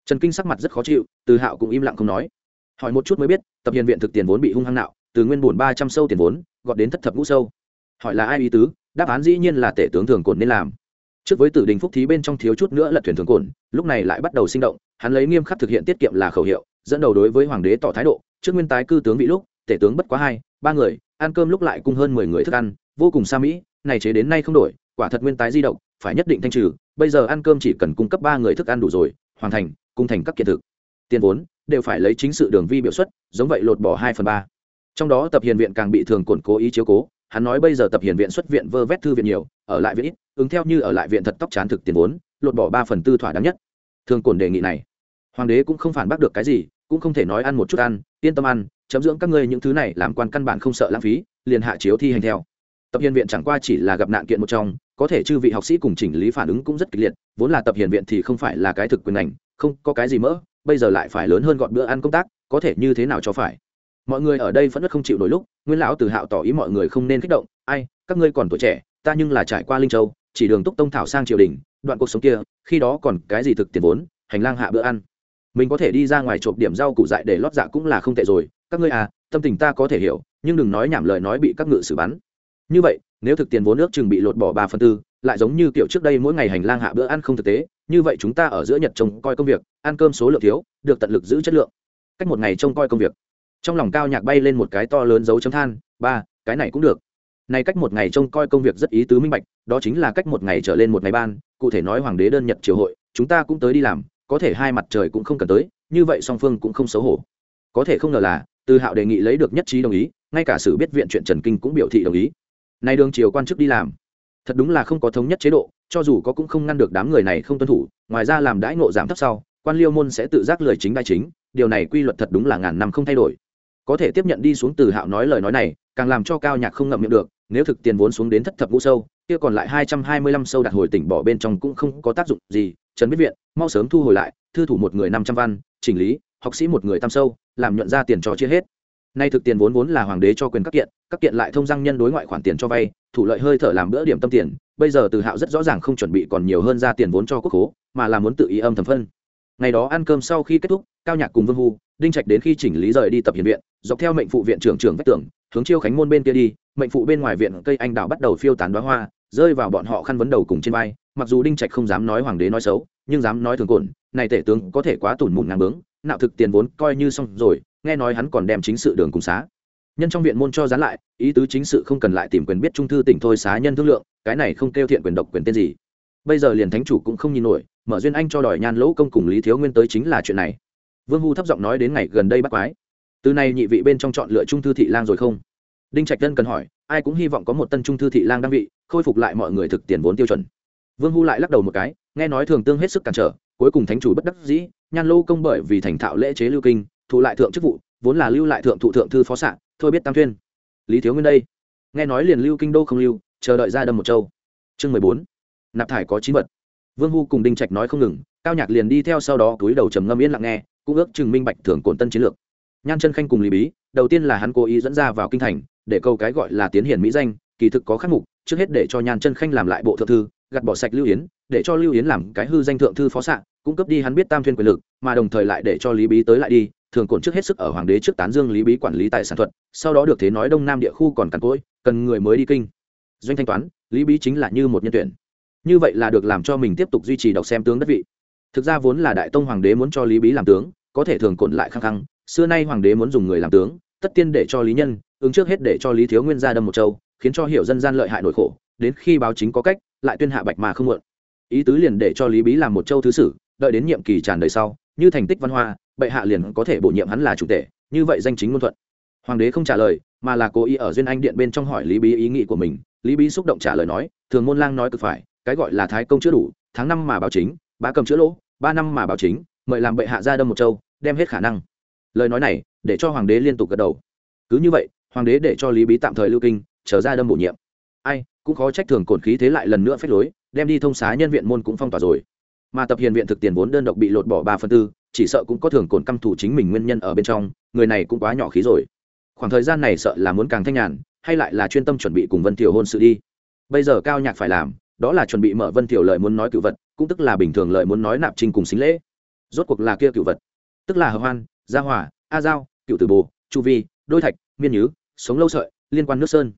S1: Trần kinh sắc mặt rất khó chịu, từ hạo cũng im lặng không nói. Hỏi một chút mới biết, tập hiền viện thực tiền vốn bị hung hăng nạo, từ nguyên bổn ba trăm sâu tiền vốn, gọt đến thất thập ngũ sâu. Hỏi là ai ý tứ, đáp án dĩ nhiên là tể tướng thường cồn nên làm. Trước với tử đình phúc thí bên trong thiếu chút nữa là thuyền thường cồn lúc này lại bắt đầu sinh động, hắn lấy nghiêm khắc thực hiện tiết kiệm là khẩu hiệu, dẫn đầu đối với hoàng đế tỏ thái độ, trước nguyên tái cư tướng vị lúc tể tướng bất quá hai, ba người, ăn cơm lúc lại cung hơn mười người thức ăn, vô cùng xa mỹ, này chế đến nay không đổi, quả thật nguyên tái di động, phải nhất định thanh trừ, bây giờ ăn cơm chỉ cần cung cấp ba người thức ăn đủ rồi, hoàn thành, cung thành các kiện thực. Tiền vốn, đều phải lấy chính sự đường vi biểu xuất, giống vậy lột bỏ hai phần ba. Trong đó tập hiền viện càng bị thường củng cố ý chiếu cố, hắn nói bây giờ tập hiền viện xuất viện vơ vét thư viện nhiều, ở lại viện ít, ứng theo như ở lại viện thật tóc chán thực tiền vốn, lột bỏ ba phần tư thỏa đáng nhất. Thường cồn đề nghị này. Hoàng đế cũng không phản bác được cái gì, cũng không thể nói ăn một chút ăn, yên tâm ăn chấm dưỡng các ngươi những thứ này làm quan căn bản không sợ lãng phí, liền hạ chiếu thi hành theo. Tập hiền viện chẳng qua chỉ là gặp nạn kiện một trong, có thể chư vị học sĩ cùng chỉnh lý phản ứng cũng rất kịch liệt, vốn là tập hiền viện thì không phải là cái thực quyền ngành, không có cái gì mỡ, bây giờ lại phải lớn hơn gọn bữa ăn công tác, có thể như thế nào cho phải? Mọi người ở đây vẫn rất không chịu nổi lúc, nguyên lão từ hạo tỏ ý mọi người không nên kích động, ai, các ngươi còn tuổi trẻ, ta nhưng là trải qua linh châu, chỉ đường túc tông thảo sang triều đình, đoạn cuộc sống kia, khi đó còn cái gì thực tiền vốn, hành lang hạ bữa ăn mình có thể đi ra ngoài trộm điểm rau củ dại để lót dạ cũng là không tệ rồi. Các ngươi à tâm tình ta có thể hiểu, nhưng đừng nói nhảm lời nói bị các ngự xử bắn. Như vậy, nếu thực tiền vốn nước chừng bị lột bỏ ba phần tư, lại giống như kiểu trước đây mỗi ngày hành lang hạ bữa ăn không thực tế, như vậy chúng ta ở giữa nhật trông coi công việc, ăn cơm số lượng thiếu, được tận lực giữ chất lượng. Cách một ngày trông coi công việc. Trong lòng cao nhạc bay lên một cái to lớn dấu chấm than, ba, cái này cũng được. Này cách một ngày trông coi công việc rất ý tứ minh bạch, đó chính là cách một ngày trở lên một ngày ban, cụ thể nói hoàng đế đơn nhật triều hội, chúng ta cũng tới đi làm có thể hai mặt trời cũng không cần tới, như vậy song phương cũng không xấu hổ. Có thể không ngờ là, từ hạo đề nghị lấy được nhất trí đồng ý, ngay cả sự biết viện chuyện trần kinh cũng biểu thị đồng ý. Nay đường triều quan chức đi làm. Thật đúng là không có thống nhất chế độ, cho dù có cũng không ngăn được đám người này không tuân thủ, ngoài ra làm đãi ngộ giảm thấp sau, quan liêu môn sẽ tự giác lười chính đai chính, điều này quy luật thật đúng là ngàn năm không thay đổi. Có thể tiếp nhận đi xuống từ hạo nói lời nói này, càng làm cho cao nhạc không ngậm miệng được, nếu thực tiền vốn xuống đến thất thập ngũ sâu, kia còn lại hai trăm hai mươi lăm sâu đặt hồi tỉnh bỏ bên trong cũng không có tác dụng gì trần biết viện, mau sớm thu hồi lại, thư thủ một người năm trăm văn, chỉnh lý, học sĩ một người tam sâu, làm nhuận ra tiền cho chia hết. Nay thực tiền vốn vốn là hoàng đế cho quyền các kiện các kiện lại thông răng nhân đối ngoại khoản tiền cho vay, thủ lợi hơi thở làm bữa điểm tâm tiền, bây giờ từ hạo rất rõ ràng không chuẩn bị còn nhiều hơn ra tiền vốn cho quốc khố, mà là muốn tự ý âm thầm phân. Ngày đó ăn cơm sau khi kết thúc, cao nhạc cùng vương hu, đinh trạch đến khi chỉnh lý rời đi tập hiền viện, dọc theo mệnh phụ viện trưởng trưởng vách tường, hướng chiêu khánh môn bên kia đi, mệnh phụ bên ngoài viện cây anh đào bắt đầu phiêu tán đoá hoa, rơi vào bọn họ khăn vấn đầu cùng trên vai mặc dù đinh trạch không dám nói hoàng đế nói xấu, nhưng dám nói thường cồn này tể tướng có thể quá tủn mụn ngang bướng, nạo thực tiền vốn coi như xong rồi, nghe nói hắn còn đem chính sự đường cùng xá. Nhân trong viện môn cho dán lại, ý tứ chính sự không cần lại tìm quyền biết trung thư tỉnh thôi xá nhân thương lượng, cái này không kêu thiện quyền độc quyền tên gì. Bây giờ liền thánh chủ cũng không nhìn nổi, mở duyên anh cho đòi nhan lỗ công cùng lý thiếu nguyên tới chính là chuyện này. Vương hu thấp giọng nói đến ngày gần đây bắt quái. Từ nay nhị vị bên trong chọn lựa trung thư thị lang rồi không? Đinh trạch dân cần hỏi, ai cũng hy vọng có một tân trung thư thị lang đăng vị, khôi phục lại mọi người thực tiền vốn tiêu chuẩn vương hu lại lắc đầu một cái, nghe nói thường tương hết sức cản trở, cuối cùng thánh chủ bất đắc dĩ, nhan lô công bởi vì thành thạo lễ chế lưu kinh, thụ lại thượng chức vụ, vốn là lưu lại thượng thụ thượng thư phó xạ, thôi biết tam thuyên. Lý thiếu nguyên đây. Nghe nói liền lưu kinh đô không lưu, chờ đợi ra đâm một châu. Chương mười bốn. Nạp thải có chín vật. Vương hu cùng đinh trạch nói không ngừng, cao nhạc liền đi theo sau đó túi đầu trầm ngâm yên lặng nghe, cũng ước chừng minh bạch thưởng cổn tân chiến lược. Nhan chân khanh cùng lý bí, đầu tiên là hắn cố ý dẫn ra vào kinh thành, để câu cái gọi là tiến hiển mỹ danh, kỳ thực có khắc mục, trước hết để cho nhan chân khanh làm lại bộ thượng thư gạt bỏ sạch lưu yến, để cho lưu yến làm cái hư danh thượng thư phó s cung cấp đi hắn biết tam thuyên quyền lực, mà đồng thời lại để cho lý bí tới lại đi, thường cổn trước hết sức ở hoàng đế trước tán dương lý bí quản lý tài sản thuật, sau đó được thế nói đông nam địa khu còn cằn cỗi, cần người mới đi kinh. Doanh thanh toán, lý bí chính là như một nhân tuyển. Như vậy là được làm cho mình tiếp tục duy trì đọc xem tướng đất vị. Thực ra vốn là đại tông hoàng đế muốn cho lý bí làm tướng, có thể thường cổn lại khăng khăng, xưa nay hoàng đế muốn dùng người làm tướng, tất tiên để cho lý nhân, ứng trước hết để cho lý thiếu nguyên ra đâm một châu, khiến cho hiểu dân gian lợi hại nội khổ, đến khi báo chính có cách lại tuyên hạ bạch mà không muộn ý tứ liền để cho lý bí làm một châu thứ sử, đợi đến nhiệm kỳ tràn đời sau, như thành tích văn hoa, bệ hạ liền có thể bổ nhiệm hắn là chủ tể, như vậy danh chính ngôn thuận. Hoàng đế không trả lời, mà là cố ý ở duyên anh điện bên trong hỏi lý bí ý nghĩ của mình. Lý bí xúc động trả lời nói, thường môn lang nói cực phải, cái gọi là thái công chữa đủ, tháng năm mà báo chính, bá cầm chữa lỗ, ba năm mà báo chính, mời làm bệ hạ ra đâm một châu, đem hết khả năng. Lời nói này, để cho hoàng đế liên tục gật đầu. Cứ như vậy, hoàng đế để cho lý bí tạm thời lưu kinh trở ra đâm bổ nhiệm. Ai cũng khó trách thường cổn khí thế lại lần nữa phép lối, đem đi thông xá nhân viện môn cũng phong tỏa rồi. Mà tập hiền viện thực tiền vốn đơn độc bị lột bỏ ba phần tư, chỉ sợ cũng có thường cổn căm thủ chính mình nguyên nhân ở bên trong, người này cũng quá nhỏ khí rồi. Khoảng thời gian này sợ là muốn càng thanh nhàn, hay lại là chuyên tâm chuẩn bị cùng vân tiểu hôn sự đi. Bây giờ cao nhạc phải làm, đó là chuẩn bị mở vân tiểu lợi muốn nói cựu vật, cũng tức là bình thường lợi muốn nói nạp trinh cùng xính lễ. Rốt cuộc là kia cựu vật. Tức là hợp hoan, gia hỏa a giao, cựu tử bồ, chu vi, đôi thạch, miên nhứ, sống lâu sợi, liên quan nước sơn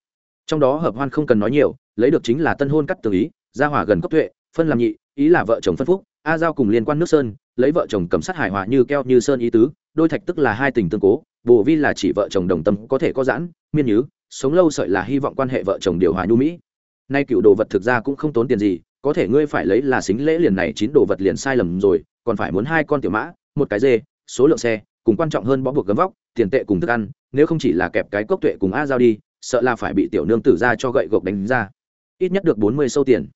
S1: trong đó hợp hoan không cần nói nhiều, lấy được chính là tân hôn cắt tử ý, gia hỏa gần cấp tuệ, phân làm nhị, ý là vợ chồng phân phúc, a giao cùng liên quan nước sơn, lấy vợ chồng cầm sát hài hòa như keo như sơn ý tứ, đôi thạch tức là hai tình tương cố bồ vi là chỉ vợ chồng đồng tâm có thể có giãn, miên nhứ, sống lâu sợi là hy vọng quan hệ vợ chồng điều hòa nhu mỹ. Nay cựu đồ vật thực ra cũng không tốn tiền gì, có thể ngươi phải lấy là xính lễ liền này chín đồ vật liền sai lầm rồi, còn phải muốn hai con tiểu mã, một cái dê, số lượng xe, cùng quan trọng hơn bó buộc gấm vóc, tiền tệ cùng thức ăn, nếu không chỉ là kẹp cái cốc tuệ cùng a giao đi sợ là phải bị tiểu nương tử ra cho gậy gộc đánh ra. Ít nhất được bốn mươi sâu tiền.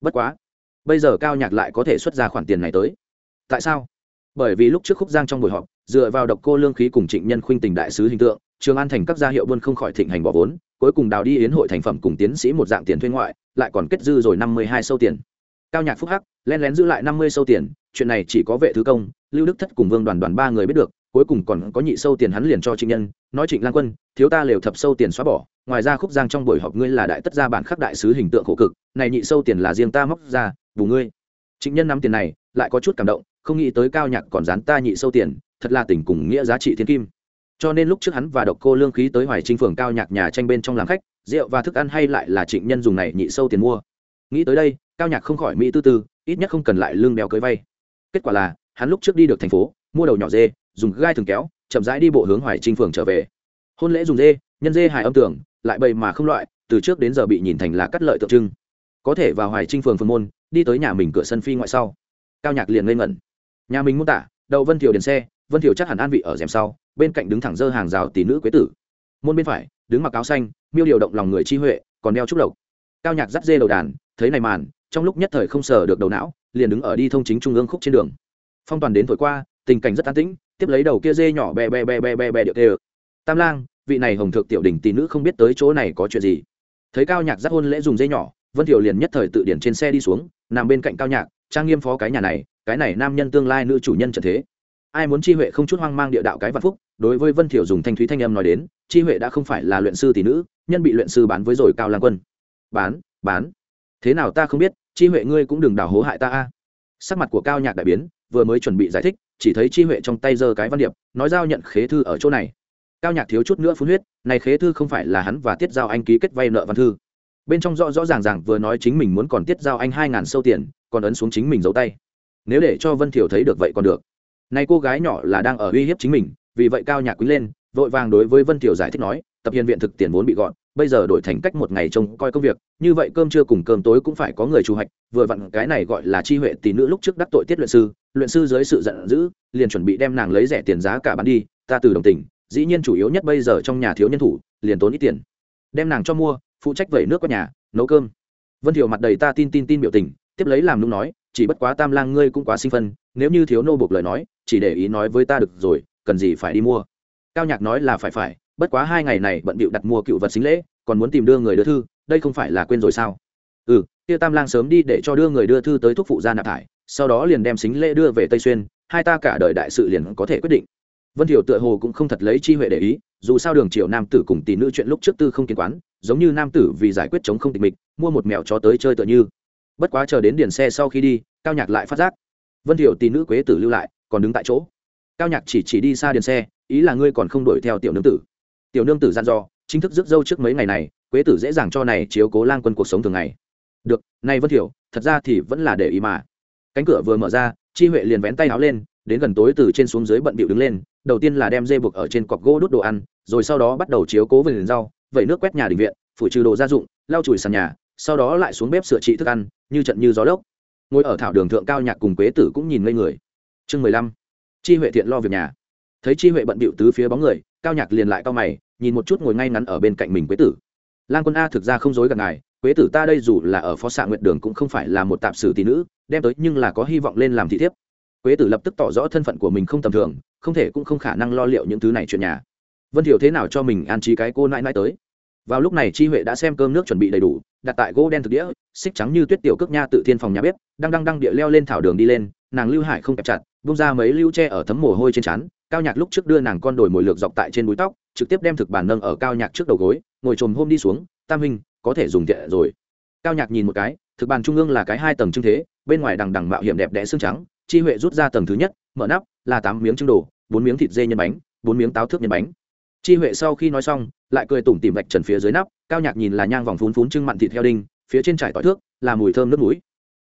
S1: Bất quá, bây giờ cao nhạc lại có thể xuất ra khoản tiền này tới. Tại sao? Bởi vì lúc trước khúc giang trong buổi họp, dựa vào độc cô lương khí cùng trịnh nhân khuynh tình đại sứ hình tượng, trường an thành các gia hiệu buôn không khỏi thịnh hành bỏ vốn, cuối cùng đào đi yến hội thành phẩm cùng tiến sĩ một dạng tiền thuê ngoại, lại còn kết dư rồi năm mươi hai sâu tiền. Cao nhạc phúc hắc, len lén giữ lại năm mươi sâu tiền, chuyện này chỉ có vệ thứ công, lưu đức thất cùng vương đoàn đoàn ba người biết được cuối cùng còn có nhị sâu tiền hắn liền cho trịnh nhân, nói trịnh Lan quân, thiếu ta lều thập sâu tiền xóa bỏ, ngoài ra khúc giang trong buổi họp ngươi là đại tất gia bản khắc đại sứ hình tượng khổ cực, này nhị sâu tiền là riêng ta móc ra, bù ngươi. Trịnh nhân nắm tiền này, lại có chút cảm động, không nghĩ tới cao nhạc còn dán ta nhị sâu tiền, thật là tình cùng nghĩa giá trị thiên kim. Cho nên lúc trước hắn và độc cô lương khí tới hoài trinh phường cao nhạc nhà tranh bên trong làm khách, rượu và thức ăn hay lại là trịnh nhân dùng này nhị sâu tiền mua. Nghĩ tới đây, cao nhạc không khỏi mỹ tư tư, ít nhất không cần lại lương đeo cưới vay. Kết quả là, hắn lúc trước đi được thành phố mua đầu nhỏ dê, dùng gai thường kéo, chậm rãi đi bộ hướng hoài trinh phường trở về. Hôn lễ dùng dê, nhân dê hài âm tưởng, lại bầy mà không loại, từ trước đến giờ bị nhìn thành là cắt lợi tượng trưng. Có thể vào hoài trinh phường phương môn, đi tới nhà mình cửa sân phi ngoại sau. Cao nhạc liền ngây ngẩn. Nhà mình mô tả, đậu vân Thiều điền xe, vân Thiều chắc hẳn an vị ở rèm sau, bên cạnh đứng thẳng dơ hàng rào tỷ nữ quế tử. Môn bên phải, đứng mặc áo xanh, miêu điều động lòng người chi huệ, còn đeo trúc lộc. Cao nhạc dắt dê đầu đàn, thấy này màn, trong lúc nhất thời không sờ được đầu não, liền đứng ở đi thông chính trung ương khúc trên đường. Phong toàn đến thổi qua tình cảnh rất an tĩnh, tiếp lấy đầu kia dê nhỏ bè bè bè bè bè bè điệu tê tam lang, vị này hồng thượng tiểu đình tỷ nữ không biết tới chỗ này có chuyện gì. Thấy cao nhạc dắt hôn lễ dùng dê nhỏ, vân thiểu liền nhất thời tự điển trên xe đi xuống, nằm bên cạnh cao nhạc, trang nghiêm phó cái nhà này, cái này nam nhân tương lai nữ chủ nhân trần thế. Ai muốn chi huệ không chút hoang mang địa đạo cái vạn phúc, đối với vân thiểu dùng thanh thúy thanh âm nói đến, chi huệ đã không phải là luyện sư tỷ nữ, nhân bị luyện sư bán với rồi cao lang quân. Bán bán. Thế nào ta không biết, chi huệ ngươi cũng đừng đào hố hại ta a. Sắc mặt của cao nhạc đại biến vừa mới chuẩn bị giải thích, chỉ thấy chi huệ trong tay giơ cái văn điệp, nói giao nhận khế thư ở chỗ này. Cao nhạc thiếu chút nữa phun huyết, này khế thư không phải là hắn và tiết giao anh ký kết vay nợ văn thư. Bên trong rõ rõ ràng ràng vừa nói chính mình muốn còn tiết giao anh hai ngàn sâu tiền, còn ấn xuống chính mình giấu tay. Nếu để cho vân thiểu thấy được vậy còn được. Nay cô gái nhỏ là đang ở uy hiếp chính mình, vì vậy cao nhạc quý lên vội vàng đối với vân Tiểu giải thích nói, tập hiền viện thực tiền vốn bị gọn, bây giờ đổi thành cách một ngày trông coi công việc, như vậy cơm trưa cùng cơm tối cũng phải có người chủ hạch, vừa vặn cái này gọi là chi huệ tỷ nữ lúc trước đắc tội tiết luyện sư luyện sư dưới sự giận dữ, liền chuẩn bị đem nàng lấy rẻ tiền giá cả bán đi, ta từ đồng tình, dĩ nhiên chủ yếu nhất bây giờ trong nhà thiếu nhân thủ, liền tốn ít tiền. Đem nàng cho mua, phụ trách vẩy nước qua nhà, nấu cơm. Vân thiều mặt đầy ta tin tin tin biểu tình, tiếp lấy làm nung nói, chỉ bất quá tam lang ngươi cũng quá sinh phân, nếu như thiếu nô buộc lời nói, chỉ để ý nói với ta được rồi, cần gì phải đi mua cao nhạc nói là phải phải, bất quá hai ngày này bận bịu đặt mua cựu vật xính lễ, còn muốn tìm đưa người đưa thư, đây không phải là quên rồi sao? Ừ kia tam lang sớm đi để cho đưa người đưa thư tới thuốc phụ gia nạp thải, sau đó liền đem xính lễ đưa về tây xuyên, hai ta cả đời đại sự liền có thể quyết định. Vân thiểu tựa hồ cũng không thật lấy chi huệ để ý, dù sao đường triều nam tử cùng tỷ nữ chuyện lúc trước tư không kiến quán, giống như nam tử vì giải quyết chống không tịch mịch, mua một mèo chó tới chơi tựa như. Bất quá chờ đến điền xe sau khi đi, cao nhạc lại phát giác. Vân thiểu tỷ nữ quế tử lưu lại, còn đứng tại chỗ cao nhạc chỉ chỉ đi xa điền xe, ý là ngươi còn không đuổi theo tiểu nương tử. Tiểu nương tử gian dò, chính thức rước dâu trước mấy ngày này, quế tử dễ dàng cho này chiếu cố lang quân cuộc sống thường ngày. Được nay vân thiểu, thật ra thì vẫn là để ý mà. Cánh cửa vừa mở ra, chi huệ liền vén tay áo lên, đến gần tối từ trên xuống dưới bận bịu đứng lên, đầu tiên là đem dê buộc ở trên cọc gỗ đốt đồ ăn, rồi sau đó bắt đầu chiếu cố về liền rau, vẩy nước quét nhà đình viện phủ trừ đồ gia dụng, lau chùi sàn nhà, sau đó lại xuống bếp sửa trị thức ăn, như trận như gió lốc. Ngồi ở thảo đường thượng cao nhạc cùng quế tử cũng nhìn ngây người. Chương mười lăm chi huệ thiện lo việc nhà. Thấy chi huệ bận bịu tứ phía bóng người, cao nhạc liền lại cao mày, nhìn một chút ngồi ngay ngắn ở bên cạnh mình quế tử. Lan quân a thực ra không dối gần ngài, quế tử ta đây dù là ở phó xạ nguyện đường cũng không phải là một tạp sử tỷ nữ, đem tới nhưng là có hy vọng lên làm thị thiếp. Quế tử lập tức tỏ rõ thân phận của mình không tầm thường, không thể cũng không khả năng lo liệu những thứ này chuyện nhà. Vân thiểu thế nào cho mình an trí cái cô nãi nãi tới? Vào lúc này chi huệ đã xem cơm nước chuẩn bị đầy đủ, đặt tại gỗ đen thực đĩa xích trắng như tuyết tiểu cước nha tự thiên phòng nhà bếp, đang đang đang địa leo lên thảo đường đi lên, nàng lưu hải không kẹp chặt bung ra mấy lưu tre ở thấm mồ hôi trên trán, cao nhạc lúc trước đưa nàng con đồi mồi lược dọc tại trên búi tóc, trực tiếp đem thực bàn nâng ở cao nhạc trước đầu gối, ngồi trồm hôm đi xuống, tam hình có thể dùng tiện rồi. Cao nhạc nhìn một cái, thực bàn trung ương là cái hai tầng trưng thế, bên ngoài đằng đằng mạo hiểm đẹp đẽ xương trắng, chi huệ rút ra tầng thứ nhất, mở nắp, là tám miếng trứng đồ, bốn miếng thịt dê nhân bánh, bốn miếng táo thước nhân bánh. Chi huệ sau khi nói xong, lại cười tủm tìm vạch trần phía dưới nắp, cao nhạc nhìn là nhang vòng phún phún trưng mặn thịt heo đinh, phía trên trải tỏi thước là mùi thơm nước núi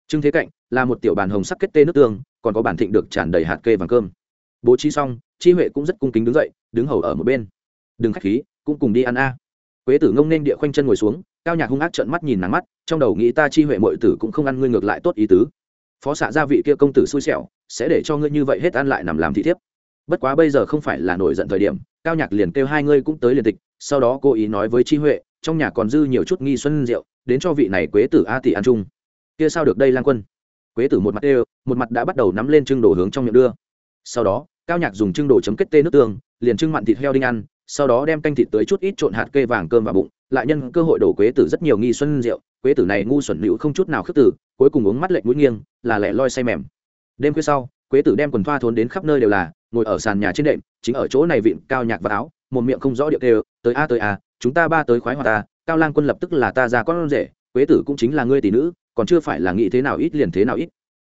S1: trưng thế cạnh là một tiểu bàn hồng sắc kết tê nước tương còn có bản thịnh được tràn đầy hạt kê vàng cơm. Bố trí xong, chi huệ cũng rất cung kính đứng dậy, đứng hầu ở một bên. Đừng khách khí, cũng cùng đi ăn a. Quế tử ngông nên địa khoanh chân ngồi xuống, cao nhạc hung ác trợn mắt nhìn nắng mắt, trong đầu nghĩ ta chi huệ mọi tử cũng không ăn ngươi ngược lại tốt ý tứ. Phó xạ gia vị kia công tử xui xẻo, sẽ để cho ngươi như vậy hết ăn lại nằm làm thị thiếp. Bất quá bây giờ không phải là nổi giận thời điểm, cao nhạc liền kêu hai ngươi cũng tới liền tịch, sau đó cô ý nói với chi huệ, trong nhà còn dư nhiều chút nghi xuân rượu, đến cho vị này quế tử a tỷ ăn chung. Kia sao được đây lan quân? Quế tử một mặt đều một mặt đã bắt đầu nắm lên trưng đồ hướng trong miệng đưa. Sau đó, cao nhạc dùng trưng đồ chấm kết tê nước tương, liền trưng mặn thịt heo đinh ăn, sau đó đem canh thịt tới chút ít trộn hạt kê vàng cơm vào bụng, lại nhân cơ hội đổ quế tử rất nhiều nghi xuân rượu, quế tử này ngu xuẩn lựu không chút nào khước tử, cuối cùng uống mắt lệnh mũi nghiêng, là lẻ loi say mềm. Đêm khuya sau, quế tử đem quần thoa thốn đến khắp nơi đều là, ngồi ở sàn nhà trên đệm, chính ở chỗ này vịn cao nhạc và áo, một miệng không rõ điệu đều tới a tới a, chúng ta ba tới khoái hòa ta, cao lang quân lập tức là ta ra con rể, quế tử cũng chính là ngươi tỷ nữ, còn chưa phải là nghĩ thế nào ít liền thế nào ít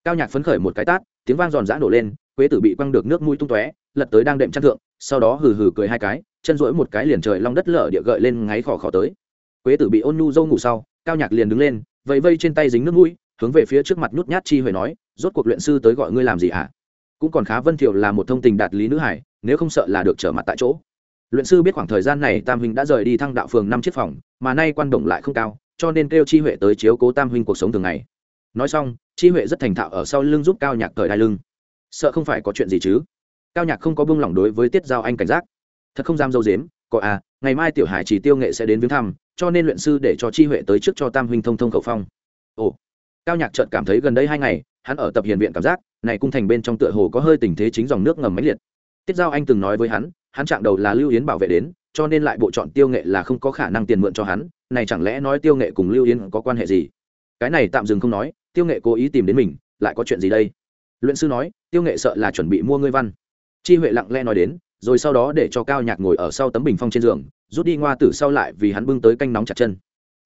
S1: cao nhạc phấn khởi một cái tát, tiếng vang giòn giã nổ lên, quế tử bị quăng được nước mũi tung tóe, lật tới đang đệm chăn thượng, sau đó hừ hừ cười hai cái, chân rỗi một cái liền trời long đất lở địa gợi lên ngáy khò khò tới. Quế tử bị ôn nhu dâu ngủ sau, cao nhạc liền đứng lên, vẫy vây trên tay dính nước mũi, hướng về phía trước mặt nhút nhát chi huệ nói, rốt cuộc luyện sư tới gọi ngươi làm gì hả? Cũng còn khá vân thiệu là một thông tình đạt lý nữ hải, nếu không sợ là được trở mặt tại chỗ. Luyện sư biết khoảng thời gian này tam huynh đã rời đi thăng đạo phường năm chiếc phòng, mà nay quan động lại không cao, cho nên kêu chi huệ tới chiếu cố tam huynh cuộc sống thường ngày. Nói xong chi huệ rất thành thạo ở sau lưng giúp cao nhạc cởi đai lưng. Sợ không phải có chuyện gì chứ? Cao nhạc không có buông lỏng đối với tiết giao anh cảnh giác. Thật không dám dâu dếm, có à ngày mai tiểu hải chỉ tiêu nghệ sẽ đến viếng thăm, cho nên luyện sư để cho chi huệ tới trước cho tam huynh thông thông khẩu phong. Ồ. Cao nhạc chợt cảm thấy gần đây hai ngày, hắn ở tập hiền viện cảm giác, này cung thành bên trong tựa hồ có hơi tình thế chính dòng nước ngầm máy liệt. Tiết giao anh từng nói với hắn hắn chạm đầu là lưu yến bảo vệ đến, cho nên lại bộ chọn tiêu nghệ là không có khả năng tiền mượn cho hắn, này chẳng lẽ nói tiêu nghệ cùng lưu yến có quan hệ gì? Cái này tạm dừng không nói tiêu nghệ cố ý tìm đến mình, lại có chuyện gì đây? Luyện sư nói, tiêu nghệ sợ là chuẩn bị mua ngươi văn. Chi huệ lặng lẽ nói đến, rồi sau đó để cho cao nhạc ngồi ở sau tấm bình phong trên giường, rút đi ngoa tử sau lại vì hắn bưng tới canh nóng chặt chân.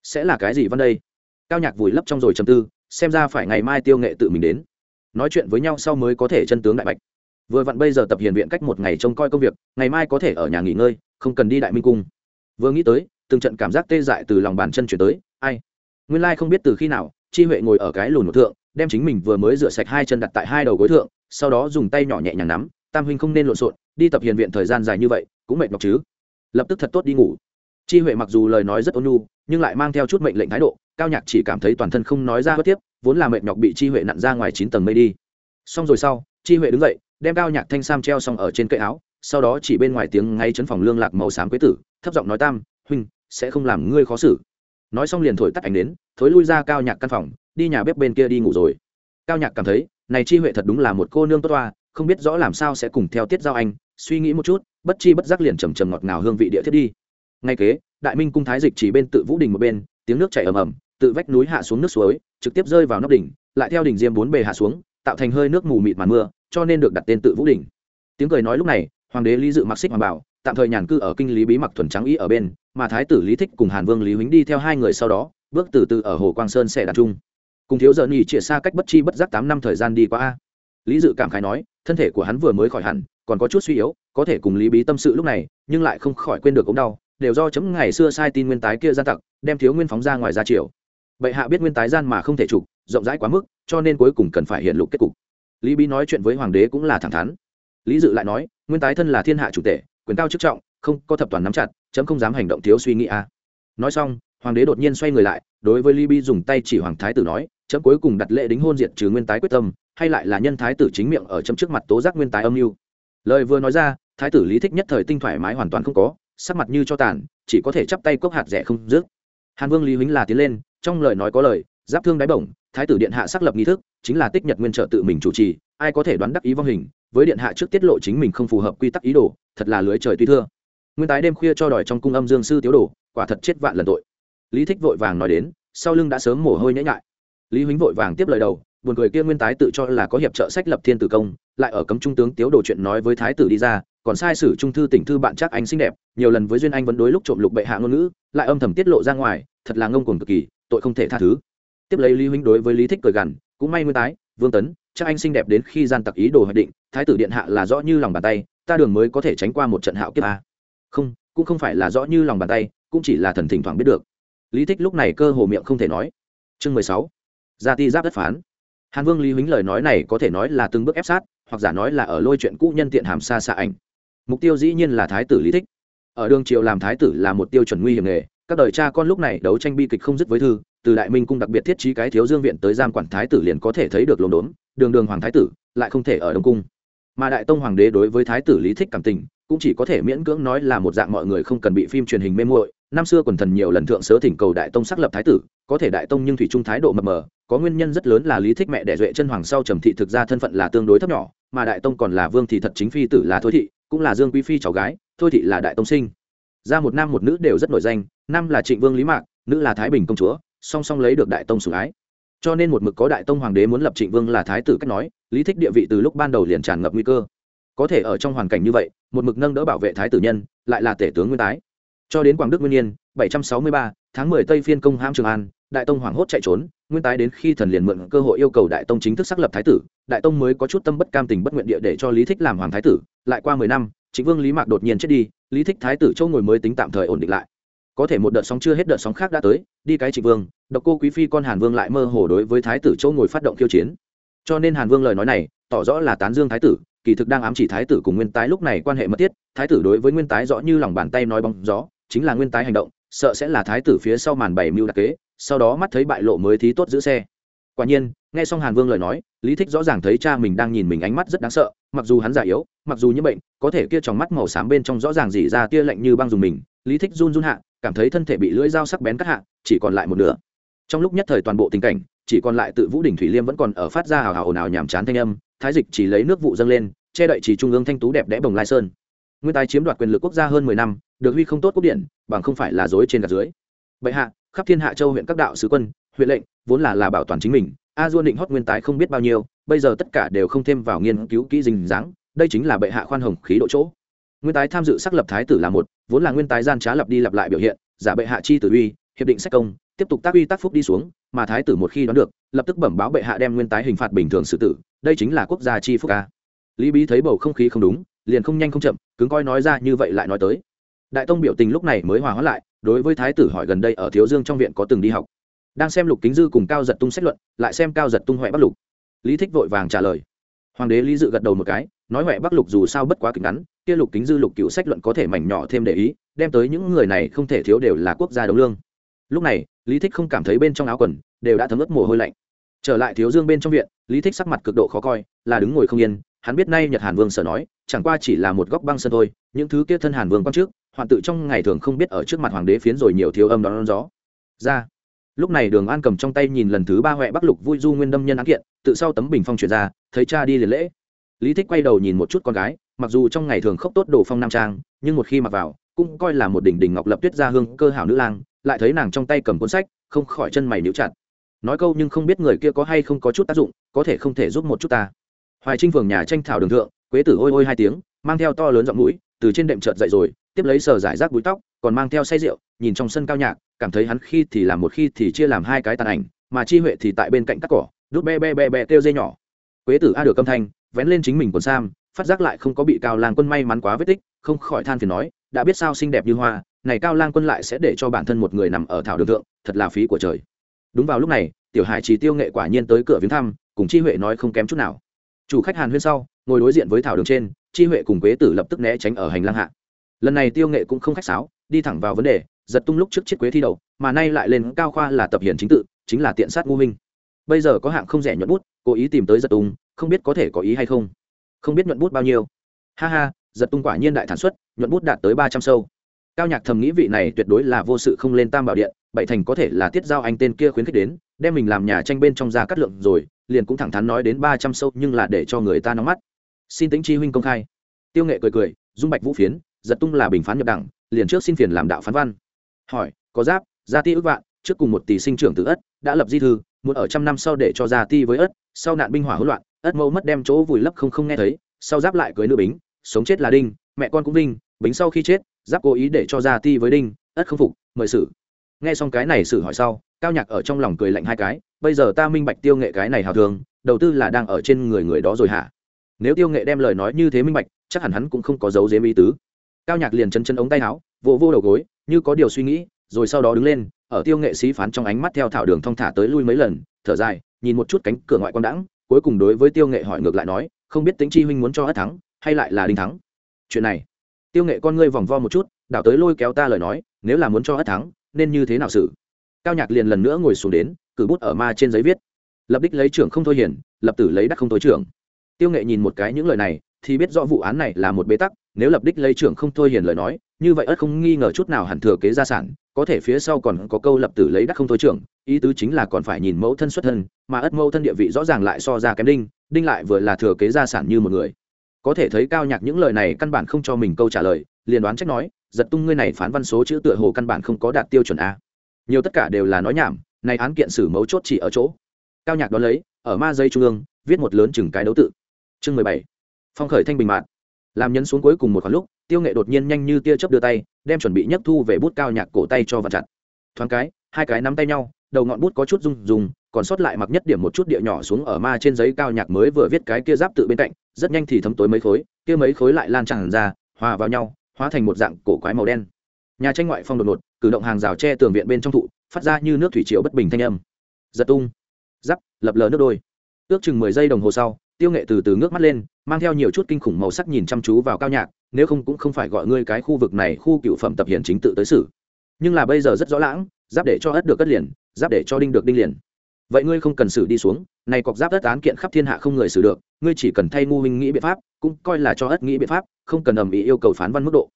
S1: Sẽ là cái gì văn đây? Cao nhạc vùi lấp trong rồi chầm tư, xem ra phải ngày mai tiêu nghệ tự mình đến. Nói chuyện với nhau sau mới có thể chân tướng đại bạch. Vừa vặn bây giờ tập hiền viện cách một ngày trông coi công việc, ngày mai có thể ở nhà nghỉ ngơi, không cần đi đại minh cung. Vừa nghĩ tới, từng trận cảm giác tê dại từ lòng bàn chân chuyển tới, ai? Nguyên lai không biết từ khi nào chi huệ ngồi ở cái lùn một thượng, đem chính mình vừa mới rửa sạch hai chân đặt tại hai đầu gối thượng, sau đó dùng tay nhỏ nhẹ nhàng nắm, tam huynh không nên lộn xộn, đi tập hiền viện thời gian dài như vậy, cũng mệt nhọc chứ. Lập tức thật tốt đi ngủ. Chi huệ mặc dù lời nói rất ôn nhu, nhưng lại mang theo chút mệnh lệnh thái độ, cao nhạc chỉ cảm thấy toàn thân không nói ra bất tiếp vốn là mệt nhọc bị chi huệ nặn ra ngoài chín tầng mây đi. Xong rồi sau, chi huệ đứng dậy, đem cao nhạc thanh sam treo xong ở trên cây áo, sau đó chỉ bên ngoài tiếng ngay chấn phòng lương lạc màu xám quế tử, thấp giọng nói tam, huynh, sẽ không làm ngươi khó xử nói xong liền thổi tắt ảnh đến thối lui ra cao nhạc căn phòng, đi nhà bếp bên kia đi ngủ rồi. Cao nhạc cảm thấy, này chi huệ thật đúng là một cô nương tốt toa, không biết rõ làm sao sẽ cùng theo tiết giao anh, suy nghĩ một chút, bất chi bất giác liền trầm trầm ngọt ngào hương vị địa thiết đi. Ngay kế, đại minh cung thái dịch chỉ bên tự vũ đình một bên, tiếng nước chảy ầm ầm, tự vách núi hạ xuống nước suối, trực tiếp rơi vào nóc đỉnh, lại theo đỉnh diêm bốn bề hạ xuống, tạo thành hơi nước mù mịt màn mưa, cho nên được đặt tên tự vũ đỉnh tiếng cười nói lúc này, hoàng đế lý dự mặc xích hoàng bảo tạm thời nhàn cư ở kinh lý bí mặc thuần trắng ý ở bên, mà thái tử lý thích cùng hàn vương lý huynh đi theo hai người sau đó, bước từ từ ở hồ quang sơn sẽ đặt chung. Cùng thiếu giờ nghỉ chia xa cách bất chi bất giác tám năm thời gian đi qua a. Lý dự cảm khái nói, thân thể của hắn vừa mới khỏi hẳn, còn có chút suy yếu, có thể cùng lý bí tâm sự lúc này, nhưng lại không khỏi quên được ống đau, đều do chấm ngày xưa sai tin nguyên tái kia gian tặc, đem thiếu nguyên phóng ra ngoài ra triều. Bệ hạ biết nguyên tái gian mà không thể trục, rộng rãi quá mức, cho nên cuối cùng cần phải hiện lục kết cục. Lý bí nói chuyện với hoàng đế cũng là thẳng thắn. Lý dự lại nói, nguyên tái thân là thiên hạ chủ tể quyền cao chức trọng, không có thập toàn nắm chặt, chấm không dám hành động thiếu suy nghĩ a nói xong, hoàng đế đột nhiên xoay người lại, đối với lý dùng tay chỉ hoàng thái tử nói, chấm cuối cùng đặt lễ đính hôn diệt trừ nguyên tái quyết tâm, hay lại là nhân thái tử chính miệng ở chấm trước mặt tố giác nguyên tái âm mưu. Lời vừa nói ra, thái tử lý thích nhất thời tinh thoải mái hoàn toàn không có, sắc mặt như cho tàn, chỉ có thể chắp tay cốc hạt rẻ không dứt. Hàn vương lý huynh là tiến lên, trong lời nói có lời, giáp thương đáy bổng, thái tử điện hạ xác lập nghi thức, chính là tích nhật nguyên trợ tự mình chủ trì, ai có thể đoán đắc ý vong hình với điện hạ trước tiết lộ chính mình không phù hợp quy tắc ý đồ, thật là lưới trời tuy thưa. Nguyên tái đêm khuya cho đòi trong cung âm dương sư tiếu đồ, quả thật chết vạn lần tội. Lý thích vội vàng nói đến, sau lưng đã sớm mồ hôi nhễ nhại. Lý huýnh vội vàng tiếp lời đầu, buồn cười kia nguyên tái tự cho là có hiệp trợ sách lập thiên tử công, lại ở cấm trung tướng tiếu đồ chuyện nói với thái tử đi ra, còn sai sử trung thư tỉnh thư bạn chắc anh xinh đẹp, nhiều lần với duyên anh vẫn đối lúc trộm lục bệ hạ ngôn ngữ, lại âm thầm tiết lộ ra ngoài, thật là ngông cuồng cực kỳ, tội không thể tha thứ. Tiếp lấy lý huynh đối với lý thích cười gằn, cũng may nguyên tái, vương tấn chắc anh xinh đẹp đến khi gian tặc ý đồ hoạch định, thái tử điện hạ là rõ như lòng bàn tay, ta đường mới có thể tránh qua một trận hạo kiếp a. Không, cũng không phải là rõ như lòng bàn tay, cũng chỉ là thần thỉnh thoảng biết được. Lý thích lúc này cơ hồ miệng không thể nói. Chương mười sáu. Gia ti giáp đất phán. Hàn vương lý huynh lời nói này có thể nói là từng bước ép sát, hoặc giả nói là ở lôi chuyện cũ nhân tiện hàm xa xa ảnh. Mục tiêu dĩ nhiên là thái tử lý thích. Ở đường triều làm thái tử là một tiêu chuẩn nguy hiểm nghề, các đời cha con lúc này đấu tranh bi kịch không dứt với thư từ đại minh cung đặc biệt thiết trí cái thiếu dương viện tới giam quản thái tử liền có thể thấy được lồn đốn, đường đường hoàng thái tử, lại không thể ở đông cung. Mà đại tông hoàng đế đối với thái tử lý thích cảm tình, cũng chỉ có thể miễn cưỡng nói là một dạng mọi người không cần bị phim truyền hình mê muội. Năm xưa quần thần nhiều lần thượng sớ thỉnh cầu đại tông xác lập thái tử, có thể đại tông nhưng thủy trung thái độ mập mờ, có nguyên nhân rất lớn là lý thích mẹ đẻ duệ chân hoàng sau trầm thị thực ra thân phận là tương đối thấp nhỏ, mà đại tông còn là vương thì thật chính phi tử là thôi thị, cũng là dương quý phi cháu gái, thôi thị là đại tông sinh. Ra một nam một nữ đều rất nổi danh, nam là trịnh vương lý mạc, nữ là thái bình công chúa song song lấy được đại tông sủng ái. Cho nên một mực có đại tông hoàng đế muốn lập trịnh vương là thái tử cách nói, lý thích địa vị từ lúc ban đầu liền tràn ngập nguy cơ. Có thể ở trong hoàn cảnh như vậy, một mực nâng đỡ bảo vệ thái tử nhân, lại là tể tướng nguyên tái. Cho đến quảng đức nguyên nhiên bảy trăm sáu mươi ba, tháng mười tây phiên công ham trường an, đại tông hoảng hốt chạy trốn, nguyên tái đến khi thần liền mượn cơ hội yêu cầu đại tông chính thức xác lập thái tử, đại tông mới có chút tâm bất cam tình bất nguyện địa để cho lý thích làm hoàng thái tử. Lại qua mười năm chính vương lý mạc đột nhiên chết đi, lý thích thái tử châu ngồi mới tính tạm thời ổn định lại có thể một đợt sóng chưa hết đợt sóng khác đã tới, đi cái trịnh vương, độc cô quý phi con hàn vương lại mơ hồ đối với thái tử Châu ngồi phát động khiêu chiến. Cho nên hàn vương lời nói này, tỏ rõ là tán dương thái tử, kỳ thực đang ám chỉ thái tử cùng nguyên tái lúc này quan hệ mật thiết, thái tử đối với nguyên tái rõ như lòng bàn tay nói bóng gió, chính là nguyên tái hành động, sợ sẽ là thái tử phía sau màn bảy mưu đặc kế, sau đó mắt thấy bại lộ mới thí tốt giữ xe. Quả nhiên, nghe xong hàn vương lời nói, lý thích rõ ràng thấy cha mình đang nhìn mình ánh mắt rất đáng sợ, mặc dù hắn già yếu, mặc dù như bệnh, có thể kia trong mắt màu xám bên trong rõ ràng dỉ ra tia lạnh như băng dùng mình, lý thích run run hạ cảm thấy thân thể bị lưỡi dao sắc bén cắt hạ, chỉ còn lại một nửa. Trong lúc nhất thời toàn bộ tình cảnh, chỉ còn lại tự vũ đỉnh thủy liêm vẫn còn ở phát ra hào hào ồn ào nhàm chán thanh âm, thái dịch chỉ lấy nước vụ dâng lên, che đậy chỉ trung ương thanh tú đẹp đẽ bồng lai sơn. Nguyên tái chiếm đoạt quyền lực quốc gia hơn mười năm, được huy không tốt quốc điện, bằng không phải là dối trên gạt dưới. Bệ hạ, khắp thiên hạ châu huyện các đạo sứ quân, huyện lệnh, vốn là là bảo toàn chính mình, a duôn định hót nguyên tái không biết bao nhiêu, bây giờ tất cả đều không thêm vào nghiên cứu kỹ dình dáng, đây chính là bệ hạ khoan hồng khí độ chỗ nguyên tái tham dự xác lập thái tử là một, vốn là nguyên tái gian trá lập đi lặp lại biểu hiện, giả bệ hạ chi tử uy, hiệp định sách công, tiếp tục tác uy tác phúc đi xuống, mà thái tử một khi đoán được, lập tức bẩm báo bệ hạ đem nguyên tái hình phạt bình thường xử tử, đây chính là quốc gia chi phúc ca lý bí thấy bầu không khí không đúng, liền không nhanh không chậm, cứng coi nói ra như vậy lại nói tới. Đại tông biểu tình lúc này mới hòa hóa lại, đối với thái tử hỏi gần đây ở thiếu dương trong viện có từng đi học. Đang xem lục kính dư cùng cao giật tung xét luận, lại xem cao giật tung huệ bắt lục. Lý thích vội vàng trả lời. Hoàng đế lý dự gật đầu một cái nói huệ bắc lục dù sao bất quá kính ngắn kia lục kính dư lục cựu sách luận có thể mảnh nhỏ thêm để ý đem tới những người này không thể thiếu đều là quốc gia đấu lương. Lúc này lý thích không cảm thấy bên trong áo quần đều đã thấm ướt mồ hôi lạnh. Trở lại thiếu dương bên trong viện lý thích sắc mặt cực độ khó coi là đứng ngồi không yên hắn biết nay nhật hàn vương sở nói chẳng qua chỉ là một góc băng sân thôi những thứ kia thân hàn vương quan trước hoạn tự trong ngày thường không biết ở trước mặt hoàng đế phiến rồi nhiều thiếu âm đón, đón gió. Ra. Lúc này đường an cầm trong tay nhìn lần thứ ba huệ bắc lục vui du nguyên đâm nhân án kiện tự sau tấm bình phong chuyển ra thấy cha đi liền lễ lý thích quay đầu nhìn một chút con gái, mặc dù trong ngày thường khóc tốt đồ phong nam trang, nhưng một khi mặc vào, cũng coi là một đỉnh đỉnh ngọc lập tuyết gia hương cơ hảo nữ lang, lại thấy nàng trong tay cầm cuốn sách, không khỏi chân mày níu chặt. Nói câu nhưng không biết người kia có hay không có chút tác dụng, có thể không thể giúp một chút ta. Hoài trinh phường nhà tranh thảo đường thượng, quế tử ôi ôi hai tiếng, mang theo to lớn giọng mũi, từ trên đệm chợt dậy rồi, tiếp lấy sờ giải rác búi tóc, còn mang theo say rượu, nhìn trong sân cao nhạc, cảm thấy hắn khi thì làm một khi thì chia làm hai cái tàn ảnh, mà chi huệ thì tại bên cạnh cắt cỏ, đút be be be be kêu dây nhỏ. Quế tử a được âm thanh vén lên chính mình quần sam, phát giác lại không có bị cao lang quân may mắn quá vết tích, không khỏi than phiền nói, đã biết sao xinh đẹp như hoa, này cao lang quân lại sẽ để cho bản thân một người nằm ở thảo đường thượng, thật là phí của trời. Đúng vào lúc này, tiểu hải chỉ tiêu nghệ quả nhiên tới cửa viếng thăm, cùng chi huệ nói không kém chút nào. Chủ khách hàn huyên sau, ngồi đối diện với thảo đường trên, chi huệ cùng quế tử lập tức né tránh ở hành lang hạ. Lần này tiêu nghệ cũng không khách sáo, đi thẳng vào vấn đề, giật tung lúc trước chiếc quế thi đầu, mà nay lại lên cao khoa là tập hiển chính tự, chính là tiện sát ngu minh bây giờ có hạng không rẻ nhuận bút, cố ý tìm tới giật tung không biết có thể có ý hay không. Không biết nhuận bút bao nhiêu. Ha ha, giật tung quả nhiên đại thản xuất nhuận bút đạt tới ba trăm sâu. Cao nhạc thầm nghĩ vị này tuyệt đối là vô sự không lên tam bảo điện, bảy thành có thể là tiết giao anh tên kia khuyến khích đến, đem mình làm nhà tranh bên trong ra cắt lượng rồi, liền cũng thẳng thắn nói đến ba trăm sâu nhưng là để cho người ta nóng mắt. Xin tính chi huynh công khai. Tiêu nghệ cười cười, dung bạch vũ phiến, giật tung là bình phán nhập đẳng, liền trước xin phiền làm đạo phán văn. Hỏi, có giáp, gia ti ước vạn, trước cùng một tỷ sinh trưởng từ ất, đã lập di thư, muốn ở trăm năm sau để cho gia ti với ất, sau nạn binh hỏa hỗn loạn ất mẫu mất đem chỗ vùi lấp không không nghe thấy, sau giáp lại cưới nữ bính, sống chết là đinh, mẹ con cũng đinh bính sau khi chết, giáp cố ý để cho ra ti với đinh, ất không phục, mời xử. Nghe xong cái này xử hỏi sau, cao nhạc ở trong lòng cười lạnh hai cái, bây giờ ta minh bạch tiêu nghệ cái này hào thường, đầu tư là đang ở trên người người đó rồi hả? Nếu tiêu nghệ đem lời nói như thế minh bạch, chắc hẳn hắn cũng không có dấu dếm ý tứ. Cao nhạc liền chân chân ống tay áo, vô vô đầu gối, như có điều suy nghĩ, rồi sau đó đứng lên, ở tiêu nghệ sĩ phán trong ánh mắt theo thảo đường thong thả tới lui mấy lần, thở dài, nhìn một chút cánh cửa ngoại quang đãng cuối cùng đối với tiêu nghệ hỏi ngược lại nói, không biết tính chi huynh muốn cho ất thắng, hay lại là đinh thắng? Chuyện này, tiêu nghệ con ngươi vòng vo một chút, đảo tới lôi kéo ta lời nói, nếu là muốn cho ất thắng, nên như thế nào xử? Cao nhạc liền lần nữa ngồi xuống đến, cử bút ở ma trên giấy viết. Lập đích lấy trưởng không thôi hiển, lập tử lấy đắc không thôi trưởng. Tiêu nghệ nhìn một cái những lời này, thì biết rõ vụ án này là một bế tắc, nếu lập đích lấy trưởng không thôi hiền lời nói, như vậy ất không nghi ngờ chút nào hẳn thừa kế gia sản, có thể phía sau còn có câu lập tử lấy đắc không thôi trưởng ý tứ chính là còn phải nhìn mẫu thân xuất thân, mà ất mẫu thân địa vị rõ ràng lại so ra kém đinh đinh lại vừa là thừa kế gia sản như một người. Có thể thấy cao nhạc những lời này căn bản không cho mình câu trả lời, liền đoán trách nói, giật tung ngươi này phán văn số chữ tựa hồ căn bản không có đạt tiêu chuẩn a. Nhiều tất cả đều là nói nhảm, này án kiện xử mấu chốt chỉ ở chỗ. Cao nhạc đón lấy, ở ma dây trung ương, viết một lớn chừng cái đấu tự. Chương mười bảy. Phong khởi thanh bình mạng làm nhấn xuống cuối cùng một khoảng lúc, tiêu nghệ đột nhiên nhanh như tia chớp đưa tay, đem chuẩn bị nhấc thu về bút cao nhạc cổ tay cho vặt chặt. Thoáng cái, hai cái nắm tay nhau đầu ngọn bút có chút rung rung, còn sót lại mặc nhất điểm một chút địa nhỏ xuống ở ma trên giấy cao nhạc mới vừa viết cái kia giáp tự bên cạnh, rất nhanh thì thấm tối mấy khối, kia mấy khối lại lan tràn ra, hòa vào nhau, hóa thành một dạng cổ quái màu đen. Nhà tranh ngoại phong đột ngột, cử động hàng rào tre tường viện bên trong thụ, phát ra như nước thủy triều bất bình thanh âm. Giật tung. Giáp, lập lờ nước đôi. Ước chừng mười giây đồng hồ sau, tiêu nghệ từ từ ngước mắt lên, mang theo nhiều chút kinh khủng màu sắc nhìn chăm chú vào cao nhạc, nếu không cũng không phải gọi ngươi cái khu vực này khu cựu phẩm tập hiện chính tự tới xử. Nhưng là bây giờ rất rõ lãng giáp để cho ất được cất liền, giáp để cho đinh được đinh liền. Vậy ngươi không cần xử đi xuống, này cọc giáp ất án kiện khắp thiên hạ không người xử được, ngươi chỉ cần thay ngu huynh nghĩ biện pháp, cũng coi là cho ất nghĩ biện pháp, không cần ầm ĩ yêu cầu phán văn mức độ.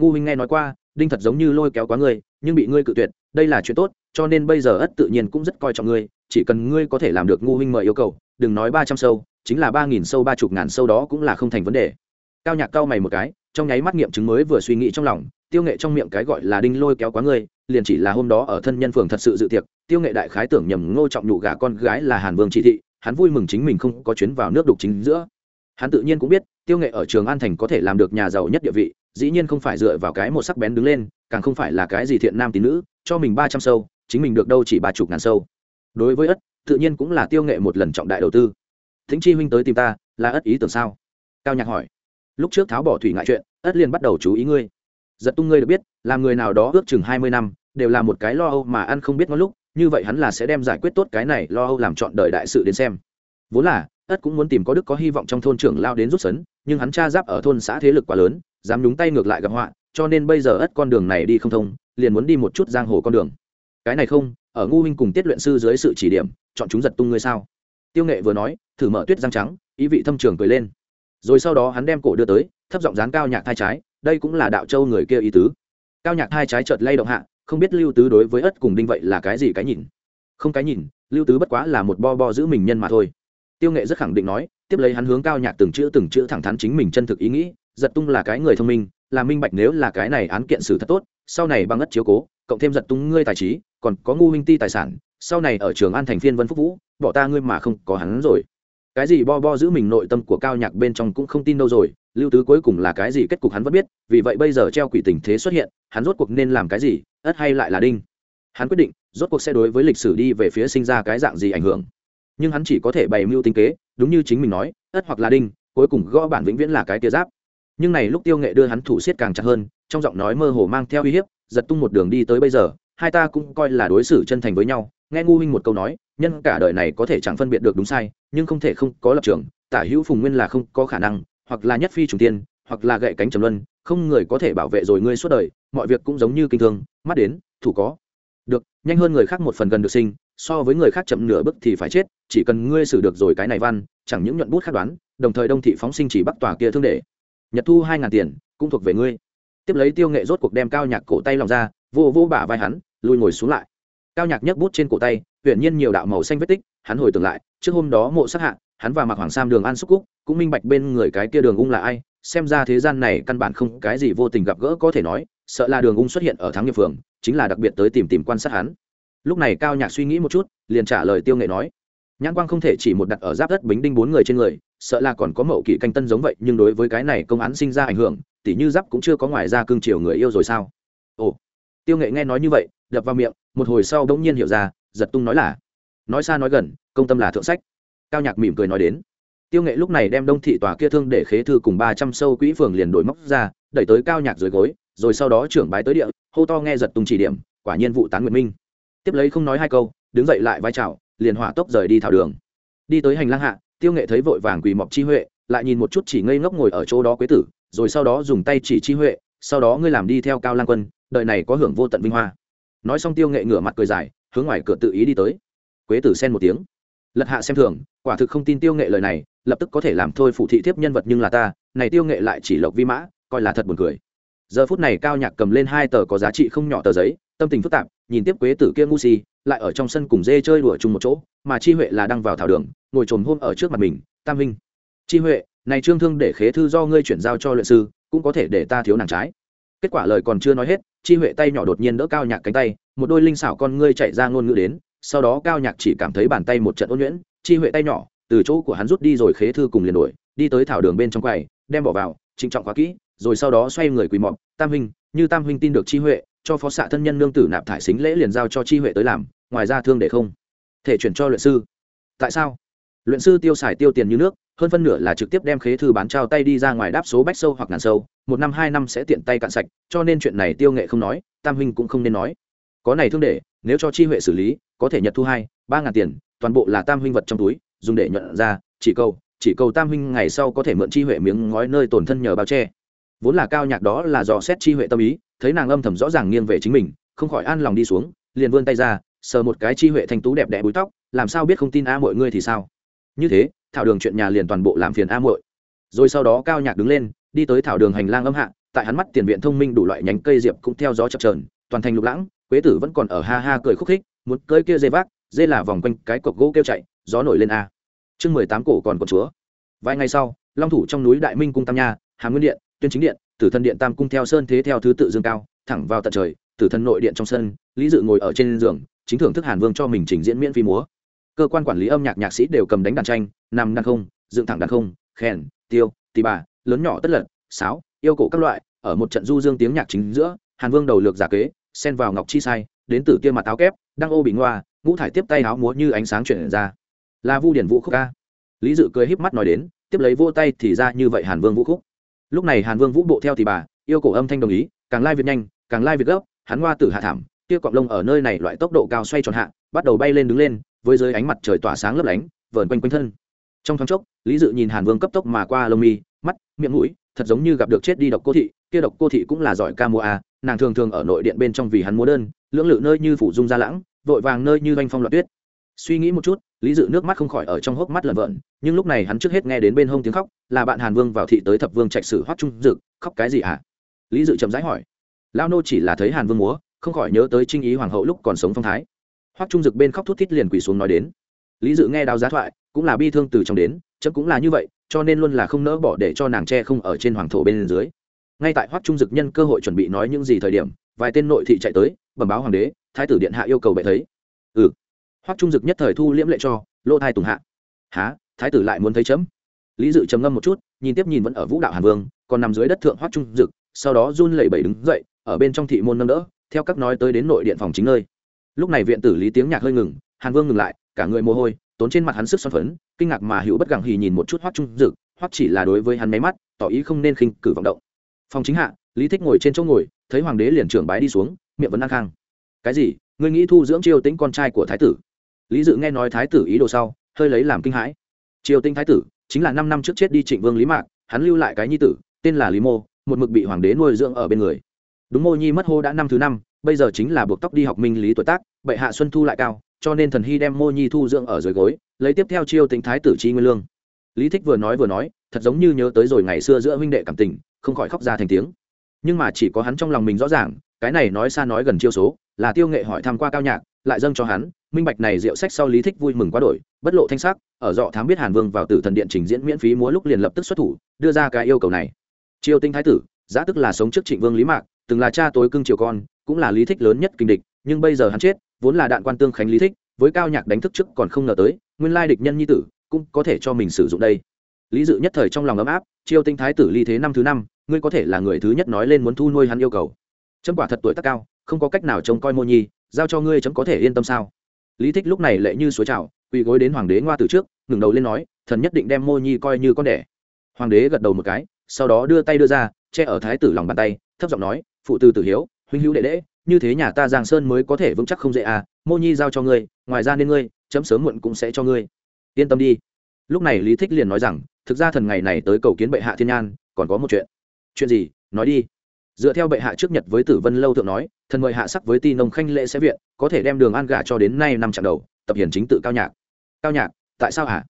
S1: Ngu huynh nghe nói qua, đinh thật giống như lôi kéo quá ngươi, nhưng bị ngươi cự tuyệt, đây là chuyện tốt, cho nên bây giờ ất tự nhiên cũng rất coi trọng ngươi, chỉ cần ngươi có thể làm được ngu huynh mời yêu cầu, đừng nói ba trăm sâu, chính là ba nghìn sâu, ba chục ngàn sâu đó cũng là không thành vấn đề. Cao nhạc cao mày một cái, trong nháy mắt nghiệm chứng mới vừa suy nghĩ trong lòng, tiêu nghệ trong miệng cái gọi là đinh lôi kéo quá ngươi liền chỉ là hôm đó ở thân nhân phường thật sự dự tiệc, tiêu nghệ đại khái tưởng nhầm ngô trọng nhụ gả con gái là hàn vương chỉ thị, hắn vui mừng chính mình không có chuyến vào nước đục chính giữa. Hắn tự nhiên cũng biết, tiêu nghệ ở trường an thành có thể làm được nhà giàu nhất địa vị, dĩ nhiên không phải dựa vào cái một sắc bén đứng lên, càng không phải là cái gì thiện nam tín nữ, cho mình ba trăm sâu, chính mình được đâu chỉ ba chục ngàn sâu. Đối với ất, tự nhiên cũng là tiêu nghệ một lần trọng đại đầu tư. Thính chi huynh tới tìm ta, là ất ý tưởng sao? Cao nhạc hỏi. Lúc trước tháo bỏ thủy ngại chuyện, ất liền bắt đầu chú ý ngươi giật tung ngươi được biết làm người nào đó ước chừng hai mươi năm, đều là một cái lo âu mà ăn không biết ngon lúc, như vậy hắn là sẽ đem giải quyết tốt cái này lo âu làm chọn đời đại sự đến xem. Vốn là, ất cũng muốn tìm có đức có hy vọng trong thôn trưởng lao đến rút sấn, nhưng hắn cha giáp ở thôn xã thế lực quá lớn, dám nhúng tay ngược lại gặp họa, cho nên bây giờ ất con đường này đi không thông, liền muốn đi một chút giang hồ con đường. Cái này không, ở ngu huynh cùng tiết luyện sư dưới sự chỉ điểm, chọn chúng giật tung ngươi sao? Tiêu nghệ vừa nói, thử mở tuyết răng trắng, ý vị thâm trường cười lên. Rồi sau đó hắn đem cổ đưa tới, thấp giọng dán cao nhạc thai trái đây cũng là đạo châu người kia ý tứ. Cao nhạc hai trái chợt lay động hạ, không biết lưu tứ đối với ất cùng đinh vậy là cái gì cái nhìn? Không cái nhìn, lưu tứ bất quá là một bo bo giữ mình nhân mà thôi. Tiêu nghệ rất khẳng định nói, tiếp lấy hắn hướng cao nhạc từng chữ từng chữ thẳng thắn chính mình chân thực ý nghĩ, giật tung là cái người thông minh, là minh bạch nếu là cái này án kiện xử thật tốt, sau này bằng ất chiếu cố, cộng thêm giật tung ngươi tài trí, còn có ngu minh ti tài sản, sau này ở trường an thành phiên vân phúc vũ, bỏ ta ngươi mà không có hắn rồi cái gì bo bo giữ mình nội tâm của cao nhạc bên trong cũng không tin đâu rồi, lưu tứ cuối cùng là cái gì kết cục hắn vẫn biết, vì vậy bây giờ treo quỷ tình thế xuất hiện, hắn rốt cuộc nên làm cái gì, ất hay lại là đinh? Hắn quyết định, rốt cuộc sẽ đối với lịch sử đi về phía sinh ra cái dạng gì ảnh hưởng. Nhưng hắn chỉ có thể bày mưu tính kế, đúng như chính mình nói, ất hoặc là đinh, cuối cùng gõ bản vĩnh viễn là cái tia giáp. Nhưng này lúc tiêu nghệ đưa hắn thủ siết càng chặt hơn, trong giọng nói mơ hồ mang theo uy hiếp, giật tung một đường đi tới bây giờ, hai ta cũng coi là đối xử chân thành với nhau nghe ngu huynh một câu nói, nhân cả đời này có thể chẳng phân biệt được đúng sai, nhưng không thể không có lập trường, tả hữu phùng nguyên là không có khả năng, hoặc là nhất phi trùng tiên, hoặc là gậy cánh trầm luân, không người có thể bảo vệ rồi ngươi suốt đời, mọi việc cũng giống như kinh thương, mắt đến, thủ có. Được, nhanh hơn người khác một phần gần được sinh, so với người khác chậm nửa bước thì phải chết, chỉ cần ngươi xử được rồi cái này văn, chẳng những nhuận bút khắc đoán, đồng thời đông thị phóng sinh chỉ bắt tòa kia thương để nhật thu hai ngàn tiền, cũng thuộc về ngươi. Tiếp lấy tiêu nghệ rốt cuộc đem cao nhạc cổ tay lòng ra, vô vô bả vai hắn, lùi ngồi xuống lại cao nhạc nhấc bút trên cổ tay huyện nhiên nhiều đạo màu xanh vết tích, hắn hồi tưởng lại, trước hôm đó mộ sát hạ, hắn và mặc hoàng sam đường an xúc cúc, cũng minh bạch bên người cái kia đường ung là ai, xem ra thế gian này căn bản không cái gì vô tình gặp gỡ có thể nói, sợ là đường ung xuất hiện ở thắng nghiệp phường, chính là đặc biệt tới tìm tìm quan sát hắn. Lúc này cao nhạc suy nghĩ một chút, liền trả lời tiêu nghệ nói, nhãn quang không thể chỉ một đặt ở giáp đất bính đinh bốn người trên người, sợ là còn có mậu kỷ canh tân giống vậy, nhưng đối với cái này công án sinh ra ảnh hưởng, tỉ như giáp cũng chưa có ngoài ra cương triều người yêu rồi sao? Ồ, tiêu nghệ nghe nói như vậy đập vào miệng, một hồi sau bỗng nhiên hiểu ra, giật tung nói là, nói xa nói gần, công tâm là thượng sách. Cao nhạc mỉm cười nói đến. Tiêu nghệ lúc này đem đông thị tòa kia thương để khế thư cùng ba trăm sâu quỹ phường liền đổi móc ra, đẩy tới cao nhạc dưới gối, rồi sau đó trưởng bái tới địa, hô to nghe giật tung chỉ điểm, quả nhiên vụ tán nguyện minh. Tiếp lấy không nói hai câu, đứng dậy lại vai trào liền hỏa tốc rời đi thảo đường. Đi tới hành lang hạ, tiêu nghệ thấy vội vàng quỳ mọc chi huệ, lại nhìn một chút chỉ ngây ngốc ngồi ở chỗ đó quế tử, rồi sau đó dùng tay chỉ chi huệ, sau đó ngươi làm đi theo cao lang quân, đời này có hưởng vô tận vinh hoa nói xong tiêu nghệ ngửa mặt cười dài hướng ngoài cửa tự ý đi tới. Quế tử xen một tiếng. Lật hạ xem thường quả thực không tin tiêu nghệ lời này lập tức có thể làm thôi phụ thị thiếp nhân vật nhưng là ta này tiêu nghệ lại chỉ lộc vi mã coi là thật buồn cười. Giờ phút này cao nhạc cầm lên hai tờ có giá trị không nhỏ tờ giấy tâm tình phức tạp nhìn tiếp quế tử kia ngu si lại ở trong sân cùng dê chơi đùa chung một chỗ mà chi huệ là đang vào thảo đường ngồi trồm hôm ở trước mặt mình tam minh, chi huệ này trương thương để khế thư do ngươi chuyển giao cho luyện sư cũng có thể để ta thiếu nàng trái kết quả lời còn chưa nói hết, chi huệ tay nhỏ đột nhiên đỡ cao nhạc cánh tay, một đôi linh xảo con ngươi chạy ra ngôn ngữ đến, sau đó cao nhạc chỉ cảm thấy bàn tay một trận ôn nhuyễn, chi huệ tay nhỏ, từ chỗ của hắn rút đi rồi khế thư cùng liền đuổi, đi tới thảo đường bên trong quầy, đem bỏ vào trịnh trọng quá kỹ, rồi sau đó xoay người quỳ mọc tam huynh, như tam huynh tin được chi huệ, cho phó xạ thân nhân nương tử nạp thải xính lễ liền giao cho chi huệ tới làm, ngoài ra thương để không. Thể chuyển cho luyện sư. Tại sao? Luyện sư tiêu xài tiêu tiền như nước hơn phân nửa là trực tiếp đem khế thư bán trao tay đi ra ngoài đáp số bách sâu hoặc ngàn sâu, một năm hai năm sẽ tiện tay cạn sạch, cho nên chuyện này tiêu nghệ không nói, tam huynh cũng không nên nói. Có này thương để, nếu cho chi huệ xử lý, có thể nhật thu hai, ba ngàn tiền, toàn bộ là tam huynh vật trong túi, dùng để nhận ra, chỉ câu chỉ cầu tam huynh ngày sau có thể mượn chi huệ miếng ngói nơi tổn thân nhờ bao che. Vốn là cao nhạc đó là dò xét chi huệ tâm ý, thấy nàng âm thầm rõ ràng nghiêng về chính mình, không khỏi an lòng đi xuống, liền vươn tay ra, sờ một cái chi huệ thanh tú đẹp đẽ búi tóc, làm sao biết không tin a mọi ngươi thì sao? Như thế thảo đường chuyện nhà liền toàn bộ làm phiền a muội. Rồi sau đó cao nhạc đứng lên, đi tới thảo đường hành lang âm hạ, tại hắn mắt tiền viện thông minh đủ loại nhánh cây diệp cũng theo gió chập trờn toàn thành lục lãng, quế tử vẫn còn ở ha ha cười khúc khích, muốn cưỡi kia dây vác dây là vòng quanh cái cọc gỗ kêu chạy, gió nổi lên a. Chương mười tám cổ còn con chúa. Vài ngày sau, long thủ trong núi đại minh cung tam nha, hàm nguyên điện, tuyên chính điện, tử thần điện tam cung theo sơn thế theo thứ tự dương cao, thẳng vào tận trời, tử thần nội điện trong sân, lý dự ngồi ở trên giường, chính thưởng thức hàn vương cho mình trình diễn miễn phí múa. Cơ quan quản lý âm nhạc nhạc sĩ đều cầm đánh đàn tranh nằm đàn không, dựng thẳng đàn không khen tiêu tì bà, lớn nhỏ tất lật, sáo, yêu cổ các loại, ở một trận du dương tiếng nhạc chính giữa, hàn vương đầu lược giả kế, xen vào ngọc chi sai, đến từ kia mặt áo kép, đang ô bị ngoa, ngũ thải tiếp tay áo múa như ánh sáng chuyển ra. Là vu điển vũ khúc ca lý dự cười híp mắt nói đến, tiếp lấy vô tay thì ra như vậy hàn vương vũ khúc. Lúc này hàn vương vũ bộ theo thì bà, yêu cổ âm thanh đồng ý, càng lai việt nhanh, càng lai việt gấp, hắn hoa tử hạ thảm, kia cọp lông ở nơi này loại tốc độ cao xoay tròn hạ, bắt đầu bay lên đứng lên, với dưới ánh mặt trời tỏa sáng lấp lánh, vờn quanh quanh thân trong thoáng chốc, lý dự nhìn hàn vương cấp tốc mà qua lông mi, mắt, miệng mũi, thật giống như gặp được chết đi độc cô thị, kia độc cô thị cũng là giỏi ca múa a, nàng thường thường ở nội điện bên trong vì hắn múa đơn, lưỡng lự nơi như phủ dung gia lãng, vội vàng nơi như doanh phong loạt tuyết. Suy nghĩ một chút, lý dự nước mắt không khỏi ở trong hốc mắt lợn vợn nhưng lúc này hắn trước hết nghe đến bên hông tiếng khóc, là bạn hàn vương vào thị tới thập vương trạch sử hoắc trung dực, khóc cái gì à? lý dự chậm rãi hỏi. Lao nô chỉ là thấy hàn vương múa, không khỏi nhớ tới trinh ý hoàng hậu lúc còn sống phong thái. Hoắc trung dực bên khóc thút thít liền quỳ xuống nói đến. Lý dự nghe đào giá thoại cũng là bi thương từ trong đến, chấm cũng là như vậy, cho nên luôn là không nỡ bỏ để cho nàng tre không ở trên hoàng thổ bên dưới. Ngay tại hoắc trung dực nhân cơ hội chuẩn bị nói những gì thời điểm, vài tên nội thị chạy tới, bẩm báo hoàng đế, thái tử điện hạ yêu cầu bệ thấy. Ừ. Hoắc trung dực nhất thời thu liễm lệ cho lô thai tùng hạ. Há thái tử lại muốn thấy chấm? Lý dự trầm ngâm một chút, nhìn tiếp nhìn vẫn ở vũ đạo hàn vương, còn nằm dưới đất thượng hoắc trung dực, sau đó run lẩy bẩy đứng dậy, ở bên trong thị môn nâng đỡ, theo các nói tới đến nội điện phòng chính nơi. Lúc này viện tử lý tiếng nhạc hơi ngừng, hàn vương ngừng lại, cả người mồ hôi tốn trên mặt hắn sức xoắn phấn, kinh ngạc mà hữu bất gẳng hì nhìn một chút hoắc trung dực, hoắc chỉ là đối với hắn máy mắt, tỏ ý không nên khinh cử vọng động. Phòng chính hạ, lý thích ngồi trên chỗ ngồi, thấy hoàng đế liền trưởng bái đi xuống, miệng vẫn đang khang. Cái gì? Ngươi nghĩ thu dưỡng triều tĩnh con trai của thái tử? Lý dự nghe nói thái tử ý đồ sau, hơi lấy làm kinh hãi. Triều tinh thái tử, chính là năm năm trước chết đi trịnh vương lý mạc, hắn lưu lại cái nhi tử, tên là lý mô, một mực bị hoàng đế nuôi dưỡng ở bên người. Đúng mô nhi mất hô đã năm thứ năm, bây giờ chính là buộc tóc đi học minh lý tuổi tác, bệ hạ xuân thu lại cao cho nên thần hy đem mô nhi thu dưỡng ở dưới gối, lấy tiếp theo chiêu tính thái tử chi nguyên lương. Lý thích vừa nói vừa nói, thật giống như nhớ tới rồi ngày xưa giữa huynh đệ cảm tình, không khỏi khóc ra thành tiếng. Nhưng mà chỉ có hắn trong lòng mình rõ ràng, cái này nói xa nói gần chiêu số, là tiêu nghệ hỏi tham q u a cao nhạc, lại dâng cho hắn, minh bạch này rượu sách sau lý thích vui mừng quá đổi, bất lộ thanh sắc, ở dọ thám biết hàn vương vào tử thần điện trình diễn miễn phí múa lúc liền lập tức xuất thủ, đưa ra cái yêu cầu này. Triều tinh thái tử, giá tức là sống trước trịnh vương lý mạc, từng là cha tối cưng triều con, cũng là lý thích lớn nhất kinh địch, nhưng bây giờ hắn chết vốn là đạn quan tương khánh lý thích, với cao nhạc đánh thức trước còn không ngờ tới, nguyên lai địch nhân nhi tử cũng có thể cho mình sử dụng đây. Lý dự nhất thời trong lòng ấm áp, triều tinh thái tử ly thế năm thứ năm, ngươi có thể là người thứ nhất nói lên muốn thu nuôi hắn yêu cầu. Chấm quả thật tuổi tác cao, không có cách nào trông coi mô nhi, giao cho ngươi chấm có thể yên tâm sao? Lý thích lúc này lệ như suối trào, quỳ gối đến hoàng đế ngoa từ trước ngừng đầu lên nói, thần nhất định đem mô nhi coi như con đẻ. Hoàng đế gật đầu một cái, sau đó đưa tay đưa ra, che ở thái tử lòng bàn tay, thấp giọng nói, phụ tư tử hiếu, huynh hữu đệ đệ như thế nhà ta giang sơn mới có thể vững chắc không dễ à mô nhi giao cho ngươi, ngoài ra nên ngươi, chấm sớm muộn cũng sẽ cho ngươi. Yên tâm đi. Lúc này lý thích liền nói rằng, thực ra thần ngày này tới cầu kiến bệ hạ thiên nhan, còn có một chuyện. Chuyện gì? Nói đi. Dựa theo bệ hạ trước nhật với tử vân lâu thượng nói, thần mời hạ sắc với ti nông khanh lễ sẽ viện, có thể đem đường an gả cho đến nay năm chặng đầu, tập hiển chính tự cao nhạc. Cao nhạc, tại sao hả?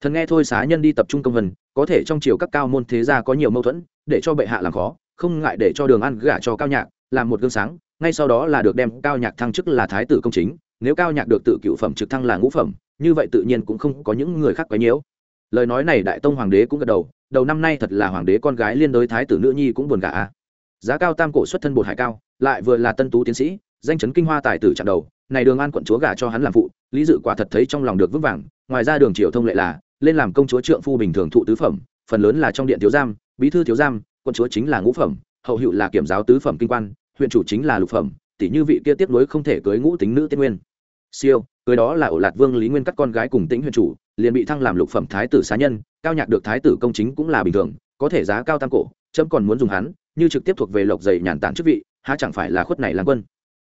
S1: Thần nghe thôi xá nhân đi tập trung công vân, có thể trong chiều các cao môn thế gia có nhiều mâu thuẫn, để cho bệ hạ làm khó, không ngại để cho đường an gả cho cao nhạc, làm một gương sáng ngay sau đó là được đem cao nhạc thăng chức là thái tử công chính, nếu cao nhạc được tự cựu phẩm trực thăng là ngũ phẩm, như vậy tự nhiên cũng không có những người khác quấy nhiễu. Lời nói này đại tông hoàng đế cũng gật đầu đầu năm nay thật là hoàng đế con gái liên đối thái tử nữ nhi cũng buồn gả giá cao tam cổ xuất thân bột hải cao, lại vừa là tân tú tiến sĩ, danh chấn kinh hoa tài tử chặn đầu, này đường an quận chúa gả cho hắn làm phụ, lý dự quả thật thấy trong lòng được vững vàng, ngoài ra đường triều thông lệ là, lên làm công chúa trượng phu bình thường thụ tứ phẩm, phần lớn là trong điện thiếu giam, bí thư thiếu giam, quận chúa chính là ngũ phẩm, hậu hiệu là kiểm giáo tứ phẩm kinh quan huyện chủ chính là lục phẩm tỷ như vị kia tiếp nối không thể cưới ngũ tính nữ tiên nguyên. Siêu, cưới đó là ổ lạt vương lý nguyên các con gái cùng tĩnh huyện chủ, liền bị thăng làm lục phẩm thái tử xá nhân, cao nhạc được thái tử công chính cũng là bình thường, có thể giá cao tam cổ Trẫm còn muốn dùng hắn, như trực tiếp thuộc về lộc dày nhàn tản chức vị, há chẳng phải là khuất này làm quân.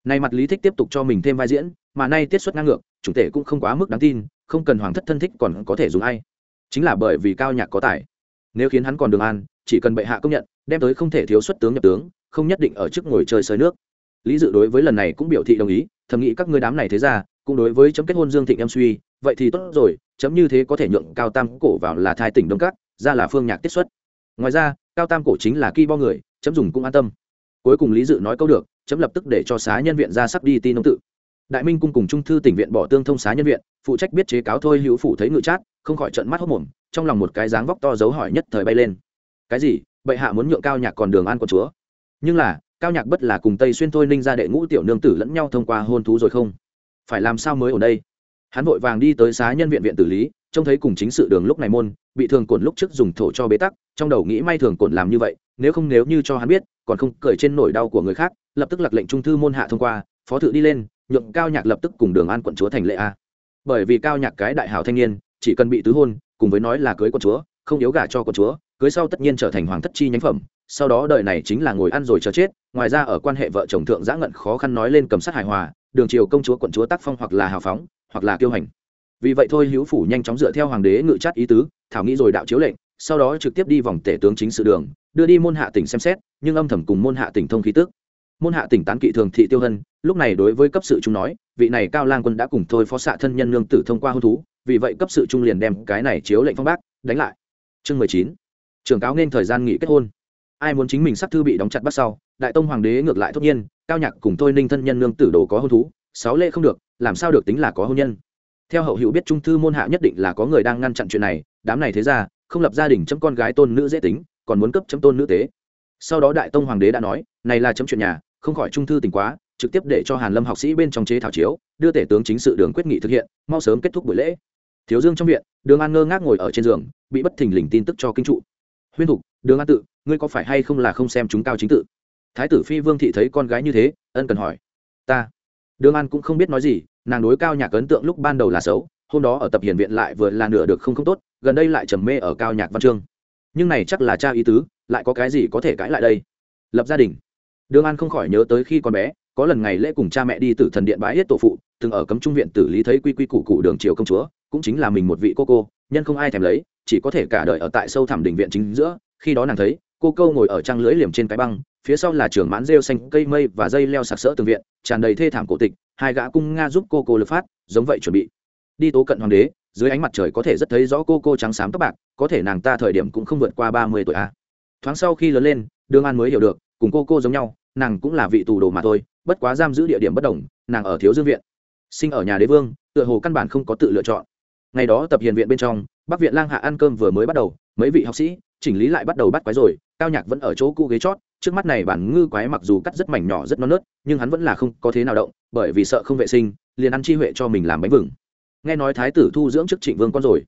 S1: Nay mặt lý thích tiếp tục cho mình thêm vai diễn, mà nay tiết xuất ngang ngược, chủ thể cũng không quá mức đáng tin, không cần hoàng thất thân thích còn có thể dùng ai. Chính là bởi vì cao nhạc có tài. Nếu khiến hắn còn đường an, chỉ cần bệ hạ công nhận, đem tới không thể thiếu xuất tướng nhập tướng không nhất định ở trước ngồi chơi sơi nước. Lý dự đối với lần này cũng biểu thị đồng ý thầm nghĩ các ngươi đám này thế ra cũng đối với chấm kết hôn dương thịnh em suy vậy thì tốt rồi chấm như thế có thể nhượng cao tam cổ vào là thai tỉnh đông Cát, ra là phương nhạc tiết xuất. Ngoài ra cao tam cổ chính là ki bo người chấm dùng cũng an tâm. Cuối cùng lý dự nói câu được chấm lập tức để cho xá nhân viện ra sắp đi tin ông tự. Đại minh cung cùng trung thư tỉnh viện bỏ tương thông xá nhân viện phụ trách biết chế cáo thôi hữu phủ thấy ngự chát không khỏi trận mắt hốc mồm trong lòng một cái dáng vóc to dấu hỏi nhất thời bay lên. Cái gì? Bệ hạ muốn nhượng cao nhạc còn đường an của chúa? Nhưng là, cao nhạc bất là cùng tây xuyên thôi ninh ra đệ ngũ tiểu nương tử lẫn nhau thông qua hôn thú rồi không? Phải làm sao mới ở đây? Hắn vội vàng đi tới xá nhân viện viện tử lý, trông thấy cùng chính sự đường lúc này môn, bị thường cồn lúc trước dùng thổ cho bế tắc, trong đầu nghĩ may thường cồn làm như vậy, nếu không nếu như cho hắn biết, còn không cởi trên nỗi đau của người khác, lập tức lặc lệnh trung thư môn hạ thông qua, phó thự đi lên, nhượng cao nhạc lập tức cùng đường an quận chúa thành lệ a. Bởi vì cao nhạc cái đại hảo thanh niên, chỉ cần bị tứ hôn, cùng với nói là cưới quận chúa, không yếu gả cho quận chúa, cưới sau tất nhiên trở thành hoàng thất chi nhánh phẩm sau đó đời này chính là ngồi ăn rồi chờ chết, ngoài ra ở quan hệ vợ chồng thượng giã ngận khó khăn nói lên cầm sát hài hòa, đường triều công chúa, quận chúa tác phong hoặc là hào phóng, hoặc là kiêu hành. Vì vậy thôi hữu phủ nhanh chóng dựa theo hoàng đế ngự chát ý tứ, thảo nghĩ rồi đạo chiếu lệnh, sau đó trực tiếp đi vòng tể tướng chính sự đường, đưa đi môn hạ tỉnh xem xét, nhưng âm thầm cùng môn hạ tỉnh thông khí tức môn hạ tỉnh tán kỵ thường thị tiêu hân, lúc này đối với cấp sự chúng nói, vị này cao lang quân đã cùng thôi phó xạ thân nhân lương tử thông qua hôn thú, vì vậy cấp sự trung liền đem cái này chiếu lệnh phong bác, đánh lại. Chương mười chín. Trưởng cáo nên thời gian nghỉ kết hôn ai muốn chính mình sắc thư bị đóng chặt bắt sau, đại tông hoàng đế ngược lại thốt nhiên, cao nhạc cùng thôi ninh thân nhân lương tử đồ có hôn thú, sáu lễ không được, làm sao được tính là có hôn nhân? Theo hậu hữu biết trung thư môn hạ nhất định là có người đang ngăn chặn chuyện này, đám này thế ra không lập gia đình chấm con gái tôn nữ dễ tính, còn muốn cấp chấm tôn nữ tế. Sau đó đại tông hoàng đế đã nói, này là chấm chuyện nhà, không khỏi trung thư tình quá, trực tiếp để cho hàn lâm học sĩ bên trong chế thảo chiếu, đưa tể tướng chính sự đường quyết nghị thực hiện, mau sớm kết thúc buổi lễ. Thiếu dương trong viện, đường an ngơ ngác ngồi ở trên giường, bị bất thình lình tin tức cho kinh trụ. Huyên thục, đường an tự ngươi có phải hay không là không xem chúng cao chính tự? Thái tử phi vương thị thấy con gái như thế, ân cần hỏi. Ta. Đường an cũng không biết nói gì, nàng đối cao nhạc ấn tượng lúc ban đầu là xấu, hôm đó ở tập hiển viện lại vừa là nửa được không không tốt, gần đây lại trầm mê ở cao nhạc văn chương. Nhưng này chắc là cha ý tứ, lại có cái gì có thể cãi lại đây? Lập gia đình. Đường an không khỏi nhớ tới khi còn bé, có lần ngày lễ cùng cha mẹ đi từ thần điện bái hết tổ phụ, từng ở cấm trung viện tử lý thấy quy quy củ cụ đường triều công chúa, cũng chính là mình một vị cô cô, nhân không ai thèm lấy, chỉ có thể cả đời ở tại sâu thẳm đình viện chính giữa, khi đó nàng thấy cô câu ngồi ở trang lưới liềm trên cái băng, phía sau là trường mãn rêu xanh, cây mây và dây leo sặc sỡ tường viện, tràn đầy thê thảm cổ tịch, hai gã cung nga giúp cô cô lực phát, giống vậy chuẩn bị. Đi tố cận hoàng đế, dưới ánh mặt trời có thể rất thấy rõ cô cô trắng xám tóc bạc, có thể nàng ta thời điểm cũng không vượt qua ba mươi tuổi a à. thoáng sau khi lớn lên đương an mới hiểu được, cùng cô cô giống nhau, nàng cũng là vị tù đồ mà thôi, bất quá giam giữ địa điểm bất đồng, nàng ở thiếu dương viện. Sinh ở nhà đế vương, tựa hồ căn bản không có tự lựa chọn. Ngày đó tập hiền viện bên trong, bắc viện lang hạ ăn cơm vừa mới bắt đầu, mấy vị học sĩ, chỉnh lý lại bắt đầu bắt quái rồi cao nhạc vẫn ở chỗ cũ ghế chót, trước mắt này bản ngư quái mặc dù cắt rất mảnh nhỏ rất non nớt, nhưng hắn vẫn là không có thế nào động, bởi vì sợ không vệ sinh, liền ăn chi huệ cho mình làm bánh vừng. Nghe nói thái tử thu dưỡng trước trịnh vương con rồi.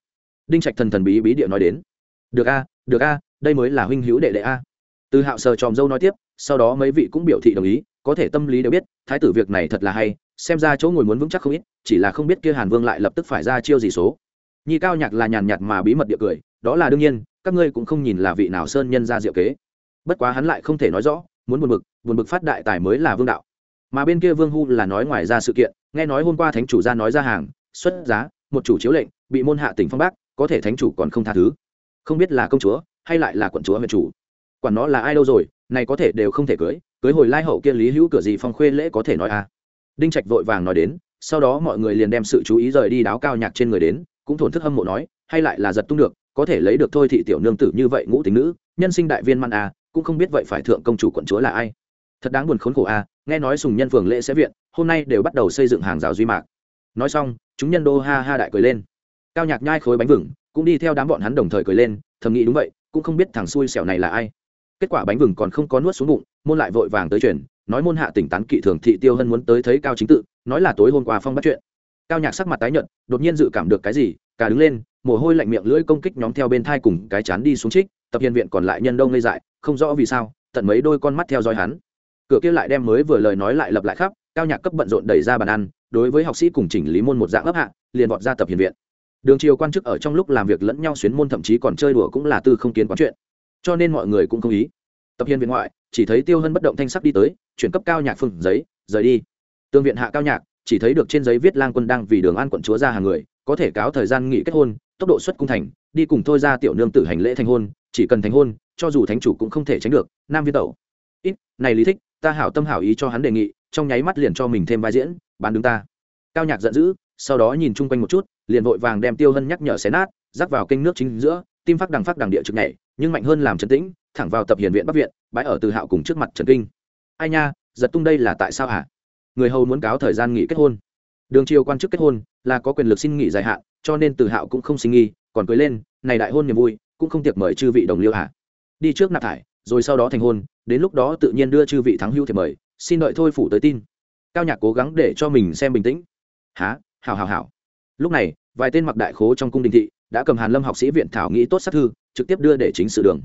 S1: Đinh trạch thần thần bí bí địa nói đến. Được a được a, đây mới là huynh hữu đệ đệ a. Từ hạo sờ tròm dâu nói tiếp, sau đó mấy vị cũng biểu thị đồng ý, có thể tâm lý đều biết, thái tử việc này thật là hay, xem ra chỗ ngồi muốn vững chắc không ít, chỉ là không biết kia hàn vương lại lập tức phải ra chiêu gì số. Nhi cao nhạc là nhàn nhạt mà bí mật địa cười đó là đương nhiên, các ngươi cũng không nhìn là vị nào sơn nhân ra diệu kế. Bất quá hắn lại không thể nói rõ, muốn buồn bực buồn bực phát đại tài mới là vương đạo. Mà bên kia vương hu là nói ngoài ra sự kiện, nghe nói hôm qua thánh chủ ra nói ra hàng, xuất giá, một chủ chiếu lệnh, bị môn hạ tỉnh phong bác, có thể thánh chủ còn không tha thứ. Không biết là công chúa, hay lại là quận chúa huyện chủ. Quản nó là ai đâu rồi, này có thể đều không thể cưới cưới hồi lai hậu kia lý hữu cửa gì phong khuê lễ có thể nói à. Đinh trạch vội vàng nói đến, sau đó mọi người liền đem sự chú ý rời đi đáo cao nhạc trên người đến, cũng thổn thức hâm mộ nói, hay lại là giật tung được có thể lấy được thôi thị tiểu nương tử như vậy ngũ tính nữ, nhân sinh đại viên man à cũng không biết vậy phải thượng công chủ quận chúa là ai. Thật đáng buồn khốn khổ à nghe nói sùng nhân phường lễ sẽ viện, hôm nay đều bắt đầu xây dựng hàng rào duy mạc. Nói xong, chúng nhân đô ha ha đại cười lên. Cao nhạc nhai khối bánh vừng, cũng đi theo đám bọn hắn đồng thời cười lên, thầm nghĩ đúng vậy, cũng không biết thằng xui xẻo này là ai. Kết quả bánh vừng còn không có nuốt xuống bụng, môn lại vội vàng tới chuyển nói môn hạ tỉnh tán kỵ thường thị tiêu hân muốn tới thấy cao chính tự, nói là tối hôm qua phong bắt chuyện cao nhạc sắc mặt tái nhợt, đột nhiên dự cảm được cái gì, cả đứng lên, mồ hôi lạnh miệng lưỡi công kích nhóm theo bên thai cùng cái chán đi xuống trích, tập hiền viện còn lại nhân đông ngây dại, không rõ vì sao, tận mấy đôi con mắt theo dõi hắn. Cửa kia lại đem mới vừa lời nói lại lập lại khắp, cao nhạc cấp bận rộn đẩy ra bàn ăn, đối với học sĩ cùng chỉnh lý môn một dạng ấp hạ, liền vọt ra tập hiền viện. Đường triều quan chức ở trong lúc làm việc lẫn nhau xuyến môn thậm chí còn chơi đùa cũng là tư không kiến quán chuyện. Cho nên mọi người cũng không ý. Tập hiền viện ngoại, chỉ thấy tiêu hân bất động thanh sắc đi tới, chuyển cấp cao nhạc phương giấy, rời đi. Tương viện hạ cao nhạc chỉ thấy được trên giấy viết lang quân đang vì đường an quận chúa ra hàng người, có thể cáo thời gian nghỉ kết hôn, tốc độ xuất cung thành, đi cùng thôi ra tiểu nương tử hành lễ thành hôn, chỉ cần thành hôn, cho dù thánh chủ cũng không thể tránh được, nam viên tẩu. Ít, này lý thích, ta hảo tâm hảo ý cho hắn đề nghị, trong nháy mắt liền cho mình thêm vai diễn, bán đứng ta. Cao nhạc giận dữ, sau đó nhìn chung quanh một chút, liền vội vàng đem tiêu hân nhắc nhở xé nát, rắc vào kênh nước chính giữa, tim phát đằng phát đằng địa trực nhảy, nhưng mạnh hơn làm trấn tĩnh, thẳng vào tập hiền viện bắc viện, bãi ở từ hạo cùng trước mặt trần kinh. Ai nha, giật tung đây là tại sao hả? Người hầu muốn cáo thời gian nghỉ kết hôn. Đường triều quan chức kết hôn là có quyền lực xin nghỉ dài hạn, cho nên từ hạo cũng không sinh nghi, còn cưới lên, này đại hôn niềm vui, cũng không tiệc mời chư vị đồng liêu hả? Đi trước nạp thải, rồi sau đó thành hôn, đến lúc đó tự nhiên đưa chư vị thắng hưu thiệp mời, xin đợi thôi phủ tới tin. Cao nhạc cố gắng để cho mình xem bình tĩnh. Há hào hào hào lúc này, vài tên mặc đại khố trong cung đình thị đã cầm hàn lâm học sĩ viện thảo nghĩ tốt sắc thư, trực tiếp đưa để chính sự đường.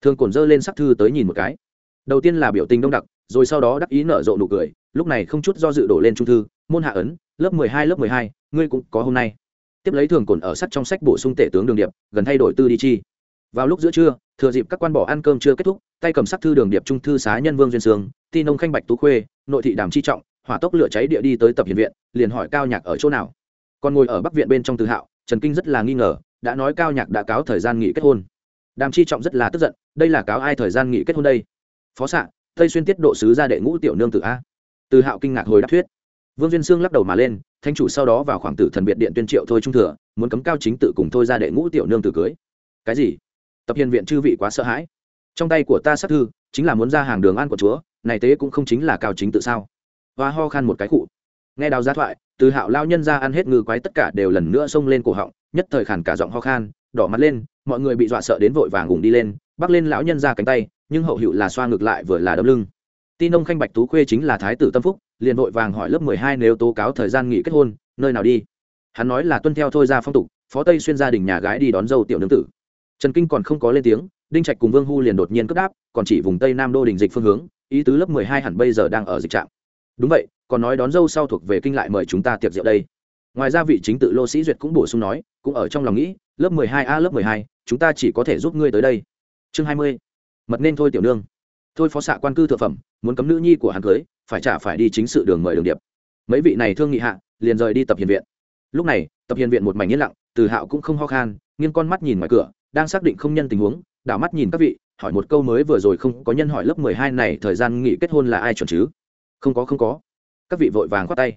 S1: Thường cổn dơ lên sắc thư tới nhìn một cái. Đầu tiên là biểu tình đông đặc, rồi sau đó đắc ý nở rộ nụ cười lúc này không chút do dự đổ lên trung thư, môn hạ ấn, lớp mười hai, lớp mười hai, ngươi cũng có hôm nay. Tiếp lấy thường cồn ở sắt trong sách bổ sung tể tướng đường điệp, gần thay đổi tư đi chi. Vào lúc giữa trưa, thừa dịp các quan bỏ ăn cơm chưa kết thúc, tay cầm sắc thư đường điệp trung thư xá nhân vương duyên sương tin ông khanh bạch tú khuê, nội thị đàm chi trọng, hỏa tốc lửa cháy địa đi tới tập hiện viện, liền hỏi cao nhạc ở chỗ nào. Còn ngồi ở bắc viện bên trong từ hạo, trần kinh rất là nghi ngờ, đã nói cao nhạc đã cáo thời gian nghỉ kết hôn. Đàm chi trọng rất là tức giận, đây là cáo ai thời gian nghỉ kết hôn đây? Phó xạ tây xuyên tiết độ sứ ra đệ ngũ tiểu nương tử a từ hạo kinh ngạc hồi đáp thuyết. Vương duyên sương lắc đầu mà lên thanh chủ sau đó vào khoảng tử thần biệt điện tuyên triệu thôi trung thừa, muốn cấm cao chính tự cùng thôi ra đệ ngũ tiểu nương tử cưới. Cái gì? Tập hiền viện chư vị quá sợ hãi. Trong tay của ta sát thư, chính là muốn ra hàng đường an của chúa, này tế cũng không chính là cao chính tự sao? Hoa ho khan một cái cụ nghe đào giá thoại, từ hạo lao nhân ra ăn hết ngư quái tất cả đều lần nữa xông lên cổ họng, nhất thời khản cả giọng ho khan, đỏ mặt lên, mọi người bị dọa sợ đến vội vàng cùng đi lên bắt lên lão nhân ra cánh tay, nhưng hậu hiệu là xoa ngược lại vừa là đấm lưng tin ông khanh bạch tú khuê chính là thái tử tâm phúc, liền vội vàng hỏi lớp mười hai nếu tố cáo thời gian nghỉ kết hôn, nơi nào đi? Hắn nói là tuân theo thôi ra phong tục, phó tây xuyên gia đình nhà gái đi đón dâu tiểu nương tử. Trần kinh còn không có lên tiếng, đinh trạch cùng vương hu liền đột nhiên cất đáp, còn chỉ vùng tây nam đô đình dịch phương hướng, ý tứ lớp mười hai hẳn bây giờ đang ở dịch trạm đúng vậy, còn nói đón dâu sau thuộc về kinh lại mời chúng ta tiệc rượu đây. Ngoài ra vị chính tự lô sĩ duyệt cũng bổ sung nói, cũng ở trong lòng nghĩ, lớp mười hai a, lớp mười hai, chúng ta chỉ có thể giúp ngươi tới đây. Chương hai mươi, mật nên thôi tiểu nương thôi phó xạ quan cư thượng phẩm, muốn cấm nữ nhi của hắn cưới, phải trả phải đi chính sự đường mời đường điệp. Mấy vị này thương nghị hạ, liền rời đi tập hiền viện. Lúc này, tập hiền viện một mảnh yên lặng, từ hạo cũng không ho khan, nghiêng con mắt nhìn ngoài cửa, đang xác định không nhân tình huống, đảo mắt nhìn các vị, hỏi một câu mới vừa rồi không có nhân hỏi lớp mười hai này thời gian nghỉ kết hôn là ai chuẩn chứ? Không có không có. Các vị vội vàng khoát tay.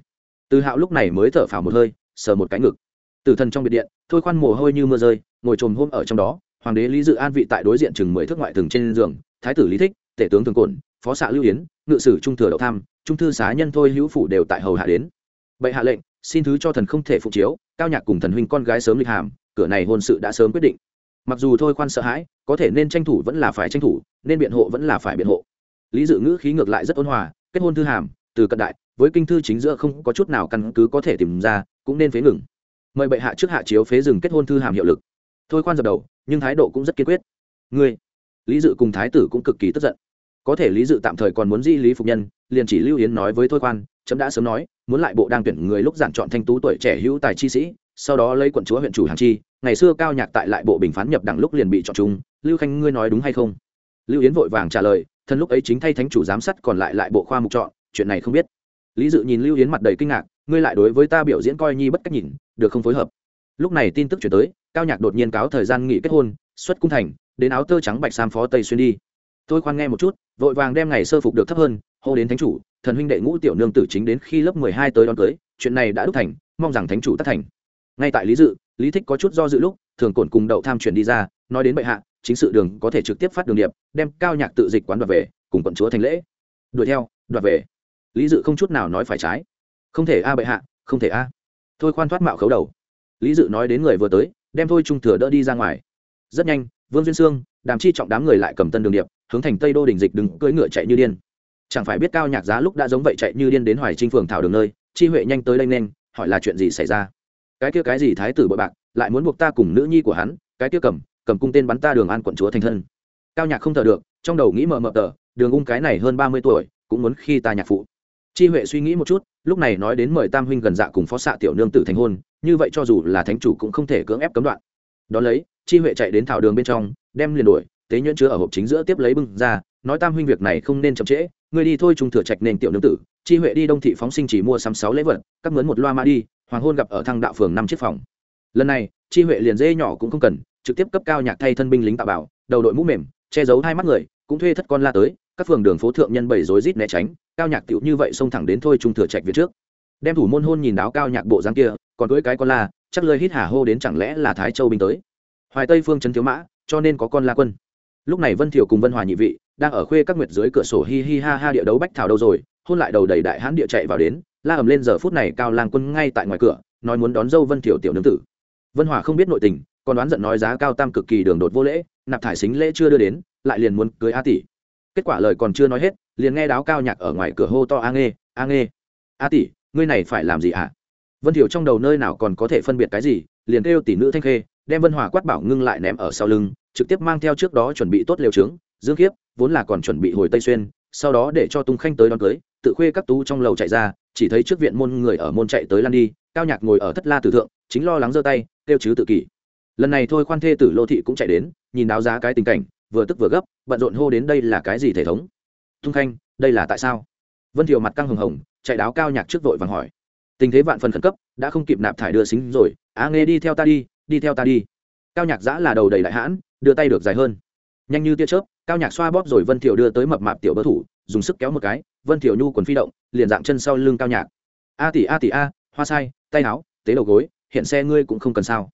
S1: Từ hạo lúc này mới thở phào một hơi, sờ một cái ngực. Tử thần trong biệt điện, thôi khoan mồ hôi như mưa rơi, ngồi trồm hôm ở trong đó, hoàng đế lý dự an vị tại đối diện chừng mười thước ngoại thường trên giường, thái tử lý thích tể tướng thường cổn, phó xạ lưu yến, ngự sử trung thừa đậu tham, trung thư xá nhân thôi hữu phủ đều tại hầu hạ đến. Bệ hạ lệnh, xin thứ cho thần không thể phụ chiếu, cao nhạc cùng thần huynh con gái sớm lịch hàm, cửa này hôn sự đã sớm quyết định. Mặc dù thôi khoan sợ hãi, có thể nên tranh thủ vẫn là phải tranh thủ, nên biện hộ vẫn là phải biện hộ. Lý dự ngữ khí ngược lại rất ôn hòa, kết hôn thư hàm, từ cận đại, với kinh thư chính giữa không có chút nào căn cứ có thể tìm ra, cũng nên phế ngừng. Mời bệ hạ trước hạ chiếu phế dừng kết hôn thư hàm hiệu lực. Thôi khoan dập đầu, nhưng thái độ cũng rất kiên quyết. Ngươi, lý dự cùng thái tử cũng cực kỳ tức giận có thể lý dự tạm thời còn muốn di lý phục nhân, liền chỉ lưu yến nói với thôi khoan, chấm đã sớm nói, muốn lại bộ đang tuyển người lúc giản chọn thanh tú tuổi trẻ hữu tài chi sĩ, sau đó lấy quận chúa huyện chủ hàng chi, ngày xưa cao nhạc tại lại bộ bình phán nhập đẳng lúc liền bị chọn chúng, lưu khanh ngươi nói đúng hay không? Lưu yến vội vàng trả lời, thân lúc ấy chính thay thánh chủ giám sát còn lại lại bộ khoa mục chọn, chuyện này không biết. Lý dự nhìn lưu yến mặt đầy kinh ngạc, ngươi lại đối với ta biểu diễn coi nhi bất cách nhìn, được không phối hợp? Lúc này tin tức chuyển tới, cao nhạc đột nhiên cáo thời gian nghỉ kết hôn, xuất cung thành, đến áo tơ trắng bạch sam phó tây xuyên đi tôi khoan nghe một chút, vội vàng đem ngày sơ phục được thấp hơn, hô đến thánh chủ, thần huynh đệ ngũ tiểu nương tử chính đến khi lớp mười hai tới đón cưới, chuyện này đã đúc thành, mong rằng thánh chủ tất thành. Ngay tại lý dự, lý thích có chút do dự lúc, thường cổn cùng đậu tham chuyển đi ra, nói đến bệ hạ, chính sự đường có thể trực tiếp phát đường điệp, đem cao nhạc tự dịch quán đoạt về, cùng quận chúa thành lễ. Đuổi theo, đoạt về. Lý dự không chút nào nói phải trái. Không thể a bệ hạ, không thể a. Thôi khoan thoát mạo khấu đầu. Lý dự nói đến người vừa tới, đem thôi trung thừa đỡ đi ra ngoài. Rất nhanh, vương duyên sương, đàm chi trọng đám người lại cầm tân đường điệp hướng thành tây đô đình dịch đứng cưỡi ngựa chạy như điên. Chẳng phải biết cao nhạc giá lúc đã giống vậy chạy như điên đến hoài trinh phường thảo đường nơi, chi huệ nhanh tới đây nên, hỏi là chuyện gì xảy ra? Cái kia cái gì thái tử bội bạc, lại muốn buộc ta cùng nữ nhi của hắn, cái kia cầm cầm cung tên bắn ta đường an quận chúa thành thân. Cao nhạc không thở được, trong đầu nghĩ mờ mờ tờ, đường ung cái này hơn ba mươi tuổi, cũng muốn khi ta nhạc phụ. Chi huệ suy nghĩ một chút, lúc này nói đến mời tam huynh gần dạ cùng phó xạ tiểu nương tử thành hôn, như vậy cho dù là thánh chủ cũng không thể cưỡng ép cấm đoạn. Đón lấy, chi huệ chạy đến thảo đường bên trong, đem liền đuổi tế nhuyễn chứa ở hộp chính giữa tiếp lấy bưng ra, nói tam huynh việc này không nên chậm trễ người đi thôi trung thừa trạch nền tiểu nương tử, chi huệ đi đông thị phóng sinh chỉ mua sắm sáu lễ vật cắt mướn một loa ma đi, hoàng hôn gặp ở thăng đạo phường năm chiếc phòng. Lần này, chi huệ liền dê nhỏ cũng không cần, trực tiếp cấp cao nhạc thay thân binh lính tạo bảo, đầu đội mũ mềm, che giấu hai mắt người, cũng thuê thất con la tới, các phường đường phố thượng nhân bảy rối rít né tránh, cao nhạc tiểu như vậy xông thẳng đến thôi trung thừa trạch viện trước. Đem thủ môn hôn nhìn đáo cao nhạc bộ dáng kia, còn cưới cái con la, chắc lơi hít hà hô đến chẳng lẽ là thái châu binh tới. Hoài tây phương trấn thiếu mã, cho nên có con la quân lúc này vân thiểu cùng vân hòa nhị vị đang ở khuê các nguyệt dưới cửa sổ hi hi ha ha địa đấu bách thảo đâu rồi, hôn lại đầu đầy đại hãn địa chạy vào đến, la ầm lên giờ phút này cao lang quân ngay tại ngoài cửa, nói muốn đón dâu vân thiểu tiểu nương tử. Vân hòa không biết nội tình, còn đoán giận nói giá cao tam cực kỳ đường đột vô lễ, nạp thải xính lễ chưa đưa đến, lại liền muốn cưới a tỷ. Kết quả lời còn chưa nói hết, liền nghe đáo cao nhạc ở ngoài cửa hô to a nghê a nghê. A tỷ, ngươi này phải làm gì ạ? À? vân thiểu trong đầu nơi nào còn có thể phân biệt cái gì, liền kêu tỷ nữ thanh khê, đem vân hòa quát bảo ngưng lại ném ở sau lưng trực tiếp mang theo trước đó chuẩn bị tốt liều trướng, dương khiếp, vốn là còn chuẩn bị hồi tây xuyên, sau đó để cho tung khanh tới đón cưới, tự khuê các tú trong lầu chạy ra, chỉ thấy trước viện môn người ở môn chạy tới lăn đi, cao nhạc ngồi ở thất la tử thượng, chính lo lắng giơ tay, kêu chứ tự kỷ. Lần này thôi khoan thê tử lô thị cũng chạy đến, nhìn đáo giá cái tình cảnh, vừa tức vừa gấp, bận rộn hô đến đây là cái gì thể thống? Tung khanh, đây là tại sao? Vân thiều mặt căng hồng hồng, chạy đáo cao nhạc trước vội vàng hỏi. Tình thế vạn phần khẩn cấp, đã không kịp nạp thải đưa xính rồi, á, nghe đi theo ta đi đi theo ta đi. Cao nhạc giã là đầu đầy đại hãn đưa tay được dài hơn. Nhanh như tia chớp, cao nhạc xoa bóp rồi vân thiểu đưa tới mập mạp tiểu bơ thủ, dùng sức kéo một cái, vân thiểu nhu quần phi động, liền dạng chân sau lưng cao nhạc. A tỷ a tỷ, a, hoa sai, tay áo, tế đầu gối, hiện xe ngươi cũng không cần sao.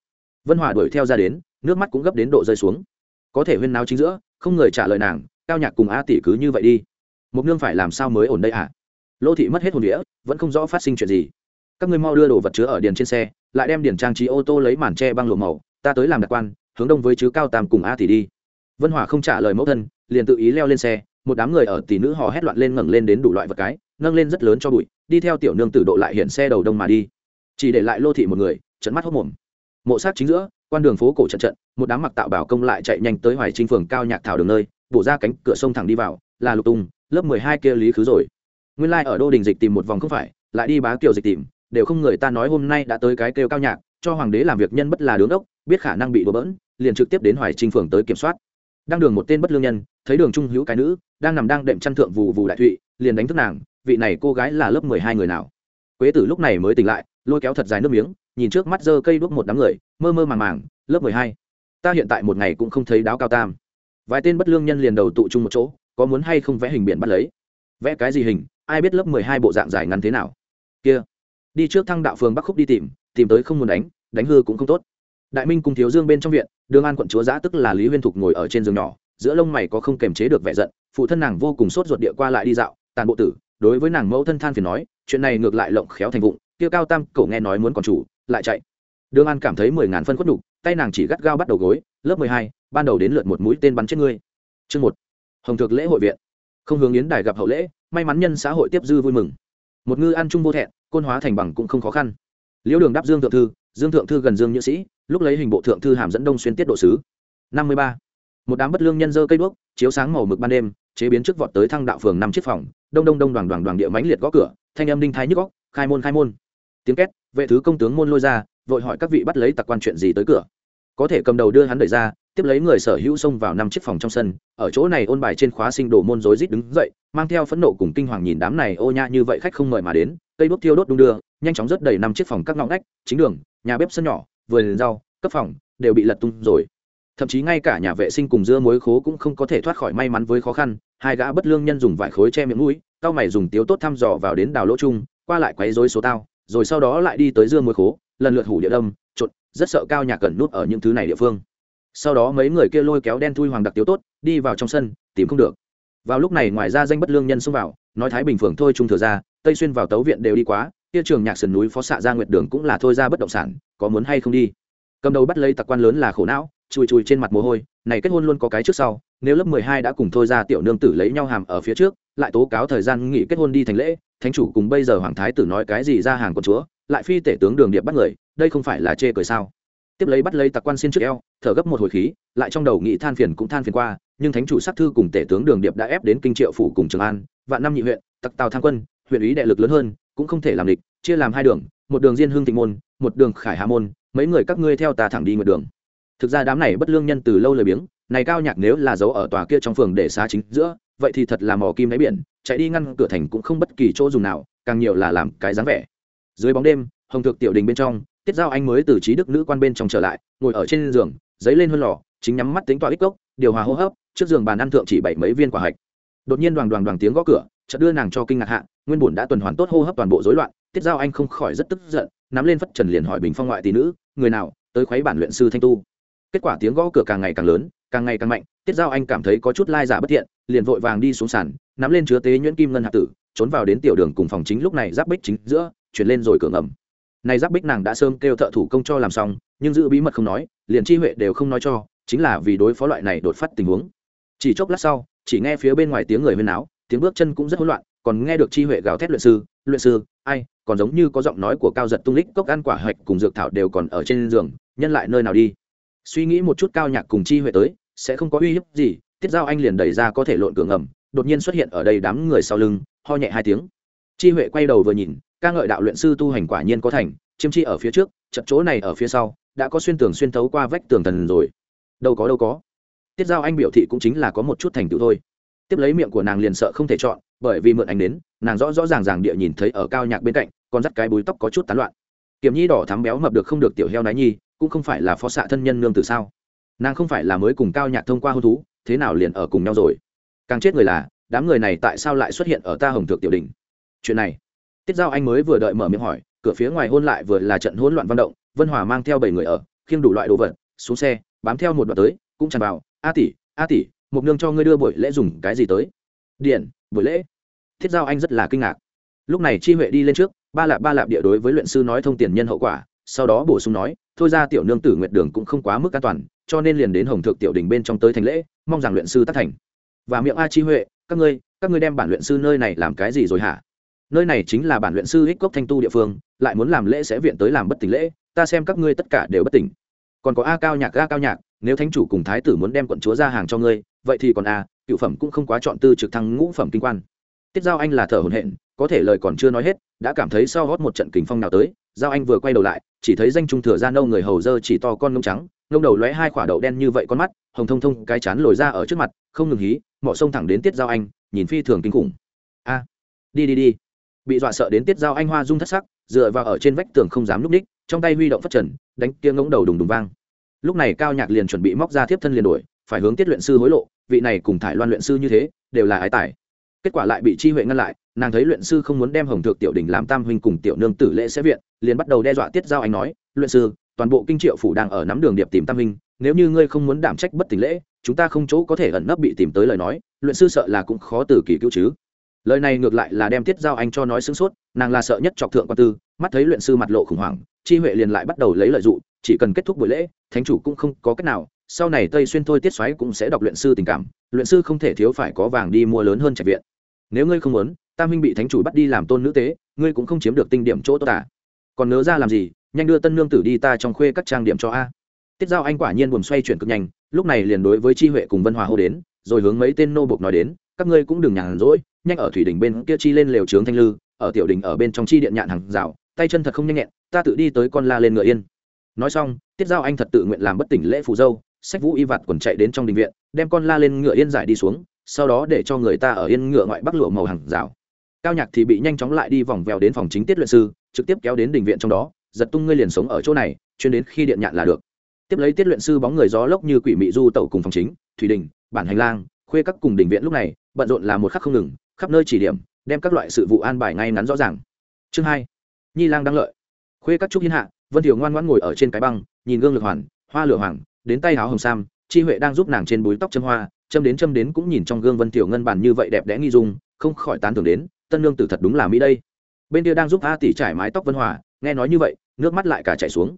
S1: Vân hòa đuổi theo ra đến, nước mắt cũng gấp đến độ rơi xuống. Có thể huyên náo chính giữa, không người trả lời nàng, cao nhạc cùng a tỷ cứ như vậy đi. Một nương phải làm sao mới ổn đây ạ? À? lô thị mất hết hồn đĩa vẫn không rõ phát sinh chuyện gì. Các ngươi mau đưa đồ vật chứa ở điền trên xe, lại đem điền trang trí ô tô lấy màn tre băng lụa màu, ta tới làm đặc quan hướng đông với chứ cao tam cùng a tỷ đi. Vân hòa không trả lời mẫu thân, liền tự ý leo lên xe, một đám người ở tỷ nữ hò hét loạn lên ngẩng lên đến đủ loại vật cái, nâng lên rất lớn cho bụi, đi theo tiểu nương tử độ lại hiện xe đầu đông mà đi. Chỉ để lại lô thị một người trận mắt hốc mồm. Mộ sát chính giữa, quan đường phố cổ trận trận, một đám mặc tạo bảo công lại chạy nhanh tới hoài trinh phường cao nhạc thảo đường nơi, bổ ra cánh cửa sông thẳng đi vào, là lục tung, lớp mười hai kia lý khứ rồi. Nguyên lai ở đô đình dịch tìm một vòng không phải, lại đi bá kiều dịch tìm, đều không người ta nói hôm nay đã tới cái kêu cao nhạc, cho hoàng đế làm việc nhân bất là đứng đốc biết khả năng bị đùa bỡn liền trực tiếp đến hoài trinh phường tới kiểm soát. Đang đường một tên bất lương nhân, thấy đường trung hữu cái nữ, đang nằm đang đệm chăn thượng vù vù đại thụy, liền đánh thức nàng, vị này cô gái là lớp mười hai người nào? Quế tử lúc này mới tỉnh lại, lôi kéo thật dài nước miếng, nhìn trước mắt giơ cây đuốc một đám người, mơ mơ màng màng, lớp mười hai. Ta hiện tại một ngày cũng không thấy đáo cao tam. Vài tên bất lương nhân liền đầu tụ chung một chỗ, có muốn hay không vẽ hình biển bắt lấy? Vẽ cái gì hình, ai biết lớp mười hai bộ dạng dài ngắn thế nào? Kia, đi trước thăng đạo phường bắc khúc đi tìm tìm tới không muốn đánh đánh hư cũng không tốt đại minh cùng thiếu dương bên trong viện, đường an quận chúa giã tức là lý huyên thục ngồi ở trên giường nhỏ, giữa lông mày có không kềm chế được vẻ giận, phụ thân nàng vô cùng sốt ruột địa qua lại đi dạo, tàn bộ tử, đối với nàng mẫu thân than phiền nói, chuyện này ngược lại lộng khéo thành vụng, kia cao tam cậu nghe nói muốn còn chủ, lại chạy. Đường an cảm thấy mười ngàn phân khuất đục tay nàng chỉ gắt gao bắt đầu gối, lớp mười hai, ban đầu đến lượt một mũi tên bắn chết ngươi. Chương một. Hồng thực lễ hội viện. Không hướng yến đài gặp hậu lễ, may mắn nhân xã hội tiếp dư vui mừng. Một ngư ăn chung vô thẹn, côn hóa thành bằng cũng không khó khăn. Liễu đường đáp dương thượng thư, dương thượng thư gần dương nhữ sĩ lúc lấy hình bộ thượng thư hàm dẫn đông xuyên tiết độ sứ. Năm mươi ba. Một đám bất lương nhân dơ cây đuốc, chiếu sáng màu mực ban đêm, chế biến trước vọt tới thăng đạo phường năm chiếc phòng, đông đông đông đoàn đoàn đoàn địa mánh liệt gõ cửa, thanh âm đinh thái nhức góc khai môn khai môn. Tiếng két, vệ thứ công tướng môn lôi ra, vội hỏi các vị bắt lấy tặc quan chuyện gì tới cửa. Có thể cầm đầu đưa hắn đẩy ra, tiếp lấy người sở hữu xông vào năm chiếc phòng trong sân, ở chỗ này ôn bài trên khóa sinh đồ môn rối rít đứng dậy, mang theo phẫn nộ cùng kinh hoàng nhìn đám này ô nha như vậy khách không mời mà đến, cây đốt thiêu đốt đung đưa, nhanh chóng rất đầy năm chiếc phòng các ngõ ngách, chính đường, nhà bếp sân nhỏ vườn rau, cấp phòng, đều bị lật tung rồi. Thậm chí ngay cả nhà vệ sinh cùng dưa muối khố cũng không có thể thoát khỏi may mắn với khó khăn, hai gã bất lương nhân dùng vải khối che miệng mũi tao mày dùng tiếu tốt thăm dò vào đến đào lỗ chung, qua lại quấy rối số tao, rồi sau đó lại đi tới dưa muối khố, lần lượt hủ địa đâm trộn rất sợ cao nhà cẩn nút ở những thứ này địa phương. Sau đó mấy người kia lôi kéo đen thui hoàng đặc tiếu tốt, đi vào trong sân, tìm không được. Vào lúc này ngoài ra danh bất lương nhân xông vào, nói thái bình phường thôi trung thừa ra, tây xuyên vào tấu viện đều đi quá kia trường nhạc sườn núi phó xạ ra nguyệt đường cũng là thôi ra bất động sản, có muốn hay không đi? Cầm đầu bắt lấy tặc quan lớn là khổ não, chùi chùi trên mặt mồ hôi, này kết hôn luôn có cái trước sau, nếu lớp mười hai đã cùng thôi ra tiểu nương tử lấy nhau hàm ở phía trước, lại tố cáo thời gian nghỉ kết hôn đi thành lễ, thánh chủ cùng bây giờ hoàng thái tử nói cái gì ra hàng con chúa, lại phi tể tướng đường điệp bắt người, đây không phải là chê cười sao? Tiếp lấy bắt lấy tặc quan xin trước eo, thở gấp một hồi khí, lại trong đầu nghĩ than phiền cũng than phiền qua, nhưng thánh chủ sắc thư cùng tể tướng đường điệp đã ép đến kinh triệu phủ cùng trường an, vạn năm nhị huyện, tặc tào thang quân, huyện ý đệ lực lớn hơn cũng không thể làm địch, chia làm hai đường, một đường diên hương thịnh môn, một đường khải hà môn, mấy người các ngươi theo ta thẳng đi một đường. Thực ra đám này bất lương nhân từ lâu lời biếng, này cao nhạc nếu là giấu ở tòa kia trong phường để xá chính giữa, vậy thì thật là mò kim đáy biển, chạy đi ngăn cửa thành cũng không bất kỳ chỗ dùng nào, càng nhiều là làm cái dáng vẻ. Dưới bóng đêm, hồng thực tiểu đình bên trong, tiết giao anh mới từ trí đức nữ quan bên trong trở lại, ngồi ở trên giường, giấy lên hơn lò, chính nhắm mắt tính tọa ít cốc điều hòa hô hấp, trước giường bàn ăn thượng chỉ bảy mấy viên quả hạch. Đột nhiên đoàn đoàn đoàn tiếng gõ cửa chợt đưa nàng cho kinh ngạc hạ, nguyên bổn đã tuần hoàn tốt hô hấp toàn bộ rối loạn, tiết giao anh không khỏi rất tức giận, nắm lên phất trần liền hỏi bình phong ngoại tỷ nữ, người nào, tới khuấy bản luyện sư thanh tu? Kết quả tiếng gõ cửa càng ngày càng lớn, càng ngày càng mạnh, tiết giao anh cảm thấy có chút lai giả bất thiện, liền vội vàng đi xuống sàn, nắm lên chứa tế nhuyễn kim ngân hạt tử, trốn vào đến tiểu đường cùng phòng chính lúc này giáp bích chính giữa, chuyển lên rồi cửa ngầm. Này giáp bích nàng đã sớm kêu thợ thủ công cho làm xong, nhưng giữ bí mật không nói, liền chi huệ đều không nói cho, chính là vì đối phó loại này đột phát tình huống. Chỉ chốc lát sau, chỉ nghe phía bên ngoài tiếng người huyên áo tiếng bước chân cũng rất hỗn loạn, còn nghe được chi huệ gào thét luyện sư luyện sư, ai, còn giống như có giọng nói của cao giật tung lích, cốc ăn quả hạch cùng dược thảo đều còn ở trên giường, nhân lại nơi nào đi? Suy nghĩ một chút cao nhạc cùng chi huệ tới, sẽ không có uy hiếp gì, tiết giao anh liền đẩy ra có thể lộn cửa ngầm, đột nhiên xuất hiện ở đây đám người sau lưng, ho nhẹ hai tiếng. Chi huệ quay đầu vừa nhìn, ca ngợi đạo luyện sư tu hành quả nhiên có thành, chiêm chi ở phía trước, chật chỗ này ở phía sau, đã có xuyên tường xuyên thấu qua vách tường thần rồi. Đâu có đâu có. Tiết giao anh biểu thị cũng chính là có một chút thành tựu thôi tiếp lấy miệng của nàng liền sợ không thể chọn, bởi vì mượn ánh đến nàng rõ rõ ràng ràng địa nhìn thấy ở cao nhạc bên cạnh còn dắt cái búi tóc có chút tán loạn. Kiểm nhi đỏ thắm béo mập được không được tiểu heo nái nhi, cũng không phải là phó xạ thân nhân nương từ sao? Nàng không phải là mới cùng cao nhạc thông qua hôn thú, thế nào liền ở cùng nhau rồi? Càng chết người là, đám người này tại sao lại xuất hiện ở ta hồng thượng tiểu đình? Chuyện này, tiết giao anh mới vừa đợi mở miệng hỏi, cửa phía ngoài hôn lại vừa là trận hỗn loạn văn động, vân hòa mang theo bảy người ở, khiêng đủ loại đồ vật, xuống xe, bám theo một đoạn tới, cũng tràn vào, a tỷ a tỷ một nương cho ngươi đưa buổi lễ dùng cái gì tới? Điện buổi lễ. Thiết giao anh rất là kinh ngạc. Lúc này chi huệ đi lên trước, ba lạp ba lạp địa đối với luyện sư nói thông tiền nhân hậu quả, sau đó bổ sung nói, thôi ra tiểu nương tử nguyệt đường cũng không quá mức an toàn, cho nên liền đến hồng thượng tiểu đình bên trong tới thành lễ, mong rằng luyện sư tác thành. Và miệng a chi huệ, các ngươi các ngươi đem bản luyện sư nơi này làm cái gì rồi hả? Nơi này chính là bản luyện sư hích cốc thanh tu địa phương, lại muốn làm lễ sẽ viện tới làm bất tỉnh lễ, ta xem các ngươi tất cả đều bất tỉnh. Còn có a cao nhạc, a cao nhạc, nếu thánh chủ cùng thái tử muốn đem quận chúa ra hàng cho ngươi vậy thì còn a cựu phẩm cũng không quá chọn tư trực thăng ngũ phẩm kinh quan. Tiết giao anh là thở hồn hện có thể lời còn chưa nói hết, đã cảm thấy sau gót một trận kình phong nào tới, giao anh vừa quay đầu lại, chỉ thấy danh trung thừa ra nâu người hầu dơ chỉ to con ngông trắng, ngông đầu lóe hai quả đậu đen như vậy con mắt, hồng thông thông, cái chán lồi ra ở trước mặt, không ngừng hí mỏ sông thẳng đến tiết giao anh, nhìn phi thường kinh khủng. A, đi đi đi. Bị dọa sợ đến tiết giao anh hoa rung thất sắc, dựa vào ở trên vách tường không dám núp ních, trong tay huy động phát trần, đánh kia ngỗng đầu đùng đùng vang. Lúc này cao nhạc liền chuẩn bị móc ra thiếp thân liền đổi phải hướng tiết luyện sư hối lộ, vị này cùng thải loan luyện sư như thế, đều là ái tài. Kết quả lại bị chi huệ ngăn lại, nàng thấy luyện sư không muốn đem hồng thượng tiểu đình làm tam huynh cùng tiểu nương tử lễ sẽ viện, liền bắt đầu đe dọa tiết giao anh nói, luyện sư, toàn bộ kinh triệu phủ đang ở nắm đường điệp tìm tam huynh, nếu như ngươi không muốn đảm trách bất tỉnh lễ, chúng ta không chỗ có thể ẩn nấp bị tìm tới lời nói, luyện sư sợ là cũng khó từ kỳ cứu chứ. Lời này ngược lại là đem tiết giao anh cho nói sướng sốt, nàng là sợ nhất chọc thượng quan tư, mắt thấy luyện sư mặt lộ khủng hoảng, chi huệ liền lại bắt đầu lấy lợi dụng chỉ cần kết thúc buổi lễ, thánh chủ cũng không có cách nào sau này tây xuyên thôi tiết xoáy cũng sẽ đọc luyện sư tình cảm, luyện sư không thể thiếu phải có vàng đi mua lớn hơn trạch viện. Nếu ngươi không muốn, tam minh bị thánh chủ bắt đi làm tôn nữ tế, ngươi cũng không chiếm được tinh điểm chỗ tốt à. còn nỡ ra làm gì, nhanh đưa tân nương tử đi ta trong khuê các trang điểm cho a. Tiết giao anh quả nhiên buồn xoay chuyển cực nhanh, lúc này liền đối với chi huệ cùng vân hòa hô đến, rồi hướng mấy tên nô bộc nói đến, các ngươi cũng đừng nhàn rỗi, nhanh ở thủy đỉnh bên kia chi lên lều trướng thanh lư, ở tiểu đỉnh ở bên trong chi điện nhạn hàng rào, tay chân thật không nhanh nhẹn, ta tự đi tới con la lên ngựa yên. Nói xong, tiết giao anh thật tự nguyện làm bất tỉnh lễ phù dâu sách vũ y vặt quần chạy đến trong đình viện, đem con la lên ngựa yên giải đi xuống, sau đó để cho người ta ở yên ngựa ngoại bắc lụa màu hàng rào. Cao nhạc thì bị nhanh chóng lại đi vòng vèo đến phòng chính tiết luyện sư, trực tiếp kéo đến đình viện trong đó, giật tung ngươi liền sống ở chỗ này, chuyên đến khi điện nhạn là được. Tiếp lấy tiết luyện sư bóng người gió lốc như quỷ mị du tẩu cùng phòng chính, thủy đình, bản hành lang, khuê các cùng đình viện lúc này, bận rộn là một khắc không ngừng, khắp nơi chỉ điểm, đem các loại sự vụ an bài ngay ngắn rõ ràng. Chương hai, nhi lang đang lợi. Khuê các trúc hiên hạ, vân thiều ngoan ngoãn ngồi ở trên cái băng, nhìn gương lực hoàn, hoa lửa hoàng đến tay áo hồng sam, chi huệ đang giúp nàng trên búi tóc châm hoa, châm đến châm đến cũng nhìn trong gương vân tiểu ngân bản như vậy đẹp đẽ nghi dung, không khỏi tán tưởng đến, tân lương tử thật đúng là mỹ đây. Bên kia đang giúp a tỷ trải mái tóc vân hòa, nghe nói như vậy, nước mắt lại cả chảy xuống.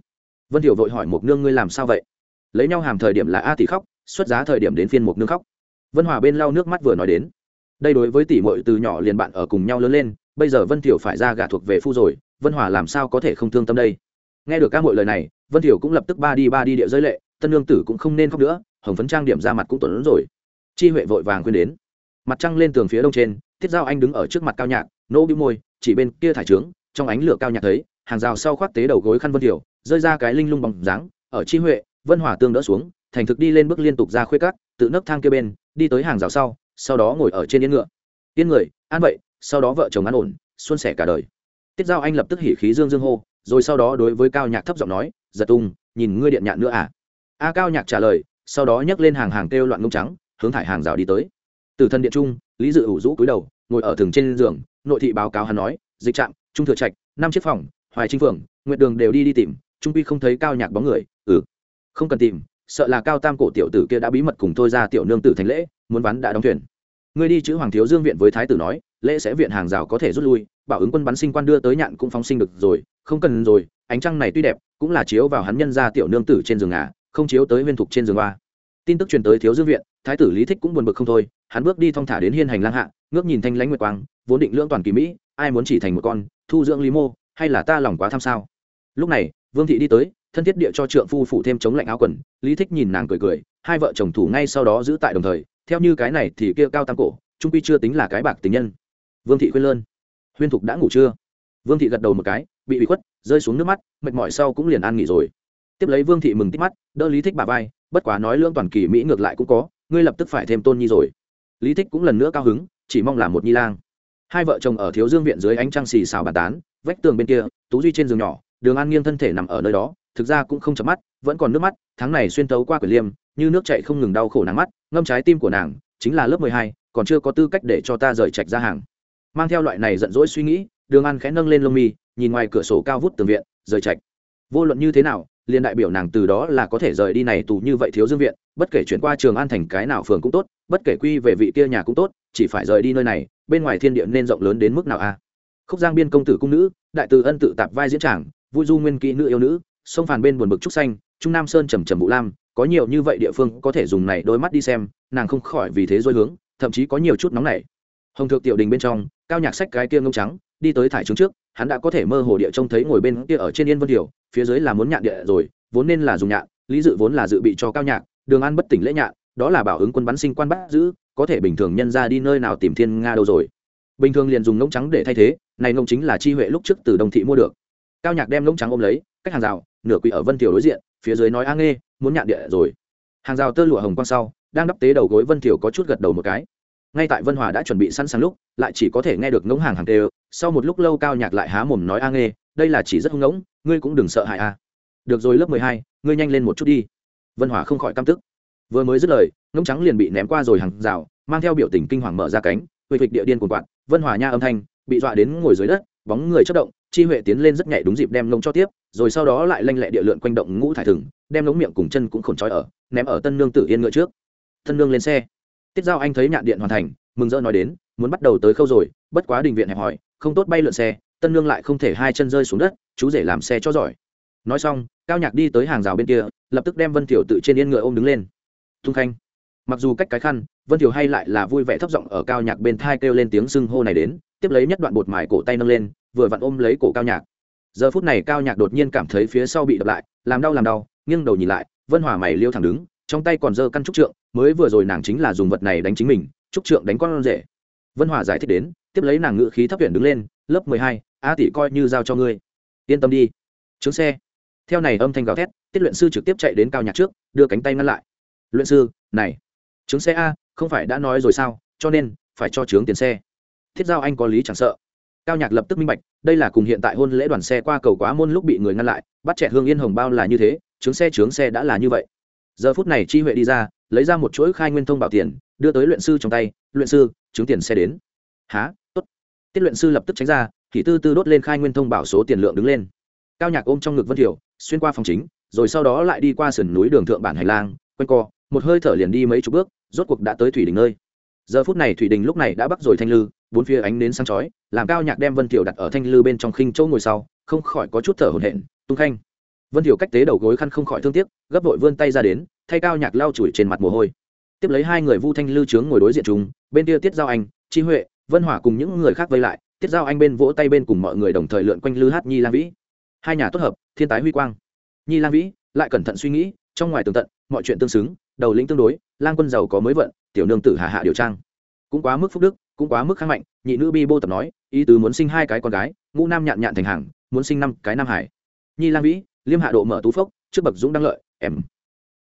S1: Vân tiểu vội hỏi một nương ngươi làm sao vậy? Lấy nhau hàm thời điểm là a tỷ khóc, xuất giá thời điểm đến phiên một nương khóc. Vân hòa bên lau nước mắt vừa nói đến. Đây đối với tỷ muội từ nhỏ liền bạn ở cùng nhau lớn lên, bây giờ vân tiểu phải ra gả thuộc về phu rồi, vân hòa làm sao có thể không thương tâm đây? Nghe được các muội lời này, vân tiểu cũng lập tức ba đi ba đi địa giới lệ tân lương tử cũng không nên khóc nữa, hồng phấn trang điểm ra mặt cũng tuấn rồi. Chi huệ vội vàng khuyên đến. Mặt trăng lên tường phía đông trên, thiết giao anh đứng ở trước mặt cao nhạc, nỗ bĩu môi, chỉ bên kia thải trướng, trong ánh lửa cao nhạc thấy, hàng rào sau khoác tế đầu gối khăn vân thiểu, rơi ra cái linh lung bóng dáng, ở chi huệ, vân hòa tương đỡ xuống, thành thực đi lên bước liên tục ra khuê cắt tự nấc thang kia bên, đi tới hàng rào sau sau đó ngồi ở trên yên ngựa. Yên người, an vậy, sau đó vợ chồng an ổn, xuân sẻ cả đời. Tiết giao anh lập tức hỉ khí dương dương hô, rồi sau đó đối với cao nhạc thấp giọng nói, giật tung, nhìn ngươi điện nhạn nữa à? A cao nhạc trả lời, sau đó nhấc lên hàng hàng kêu loạn ngông trắng, hướng thải hàng rào đi tới. Từ thân điện trung, lý dự ủ rũ cúi đầu, ngồi ở thường trên giường, nội thị báo cáo hắn nói, dịch trạm, trung thừa trạch, năm chiếc phòng, hoài trinh phường, nguyện đường đều đi đi tìm, trung quy không thấy cao nhạc bóng người. Ừ không cần tìm, sợ là cao tam cổ tiểu tử kia đã bí mật cùng tôi ra tiểu nương tử thành lễ, muốn bắn đã đóng thuyền. Ngươi đi chữ hoàng thiếu dương viện với thái tử nói, lễ sẽ viện hàng rào có thể rút lui, bảo ứng quân bắn sinh quan đưa tới nhạn cũng phóng sinh được rồi, không cần rồi, ánh trăng này tuy đẹp, cũng là chiếu vào hắn nhân ra tiểu nương tử trên giường ngà không chiếu tới huyên thục trên giường ba tin tức truyền tới thiếu dương viện, thái tử lý thích cũng buồn bực không thôi, hắn bước đi thong thả đến hiên hành lang hạ, ngước nhìn thanh lãnh nguyệt quang, vốn định lưỡng toàn kỳ mỹ, ai muốn chỉ thành một con, thu dưỡng lý mô, hay là ta lòng quá tham sao? Lúc này, vương thị đi tới, thân thiết địa cho trượng phu phủ thêm chống lạnh áo quần, lý thích nhìn nàng cười cười, hai vợ chồng thủ ngay sau đó giữ tại đồng thời, theo như cái này thì kia cao tam cổ, trung quy chưa tính là cái bạc tình nhân. Vương thị khuyên lơn, huyên thục đã ngủ chưa? Vương thị gật đầu một cái, bị bị khuất, rơi xuống nước mắt, mệt mỏi sau cũng liền an nghỉ rồi tiếp lấy vương thị mừng tích mắt, đỡ lý thích bà vai, bất quá nói lương toàn kỳ mỹ ngược lại cũng có, ngươi lập tức phải thêm tôn nhi rồi. Lý thích cũng lần nữa cao hứng, chỉ mong là một nhi lang. Hai vợ chồng ở thiếu dương viện dưới ánh trăng xì xào bàn tán, vách tường bên kia, tú duy trên giường nhỏ, đường an nghiêng thân thể nằm ở nơi đó, thực ra cũng không chấm mắt, vẫn còn nước mắt, tháng này xuyên tấu qua quyển liêm, như nước chạy không ngừng đau khổ nắng mắt, ngâm trái tim của nàng, chính là lớp mười hai, còn chưa có tư cách để cho ta rời trạch ra hàng. Mang theo loại này giận dỗi suy nghĩ, đường an khẽ nâng lên lông mi, nhìn ngoài cửa sổ cao vút tường viện, rời trạch. Vô luận như thế nào liền đại biểu nàng từ đó là có thể rời đi này tù như vậy thiếu dương viện, bất kể chuyển qua trường an thành cái nào phường cũng tốt, bất kể quy về vị kia nhà cũng tốt, chỉ phải rời đi nơi này, bên ngoài thiên địa nên rộng lớn đến mức nào a? À? Khúc giang biên công tử cung nữ, đại từ ân tự tạp vai diễn tràng, vui du nguyên kỹ nữ yêu nữ, sông phàn bên buồn bực trúc xanh, trung nam sơn trầm trầm vũ lam, có nhiều như vậy địa phương có thể dùng này đôi mắt đi xem, nàng không khỏi vì thế dối hướng, thậm chí có nhiều chút nóng nảy hồng thượng tiểu đình bên trong, cao nhạc sách cái kia ngông trắng, đi tới thải trứng trước, hắn đã có thể mơ hồ địa trông thấy ngồi bên kia ở trên yên vân tiểu phía dưới là muốn nhạn địa rồi, vốn nên là dùng nhạn, lý dự vốn là dự bị cho cao nhạc, đường ăn bất tỉnh lễ nhạn, đó là bảo ứng quân bắn sinh quan bắt giữ, có thể bình thường nhân ra đi nơi nào tìm thiên nga đâu rồi. Bình thường liền dùng ngỗng trắng để thay thế, này ngỗng chính là chi huệ lúc trước từ đồng thị mua được. Cao nhạc đem ngỗng trắng ôm lấy, cách hàng rào, nửa quỷ ở vân tiểu đối diện, phía dưới nói a nghe muốn nhạn địa rồi. Hàng rào tơ lụa hồng quang sau, đang đắp tế đầu gối vân tiểu có chút gật đầu một cái ngay tại vân hòa đã chuẩn bị sẵn sàng lúc, lại chỉ có thể nghe được ngỗng hàng hàng tê sau một lúc lâu cao nhạc lại há mồm nói a nghe đây là chỉ rất hung ngỗng, ngươi cũng đừng sợ hại a. Được rồi, lớp mười hai, ngươi nhanh lên một chút đi. Vân hòa không khỏi căm tức. Vừa mới dứt lời, ngỗng trắng liền bị ném qua rồi hàng rào, mang theo biểu tình kinh hoàng mở ra cánh huệ vịt địa điên cuồng quạt, vân hòa nha âm thanh, bị dọa đến ngồi dưới đất, bóng người chất động, chi huệ tiến lên rất nhẹ đúng dịp đem ngỗng cho tiếp, rồi sau đó lại lanh lẹ địa lượn quanh động ngũ thải thừng, đem ngống miệng cùng chân cũng khổn trói ở, ném ở tân nương tử yên ngựa trước. Tân nương lên xe tiết giao anh thấy nhạn điện hoàn thành, mừng rỡ nói đến, muốn bắt đầu tới khâu rồi, bất quá đình viện hẹp hỏi không tốt bay lượn xe, tân nương lại không thể hai chân rơi xuống đất, chú rể làm xe cho giỏi. Nói xong, cao nhạc đi tới hàng rào bên kia, lập tức đem vân thiểu tự trên yên ngựa ôm đứng lên. Thung khanh. Mặc dù cách cái khăn, vân thiểu hay lại là vui vẻ thấp giọng ở cao nhạc bên thai kêu lên tiếng sưng hô này đến, tiếp lấy nhất đoạn bột mài cổ tay nâng lên, vừa vặn ôm lấy cổ cao nhạc. Giờ phút này cao nhạc đột nhiên cảm thấy phía sau bị đập lại, làm đau làm đau, nghiêng đầu nhìn lại, vân hòa mày liêu thẳng đứng trong tay còn giơ căn trúc trượng, mới vừa rồi nàng chính là dùng vật này đánh chính mình, trúc trượng đánh con rể. Vân hòa giải thích đến, tiếp lấy nàng ngự khí thấp huyện đứng lên, lớp mười hai, a tỷ coi như giao cho ngươi. Yên tâm đi. Trướng xe. Theo này âm thanh gào thét, tiết luyện sư trực tiếp chạy đến cao nhạc trước, đưa cánh tay ngăn lại. Luyện sư, này, trướng xe a, không phải đã nói rồi sao? Cho nên, phải cho trướng tiền xe. Thiết giao anh có lý chẳng sợ. Cao nhạc lập tức minh bạch, đây là cùng hiện tại hôn lễ đoàn xe qua cầu quá môn lúc bị người ngăn lại, bắt trẻ hương yên hồng bao là như thế, trướng xe trướng xe đã là như vậy giờ phút này chi huệ đi ra, lấy ra một chuỗi khai nguyên thông bảo tiền, đưa tới luyện sư trong tay, luyện sư chứng tiền xe đến. Há tốt. Tiết luyện sư lập tức tránh ra, thì tư tư đốt lên khai nguyên thông bảo số tiền lượng đứng lên. Cao nhạc ôm trong ngực vân thiểu xuyên qua phòng chính, rồi sau đó lại đi qua sườn núi đường thượng bản hành lang, quanh co, một hơi thở liền đi mấy chục bước, rốt cuộc đã tới thủy đình nơi. Giờ phút này thủy đình lúc này đã bắt rồi thanh lư, bốn phía ánh nến sáng chói, làm cao nhạc đem vân thiểu đặt ở thanh lư bên trong khinh chỗ ngồi sau, không khỏi có chút thở hổn hển, tung khanh vân thiểu cách tế đầu gối khăn không khỏi thương tiếc, gấp vội vươn tay ra đến, thay cao nhạc lao chùi trên mặt mồ hôi. Tiếp lấy hai người vu thanh Lư trướng ngồi đối diện chúng, bên kia tiết giao anh, chi huệ, vân hỏa cùng những người khác vây lại, tiết giao anh bên vỗ tay bên cùng mọi người đồng thời lượn quanh lư hát nhi lan vĩ. Hai nhà tốt hợp, thiên tái huy quang. Nhi lan vĩ, lại cẩn thận suy nghĩ, trong ngoài tường tận, mọi chuyện tương xứng, đầu lĩnh tương đối, lang quân giàu có mới vận, tiểu nương tử hạ hạ điều trang. Cũng quá mức phúc đức, cũng quá mức kháng mạnh, nhị nữ bi bô tập nói, ý tứ muốn sinh hai cái con gái, ngũ nam nhạn nhạn thành hàng, muốn sinh năm cái nam hải. Nhi lan vĩ liêm hạ độ mở tú phốc trước bậc dũng đăng lợi em.